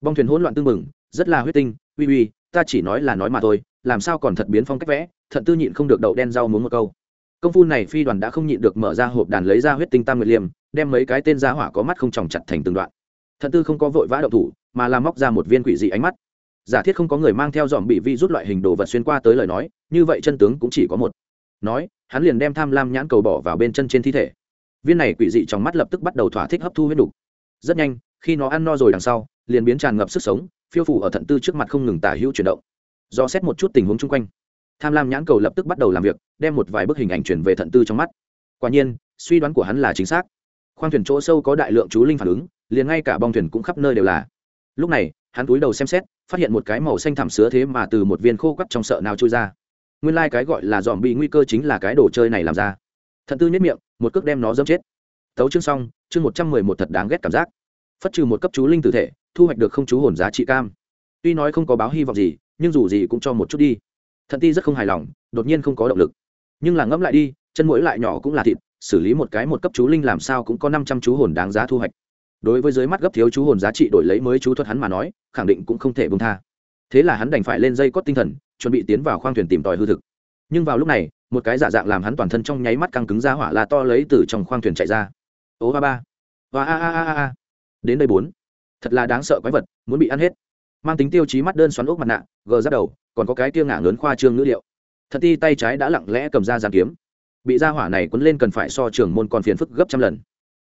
Bong thuyền hỗn loạn tưng mừng rất là huyết tinh, uy uy ta chỉ nói là nói mà thôi, làm sao còn thật biến phong cách vẽ, thận tư nhịn không được đậu đen rau muốn một câu. Công phu này phi đoàn đã không nhịn được mở ra hộp đàn lấy ra huyết tinh tam nguyệt liêm đem mấy cái tên gia hỏa có mắt không tròng chặt thành từng đoạn. Thận tư không có vội vã đậu thủ, mà làm móc ra một viên quỷ dị ánh mắt. Giả thiết không có người mang theo dòm bị vi rút loại hình đồ vật xuyên qua tới lời nói, như vậy chân tướng cũng chỉ có một. Nói, hắn liền đem tham lam nhãn cầu bỏ vào bên chân trên thi thể. Viên này quỷ dị trong mắt lập tức bắt đầu thỏa thích hấp thu huyết đục rất nhanh, khi nó ăn no rồi đằng sau, liền biến tràn ngập sức sống phiêu phủ ở thận tư trước mặt không ngừng tả hữu chuyển động. Do xét một chút tình huống chung quanh, tham lam nhãn cầu lập tức bắt đầu làm việc, đem một vài bức hình ảnh chuyển về thận tư trong mắt. Quả nhiên, suy đoán của hắn là chính xác. Khoang thuyền chỗ sâu có đại lượng chú linh phản ứng, liền ngay cả bong thuyền cũng khắp nơi đều là. Lúc này, hắn túi đầu xem xét, phát hiện một cái màu xanh thảm sứa thế mà từ một viên khô quắt trong sợ nào trôi ra. Nguyên lai、like、cái gọi là dòm bị nguy cơ chính là cái đồ chơi này làm ra. Thận tư nhất miệng, một cước đem nó dâm chết. Tấu chương xong, chương một trăm mười một thật đáng ghét cảm giác. Phất trừ một cấp chú linh tử thể thu hoạch được không chú hồn giá trị cam. Tuy nói không có báo hy vọng gì, nhưng dù gì cũng cho một chút đi. Thận ti rất không hài lòng, đột nhiên không có động lực. Nhưng là ngẫm lại đi, chân mũi lại nhỏ cũng là thịt, xử lý một cái một cấp chú linh làm sao cũng có năm trăm chú hồn đáng giá thu hoạch. Đối với dưới mắt gấp thiếu chú hồn giá trị đổi lấy mới chú thuật hắn mà nói, khẳng định cũng không thể bông tha. Thế là hắn đành phải lên dây cót tinh thần, chuẩn bị tiến vào khoang thuyền tìm tòi hư thực. Nhưng vào lúc này, một cái giả dạng làm hắn toàn thân trong nháy mắt căng cứng ra hỏa là to lấy từ trong khoang thuyền chạy ra. Ố ba ba. Và a a a a. Đến đây bốn thật là đáng sợ quái vật, muốn bị ăn hết. Mang tính tiêu chí mắt đơn xoắn ốc mặt nạ, gờ ra đầu, còn có cái kia ngả lớn khoa trương ngữ liệu. Thật ti tay trái đã lặng lẽ cầm ra giàn kiếm. Bị ra hỏa này quấn lên cần phải so trường môn còn phiền phức gấp trăm lần.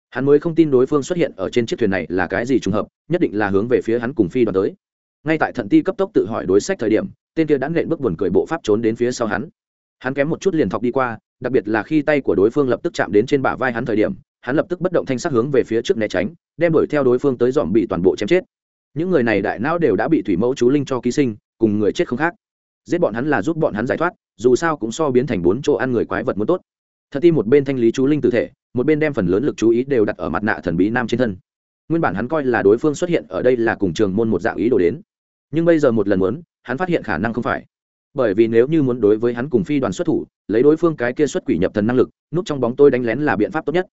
Hắn mới không tin đối phương xuất hiện ở trên chiếc thuyền này là cái gì trùng hợp, nhất định là hướng về phía hắn cùng phi đoàn tới. Ngay tại thận ti cấp tốc tự hỏi đối sách thời điểm, tên kia đã nện bước buồn cười bộ pháp trốn đến phía sau hắn. Hắn kém một chút liền thọc đi qua, đặc biệt là khi tay của đối phương lập tức chạm đến trên bả vai hắn thời điểm hắn lập tức bất động thanh sắc hướng về phía trước né tránh, đem đuổi theo đối phương tới dòm bị toàn bộ chém chết. Những người này đại não đều đã bị thủy mẫu chú linh cho ký sinh, cùng người chết không khác. Giết bọn hắn là giúp bọn hắn giải thoát, dù sao cũng so biến thành bốn chỗ ăn người quái vật muốn tốt. Thật tim một bên thanh lý chú linh tử thể, một bên đem phần lớn lực chú ý đều đặt ở mặt nạ thần bí nam trên thân. Nguyên bản hắn coi là đối phương xuất hiện ở đây là cùng trường môn một dạng ý đồ đến. Nhưng bây giờ một lần muốn, hắn phát hiện khả năng không phải. Bởi vì nếu như muốn đối với hắn cùng phi đoàn xuất thủ, lấy đối phương cái kia xuất quỷ nhập thần năng lực, núp trong bóng tôi đánh lén là biện pháp tốt nhất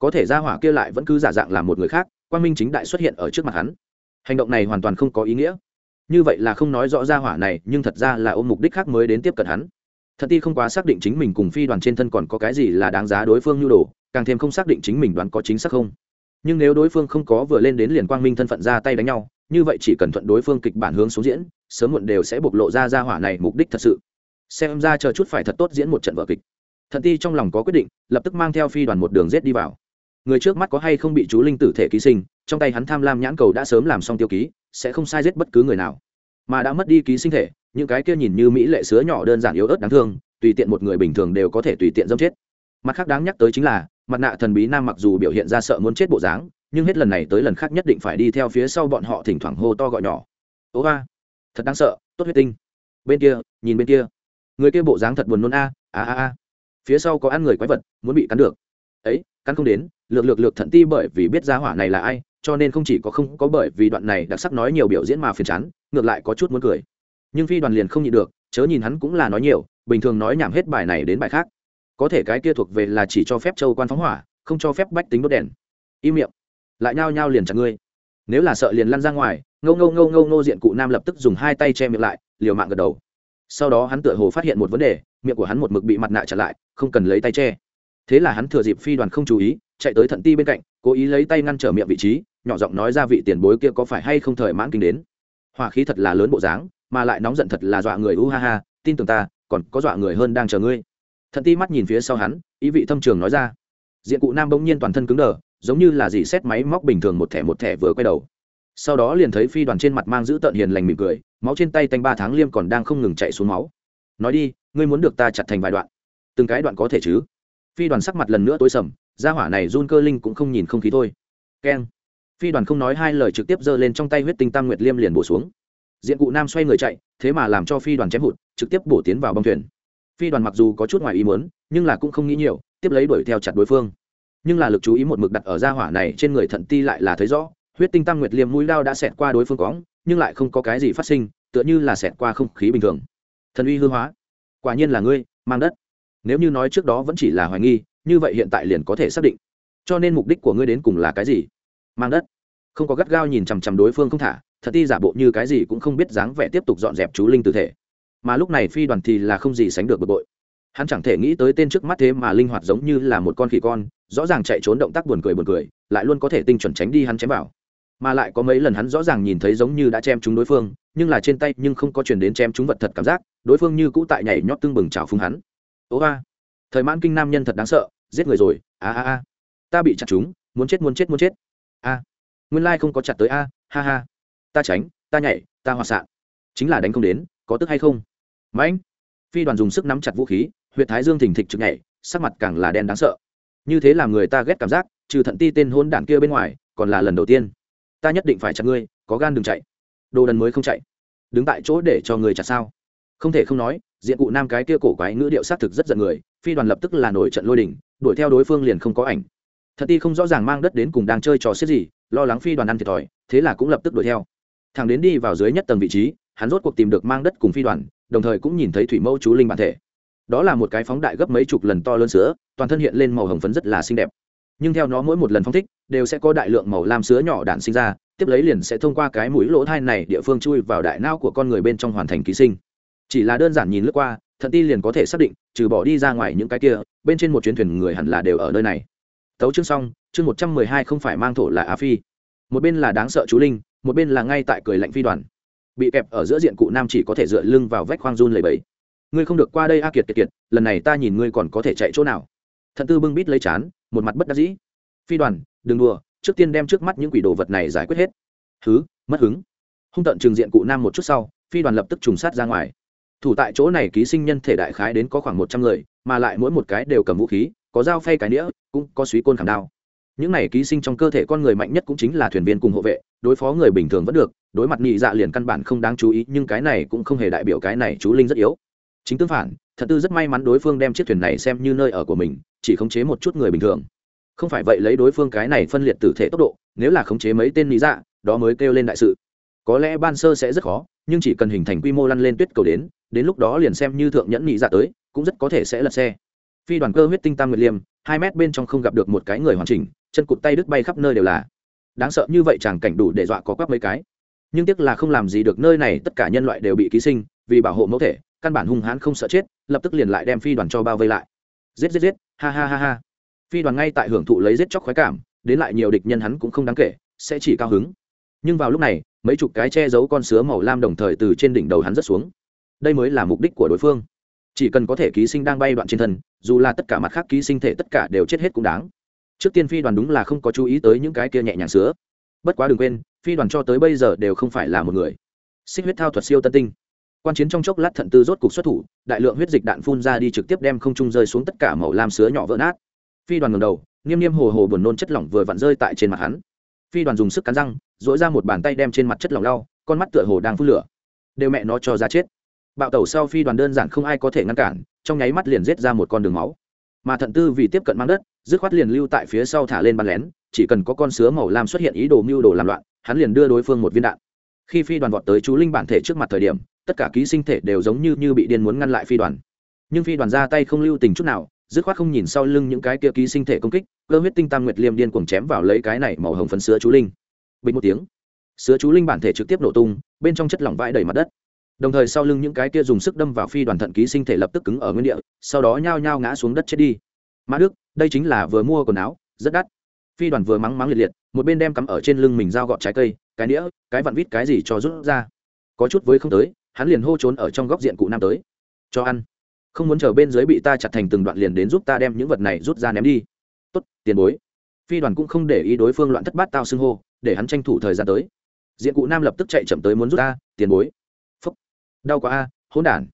có thể ra hỏa kia lại vẫn cứ giả dạng làm một người khác quan minh chính đại xuất hiện ở trước mặt hắn. Hành động này hoàn toàn không có ý nghĩa. Như vậy là không nói rõ ra hỏa này, nhưng thật ra là ôm mục đích khác mới đến tiếp cận hắn. Thật ti không quá xác định chính mình cùng phi đoàn trên thân còn có cái gì là đáng giá đối phương nhu đồ, càng thêm không xác định chính mình đoán có chính xác không. Nhưng nếu đối phương không có vừa lên đến liền quang minh thân phận ra tay đánh nhau, như vậy chỉ cần thuận đối phương kịch bản hướng xuống diễn, sớm muộn đều sẽ bộc lộ ra ra hỏa này mục đích thật sự. Xem ra chờ chút phải thật tốt diễn một trận vở kịch. Thật ti trong lòng có quyết định, lập tức mang theo phi đoàn một đường rết đi vào người trước mắt có hay không bị chú linh tử thể ký sinh, trong tay hắn tham lam nhãn cầu đã sớm làm xong tiêu ký, sẽ không sai giết bất cứ người nào. Mà đã mất đi ký sinh thể, những cái kia nhìn như mỹ lệ sứa nhỏ đơn giản yếu ớt đáng thương, tùy tiện một người bình thường đều có thể tùy tiện dâm chết. Mặt khác đáng nhắc tới chính là, mặt nạ thần bí nam mặc dù biểu hiện ra sợ muốn chết bộ dáng, nhưng hết lần này tới lần khác nhất định phải đi theo phía sau bọn họ thỉnh thoảng hô to gọi nhỏ. Ố a thật đáng sợ, tốt huyết tinh. Bên kia, nhìn bên kia. Người kia bộ dáng thật buồn nôn a a a a. Phía sau có ăn người quái vật, muốn bị cắn được ấy căn không đến, lược lược lược thận ti bởi vì biết ra hỏa này là ai, cho nên không chỉ có không có bởi vì đoạn này đặc sắc nói nhiều biểu diễn mà phiền chán, ngược lại có chút muốn cười. Nhưng phi đoàn liền không nhịn được, chớ nhìn hắn cũng là nói nhiều, bình thường nói nhảm hết bài này đến bài khác. Có thể cái kia thuộc về là chỉ cho phép châu quan phóng hỏa, không cho phép bách tính đốt đèn. Im miệng. Lại nhao nhao liền chặt ngươi. Nếu là sợ liền lăn ra ngoài, ngâu ngâu ngâu ngâu ngô diện cụ nam lập tức dùng hai tay che miệng lại, liều mạng gật đầu. Sau đó hắn tựa hồ phát hiện một vấn đề, miệng của hắn một mực bị mặt nạ chặt lại, không cần lấy tay che thế là hắn thừa dịp phi đoàn không chú ý, chạy tới thận ti bên cạnh, cố ý lấy tay ngăn trở miệng vị trí, nhỏ giọng nói ra vị tiền bối kia có phải hay không thời mãn kinh đến. Hỏa khí thật là lớn bộ dáng, mà lại nóng giận thật là dọa người u ha ha, tin tưởng ta, còn có dọa người hơn đang chờ ngươi. Thận ti mắt nhìn phía sau hắn, ý vị thâm trường nói ra. Diện cụ nam bỗng nhiên toàn thân cứng đờ, giống như là dì xét máy móc bình thường một thẻ một thẻ vừa quay đầu. Sau đó liền thấy phi đoàn trên mặt mang giữ tợn hiền lành mỉm cười, máu trên tay tanh ba tháng liêm còn đang không ngừng chạy xuống máu. Nói đi, ngươi muốn được ta chặt thành vài đoạn? Từng cái đoạn có thể chứ? Phi đoàn sắc mặt lần nữa tối sầm ra hỏa này run cơ linh cũng không nhìn không khí thôi. Keng. Phi đoàn không nói hai lời trực tiếp giơ lên trong tay huyết tinh tam nguyệt liêm liền bổ xuống. Diện cụ nam xoay người chạy, thế mà làm cho phi đoàn chém hụt, trực tiếp bổ tiến vào bông thuyền. Phi đoàn mặc dù có chút ngoài ý muốn, nhưng là cũng không nghĩ nhiều, tiếp lấy đuổi theo chặt đối phương. Nhưng là lực chú ý một mực đặt ở gia hỏa này trên người thận ti lại là thấy rõ, huyết tinh tam nguyệt liêm mũi lao đã xẹt qua đối phương cóng nhưng lại không có cái gì phát sinh, tựa như là xẹt qua không khí bình thường. Thần uy hư hóa. Quả nhiên là ngươi, mang đất nếu như nói trước đó vẫn chỉ là hoài nghi, như vậy hiện tại liền có thể xác định. Cho nên mục đích của ngươi đến cùng là cái gì? Mang đất. Không có gắt gao nhìn chằm chằm đối phương không thả, thật ti giả bộ như cái gì cũng không biết dáng vẻ tiếp tục dọn dẹp chú linh tử thể. Mà lúc này phi đoàn thì là không gì sánh được bực bội. Hắn chẳng thể nghĩ tới tên trước mắt thế mà linh hoạt giống như là một con khỉ con, rõ ràng chạy trốn động tác buồn cười buồn cười, lại luôn có thể tinh chuẩn tránh đi hắn chém vào. Mà lại có mấy lần hắn rõ ràng nhìn thấy giống như đã chém chúng đối phương, nhưng là trên tay nhưng không có chuyển đến chém chúng vật thật cảm giác, đối phương như cũ tại nhảy nhót tương bừng trào phúng hắn ố ba. Thời mãn kinh nam nhân thật đáng sợ, giết người rồi, a a a. Ta bị chặt chúng, muốn chết muốn chết muốn chết. A. Nguyên lai không có chặt tới a, ha ha. Ta tránh, ta nhảy, ta hoạt sạn. Chính là đánh không đến, có tức hay không? Mãnh phi đoàn dùng sức nắm chặt vũ khí huyện thái dương thình thịch chực nhảy, sắc mặt càng là đen đáng sợ. Như thế làm người ta ghét cảm giác, trừ thận ti tên hôn đảng kia bên ngoài, còn là lần đầu tiên. Ta nhất định phải chặt ngươi, có gan đừng chạy. Đồ đần mới không chạy. Đứng tại chỗ để cho người chặt sao? Không thể không nói diện cụ nam cái kia cổ quái ngữ điệu xác thực rất giận người, phi đoàn lập tức là nổi trận lôi đỉnh đuổi theo đối phương liền không có ảnh. Thật ti không rõ ràng mang đất đến cùng đang chơi trò xiết gì, lo lắng phi đoàn ăn thiệt thòi, thế là cũng lập tức đuổi theo. Thằng đến đi vào dưới nhất tầng vị trí, hắn rốt cuộc tìm được mang đất cùng phi đoàn, đồng thời cũng nhìn thấy thủy mẫu chú linh bản thể. Đó là một cái phóng đại gấp mấy chục lần to lớn sữa, toàn thân hiện lên màu hồng phấn rất là xinh đẹp. Nhưng theo nó mỗi một lần phóng thích, đều sẽ có đại lượng màu lam sữa nhỏ đạn sinh ra, tiếp lấy liền sẽ thông qua cái mũi lỗ thai này địa phương chui vào đại não của con người bên trong hoàn thành ký sinh chỉ là đơn giản nhìn lướt qua, thận ti liền có thể xác định, trừ bỏ đi ra ngoài những cái kia, bên trên một chuyến thuyền người hẳn là đều ở nơi này. Tấu chương xong, chương một trăm mười hai không phải mang thổ là á phi. Một bên là đáng sợ chú linh, một bên là ngay tại cười lạnh phi đoàn. Bị kẹp ở giữa diện cụ nam chỉ có thể dựa lưng vào vách khoang run lầy bẫy ngươi không được qua đây a kiệt kiệt kiệt, lần này ta nhìn ngươi còn có thể chạy chỗ nào? Thận tư bưng bít lấy chán, một mặt bất đắc dĩ. Phi đoàn, đừng đùa, trước tiên đem trước mắt những quỷ đồ vật này giải quyết hết. Thứ mất hứng. Hung tận trừng diện cụ nam một chút sau, phi đoàn lập tức trùng sát ra ngoài thủ tại chỗ này ký sinh nhân thể đại khái đến có khoảng một trăm người, mà lại mỗi một cái đều cầm vũ khí, có dao phay cái nĩa, cũng có suý côn khảm đao. Những này ký sinh trong cơ thể con người mạnh nhất cũng chính là thuyền viên cùng hộ vệ, đối phó người bình thường vẫn được, đối mặt nhị dạ liền căn bản không đáng chú ý, nhưng cái này cũng không hề đại biểu cái này chú linh rất yếu. Chính tương phản, thật tư rất may mắn đối phương đem chiếc thuyền này xem như nơi ở của mình, chỉ khống chế một chút người bình thường. Không phải vậy lấy đối phương cái này phân liệt tử thể tốc độ, nếu là khống chế mấy tên lý dạ đó mới kêu lên đại sự. Có lẽ ban sơ sẽ rất khó, nhưng chỉ cần hình thành quy mô lăn lên tuyết cầu đến đến lúc đó liền xem như thượng nhẫn nhị dạ tới, cũng rất có thể sẽ lật xe. Phi đoàn cơ huyết tinh tam nguyệt liêm, hai mét bên trong không gặp được một cái người hoàn chỉnh, chân cụt tay đứt bay khắp nơi đều là. Đáng sợ như vậy chẳng cảnh đủ để dọa có quắc mấy cái. Nhưng tiếc là không làm gì được nơi này, tất cả nhân loại đều bị ký sinh, vì bảo hộ mẫu thể, căn bản hung hãn không sợ chết, lập tức liền lại đem phi đoàn cho bao vây lại. Giết giết giết, ha ha ha ha. Phi đoàn ngay tại hưởng thụ lấy giết chóc khoái cảm, đến lại nhiều địch nhân hắn cũng không đáng kể, sẽ chỉ cao hứng. Nhưng vào lúc này, mấy chục cái che giấu con sứa màu lam đồng thời từ trên đỉnh đầu hắn rớt xuống đây mới là mục đích của đối phương. Chỉ cần có thể ký sinh đang bay đoạn trên thân, dù là tất cả mặt khác ký sinh thể tất cả đều chết hết cũng đáng. Trước tiên phi đoàn đúng là không có chú ý tới những cái kia nhẹ nhàng sứa bất quá đừng quên, phi đoàn cho tới bây giờ đều không phải là một người. Xích huyết thao thuật siêu tân tinh. Quan chiến trong chốc lát thận tư rốt cục xuất thủ, đại lượng huyết dịch đạn phun ra đi trực tiếp đem không trung rơi xuống tất cả màu lam sứa nhỏ vỡ nát. Phi đoàn ngầm đầu nghiêm nghiêm hồ hồ buồn nôn chất lỏng vừa vặn rơi tại trên mặt hắn. Phi đoàn dùng sức cắn răng dỗi ra một bàn tay đem trên mặt chất lỏng lau, con mắt tựa hồ đang phun lửa. Đều mẹ nó cho ra chết bạo tẩu sau phi đoàn đơn giản không ai có thể ngăn cản, trong nháy mắt liền rết ra một con đường máu. Mà thận tư vì tiếp cận mang đất, dứt khoát liền lưu tại phía sau thả lên bắn lén, chỉ cần có con sứa màu lam xuất hiện ý đồ mưu đồ làm loạn, hắn liền đưa đối phương một viên đạn. Khi phi đoàn vọt tới chú linh bản thể trước mặt thời điểm, tất cả ký sinh thể đều giống như như bị điên muốn ngăn lại phi đoàn. Nhưng phi đoàn ra tay không lưu tình chút nào, dứt khoát không nhìn sau lưng những cái kia ký sinh thể công kích, cơ huyết tinh tam nguyệt liêm điên cuồng chém vào lấy cái này màu hồng phấn sứa chú linh. Bình một tiếng, sứa chú linh bản thể trực tiếp nổ tung, bên trong chất lỏng vãi đầy mặt đất đồng thời sau lưng những cái kia dùng sức đâm vào phi đoàn thận ký sinh thể lập tức cứng ở nguyên địa, sau đó nhao nhao ngã xuống đất chết đi. Mã đức, đây chính là vừa mua quần áo, rất đắt. Phi đoàn vừa mắng mắng liệt liệt, một bên đem cắm ở trên lưng mình dao gọt trái cây, cái đĩa cái vặn vít cái gì cho rút ra. Có chút với không tới, hắn liền hô trốn ở trong góc diện cụ nam tới. Cho ăn. Không muốn chờ bên dưới bị ta chặt thành từng đoạn liền đến giúp ta đem những vật này rút ra ném đi. Tốt, tiền bối. Phi đoàn cũng không để ý đối phương loạn thất bát tao xưng hô, để hắn tranh thủ thời gian tới. Diện cụ nam lập tức chạy chậm tới muốn rút ta, tiền bối đau quá a, hỗn đản.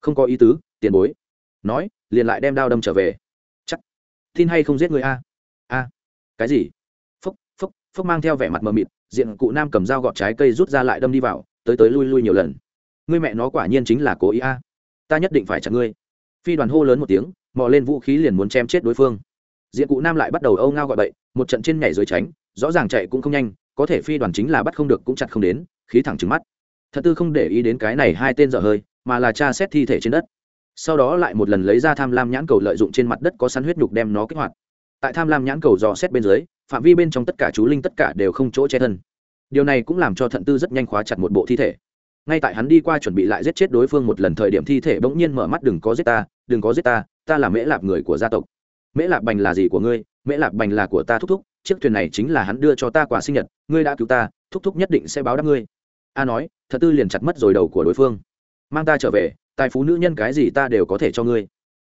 Không có ý tứ, tiền bối. Nói, liền lại đem đao đâm trở về. Chắc. Tin hay không giết người a? A. Cái gì? Phúc phúc phúc mang theo vẻ mặt mờ mịt, diện cụ nam cầm dao gọt trái cây rút ra lại đâm đi vào, tới tới lui lui nhiều lần. Ngươi mẹ nó quả nhiên chính là cố ý a. Ta nhất định phải chặn ngươi. Phi đoàn hô lớn một tiếng, mò lên vũ khí liền muốn chém chết đối phương. Diện cụ nam lại bắt đầu âu ngao gọi bậy, một trận trên nhảy dưới tránh, rõ ràng chạy cũng không nhanh, có thể phi đoàn chính là bắt không được cũng chặt không đến, khí thẳng trứng mắt thật tư không để ý đến cái này hai tên dở hơi, mà là cha xét thi thể trên đất. Sau đó lại một lần lấy ra tham lam nhãn cầu lợi dụng trên mặt đất có sắn huyết nhục đem nó kích hoạt. Tại tham lam nhãn cầu dò xét bên dưới, phạm vi bên trong tất cả chú linh tất cả đều không chỗ che thân. Điều này cũng làm cho thận tư rất nhanh khóa chặt một bộ thi thể. Ngay tại hắn đi qua chuẩn bị lại giết chết đối phương một lần thời điểm thi thể bỗng nhiên mở mắt, đừng có giết ta, đừng có giết ta ta là mễ lạp người của gia tộc. Mễ lạp bành là gì của ngươi? Mễ lạp bành là của ta thúc thúc, chiếc thuyền này chính là hắn đưa cho ta quà sinh nhật, ngươi đã cứu ta, thúc thúc nhất định sẽ báo đáp ngươi a nói, thật tư liền chặt mất rồi đầu của đối phương. Mang ta trở về, tài phú nữ nhân cái gì ta đều có thể cho ngươi.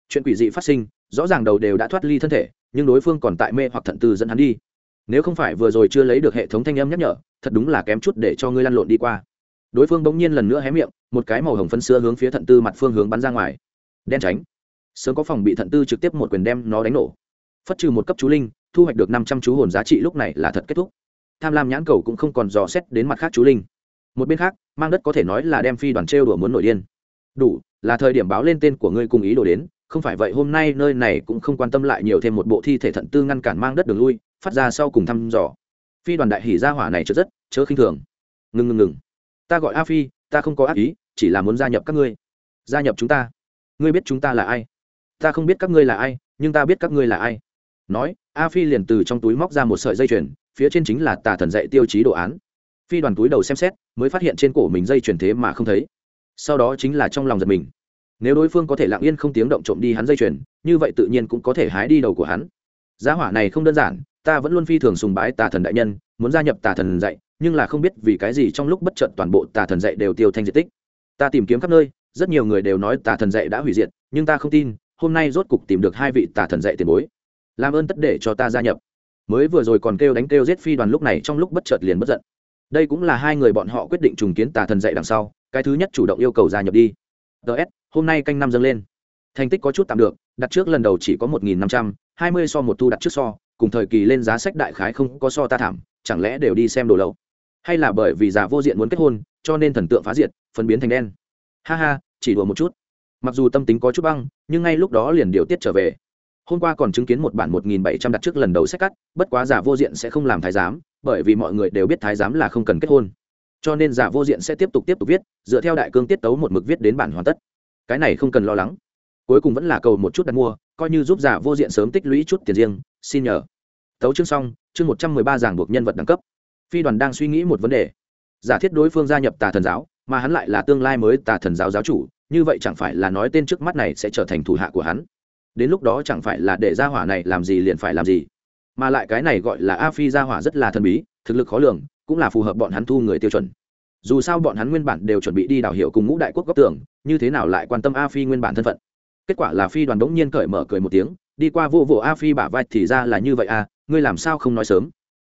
Chuyện quỷ dị phát sinh, rõ ràng đầu đều đã thoát ly thân thể, nhưng đối phương còn tại mê hoặc thận tư dẫn hắn đi. Nếu không phải vừa rồi chưa lấy được hệ thống thanh âm nhắc nhở, thật đúng là kém chút để cho ngươi lăn lộn đi qua. Đối phương bỗng nhiên lần nữa hé miệng, một cái màu hồng phân xưa hướng phía thận tư mặt phương hướng bắn ra ngoài. Đen tránh. Sớm có phòng bị thận tư trực tiếp một quyền đem nó đánh nổ. Phất trừ một cấp chú linh, thu hoạch được năm trăm chú hồn giá trị lúc này là thật kết thúc. Tham lam nhãn cầu cũng không còn dò xét đến mặt khác chú linh một bên khác, mang đất có thể nói là đem phi đoàn trêu đùa muốn nổi điên. Đủ, là thời điểm báo lên tên của ngươi cùng ý đồ đến, không phải vậy hôm nay nơi này cũng không quan tâm lại nhiều thêm một bộ thi thể thận tư ngăn cản mang đất đường lui, phát ra sau cùng thăm dò. Phi đoàn đại hỉ ra hỏa này chớ rất chớ khinh thường. Ngừng ngừng ngừng. Ta gọi a phi, ta không có ác ý, chỉ là muốn gia nhập các ngươi. Gia nhập chúng ta. Ngươi biết chúng ta là ai? Ta không biết các ngươi là ai, nhưng ta biết các ngươi là ai. Nói, a phi liền từ trong túi móc ra một sợi dây chuyền, phía trên chính là tà thần dạy tiêu chí đồ án phi đoàn túi đầu xem xét, mới phát hiện trên cổ mình dây chuyển thế mà không thấy. Sau đó chính là trong lòng giật mình. Nếu đối phương có thể lặng yên không tiếng động trộm đi hắn dây chuyền, như vậy tự nhiên cũng có thể hái đi đầu của hắn. Giá hỏa này không đơn giản, ta vẫn luôn phi thường sùng bái tà thần đại nhân, muốn gia nhập tà thần dạy, nhưng là không biết vì cái gì trong lúc bất chợt toàn bộ tà thần dạy đều tiêu thanh diệt tích. Ta tìm kiếm khắp nơi, rất nhiều người đều nói tà thần dạy đã hủy diệt, nhưng ta không tin, hôm nay rốt cục tìm được hai vị tà thần dạy tiền bối. Làm ơn tất để cho ta gia nhập. Mới vừa rồi còn kêu đánh kêu giết phi đoàn lúc này trong lúc bất chợt liền bất giận đây cũng là hai người bọn họ quyết định trùng kiến tà thần dạy đằng sau, cái thứ nhất chủ động yêu cầu gia nhập đi. Ts hôm nay canh năm dâng lên. Thành tích có chút tạm được, đặt trước lần đầu chỉ có một nghìn năm trăm, hai mươi so một thu đặt trước so, cùng thời kỳ lên giá sách đại khái không có so ta thảm, chẳng lẽ đều đi xem đồ lậu? Hay là bởi vì già vô diện muốn kết hôn, cho nên thần tượng phá diệt, phân biến thành đen? Ha ha, chỉ đùa một chút. Mặc dù tâm tính có chút băng, nhưng ngay lúc đó liền điều tiết trở về. Hôm qua còn chứng kiến một bản một nghìn bảy trăm đặt trước lần đầu sách cắt, bất quá giả vô diện sẽ không làm thái giám bởi vì mọi người đều biết thái giám là không cần kết hôn. Cho nên giả vô diện sẽ tiếp tục tiếp tục viết, dựa theo đại cương tiết tấu một mực viết đến bản hoàn tất. Cái này không cần lo lắng. Cuối cùng vẫn là cầu một chút đặt mua, coi như giúp giả vô diện sớm tích lũy chút tiền riêng, xin nhờ. Tấu chương xong, chương một trăm mười ba giảng buộc nhân vật đẳng cấp. Phi đoàn đang suy nghĩ một vấn đề. Giả thiết đối phương gia nhập tà thần giáo, mà hắn lại là tương lai mới tà thần giáo giáo chủ, như vậy chẳng phải là nói tên trước mắt này sẽ trở thành thủ hạ của hắn. Đến lúc đó chẳng phải là để gia hỏa này làm gì liền phải làm gì mà lại cái này gọi là a phi gia hỏa rất là thần bí, thực lực khó lường, cũng là phù hợp bọn hắn thu người tiêu chuẩn. Dù sao bọn hắn nguyên bản đều chuẩn bị đi đảo hiệu cùng ngũ đại quốc góc tưởng như thế nào lại quan tâm a phi nguyên bản thân phận? Kết quả là phi đoàn đống nhiên cởi mở cười một tiếng, đi qua vô vô a phi bả vai thì ra là như vậy à ngươi làm sao không nói sớm?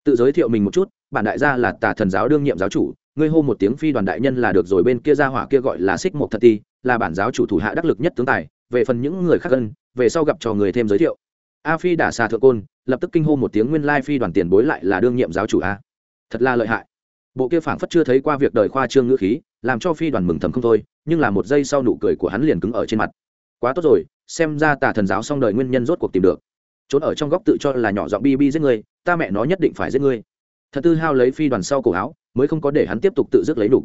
Tự giới thiệu mình một chút, bản đại gia là tà thần giáo đương nhiệm giáo chủ, ngươi hô một tiếng phi đoàn đại nhân là được rồi, bên kia gia hỏa kia gọi là xích một thật ti, là bản giáo chủ thủ hạ đắc lực nhất tướng tài, về phần những người khác gần, về sau gặp cho người thêm giới thiệu a phi đả xà thượng côn, lập tức kinh hô một tiếng nguyên lai phi đoàn tiền bối lại là đương nhiệm giáo chủ a. Thật là lợi hại. Bộ kia phảng phất chưa thấy qua việc đời khoa trương ngữ khí, làm cho phi đoàn mừng thầm không thôi, nhưng là một giây sau nụ cười của hắn liền cứng ở trên mặt. Quá tốt rồi, xem ra tà thần giáo xong đời nguyên nhân rốt cuộc tìm được. Trốn ở trong góc tự cho là nhỏ giọng bi bi giết người, ta mẹ nó nhất định phải giết ngươi thật tư hao lấy phi đoàn sau cổ áo, mới không có để hắn tiếp tục tự dứt lấy đủ.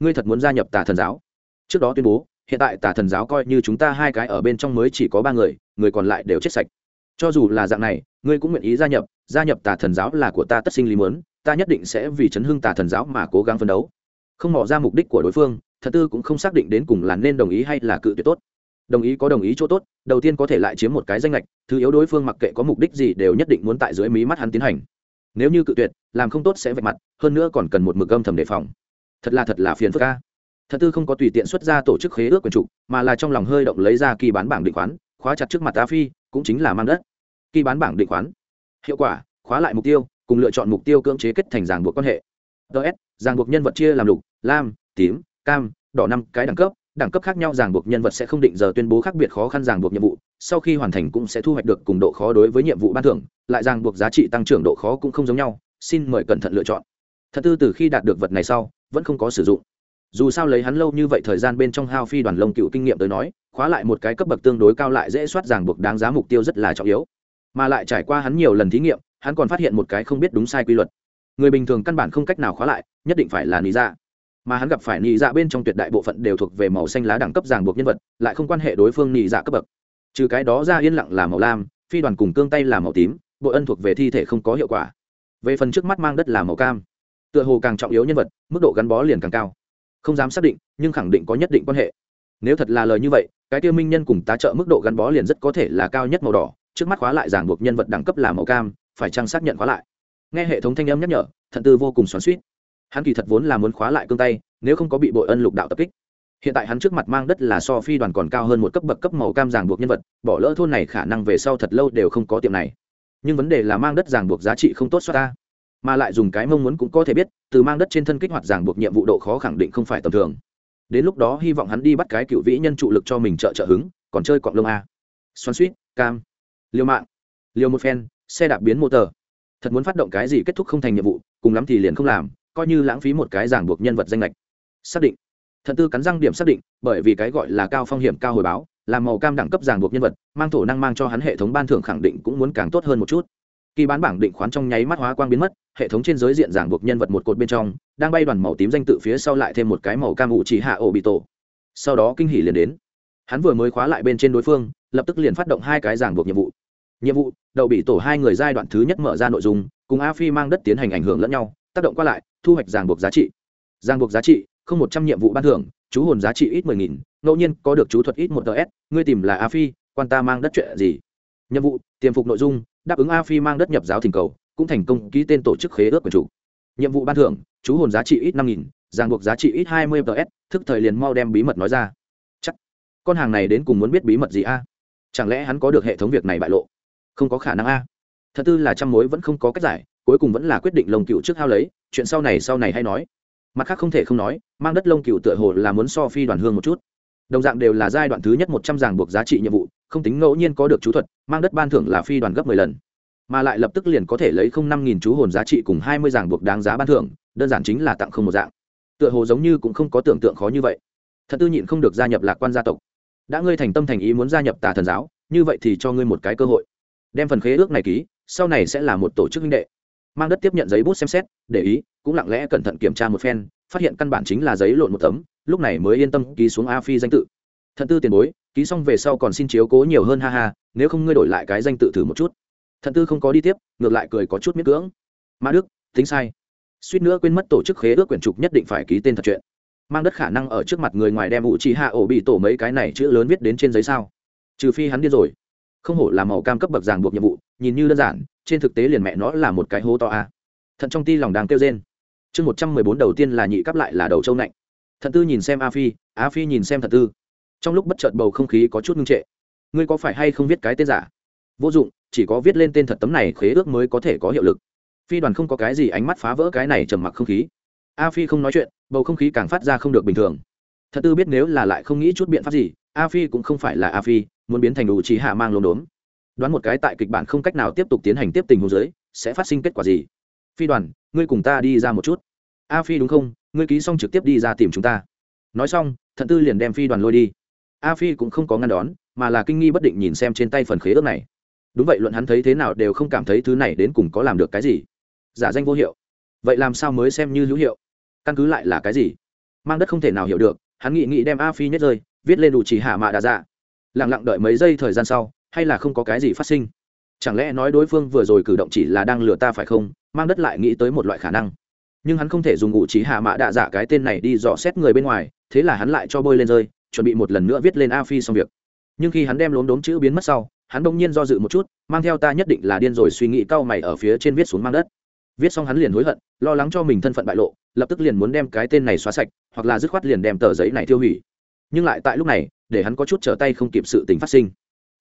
ngươi thật muốn gia nhập tà thần giáo? Trước đó tuyên bố, hiện tại tà thần giáo coi như chúng ta hai cái ở bên trong mới chỉ có ba người người còn lại đều chết sạch cho dù là dạng này, ngươi cũng nguyện ý gia nhập gia nhập tà thần giáo là của ta tất sinh lý muốn, ta nhất định sẽ vì chấn hưng tà thần giáo mà cố gắng phấn đấu. Không mỏ ra mục đích của đối phương thật tư cũng không xác định đến cùng là nên đồng ý hay là cự tuyệt tốt. Đồng ý có đồng ý chỗ tốt, đầu tiên có thể lại chiếm một cái danh lệch thứ yếu đối phương mặc kệ có mục đích gì đều nhất định muốn tại dưới mí mắt hắn tiến hành. Nếu như cự tuyệt, làm không tốt sẽ vạch mặt, hơn nữa còn cần một mực âm thầm đề phòng. Thật là thật là phiền phức ca thật tư không có tùy tiện xuất ra tổ chức khế ước quyền trục mà là trong lòng hơi động lấy ra kỳ bán bảng định khoán khóa chặt trước mặt a phi, cũng chính là mang đất. Khi bán bảng định khoán. Hiệu quả, khóa lại mục tiêu, cùng lựa chọn mục tiêu cưỡng chế kết thành ràng buộc quan hệ. Ts ràng buộc nhân vật chia làm lục, lam, tím, cam, đỏ năm cái đẳng cấp. Đẳng cấp khác nhau ràng buộc nhân vật sẽ không định giờ tuyên bố khác biệt khó khăn ràng buộc nhiệm vụ. Sau khi hoàn thành cũng sẽ thu hoạch được cùng độ khó đối với nhiệm vụ ban thưởng, lại ràng buộc giá trị tăng trưởng độ khó cũng không giống nhau. Xin mời cẩn thận lựa chọn. Thật tư từ khi đạt được vật này sau, vẫn không có sử dụng dù sao lấy hắn lâu như vậy thời gian bên trong hao phi đoàn lông cựu kinh nghiệm tới nói, khóa lại một cái cấp bậc tương đối cao lại dễ soát ràng buộc đáng giá mục tiêu rất là trọng yếu. Mà lại trải qua hắn nhiều lần thí nghiệm, hắn còn phát hiện một cái không biết đúng sai quy luật. Người bình thường căn bản không cách nào khóa lại, nhất định phải là nị dạ. Mà hắn gặp phải nị dạ bên trong tuyệt đại bộ phận đều thuộc về màu xanh lá đẳng cấp ràng buộc nhân vật, lại không quan hệ đối phương nị dạ cấp bậc. Trừ cái đó ra yên lặng là màu lam, phi đoàn cùng cương tay là màu tím, bộ ân thuộc về thi thể không có hiệu quả. Về phần trước mắt mang đất là màu cam. Tựa hồ càng trọng yếu nhân vật, mức độ gắn bó liền càng cao không dám xác định, nhưng khẳng định có nhất định quan hệ. Nếu thật là lời như vậy, cái tiêu minh nhân cùng tá trợ mức độ gắn bó liền rất có thể là cao nhất màu đỏ, trước mắt khóa lại ràng buộc nhân vật đẳng cấp là màu cam, phải chăng xác nhận khóa lại? Nghe hệ thống thanh âm nhắc nhở, thận tư vô cùng xoắn suýt hắn kỳ thật vốn là muốn khóa lại cương tay, nếu không có bị bội ân lục đạo tập kích. Hiện tại hắn trước mặt mang đất là so phi đoàn còn cao hơn một cấp bậc cấp màu cam ràng buộc nhân vật, bỏ lỡ thôn này khả năng về sau thật lâu đều không có tiệm này. Nhưng vấn đề là mang đất ràng buộc giá trị không tốt xoát ta mà lại dùng cái mong muốn cũng có thể biết, từ mang đất trên thân kích hoạt ràng buộc nhiệm vụ độ khó khẳng định không phải tầm thường. Đến lúc đó hy vọng hắn đi bắt cái cựu vĩ nhân trụ lực cho mình trợ trợ hứng, còn chơi cọng lông a. Xoắn suýt cam, liều mạng, liều một phen, xe đạp biến motor. Thật muốn phát động cái gì kết thúc không thành nhiệm vụ, cùng lắm thì liền không làm, coi như lãng phí một cái ràng buộc nhân vật danh lệch xác định. Thần tư cắn răng điểm xác định, bởi vì cái gọi là cao phong hiểm cao hồi báo làm màu cam đẳng cấp ràng buộc nhân vật, mang thổ năng mang cho hắn hệ thống ban thưởng khẳng định cũng muốn càng tốt hơn một chút kỳ bán bảng định khoán trong nháy mắt hóa quang biến mất, hệ thống trên giới diện giảng buộc nhân vật một cột bên trong, đang bay đoàn màu tím danh tự phía sau lại thêm một cái màu cam ủ chỉ hạ ổ bị tổ. Sau đó kinh hỉ liền đến. Hắn vừa mới khóa lại bên trên đối phương, lập tức liền phát động hai cái giảng buộc nhiệm vụ. Nhiệm vụ đậu bị tổ hai người giai đoạn thứ nhất mở ra nội dung, cùng a phi mang đất tiến hành ảnh hưởng lẫn nhau, tác động qua lại, thu hoạch giảng buộc giá trị. Giảng buộc giá trị, không một trăm nhiệm vụ ban thưởng, chú hồn giá trị ít mười nghìn, ngẫu nhiên có được chú thuật ít một ts ngươi tìm là a phi, quan ta mang đất chuyện gì? Nhiệm vụ, tiềm phục nội dung đáp ứng a phi mang đất nhập giáo thỉnh cầu, cũng thành công ký tên tổ chức khế ước quyền chủ. Nhiệm vụ ban thưởng, chú hồn giá trị ít năm nghìn ràng buộc giá trị ít hai mươi ts thức thời liền mau đem bí mật nói ra. Chắc, con hàng này đến cùng muốn biết bí mật gì a? Chẳng lẽ hắn có được hệ thống việc này bại lộ? Không có khả năng a. Thật tư là trăm mối vẫn không có cách giải, cuối cùng vẫn là quyết định lồng cựu trước hao lấy, chuyện sau này sau này hay nói. Mặt khác không thể không nói, mang đất lông cựu tựa hồ là muốn so phi đoàn hương một chút đồng dạng đều là giai đoạn thứ nhất một trăm ràng buộc giá trị nhiệm vụ, không tính ngẫu nhiên có được chú thuật, mang đất ban thưởng là phi đoàn gấp mười lần. Mà lại lập tức liền có thể lấy không năm nghìn chú hồn giá trị cùng hai mươi ràng buộc đáng giá ban thưởng, đơn giản chính là tặng không một dạng. Tựa hồ giống như cũng không có tưởng tượng khó như vậy. Thật tư nhịn không được gia nhập lạc quan gia tộc. Đã ngươi thành tâm thành ý muốn gia nhập tà thần giáo, như vậy thì cho ngươi một cái cơ hội. Đem phần khế ước này ký, sau này sẽ là một tổ chức huynh đệ. Mang đất tiếp nhận giấy bút xem xét, để ý, cũng lặng lẽ cẩn thận kiểm tra một phen, phát hiện căn bản chính là giấy lộn một tấm lúc này mới yên tâm ký xuống a phi danh tự. Thận tư tiền bối, ký xong về sau còn xin chiếu cố nhiều hơn, ha ha, nếu không ngươi đổi lại cái danh tự thử một chút. Thận tư không có đi tiếp, ngược lại cười có chút miết cưỡng. Ma đức, tính sai. Suýt nữa quên mất tổ chức khế ước quyển trục nhất định phải ký tên thật chuyện. Mang đất khả năng ở trước mặt người ngoài đem ủ trì hạ ổ bị tổ mấy cái này chữ lớn viết đến trên giấy sao? Trừ phi hắn điên rồi. Không hổ là màu cam cấp bậc ràng buộc nhiệm vụ, nhìn như đơn giản, trên thực tế liền mẹ nó là một cái hố to a. Thận trong ti lòng đang kêu rên. Chương một trăm mười bốn đầu tiên là nhị cấp lại là đầu châu nạnh thận tư nhìn xem a phi a phi nhìn xem thận tư. Trong lúc bất chợt bầu không khí có chút ngưng trệ. Ngươi có phải hay không viết cái tên giả? Vô dụng, chỉ có viết lên tên thật tấm này khế ước mới có thể có hiệu lực. Phi đoàn không có cái gì ánh mắt phá vỡ cái này trầm mặc không khí. A phi không nói chuyện, bầu không khí càng phát ra không được bình thường. Thật tư biết nếu là lại không nghĩ chút biện pháp gì, a phi cũng không phải là a phi, muốn biến thành đủ trí hạ mang lốm đốm. Đoán một cái tại kịch bản không cách nào tiếp tục tiến hành tiếp tình hồ dưới, sẽ phát sinh kết quả gì? Phi đoàn, ngươi cùng ta đi ra một chút. A phi đúng không? Ngươi ký xong trực tiếp đi ra tìm chúng ta. Nói xong, thận tư liền đem phi đoàn lôi đi. A phi cũng không có ngăn đón, mà là kinh nghi bất định nhìn xem trên tay phần khế ước này. Đúng vậy, luận hắn thấy thế nào đều không cảm thấy thứ này đến cùng có làm được cái gì. Giả danh vô hiệu. Vậy làm sao mới xem như hữu hiệu? Căn cứ lại là cái gì? Mang đất không thể nào hiểu được, hắn nghĩ nghĩ đem a phi nhét rơi, viết lên đủ chỉ hạ mạ đà dạ. Lẳng lặng đợi mấy giây thời gian sau, hay là không có cái gì phát sinh? Chẳng lẽ nói đối phương vừa rồi cử động chỉ là đang lừa ta phải không? Mang đất lại nghĩ tới một loại khả năng nhưng hắn không thể dùng ngụ trí hạ mạ đạ dạ cái tên này đi dò xét người bên ngoài, thế là hắn lại cho bôi lên rơi, chuẩn bị một lần nữa viết lên a phi xong việc. Nhưng khi hắn đem lốm đốm chữ biến mất sau, hắn đông nhiên do dự một chút, mang theo ta nhất định là điên rồi suy nghĩ cau mày ở phía trên viết xuống mang đất. Viết xong hắn liền hối hận, lo lắng cho mình thân phận bại lộ, lập tức liền muốn đem cái tên này xóa sạch, hoặc là dứt khoát liền đem tờ giấy này tiêu hủy. Nhưng lại tại lúc này, để hắn có chút trở tay không kịp sự tình phát sinh.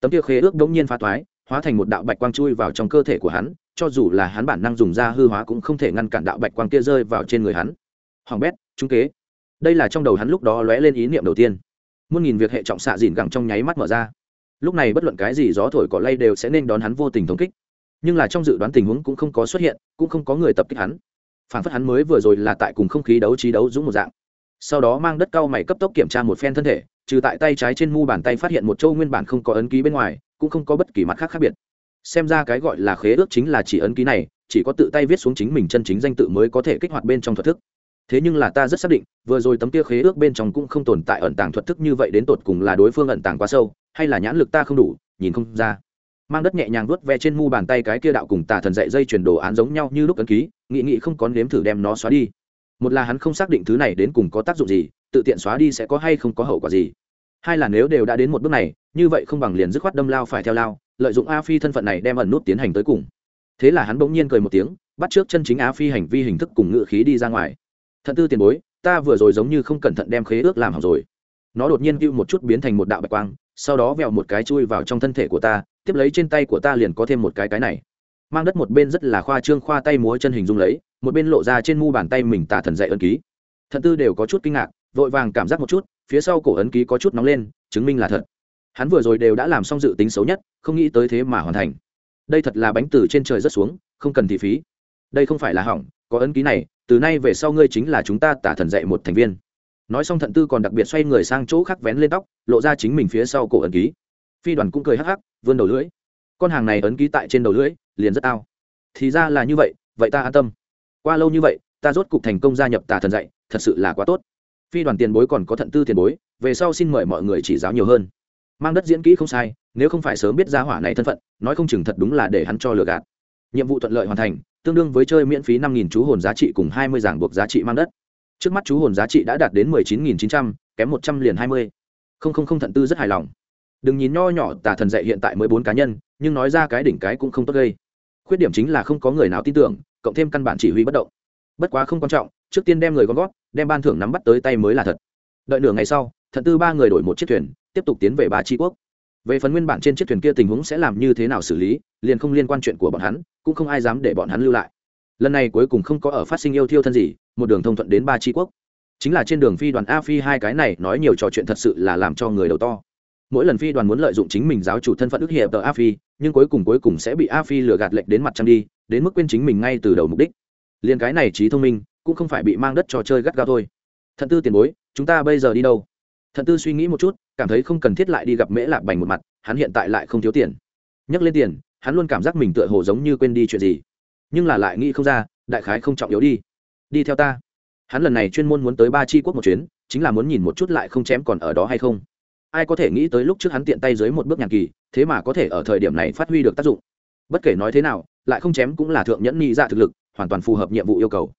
Tấm tiêu khế ước đống nhiên phá toái, hóa thành một đạo bạch quang chui vào trong cơ thể của hắn cho dù là hắn bản năng dùng ra hư hóa cũng không thể ngăn cản đạo bạch quang kia rơi vào trên người hắn. Hoàng bét, trung kế. Đây là trong đầu hắn lúc đó lóe lên ý niệm đầu tiên. Muôn nghìn việc hệ trọng xạ dìn gẳng trong nháy mắt mở ra. Lúc này bất luận cái gì gió thổi cỏ lay đều sẽ nên đón hắn vô tình thống kích. Nhưng là trong dự đoán tình huống cũng không có xuất hiện, cũng không có người tập kích hắn. Phản phất hắn mới vừa rồi là tại cùng không khí đấu trí đấu dũng một dạng. Sau đó mang đất cao mày cấp tốc kiểm tra một phen thân thể, trừ tại tay trái trên mu bàn tay phát hiện một châu nguyên bản không có ấn ký bên ngoài, cũng không có bất kỳ mặt khác khác biệt xem ra cái gọi là khế ước chính là chỉ ấn ký này, chỉ có tự tay viết xuống chính mình chân chính danh tự mới có thể kích hoạt bên trong thuật thức. Thế nhưng là ta rất xác định, vừa rồi tấm kia khế ước bên trong cũng không tồn tại ẩn tàng thuật thức như vậy đến tột cùng là đối phương ẩn tàng quá sâu, hay là nhãn lực ta không đủ, nhìn không ra. Mang đất nhẹ nhàng vuốt ve trên mu bàn tay cái kia đạo cùng tà thần dạy dây chuyển đồ án giống nhau như lúc ấn ký, nghị nghị không có nếm thử đem nó xóa đi. Một là hắn không xác định thứ này đến cùng có tác dụng gì, tự tiện xóa đi sẽ có hay không có hậu quả gì. Hai là nếu đều đã đến một bước này, như vậy không bằng liền dứt khoát đâm lao phải theo lao lợi dụng a phi thân phận này đem ẩn nút tiến hành tới cùng. Thế là hắn bỗng nhiên cười một tiếng, bắt trước chân chính a phi hành vi hình thức cùng ngự khí đi ra ngoài. Thận tư tiền bối, ta vừa rồi giống như không cẩn thận đem khế ước làm hỏng rồi. Nó đột nhiên cựu một chút biến thành một đạo bạch quang, sau đó vẹo một cái chui vào trong thân thể của ta, tiếp lấy trên tay của ta liền có thêm một cái cái này. Mang đất một bên rất là khoa trương khoa tay múa chân hình dung lấy, một bên lộ ra trên mu bàn tay mình tà thần dạy ân ký. Thận tư đều có chút kinh ngạc, vội vàng cảm giác một chút, phía sau cổ ấn ký có chút nóng lên, chứng minh là thật hắn vừa rồi đều đã làm xong dự tính xấu nhất, không nghĩ tới thế mà hoàn thành. Đây thật là bánh từ trên trời rất xuống, không cần thị phí. Đây không phải là hỏng, có ấn ký này, từ nay về sau ngươi chính là chúng ta tả thần dạy một thành viên. Nói xong thận tư còn đặc biệt xoay người sang chỗ khác vén lên tóc, lộ ra chính mình phía sau cổ ấn ký. Phi đoàn cũng cười hắc hắc, vươn đầu lưỡi. Con hàng này ấn ký tại trên đầu lưỡi, liền rất ao. Thì ra là như vậy vậy ta an tâm. Qua lâu như vậy, ta rốt cục thành công gia nhập tà thần dạy, thật sự là quá tốt. Phi đoàn tiền bối còn có thận tư tiền bối, về sau xin mời mọi người chỉ giáo nhiều hơn mang đất diễn kỹ không sai, nếu không phải sớm biết ra hỏa này thân phận, nói không chừng thật đúng là để hắn cho lừa gạt. Nhiệm vụ thuận lợi hoàn thành, tương đương với chơi miễn phí năm nghìn chú hồn giá trị cùng hai mươi giảng buộc giá trị mang đất. Trước mắt chú hồn giá trị đã đạt đến mười chín nghìn chín trăm, kém một trăm liền hai mươi. Không không không, thận tư rất hài lòng. Đừng nhìn nho nhỏ tà thần dạy hiện tại mới bốn cá nhân, nhưng nói ra cái đỉnh cái cũng không tốt gây. Khuyết điểm chính là không có người nào tin tưởng, cộng thêm căn bản chỉ huy bất động. Bất quá không quan trọng, trước tiên đem người con gót, đem ban thưởng nắm bắt tới tay mới là thật. Đợi nửa ngày sau thận tư ba người đổi một chiếc thuyền, tiếp tục tiến về ba tri quốc. Về phần nguyên bản trên chiếc thuyền kia tình huống sẽ làm như thế nào xử lý, liền không liên quan chuyện của bọn hắn, cũng không ai dám để bọn hắn lưu lại. Lần này cuối cùng không có ở phát sinh yêu thiêu thân gì, một đường thông thuận đến ba tri quốc. Chính là trên đường phi đoàn a phi hai cái này nói nhiều trò chuyện thật sự là làm cho người đầu to. Mỗi lần phi đoàn muốn lợi dụng chính mình giáo chủ thân phận ức hiệp tờ a phi, nhưng cuối cùng cuối cùng sẽ bị a phi lừa gạt lệnh đến mặt trăng đi, đến mức quên chính mình ngay từ đầu mục đích. Liền cái này trí thông minh, cũng không phải bị mang đất trò chơi gắt gao thôi. Thận tư tiền bối, chúng ta bây giờ đi đâu? Thận tư suy nghĩ một chút, cảm thấy không cần thiết lại đi gặp mễ lạc bành một mặt, hắn hiện tại lại không thiếu tiền. Nhắc lên tiền, hắn luôn cảm giác mình tựa hồ giống như quên đi chuyện gì. Nhưng là lại nghĩ không ra, đại khái không trọng yếu đi. Đi theo ta. Hắn lần này chuyên môn muốn tới ba tri quốc một chuyến, chính là muốn nhìn một chút lại không chém còn ở đó hay không. Ai có thể nghĩ tới lúc trước hắn tiện tay dưới một bước nhàn kỳ, thế mà có thể ở thời điểm này phát huy được tác dụng. Bất kể nói thế nào, lại không chém cũng là thượng nhẫn ni dạ thực lực, hoàn toàn phù hợp nhiệm vụ yêu cầu.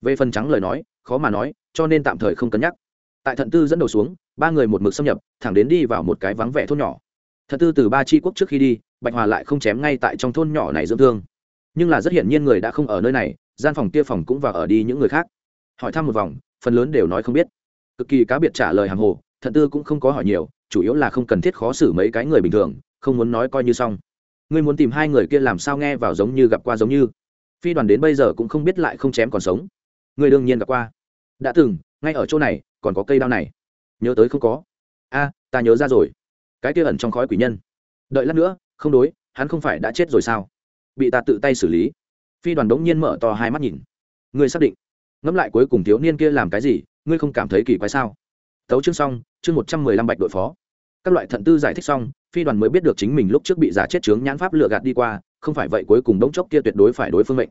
Về phần trắng lời nói, khó mà nói, cho nên tạm thời không cân nhắc tại thận tư dẫn đầu xuống, ba người một mực xâm nhập, thẳng đến đi vào một cái vắng vẻ thôn nhỏ. Thận tư từ ba tri quốc trước khi đi, bạch hòa lại không chém ngay tại trong thôn nhỏ này dưỡng thương. Nhưng là rất hiển nhiên người đã không ở nơi này, gian phòng kia phòng cũng vào ở đi những người khác. Hỏi thăm một vòng, phần lớn đều nói không biết. Cực kỳ cá biệt trả lời hàng hồ, thận tư cũng không có hỏi nhiều, chủ yếu là không cần thiết khó xử mấy cái người bình thường, không muốn nói coi như xong. Ngươi muốn tìm hai người kia làm sao nghe vào giống như gặp qua giống như. Phi đoàn đến bây giờ cũng không biết lại không chém còn sống. Ngươi đương nhiên gặp qua. Đã từng, ngay ở chỗ này còn có cây đao này. Nhớ tới không có. A, ta nhớ ra rồi. Cái kia ẩn trong khói quỷ nhân. Đợi lát nữa, không đối, hắn không phải đã chết rồi sao? Bị ta tự tay xử lý. Phi đoàn đống nhiên mở to hai mắt nhìn. Ngươi xác định. Ngẫm lại cuối cùng thiếu niên kia làm cái gì, ngươi không cảm thấy kỳ quái sao? Tấu chương xong, chương một trăm mười lăm bạch đội phó. Các loại thận tư giải thích xong, phi đoàn mới biết được chính mình lúc trước bị giả chết chướng nhãn pháp lựa gạt đi qua, không phải vậy cuối cùng đống chốc kia tuyệt đối phải đối phương mệnh.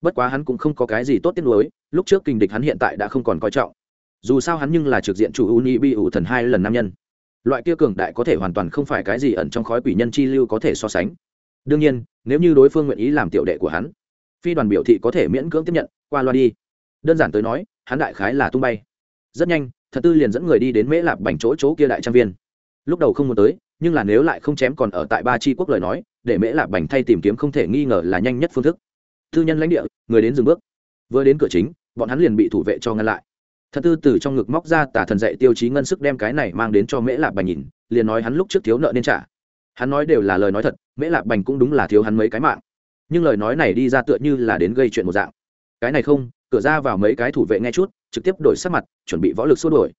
Bất quá hắn cũng không có cái gì tốt tiếc nuối, lúc trước kinh địch hắn hiện tại đã không còn coi trọng dù sao hắn nhưng là trực diện chủ uni bi ủ thần hai lần nam nhân. Loại kia cường đại có thể hoàn toàn không phải cái gì ẩn trong khói quỷ nhân chi lưu có thể so sánh. Đương nhiên, nếu như đối phương nguyện ý làm tiểu đệ của hắn, phi đoàn biểu thị có thể miễn cưỡng tiếp nhận, qua loa đi. Đơn giản tới nói, hắn đại khái là tung bay. Rất nhanh, thật tư liền dẫn người đi đến mễ lạp bành chỗ chỗ kia đại trang viên. Lúc đầu không muốn tới, nhưng là nếu lại không chém còn ở tại ba tri quốc lời nói, để mễ lạp bành thay tìm kiếm không thể nghi ngờ là nhanh nhất phương thức. Tư nhân lãnh địa, người đến dừng bước. Vừa đến cửa chính, bọn hắn liền bị thủ vệ cho ngăn lại thật tư từ trong ngực móc ra tả thần dạy tiêu chí ngân sức đem cái này mang đến cho mễ lạp bành nhìn, liền nói hắn lúc trước thiếu nợ nên trả. Hắn nói đều là lời nói thật, mễ lạp bành cũng đúng là thiếu hắn mấy cái mạng. Nhưng lời nói này đi ra tựa như là đến gây chuyện một dạng. Cái này không, cửa ra vào mấy cái thủ vệ nghe chút, trực tiếp đổi sắc mặt, chuẩn bị võ lực xua đổi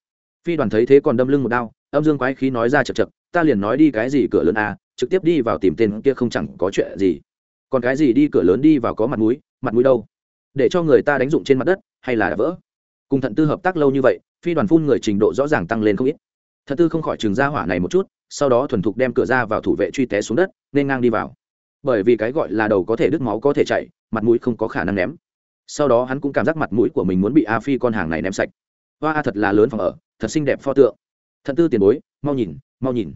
phi đoàn thấy thế còn đâm lưng một đao, âm dương quái khí nói ra chật chật ta liền nói đi cái gì cửa lớn à trực tiếp đi vào tìm tên kia không chẳng có chuyện gì. Còn cái gì đi cửa lớn đi vào có mặt mũi mặt mũi đâu? Để cho người ta đánh dụng trên mặt đất, hay là đã vỡ? Cùng thận tư hợp tác lâu như vậy, phi đoàn phun người trình độ rõ ràng tăng lên không ít. Thận tư không khỏi chừng ra hỏa này một chút, sau đó thuần thục đem cửa ra vào thủ vệ truy té xuống đất, nên ngang đi vào. Bởi vì cái gọi là đầu có thể đứt máu có thể chạy, mặt mũi không có khả năng ném. Sau đó hắn cũng cảm giác mặt mũi của mình muốn bị a phi con hàng này ném sạch. Hoa, a thật là lớn phòng ở, thật xinh đẹp pho tượng. Thận tư tiền bối, mau nhìn mau nhìn.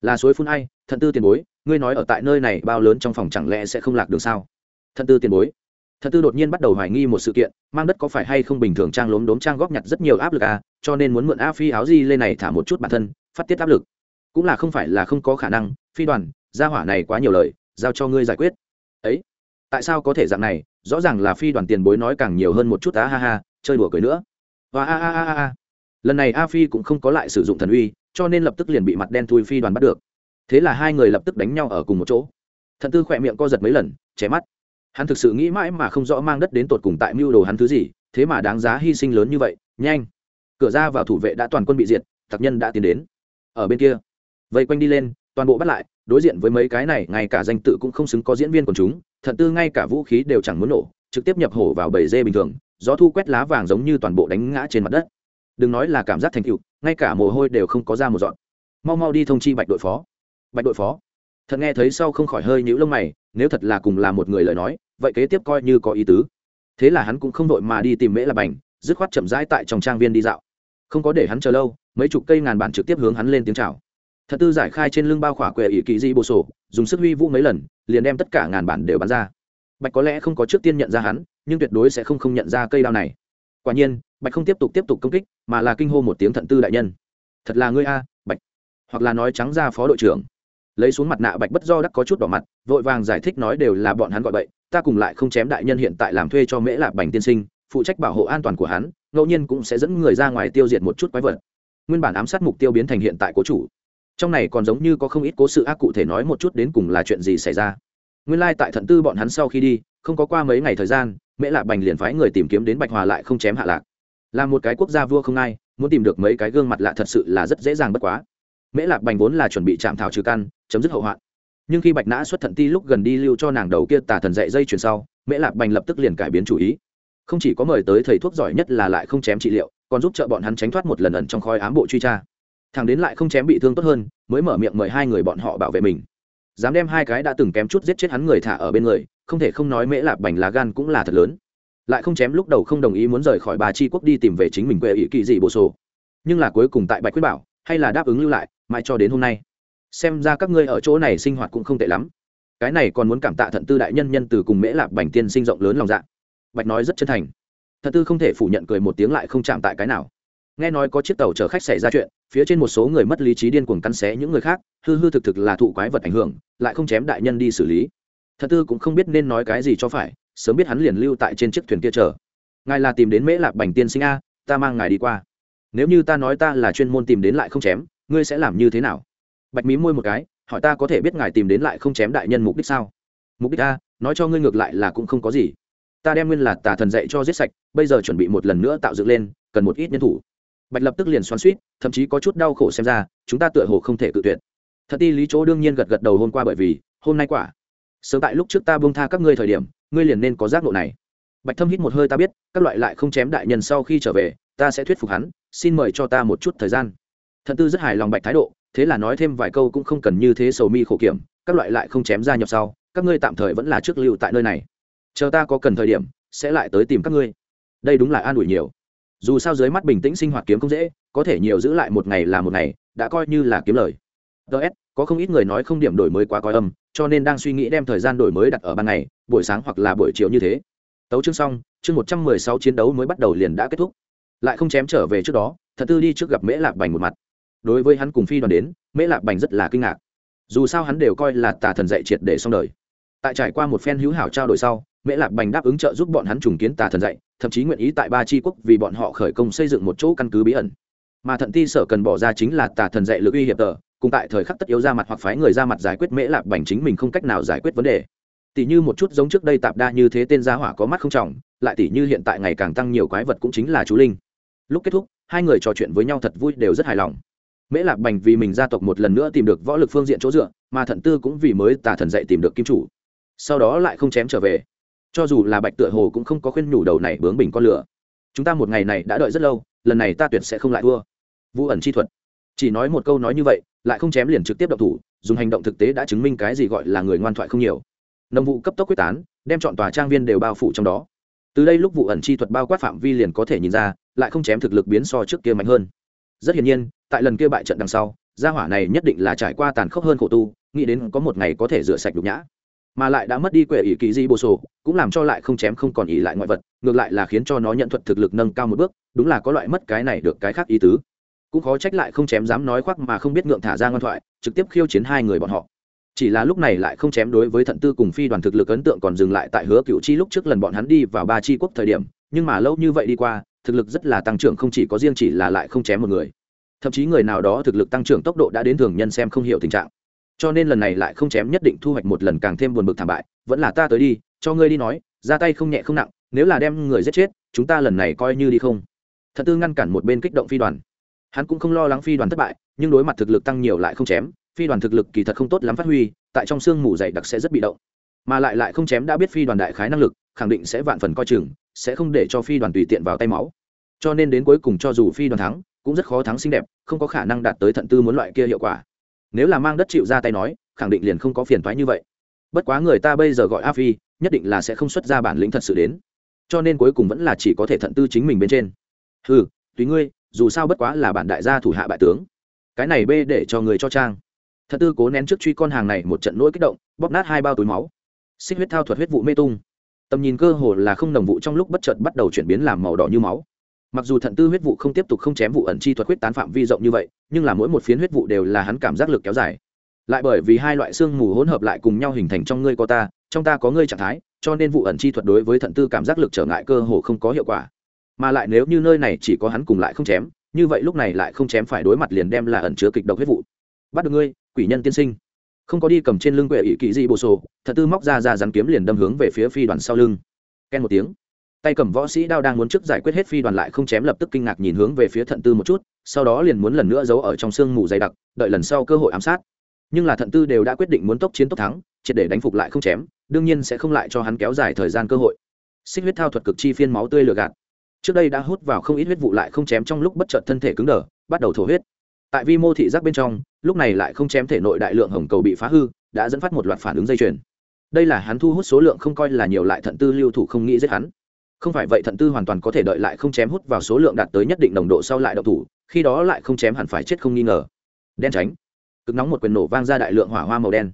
Là suối phun ai? Thận tư tiền bối, ngươi nói ở tại nơi này bao lớn trong phòng chẳng lẽ sẽ không lạc đường sao? Thận tư tiền bối. Thật tư đột nhiên bắt đầu hoài nghi một sự kiện, mang đất có phải hay không bình thường trang lốm đốm trang góp nhặt rất nhiều áp lực à cho nên muốn mượn a phi áo di lên này thả một chút bản thân, phát tiết áp lực. Cũng là không phải là không có khả năng, phi đoàn, gia hỏa này quá nhiều lời, giao cho ngươi giải quyết. Ấy, tại sao có thể dạng này? Rõ ràng là phi đoàn tiền bối nói càng nhiều hơn một chút, á ha ha, chơi đùa cười nữa. Và a a a a. Lần này a phi cũng không có lại sử dụng thần uy, cho nên lập tức liền bị mặt đen thui phi đoàn bắt được. Thế là hai người lập tức đánh nhau ở cùng một chỗ. Thần tư khỏe miệng co giật mấy lần, chém mắt hắn thực sự nghĩ mãi mà không rõ mang đất đến tột cùng tại mưu đồ hắn thứ gì, thế mà đáng giá hy sinh lớn như vậy, nhanh. Cửa ra vào thủ vệ đã toàn quân bị diệt, tặc nhân đã tiến đến. Ở bên kia, vây quanh đi lên, toàn bộ bắt lại, đối diện với mấy cái này, ngay cả danh tự cũng không xứng có diễn viên của chúng, thận tư ngay cả vũ khí đều chẳng muốn nổ, trực tiếp nhập hổ vào bầy dê bình thường, gió thu quét lá vàng giống như toàn bộ đánh ngã trên mặt đất. Đừng nói là cảm giác thành tựu, ngay cả mồ hôi đều không có ra một dọn mau mau đi thông chi bạch đội phó. Bạch đội phó. Thật nghe thấy sau không khỏi hơi nhũ lông mày nếu thật là cùng là một người lời nói, vậy kế tiếp coi như có ý tứ. Thế là hắn cũng không đội mà đi tìm mễ là bành, dứt khoát chậm rãi tại trong trang viên đi dạo. Không có để hắn chờ lâu, mấy chục cây ngàn bản trực tiếp hướng hắn lên tiếng chào. Thật tư giải khai trên lưng bao khỏa quệ ỷ kỳ di bộ sổ, dùng sức huy vũ mấy lần, liền đem tất cả ngàn bản đều bắn ra. Bạch có lẽ không có trước tiên nhận ra hắn, nhưng tuyệt đối sẽ không không nhận ra cây đao này. Quả nhiên, bạch không tiếp tục tiếp tục công kích, mà là kinh hô một tiếng thận tư đại nhân. Thật là ngươi a, bạch. Hoặc là nói trắng ra phó đội trưởng lấy xuống mặt nạ bạch bất do đắc có chút đỏ mặt, vội vàng giải thích nói đều là bọn hắn gọi bậy, ta cùng lại không chém đại nhân hiện tại làm thuê cho mễ lạp bành tiên sinh, phụ trách bảo hộ an toàn của hắn, ngẫu nhiên cũng sẽ dẫn người ra ngoài tiêu diệt một chút quái vật. Nguyên bản ám sát mục tiêu biến thành hiện tại cố chủ. Trong này còn giống như có không ít cố sự ác cụ thể nói một chút đến cùng là chuyện gì xảy ra. Nguyên lai、like、tại thận tư bọn hắn sau khi đi, không có qua mấy ngày thời gian, mễ lạp bành liền phái người tìm kiếm đến bạch hòa lại không chém hạ lạc. Là một cái quốc gia vua không ai, muốn tìm được mấy cái gương mặt lạ thật sự là rất dễ dàng bất quá mễ Lạc bành vốn là chuẩn bị chạm thảo trừ căn, chấm dứt hậu hoạn. Nhưng khi bạch nã xuất thận ti lúc gần đi lưu cho nàng đầu kia tà thần dạy dây chuyển sau, mễ Lạc bành lập tức liền cải biến chủ ý. Không chỉ có mời tới thầy thuốc giỏi nhất là lại không chém trị liệu, còn giúp trợ bọn hắn tránh thoát một lần ẩn trong khói ám bộ truy tra. Thằng đến lại không chém bị thương tốt hơn, mới mở miệng mời hai người bọn họ bảo vệ mình. Dám đem hai cái đã từng kém chút giết chết hắn người thả ở bên người, không thể không nói mễ Lạc bành lá gan cũng là thật lớn. Lại không chém lúc đầu không đồng ý muốn rời khỏi bà chi quốc đi tìm về chính mình quê ý kỳ dị bộ sổ. Nhưng là cuối cùng tại bạch quyết bảo, hay là đáp ứng lưu lại mãi cho đến hôm nay. Xem ra các ngươi ở chỗ này sinh hoạt cũng không tệ lắm. Cái này còn muốn cảm tạ thận tư đại nhân nhân từ cùng mễ lạp bành tiên sinh rộng lớn lòng dạ. Bạch nói rất chân thành. Thận tư không thể phủ nhận cười một tiếng lại không chạm tại cái nào. Nghe nói có chiếc tàu chở khách xảy ra chuyện, phía trên một số người mất lý trí điên cuồng cắn xé những người khác, hư hư thực thực là thụ quái vật ảnh hưởng, lại không chém đại nhân đi xử lý. Thật tư cũng không biết nên nói cái gì cho phải, sớm biết hắn liền lưu tại trên chiếc thuyền kia chờ. Ngài là tìm đến mễ lạc bành tiên sinh a, ta mang ngài đi qua. Nếu như ta nói ta là chuyên môn tìm đến lại không chém ngươi sẽ làm như thế nào? Bạch mí môi một cái, hỏi ta có thể biết ngài tìm đến lại không chém đại nhân mục đích sao? Mục đích a, nói cho ngươi ngược lại là cũng không có gì. Ta đem nguyên là tà thần dạy cho giết sạch, bây giờ chuẩn bị một lần nữa tạo dựng lên, cần một ít nhân thủ. Bạch lập tức liền xoắn suýt thậm chí có chút đau khổ xem ra, chúng ta tựa hồ không thể cự tuyệt. Thật ti lý chỗ đương nhiên gật gật đầu hôm qua bởi vì, hôm nay quả. Sớm tại lúc trước ta buông tha các ngươi thời điểm, ngươi liền nên có giác ngộ này. Bạch thâm hít một hơi ta biết, các loại lại không chém đại nhân sau khi trở về, ta sẽ thuyết phục hắn, xin mời cho ta một chút thời gian thận tư rất hài lòng bạch thái độ, thế là nói thêm vài câu cũng không cần như thế sầu mi khổ kiểm, các loại lại không chém ra nhập sau, các ngươi tạm thời vẫn là trước lưu tại nơi này. Chờ ta có cần thời điểm, sẽ lại tới tìm các ngươi. Đây đúng là an ủi nhiều. Dù sao dưới mắt bình tĩnh sinh hoạt kiếm không dễ, có thể nhiều giữ lại một ngày là một ngày, đã coi như là kiếm lời. Ts có không ít người nói không điểm đổi mới quá coi âm, cho nên đang suy nghĩ đem thời gian đổi mới đặt ở ban ngày, buổi sáng hoặc là buổi chiều như thế. Tấu chương xong, chương một trăm mười sáu chiến đấu mới bắt đầu liền đã kết thúc. Lại không chém trở về trước đó thật tư đi trước gặp mễ lạc bành một mặt đối với hắn cùng phi đoàn đến, mễ lạc bành rất là kinh ngạc. Dù sao hắn đều coi là tà thần dạy triệt để xong đời. Tại trải qua một phen hữu hảo trao đổi sau, mễ lạc bành đáp ứng trợ giúp bọn hắn trùng kiến tà thần dạy, thậm chí nguyện ý tại ba tri quốc vì bọn họ khởi công xây dựng một chỗ căn cứ bí ẩn. Mà thận ti sở cần bỏ ra chính là tà thần dạy lực uy hiệp tờ, cùng tại thời khắc tất yếu ra mặt hoặc phái người ra mặt giải quyết mễ lạc bành chính mình không cách nào giải quyết vấn đề. Tỷ như một chút giống trước đây tạp đa như thế tên gia hỏa có mắt không trọng, lại tỷ như hiện tại ngày càng tăng nhiều quái vật cũng chính là chú linh. Lúc kết thúc, hai người trò chuyện với nhau thật vui đều rất hài lòng mễ lạc bành vì mình gia tộc một lần nữa tìm được võ lực phương diện chỗ dựa, mà thận tư cũng vì mới tà thần dạy tìm được kim chủ. Sau đó lại không chém trở về. Cho dù là bạch tựa hồ cũng không có khuyên nhủ đầu này bướng bình con lửa. Chúng ta một ngày này đã đợi rất lâu, lần này ta tuyệt sẽ không lại thua. Vũ ẩn chi thuật. Chỉ nói một câu nói như vậy, lại không chém liền trực tiếp động thủ, dùng hành động thực tế đã chứng minh cái gì gọi là người ngoan thoại không nhiều. Nông vụ cấp tốc quyết tán, đem chọn tòa trang viên đều bao phủ trong đó. Từ đây lúc vụ ẩn chi thuật bao quát phạm vi liền có thể nhìn ra, lại không chém thực lực biến so trước kia mạnh hơn rất hiển nhiên, tại lần kia bại trận đằng sau, gia hỏa này nhất định là trải qua tàn khốc hơn khổ tu, nghĩ đến có một ngày có thể rửa sạch nhục nhã. Mà lại đã mất đi quệ ỷ kỳ di bồ sổ, cũng làm cho lại không chém không còn ỷ lại ngoại vật, ngược lại là khiến cho nó nhận thuật thực lực nâng cao một bước, đúng là có loại mất cái này được cái khác ý tứ. Cũng khó trách lại không chém dám nói khoác mà không biết ngượng thả ra ngoan thoại, trực tiếp khiêu chiến hai người bọn họ. Chỉ là lúc này lại không chém đối với thận tư cùng phi đoàn thực lực ấn tượng còn dừng lại tại hứa cựu chi lúc trước lần bọn hắn đi vào ba chi quốc thời điểm, nhưng mà lâu như vậy đi qua thực lực rất là tăng trưởng không chỉ có riêng chỉ là lại không chém một người. Thậm chí người nào đó thực lực tăng trưởng tốc độ đã đến thường nhân xem không hiểu tình trạng. Cho nên lần này lại không chém nhất định thu hoạch một lần càng thêm buồn bực thảm bại, vẫn là ta tới đi, cho ngươi đi nói, ra tay không nhẹ không nặng, nếu là đem người giết chết, chúng ta lần này coi như đi không. Thật tư ngăn cản một bên kích động phi đoàn. Hắn cũng không lo lắng phi đoàn thất bại, nhưng đối mặt thực lực tăng nhiều lại không chém, phi đoàn thực lực kỳ thật không tốt lắm phát huy, tại trong sương mù dày đặc sẽ rất bị động. Mà lại lại không chém đã biết phi đoàn đại khái năng lực, khẳng định sẽ vạn phần coi chừng sẽ không để cho phi đoàn tùy tiện vào tay máu. Cho nên đến cuối cùng cho dù phi đoàn thắng, cũng rất khó thắng xinh đẹp, không có khả năng đạt tới thận tư muốn loại kia hiệu quả. Nếu là mang đất chịu ra tay nói, khẳng định liền không có phiền thoái như vậy. Bất quá người ta bây giờ gọi a phi, nhất định là sẽ không xuất ra bản lĩnh thật sự đến. Cho nên cuối cùng vẫn là chỉ có thể thận tư chính mình bên trên. Ừ tùy ngươi, dù sao bất quá là bản đại gia thủ hạ bại tướng. Cái này bê để cho người cho trang. Thận tư cố nén trước truy con hàng này một trận nỗi kích động, bóp nát hai bao túi máu. Xích huyết thao thuật huyết vụ mê tung tầm nhìn cơ hồ là không đồng vụ trong lúc bất chợt bắt đầu chuyển biến làm màu đỏ như máu. Mặc dù thận tư huyết vụ không tiếp tục không chém vụ ẩn chi thuật huyết tán phạm vi rộng như vậy, nhưng là mỗi một phiến huyết vụ đều là hắn cảm giác lực kéo dài. Lại bởi vì hai loại xương mù hỗn hợp lại cùng nhau hình thành trong ngươi có ta, trong ta có ngươi trạng thái, cho nên vụ ẩn chi thuật đối với thận tư cảm giác lực trở ngại cơ hồ không có hiệu quả. Mà lại nếu như nơi này chỉ có hắn cùng lại không chém, như vậy lúc này lại không chém phải đối mặt liền đem là ẩn chứa kịch độc huyết vụ. Bắt được ngươi, quỷ nhân tiên sinh không có đi cầm trên lưng quệ ỵ kỵ dị bồ sổ thận tư móc ra ra rắn kiếm liền đâm hướng về phía phi đoàn sau lưng. Ken một tiếng, tay cầm võ sĩ đao đang muốn trước giải quyết hết phi đoàn lại không chém lập tức kinh ngạc nhìn hướng về phía thận tư một chút, sau đó liền muốn lần nữa giấu ở trong sương mù dày đặc, đợi lần sau cơ hội ám sát. Nhưng là thận tư đều đã quyết định muốn tốc chiến tốc thắng, triệt để đánh phục lại không chém, đương nhiên sẽ không lại cho hắn kéo dài thời gian cơ hội. Xích huyết thao thuật cực chi phiên máu tươi lừa gạt. Trước đây đã hút vào không ít huyết vụ lại không chém trong lúc bất chợt thân thể cứng đờ, bắt đầu thổ huyết tại vi mô thị giác bên trong, lúc này lại không chém thể nội đại lượng hồng cầu bị phá hư, đã dẫn phát một loạt phản ứng dây chuyền. Đây là hắn thu hút số lượng không coi là nhiều lại thận tư lưu thủ không nghĩ giết hắn. Không phải vậy thận tư hoàn toàn có thể đợi lại không chém hút vào số lượng đạt tới nhất định nồng độ sau lại đậu thủ, khi đó lại không chém hẳn phải chết không nghi ngờ. Đen tránh. Cực nóng một quyền nổ vang ra đại lượng hỏa hoa màu đen.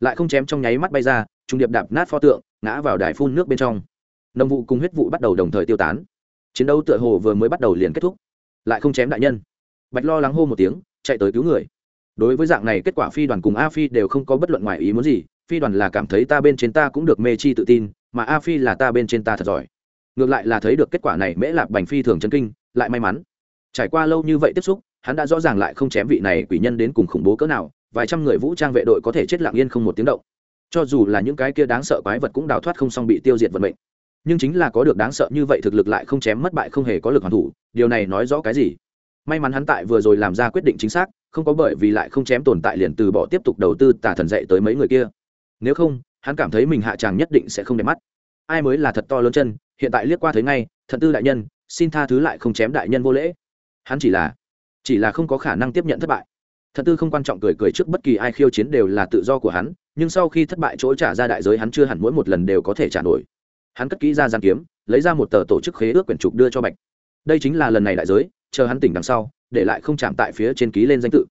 Lại không chém trong nháy mắt bay ra, trung điệp đạp nát pho tượng, ngã vào đài phun nước bên trong. Nồng vụ cùng huyết vụ bắt đầu đồng thời tiêu tán. Chiến đấu tựa hồ vừa mới bắt đầu liền kết thúc. Lại không chém đại nhân bạch lo lắng hô một tiếng, chạy tới cứu người. Đối với dạng này, kết quả phi đoàn cùng a phi đều không có bất luận ngoài ý muốn gì, phi đoàn là cảm thấy ta bên trên ta cũng được mê chi tự tin, mà a phi là ta bên trên ta thật giỏi. Ngược lại là thấy được kết quả này, mễ lạp bành phi thường chân kinh, lại may mắn. Trải qua lâu như vậy tiếp xúc, hắn đã rõ ràng lại không chém vị này quỷ nhân đến cùng khủng bố cỡ nào, vài trăm người vũ trang vệ đội có thể chết lặng yên không một tiếng động. Cho dù là những cái kia đáng sợ quái vật cũng đào thoát không xong bị tiêu diệt vận mệnh. Nhưng chính là có được đáng sợ như vậy thực lực lại không chém mất bại không hề có lực hoàn thủ, điều này nói rõ cái gì? May mắn hắn tại vừa rồi làm ra quyết định chính xác, không có bởi vì lại không chém tồn tại liền từ bỏ tiếp tục đầu tư tà thần dạy tới mấy người kia. Nếu không, hắn cảm thấy mình hạ tràng nhất định sẽ không đẹp mắt. Ai mới là thật to lớn chân, hiện tại liếc qua thấy ngay thật tư đại nhân, xin tha thứ lại không chém đại nhân vô lễ. Hắn chỉ là chỉ là không có khả năng tiếp nhận thất bại. Thật tư không quan trọng cười cười trước bất kỳ ai khiêu chiến đều là tự do của hắn, nhưng sau khi thất bại chỗ trả ra đại giới hắn chưa hẳn mỗi một lần đều có thể trả nổi. Hắn cất kỹ ra gian kiếm, lấy ra một tờ tổ chức khế ước quyển trục đưa cho bạch. Đây chính là lần này đại giới chờ hắn tỉnh đằng sau, để lại không chạm tại phía trên ký lên danh tự.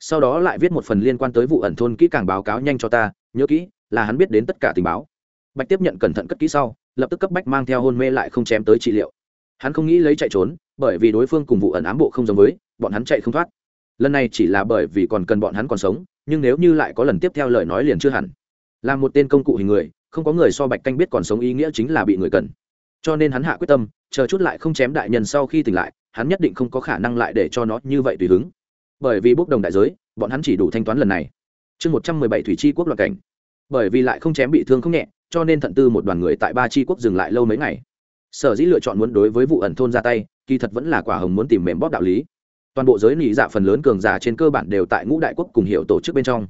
Sau đó lại viết một phần liên quan tới vụ ẩn thôn kỹ càng báo cáo nhanh cho ta, nhớ kỹ, là hắn biết đến tất cả tình báo. Bạch tiếp nhận cẩn thận cất kỹ sau, lập tức cấp bách mang theo hôn mê lại không chém tới trị liệu. Hắn không nghĩ lấy chạy trốn, bởi vì đối phương cùng vụ ẩn ám bộ không giống với, bọn hắn chạy không thoát. Lần này chỉ là bởi vì còn cần bọn hắn còn sống, nhưng nếu như lại có lần tiếp theo lời nói liền chưa hẳn. Là một tên công cụ hình người, không có người so bạch canh biết còn sống ý nghĩa chính là bị người cần. Cho nên hắn hạ quyết tâm, chờ chút lại không chém đại nhân sau khi tỉnh lại hắn nhất định không có khả năng lại để cho nó như vậy tùy hứng. Bởi vì bốc đồng đại giới, bọn hắn chỉ đủ thanh toán lần này. Chương một trăm mười bảy thủy chi quốc loạt cảnh. Bởi vì lại không chém bị thương không nhẹ, cho nên thận tư một đoàn người tại ba chi quốc dừng lại lâu mấy ngày. Sở dĩ lựa chọn muốn đối với vụ ẩn thôn ra tay, kỳ thật vẫn là quả hồng muốn tìm mềm bóp đạo lý. Toàn bộ giới nị dạ phần lớn cường giả trên cơ bản đều tại ngũ đại quốc cùng hiệu tổ chức bên trong.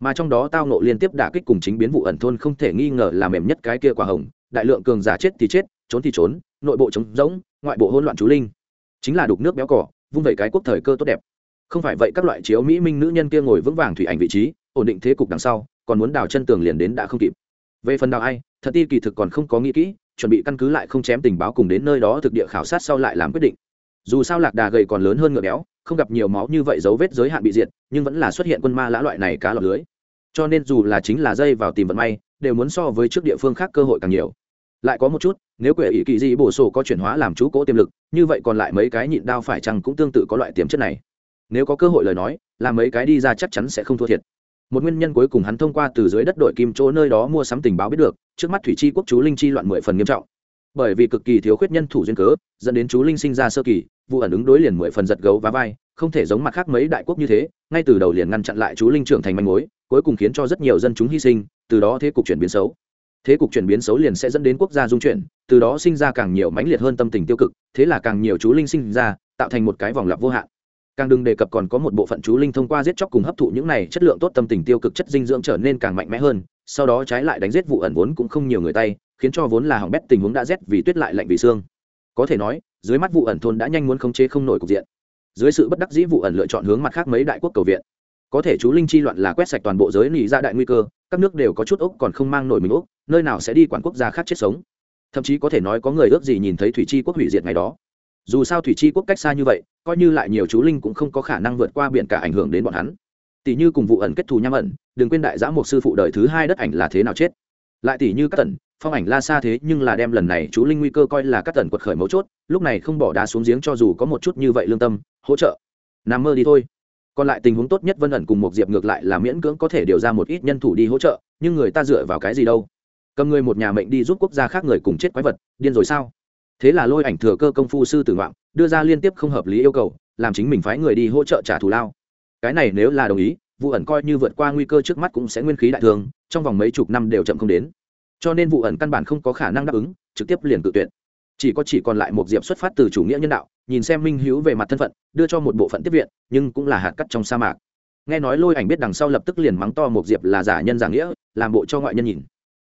Mà trong đó tao nộ liên tiếp đả kích cùng chính biến vụ ẩn thôn không thể nghi ngờ là mềm nhất cái kia quả hồng. Đại lượng cường giả chết thì chết, trốn thì trốn, nội bộ trống rỗng, ngoại bộ hỗn loạn chú linh chính là đục nước béo cỏ, vung vẩy cái quốc thời cơ tốt đẹp. Không phải vậy các loại chiếu mỹ minh nữ nhân kia ngồi vững vàng thủy ảnh vị trí, ổn định thế cục đằng sau, còn muốn đào chân tường liền đến đã không kịp. Về phần đào ai, thật ti kỳ thực còn không có nghĩ kỹ, chuẩn bị căn cứ lại không chém tình báo cùng đến nơi đó thực địa khảo sát sau lại làm quyết định. Dù sao lạc đà gầy còn lớn hơn ngựa béo, không gặp nhiều máu như vậy dấu vết giới hạn bị diệt, nhưng vẫn là xuất hiện quân ma lã loại này cá lọc lưới. Cho nên dù là chính là dây vào tìm vận may, đều muốn so với trước địa phương khác cơ hội càng nhiều lại có một chút, nếu quệ ỷ kỳ dị bổ sổ có chuyển hóa làm chú cố tiềm lực, như vậy còn lại mấy cái nhịn đao phải chăng cũng tương tự có loại tiềm chất này. Nếu có cơ hội lời nói là mấy cái đi ra chắc chắn sẽ không thua thiệt. Một nguyên nhân cuối cùng hắn thông qua từ dưới đất đội kim chỗ nơi đó mua sắm tình báo biết được, trước mắt thủy chi quốc chú linh chi loạn mười phần nghiêm trọng. Bởi vì cực kỳ thiếu khuyết nhân thủ duyên cớ, dẫn đến chú linh sinh ra sơ kỳ, vụ ẩn ứng đối liền mười phần giật gấu và vai, không thể giống mặt khác mấy đại quốc như thế, ngay từ đầu liền ngăn chặn lại chú linh trưởng thành manh mối, cuối cùng khiến cho rất nhiều dân chúng hy sinh, từ đó thế cục chuyển biến xấu thế cục chuyển biến xấu liền sẽ dẫn đến quốc gia dung chuyển, từ đó sinh ra càng nhiều mãnh liệt hơn tâm tình tiêu cực, thế là càng nhiều chú linh sinh ra, tạo thành một cái vòng lặp vô hạn. Càng đừng đề cập còn có một bộ phận chú linh thông qua giết chóc cùng hấp thụ những này chất lượng tốt tâm tình tiêu cực chất dinh dưỡng trở nên càng mạnh mẽ hơn, sau đó trái lại đánh giết vụ ẩn vốn cũng không nhiều người tay, khiến cho vốn là hỏng bét tình huống đã rét vì tuyết lại lạnh vì xương. Có thể nói, dưới mắt vụ ẩn thôn đã nhanh muốn khống chế không nổi cục diện. Dưới sự bất đắc dĩ vụ ẩn lựa chọn hướng mặt khác mấy đại quốc cầu viện có thể chú linh chi loạn là quét sạch toàn bộ giới nỉ ra đại nguy cơ, các nước đều có chút ốc còn không mang nổi mình ốc, nơi nào sẽ đi quản quốc gia khác chết sống. Thậm chí có thể nói có người ước gì nhìn thấy thủy chi quốc hủy diệt ngày đó. Dù sao thủy chi quốc cách xa như vậy, coi như lại nhiều chú linh cũng không có khả năng vượt qua biển cả ảnh hưởng đến bọn hắn. Tỷ như cùng vụ ẩn kết thù nham ẩn, đừng quên đại giã một sư phụ đời thứ hai đất ảnh là thế nào chết. Lại tỷ như các tần phong ảnh la xa thế nhưng là đem lần này chú linh nguy cơ coi là các tần quật khởi mấu chốt, lúc này không bỏ đá xuống giếng cho dù có một chút như vậy lương tâm, hỗ trợ. Nằm mơ đi thôi còn lại tình huống tốt nhất vân ẩn cùng một diệp ngược lại là miễn cưỡng có thể điều ra một ít nhân thủ đi hỗ trợ, nhưng người ta dựa vào cái gì đâu? Cầm người một nhà mệnh đi giúp quốc gia khác người cùng chết quái vật, điên rồi sao? Thế là lôi ảnh thừa cơ công phu sư tử ngoạn đưa ra liên tiếp không hợp lý yêu cầu, làm chính mình phái người đi hỗ trợ trả thù lao. Cái này nếu là đồng ý vụ ẩn coi như vượt qua nguy cơ trước mắt cũng sẽ nguyên khí đại thường, trong vòng mấy chục năm đều chậm không đến. Cho nên vụ ẩn căn bản không có khả năng đáp ứng, trực tiếp liền tự tuyển chỉ có chỉ còn lại một diệp xuất phát từ chủ nghĩa nhân đạo nhìn xem minh hữu về mặt thân phận, đưa cho một bộ phận tiếp viện, nhưng cũng là hạt cắt trong sa mạc. Nghe nói lôi ảnh biết đằng sau lập tức liền mắng to một diệp là giả nhân giả nghĩa, làm bộ cho ngoại nhân nhìn.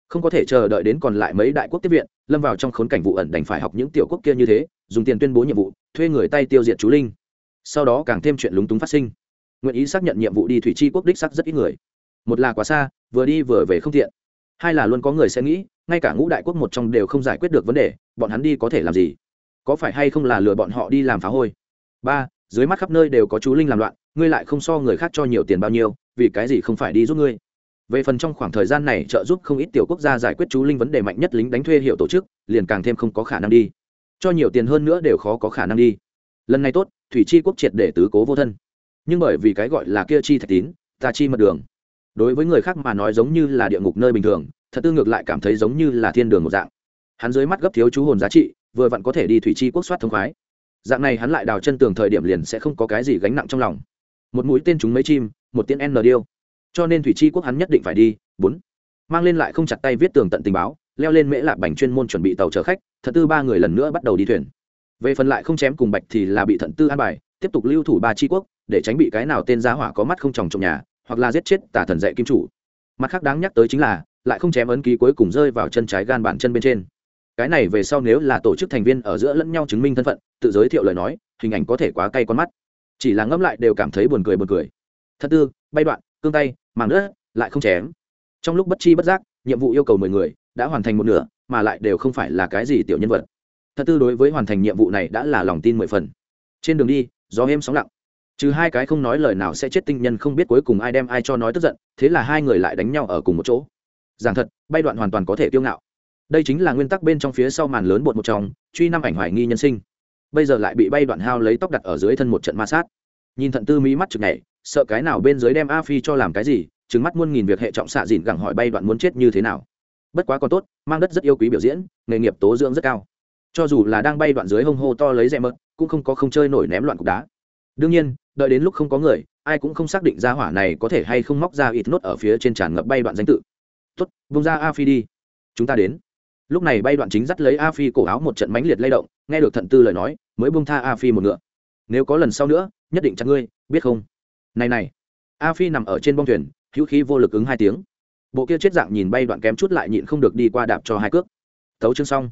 Không có thể chờ đợi đến còn lại mấy đại quốc tiếp viện, lâm vào trong khốn cảnh vụ ẩn đành phải học những tiểu quốc kia như thế, dùng tiền tuyên bố nhiệm vụ, thuê người tay tiêu diệt chú linh. Sau đó càng thêm chuyện lúng túng phát sinh. Nguyện ý xác nhận nhiệm vụ đi thủy chi quốc đích sắc rất ít người. Một là quá xa, vừa đi vừa về không tiện. Hai là luôn có người sẽ nghĩ, ngay cả ngũ đại quốc một trong đều không giải quyết được vấn đề, bọn hắn đi có thể làm gì? Có phải hay không là lừa bọn họ đi làm phá hôi? Ba, dưới mắt khắp nơi đều có chú linh làm loạn, ngươi lại không so người khác cho nhiều tiền bao nhiêu, vì cái gì không phải đi giúp ngươi? Về phần trong khoảng thời gian này trợ giúp không ít tiểu quốc gia giải quyết chú linh vấn đề mạnh nhất lính đánh thuê hiệu tổ chức, liền càng thêm không có khả năng đi. Cho nhiều tiền hơn nữa đều khó có khả năng đi. Lần này tốt, thủy chi quốc triệt để tứ cố vô thân. Nhưng bởi vì cái gọi là kia chi thạch tín, ta chi mật đường. Đối với người khác mà nói giống như là địa ngục nơi bình thường, thật tư ngược lại cảm thấy giống như là thiên đường một dạng. Hắn dưới mắt gấp thiếu chú hồn giá trị vừa vặn có thể đi thủy chi quốc soát thông khoái. Dạng này hắn lại đào chân tường thời điểm liền sẽ không có cái gì gánh nặng trong lòng. Một mũi tên chúng mấy chim, một tiên n điêu. Cho nên thủy chi quốc hắn nhất định phải đi, bốn. Mang lên lại không chặt tay viết tường tận tình báo, leo lên mễ lạc bành chuyên môn chuẩn bị tàu chở khách, thật tư ba người lần nữa bắt đầu đi thuyền. Về phần lại không chém cùng bạch thì là bị thận tư an bài, tiếp tục lưu thủ ba chi quốc, để tránh bị cái nào tên giá hỏa có mắt không tròng trong nhà, hoặc là giết chết tả thần dạy kim chủ. Mặt khác đáng nhắc tới chính là, lại không chém ấn ký cuối cùng rơi vào chân trái gan bản chân bên trên cái này về sau nếu là tổ chức thành viên ở giữa lẫn nhau chứng minh thân phận, tự giới thiệu lời nói, hình ảnh có thể quá cay con mắt. Chỉ là ngẫm lại đều cảm thấy buồn cười buồn cười. Thật tư, bay đoạn, cương tay, màng đất lại không chém. Trong lúc bất chi bất giác, nhiệm vụ yêu cầu mười người, đã hoàn thành một nửa, mà lại đều không phải là cái gì tiểu nhân vật. Thật tư đối với hoàn thành nhiệm vụ này đã là lòng tin mười phần. Trên đường đi, gió êm sóng lặng. Trừ hai cái không nói lời nào sẽ chết tinh nhân không biết cuối cùng ai đem ai cho nói tức giận, thế là hai người lại đánh nhau ở cùng một chỗ. Giảng thật, bay đoạn hoàn toàn có thể kiêu ngạo đây chính là nguyên tắc bên trong phía sau màn lớn bột một trong, truy năm ảnh hoài nghi nhân sinh. Bây giờ lại bị bay đoạn hao lấy tóc đặt ở dưới thân một trận ma sát. Nhìn thận tư mỹ mắt chực nhảy, sợ cái nào bên dưới đem a phi cho làm cái gì trứng mắt muôn nghìn việc hệ trọng xạ dịn gẳng hỏi bay đoạn muốn chết như thế nào. Bất quá còn tốt, mang đất rất yêu quý biểu diễn, nghề nghiệp tố dưỡng rất cao. Cho dù là đang bay đoạn dưới hông hô to lấy rẽ mớt cũng không có không chơi nổi ném loạn cục đá. Đương nhiên, đợi đến lúc không có người, ai cũng không xác định ra hỏa này có thể hay không móc ra ít nốt ở phía trên tràn ngập bay đoạn danh tự. Tuất vung ra a phi đi. Chúng ta đến lúc này bay đoạn chính dắt lấy a phi cổ áo một trận mánh liệt lay động, nghe được thận tư lời nói, mới bung tha a phi một ngựa. Nếu có lần sau nữa, nhất định chặt ngươi, biết không? Này này. A phi nằm ở trên bông thuyền, hữu khí vô lực ứng hai tiếng. Bộ kia chết dạng nhìn bay đoạn kém chút lại nhịn không được đi qua đạp cho hai cước. Thấu chương xong.